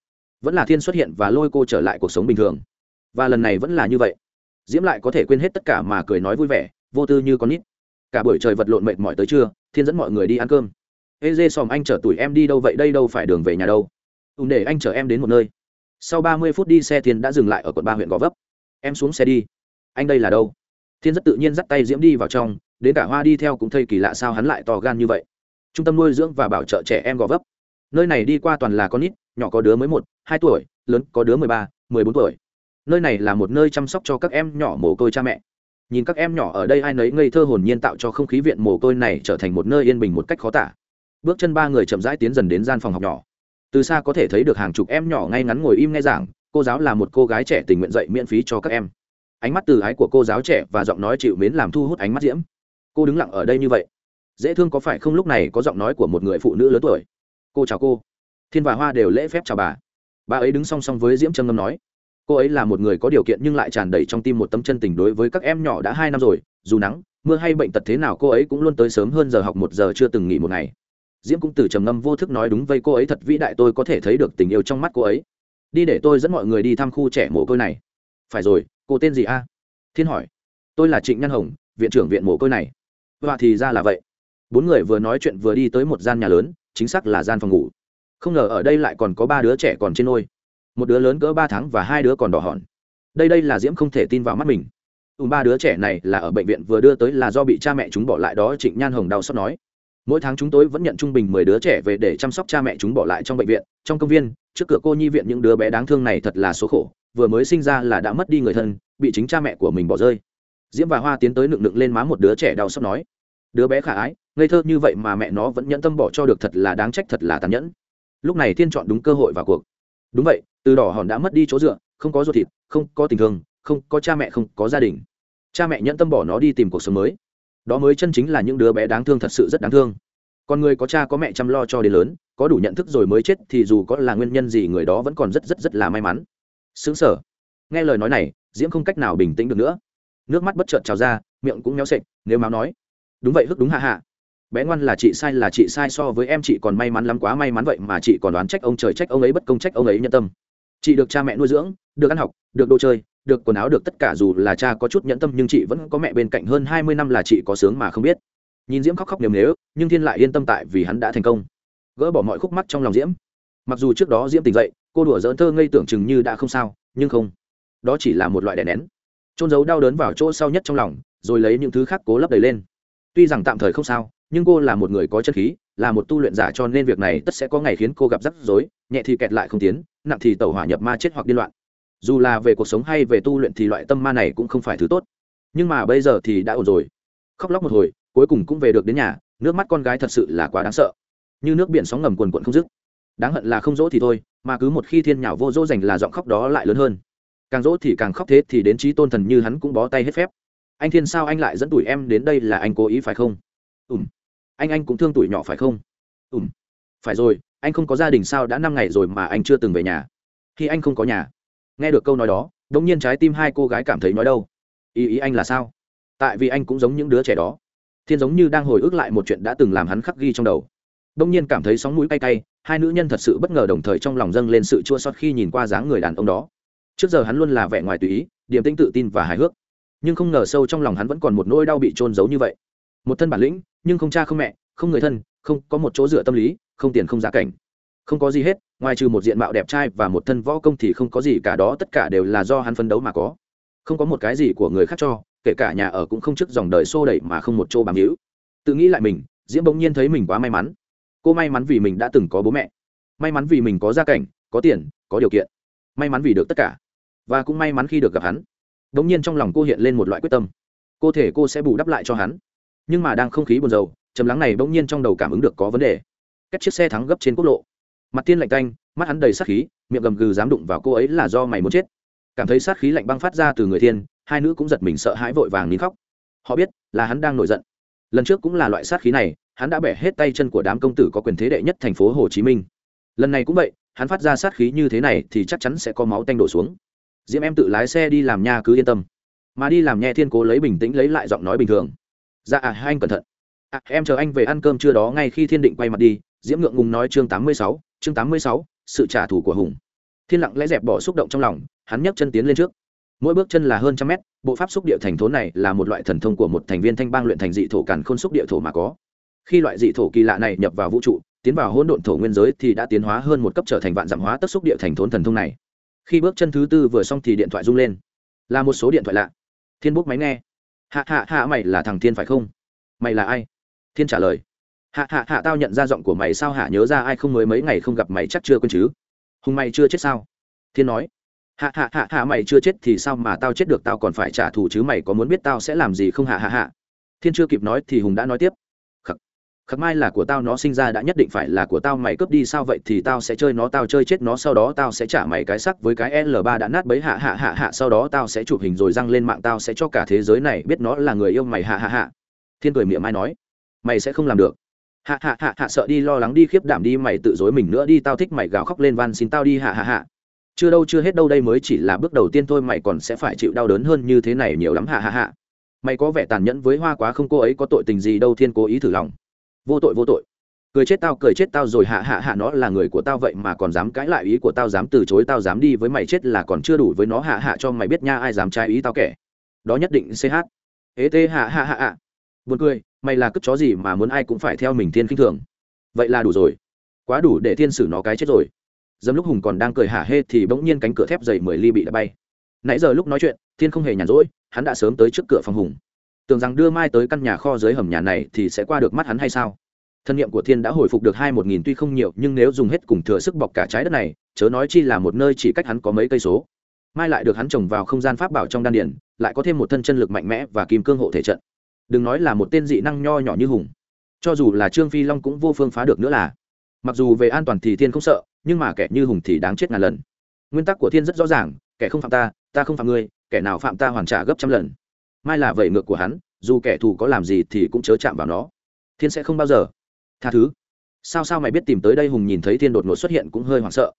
Vẫn là thiên xuất hiện và lôi cô trở lại cuộc sống bình thường. Và lần này vẫn là như vậy. Diễm lại có thể quên hết tất cả mà cười nói vui vẻ, vô tư như con nít. Cả buổi trời vật lộn mệt mỏi tới trưa, thiên dẫn mọi người đi ăn cơm. Ê dê xòm anh chở tuổi em đi đâu vậy? Đây đâu phải đường về nhà đâu? Ùn để anh chở em đến một nơi sau ba mươi phút đi xe thiên đã dừng lại ở quận ba huyện gò vấp. Em xuống xe đi. Anh đây là đâu? Thiên rất tự nhiên dắt tay diễm đi vào trong, đến cả hoa đi theo cũng thấy kỳ lạ sao hắn lại to gan như vậy. Trung tâm nuôi dưỡng và bảo trợ trẻ em gò vấp. Nơi này đi qua toàn là con nít, nhỏ có đứa mới một, hai tuổi, lớn có đứa mười ba, mười bốn tuổi. Nơi này là một nơi chăm sóc cho các em nhỏ mồ côi cha mẹ. Nhìn các em nhỏ ở đây ai nấy ngây thơ hồn nhiên tạo cho không khí viện mồ côi này trở thành một nơi yên bình một cách khó tả. Bước chân ba người chậm rãi tiến dần đến gian phòng học nhỏ từ xa có thể thấy được hàng chục em nhỏ ngay ngắn ngồi im nghe giảng, cô giáo là một cô gái trẻ tình nguyện dạy miễn phí cho các em. Ánh mắt từ ái của cô giáo trẻ và giọng nói chịu mến làm thu hút ánh mắt diễm. Cô đứng lặng ở đây như vậy. Dễ thương có phải không lúc này có giọng nói của một người phụ nữ lớn tuổi? Cô chào cô. Thiên và hoa đều lễ phép chào bà. Bà ấy đứng song song với diễm trâm ngâm nói. Cô ấy là một người có điều kiện nhưng lại tràn đầy trong tim một tấm chân tình đối với các em nhỏ đã hai năm rồi, dù nắng, mưa hay bệnh tật thế nào cô ấy cũng luôn tới sớm hơn giờ học một giờ chưa từng nghỉ một ngày diễm cũng từ trầm ngâm vô thức nói đúng vây cô ấy thật vĩ đại, tôi có thể thấy được tình yêu trong mắt cô ấy. Đi để tôi dẫn mọi người đi thăm khu trẻ mồ côi này. Phải rồi, cô tên gì a? Thiên hỏi. Tôi là trịnh nhân hồng, viện trưởng viện mồ côi này. Và thì ra là vậy. Bốn người vừa nói chuyện vừa đi tới một gian nhà lớn, chính xác là gian phòng ngủ. Không ngờ ở đây lại còn có ba đứa trẻ còn trên nôi. Một đứa lớn cỡ ba tháng và hai đứa còn đỏ hòn. Đây đây là diễm không thể tin vào mắt mình. Ùm ba đứa trẻ này là ở bệnh viện vừa đưa tới là do bị cha mẹ chúng bỏ lại đó, trịnh nhan hồng đau xót nói mỗi tháng chúng tôi vẫn nhận trung bình mười đứa trẻ về để chăm sóc cha mẹ chúng bỏ lại trong bệnh viện, trong công viên, trước cửa cô nhi viện những đứa bé đáng thương này thật là số khổ, vừa mới sinh ra là đã mất đi người thân, bị chính cha mẹ của mình bỏ rơi. Diễm và hoa tiến tới nựng nựng lên má một đứa trẻ đau xót nói, đứa bé khả ái, ngây thơ như vậy mà mẹ nó vẫn nhẫn tâm bỏ cho được thật là đáng trách, thật là tàn nhẫn. Lúc này thiên chọn đúng cơ hội vào cuộc. Đúng vậy, từ đỏ hòn đã mất đi chỗ dựa, không có ruột thịt, không có tình thương, không có cha mẹ, không có gia đình. Cha mẹ nhẫn tâm bỏ nó đi tìm cuộc sống mới đó mới chân chính là những đứa bé đáng thương thật sự rất đáng thương. Còn người có cha có mẹ chăm lo cho đến lớn, có đủ nhận thức rồi mới chết thì dù có là nguyên nhân gì người đó vẫn còn rất rất rất là may mắn. Xứng sở. Nghe lời nói này, diễm không cách nào bình tĩnh được nữa. Nước mắt bất chợt trào ra, miệng cũng méo sệch, nếu máu nói. Đúng vậy, hức đúng hạ hạ. Bé ngoan là chị sai là chị sai so với em, chị còn may mắn lắm, quá may mắn vậy mà chị còn đoán trách ông trời, trách ông ấy bất công, trách ông ấy nhân tâm chị được cha mẹ nuôi dưỡng, được ăn học, được đồ chơi, được quần áo, được tất cả dù là cha có chút nhẫn tâm nhưng chị vẫn có mẹ bên cạnh hơn hai mươi năm là chị có sướng mà không biết. Nhìn diễm khóc khóc niềm nếu nhưng thiên lại yên tâm tại vì hắn đã thành công. Gỡ bỏ mọi khúc mắc trong lòng diễm. Mặc dù trước đó diễm tỉnh dậy, cô đùa dỡn thơ ngây tưởng chừng như đã không sao, nhưng không. Đó chỉ là một loại đè nén. Trôn giấu đau đớn vào chỗ sâu nhất trong lòng, rồi lấy những thứ khác cố lấp đầy lên. Tuy rằng tạm thời không sao, nhưng cô là một người có chân khí, là một tu luyện giả cho nên việc này tất sẽ có ngày khiến cô gặp rắc rối, nhẹ thì kẹt lại không tiến nặng thì tẩu hỏa nhập ma chết hoặc điên loạn. Dù là về cuộc sống hay về tu luyện thì loại tâm ma này cũng không phải thứ tốt. Nhưng mà bây giờ thì đã ổn rồi. Khóc lóc một hồi, cuối cùng cũng về được đến nhà, nước mắt con gái thật sự là quá đáng sợ. Như nước biển sóng ngầm quần quận không dứt. Đáng hận là không dỗ thì thôi, mà cứ một khi thiên nhảo vô dỗ dành là giọng khóc đó lại lớn hơn. Càng dỗ thì càng khóc thế thì đến trí tôn thần như hắn cũng bó tay hết phép. Anh thiên sao anh lại dẫn tuổi em đến đây là anh cố ý phải không? Ùm anh anh cũng thương tuổi nhỏ phải không? Ùm phải rồi, anh không có gia đình sao đã năm ngày rồi mà anh chưa từng về nhà. Khi anh không có nhà. Nghe được câu nói đó đ ỗ n g nhiên trái tim hai cô gái cảm thấy nói đâu. Ý ý anh là sao? Tại vì anh cũng giống những đứa trẻ đó. Thiên giống như đang hồi ức lại một chuyện đã từng làm hắn khắc ghi trong đầu. Đ ỗ n g nhiên cảm thấy sóng mũi cay cay, hai nữ nhân thật sự bất ngờ đồng thời trong lòng dâng lên sự chua sót khi nhìn qua dáng người đàn ông đó. Trước giờ hắn luôn là vẻ ngoài tùy ý, điềm tĩnh tự tin và hài hước. Nhưng không ngờ sâu trong lòng hắn vẫn còn một nỗi đau bị trôn giấu như vậy. Một thân bản lĩnh, nhưng không cha không mẹ, không người thân, không có một chỗ dựa tâm lý không tiền không giá cảnh. Không có gì hết, ngoài trừ một diện mạo đẹp trai và một thân võ công thì không có gì cả, đó tất cả đều là do hắn phấn đấu mà có. Không có một cái gì của người khác cho, kể cả nhà ở cũng không trước dòng đời xô đẩy mà không một chỗ bám hữu tự nghĩ lại mình, diễm bỗng nhiên thấy mình quá may mắn. Cô may mắn vì mình đã từng có bố mẹ. May mắn vì mình có gia cảnh, có tiền, có điều kiện. May mắn vì được tất cả. Và cũng may mắn khi được gặp hắn. Bỗng nhiên trong lòng cô hiện lên một loại quyết tâm. Cô thể cô sẽ bù đắp lại cho hắn. Nhưng mà đang không khí buồn rầu chầm lắng này bỗng nhiên trong đầu cảm ứng được có vấn đề cách chiếc xe thắng gấp trên quốc lộ. Mặt tiên lạnh canh mắt hắn đầy sát khí miệng gầm gừ dám đụng vào cô ấy là do mày muốn chết. Cảm thấy sát khí lạnh băng phát ra từ người thiên hai nữ cũng giật mình sợ hãi vội vàng nín khóc. Họ biết là hắn đang nổi giận. Lần trước cũng là loại sát khí này hắn đã bẻ hết tay chân của đám công tử có quyền thế đệ nhất thành phố hồ chí minh. Lần này cũng vậy hắn phát ra sát khí như thế này thì chắc chắn sẽ có máu tanh đổ xuống. Diễm em tự lái xe đi làm nha cứ yên tâm. Mà đi làm nhẹ thiên cố lấy bình tĩnh lấy lại giọng nói bình thường. Dạ à, anh cẩn thận. À, em chờ anh về ăn cơm trưa đó ngay khi thiên định quay mặt đi diễm ngượng ngùng nói chương tám mươi sáu, chương tám mươi sáu, sự trả thù của hùng. Thiên lặng lẽ dẹp bỏ xúc động trong lòng, hắn nhấc chân tiến lên trước. Mỗi bước chân là hơn trăm mét, bộ pháp xúc địa thành thốn này là một loại thần thông của một thành viên thanh bang luyện thành dị thổ càn khôn xúc địa thổ mà có. Khi loại dị thổ kỳ lạ này nhập vào vũ trụ, tiến vào hỗn độn thổ nguyên giới thì đã tiến hóa hơn một cấp trở thành vạn giảm hóa tất xúc địa thành thốn thần thông này. Khi bước chân thứ tư vừa xong thì điện thoại rung lên. Là một số điện thoại lạ. Thiên bút máy nghe. Hạ hạ hạ, mày là thằng thiên phải không? Mày là ai? Thiên trả lời hạ hạ hạ tao nhận ra giọng của mày sao hạ nhớ ra ai không mới mấy ngày không gặp mày chắc chưa quên chứ? Hùng mày chưa chết sao? Thiên nói. Hạ hạ hạ hạ mày chưa chết thì sao mà tao chết được? Tao còn phải trả thù chứ mày có muốn biết tao sẽ làm gì không? Hạ hạ hạ. Thiên chưa kịp nói thì hùng đã nói tiếp. Khắc khắc mai là của tao, nó sinh ra đã nhất định phải là của tao. Mày cướp đi sao vậy thì tao sẽ chơi nó, tao chơi chết nó, sau đó tao sẽ trả mày cái sắc với cái l 3 đã nát bấy. Hạ hạ hạ hạ, sau đó tao sẽ chụp hình rồi đăng lên mạng, tao sẽ cho cả thế giới này biết nó là người yêu mày. Hạ hạ hạ. Thiên cười miệng mai nói, mày sẽ không làm được hạ hạ hạ hạ, sợ đi, lo lắng đi, khiếp đảm đi, mày tự dối mình nữa đi, tao thích mày gào khóc lên van xin tao đi, hạ hạ hạ. Chưa đâu, chưa hết đâu, đây mới chỉ là bước đầu tiên thôi, mày còn sẽ phải chịu đau đớn hơn như thế này nhiều lắm, hạ hạ hạ. Mày có vẻ tàn nhẫn với hoa quá không, cô ấy có tội tình gì đâu, thiên cố ý thử lòng. Vô tội vô tội. Cười chết tao, cười chết tao rồi, hạ hạ hạ, nó là người của tao vậy mà còn dám cãi lại ý của tao, dám từ chối tao, dám đi với mày chết là còn chưa đủ với nó, hạ hạ, cho mày biết nha, ai dám trái ý tao kể đó nhất định ch ế tê, hạ hạ hạ hạ. Buồn cười mày là cất chó gì mà muốn ai cũng phải theo mình thiên khinh thường. Vậy là đủ rồi. Quá đủ để thiên sử nó cái chết rồi. Dâm lúc hùng còn đang cười hả hê thì bỗng nhiên cánh cửa thép dày mười ly bị đã bay. Nãy giờ lúc nói chuyện, thiên không hề nhàn rỗi, hắn đã sớm tới trước cửa phòng hùng. Tưởng rằng đưa mai tới căn nhà kho dưới hầm nhà này thì sẽ qua được mắt hắn hay sao? Thân nhiệm của thiên đã hồi phục được hai một nghìn tuy không nhiều, nhưng nếu dùng hết cùng thừa sức bọc cả trái đất này, chớ nói chi là một nơi chỉ cách hắn có mấy cây số. Mai lại được hắn trồng vào không gian pháp bảo trong đan điển lại có thêm một thân chân lực mạnh mẽ và kim cương hộ thể trận đừng nói là một tên dị năng nho nhỏ như hùng. Cho dù là trương phi long cũng vô phương phá được nữa là. Mặc dù về an toàn thì thiên không sợ, nhưng mà kẻ như hùng thì đáng chết ngàn lần. Nguyên tắc của thiên rất rõ ràng, kẻ không phạm ta ta không phạm ngươi, kẻ nào phạm ta hoàn trả gấp trăm lần. Mai là vẩy ngược của hắn, dù kẻ thù có làm gì thì cũng chớ chạm vào nó. Thiên sẽ không bao giờ. Tha thứ. Sao sao mày biết tìm tới đây hùng nhìn thấy thiên đột ngột xuất hiện cũng hơi hoảng sợ.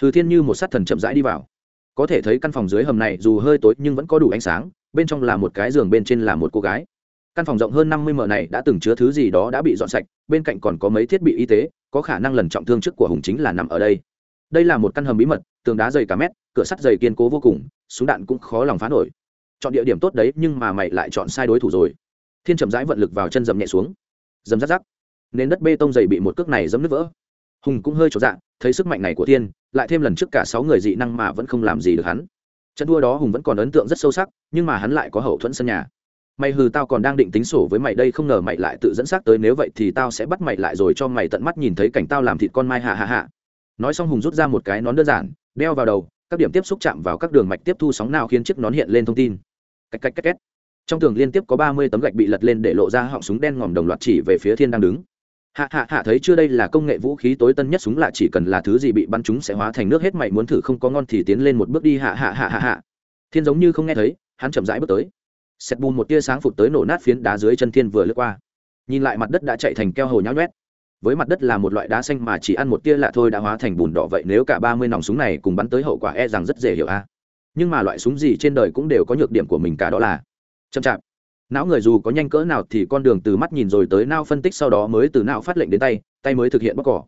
Thứ thiên như một sát thần chậm rãi đi vào. Có thể thấy căn phòng dưới hầm này dù hơi tối nhưng vẫn có đủ ánh sáng, bên trong là một cái giường bên trên là một cô gái căn phòng rộng hơn năm mươi m này đã từng chứa thứ gì đó đã bị dọn sạch, bên cạnh còn có mấy thiết bị y tế, có khả năng lần trọng thương trước của hùng chính là nằm ở đây. Đây là một căn hầm bí mật, tường đá dày cả mét, cửa sắt dày kiên cố vô cùng, súng đạn cũng khó lòng phá nổi. Chọn địa điểm tốt đấy, nhưng mà mày lại chọn sai đối thủ rồi. Thiên chậm rãi vận lực vào chân dầm nhẹ xuống. Dầm rắc rắc. Nên đất bê tông dày bị một cước này dấm nứt vỡ. Hùng cũng hơi trọn dạng thấy sức mạnh này của thiên, lại thêm lần trước cả sáu người dị năng mà vẫn không làm gì được hắn. Trận đua đó hùng vẫn còn ấn tượng rất sâu sắc, nhưng mà hắn lại có hậu thuẫn sân nhà mày hừ tao còn đang định tính sổ với mày đây không ngờ mày lại tự dẫn xác tới, nếu vậy thì tao sẽ bắt mày lại rồi cho mày tận mắt nhìn thấy cảnh tao làm thịt con mai hạ hạ hạ. Nói xong hùng rút ra một cái nón đơn giản, đeo vào đầu, các điểm tiếp xúc chạm vào các đường mạch tiếp thu sóng nào khiến chiếc nón hiện lên thông tin. Cách cách cách cách. Trong tường liên tiếp có ba mươi tấm gạch bị lật lên để lộ ra họng súng đen ngòm đồng loạt chỉ về phía thiên đang đứng. Hạ hạ hạ thấy chưa đây là công nghệ vũ khí tối tân nhất súng lạ, chỉ cần là thứ gì bị bắn chúng sẽ hóa thành nước hết, mày muốn thử không có ngon thì tiến lên một bước đi, hạ hạ hạ hạ hạ. Thiên giống như không nghe thấy, hắn chậm rãi bước tới xét bùn một tia sáng phụt tới nổ nát phiến đá dưới chân thiên vừa lướt qua. Nhìn lại mặt đất đã chạy thành keo hồ nháo nhoét với mặt đất là một loại đá xanh mà chỉ ăn một tia lạ thôi đã hóa thành bùn đỏ vậy nếu cả ba mươi nòng súng này cùng bắn tới hậu quả e rằng rất dễ hiểu a. Nhưng mà loại súng gì trên đời cũng đều có nhược điểm của mình cả đó là chậm chạp. Não người dù có nhanh cỡ nào thì con đường từ mắt nhìn rồi tới não phân tích sau đó mới từ não phát lệnh đến tay tay mới thực hiện bóc cỏ.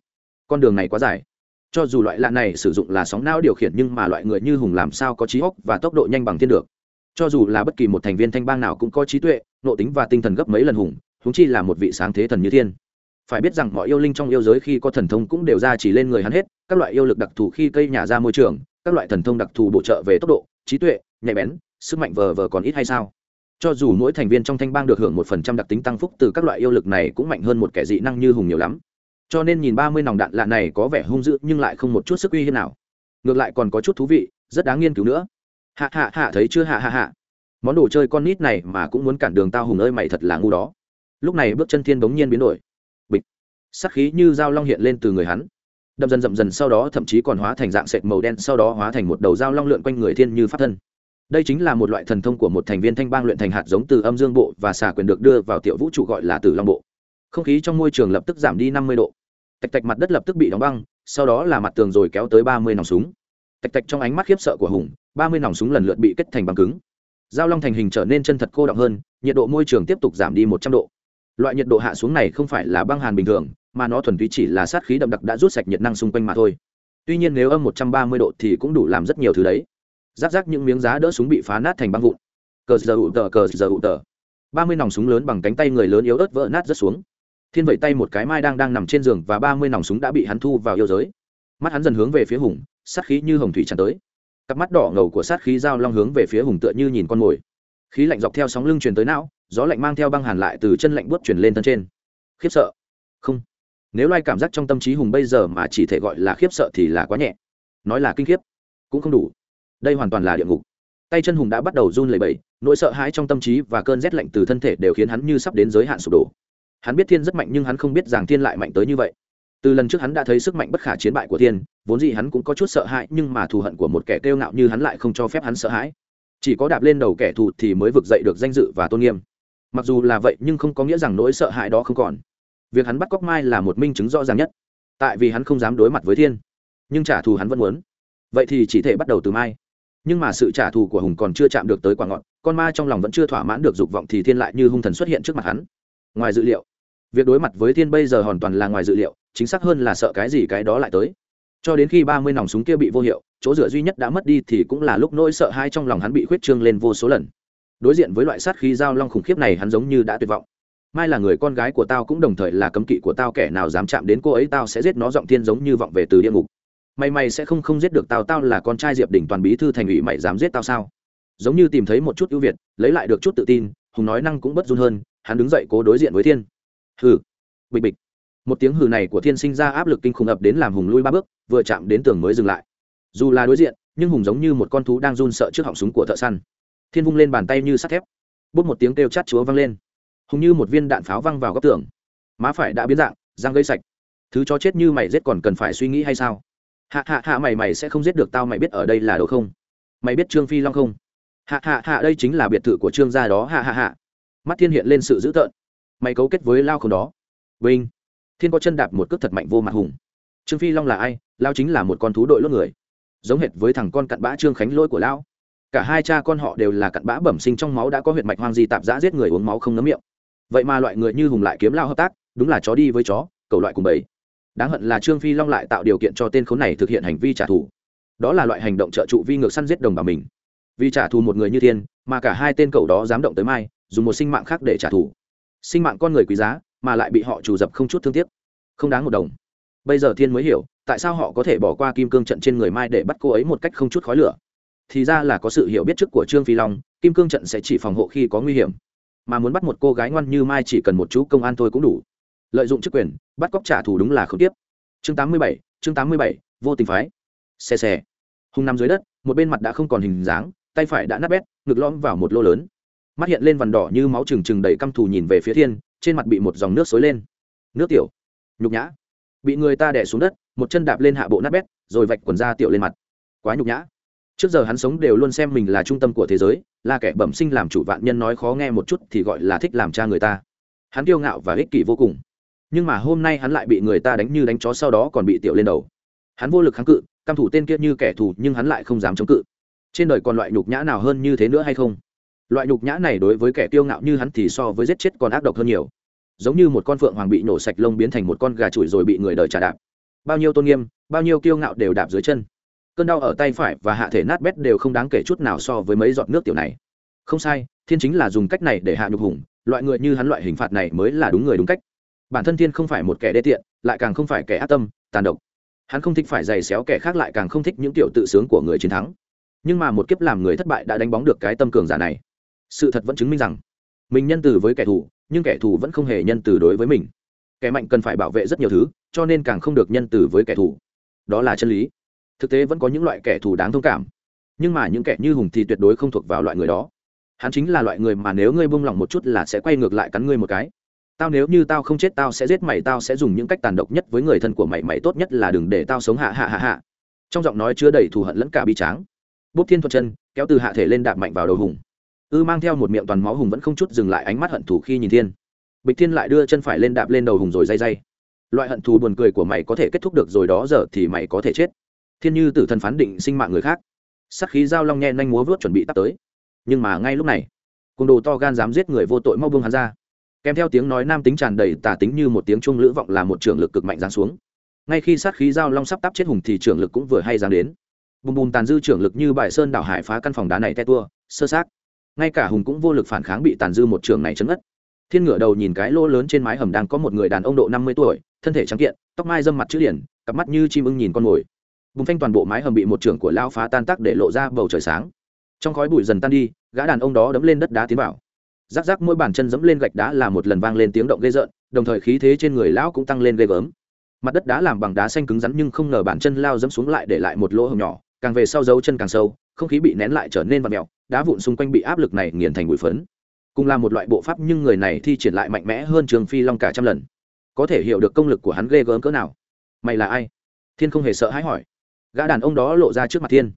Con đường này quá dài. Cho dù loại lạ này sử dụng là sóng não điều khiển nhưng mà loại người như hùng làm sao có trí óc và tốc độ nhanh bằng thiên được cho dù là bất kỳ một thành viên thanh bang nào cũng có trí tuệ, nộ tính và tinh thần gấp mấy lần hùng húng chi là một vị sáng thế thần như thiên. Phải biết rằng mọi yêu linh trong yêu giới khi có thần thông cũng đều ra chỉ lên người hắn hết, các loại yêu lực đặc thù khi cây nhà ra môi trường, các loại thần thông đặc thù bổ trợ về tốc độ, trí tuệ, nhạy bén, sức mạnh vờ vờ còn ít hay sao? Cho dù mỗi thành viên trong thanh bang được hưởng một phần trăm đặc tính tăng phúc từ các loại yêu lực này cũng mạnh hơn một kẻ dị năng như hùng nhiều lắm. Cho nên nhìn ba mươi nòng đạn lạ này có vẻ hung dữ nhưng lại không một chút sức uy hiếp nào. Ngược lại còn có chút thú vị, rất đáng nghiên cứu nữa hạ hạ hạ, thấy chưa? Hạ hạ hạ. Món đồ chơi con nít này mà cũng muốn cản đường tao hùng ơi, mày thật là ngu đó. Lúc này bước chân thiên bỗng nhiên biến đổi. Bịch. Sắc khí như dao long hiện lên từ người hắn. Đậm dần, dậm dần sau đó thậm chí còn hóa thành dạng sệt màu đen, sau đó hóa thành một đầu dao long lượn quanh người thiên như pháp thân. Đây chính là một loại thần thông của một thành viên thanh bang luyện thành hạt giống từ âm dương bộ và xà quyền được đưa vào tiểu vũ trụ gọi là tử long bộ. Không khí trong môi trường lập tức giảm đi năm mươi độ. Tạch tạch mặt đất lập tức bị đóng băng, sau đó là mặt tường rồi kéo tới ba mươi nòng súng tạch tạch trong ánh mắt khiếp sợ của hùng, ba mươi nòng súng lần lượt bị kết thành băng cứng. Giao long thành hình trở nên chân thật cô động hơn, nhiệt độ môi trường tiếp tục giảm đi một trăm độ. Loại nhiệt độ hạ xuống này không phải là băng hàn bình thường, mà nó thuần túy chỉ là sát khí đậm đặc đã rút sạch nhiệt năng xung quanh mà thôi. Tuy nhiên nếu âm một trăm ba mươi độ thì cũng đủ làm rất nhiều thứ đấy. Giáp giáp những miếng giá đỡ súng bị phá nát thành băng vụn. Cờ giờ ụ tờ, cờ giờ ụ tờ. Ba mươi nòng súng lớn bằng cánh tay người lớn yếu ớt vỡ nát rất xuống. Thiên vẩy tay một cái mai đang đang nằm trên giường và ba mươi nòng súng đã bị hắn thu vào yêu giới. Mắt hắn dần hướng về phía hùng sát khí như hồng thủy tràn tới. Cặp mắt đỏ ngầu của sát khí dao long hướng về phía hùng tựa như nhìn con mồi. Khí lạnh dọc theo sóng lưng truyền tới não, gió lạnh mang theo băng hàn lại từ chân lạnh buốt truyền lên thân trên. Khiếp sợ. Không. Nếu loài cảm giác trong tâm trí hùng bây giờ mà chỉ thể gọi là khiếp sợ thì là quá nhẹ. Nói là kinh khiếp. Cũng không đủ. Đây hoàn toàn là địa ngục. Tay chân hùng đã bắt đầu run lẩy bẩy, nỗi sợ hãi trong tâm trí và cơn rét lạnh từ thân thể đều khiến hắn như sắp đến giới hạn sụp đổ. Hắn biết thiên rất mạnh nhưng hắn không biết rằng thiên lại mạnh tới như vậy từ lần trước hắn đã thấy sức mạnh bất khả chiến bại của thiên, vốn gì hắn cũng có chút sợ hãi, nhưng mà thù hận của một kẻ kêu ngạo như hắn lại không cho phép hắn sợ hãi. Chỉ có đạp lên đầu kẻ thù thì mới vực dậy được danh dự và tôn nghiêm. Mặc dù là vậy nhưng không có nghĩa rằng nỗi sợ hãi đó không còn. Việc hắn bắt cóc mai là một minh chứng rõ ràng nhất. Tại vì hắn không dám đối mặt với thiên, nhưng trả thù hắn vẫn muốn. Vậy thì chỉ thể bắt đầu từ mai. Nhưng mà sự trả thù của hùng còn chưa chạm được tới quả ngọn con ma trong lòng vẫn chưa thỏa mãn được dục vọng thì thiên lại như hung thần xuất hiện trước mặt hắn. Ngoài dự liệu việc đối mặt với thiên bây giờ hoàn toàn là ngoài dự liệu, chính xác hơn là sợ cái gì cái đó lại tới. Cho đến khi ba mươi nòng súng kia bị vô hiệu, chỗ dựa duy nhất đã mất đi thì cũng là lúc nỗi sợ hai trong lòng hắn bị khuyết trương lên vô số lần. Đối diện với loại sát khí dao long khủng khiếp này hắn giống như đã tuyệt vọng. Mai là người con gái của tao cũng đồng thời là cấm kỵ của tao, kẻ nào dám chạm đến cô ấy tao sẽ giết nó, giọng thiên giống như vọng về từ địa ngục. Mày mày sẽ không không giết được tao tao là con trai diệp đỉnh toàn bí thư thành ủy, mày dám giết tao sao? Giống như tìm thấy một chút ưu việt, lấy lại được chút tự tin, hùng nói năng cũng bất run hơn, hắn đứng dậy cố đối diện với thiên hừ. Bịch bịch. Một tiếng hừ này của thiên sinh ra áp lực kinh khủng ập đến làm hùng lui ba bước, vừa chạm đến tường mới dừng lại. Dù là đối diện, nhưng hùng giống như một con thú đang run sợ trước họng súng của thợ săn. Thiên vung lên bàn tay như sắt thép. Bút một tiếng kêu chát chúa văng lên. Hùng như một viên đạn pháo văng vào góc tường. Má phải đã biến dạng, răng gây sạch. Thứ cho chết như mày giết còn cần phải suy nghĩ hay sao? Hạ hạ hạ, mày mày sẽ không giết được tao, mày biết ở đây là đâu không? Mày biết trương phi long không? Hạ hạ hạ, đây chính là biệt thự của trương gia đó, hạ hạ hạ. Mắt thiên hiện lên sự dữ tợn mày cấu kết với lao không đó. Vinh. Thiên có chân đạp một cước thật mạnh vô mặt hùng. Trương phi long là ai? Lao chính là một con thú đội lốt người. Giống hệt với thằng con cặn bã trương khánh lỗi của lão cả hai cha con họ đều là cặn bã bẩm sinh trong máu đã có huyệt mạch hoang di tạp giã giết người uống máu không nấm miệng. Vậy mà loại người như hùng lại kiếm lao hợp tác, đúng là chó đi với chó, cầu loại cùng bầy. Đáng hận là trương phi long lại tạo điều kiện cho tên khốn này thực hiện hành vi trả thù. Đó là loại hành động trợ trụ vi ngược săn giết đồng bào mình. Vì trả thù một người như thiên, mà cả hai tên cầu đó dám động tới mai, dùng một sinh mạng khác để trả thù sinh mạng con người quý giá, mà lại bị họ trù dập không chút thương tiếc. Không đáng một đồng. Bây giờ thiên mới hiểu, tại sao họ có thể bỏ qua kim cương trận trên người mai để bắt cô ấy một cách không chút khói lửa. Thì ra là có sự hiểu biết trước của trương phi long, kim cương trận sẽ chỉ phòng hộ khi có nguy hiểm. Mà muốn bắt một cô gái ngoan như mai chỉ cần một chú công an thôi cũng đủ. Lợi dụng chức quyền, bắt cóc trả thù đúng là không tiếp chương tám mươi bảy, chương tám mươi bảy, vô tình phái. Xe xe. Hùng nằm dưới đất, một bên mặt đã không còn hình dáng, tay phải đã nát bét, ngực lõm vào một lô lớn mắt hiện lên vằn đỏ như máu trừng trừng đầy căm thù nhìn về phía thiên, trên mặt bị một dòng nước xối lên. Nước tiểu. Nhục nhã. Bị người ta đẻ xuống đất, một chân đạp lên hạ bộ nát bét, rồi vạch quần da tiểu lên mặt. Quá nhục nhã. Trước giờ hắn sống đều luôn xem mình là trung tâm của thế giới, là kẻ bẩm sinh làm chủ vạn nhân nói khó nghe một chút thì gọi là thích làm cha người ta. Hắn kiêu ngạo và ích kỷ vô cùng. Nhưng mà hôm nay hắn lại bị người ta đánh như đánh chó sau đó còn bị tiểu lên đầu. Hắn vô lực kháng cự, căm thủ tên kia như kẻ thù nhưng hắn lại không dám chống cự. Trên đời còn loại nhục nhã nào hơn như thế nữa hay không? Loại nhục nhã này đối với kẻ kiêu ngạo như hắn thì so với giết chết còn ác độc hơn nhiều. Giống như một con phượng hoàng bị nổ sạch lông biến thành một con gà chùi rồi bị người đời trả đạp. Bao nhiêu tôn nghiêm, bao nhiêu kiêu ngạo đều đạp dưới chân. Cơn đau ở tay phải và hạ thể nát bét đều không đáng kể chút nào so với mấy giọt nước tiểu này. Không sai, thiên chính là dùng cách này để hạ nhục hùng, loại người như hắn loại hình phạt này mới là đúng người đúng cách. Bản thân thiên không phải một kẻ đê tiện, lại càng không phải kẻ ác tâm, tàn độc. Hắn không thích phải giày xéo kẻ khác lại càng không thích những tiểu tự sướng của người chiến thắng. Nhưng mà một kiếp làm người thất bại đã đánh bóng được cái tâm cường giả này sự thật vẫn chứng minh rằng mình nhân từ với kẻ thù, nhưng kẻ thù vẫn không hề nhân từ đối với mình. Kẻ mạnh cần phải bảo vệ rất nhiều thứ, cho nên càng không được nhân từ với kẻ thù. Đó là chân lý. Thực tế vẫn có những loại kẻ thù đáng thông cảm. Nhưng mà những kẻ như hùng thì tuyệt đối không thuộc vào loại người đó. Hắn chính là loại người mà nếu ngươi buông lỏng một chút là sẽ quay ngược lại cắn ngươi một cái. Tao nếu như tao không chết tao sẽ giết mày, tao sẽ dùng những cách tàn độc nhất với người thân của mày mày tốt nhất là đừng để tao sống hạ hạ hạ hạ. Trong giọng nói chứa đầy thù hận lẫn cả bi tráng. Bốc thiên thuật chân, kéo từ hạ thể lên đạp mạnh vào đầu hùng ư mang theo một miệng toàn máu hùng vẫn không chút dừng lại ánh mắt hận thù khi nhìn thiên. Bịch thiên lại đưa chân phải lên đạp lên đầu hùng rồi day day. Loại hận thù buồn cười của mày có thể kết thúc được rồi đó giờ thì mày có thể chết. Thiên như tử thần phán định sinh mạng người khác. Sắc khí dao long nhe nhanh múa vớt chuẩn bị tắt tới. Nhưng mà ngay lúc này côn đồ to gan dám giết người vô tội mau buông hắn ra. Kèm theo tiếng nói nam tính tràn đầy tà tính như một tiếng trung lữ vọng là một trường lực cực mạnh giáng xuống. Ngay khi sát khí dao long sắp tắp chết hùng thì trường lực cũng vừa hay giáng đến. Bùm bùm tàn dư trưởng lực như bài sơn đảo hải phá căn phòng đá này te tua, sơ sát ngay cả hùng cũng vô lực phản kháng bị tàn dư một trường này chấn ngất. Thiên ngửa đầu nhìn cái lỗ lớn trên mái hầm đang có một người đàn ông độ năm mươi tuổi, thân thể trắng kiện, tóc mai dâm mặt chữ điển, cặp mắt như chim ưng nhìn con mồi. Bùng phanh toàn bộ mái hầm bị một trưởng của lao phá tan tác để lộ ra bầu trời sáng. Trong khói bụi dần tan đi, gã đàn ông đó đấm lên đất đá tiến vào. Rác rác mỗi bàn chân dẫm lên gạch đá là một lần vang lên tiếng động ghê rợn, đồng thời khí thế trên người lão cũng tăng lên ghê gớm. Mặt đất đá làm bằng đá xanh cứng rắn nhưng không ngờ bàn chân lao dẫm xuống lại để lại một lỗ hồng nhỏ, càng về sau dấu chân càng sâu, không khí bị nén lại trở nên vặt mẹo đá vụn xung quanh bị áp lực này nghiền thành bụi phấn. Cùng là một loại bộ pháp nhưng người này thi triển lại mạnh mẽ hơn trường phi long cả trăm lần. Có thể hiểu được công lực của hắn ghê gớm cỡ nào. Mày là ai? Thiên không hề sợ hãi hỏi. Gã đàn ông đó lộ ra trước mặt thiên.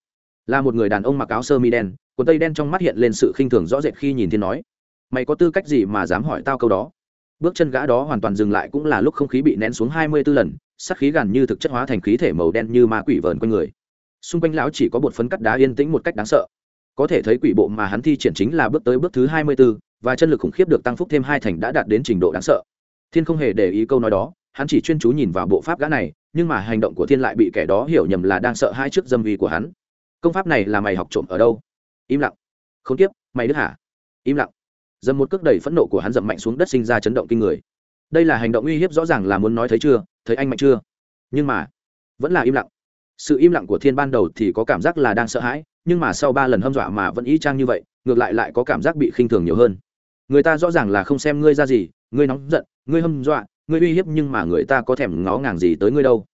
Là một người đàn ông mặc áo sơ mi đen, quần tây đen trong mắt hiện lên sự khinh thường rõ rệt khi nhìn thiên nói. Mày có tư cách gì mà dám hỏi tao câu đó? Bước chân gã đó hoàn toàn dừng lại cũng là lúc không khí bị nén xuống hai mươi b ố lần sắc khí gần như thực chất hóa thành khí thể màu đen như ma quỷ vờn quanh người. Xung quanh lão chỉ có bột phấn cắt đá yên tĩnh một cách đáng sợ có thể thấy quỷ bộ mà hắn thi triển chính là bước tới bước thứ hai mươi b ố và chân lực khủng khiếp được tăng phúc thêm hai thành đã đạt đến trình độ đáng sợ. Thiên không hề để ý câu nói đó, hắn chỉ chuyên chú nhìn vào bộ pháp gã này, nhưng mà hành động của thiên lại bị kẻ đó hiểu nhầm là đang sợ hai trước dâm vi của hắn. Công pháp này là mày học trộm ở đâu? Im lặng. Không tiếp mày đức hả? Im lặng. Dầm một cước đầy phẫn nộ của hắn dậm mạnh xuống đất sinh ra chấn động kinh người. Đây là hành động uy hiếp rõ ràng là muốn nói thấy chưa, thấy anh mạnh chưa? Nhưng mà, vẫn là im lặng. Sự im lặng của thiên ban đầu thì có cảm giác là đang sợ hãi nhưng mà sau ba lần hâm dọa mà vẫn y trang như vậy, ngược lại lại có cảm giác bị khinh thường nhiều hơn. Người ta rõ ràng là không xem ngươi ra gì, ngươi nóng giận, ngươi hâm dọa, ngươi uy hiếp nhưng mà người ta có thèm ngó ngàng gì tới ngươi đâu.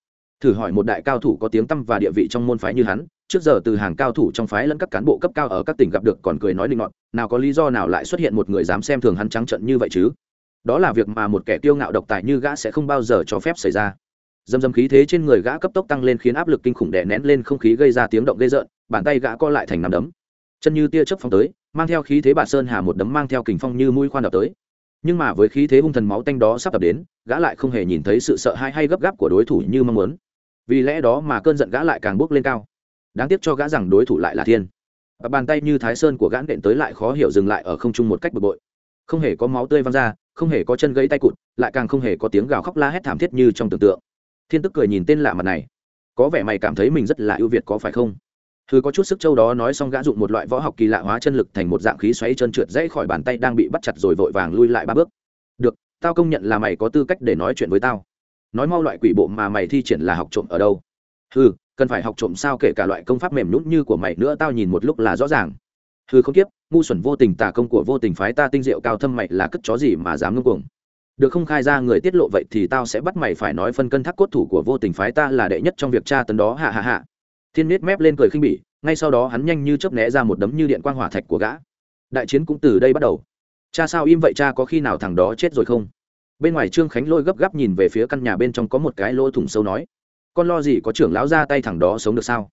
Thử hỏi một đại cao thủ có tiếng tăm và địa vị trong môn phái như hắn, trước giờ từ hàng cao thủ trong phái lẫn các cán bộ cấp cao ở các tỉnh gặp được còn cười nói định ngọn nào có lý do nào lại xuất hiện một người dám xem thường hắn trắng trận như vậy chứ? Đó là việc mà một kẻ tiêu ngạo độc tài như gã sẽ không bao giờ cho phép xảy ra. Dầm dầm khí thế trên người gã cấp tốc tăng lên khiến áp lực kinh khủng đè nén lên không khí gây ra tiếng động gây rợn bàn tay gã co lại thành nắm đấm. Chân như tia chớp phong tới, mang theo khí thế bà sơn hà một đấm mang theo kình phong như mũi khoan đập tới. Nhưng mà với khí thế hung thần máu tanh đó sắp tập đến, gã lại không hề nhìn thấy sự sợ hãi hay gấp gáp của đối thủ như mong muốn. Vì lẽ đó mà cơn giận gã lại càng bước lên cao. Đáng tiếc cho gã rằng đối thủ lại là thiên. Và bàn tay như thái sơn của gã đệm tới lại khó hiểu dừng lại ở không trung một cách bực bội. Không hề có máu tươi văng ra, không hề có chân gãy tay cụt, lại càng không hề có tiếng gào khóc la hét thảm thiết như trong tưởng tượng. Thiên tức cười nhìn tên lạ mặt này. Có vẻ mày cảm thấy mình rất là ưu việt có phải không? Thứ có chút sức châu đó nói xong gã dụng một loại võ học kỳ lạ hóa chân lực thành một dạng khí xoáy chân trượt dãy khỏi bàn tay đang bị bắt chặt rồi vội vàng lui lại ba bước. Được, tao công nhận là mày có tư cách để nói chuyện với tao. Nói mau loại quỷ bộ mà mày thi triển là học trộm ở đâu? Ừ cần phải học trộm sao kể cả loại công pháp mềm nhũn như của mày nữa tao nhìn một lúc là rõ ràng. Hư không tiếp ngu xuẩn vô tình tà công của vô tình phái ta tinh diệu cao thâm mày là cất chó gì mà dám ngưng cuồng. Được không khai ra người tiết lộ vậy thì tao sẽ bắt mày phải nói phân cân thác cốt thủ của vô tình phái ta là đệ nhất trong việc tra tấn đó hạ hạ hạ thiên miết mép lên cười khinh bỉ, ngay sau đó hắn nhanh như chớp né ra một đấm như điện quang hỏa thạch của gã. Đại chiến cũng từ đây bắt đầu. Cha sao im vậy cha, có khi nào thằng đó chết rồi không? Bên ngoài trương khánh lôi gấp gáp nhìn về phía căn nhà bên trong có một cái lỗ thủng sâu nói, con lo gì có trưởng lão ra tay thằng đó sống được sao?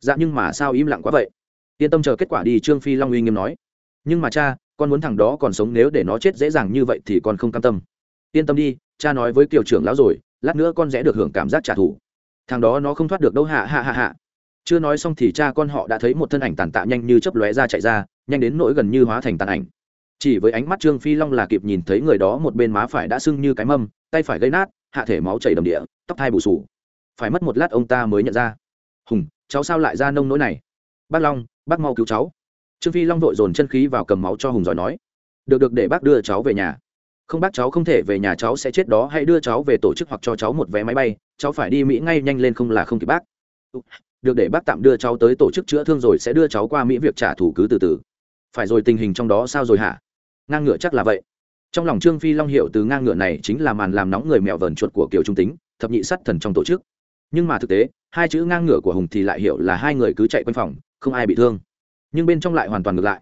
Dạ nhưng mà sao im lặng quá vậy? Yên tâm chờ kết quả đi, trương phi long uy nghiêm nói. Nhưng mà cha, con muốn thằng đó còn sống nếu để nó chết dễ dàng như vậy thì con không cam tâm. Yên tâm đi, cha nói với kiều trưởng lão rồi, lát nữa con sẽ được hưởng cảm giác trả thù. Thằng đó nó không thoát được đâu, hạ hạ hạ hạ chưa nói xong thì cha con họ đã thấy một thân ảnh tàn tạ nhanh như chớp lóe ra chạy ra, nhanh đến nỗi gần như hóa thành tàn ảnh. Chỉ với ánh mắt trương phi long là kịp nhìn thấy người đó, một bên má phải đã sưng như cái mâm, tay phải gây nát, hạ thể máu chảy đầm địa, tóc thai bù sù. Phải mất một lát ông ta mới nhận ra. Hùng, cháu sao lại ra nông nỗi này? Bác long, bác mau cứu cháu. Trương phi long vội dồn chân khí vào cầm máu cho hùng giỏi nói. Được được, để bác đưa cháu về nhà. Không, bác cháu không thể về nhà, cháu sẽ chết đó, hãy đưa cháu về tổ chức hoặc cho cháu một vé máy bay, cháu phải đi mỹ ngay nhanh lên không là không kịp, bác được để bác tạm đưa cháu tới tổ chức chữa thương rồi sẽ đưa cháu qua mỹ việc trả thù cứ từ từ. Phải rồi tình hình trong đó sao rồi hả? Ngang ngựa chắc là vậy. Trong lòng trương phi long hiệu từ ngang ngựa này chính là màn làm nóng người mẹo vờn chuột của kiểu trung tính, thập nhị sắt thần trong tổ chức. Nhưng mà thực tế, hai chữ ngang ngựa của hùng thì lại hiểu là hai người cứ chạy quanh phòng, không ai bị thương. Nhưng bên trong lại hoàn toàn ngược lại.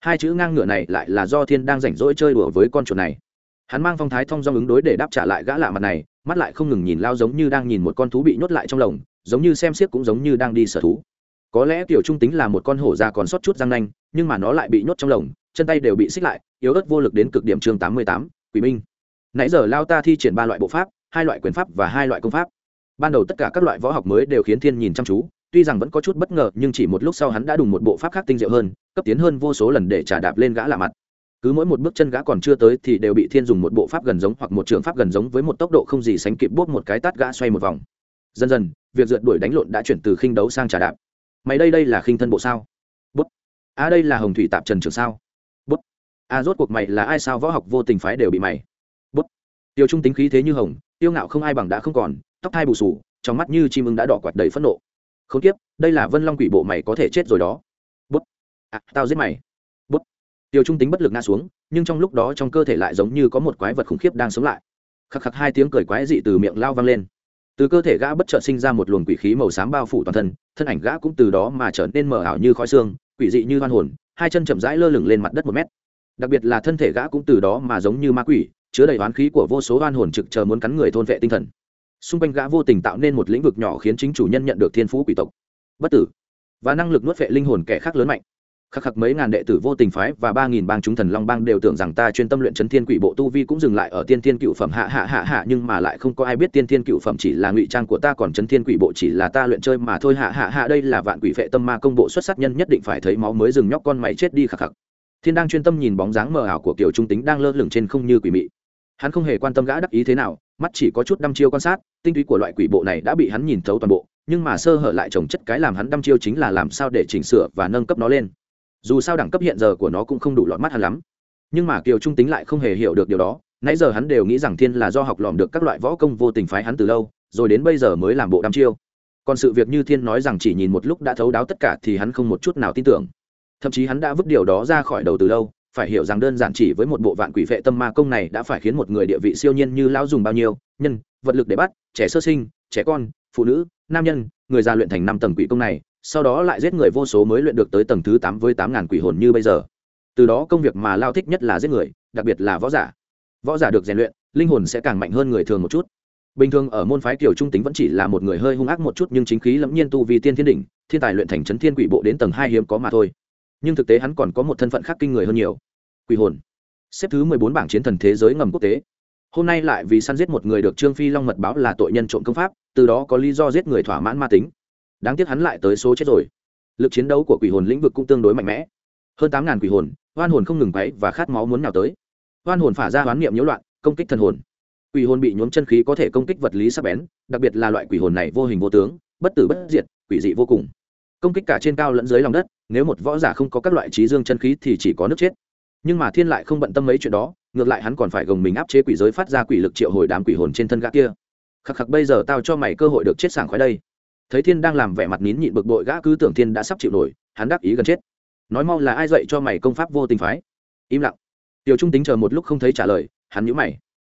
Hai chữ ngang ngựa này lại là do thiên đang rảnh rỗi chơi đùa với con chuột này. Hắn mang phong thái thông do ứng đối để đáp trả lại gã lạ mặt này, mắt lại không ngừng nhìn lao giống như đang nhìn một con thú bị nhốt lại trong lồng giống như xem xiếc cũng giống như đang đi sở thú. Có lẽ tiểu trung tính là một con hổ già còn sót chút răng nanh, nhưng mà nó lại bị nhốt trong lồng, chân tay đều bị xích lại, yếu ớt vô lực đến cực điểm chương tám mươi tám, quỷ minh. Nãy giờ lao ta thi triển ba loại bộ pháp, hai loại quyền pháp và hai loại công pháp. Ban đầu tất cả các loại võ học mới đều khiến thiên nhìn chăm chú, tuy rằng vẫn có chút bất ngờ, nhưng chỉ một lúc sau hắn đã đùng một bộ pháp khác tinh diệu hơn, cấp tiến hơn vô số lần để trả đạp lên gã lạ mặt. Cứ mỗi một bước chân gã còn chưa tới thì đều bị thiên dùng một bộ pháp gần giống hoặc một trường pháp gần giống với một tốc độ không gì sánh kịp bóp một cái tát gã xoay một vòng. Dần dần việc rượt đuổi đánh lộn đã chuyển từ khinh đấu sang trả đạp. Mày đây đây là khinh thân bộ sao? Bút. A à đây là hồng thủy tạp trần trường sao? Bút. A à rốt cuộc mày là ai sao? Võ học vô tình phái đều bị mày. Bút. Tiêu trung tính khí thế như hồng tiêu ngạo không ai bằng đã không còn tóc thai bù sù trong mắt như chim ưng đã đỏ quạt đầy phẫn nộ. Không tiếp đây là vân long quỷ bộ mày có thể chết rồi đó. Bút. À, tao giết mày. Bút. Tiêu trung tính bất lực ngã xuống nhưng trong lúc đó trong cơ thể lại giống như có một quái vật khủng khiếp đang sống lại. Khắc khắc hai tiếng cười quái dị từ miệng lao vang lên từ cơ thể gã bất chợt sinh ra một luồng quỷ khí màu xám bao phủ toàn thân thân ảnh gã cũng từ đó mà trở nên mờ ảo như khói xương, quỷ dị như hoan hồn, hai chân chậm rãi lơ lửng lên mặt đất một mét. Đặc biệt là thân thể gã cũng từ đó mà giống như ma quỷ, chứa đầy oán khí của vô số oan hồn trực chờ muốn cắn người thôn vệ tinh thần. Xung quanh gã vô tình tạo nên một lĩnh vực nhỏ khiến chính chủ nhân nhận được thiên phú quỷ tộc. Bất tử. Và năng lực nuốt vệ linh hồn kẻ khác lớn mạnh khắc khắc mấy ngàn đệ tử vô tình phái và ba nghìn bang chúng thần long bang đều tưởng rằng ta chuyên tâm luyện chấn thiên quỷ bộ tu vi cũng dừng lại ở tiên thiên cựu phẩm hạ hạ hạ hạ, nhưng mà lại không có ai biết tiên thiên cựu phẩm chỉ là ngụy trang của ta, còn chấn thiên quỷ bộ chỉ là ta luyện chơi mà thôi. Hạ hạ hạ, đây là vạn quỷ vệ tâm ma công bộ xuất sắc nhân nhất định phải thấy máu mới dừng nhóc con mày chết đi khắc khắc. Thiên đang chuyên tâm nhìn bóng dáng mờ ảo của kiểu trung tính đang lơ lửng trên không như quỷ mị. Hắn không hề quan tâm gã đắc ý thế nào, mắt chỉ có chút đăm chiêu quan sát, tinh túy của loại quỷ bộ này đã bị hắn nhìn thấu toàn bộ, nhưng mà sơ hở lại trồng chất cái làm hắn đăm chiêu chính là làm sao để chỉnh sửa và nâng cấp nó lên dù sao đẳng cấp hiện giờ của nó cũng không đủ lọt mắt hắn lắm. Nhưng mà kiều trung tính lại không hề hiểu được điều đó. Nãy giờ hắn đều nghĩ rằng thiên là do học lòm được các loại võ công vô tình phái hắn từ lâu, rồi đến bây giờ mới làm bộ đăm chiêu. Còn sự việc như thiên nói rằng chỉ nhìn một lúc đã thấu đáo tất cả thì hắn không một chút nào tin tưởng. Thậm chí hắn đã vứt điều đó ra khỏi đầu từ lâu, phải hiểu rằng đơn giản chỉ với một bộ vạn quỷ vệ tâm ma công này đã phải khiến một người địa vị siêu nhiên như lão dùng bao nhiêu, nhân, vật lực để bắt, trẻ sơ sinh, trẻ con, phụ nữ, nam nhân, người già luyện thành năm tầng quỷ công này sau đó lại giết người vô số mới luyện được tới tầng thứ tám với tám ngàn quỷ hồn như bây giờ. Từ đó công việc mà lao thích nhất là giết người, đặc biệt là võ giả. Võ giả được rèn luyện, linh hồn sẽ càng mạnh hơn người thường một chút. Bình thường ở môn phái kiểu trung tính vẫn chỉ là một người hơi hung ác một chút nhưng chính khí lẫm nhiên tu vì tiên thiên đỉnh, thiên tài luyện thành chấn thiên quỷ bộ đến tầng hai hiếm có mà thôi. Nhưng thực tế hắn còn có một thân phận khác kinh người hơn nhiều. Quỷ hồn. Xếp thứ mười bốn bảng chiến thần thế giới ngầm quốc tế. Hôm nay lại vì săn giết một người được trương phi long mật báo là tội nhân trộm công pháp, từ đó có lý do giết người thỏa mãn ma tính đáng tiếc hắn lại tới số chết rồi. Lực chiến đấu của quỷ hồn lĩnh vực cũng tương đối mạnh mẽ. Hơn tám ngàn quỷ hồn, oan hồn không ngừng quấy và khát máu muốn nào tới. Oan hồn phả ra hoán niệm nhiễu loạn, công kích thần hồn. Quỷ hồn bị nhuốm chân khí có thể công kích vật lý sắc bén, đặc biệt là loại quỷ hồn này vô hình vô tướng, bất tử bất diệt, quỷ dị vô cùng. Công kích cả trên cao lẫn dưới lòng đất, nếu một võ giả không có các loại trí dương chân khí thì chỉ có nước chết. Nhưng mà thiên lại không bận tâm mấy chuyện đó, ngược lại hắn còn phải gồng mình áp chế quỷ giới phát ra quỷ lực triệu hồi đám quỷ hồn trên thân gã kia. Khắc khắc bây giờ tao cho mày cơ hội được chết sảng khoái đây thấy thiên đang làm vẻ mặt nín nhịn bực bội gã cứ tưởng thiên đã sắp chịu nổi, hắn đắc ý gần chết. Nói mau là ai dạy cho mày công pháp vô tình phái? Im lặng. Tiểu trung tính chờ một lúc không thấy trả lời, hắn nhíu mày.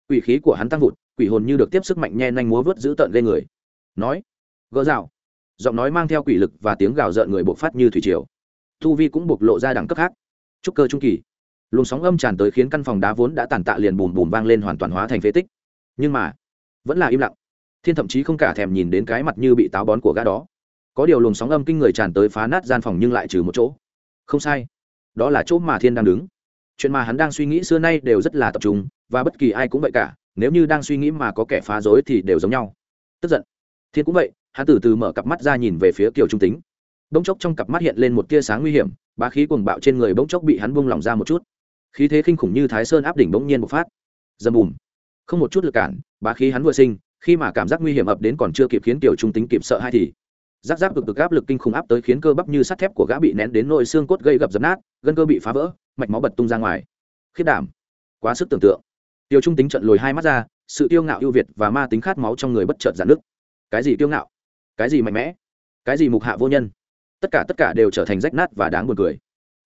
Quỷ khí của hắn tăng vụt, quỷ hồn như được tiếp sức mạnh nhe nhanh múa vớt giữ tợn lên người. Nói, gỡ rào. Giọng nói mang theo quỷ lực và tiếng gào rợn người bộc phát như thủy triều. Thu vi cũng bộc lộ ra đẳng cấp khác. Trúc cơ trung kỳ. Luồng sóng âm tràn tới khiến căn phòng đá vốn đã tàn tạ liền bùm bùm vang lên hoàn toàn hóa thành phế tích. Nhưng mà, vẫn là im lặng thiên thậm chí không cả thèm nhìn đến cái mặt như bị táo bón của gã đó. Có điều luồng sóng âm kinh người tràn tới phá nát gian phòng nhưng lại trừ một chỗ. Không sai. Đó là chỗ mà thiên đang đứng. Chuyện mà hắn đang suy nghĩ xưa nay đều rất là tập trung, và bất kỳ ai cũng vậy cả, nếu như đang suy nghĩ mà có kẻ phá rối thì đều giống nhau. Tức giận. Thiên cũng vậy, hắn từ từ mở cặp mắt ra nhìn về phía kiều trung tính. Bỗng chốc trong cặp mắt hiện lên một tia sáng nguy hiểm, bá khí cuồng bạo trên người bỗng chốc bị hắn buông lỏng ra một chút. Khí thế kinh khủng như thái sơn áp đỉnh bỗng nhiên bộc phát. Dầm bùm. Không một chút lực cản, bá khí hắn vừa sinh khi mà cảm giác nguy hiểm ập đến còn chưa kịp khiến tiểu trung tính kịp sợ hai thì giáp giáp cực cực áp lực kinh khủng áp tới khiến cơ bắp như sắt thép của gã bị nén đến nội xương cốt gây gập dập nát, gân cơ bị phá vỡ, mạch máu bật tung ra ngoài. Khiết đảm. Quá sức tưởng tượng. Tiểu trung tính trận lồi hai mắt ra, sự tiêu ngạo ưu việt và ma tính khát máu trong người bất chợt giãn nứt. cái gì tiêu ngạo? Cái gì mạnh mẽ? Cái gì mục hạ vô nhân? Tất cả tất cả đều trở thành rách nát và đáng buồn cười.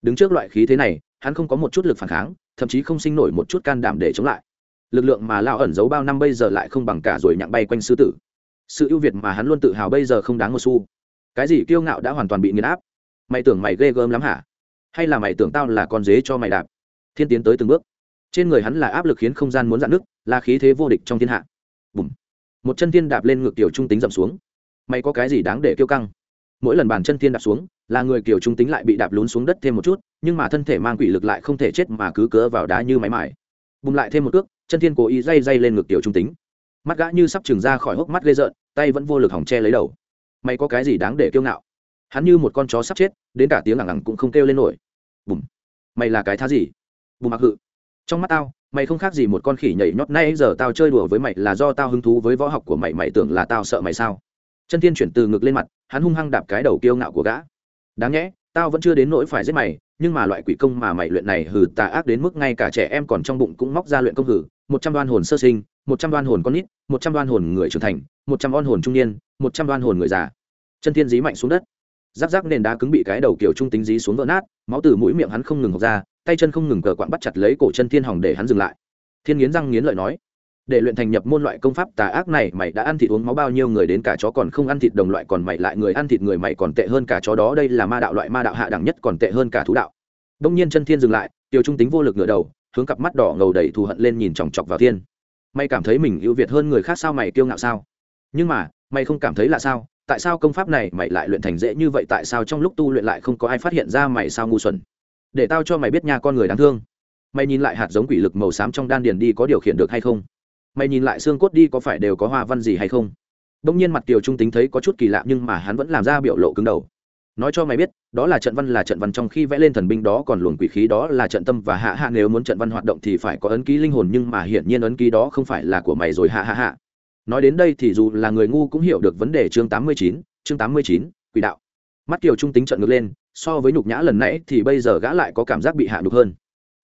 Đứng trước loại khí thế này, hắn không có một chút lực phản kháng, thậm chí không sinh nổi một chút can đảm để chống lại lực lượng mà lao ẩn giấu bao năm bây giờ lại không bằng cả rồi nhặng bay quanh sư tử. Sự ưu việt mà hắn luôn tự hào bây giờ không đáng một xu. Cái gì kiêu ngạo đã hoàn toàn bị nghiền áp? Mày tưởng mày ghê gớm lắm hả? Hay là mày tưởng tao là con dế cho mày đạp? Thiên tiến tới từng bước. Trên người hắn là áp lực khiến không gian muốn dạn nứt, là khí thế vô địch trong thiên hạ. Bùm. Một chân thiên đạp lên ngược tiểu trung tính dậm xuống. Mày có cái gì đáng để kiêu căng? Mỗi lần bàn chân thiên đạp xuống, là người kiểu trung tính lại bị đạp lún xuống đất thêm một chút, nhưng mà thân thể mang quỷ lực lại không thể chết mà cứ cớ vào đá như máy mải bùng lại thêm một cước chân thiên cố ý dây dây lên ngực tiểu trung tính. Mắt gã như sắp trừng ra khỏi hốc mắt gây rợn, tay vẫn vô lực hỏng che lấy đầu. Mày có cái gì đáng để kiêu ngạo? Hắn như một con chó sắp chết, đến cả tiếng ẳng ẳng cũng không kêu lên nổi. Bùm. Mày là cái thá gì? Bùm mặc hự. Trong mắt tao, mày không khác gì một con khỉ nhảy nhót nay giờ tao chơi đùa với mày là do tao hứng thú với võ học của mày mày tưởng là tao sợ mày sao? Chân thiên chuyển từ ngực lên mặt, hắn hung hăng đạp cái đầu kiêu ngạo của gã. Đáng nhẽ, tao vẫn chưa đến nỗi phải giết mày, nhưng mà loại quỷ công mà mày luyện này hừ tà ác đến mức ngay cả trẻ em còn trong bụng cũng móc ra luyện công hử một trăm đoan hồn sơ sinh, một trăm đoan hồn con nít, một trăm đoan hồn người trưởng thành, một trăm đoan hồn trung niên, một trăm đoan hồn người già. Chân thiên dí mạnh xuống đất. Giáp giáp nền đá cứng bị cái đầu kiểu trung tính dí xuống vỡ nát, máu từ mũi miệng hắn không ngừng học ra, tay chân không ngừng cờ quặn bắt chặt lấy cổ chân thiên hỏng để hắn dừng lại. Thiên nghiến răng nghiến lợi nói, để luyện thành nhập môn loại công pháp tà ác này, mày đã ăn thịt uống máu bao nhiêu người đến cả chó còn không ăn thịt đồng loại còn mày lại người ăn thịt người mày còn tệ hơn cả chó đó, đây là ma đạo loại ma đạo hạ đẳng nhất còn tệ hơn cả thú đạo. Đông nhiên chân thiên dừng lại tiêu trung tính vô lực ngửa đầu hướng cặp mắt đỏ ngầu đầy thù hận lên nhìn chòng chọc vào thiên. Mày cảm thấy mình ưu việt hơn người khác sao mày kiêu ngạo sao? Nhưng mà, mày không cảm thấy là sao? Tại sao công pháp này mày lại luyện thành dễ như vậy? Tại sao trong lúc tu luyện lại không có ai phát hiện ra mày sao ngu xuẩn? Để tao cho mày biết nha, con người đáng thương. Mày nhìn lại hạt giống quỷ lực màu xám trong đan điền đi có điều khiển được hay không? Mày nhìn lại xương cốt đi có phải đều có hoa văn gì hay không? Đông nhiên mặt kiều trung tính thấy có chút kỳ lạ nhưng mà hắn vẫn làm ra biểu lộ cứng đầu nói cho mày biết, đó là trận văn là trận văn trong khi vẽ lên thần binh đó còn luồng quỷ khí đó là trận tâm và hạ hạ nếu muốn trận văn hoạt động thì phải có ấn ký linh hồn nhưng mà hiển nhiên ấn ký đó không phải là của mày rồi hạ hạ hạ. Nói đến đây thì dù là người ngu cũng hiểu được vấn đề chương tám mươi chín, chương tám mươi chín, quỷ đạo. Mắt kiều trung tính trận ngược lên, so với nhục nhã lần nãy thì bây giờ gã lại có cảm giác bị hạ nhục hơn.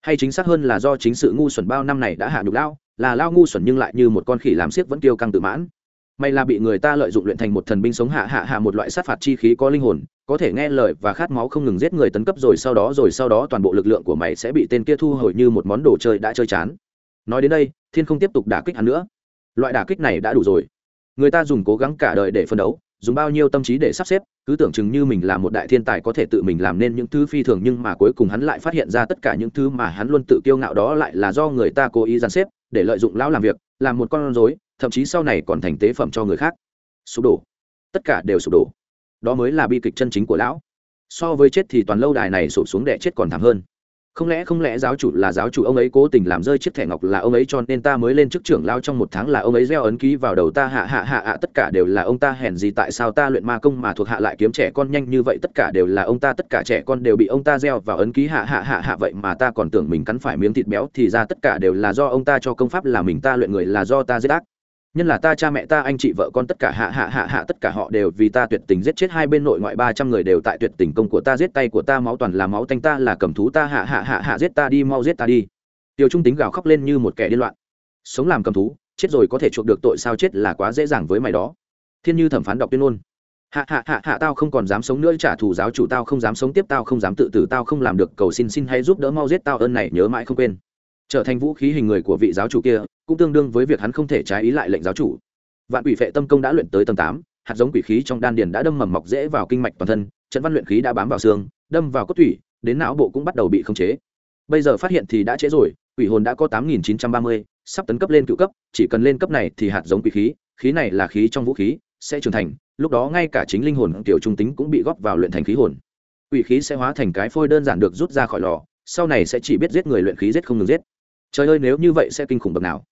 Hay chính xác hơn là do chính sự ngu xuẩn bao năm này đã hạ nhục lao là lao ngu xuẩn nhưng lại như một con khỉ làm siếc vẫn tiêu căng tự mãn. Mày là bị người ta lợi dụng luyện thành một thần binh sống hạ hạ hạ một loại sát phạt chi khí có linh hồn có thể nghe lời và khát máu không ngừng giết người tấn cấp rồi sau đó rồi sau đó toàn bộ lực lượng của mày sẽ bị tên kia thu hồi như một món đồ chơi đã chơi chán. Nói đến đây, thiên không tiếp tục đả kích hắn nữa. Loại đả kích này đã đủ rồi. Người ta dùng cố gắng cả đời để phân đấu, dùng bao nhiêu tâm trí để sắp xếp, cứ tưởng chừng như mình là một đại thiên tài có thể tự mình làm nên những thứ phi thường nhưng mà cuối cùng hắn lại phát hiện ra tất cả những thứ mà hắn luôn tự kiêu ngạo đó lại là do người ta cố ý dàn xếp, để lợi dụng lão làm việc, làm một con rối, thậm chí sau này còn thành tế phẩm cho người khác. Sụp đổ. Tất cả đều sụp đổ đó mới là bi kịch chân chính của lão. So với chết thì toàn lâu đài này sụp xuống đẻ chết còn thảm hơn. Không lẽ không lẽ giáo chủ là giáo chủ ông ấy cố tình làm rơi chiếc thẻ ngọc là ông ấy cho nên ta mới lên chức trưởng lao trong một tháng là ông ấy gieo ấn ký vào đầu ta, hạ hạ hạ hạ, tất cả đều là ông ta, hèn gì tại sao ta luyện ma công mà thuộc hạ lại kiếm trẻ con nhanh như vậy, tất cả đều là ông ta, tất cả trẻ con đều bị ông ta gieo vào ấn ký, hạ hạ hạ hạ, vậy mà ta còn tưởng mình cắn phải miếng thịt béo thì ra tất cả đều là do ông ta cho công pháp là mình ta luyện người là do ta giết ác nhân là ta, cha mẹ ta, anh chị, vợ con, tất cả hạ hạ hạ hạ, tất cả họ đều vì ta tuyệt tình giết chết hai bên nội ngoại, ba trăm người đều tại tuyệt tình công của ta, giết tay của ta, máu toàn là máu tanh ta, là cầm thú ta, hạ hạ hạ hạ, giết ta đi, mau giết ta đi. Tiêu trung tính gào khóc lên như một kẻ điên loạn. Sống làm cầm thú, chết rồi có thể chuộc được tội sao chết là quá dễ dàng với mày đó. Thiên như thẩm phán đọc tuyên ngôn. Hạ hạ hạ hạ, tao không còn dám sống nữa, trả thù giáo chủ tao không dám sống tiếp, tao không dám tự tử, tao không làm được, cầu xin xin hay giúp đỡ, mau giết tao, ơn này nhớ mãi không quên trở thành vũ khí hình người của vị giáo chủ kia, cũng tương đương với việc hắn không thể trái ý lại lệnh giáo chủ. Vạn quỷ phệ tâm công đã luyện tới tầng tám, hạt giống quỷ khí trong đan điền đã đâm mầm mọc dễ vào kinh mạch toàn thân, trận văn luyện khí đã bám vào xương, đâm vào cốt thủy đến não bộ cũng bắt đầu bị khống chế. Bây giờ phát hiện thì đã trễ rồi, quỷ hồn đã có tám nghìn chín trăm ba mươi, sắp tấn cấp lên cựu cấp, chỉ cần lên cấp này thì hạt giống quỷ khí khí này là khí trong vũ khí, sẽ trưởng thành, lúc đó ngay cả chính linh hồn tiểu trung tính cũng bị góp vào luyện thành khí hồn. Quỷ khí sẽ hóa thành cái phôi đơn giản được rút ra khỏi lò, sau này sẽ chỉ biết giết người luyện khí giết không ngừng giết trời ơi, nếu như vậy sẽ kinh khủng bậc nào?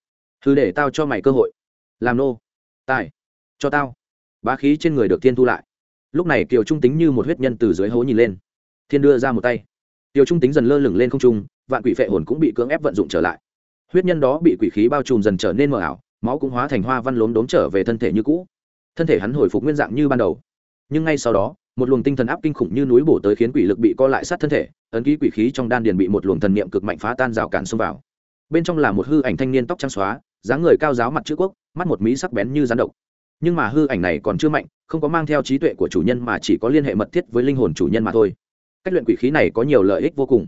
Thứ để tao cho mày cơ hội. Làm nô. Tài. Cho tao. Bá khí trên người được thiên thu lại. Lúc này kiều trung tính như một huyết nhân từ dưới hố nhìn lên. Thiên đưa ra một tay. Kiều trung tính dần lơ lửng lên không trung, vạn quỷ phệ hồn cũng bị cưỡng ép vận dụng trở lại. Huyết nhân đó bị quỷ khí bao trùm dần trở nên mờ ảo, máu cũng hóa thành hoa văn lốm đốm trở về thân thể như cũ. Thân thể hắn hồi phục nguyên dạng như ban đầu. Nhưng ngay sau đó, một luồng tinh thần áp kinh khủng như núi bổ tới khiến quỷ lực bị co lại sát thân thể, ấn ký quỷ khí trong đan điền bị một luồng thần niệm cực mạnh phá tan rào cản xông vào bên trong là một hư ảnh thanh niên tóc trắng xóa, dáng người cao giáo mặt chữ quốc, mắt một mí sắc bén như rắn độc. Nhưng mà hư ảnh này còn chưa mạnh, không có mang theo trí tuệ của chủ nhân mà chỉ có liên hệ mật thiết với linh hồn chủ nhân mà thôi. Cách luyện quỷ khí này có nhiều lợi ích vô cùng.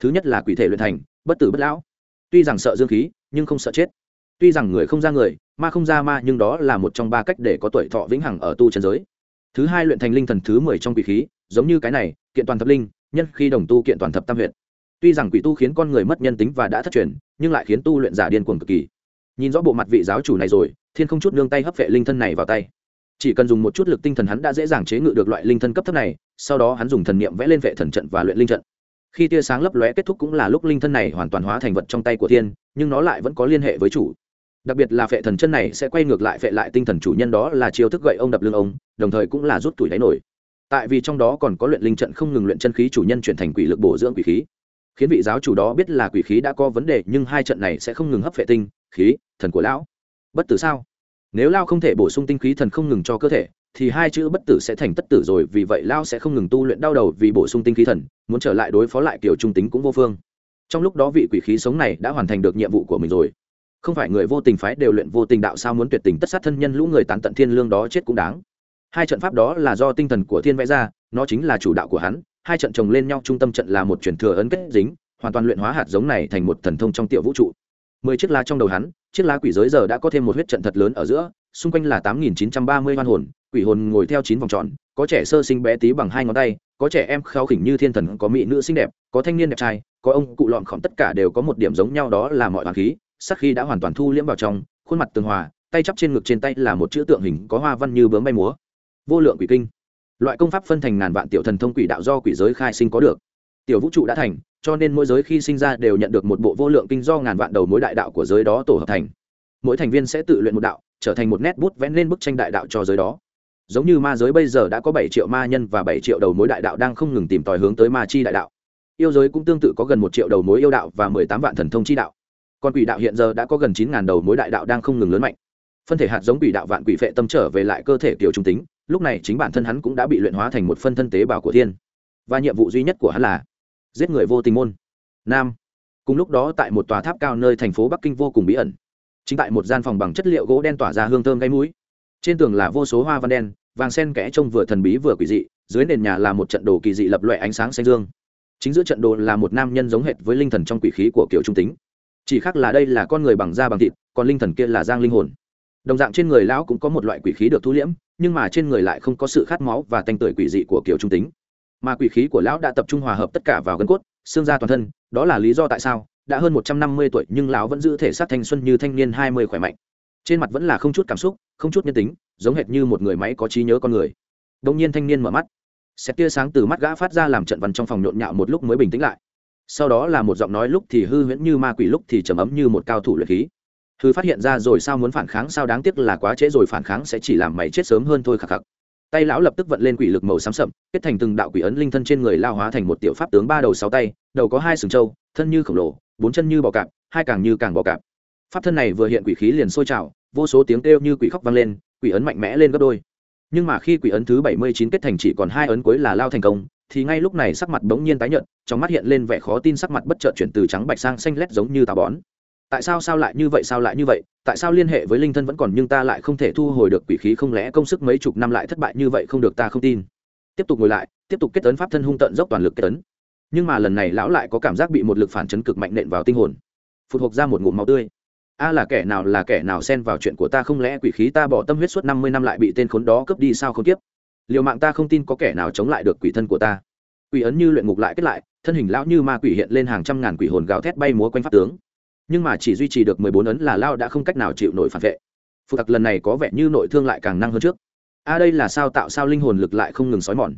Thứ nhất là quỷ thể luyện thành, bất tử bất lão. Tuy rằng sợ dương khí, nhưng không sợ chết. Tuy rằng người không ra người, ma không ra ma, nhưng đó là một trong ba cách để có tuổi thọ vĩnh hằng ở tu chân giới. Thứ hai luyện thành linh thần thứ mười trong quỷ khí, giống như cái này, kiện toàn thập linh, nhân khi đồng tu kiện toàn thập tam huyện tuy rằng quỷ tu khiến con người mất nhân tính và đã thất truyền, nhưng lại khiến tu luyện giả điên cuồng cực kỳ. Nhìn rõ bộ mặt vị giáo chủ này rồi, thiên không chút nương tay hấp vệ linh thân này vào tay. Chỉ cần dùng một chút lực tinh thần hắn đã dễ dàng chế ngự được loại linh thân cấp thấp này, sau đó hắn dùng thần niệm vẽ lên vệ thần trận và luyện linh trận. Khi tia sáng lấp lóe kết thúc cũng là lúc linh thân này hoàn toàn hóa thành vật trong tay của thiên, nhưng nó lại vẫn có liên hệ với chủ. Đặc biệt là vệ thần chân này sẽ quay ngược lại vệ lại tinh thần chủ nhân đó là chiêu thức gậy ông đập lưng ông, đồng thời cũng là rút tuổi đáy nổi. Tại vì trong đó còn có luyện linh trận không ngừng luyện chân khí chủ nhân chuyển thành quỷ lực bổ dưỡng quỷ khí khiến vị giáo chủ đó biết là quỷ khí đã có vấn đề, nhưng hai trận này sẽ không ngừng hấp vệ tinh, khí, thần của lão. Bất tử sao? Nếu lao không thể bổ sung tinh khí thần không ngừng cho cơ thể, thì hai chữ bất tử sẽ thành tất tử rồi, vì vậy lao sẽ không ngừng tu luyện đau đầu vì bổ sung tinh khí thần, muốn trở lại đối phó lại kiểu trung tính cũng vô phương. Trong lúc đó vị quỷ khí sống này đã hoàn thành được nhiệm vụ của mình rồi. Không phải người vô tình phái đều luyện vô tình đạo sao muốn tuyệt tình tất sát thân nhân lũ người tán tận thiên lương đó chết cũng đáng. Hai trận pháp đó là do tinh thần của thiên vẽ ra, nó chính là chủ đạo của hắn hai trận chồng lên nhau trung tâm trận là một truyền thừa ấn kết dính, hoàn toàn luyện hóa hạt giống này thành một thần thông trong tiểu vũ trụ. Mười chiếc lá trong đầu hắn, chiếc lá quỷ giới giờ đã có thêm một huyết trận thật lớn ở giữa, xung quanh là tám nghìn chín trăm ba mươi hoan hồn, quỷ hồn ngồi theo chín vòng tròn, có trẻ sơ sinh bé tí bằng hai ngón tay, có trẻ em khao khỉnh như thiên thần, có mỹ nữ xinh đẹp, có thanh niên đẹp trai, có ông cụ lọn khỏm tất cả đều có một điểm giống nhau đó là mọi hoàng khí, sắc khi đã hoàn toàn thu liễm vào trong, khuôn mặt tường hòa, tay chắp trên ngực trên tay là một chữ tượng hình có hoa văn như bướm bay múa. Vô lượng quỷ kinh loại công pháp phân thành ngàn vạn tiểu thần thông quỷ đạo do quỷ giới khai sinh có được. Tiểu vũ trụ đã thành, cho nên mỗi giới khi sinh ra đều nhận được một bộ vô lượng kinh do ngàn vạn đầu mối đại đạo của giới đó tổ hợp thành. Mỗi thành viên sẽ tự luyện một đạo, trở thành một nét bút vẽ lên bức tranh đại đạo cho giới đó. Giống như ma giới bây giờ đã có bảy triệu ma nhân và bảy triệu đầu mối đại đạo đang không ngừng tìm tòi hướng tới ma chi đại đạo. Yêu giới cũng tương tự có gần một triệu đầu mối yêu đạo và mười tám vạn thần thông chi đạo. Còn quỷ đạo hiện giờ đã có gần chín ngàn đầu mối đại đạo đang không ngừng lớn mạnh. Phân thể hạt giống quỷ đạo vạn quỷ phệ tâm trở về lại cơ thể kiểu trung tính lúc này chính bản thân hắn cũng đã bị luyện hóa thành một phân thân tế bào của thiên. Và nhiệm vụ duy nhất của hắn là giết người vô tình môn. Nam. Cùng lúc đó tại một tòa tháp cao nơi thành phố bắc kinh vô cùng bí ẩn. Chính tại một gian phòng bằng chất liệu gỗ đen tỏa ra hương thơm gáy mũi. Trên tường là vô số hoa văn đen, vàng sen kẽ trông vừa thần bí vừa quỷ dị, dưới nền nhà là một trận đồ kỳ dị lập loại ánh sáng xanh dương. Chính giữa trận đồ là một nam nhân giống hệt với linh thần trong quỷ khí của kiểu trung tính. Chỉ khác là đây là con người bằng da bằng thịt, còn linh thần kia là giang linh hồn. Đồng dạng trên người lão cũng có một loại quỷ khí được thu liễm nhưng mà trên người lại không có sự khát máu và tanh tưởi quỷ dị của kiểu trung tính. Mà quỷ khí của lão đã tập trung hòa hợp tất cả vào gân cốt, xương da toàn thân, đó là lý do tại sao đã hơn một trăm năm mươi tuổi nhưng lão vẫn giữ thể xác thanh xuân như thanh niên hai mươi khỏe mạnh. Trên mặt vẫn là không chút cảm xúc, không chút nhân tính, giống hệt như một người máy có trí nhớ con người. Đông nhiên thanh niên mở mắt. Xét tia sáng từ mắt gã phát ra làm trận văn trong phòng nhộn nhạo một lúc mới bình tĩnh lại. Sau đó là một giọng nói lúc thì hư huyễn như ma quỷ lúc thì trầm ấm như một cao thủ luyện khí hư phát hiện ra rồi sao muốn phản kháng, sao đáng tiếc là quá trễ rồi, phản kháng sẽ chỉ làm mày chết sớm hơn thôi khạc khạc tay lão lập tức vận lên quỷ lực màu xám sậm, kết thành từng đạo quỷ ấn linh thân trên người lao hóa thành một tiểu pháp tướng ba đầu sáu tay, đầu có hai sừng trâu, thân như khổng lồ, bốn chân như bò cạp, hai càng như càng bò cạp. Pháp thân này vừa hiện quỷ khí liền sôi trào, vô số tiếng kêu như quỷ khóc vang lên, quỷ ấn mạnh mẽ lên gấp đôi. Nhưng mà khi quỷ ấn thứ bảy mươi chín kết thành chỉ còn hai ấn cuối là lao thành công, thì ngay lúc này sắc mặt bỗng nhiên tái nhợt, trong mắt hiện lên vẻ khó tin, sắc mặt bất chợt chuyển từ trắng bạch sang xanh lét giống như tà bón tại sao sao lại như vậy, sao lại như vậy? Tại sao liên hệ với linh thân vẫn còn nhưng ta lại không thể thu hồi được quỷ khí? Không lẽ công sức mấy chục năm lại thất bại như vậy không được ta không tin. Tiếp tục ngồi lại, tiếp tục kết tấn pháp thân hung tận dốc toàn lực kết tấn nhưng mà lần này lão lại có cảm giác bị một lực phản chấn cực mạnh nện vào tinh hồn. Phụt hộp ra một ngụm máu tươi. A là kẻ nào là kẻ nào xen vào chuyện của ta? Không lẽ quỷ khí ta bỏ tâm huyết suốt năm mươi năm lại bị tên khốn đó cướp đi sao không tiếp? Liều mạng ta không tin có kẻ nào chống lại được quỷ thân của ta. Quỷ ấn như luyện ngục lại kết lại, thân hình lão như ma quỷ hiện lên hàng trăm ngàn quỷ hồn gào thét bay múa quanh pháp tướng nhưng mà chỉ duy trì được mười bốn ấn là lao đã không cách nào chịu nổi phản vệ. Phụ tặc lần này có vẻ như nội thương lại càng năng hơn trước. A, đây là sao tạo sao linh hồn lực lại không ngừng sói mòn?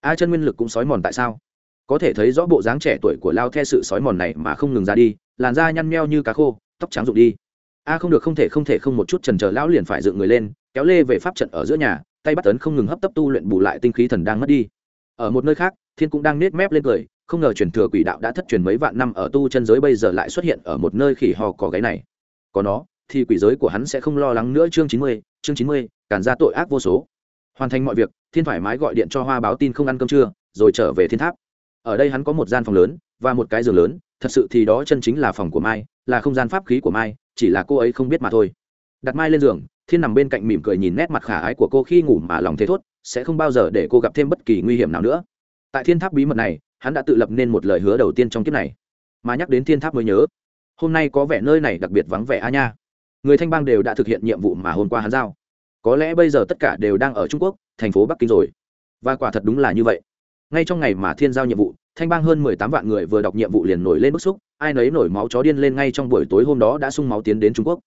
A, chân nguyên lực cũng sói mòn tại sao? Có thể thấy rõ bộ dáng trẻ tuổi của lao theo sự sói mòn này mà không ngừng ra đi, làn da nhăn nheo như cá khô, tóc trắng rụng đi. A, không được, không thể không thể, không một chút trần chờ lão liền phải dựng người lên, kéo lê về pháp trận ở giữa nhà, tay bắt tấn không ngừng hấp tấp tu luyện bù lại tinh khí thần đang mất đi. Ở một nơi khác, thiên cũng đang nết mép lên cười không ngờ truyền thừa quỷ đạo đã thất truyền mấy vạn năm ở tu chân giới bây giờ lại xuất hiện ở một nơi khỉ hò có gáy này. Có nó, thì quỷ giới của hắn sẽ không lo lắng nữa chương chín mươi, chương chín mươi, cản ra tội ác vô số. Hoàn thành mọi việc, thiên thoải mái gọi điện cho hoa báo tin không ăn cơm trưa, rồi trở về thiên tháp. Ở đây hắn có một gian phòng lớn và một cái giường lớn, thật sự thì đó chân chính là phòng của mai, là không gian pháp khí của mai, chỉ là cô ấy không biết mà thôi. Đặt mai lên giường, thiên nằm bên cạnh mỉm cười nhìn nét mặt khả ái của cô khi ngủ mà lòng thế thốt, sẽ không bao giờ để cô gặp thêm bất kỳ nguy hiểm nào nữa. Tại thiên tháp bí mật này hắn đã tự lập nên một lời hứa đầu tiên trong kiếp này. Mà nhắc đến thiên tháp mới nhớ, hôm nay có vẻ nơi này đặc biệt vắng vẻ a nha. Người thanh bang đều đã thực hiện nhiệm vụ mà hôm qua hắn giao. Có lẽ bây giờ tất cả đều đang ở trung quốc, thành phố bắc kinh rồi. Và quả thật đúng là như vậy. Ngay trong ngày mà thiên giao nhiệm vụ, thanh bang hơn mười tám vạn người vừa đọc nhiệm vụ liền nổi lên bức xúc, ai nấy nổi máu chó điên lên ngay trong buổi tối hôm đó đã sung máu tiến đến trung quốc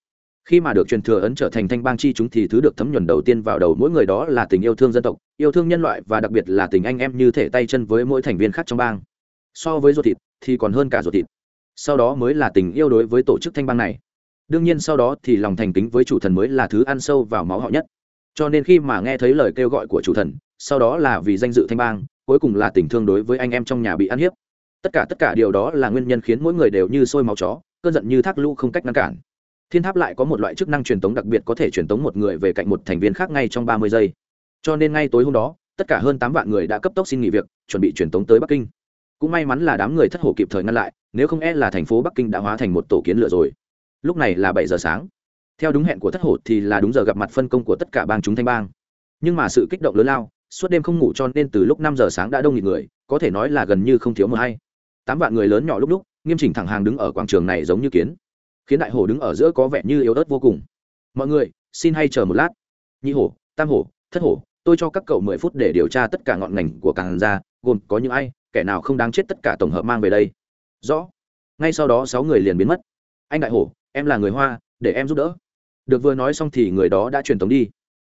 khi mà được truyền thừa ấn trở thành thanh bang chi chúng thì thứ được thấm nhuần đầu tiên vào đầu mỗi người đó là tình yêu thương dân tộc, yêu thương nhân loại và đặc biệt là tình anh em như thể tay chân với mỗi thành viên khác trong bang. So với ruột thịt thì còn hơn cả ruột thịt. Sau đó mới là tình yêu đối với tổ chức thanh bang này. Đương nhiên sau đó thì lòng thành kính với chủ thần mới là thứ ăn sâu vào máu họ nhất. Cho nên khi mà nghe thấy lời kêu gọi của chủ thần, sau đó là vì danh dự thanh bang, cuối cùng là tình thương đối với anh em trong nhà bị ăn hiếp. Tất cả tất cả điều đó là nguyên nhân khiến mỗi người đều như sôi máu chó, cơn giận như thác lũ không cách ngăn cản thiên tháp lại có một loại chức năng truyền tống đặc biệt có thể truyền tống một người về cạnh một thành viên khác ngay trong ba mươi giây. Cho nên ngay tối hôm đó, tất cả hơn tám vạn người đã cấp tốc xin nghỉ việc, chuẩn bị truyền tống tới bắc kinh. Cũng may mắn là đám người thất hổ kịp thời ngăn lại, nếu không e là thành phố bắc kinh đã hóa thành một tổ kiến lửa rồi. Lúc này là bảy giờ sáng. Theo đúng hẹn của thất hổ thì là đúng giờ gặp mặt phân công của tất cả bang chúng thanh bang. Nhưng mà sự kích động lớn lao, suốt đêm không ngủ cho nên từ lúc năm giờ sáng đã đông nghịt người, có thể nói là gần như không thiếu mờ hay. Tám vạn người lớn nhỏ lúc lúc, nghiêm chỉnh thẳng hàng đứng ở quảng trường này giống như kiến khiến đại hổ đứng ở giữa có vẻ như yếu ớt vô cùng. Mọi người, xin hay chờ một lát. Nhị hổ, tam hổ, thất hổ, tôi cho các cậu mười phút để điều tra tất cả ngọn ngành của càng ra gồm có những ai, kẻ nào không đáng chết tất cả tổng hợp mang về đây. Rõ. Ngay sau đó sáu người liền biến mất. Anh đại hổ, em là người hoa, để em giúp đỡ. Được vừa nói xong thì người đó đã truyền tống đi.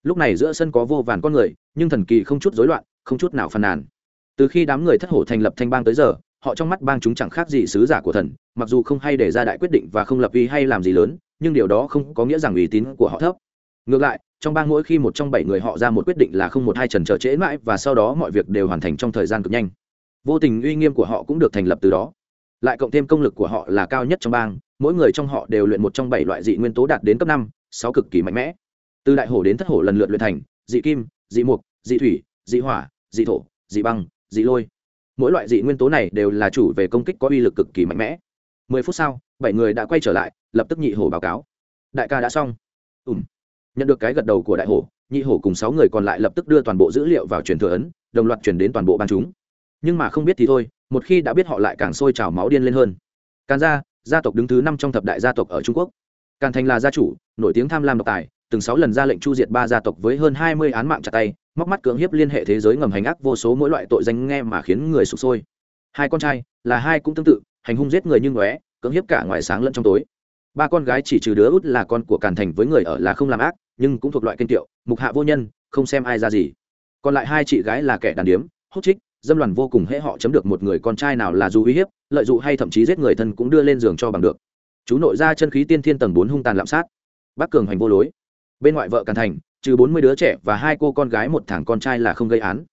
Lúc này giữa sân có vô vàn con người, nhưng thần kỳ không chút rối loạn, không chút nào phàn nàn. Từ khi đám người thất hổ thành lập thanh bang tới giờ họ trong mắt bang chúng chẳng khác gì sứ giả của thần, mặc dù không hay để ra đại quyết định và không lập uy hay làm gì lớn, nhưng điều đó không có nghĩa rằng uy tín của họ thấp. Ngược lại, trong bang mỗi khi một trong bảy người họ ra một quyết định là không một hai trần trở trễ mãi và sau đó mọi việc đều hoàn thành trong thời gian cực nhanh. Vô tình uy nghiêm của họ cũng được thành lập từ đó. Lại cộng thêm công lực của họ là cao nhất trong bang, mỗi người trong họ đều luyện một trong bảy loại dị nguyên tố đạt đến cấp năm, sáu cực kỳ mạnh mẽ. Từ đại hổ đến thất hổ lần lượt luyện thành, dị kim, dị mục, dị thủy, dị hỏa, dị thổ, dị băng, dị lôi mỗi loại dị nguyên tố này đều là chủ về công kích có uy lực cực kỳ mạnh mẽ. Mười phút sau, bảy người đã quay trở lại, lập tức nhị hổ báo cáo. Đại ca đã xong. Ùm nhận được cái gật đầu của đại hổ, nhị hổ cùng sáu người còn lại lập tức đưa toàn bộ dữ liệu vào truyền thừa ấn, đồng loạt chuyển đến toàn bộ ban chúng. Nhưng mà không biết thì thôi, một khi đã biết họ lại càng sôi trào máu điên lên hơn. Càn gia gia tộc đứng thứ năm trong thập đại gia tộc ở trung quốc. Càn thành là gia chủ, nổi tiếng tham lam độc tài từng sáu lần ra lệnh chu diệt ba gia tộc với hơn hai mươi án mạng chặt tay, móc mắt cưỡng hiếp liên hệ thế giới ngầm hành ác vô số mỗi loại tội danh nghe mà khiến người sụp sôi. Hai con trai, là hai cũng tương tự, hành hung giết người như ngóe, cưỡng hiếp cả ngoài sáng lẫn trong tối. Ba con gái chỉ trừ đứa út là con của càn thành với người ở là không làm ác, nhưng cũng thuộc loại kênh tiệu mục hạ vô nhân, không xem ai ra gì. Còn lại hai chị gái là kẻ đàn điếm, hút trích, dâm loạn vô cùng hễ họ chấm được một người con trai nào là dù uy hiếp, lợi dụng hay thậm chí giết người thân cũng đưa lên giường cho bằng được. Chú nội ra chân khí tiên thiên tầng bốn hung tàn lạm sát. Bác cường hành vô lối bên ngoại vợ càn thành, trừ bốn mươi đứa trẻ và hai cô con gái một thằng con trai là không gây án.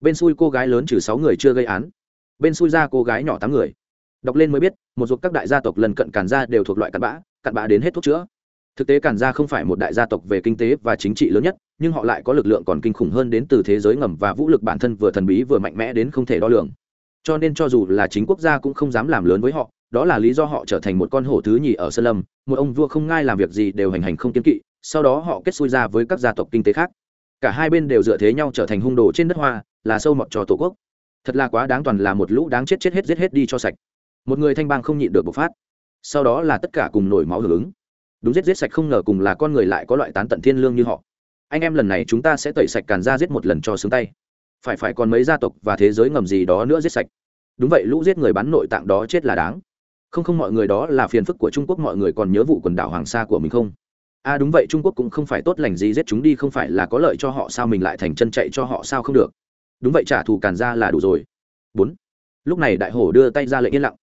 Bên xui cô gái lớn trừ sáu người chưa gây án. Bên xui ra cô gái nhỏ tám người. Đọc lên mới biết, một ruột các đại gia tộc lần cận càn gia đều thuộc loại cặn bã cặn bã đến hết thuốc chữa. Thực tế càn gia không phải một đại gia tộc về kinh tế và chính trị lớn nhất, nhưng họ lại có lực lượng còn kinh khủng hơn đến từ thế giới ngầm và vũ lực bản thân vừa thần bí vừa mạnh mẽ đến không thể đo lường. Cho nên cho dù là chính quốc gia cũng không dám làm lớn với họ, đó là lý do họ trở thành một con hổ thứ nhì ở sơn lâm, một ông vua không ngai làm việc gì đều hành hành không kiên kỵ sau đó họ kết xui ra với các gia tộc kinh tế khác. Cả hai bên đều dựa thế nhau trở thành hung đồ trên đất hoa, là sâu mọt cho tổ quốc. Thật là quá đáng toàn là một lũ đáng chết chết hết giết hết đi cho sạch. Một người thanh bang không nhịn được bộc phát. Sau đó là tất cả cùng nổi máu hưởng ứng. Đúng giết giết sạch không ngờ cùng là con người lại có loại tán tận thiên lương như họ. Anh em lần này chúng ta sẽ tẩy sạch càn ra giết một lần cho sướng tay. Phải phải còn mấy gia tộc và thế giới ngầm gì đó nữa giết sạch. Đúng vậy, lũ giết người bán nội tạng đó chết là đáng. Không không, mọi người đó là phiền phức của trung quốc, mọi người còn nhớ vụ quần đảo hoàng sa của mình không? À đúng vậy, trung quốc cũng không phải tốt lành gì, giết chúng đi không phải là có lợi cho họ sao mình lại thành chân chạy cho họ sao không được. Đúng vậy, trả thù càn ra là đủ rồi. Bốn. Lúc này đại hổ đưa tay ra lệnh yên lặng.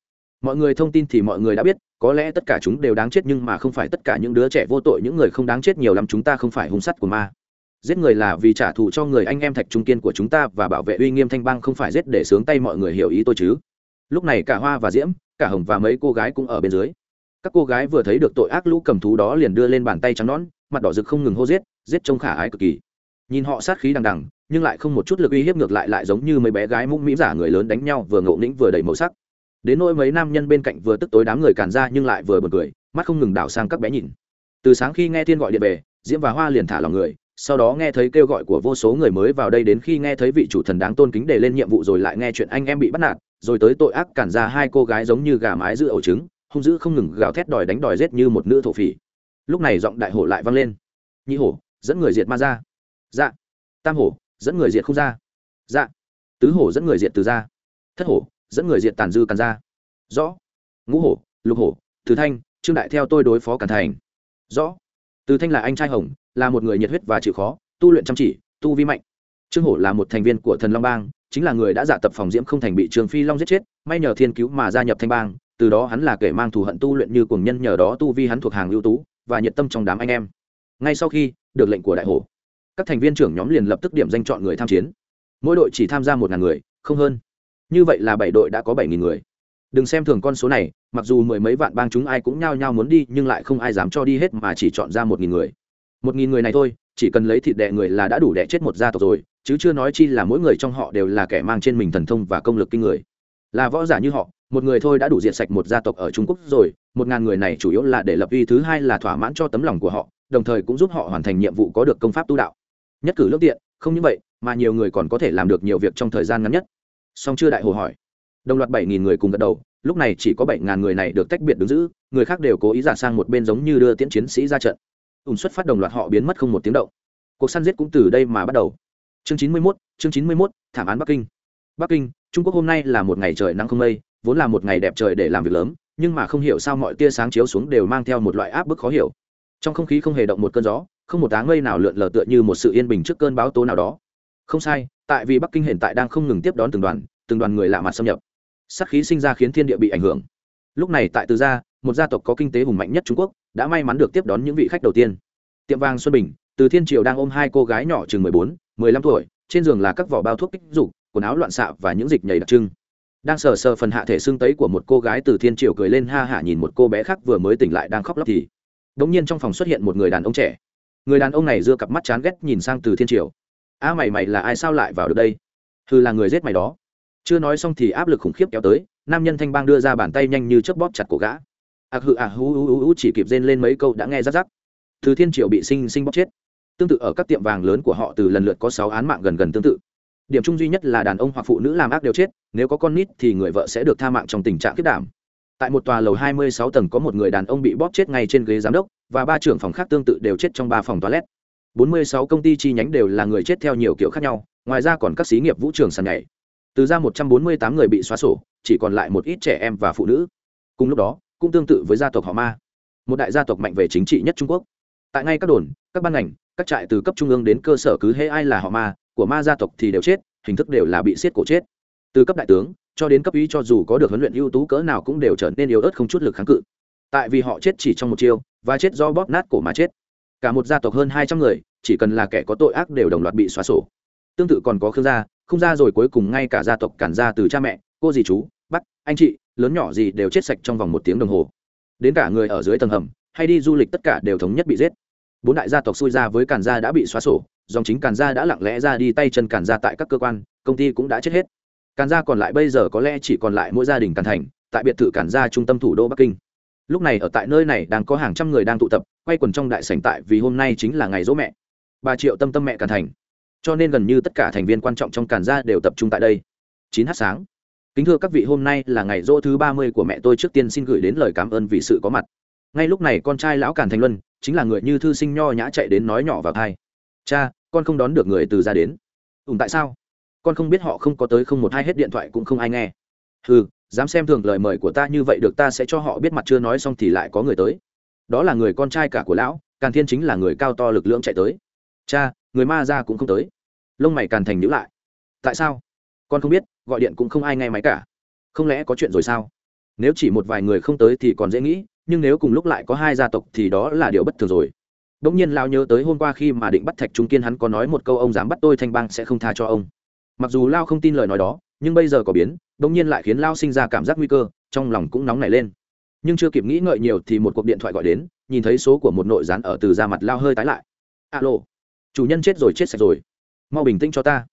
Mọi người thông tin thì mọi người đã biết, có lẽ tất cả chúng đều đáng chết nhưng mà không phải tất cả những đứa trẻ vô tội, những người không đáng chết nhiều lắm, chúng ta không phải hung sắt của ma. Giết người là vì trả thù cho người anh em thạch trung kiên của chúng ta và bảo vệ uy nghiêm thanh bang không phải giết để sướng tay mọi người hiểu ý tôi chứ. Lúc này cả hoa và diễm, cả hồng và mấy cô gái cũng ở bên dưới các cô gái vừa thấy được tội ác lũ cầm thú đó liền đưa lên bàn tay trắng nón mặt đỏ rực không ngừng hô giết giết trông khả ái cực kỳ. Nhìn họ sát khí đằng đằng, nhưng lại không một chút lực uy hiếp ngược lại lại giống như mấy bé gái mũm mĩm giả người lớn đánh nhau, vừa ngộ nghĩnh vừa đầy màu sắc. Đến nỗi mấy nam nhân bên cạnh vừa tức tối đám người càn ra nhưng lại vừa buồn cười, mắt không ngừng đảo sang các bé nhìn. Từ sáng khi nghe thiên gọi điện về, diễm và hoa liền thả lòng người, sau đó nghe thấy kêu gọi của vô số người mới vào đây đến khi nghe thấy vị chủ thần đáng tôn kính để lên nhiệm vụ rồi lại nghe chuyện anh em bị bắt nạt, rồi tới tội ác cản ra hai cô gái giống như gà mái giữ ổ trứng hung dữ không ngừng gào thét đòi đánh đòi rết như một nữ thổ phỉ. Lúc này giọng đại hổ lại vang lên. Nhị hổ, dẫn người diệt ma ra. Dạ. Tam hổ, dẫn người diệt không ra. Dạ. Tứ hổ, dẫn người diệt từ ra. Thất hổ, dẫn người diệt tàn dư càn ra. Rõ. Ngũ hổ, lục hổ, từ thanh, trương đại theo tôi đối phó càn thành. Rõ. Từ thanh là anh trai hồng, là một người nhiệt huyết và chịu khó, tu luyện chăm chỉ, tu vi mạnh. Trương hổ là một thành viên của thần long bang, chính là người đã giả tập phòng diễm không thành bị trường phi long giết chết, may nhờ thiên cứu mà gia nhập thanh bang từ đó hắn là kẻ mang thù hận tu luyện như cuồng nhân nhờ đó tu vi hắn thuộc hàng ưu tú và nhiệt tâm trong đám anh em. Ngay sau khi được lệnh của đại hổ, các thành viên trưởng nhóm liền lập tức điểm danh chọn người tham chiến. Mỗi đội chỉ tham gia một ngàn người, không hơn. Như vậy là bảy đội đã có bảy nghìn người. Đừng xem thường con số này, mặc dù mười mấy vạn bang chúng ai cũng nhao nhao muốn đi, nhưng lại không ai dám cho đi hết mà chỉ chọn ra một nghìn người. Một nghìn người này thôi, chỉ cần lấy thịt đẻ người là đã đủ đẻ chết một gia tộc rồi, chứ chưa nói chi là mỗi người trong họ đều là kẻ mang trên mình thần thông và công lực kinh người. Là võ giả như họ một người thôi đã đủ diệt sạch một gia tộc ở trung quốc rồi một ngàn người này chủ yếu là để lập uy thứ hai là thỏa mãn cho tấm lòng của họ đồng thời cũng giúp họ hoàn thành nhiệm vụ có được công pháp tu đạo. Nhất cử lương tiện không như vậy mà nhiều người còn có thể làm được nhiều việc trong thời gian ngắn nhất. Song chưa đại hồ hỏi. Đồng loạt bảy nghìn người cùng gật đầu lúc này chỉ có bảy ngàn người này được tách biệt đứng giữ người khác đều cố ý giả sang một bên giống như đưa tiễn chiến sĩ ra trận. Ủng xuất phát đồng loạt họ biến mất không một tiếng động. Cuộc săn giết cũng từ đây mà bắt đầu. Chương chín mươi 91, chương chín mươi 91, thảm án bắc kinh. Bắc kinh trung quốc hôm nay là một ngày trời nắng không mây vốn là một ngày đẹp trời để làm việc lớn, nhưng mà không hiểu sao mọi tia sáng chiếu xuống đều mang theo một loại áp bức khó hiểu. Trong không khí không hề động một cơn gió, không một áng mây nào lượn lờ tựa như một sự yên bình trước cơn bão tố nào đó. Không sai, tại vì bắc kinh hiện tại đang không ngừng tiếp đón từng đoàn từng đoàn người lạ mặt xâm nhập. Sắc khí sinh ra khiến thiên địa bị ảnh hưởng. Lúc này tại từ gia, một gia tộc có kinh tế hùng mạnh nhất trung quốc, đã may mắn được tiếp đón những vị khách đầu tiên. Tiệm vàng xuân bình, từ thiên triều đang ôm hai cô gái nhỏ chừng mười bốn, mười lăm tuổi, trên giường là các vỏ bao thuốc kích dục, quần áo loạn xạ và những dịch nhảy đặc trưng đang sờ sờ phần hạ thể xương tấy của một cô gái từ thiên triều cười lên ha hả nhìn một cô bé khác vừa mới tỉnh lại đang khóc lóc thì đ ỗ n g nhiên trong phòng xuất hiện một người đàn ông trẻ. Người đàn ông này dưa cặp mắt chán ghét nhìn sang từ thiên triều. A, mày mày là ai sao lại vào được đây? Thư là người giết mày đó. Chưa nói xong thì áp lực khủng khiếp kéo tới, nam nhân thanh bang đưa ra bàn tay nhanh như chớp bóp chặt cổ gã. Ạc hự ạc hú hú hú, chỉ kịp rên lên mấy câu đã nghe rắc rắc. Từ thiên triều bị sinh sinh bóp chết. Tương tự ở các tiệm vàng lớn của họ từ lần lượt có sáu án mạng gần gần tương tự điểm chung duy nhất là đàn ông hoặc phụ nữ làm ác đều chết, nếu có con nít thì người vợ sẽ được tha mạng trong tình trạng kết đảm. Tại một tòa lầu 26 tầng có một người đàn ông bị bóp chết ngay trên ghế giám đốc, và ba trưởng phòng khác tương tự đều chết trong ba phòng toilet. 46 công ty chi nhánh đều là người chết theo nhiều kiểu khác nhau, ngoài ra còn các xí nghiệp vũ trường sàn nhảy. Từ ra 148 người bị xóa sổ, chỉ còn lại một ít trẻ em và phụ nữ. Cùng lúc đó, cũng tương tự với gia tộc họ ma, một đại gia tộc mạnh về chính trị nhất trung quốc. Tại ngay các đồn, các ban ngành, các trại từ cấp trung ương đến cơ sở cứ hễ ai là họ ma của ma gia tộc thì đều chết, hình thức đều là bị siết cổ chết. Từ cấp đại tướng cho đến cấp ý cho dù có được huấn luyện ưu tú cỡ nào cũng đều trở nên yếu ớt không chút lực kháng cự. Tại vì họ chết chỉ trong một chiêu, và chết do bóp nát cổ mà chết. Cả một gia tộc hơn hai trăm người, chỉ cần là kẻ có tội ác đều đồng loạt bị xóa sổ. Tương tự còn có khương gia không gia rồi cuối cùng ngay cả gia tộc cản gia từ cha mẹ, cô dì chú bắc anh chị, lớn nhỏ gì đều chết sạch trong vòng một tiếng đồng hồ. Đến cả người ở dưới tầng hầm, hay đi du lịch tất cả đều thống nhất bị giết. Bốn đại gia tộc xui ra với càn gia đã bị xóa sổ dòng chính càn gia đã lặng lẽ ra đi tay chân càn gia tại các cơ quan, công ty cũng đã chết hết. Càn gia còn lại bây giờ có lẽ chỉ còn lại mỗi gia đình càn thành, tại biệt thự càn gia trung tâm thủ đô bắc kinh. Lúc này ở tại nơi này đang có hàng trăm người đang tụ tập, quay quần trong đại sảnh tại vì hôm nay chính là ngày dỗ mẹ. Bà triệu tâm tâm mẹ càn thành. Cho nên gần như tất cả thành viên quan trọng trong càn gia đều tập trung tại đây. Chín h sáng. Kính thưa các vị, hôm nay là ngày dỗ thứ ba mươi của mẹ tôi trước tiên xin gửi đến lời cảm ơn vì sự có mặt. Ngay lúc này con trai lão càn thành luân, chính là người như thư sinh nho nhã chạy đến nói nhỏ vào thai cha, con không đón được người từ ra đến. Ùm tại sao? Con không biết họ không có tới không một hai hết điện thoại cũng không ai nghe. Ừ dám xem thường lời mời của ta như vậy được ta sẽ cho họ biết mặt chưa nói xong thì lại có người tới. Đó là người con trai cả của lão, càn thiên chính là người cao to lực lượng chạy tới. Cha, người ma ra cũng không tới. Lông mày càn thành nhữ lại. Tại sao? Con không biết, gọi điện cũng không ai nghe máy cả. Không lẽ có chuyện rồi sao? Nếu chỉ một vài người không tới thì còn dễ nghĩ, nhưng nếu cùng lúc lại có hai gia tộc thì đó là điều bất thường rồi. Đống nhiên lao nhớ tới hôm qua khi mà định bắt thạch trung kiên hắn có nói một câu, ông dám bắt tôi, thanh bang sẽ không tha cho ông. Mặc dù lao không tin lời nói đó, nhưng bây giờ có biến đống nhiên lại khiến lao sinh ra cảm giác nguy cơ, trong lòng cũng nóng nảy lên. Nhưng chưa kịp nghĩ ngợi nhiều thì một cuộc điện thoại gọi đến, nhìn thấy số của một nội gián ở từ ra mặt lao hơi tái lại. Alo, chủ nhân chết rồi, chết sạch rồi. Mau bình tĩnh cho ta.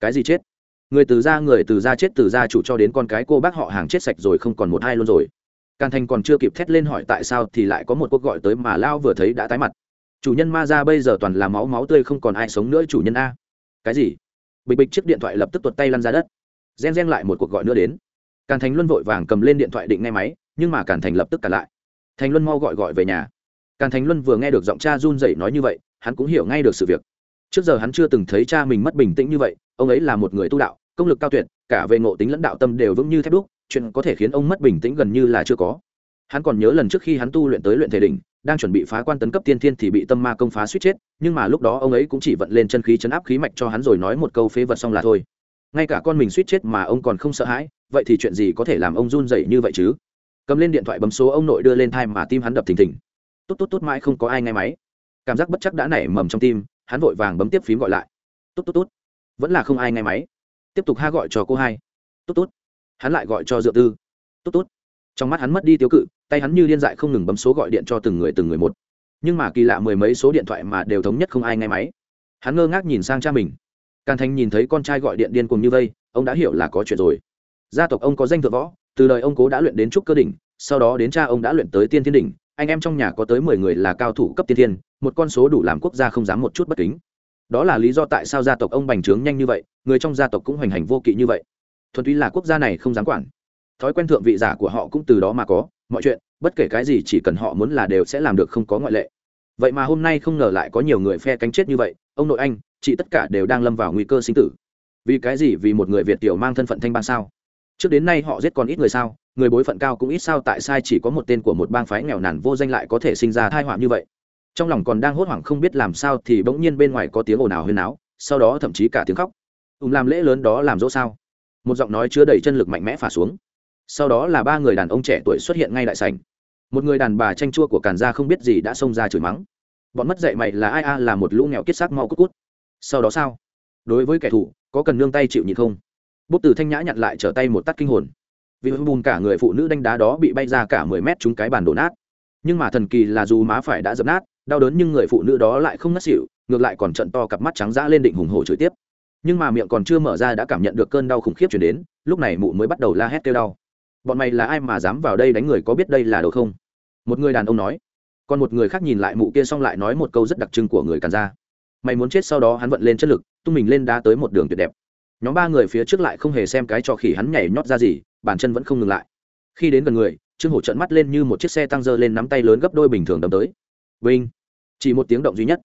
Cái gì chết? Người từ gia người từ gia chết từ gia chủ cho đến con cái cô bác họ hàng chết sạch rồi, không còn một hai luôn rồi. Càn thành còn chưa kịp thét lên hỏi tại sao thì lại có một cuộc gọi tới mà lao vừa thấy đã tái mặt chủ nhân ma ra bây giờ toàn là máu máu tươi không còn ai sống nữa chủ nhân a. Cái gì? Bịch bịch chiếc điện thoại lập tức tuột tay lăn ra đất. Gen gen lại một cuộc gọi nữa đến. Càn thành luân vội vàng cầm lên điện thoại định nghe máy, nhưng mà càn thành lập tức cả lại. Thành luân mau gọi gọi về nhà. Càn thành luân vừa nghe được giọng cha run rẩy nói như vậy, hắn cũng hiểu ngay được sự việc. Trước giờ hắn chưa từng thấy cha mình mất bình tĩnh như vậy, ông ấy là một người tu đạo, công lực cao tuyệt, cả về ngộ tính lẫn đạo tâm đều vững như thép đúc, chuyện có thể khiến ông mất bình tĩnh gần như là chưa có. Hắn còn nhớ lần trước khi hắn tu luyện tới luyện thể đỉnh đang chuẩn bị phá quan tấn cấp tiên thiên thì bị tâm ma công phá suýt chết, nhưng mà lúc đó ông ấy cũng chỉ vận lên chân khí chấn áp khí mạch cho hắn rồi nói một câu phế vật xong là thôi. Ngay cả con mình suýt chết mà ông còn không sợ hãi, vậy thì chuyện gì có thể làm ông run dậy như vậy chứ? Cầm lên điện thoại bấm số ông nội đưa lên thai mà tim hắn đập thình thình. Tốt tốt tốt, mãi không có ai nghe máy. Cảm giác bất chắc đã nảy mầm trong tim, hắn vội vàng bấm tiếp phím gọi lại. Tốt tốt tốt. Vẫn là không ai nghe máy. Tiếp tục ha gọi cho cô hai. Tốt tốt. Hắn lại gọi cho dựa tư. Tốt tốt. Trong mắt hắn mất đi tiêu cự tay hắn như điên dại không ngừng bấm số gọi điện cho từng người từng người một. Nhưng mà kỳ lạ mười mấy số điện thoại mà đều thống nhất không ai nghe máy. Hắn ngơ ngác nhìn sang cha mình. Càn thành nhìn thấy con trai gọi điện điên cùng như vây, ông đã hiểu là có chuyện rồi. Gia tộc ông có danh thượng võ, từ đời ông cố đã luyện đến trúc cơ đỉnh, sau đó đến cha ông đã luyện tới tiên thiên đỉnh, anh em trong nhà có tới mười người là cao thủ cấp tiên thiên, một con số đủ làm quốc gia không dám một chút bất kính. Đó là lý do tại sao gia tộc ông bành trướng nhanh như vậy, người trong gia tộc cũng hoành hành vô kỵ như vậy. Thuần túy là quốc gia này không dám quản. Thói quen thượng vị giả của họ cũng từ đó mà có mọi chuyện, bất kể cái gì chỉ cần họ muốn là đều sẽ làm được không có ngoại lệ. Vậy mà hôm nay không ngờ lại có nhiều người phe cánh chết như vậy, ông nội anh, chị tất cả đều đang lâm vào nguy cơ sinh tử. Vì cái gì? Vì một người việt tiểu mang thân phận thanh bang sao? Trước đến nay họ giết còn ít người sao? Người bối phận cao cũng ít sao? Tại sai chỉ có một tên của một bang phái nghèo nàn vô danh lại có thể sinh ra thai họa như vậy? Trong lòng còn đang hốt hoảng không biết làm sao thì bỗng nhiên bên ngoài có tiếng ồn ào huyên náo, sau đó thậm chí cả tiếng khóc. Ùm làm lễ lớn đó làm dỗ sao? Một giọng nói chứa đầy chân lực mạnh mẽ phả xuống sau đó là ba người đàn ông trẻ tuổi xuất hiện ngay đại sảnh. Một người đàn bà tranh chua của càn gia không biết gì đã xông ra chửi mắng. Bọn mất dạy mày là ai a? Là một lũ nghèo kết xác mau cút cút. Sau đó sao? Đối với kẻ thù, có cần nương tay chịu nhịn không? Bút từ thanh nhã nhặt lại trở tay một tắt kinh hồn. Vì bùn cả người phụ nữ đánh đá đó bị bay ra cả mười mét trúng cái bàn đổ nát. Nhưng mà thần kỳ là dù má phải đã dập nát, đau đớn nhưng người phụ nữ đó lại không ngất xỉu, ngược lại còn trận to cặp mắt trắng dã lên định hùng hổ chửi tiếp. Nhưng mà miệng còn chưa mở ra đã cảm nhận được cơn đau khủng khiếp chuyển đến, lúc này mụ mới bắt đầu la hét kêu đau bọn mày là ai mà dám vào đây đánh người có biết đây là đâu không? Một người đàn ông nói. Còn một người khác nhìn lại mụ kia xong lại nói một câu rất đặc trưng của người càn ra mày muốn chết sau đó hắn vận lên chất lực, tung mình lên đá tới một đường tuyệt đẹp. Nhóm ba người phía trước lại không hề xem cái trò khỉ hắn nhảy nhót ra gì, bàn chân vẫn không ngừng lại. Khi đến gần người, trương hổ trận mắt lên như một chiếc xe tăng dơ lên nắm tay lớn gấp đôi bình thường đâm tới. Vinh! Chỉ một tiếng động duy nhất.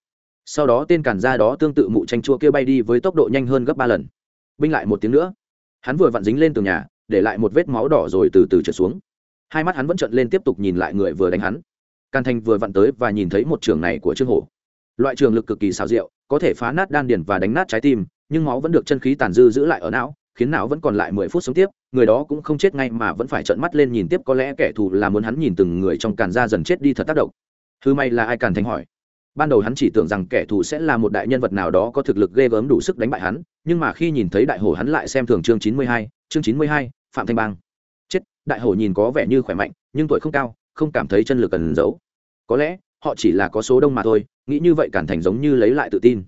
Sau đó tên cản ra đó tương tự mụ tranh chua kia bay đi với tốc độ nhanh hơn gấp ba lần. Binh lại một tiếng nữa. Hắn vừa vặn dính lên tường nhà để lại một vết máu đỏ rồi từ từ trượt xuống. Hai mắt hắn vẫn trợn lên tiếp tục nhìn lại người vừa đánh hắn. Càn thành vừa vặn tới và nhìn thấy một trường này của trương hổ. Loại trường lực cực kỳ xào rượu có thể phá nát đan điền và đánh nát trái tim, nhưng máu vẫn được chân khí tàn dư giữ lại ở não, khiến não vẫn còn lại mười phút sống tiếp, người đó cũng không chết ngay mà vẫn phải trợn mắt lên nhìn tiếp, có lẽ kẻ thù là muốn hắn nhìn từng người trong càn ra dần chết đi thật tác động. Hư may là ai càn thành hỏi ban đầu hắn chỉ tưởng rằng kẻ thù sẽ là một đại nhân vật nào đó có thực lực ghê gớm đủ sức đánh bại hắn, nhưng mà khi nhìn thấy đại hổ hắn lại xem thường chương chín mươi hai, chương chín mươi hai, phạm thanh bang. Chết, đại hổ nhìn có vẻ như khỏe mạnh, nhưng tuổi không cao, không cảm thấy chân lực cần giấu. Có lẽ, họ chỉ là có số đông mà thôi, nghĩ như vậy cản thành giống như lấy lại tự tin.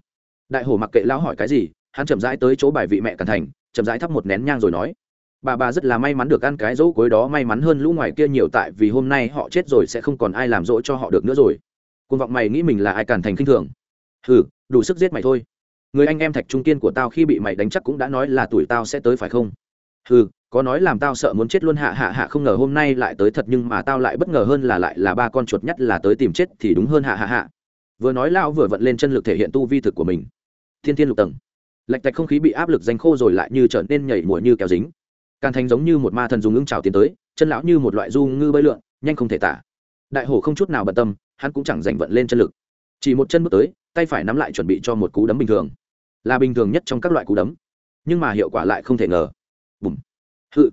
Đại hổ mặc kệ lão hỏi cái gì, hắn chậm rãi tới chỗ bài vị mẹ cản thành, chậm rãi thắp một nén nhang rồi nói, bà bà rất là may mắn được ăn cái dỗ cuối đó, may mắn hơn lũ ngoài kia nhiều tại vì hôm nay họ chết rồi sẽ không còn ai làm dỗ cho họ được nữa rồi côn vọng mày nghĩ mình là ai cản thành khinh thường. Hừ, đủ sức giết mày thôi. Người anh em thạch trung kiên của tao khi bị mày đánh chắc cũng đã nói là tuổi tao sẽ tới phải không? Hừ, có nói làm tao sợ muốn chết luôn hạ hạ hạ không ngờ hôm nay lại tới thật nhưng mà tao lại bất ngờ hơn là lại là ba con chuột nhất là tới tìm chết thì đúng hơn hạ hạ hạ. Vừa nói lão vừa vận lên chân lực thể hiện tu vi thực của mình. Thiên thiên lục tầng. Lạch tạch không khí bị áp lực danh khô rồi lại như trở nên nhảy mùa như kéo dính. Càn thành giống như một ma thần dùng ngưng trào tiến tới, chân lão như một loại du ngư bơi lượn, nhanh không thể tả đại hổ không chút nào bận tâm, hắn cũng chẳng giành vận lên chân lực. Chỉ một chân bước tới, tay phải nắm lại chuẩn bị cho một cú đấm bình thường. Là bình thường nhất trong các loại cú đấm. Nhưng mà hiệu quả lại không thể ngờ. Bùm. Hự.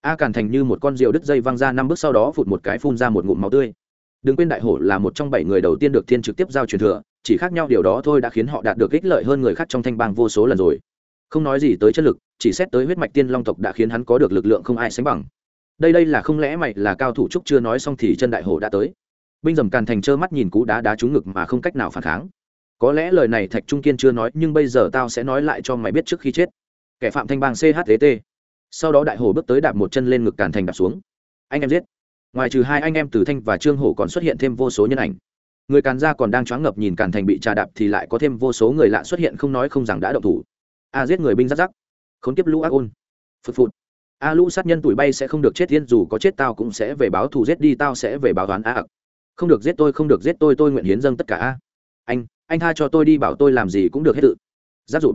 A càn thành như một con rượu đứt dây văng ra năm bước sau đó phụt một cái phun ra một ngụm máu tươi. Đừng quên đại hổ là một trong bảy người đầu tiên được thiên trực tiếp giao truyền thừa, chỉ khác nhau điều đó thôi đã khiến họ đạt được ích lợi hơn người khác trong thanh bang vô số lần rồi. Không nói gì tới chất lực, chỉ xét tới huyết mạch tiên long tộc đã khiến hắn có được lực lượng không ai sánh bằng đây đây là không lẽ mày là cao thủ trúc chưa nói xong thì chân đại hổ đã tới. Binh dầm càn thành trơ mắt nhìn cú đá đá trúng ngực mà không cách nào phản kháng. Có lẽ lời này thạch trung kiên chưa nói, nhưng bây giờ tao sẽ nói lại cho mày biết trước khi chết. Kẻ phạm thanh bang chtt sau đó đại hổ bước tới đạp một chân lên ngực càn thành đạp xuống. Anh em giết. Ngoài trừ hai anh em từ thanh và trương hổ còn xuất hiện thêm vô số nhân ảnh. Người càn gia còn đang choáng ngập nhìn càn thành bị trà đạp thì lại có thêm vô số người lạ xuất hiện không nói không rằng đã động thủ. A giết người binh giáp giáp khốn kiếp lũ ác ôn. Phụt phụt a lũ sát nhân tuổi bay sẽ không được chết, yên dù có chết tao cũng sẽ về báo thù, giết đi tao sẽ về báo toán a ặc. Không được giết tôi, không được giết tôi tôi nguyện hiến dâng tất cả a. Anh anh tha cho tôi đi, bảo tôi làm gì cũng được hết tự. Giáp rụt.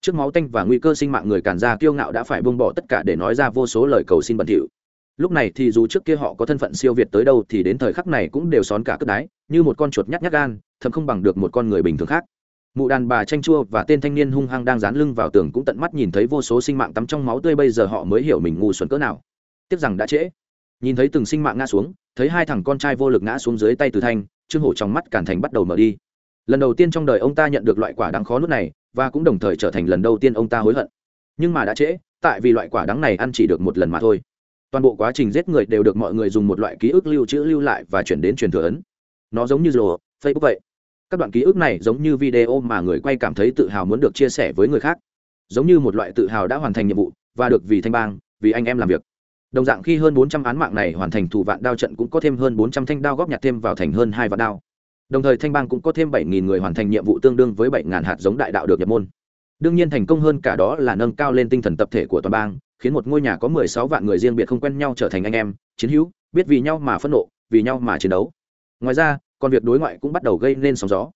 Trước máu tanh và nguy cơ sinh mạng người càn ra, kiêu ngạo đã phải buông bỏ tất cả để nói ra vô số lời cầu xin bẩn thỉu. Lúc này thì dù trước kia họ có thân phận siêu việt tới đâu, thì đến thời khắc này cũng đều xón cả cất đái, như một con chuột nhắt nhắt gan, thậm không bằng được một con người bình thường khác mụ đàn bà tranh chua và tên thanh niên hung hăng đang dán lưng vào tường cũng tận mắt nhìn thấy vô số sinh mạng tắm trong máu tươi bây giờ họ mới hiểu mình ngu xuẩn cỡ nào. Tiếc rằng đã trễ. Nhìn thấy từng sinh mạng ngã xuống, thấy hai thằng con trai vô lực ngã xuống dưới tay từ thanh, trương hổ trong mắt cản thành bắt đầu mở đi. Lần đầu tiên trong đời ông ta nhận được loại quả đáng khó nuốt này, và cũng đồng thời trở thành lần đầu tiên ông ta hối hận. Nhưng mà đã trễ, tại vì loại quả đắng này ăn chỉ được một lần mà thôi. Toàn bộ quá trình giết người đều được mọi người dùng một loại ký ức lưu trữ lưu lại và chuyển đến truyền thừa ấn. Nó giống như rồ facebook vậy các đoạn ký ức này giống như video mà người quay cảm thấy tự hào muốn được chia sẻ với người khác. Giống như một loại tự hào đã hoàn thành nhiệm vụ và được vì thanh bang, vì anh em làm việc. Đồng dạng khi hơn bốn trăm án mạng này hoàn thành thủ vạn đao trận cũng có thêm hơn bốn trăm thanh đao góp nhặt thêm vào thành hơn hai vạn đao. Đồng thời thanh bang cũng có thêm bảy nghìn người hoàn thành nhiệm vụ tương đương với 7.000 hạt giống đại đạo được nhập môn. Đương nhiên thành công hơn cả đó là nâng cao lên tinh thần tập thể của toàn bang, khiến một ngôi nhà có mười sáu vạn người riêng biệt không quen nhau trở thành anh em, chiến hữu, biết vì nhau mà phẫn nộ, vì nhau mà chiến đấu. Ngoài ra còn việc đối ngoại cũng bắt đầu gây nên sóng gió.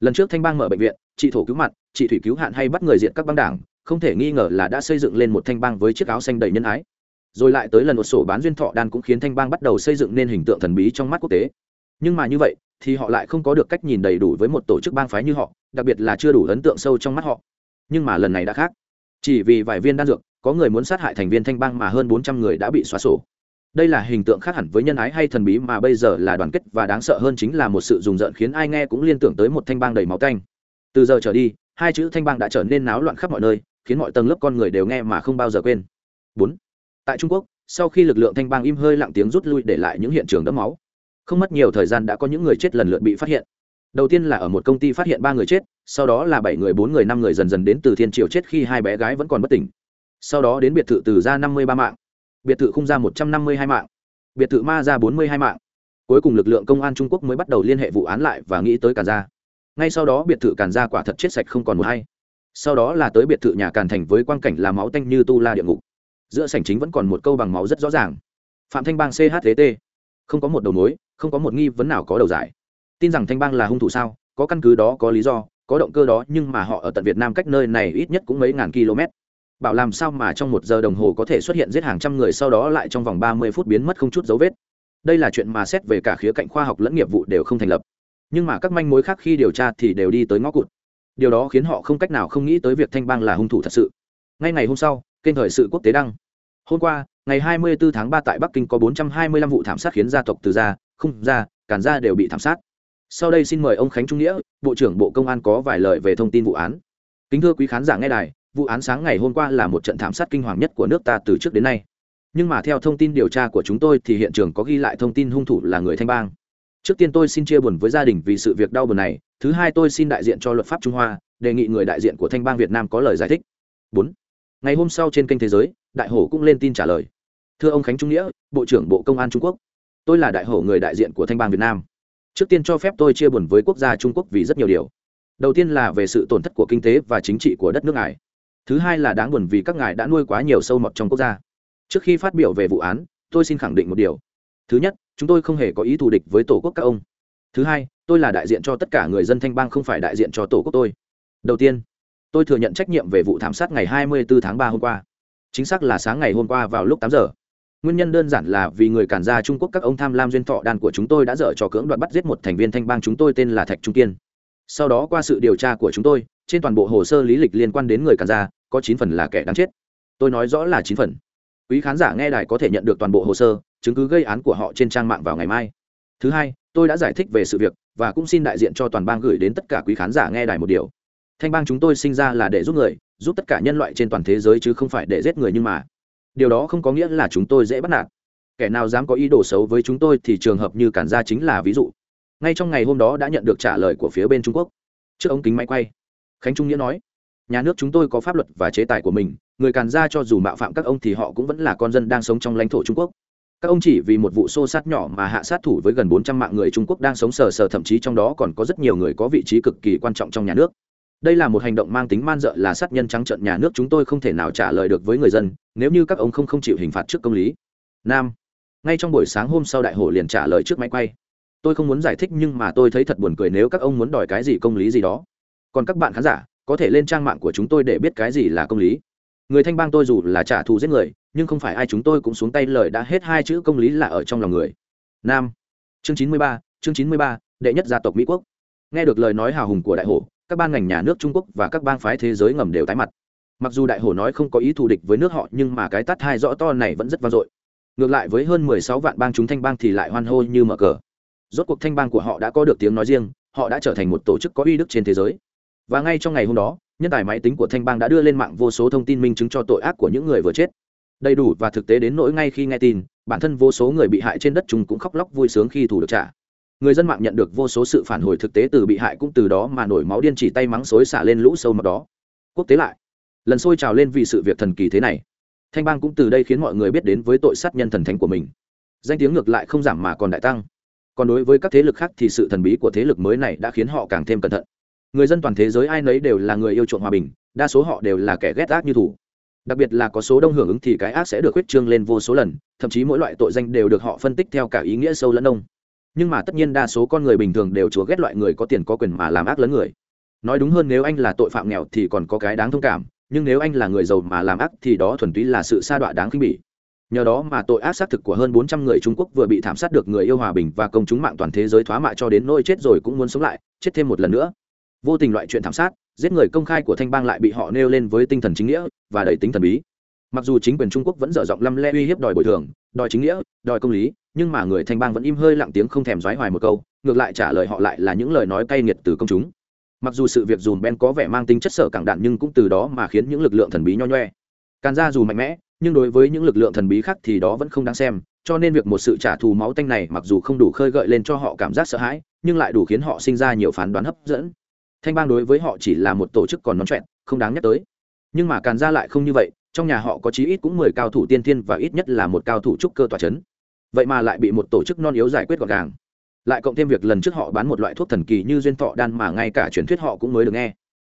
Lần trước thanh bang mở bệnh viện, chị thổ cứu mặt, chị thủy cứu hạn hay bắt người diện các băng đảng, không thể nghi ngờ là đã xây dựng lên một thanh bang với chiếc áo xanh đầy nhân ái. Rồi lại tới lần một sổ bán duyên thọ đan cũng khiến thanh bang bắt đầu xây dựng nên hình tượng thần bí trong mắt quốc tế. Nhưng mà như vậy, thì họ lại không có được cách nhìn đầy đủ với một tổ chức bang phái như họ, đặc biệt là chưa đủ ấn tượng sâu trong mắt họ. Nhưng mà lần này đã khác. Chỉ vì vài viên đan dược, có người muốn sát hại thành viên thanh bang mà hơn bốn trăm người đã bị xóa sổ đây là hình tượng khác hẳn với nhân ái hay thần bí mà bây giờ là đoàn kết và đáng sợ hơn chính là một sự dùng rợn khiến ai nghe cũng liên tưởng tới một thanh bang đầy máu canh. Từ giờ trở đi, hai chữ thanh bang đã trở nên náo loạn khắp mọi nơi, khiến mọi tầng lớp con người đều nghe mà không bao giờ quên. Bốn. Tại trung quốc, sau khi lực lượng thanh bang im hơi lặng tiếng rút lui để lại những hiện trường đẫm máu, không mất nhiều thời gian đã có những người chết lần lượt bị phát hiện. Đầu tiên là ở một công ty phát hiện ba người chết, sau đó là bảy người, bốn người, năm người dần dần đến từ thiên triều chết khi hai bé gái vẫn còn bất tỉnh. Sau đó đến biệt thự từ ra năm mươi ba mạng biệt thự khung ra một trăm năm mươi hai mạng, biệt thự ma ra bốn mươi hai mạng. Cuối cùng lực lượng công an trung quốc mới bắt đầu liên hệ vụ án lại và nghĩ tới càn gia. Ngay sau đó biệt thự càn gia quả thật chết sạch không còn một hay sau đó là tới biệt thự nhà càn thành với quang cảnh là máu tanh như tu la địa ngục. Giữa sảnh chính vẫn còn một câu bằng máu rất rõ ràng. Phạm thanh bang chtt không có một đầu mối, không có một nghi vấn nào có đầu giải. Tin rằng thanh bang là hung thủ sao, có căn cứ đó, có lý do, có động cơ đó, nhưng mà họ ở tận việt nam cách nơi này ít nhất cũng mấy ngàn km bảo làm sao mà trong một giờ đồng hồ có thể xuất hiện giết hàng trăm người sau đó lại trong vòng ba mươi phút biến mất không chút dấu vết. Đây là chuyện mà xét về cả khía cạnh khoa học lẫn nghiệp vụ đều không thành lập. Nhưng mà các manh mối khác khi điều tra thì đều đi tới ngõ cụt. Điều đó khiến họ không cách nào không nghĩ tới việc thanh bang là hung thủ thật sự. Ngay ngày hôm sau, kênh thời sự quốc tế đăng. Hôm qua, ngày 24 tháng 3 tại bắc kinh có 425 vụ thảm sát khiến gia tộc từ gia không gia cản gia đều bị thảm sát. Sau đây xin mời ông khánh trung nghĩa, bộ trưởng bộ công an có vài lời về thông tin vụ án. Kính thưa quý khán giả nghe đài vụ án sáng ngày hôm qua là một trận thảm sát kinh hoàng nhất của nước ta từ trước đến nay. Nhưng mà theo thông tin điều tra của chúng tôi thì hiện trường có ghi lại thông tin hung thủ là người thanh bang. Trước tiên tôi xin chia buồn với gia đình vì sự việc đau buồn này. Thứ hai tôi xin đại diện cho luật pháp trung hoa, đề nghị người đại diện của thanh bang việt nam có lời giải thích. Bốn. Ngày hôm sau trên kênh thế giới, đại hổ cũng lên tin trả lời. Thưa ông khánh trung nghĩa, bộ trưởng bộ công an trung quốc. Tôi là đại hổ người đại diện của thanh bang việt nam. Trước tiên cho phép tôi chia buồn với quốc gia trung quốc vì rất nhiều điều. Đầu tiên là về sự tổn thất của kinh tế và chính trị của đất nước ngài thứ hai là đáng buồn vì các ngài đã nuôi quá nhiều sâu mọt trong quốc gia. Trước khi phát biểu về vụ án, tôi xin khẳng định một điều. Thứ nhất, chúng tôi không hề có ý thù địch với tổ quốc các ông. Thứ hai, tôi là đại diện cho tất cả người dân thanh bang không phải đại diện cho tổ quốc tôi. Đầu tiên, tôi thừa nhận trách nhiệm về vụ thảm sát ngày 24 tháng 3 hôm qua. Chính xác là sáng ngày hôm qua vào lúc 8 giờ. Nguyên nhân đơn giản là vì người cản gia trung quốc các ông tham lam duyên thọ đàn của chúng tôi đã dở trò cưỡng đoạt bắt giết một thành viên thanh bang chúng tôi tên là thạch trung kiên. Sau đó qua sự điều tra của chúng tôi trên toàn bộ hồ sơ lý lịch liên quan đến người cản ra có chín phần là kẻ đáng chết. Tôi nói rõ là chín phần. Quý khán giả nghe đài có thể nhận được toàn bộ hồ sơ, chứng cứ gây án của họ trên trang mạng vào ngày mai. Thứ hai, tôi đã giải thích về sự việc và cũng xin đại diện cho toàn bang gửi đến tất cả quý khán giả nghe đài một điều. Thanh bang chúng tôi sinh ra là để giúp người, giúp tất cả nhân loại trên toàn thế giới chứ không phải để giết người nhưng mà. Điều đó không có nghĩa là chúng tôi dễ bắt nạt. Kẻ nào dám có ý đồ xấu với chúng tôi thì trường hợp như cản gia chính là ví dụ. Ngay trong ngày hôm đó đã nhận được trả lời của phía bên trung quốc. Trước ống kính máy quay khánh trung nghĩa nói, nhà nước chúng tôi có pháp luật và chế tài của mình, người càn ra cho dù mạo phạm các ông thì họ cũng vẫn là con dân đang sống trong lãnh thổ trung quốc. Các ông chỉ vì một vụ xô sát nhỏ mà hạ sát thủ với gần bốn trăm mạng người trung quốc đang sống sờ sờ, thậm chí trong đó còn có rất nhiều người có vị trí cực kỳ quan trọng trong nhà nước. Đây là một hành động mang tính man dợ là sát nhân trắng trợn, nhà nước chúng tôi không thể nào trả lời được với người dân, nếu như các ông không không chịu hình phạt trước công lý. Nam, ngay trong buổi sáng hôm sau đại hội liền trả lời trước máy quay, tôi không muốn giải thích nhưng mà tôi thấy thật buồn cười nếu các ông muốn đòi cái gì công lý gì đó còn các bạn khán giả có thể lên trang mạng của chúng tôi để biết cái gì là công lý. Người thanh bang tôi dù là trả thù giết người, nhưng không phải ai chúng tôi cũng xuống tay lời đã hết hai chữ công lý là ở trong lòng người. Nam. Chương chín mươi ba, chương chín mươi ba, đệ nhất gia tộc mỹ quốc. Nghe được lời nói hào hùng của đại hổ, các ban ngành nhà nước trung quốc và các bang phái thế giới ngầm đều tái mặt. Mặc dù đại hổ nói không có ý thù địch với nước họ, nhưng mà cái tắt hai rõ to này vẫn rất vang dội. Ngược lại với hơn mười sáu vạn bang chúng thanh bang thì lại hoan hô như mở cờ. Rốt cuộc thanh bang của họ đã có được tiếng nói riêng, họ đã trở thành một tổ chức có uy đức trên thế giới và ngay trong ngày hôm đó, nhân tài máy tính của thanh bang đã đưa lên mạng vô số thông tin minh chứng cho tội ác của những người vừa chết. Đầy đủ và thực tế đến nỗi ngay khi nghe tin, bản thân vô số người bị hại trên đất chúng cũng khóc lóc vui sướng khi thủ được trả. Người dân mạng nhận được vô số sự phản hồi thực tế từ bị hại cũng từ đó mà nổi máu điên chỉ tay mắng xối xả lên lũ sâu mặt đó. Quốc tế lại. Lần sôi trào lên vì sự việc thần kỳ thế này. Thanh bang cũng từ đây khiến mọi người biết đến với tội sát nhân thần thánh của mình. Danh tiếng ngược lại không giảm mà còn đại tăng. Còn đối với các thế lực khác thì sự thần bí của thế lực mới này đã khiến họ càng thêm cẩn thận người dân toàn thế giới ai nấy đều là người yêu chuộng hòa bình, đa số họ đều là kẻ ghét ác như thủ đặc biệt là có số đông hưởng ứng thì cái ác sẽ được huyết trương lên vô số lần, thậm chí mỗi loại tội danh đều được họ phân tích theo cả ý nghĩa sâu lẫn đông nhưng mà tất nhiên đa số con người bình thường đều chúa ghét loại người có tiền có quyền mà làm ác lớn người. Nói đúng hơn nếu anh là tội phạm nghèo thì còn có cái đáng thông cảm, nhưng nếu anh là người giàu mà làm ác thì đó thuần túy là sự sa đọa đáng khinh bỉ. Nhờ đó mà tội ác xác thực của hơn bốn trăm người trung quốc vừa bị thảm sát được người yêu hòa bình và công chúng mạng toàn thế giới thoá mạ cho đến nỗi chết rồi cũng muốn sống lại, chết thêm một lần nữa vô tình loại chuyện thảm sát, giết người công khai của thanh bang lại bị họ nêu lên với tinh thần chính nghĩa và đầy tính thần bí. Mặc dù chính quyền trung quốc vẫn dở giọng lăm le uy hiếp đòi bồi thường, đòi chính nghĩa, đòi công lý, nhưng mà người thanh bang vẫn im hơi lặng tiếng không thèm doái hoài một câu, ngược lại trả lời họ lại là những lời nói cay nghiệt từ công chúng. Mặc dù sự việc dùm ben có vẻ mang tính chất sở cảng đạn nhưng cũng từ đó mà khiến những lực lượng thần bí nho nhoe. Càn ra dù mạnh mẽ, nhưng đối với những lực lượng thần bí khác thì đó vẫn không đáng xem, cho nên việc một sự trả thù máu tanh này mặc dù không đủ khơi gợi lên cho họ cảm giác sợ hãi, nhưng lại đủ khiến họ sinh ra nhiều phán đoán hấp dẫn thanh bang đối với họ chỉ là một tổ chức còn non trẹn không đáng nhắc tới. Nhưng mà càn ra lại không như vậy, trong nhà họ có chí ít cũng mười cao thủ tiên thiên và ít nhất là một cao thủ trúc cơ tòa c h ấ n vậy mà lại bị một tổ chức non yếu giải quyết gọn gàng. Lại cộng thêm việc lần trước họ bán một loại thuốc thần kỳ như duyên thọ đan mà ngay cả truyền thuyết họ cũng mới được nghe.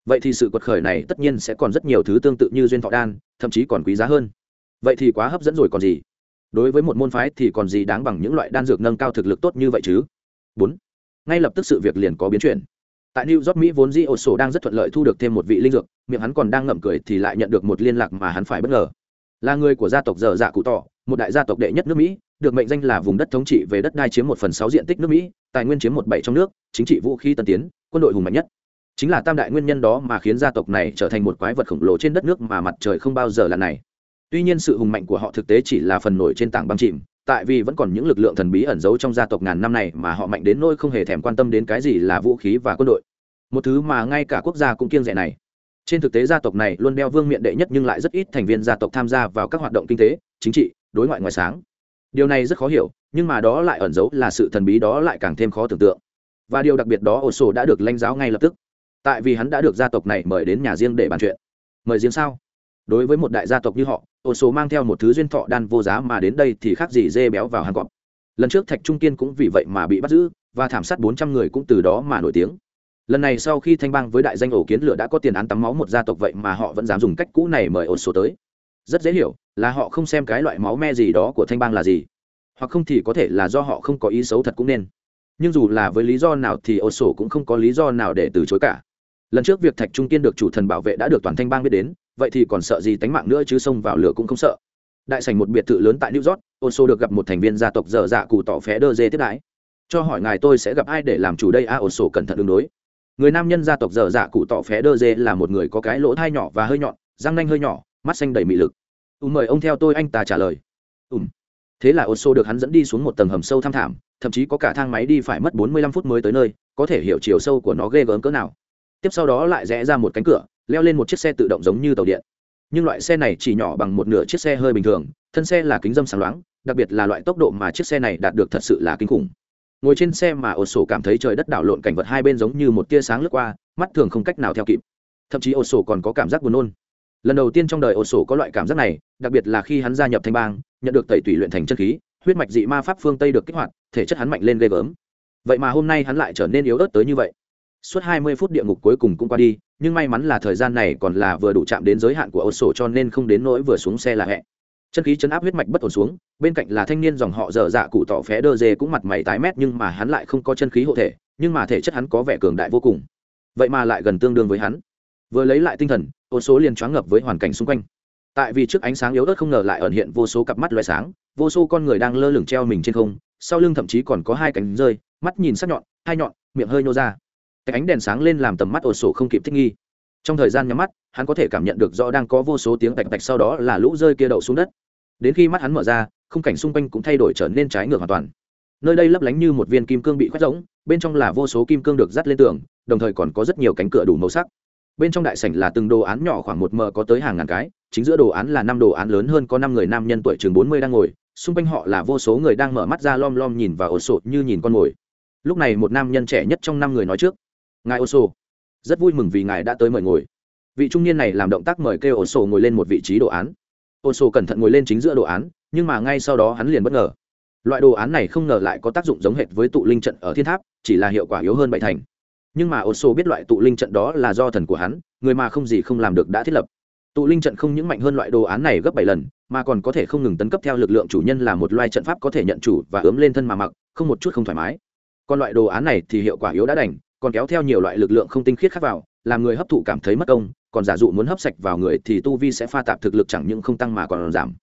Vậy thì sự quật khởi này tất nhiên sẽ còn rất nhiều thứ tương tự như duyên thọ đan, thậm chí còn quý giá hơn. Vậy thì quá hấp dẫn rồi còn gì? Đối với một môn phái thì còn gì đáng bằng những loại đan dược nâng cao thực lực tốt như vậy chứ? Bốn. Ngay lập tức sự việc liền có biến chuyển tại new york, mỹ vốn dĩ ổ sổ đang rất thuận lợi thu được thêm một vị linh dược, miệng hắn còn đang ngậm cười thì lại nhận được một liên lạc mà hắn phải bất ngờ. Là người của gia tộc dở dạ cụ tỏ, một đại gia tộc đệ nhất nước mỹ, được mệnh danh là vùng đất thống trị về đất đai chiếm một phần sáu diện tích nước mỹ, tài nguyên chiếm một bảy trong nước, chính trị vũ khí tân tiến, quân đội hùng mạnh nhất. Chính là tam đại nguyên nhân đó mà khiến gia tộc này trở thành một quái vật khổng lồ trên đất nước mà mặt trời không bao giờ là này. Tuy nhiên sự hùng mạnh của họ thực tế chỉ là phần nổi trên tảng băng chìm tại vì vẫn còn những lực lượng thần bí ẩn giấu trong gia tộc ngàn năm này mà họ mạnh đến nỗi không hề thèm quan tâm đến cái gì là vũ khí và quân đội. Một thứ mà ngay cả quốc gia cũng kiêng rẻ này. Trên thực tế gia tộc này luôn đeo vương miện đệ nhất nhưng lại rất ít thành viên gia tộc tham gia vào các hoạt động kinh tế, chính trị, đối ngoại ngoài sáng. Điều này rất khó hiểu, nhưng mà đó lại ẩn giấu là sự thần bí đó lại càng thêm khó tưởng tượng. Và điều đặc biệt đó ổ sổ đã được lãnh giáo ngay lập tức. Tại vì hắn đã được gia tộc này mời đến nhà riêng để bàn chuyện. Mời riêng sao? Đối với một đại gia tộc như họ ổ số mang theo một thứ duyên thọ đan vô giá mà đến đây thì khác gì dê béo vào hang cọp. Lần trước thạch trung kiên cũng vì vậy mà bị bắt giữ, và thảm sát bốn trăm người cũng từ đó mà nổi tiếng. Lần này sau khi thanh bang với đại danh ổ kiến lửa đã có tiền án tắm máu một gia tộc vậy mà họ vẫn dám dùng cách cũ này mời ổ số tới. Rất dễ hiểu, là họ không xem cái loại máu me gì đó của thanh bang là gì. Hoặc không thì có thể là do họ không có ý xấu thật cũng nên. Nhưng dù là với lý do nào thì ổ sổ cũng không có lý do nào để từ chối cả. Lần trước việc thạch trung kiên được chủ thần bảo vệ đã được toàn thanh bang biết đến vậy thì còn sợ gì tánh mạng nữa chứ xông vào lửa cũng không sợ. Đại sảnh một biệt thự lớn tại new york ổ sổ được gặp một thành viên gia tộc dở dạ cụ tỏ phé đơ dê tiếp đãi. Cho hỏi ngài tôi sẽ gặp ai để làm chủ đây? A à, ổ cẩn thận ứng đối. Người nam nhân gia tộc dở dạ cụ tỏ phé đơ dê là một người có cái lỗ thai nhỏ và hơi nhọn răng nanh hơi nhỏ mắt xanh đầy mị lực. Ùm mời ông theo tôi anh ta trả lời. Ùm thế là ô xô được hắn dẫn đi xuống một tầng hầm sâu thăm thảm thậm chí có cả thang máy đi phải mất bốn mươi lăm phút mới tới nơi có thể hiểu chiều sâu của nó ghê gớm cỡ nào. Tiếp sau đó lại rẽ ra một cánh cửa leo lên một chiếc xe tự động giống như tàu điện. Nhưng loại xe này chỉ nhỏ bằng một nửa chiếc xe hơi bình thường, thân xe là kính dâm sáng loáng, đặc biệt là loại tốc độ mà chiếc xe này đạt được thật sự là kinh khủng. Ngồi trên xe mà ổ sổ cảm thấy trời đất đảo lộn cảnh vật hai bên giống như một tia sáng lướt qua, mắt thường không cách nào theo kịp. Thậm chí ổ sổ còn có cảm giác buồn nôn. Lần đầu tiên trong đời ổ sổ có loại cảm giác này, đặc biệt là khi hắn gia nhập thanh bang, nhận được tẩy tủy luyện thành chân khí, huyết mạch dị ma pháp phương tây được kích hoạt, thể chất hắn mạnh lên ghê gớm. Vậy mà hôm nay hắn lại trở nên yếu ớt tới như vậy suốt hai mươi phút địa ngục cuối cùng cũng qua đi, nhưng may mắn là thời gian này còn là vừa đủ chạm đến giới hạn của ô sổ cho nên không đến nỗi vừa xuống xe là hẹ. Chân khí chấn áp huyết mạch bất ổn xuống, bên cạnh là thanh niên dòng họ dở dạ cụ tỏ phé đơ dê cũng mặt mày tái mét nhưng mà hắn lại không có chân khí hộ thể, nhưng mà thể chất hắn có vẻ cường đại vô cùng. Vậy mà lại gần tương đương với hắn. Vừa lấy lại tinh thần ô số liền choáng ngập với hoàn cảnh xung quanh. Tại vì trước ánh sáng yếu ớt không ngờ lại ẩn hiện vô số cặp mắt lóe sáng, vô số con người đang lơ lửng treo mình trên không, sau lưng thậm chí còn có hai cánh rơi, mắt nhìn sắc nhọn, hai nhọn, miệng hơi nhô ra cái ánh đèn sáng lên làm tầm mắt ổ sổ không kịp thích nghi. Trong thời gian nhắm mắt, hắn có thể cảm nhận được rõ đang có vô số tiếng tạch tạch sau đó là lũ rơi kia đậu xuống đất. Đến khi mắt hắn mở ra, khung cảnh xung quanh cũng thay đổi trở nên trái ngược hoàn toàn. Nơi đây lấp lánh như một viên kim cương bị khoét rỗng, bên trong là vô số kim cương được dắt lên tường, đồng thời còn có rất nhiều cánh cửa đủ màu sắc. Bên trong đại sảnh là từng đồ án nhỏ khoảng một mờ có tới hàng ngàn cái, chính giữa đồ án là năm đồ án lớn hơn có năm người nam nhân tuổi chừng bốn mươi đang ngồi, xung quanh họ là vô số người đang mở mắt ra lom lom nhìn và ổ sổ như nhìn con mồi. Lúc này một nam nhân trẻ nhất trong năm người nói trước ngài ô sô rất vui mừng vì ngài đã tới mời ngồi. Vị trung niên này làm động tác mời kêu ô sô ngồi lên một vị trí đồ án. Ô sô cẩn thận ngồi lên chính giữa đồ án, nhưng mà ngay sau đó hắn liền bất ngờ. Loại đồ án này không ngờ lại có tác dụng giống hệt với tụ linh trận ở thiên tháp, chỉ là hiệu quả yếu hơn bảy thành. Nhưng mà ô sô biết loại tụ linh trận đó là do thần của hắn, người mà không gì không làm được đã thiết lập. Tụ linh trận không những mạnh hơn loại đồ án này gấp bảy lần, mà còn có thể không ngừng tấn cấp theo lực lượng chủ nhân là một loài trận pháp có thể nhận chủ và ướm lên thân mà mặc, không một chút không thoải mái. Còn loại đồ án này thì hiệu quả yếu đã đành còn kéo theo nhiều loại lực lượng không tinh khiết khác vào, làm người hấp thụ cảm thấy mất công, còn giả dụ muốn hấp sạch vào người thì tu vi sẽ pha tạp thực lực chẳng những không tăng mà còn giảm.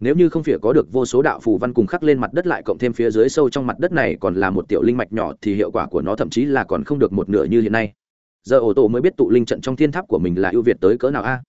Nếu như không phải có được vô số đạo phù văn cùng khắc lên mặt đất lại cộng thêm phía dưới sâu trong mặt đất này còn là một tiểu linh mạch nhỏ thì hiệu quả của nó thậm chí là còn không được một nửa như hiện nay. Giờ ổ tổ mới biết tụ linh trận trong thiên tháp của mình là ưu việt tới cỡ nào a?